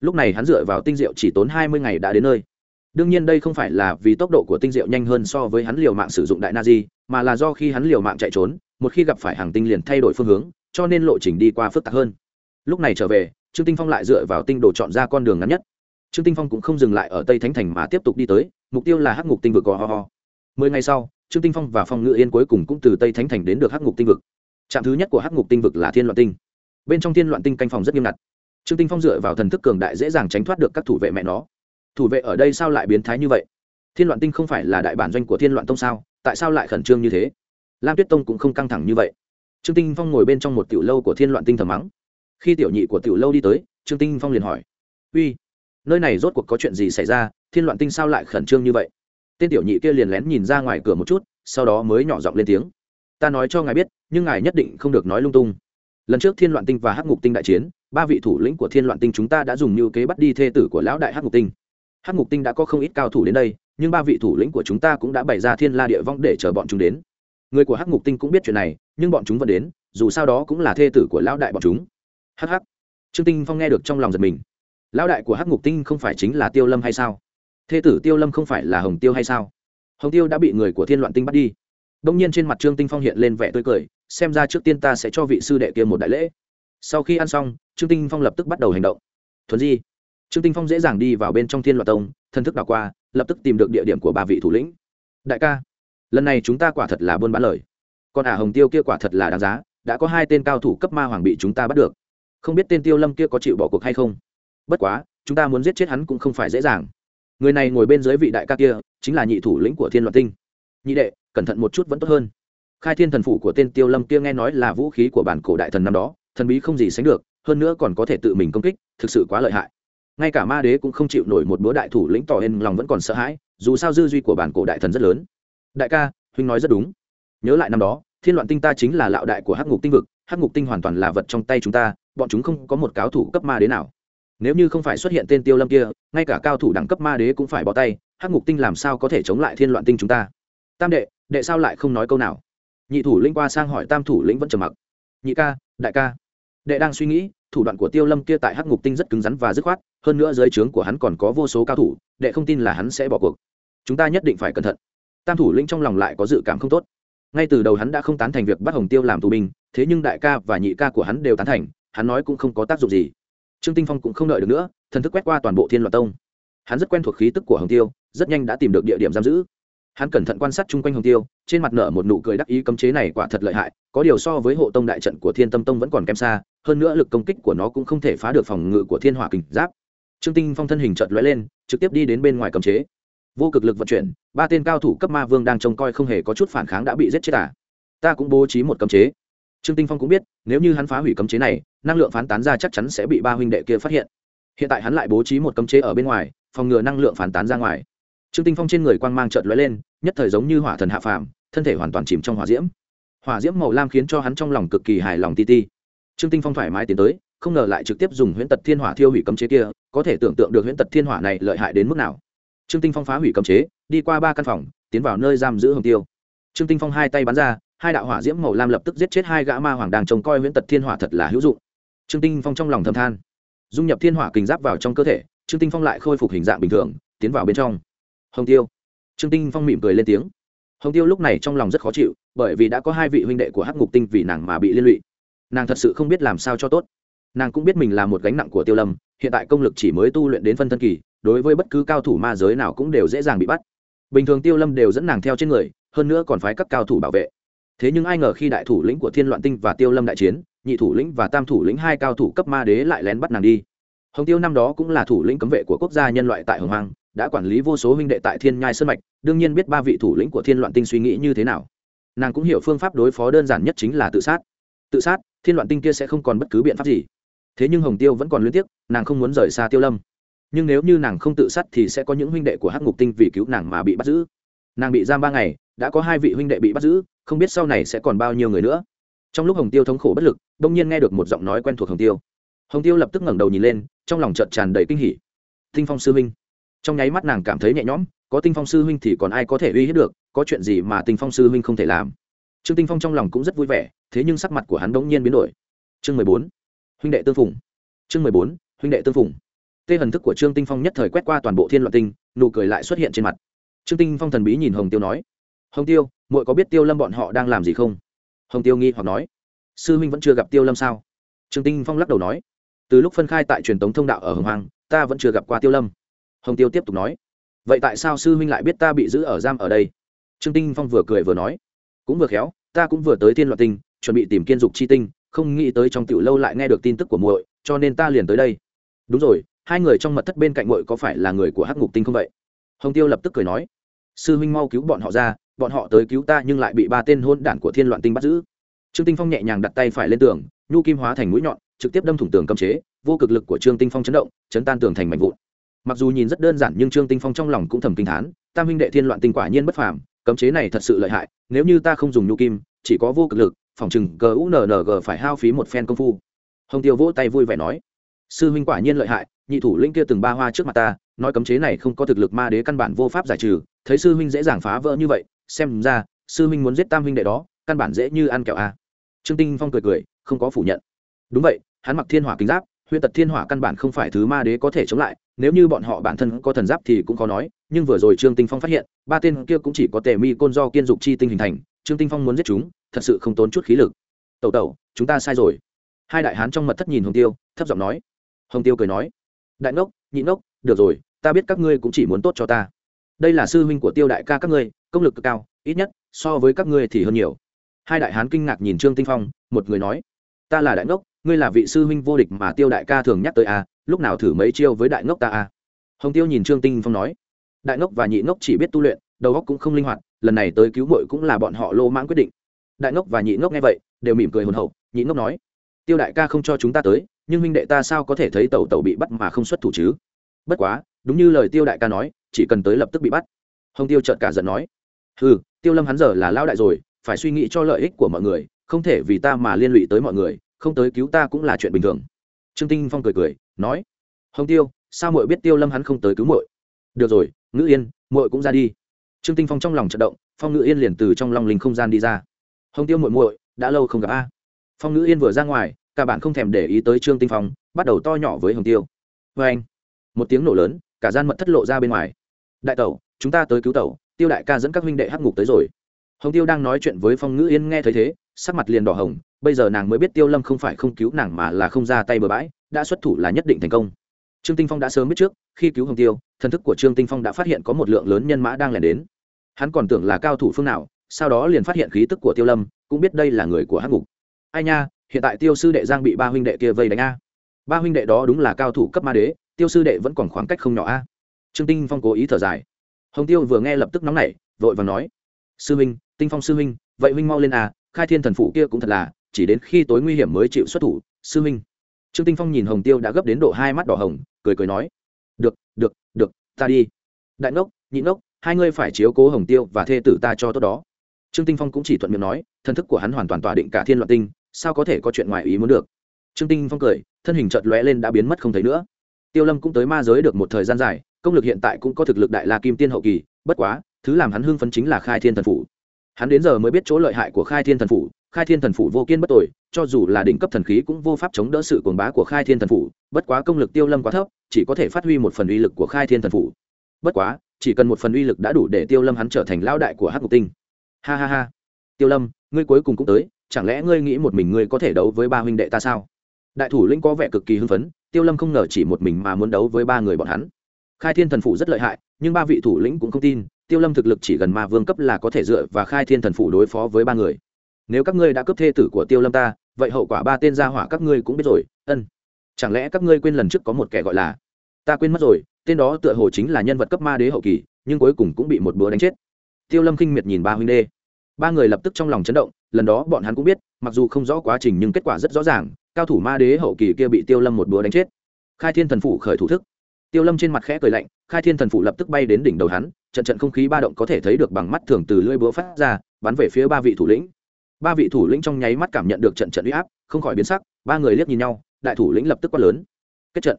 Lúc này hắn dựa vào tinh rượu chỉ tốn hai mươi ngày đã đến nơi. Đương nhiên đây không phải là vì tốc độ của tinh rượu nhanh hơn so với hắn liều mạng sử dụng đại na di, mà là do khi hắn liều mạng chạy trốn, một khi gặp phải hàng tinh liền thay đổi phương hướng, cho nên lộ trình đi qua phức tạp hơn. Lúc này trở về, trương tinh phong lại dựa vào tinh đồ chọn ra con đường ngắn nhất trương tinh phong cũng không dừng lại ở tây thánh thành mà tiếp tục đi tới, mục tiêu là hắc ngục tinh vực gò ho ho. Mười ngày sau, trương tinh phong và phong ngự yên cuối cùng cũng từ tây thánh thành đến được hắc ngục tinh vực. Trạm thứ nhất của hắc ngục tinh vực là thiên loạn tinh. Bên trong thiên loạn tinh canh phòng rất nghiêm ngặt. Trương tinh phong dựa vào thần thức cường đại dễ dàng tránh thoát được các thủ vệ mẹ nó. Thủ vệ ở đây sao lại biến thái như vậy? Thiên loạn tinh không phải là đại bản doanh của thiên loạn tông sao? Tại sao lại khẩn trương như thế? Lam tuyết tông cũng không căng thẳng như vậy. Trương tinh phong ngồi bên trong một tiểu lâu của thiên loạn tinh thầm mắng. Khi tiểu nhị của tiểu lâu đi tới, trương tinh phong liền hỏi. Uy nơi này rốt cuộc có chuyện gì xảy ra, thiên loạn tinh sao lại khẩn trương như vậy? Tên tiểu nhị kia liền lén nhìn ra ngoài cửa một chút, sau đó mới nhỏ giọng lên tiếng. Ta nói cho ngài biết, nhưng ngài nhất định không được nói lung tung. Lần trước thiên loạn tinh và hắc ngục tinh đại chiến, ba vị thủ lĩnh của thiên loạn tinh chúng ta đã dùng như kế bắt đi thê tử của lão đại hắc ngục tinh. Hắc ngục tinh đã có không ít cao thủ đến đây, nhưng ba vị thủ lĩnh của chúng ta cũng đã bày ra thiên la địa vong để chờ bọn chúng đến. Người của hắc ngục tinh cũng biết chuyện này, nhưng bọn chúng vẫn đến, dù sao đó cũng là thê tử của lão đại bọn chúng. Hắc hắc. Trương tinh phong nghe được trong lòng giật mình lão đại của hắc ngục tinh không phải chính là tiêu lâm hay sao? Thê tử tiêu lâm không phải là hồng tiêu hay sao? Hồng tiêu đã bị người của thiên loạn tinh bắt đi. Đông nhiên trên mặt trương tinh phong hiện lên vẻ tươi cười, xem ra trước tiên ta sẽ cho vị sư đệ kia một đại lễ. Sau khi ăn xong, trương tinh phong lập tức bắt đầu hành động. Thuần di. Trương tinh phong dễ dàng đi vào bên trong thiên loạn tông, thân thức đảo qua, lập tức tìm được địa điểm của ba vị thủ lĩnh. Đại ca, lần này chúng ta quả thật là buôn bán lời. Còn ả hồng tiêu kia quả thật là đáng giá, đã có hai tên cao thủ cấp ma hoàng bị chúng ta bắt được. Không biết tên tiêu lâm kia có chịu bỏ cuộc hay không? Bất quá, chúng ta muốn giết chết hắn cũng không phải dễ dàng. Người này ngồi bên dưới vị đại ca kia, chính là nhị thủ lĩnh của thiên loạn tinh. Nhị đệ, cẩn thận một chút vẫn tốt hơn. Khai thiên thần phủ của tên tiêu lâm kia nghe nói là vũ khí của bản cổ đại thần năm đó, thần bí không gì sánh được, hơn nữa còn có thể tự mình công kích, thực sự quá lợi hại. Ngay cả ma đế cũng không chịu nổi một bữa đại thủ lĩnh tỏ hên lòng vẫn còn sợ hãi, dù sao dư duy của bản cổ đại thần rất lớn. Đại ca, huynh nói rất đúng. Nhớ lại năm đó, thiên loạn tinh ta chính là lạo đại của hắc ngục tinh vực, hắc ngục tinh hoàn toàn là vật trong tay chúng ta, bọn chúng không có một cáo thủ cấp ma đế nào nếu như không phải xuất hiện tên tiêu lâm kia, ngay cả cao thủ đẳng cấp ma đế cũng phải bỏ tay, hắc ngục tinh làm sao có thể chống lại thiên loạn tinh chúng ta? Tam đệ đệ sao lại không nói câu nào? Nhị thủ lĩnh qua sang hỏi tam thủ lĩnh vẫn trầm mặc. Nhị ca, đại ca. Đệ đang suy nghĩ, thủ đoạn của tiêu lâm kia tại hắc ngục tinh rất cứng rắn và dứt khoát, hơn nữa dưới trướng của hắn còn có vô số cao thủ, đệ không tin là hắn sẽ bỏ cuộc. Chúng ta nhất định phải cẩn thận. Tam thủ lĩnh trong lòng lại có dự cảm không tốt. Ngay từ đầu hắn đã không tán thành việc bắt hồng tiêu làm tù binh, thế nhưng đại ca và nhị ca của hắn đều tán thành, hắn nói cũng không có tác dụng gì trương tinh phong cũng không đợi được nữa, thần thức quét qua toàn bộ thiên loạn tông. Hắn rất quen thuộc khí tức của hồng tiêu, rất nhanh đã tìm được địa điểm giam giữ. Hắn cẩn thận quan sát chung quanh hồng tiêu, trên mặt nở một nụ cười đắc ý cấm chế này quả thật lợi hại, có điều so với hộ tông đại trận của thiên tâm tông vẫn còn kém xa, hơn nữa lực công kích của nó cũng không thể phá được phòng ngự của thiên hỏa kình giáp. Trương tinh phong thân hình chợt lóe lên, trực tiếp đi đến bên ngoài cấm chế. Vô cực lực vận chuyển, ba tên cao thủ cấp ma vương đang trông coi không hề có chút phản kháng đã bị giết chết à. ta cũng bố trí một cấm chế trương tinh phong cũng biết, nếu như hắn phá hủy cấm chế này, năng lượng phán tán ra chắc chắn sẽ bị ba huynh đệ kia phát hiện. Hiện tại hắn lại bố trí một cấm chế ở bên ngoài, phòng ngừa năng lượng phản tán ra ngoài. Trương tinh phong trên người quang mang chợt lóe lên, nhất thời giống như hỏa thần hạ phàm, thân thể hoàn toàn chìm trong hỏa diễm. Hỏa diễm màu lam khiến cho hắn trong lòng cực kỳ hài lòng ti ti. Trương tinh phong thoải mái tiến tới, không ngờ lại trực tiếp dùng huyễn tật thiên hỏa thiêu hủy cấm chế kia, có thể tưởng tượng được huyễn tật thiên hỏa này lợi hại đến mức nào. Trương tinh phong phá hủy cấm chế, đi qua ba căn phòng, tiến vào nơi giam giữ hồng tiêu. Trương tinh phong hai tay bắn ra hai đạo hỏa diễm màu lam lập tức giết chết hai gã ma hoàng đang trông coi huyễn tật thiên hỏa thật là hữu dụng. Trương tinh phong trong lòng thầm than. Dung nhập thiên hỏa kình giáp vào trong cơ thể, trương tinh phong lại khôi phục hình dạng bình thường, tiến vào bên trong. Hồng tiêu. Trương tinh phong mỉm cười lên tiếng. Hồng tiêu lúc này trong lòng rất khó chịu, bởi vì đã có hai vị huynh đệ của hắc ngục tinh vì nàng mà bị liên lụy. Nàng thật sự không biết làm sao cho tốt. Nàng cũng biết mình là một gánh nặng của tiêu lâm, hiện tại công lực chỉ mới tu luyện đến phân thân kỳ, đối với bất cứ cao thủ ma giới nào cũng đều dễ dàng bị bắt. Bình thường tiêu lâm đều dẫn nàng theo trên người, hơn nữa còn phái các cao thủ bảo vệ thế nhưng ai ngờ khi đại thủ lĩnh của thiên loạn tinh và tiêu lâm đại chiến, nhị thủ lĩnh và tam thủ lĩnh hai cao thủ cấp ma đế lại lén bắt nàng đi. Hồng tiêu năm đó cũng là thủ lĩnh cấm vệ của quốc gia nhân loại tại hồng hoàng đã quản lý vô số huynh đệ tại thiên nhai sơn mạch, đương nhiên biết ba vị thủ lĩnh của thiên loạn tinh suy nghĩ như thế nào. Nàng cũng hiểu phương pháp đối phó đơn giản nhất chính là tự sát. Tự sát, thiên loạn tinh kia sẽ không còn bất cứ biện pháp gì. Thế nhưng hồng tiêu vẫn còn liên tiếp nàng không muốn rời xa tiêu lâm. Nhưng nếu như nàng không tự sát thì sẽ có những huynh đệ của hắc ngục tinh vì cứu nàng mà bị bắt giữ. Nàng bị giam ba ngày đã có hai vị huynh đệ bị bắt giữ, không biết sau này sẽ còn bao nhiêu người nữa. Trong lúc hồng tiêu thống khổ bất lực, đông nhiên nghe được một giọng nói quen thuộc hồng tiêu. Hồng tiêu lập tức ngẩng đầu nhìn lên, trong lòng chợt tràn đầy kinh hỉ. Tinh phong sư huynh. Trong nháy mắt nàng cảm thấy nhẹ nhõm, có tinh phong sư huynh thì còn ai có thể uy hiếp được, có chuyện gì mà tinh phong sư huynh không thể làm? Trương tinh phong trong lòng cũng rất vui vẻ, thế nhưng sắc mặt của hắn đông nhiên biến đổi. Chương mười bốn. Huynh đệ tương phùng. Chương mười bốn, huynh đệ tương phùng. Tê hần thức của trương tinh phong nhất thời quét qua toàn bộ thiên loạn tinh, nụ cười lại xuất hiện trên mặt. Trương tinh phong thần bí nhìn hồng tiêu nói hồng tiêu, muội có biết tiêu lâm bọn họ đang làm gì không? Hồng tiêu nghi hoặc nói. Sư huynh vẫn chưa gặp tiêu lâm sao? Trương tinh phong lắc đầu nói. Từ lúc phân khai tại truyền tống thông đạo ở hồng hoàng ta vẫn chưa gặp qua tiêu lâm. Hồng tiêu tiếp tục nói. Vậy tại sao sư huynh lại biết ta bị giữ ở giam ở đây? Trương tinh phong vừa cười vừa nói. Cũng vừa khéo, ta cũng vừa tới thiên loạn tinh, chuẩn bị tìm kiên dục chi tinh, không nghĩ tới trong tiểu lâu lại nghe được tin tức của muội, cho nên ta liền tới đây. Đúng rồi, hai người trong mật thất bên cạnh muội có phải là người của hắc ngục tinh không vậy? Hồng tiêu lập tức cười nói. Sư huynh mau cứu bọn họ ra bọn họ tới cứu ta nhưng lại bị ba tên hôn đản của thiên loạn tinh bắt giữ. Trương tinh phong nhẹ nhàng đặt tay phải lên tường, nhu kim hóa thành mũi nhọn, trực tiếp đâm thủng tường cấm chế, vô cực lực của trương tinh phong chấn động, chấn tan tường thành mảnh vụn. Mặc dù nhìn rất đơn giản nhưng trương tinh phong trong lòng cũng thầm kinh thán, tam huynh đệ thiên loạn tinh quả nhiên bất phàm, cấm chế này thật sự lợi hại, nếu như ta không dùng nhu kim, chỉ có vô cực lực, phòng chừng gunng phải hao phí một phen công phu. Hồng tiêu vỗ tay vui vẻ nói, sư huynh quả nhiên lợi hại, nhị thủ linh kia từng ba hoa trước mặt ta, nói cấm chế này không có thực lực ma đế căn bản vô pháp giải trừ, thấy sư huynh dễ dàng phá vỡ như vậy xem ra, sư minh muốn giết tam huynh đệ đó, căn bản dễ như ăn kẹo a trương tinh phong cười cười, không có phủ nhận. Đúng vậy, hắn mặc thiên hỏa kính giáp huyện tật thiên hỏa căn bản không phải thứ ma đế có thể chống lại, nếu như bọn họ bản thân có thần giáp thì cũng khó nói, nhưng vừa rồi trương tinh phong phát hiện, ba tên kia cũng chỉ có tề mi côn do kiên dục chi tinh hình thành, trương tinh phong muốn giết chúng, thật sự không tốn chút khí lực. Tẩu tẩu, chúng ta sai rồi. Hai đại hán trong mật thất nhìn hồng tiêu, thấp giọng nói. Hồng tiêu cười nói. Đại ngốc, nhị ngốc, được rồi, ta biết các ngươi cũng chỉ muốn tốt cho ta đây là sư huynh của tiêu đại ca các ngươi công lực cực cao ít nhất so với các ngươi thì hơn nhiều. Hai đại hán kinh ngạc nhìn trương tinh phong một người nói ta là đại ngốc ngươi là vị sư huynh vô địch mà tiêu đại ca thường nhắc tới a à, lúc nào thử mấy chiêu với đại ngốc ta a à? hồng tiêu nhìn trương tinh phong nói đại ngốc và nhị ngốc chỉ biết tu luyện đầu óc cũng không linh hoạt lần này tới cứu muội cũng là bọn họ lô mãng quyết định. Đại ngốc và nhị ngốc nghe vậy đều mỉm cười hồn hậu nhị ngốc nói tiêu đại ca không cho chúng ta tới nhưng huynh đệ ta sao có thể thấy tàu tàu bị bắt mà không xuất thủ chứ? Bất quá đúng như lời tiêu đại ca nói chỉ cần tới lập tức bị bắt. Hồng tiêu trợt cả giận nói ừ tiêu lâm hắn giờ là lao đại rồi, phải suy nghĩ cho lợi ích của mọi người, không thể vì ta mà liên lụy tới mọi người, không tới cứu ta cũng là chuyện bình thường. Trương tinh phong cười cười, nói, hồng tiêu, sao muội biết tiêu lâm hắn không tới cứu muội? Được rồi, ngữ yên, muội cũng ra đi. Trương tinh phong trong lòng chật động, phong ngữ yên liền từ trong lòng linh không gian đi ra. Hồng tiêu muội muội, đã lâu không gặp a. Phong ngữ yên vừa ra ngoài, cả bạn không thèm để ý tới trương tinh phong, bắt đầu to nhỏ với hồng tiêu. Vê anh một tiếng nổ lớn, cả gian mật thất lộ ra bên ngoài đại tẩu, chúng ta tới cứu tẩu, tiêu đại ca dẫn các huynh đệ hắc ngục tới rồi. Hồng tiêu đang nói chuyện với phong ngữ yên nghe thấy thế, sắc mặt liền đỏ hồng, bây giờ nàng mới biết tiêu lâm không phải không cứu nàng mà là không ra tay bừa bãi, đã xuất thủ là nhất định thành công. Trương tinh phong đã sớm biết trước, khi cứu hồng tiêu, thần thức của trương tinh phong đã phát hiện có một lượng lớn nhân mã đang lẻn đến. Hắn còn tưởng là cao thủ phương nào, sau đó liền phát hiện khí tức của tiêu lâm, cũng biết đây là người của hắc ngục. Ai nha, hiện tại tiêu sư đệ giang bị ba huynh đệ kia vây đánh a. Ba huynh đệ đó đúng là cao thủ cấp ma đế, tiêu sư đệ vẫn còn khoảng cách không nhỏ a trương tinh phong cố ý thở dài. Hồng tiêu vừa nghe lập tức nóng nảy, vội vàng nói, sư huynh, tinh phong sư huynh, vậy huynh mau lên à khai thiên thần phụ kia cũng thật là, chỉ đến khi tối nguy hiểm mới chịu xuất thủ, sư huynh. Trương tinh phong nhìn hồng tiêu đã gấp đến độ hai mắt đỏ hồng, cười cười nói, được được được, ta đi. Đại ngốc nhị ngốc hai ngươi phải chiếu cố hồng tiêu và thê tử ta cho tốt đó. Trương tinh phong cũng chỉ thuận miệng nói, thân thức của hắn hoàn toàn tỏa định cả thiên loạn tinh, sao có thể có chuyện ngoài ý muốn được? Trương tinh phong cười, thân hình chợt lóe lên đã biến mất không thấy nữa. Tiêu lâm cũng tới ma giới được một thời gian dài công lực hiện tại cũng có thực lực đại la kim tiên hậu kỳ, bất quá, thứ làm hắn hưng phấn chính là khai thiên thần phủ. Hắn đến giờ mới biết chỗ lợi hại của khai thiên thần phủ, khai thiên thần phủ vô kiên bất tội, cho dù là đỉnh cấp thần khí cũng vô pháp chống đỡ sự cuồng bá của khai thiên thần phủ, bất quá công lực tiêu lâm quá thấp, chỉ có thể phát huy một phần uy lực của khai thiên thần phủ. Bất quá, chỉ cần một phần uy lực đã đủ để tiêu lâm hắn trở thành lao đại của hắc ngục tinh. Ha ha ha. Tiêu lâm, ngươi cuối cùng cũng tới, chẳng lẽ ngươi nghĩ một mình ngươi có thể đấu với ba huynh đệ ta sao? Đại thủ lĩnh có vẻ cực kỳ hưng phấn, tiêu lâm không ngờ chỉ một mình mà muốn đấu với ba người bọn hắn khai thiên thần phủ rất lợi hại, nhưng ba vị thủ lĩnh cũng không tin, tiêu lâm thực lực chỉ gần ma vương cấp là có thể dựa và khai thiên thần phủ đối phó với ba người. Nếu các ngươi đã cướp thê tử của tiêu lâm ta, vậy hậu quả ba tên gia hỏa các ngươi cũng biết rồi, ân. Chẳng lẽ các ngươi quên lần trước có một kẻ gọi là? Ta quên mất rồi, tên đó tựa hồ chính là nhân vật cấp ma đế hậu kỳ, nhưng cuối cùng cũng bị một bữa đánh chết. Tiêu lâm kinh miệt nhìn ba huynh đê. Ba người lập tức trong lòng chấn động, lần đó bọn hắn cũng biết, mặc dù không rõ quá trình nhưng kết quả rất rõ ràng, cao thủ ma đế hậu kỳ kia bị tiêu lâm một bữa đánh chết. Khai thiên thần phủ khởi thủ thức tiêu lâm trên mặt khẽ cười lạnh, khai thiên thần phủ lập tức bay đến đỉnh đầu hắn, trận trận không khí ba động có thể thấy được bằng mắt thường từ lưỡi búa phát ra, bắn về phía ba vị thủ lĩnh. Ba vị thủ lĩnh trong nháy mắt cảm nhận được trận trận uy áp, không khỏi biến sắc, ba người liếc nhìn nhau, đại thủ lĩnh lập tức quát lớn. Kết trận.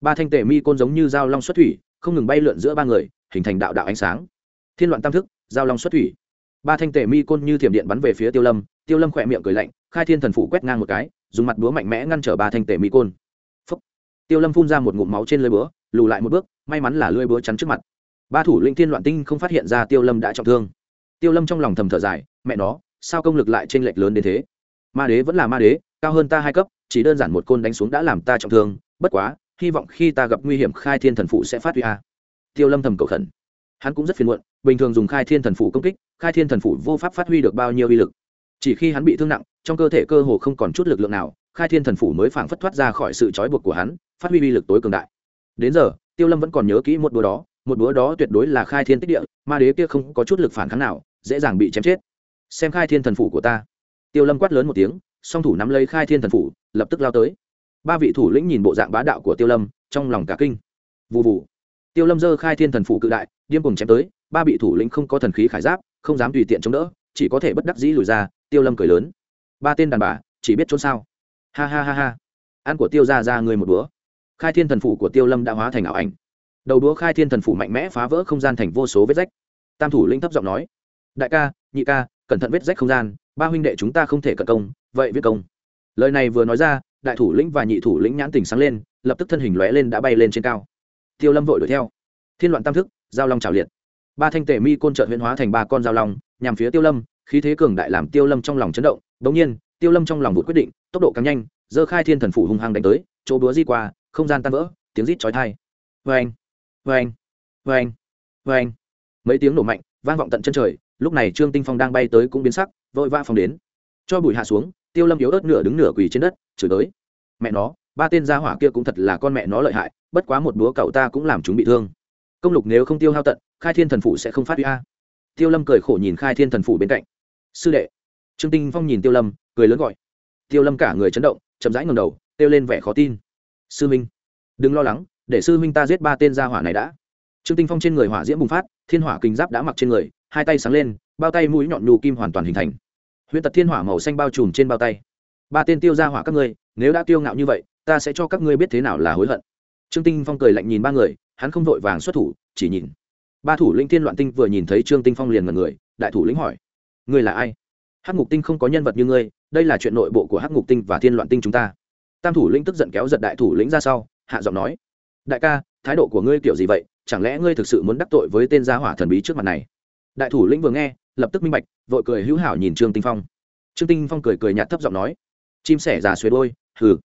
Ba thanh tể mi côn giống như dao long xuất thủy, không ngừng bay lượn giữa ba người, hình thành đạo đạo ánh sáng. Thiên loạn tam thức, dao long xuất thủy. Ba thanh tể mi côn như thiểm điện bắn về phía tiêu lâm tiêu lâm khỏe miệng cười lạnh, khai thiên thần phủ quét ngang một cái, dùng mặt búa mạnh mẽ ngăn trở ba thanh tể mi côn. Phúc. tiêu lâm phun ra một ngụm máu trên lưỡi búa lù lại một bước, may mắn là lưỡi búa chắn trước mặt. Ba thủ linh thiên loạn tinh không phát hiện ra tiêu lâm đã trọng thương. Tiêu lâm trong lòng thầm thở dài, mẹ nó, sao công lực lại t r ê n lệch lớn đến thế? Ma đế vẫn là ma đế, cao hơn ta hai cấp, chỉ đơn giản một côn đánh xuống đã làm ta trọng thương, bất quá, hy vọng khi ta gặp nguy hiểm khai thiên thần phụ sẽ phát huy a. Tiêu lâm thầm cầu khẩn. Hắn cũng rất phiền muộn, bình thường dùng khai thiên thần phụ công kích, khai thiên thần phụ vô pháp phát huy được bao nhiêu uy lực. Chỉ khi hắn bị thương nặng, trong cơ thể cơ hồ không còn chút lực lượng nào, khai thiên thần phủ mới phảng phất thoát ra khỏi sự trói buộc của hắn, phát huy uy lực tối cường đại đến giờ, tiêu lâm vẫn còn nhớ kỹ một búa đó, một búa đó tuyệt đối là khai thiên tích địa, ma đế kia không có chút lực phản kháng nào, dễ dàng bị chém chết. Xem khai thiên thần phủ của ta. Tiêu lâm quát lớn một tiếng, song thủ nắm lấy khai thiên thần phủ, lập tức lao tới. Ba vị thủ lĩnh nhìn bộ dạng bá đạo của tiêu lâm, trong lòng cả kinh. Vụ vụ tiêu lâm dơ khai thiên thần phủ cự đại, điên cùng chém tới, ba vị thủ lĩnh không có thần khí khải giáp, không dám tùy tiện chống đỡ, chỉ có thể bất đắc dĩ lùi ra, tiêu lâm cười lớn. Ba tên đàn bà, chỉ biết trốn sao. Ha ha ha ha. Ăn của tiêu ra ra người một búa khai thiên thần phủ của tiêu lâm đã hóa thành ảo ảnh. Đầu đũa khai thiên thần phủ mạnh mẽ phá vỡ không gian thành vô số vết rách. Tam thủ lĩnh thấp giọng nói, đại ca, nhị ca, cẩn thận vết rách không gian, ba huynh đệ chúng ta không thể cận công, vậy viết công. Lời này vừa nói ra, đại thủ lĩnh và nhị thủ lĩnh nhãn tình sáng lên, lập tức thân hình lóe lên đã bay lên trên cao. Tiêu lâm vội đuổi theo. Thiên loạn tam thức, giao long trào liệt. Ba thanh tể mi côn trợ huyễn hóa thành ba con giao long, nhằm phía tiêu lâm, khí thế cường đại làm tiêu lâm trong lòng chấn động. Đống nhiên, tiêu lâm trong lòng vụt quyết định, tốc độ càng nhanh dơ khai thiên thần phủ hung hăng đánh tới, chỗ búa di qua không gian tan vỡ, tiếng rít chói thai vê anh vâng, vê anh vâng, vê anh vâng, vê anh mấy tiếng nổ mạnh, vang vọng tận chân trời, lúc này trương tinh phong đang bay tới cũng biến sắc, vội vã phóng đến. Cho bụi hạ xuống, tiêu lâm yếu ớt nửa đứng nửa quỳ trên đất, chửi tới. Mẹ nó, ba tên gia hỏa kia cũng thật là con mẹ nó lợi hại, bất quá một búa cậu ta cũng làm chúng bị thương. Công lục nếu không tiêu hao tận, khai thiên thần phủ sẽ không phát huy a. Tiêu lâm cười khổ nhìn khai thiên thần phủ bên cạnh. Sư đệ. Trương tinh phong nhìn tiêu lâm, cười lớn gọi. Tiêu lâm cả người chấn động, chậm rãi ngầm đầu, kêu lên vẻ khó tin sư minh, đừng lo lắng, để sư minh ta giết ba tên gia hỏa này đã. Trương tinh phong trên người hỏa diễm bùng phát, thiên hỏa kinh giáp đã mặc trên người, hai tay sáng lên, bao tay mũi nhọn nù kim hoàn toàn hình thành. Huyễn tật thiên hỏa màu xanh bao trùm trên bao tay. Ba tên tiêu gia hỏa các ngươi, nếu đã tiêu ngạo như vậy, ta sẽ cho các ngươi biết thế nào là hối hận. Trương tinh phong cười lạnh nhìn ba người, hắn không vội vàng xuất thủ, chỉ nhìn. Ba thủ lĩnh thiên loạn tinh vừa nhìn thấy trương tinh phong liền mật người, đại thủ lĩnh hỏi, ngươi là ai? Hắc ngục tinh không có nhân vật như ngươi, đây là chuyện nội bộ của hắc ngục tinh và thiên loạn tinh chúng ta tam thủ lĩnh tức giận kéo giật đại thủ lĩnh ra sau, hạ giọng nói, đại ca, thái độ của ngươi kiểu gì vậy? Chẳng lẽ ngươi thực sự muốn đắc tội với tên gia hỏa thần bí trước mặt này? Đại thủ lĩnh vừa nghe, lập tức minh bạch, vội cười hữu hảo nhìn trương tinh phong. Trương tinh phong cười cười nhạt thấp giọng nói, chim sẻ già xuế đôi, hừ.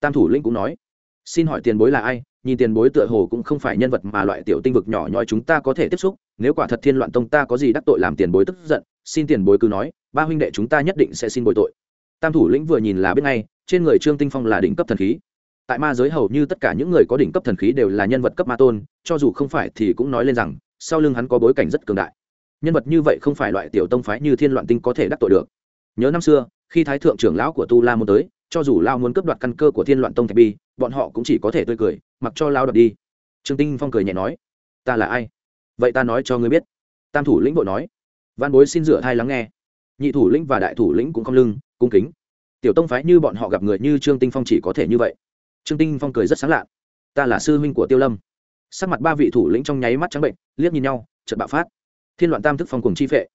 Tam thủ lĩnh cũng nói, xin hỏi tiền bối là ai? Nhìn tiền bối tựa hồ cũng không phải nhân vật mà loại tiểu tinh vực nhỏ nhoi chúng ta có thể tiếp xúc, nếu quả thật thiên loạn tông ta có gì đắc tội làm tiền bối tức giận, xin tiền bối cứ nói, ba huynh đệ chúng ta nhất định sẽ xin bồi tội tam thủ lĩnh vừa nhìn là biết ngay, trên người trương tinh phong là đỉnh cấp thần khí. Tại ma giới hầu như tất cả những người có đỉnh cấp thần khí đều là nhân vật cấp ma tôn, cho dù không phải thì cũng nói lên rằng, sau lưng hắn có bối cảnh rất cường đại. Nhân vật như vậy không phải loại tiểu tông phái như thiên loạn tinh có thể đắc tội được. Nhớ năm xưa, khi thái thượng trưởng lão của tu la muốn tới, cho dù lao muốn cướp đoạt căn cơ của thiên loạn tông thạch bi, bọn họ cũng chỉ có thể tươi cười, mặc cho lao đoạt đi. Trương tinh phong cười nhẹ nói, ta là ai? Vậy ta nói cho ngươi biết. Tam thủ lĩnh bộ nói, văn bối xin rửa thai lắng nghe nhị thủ lĩnh và đại thủ lĩnh cũng không lưng, cung kính. Tiểu tông phái như bọn họ gặp người như trương tinh phong chỉ có thể như vậy. Trương tinh phong cười rất sáng lạ ta là sư huynh của tiêu lâm. Sắc mặt ba vị thủ lĩnh trong nháy mắt trắng bệnh, liếc nhìn nhau, chợt bạo phát. Thiên loạn tam thức phong cùng chi phệ.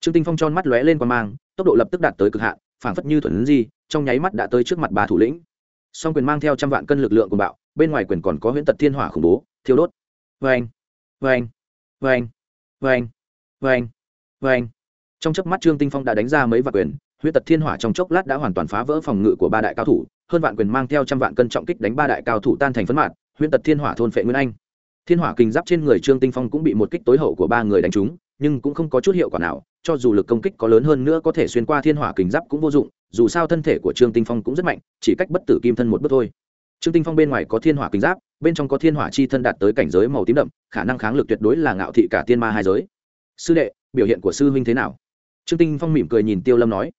Trương tinh phong tròn mắt lóe lên qua mang, tốc độ lập tức đạt tới cực hạn, phảng phất như thuần di, trong nháy mắt đã tới trước mặt ba thủ lĩnh. Song quyền mang theo trăm vạn cân lực lượng của bạo, bên ngoài quyền còn có huyễn tật thiên hỏa khủng bố, thiêu đốt. Vê anh vê anh vê anh trong chớp mắt trương tinh phong đã đánh ra mấy vạn quyền, huyết tật thiên hỏa trong chốc lát đã hoàn toàn phá vỡ phòng ngự của ba đại cao thủ, hơn vạn quyền mang theo trăm vạn cân trọng kích đánh ba đại cao thủ tan thành phấn mạn huyết tật thiên hỏa thôn phệ nguyên anh. Thiên hỏa kinh giáp trên người trương tinh phong cũng bị một kích tối hậu của ba người đánh trúng, nhưng cũng không có chút hiệu quả nào, cho dù lực công kích có lớn hơn nữa có thể xuyên qua thiên hỏa kinh giáp cũng vô dụng, dù sao thân thể của trương tinh phong cũng rất mạnh, chỉ cách bất tử kim thân một bước thôi. Trương tinh phong bên ngoài có thiên hỏa kinh giáp, bên trong có thiên hỏa chi thân đạt tới cảnh giới màu tím đậm, khả năng kháng lực tuyệt đối là ngạo thị cả tiên ma hai giới. Sư đệ, biểu hiện của sư huynh thế nào? Trương tinh phong mỉm cười nhìn tiêu lâm nói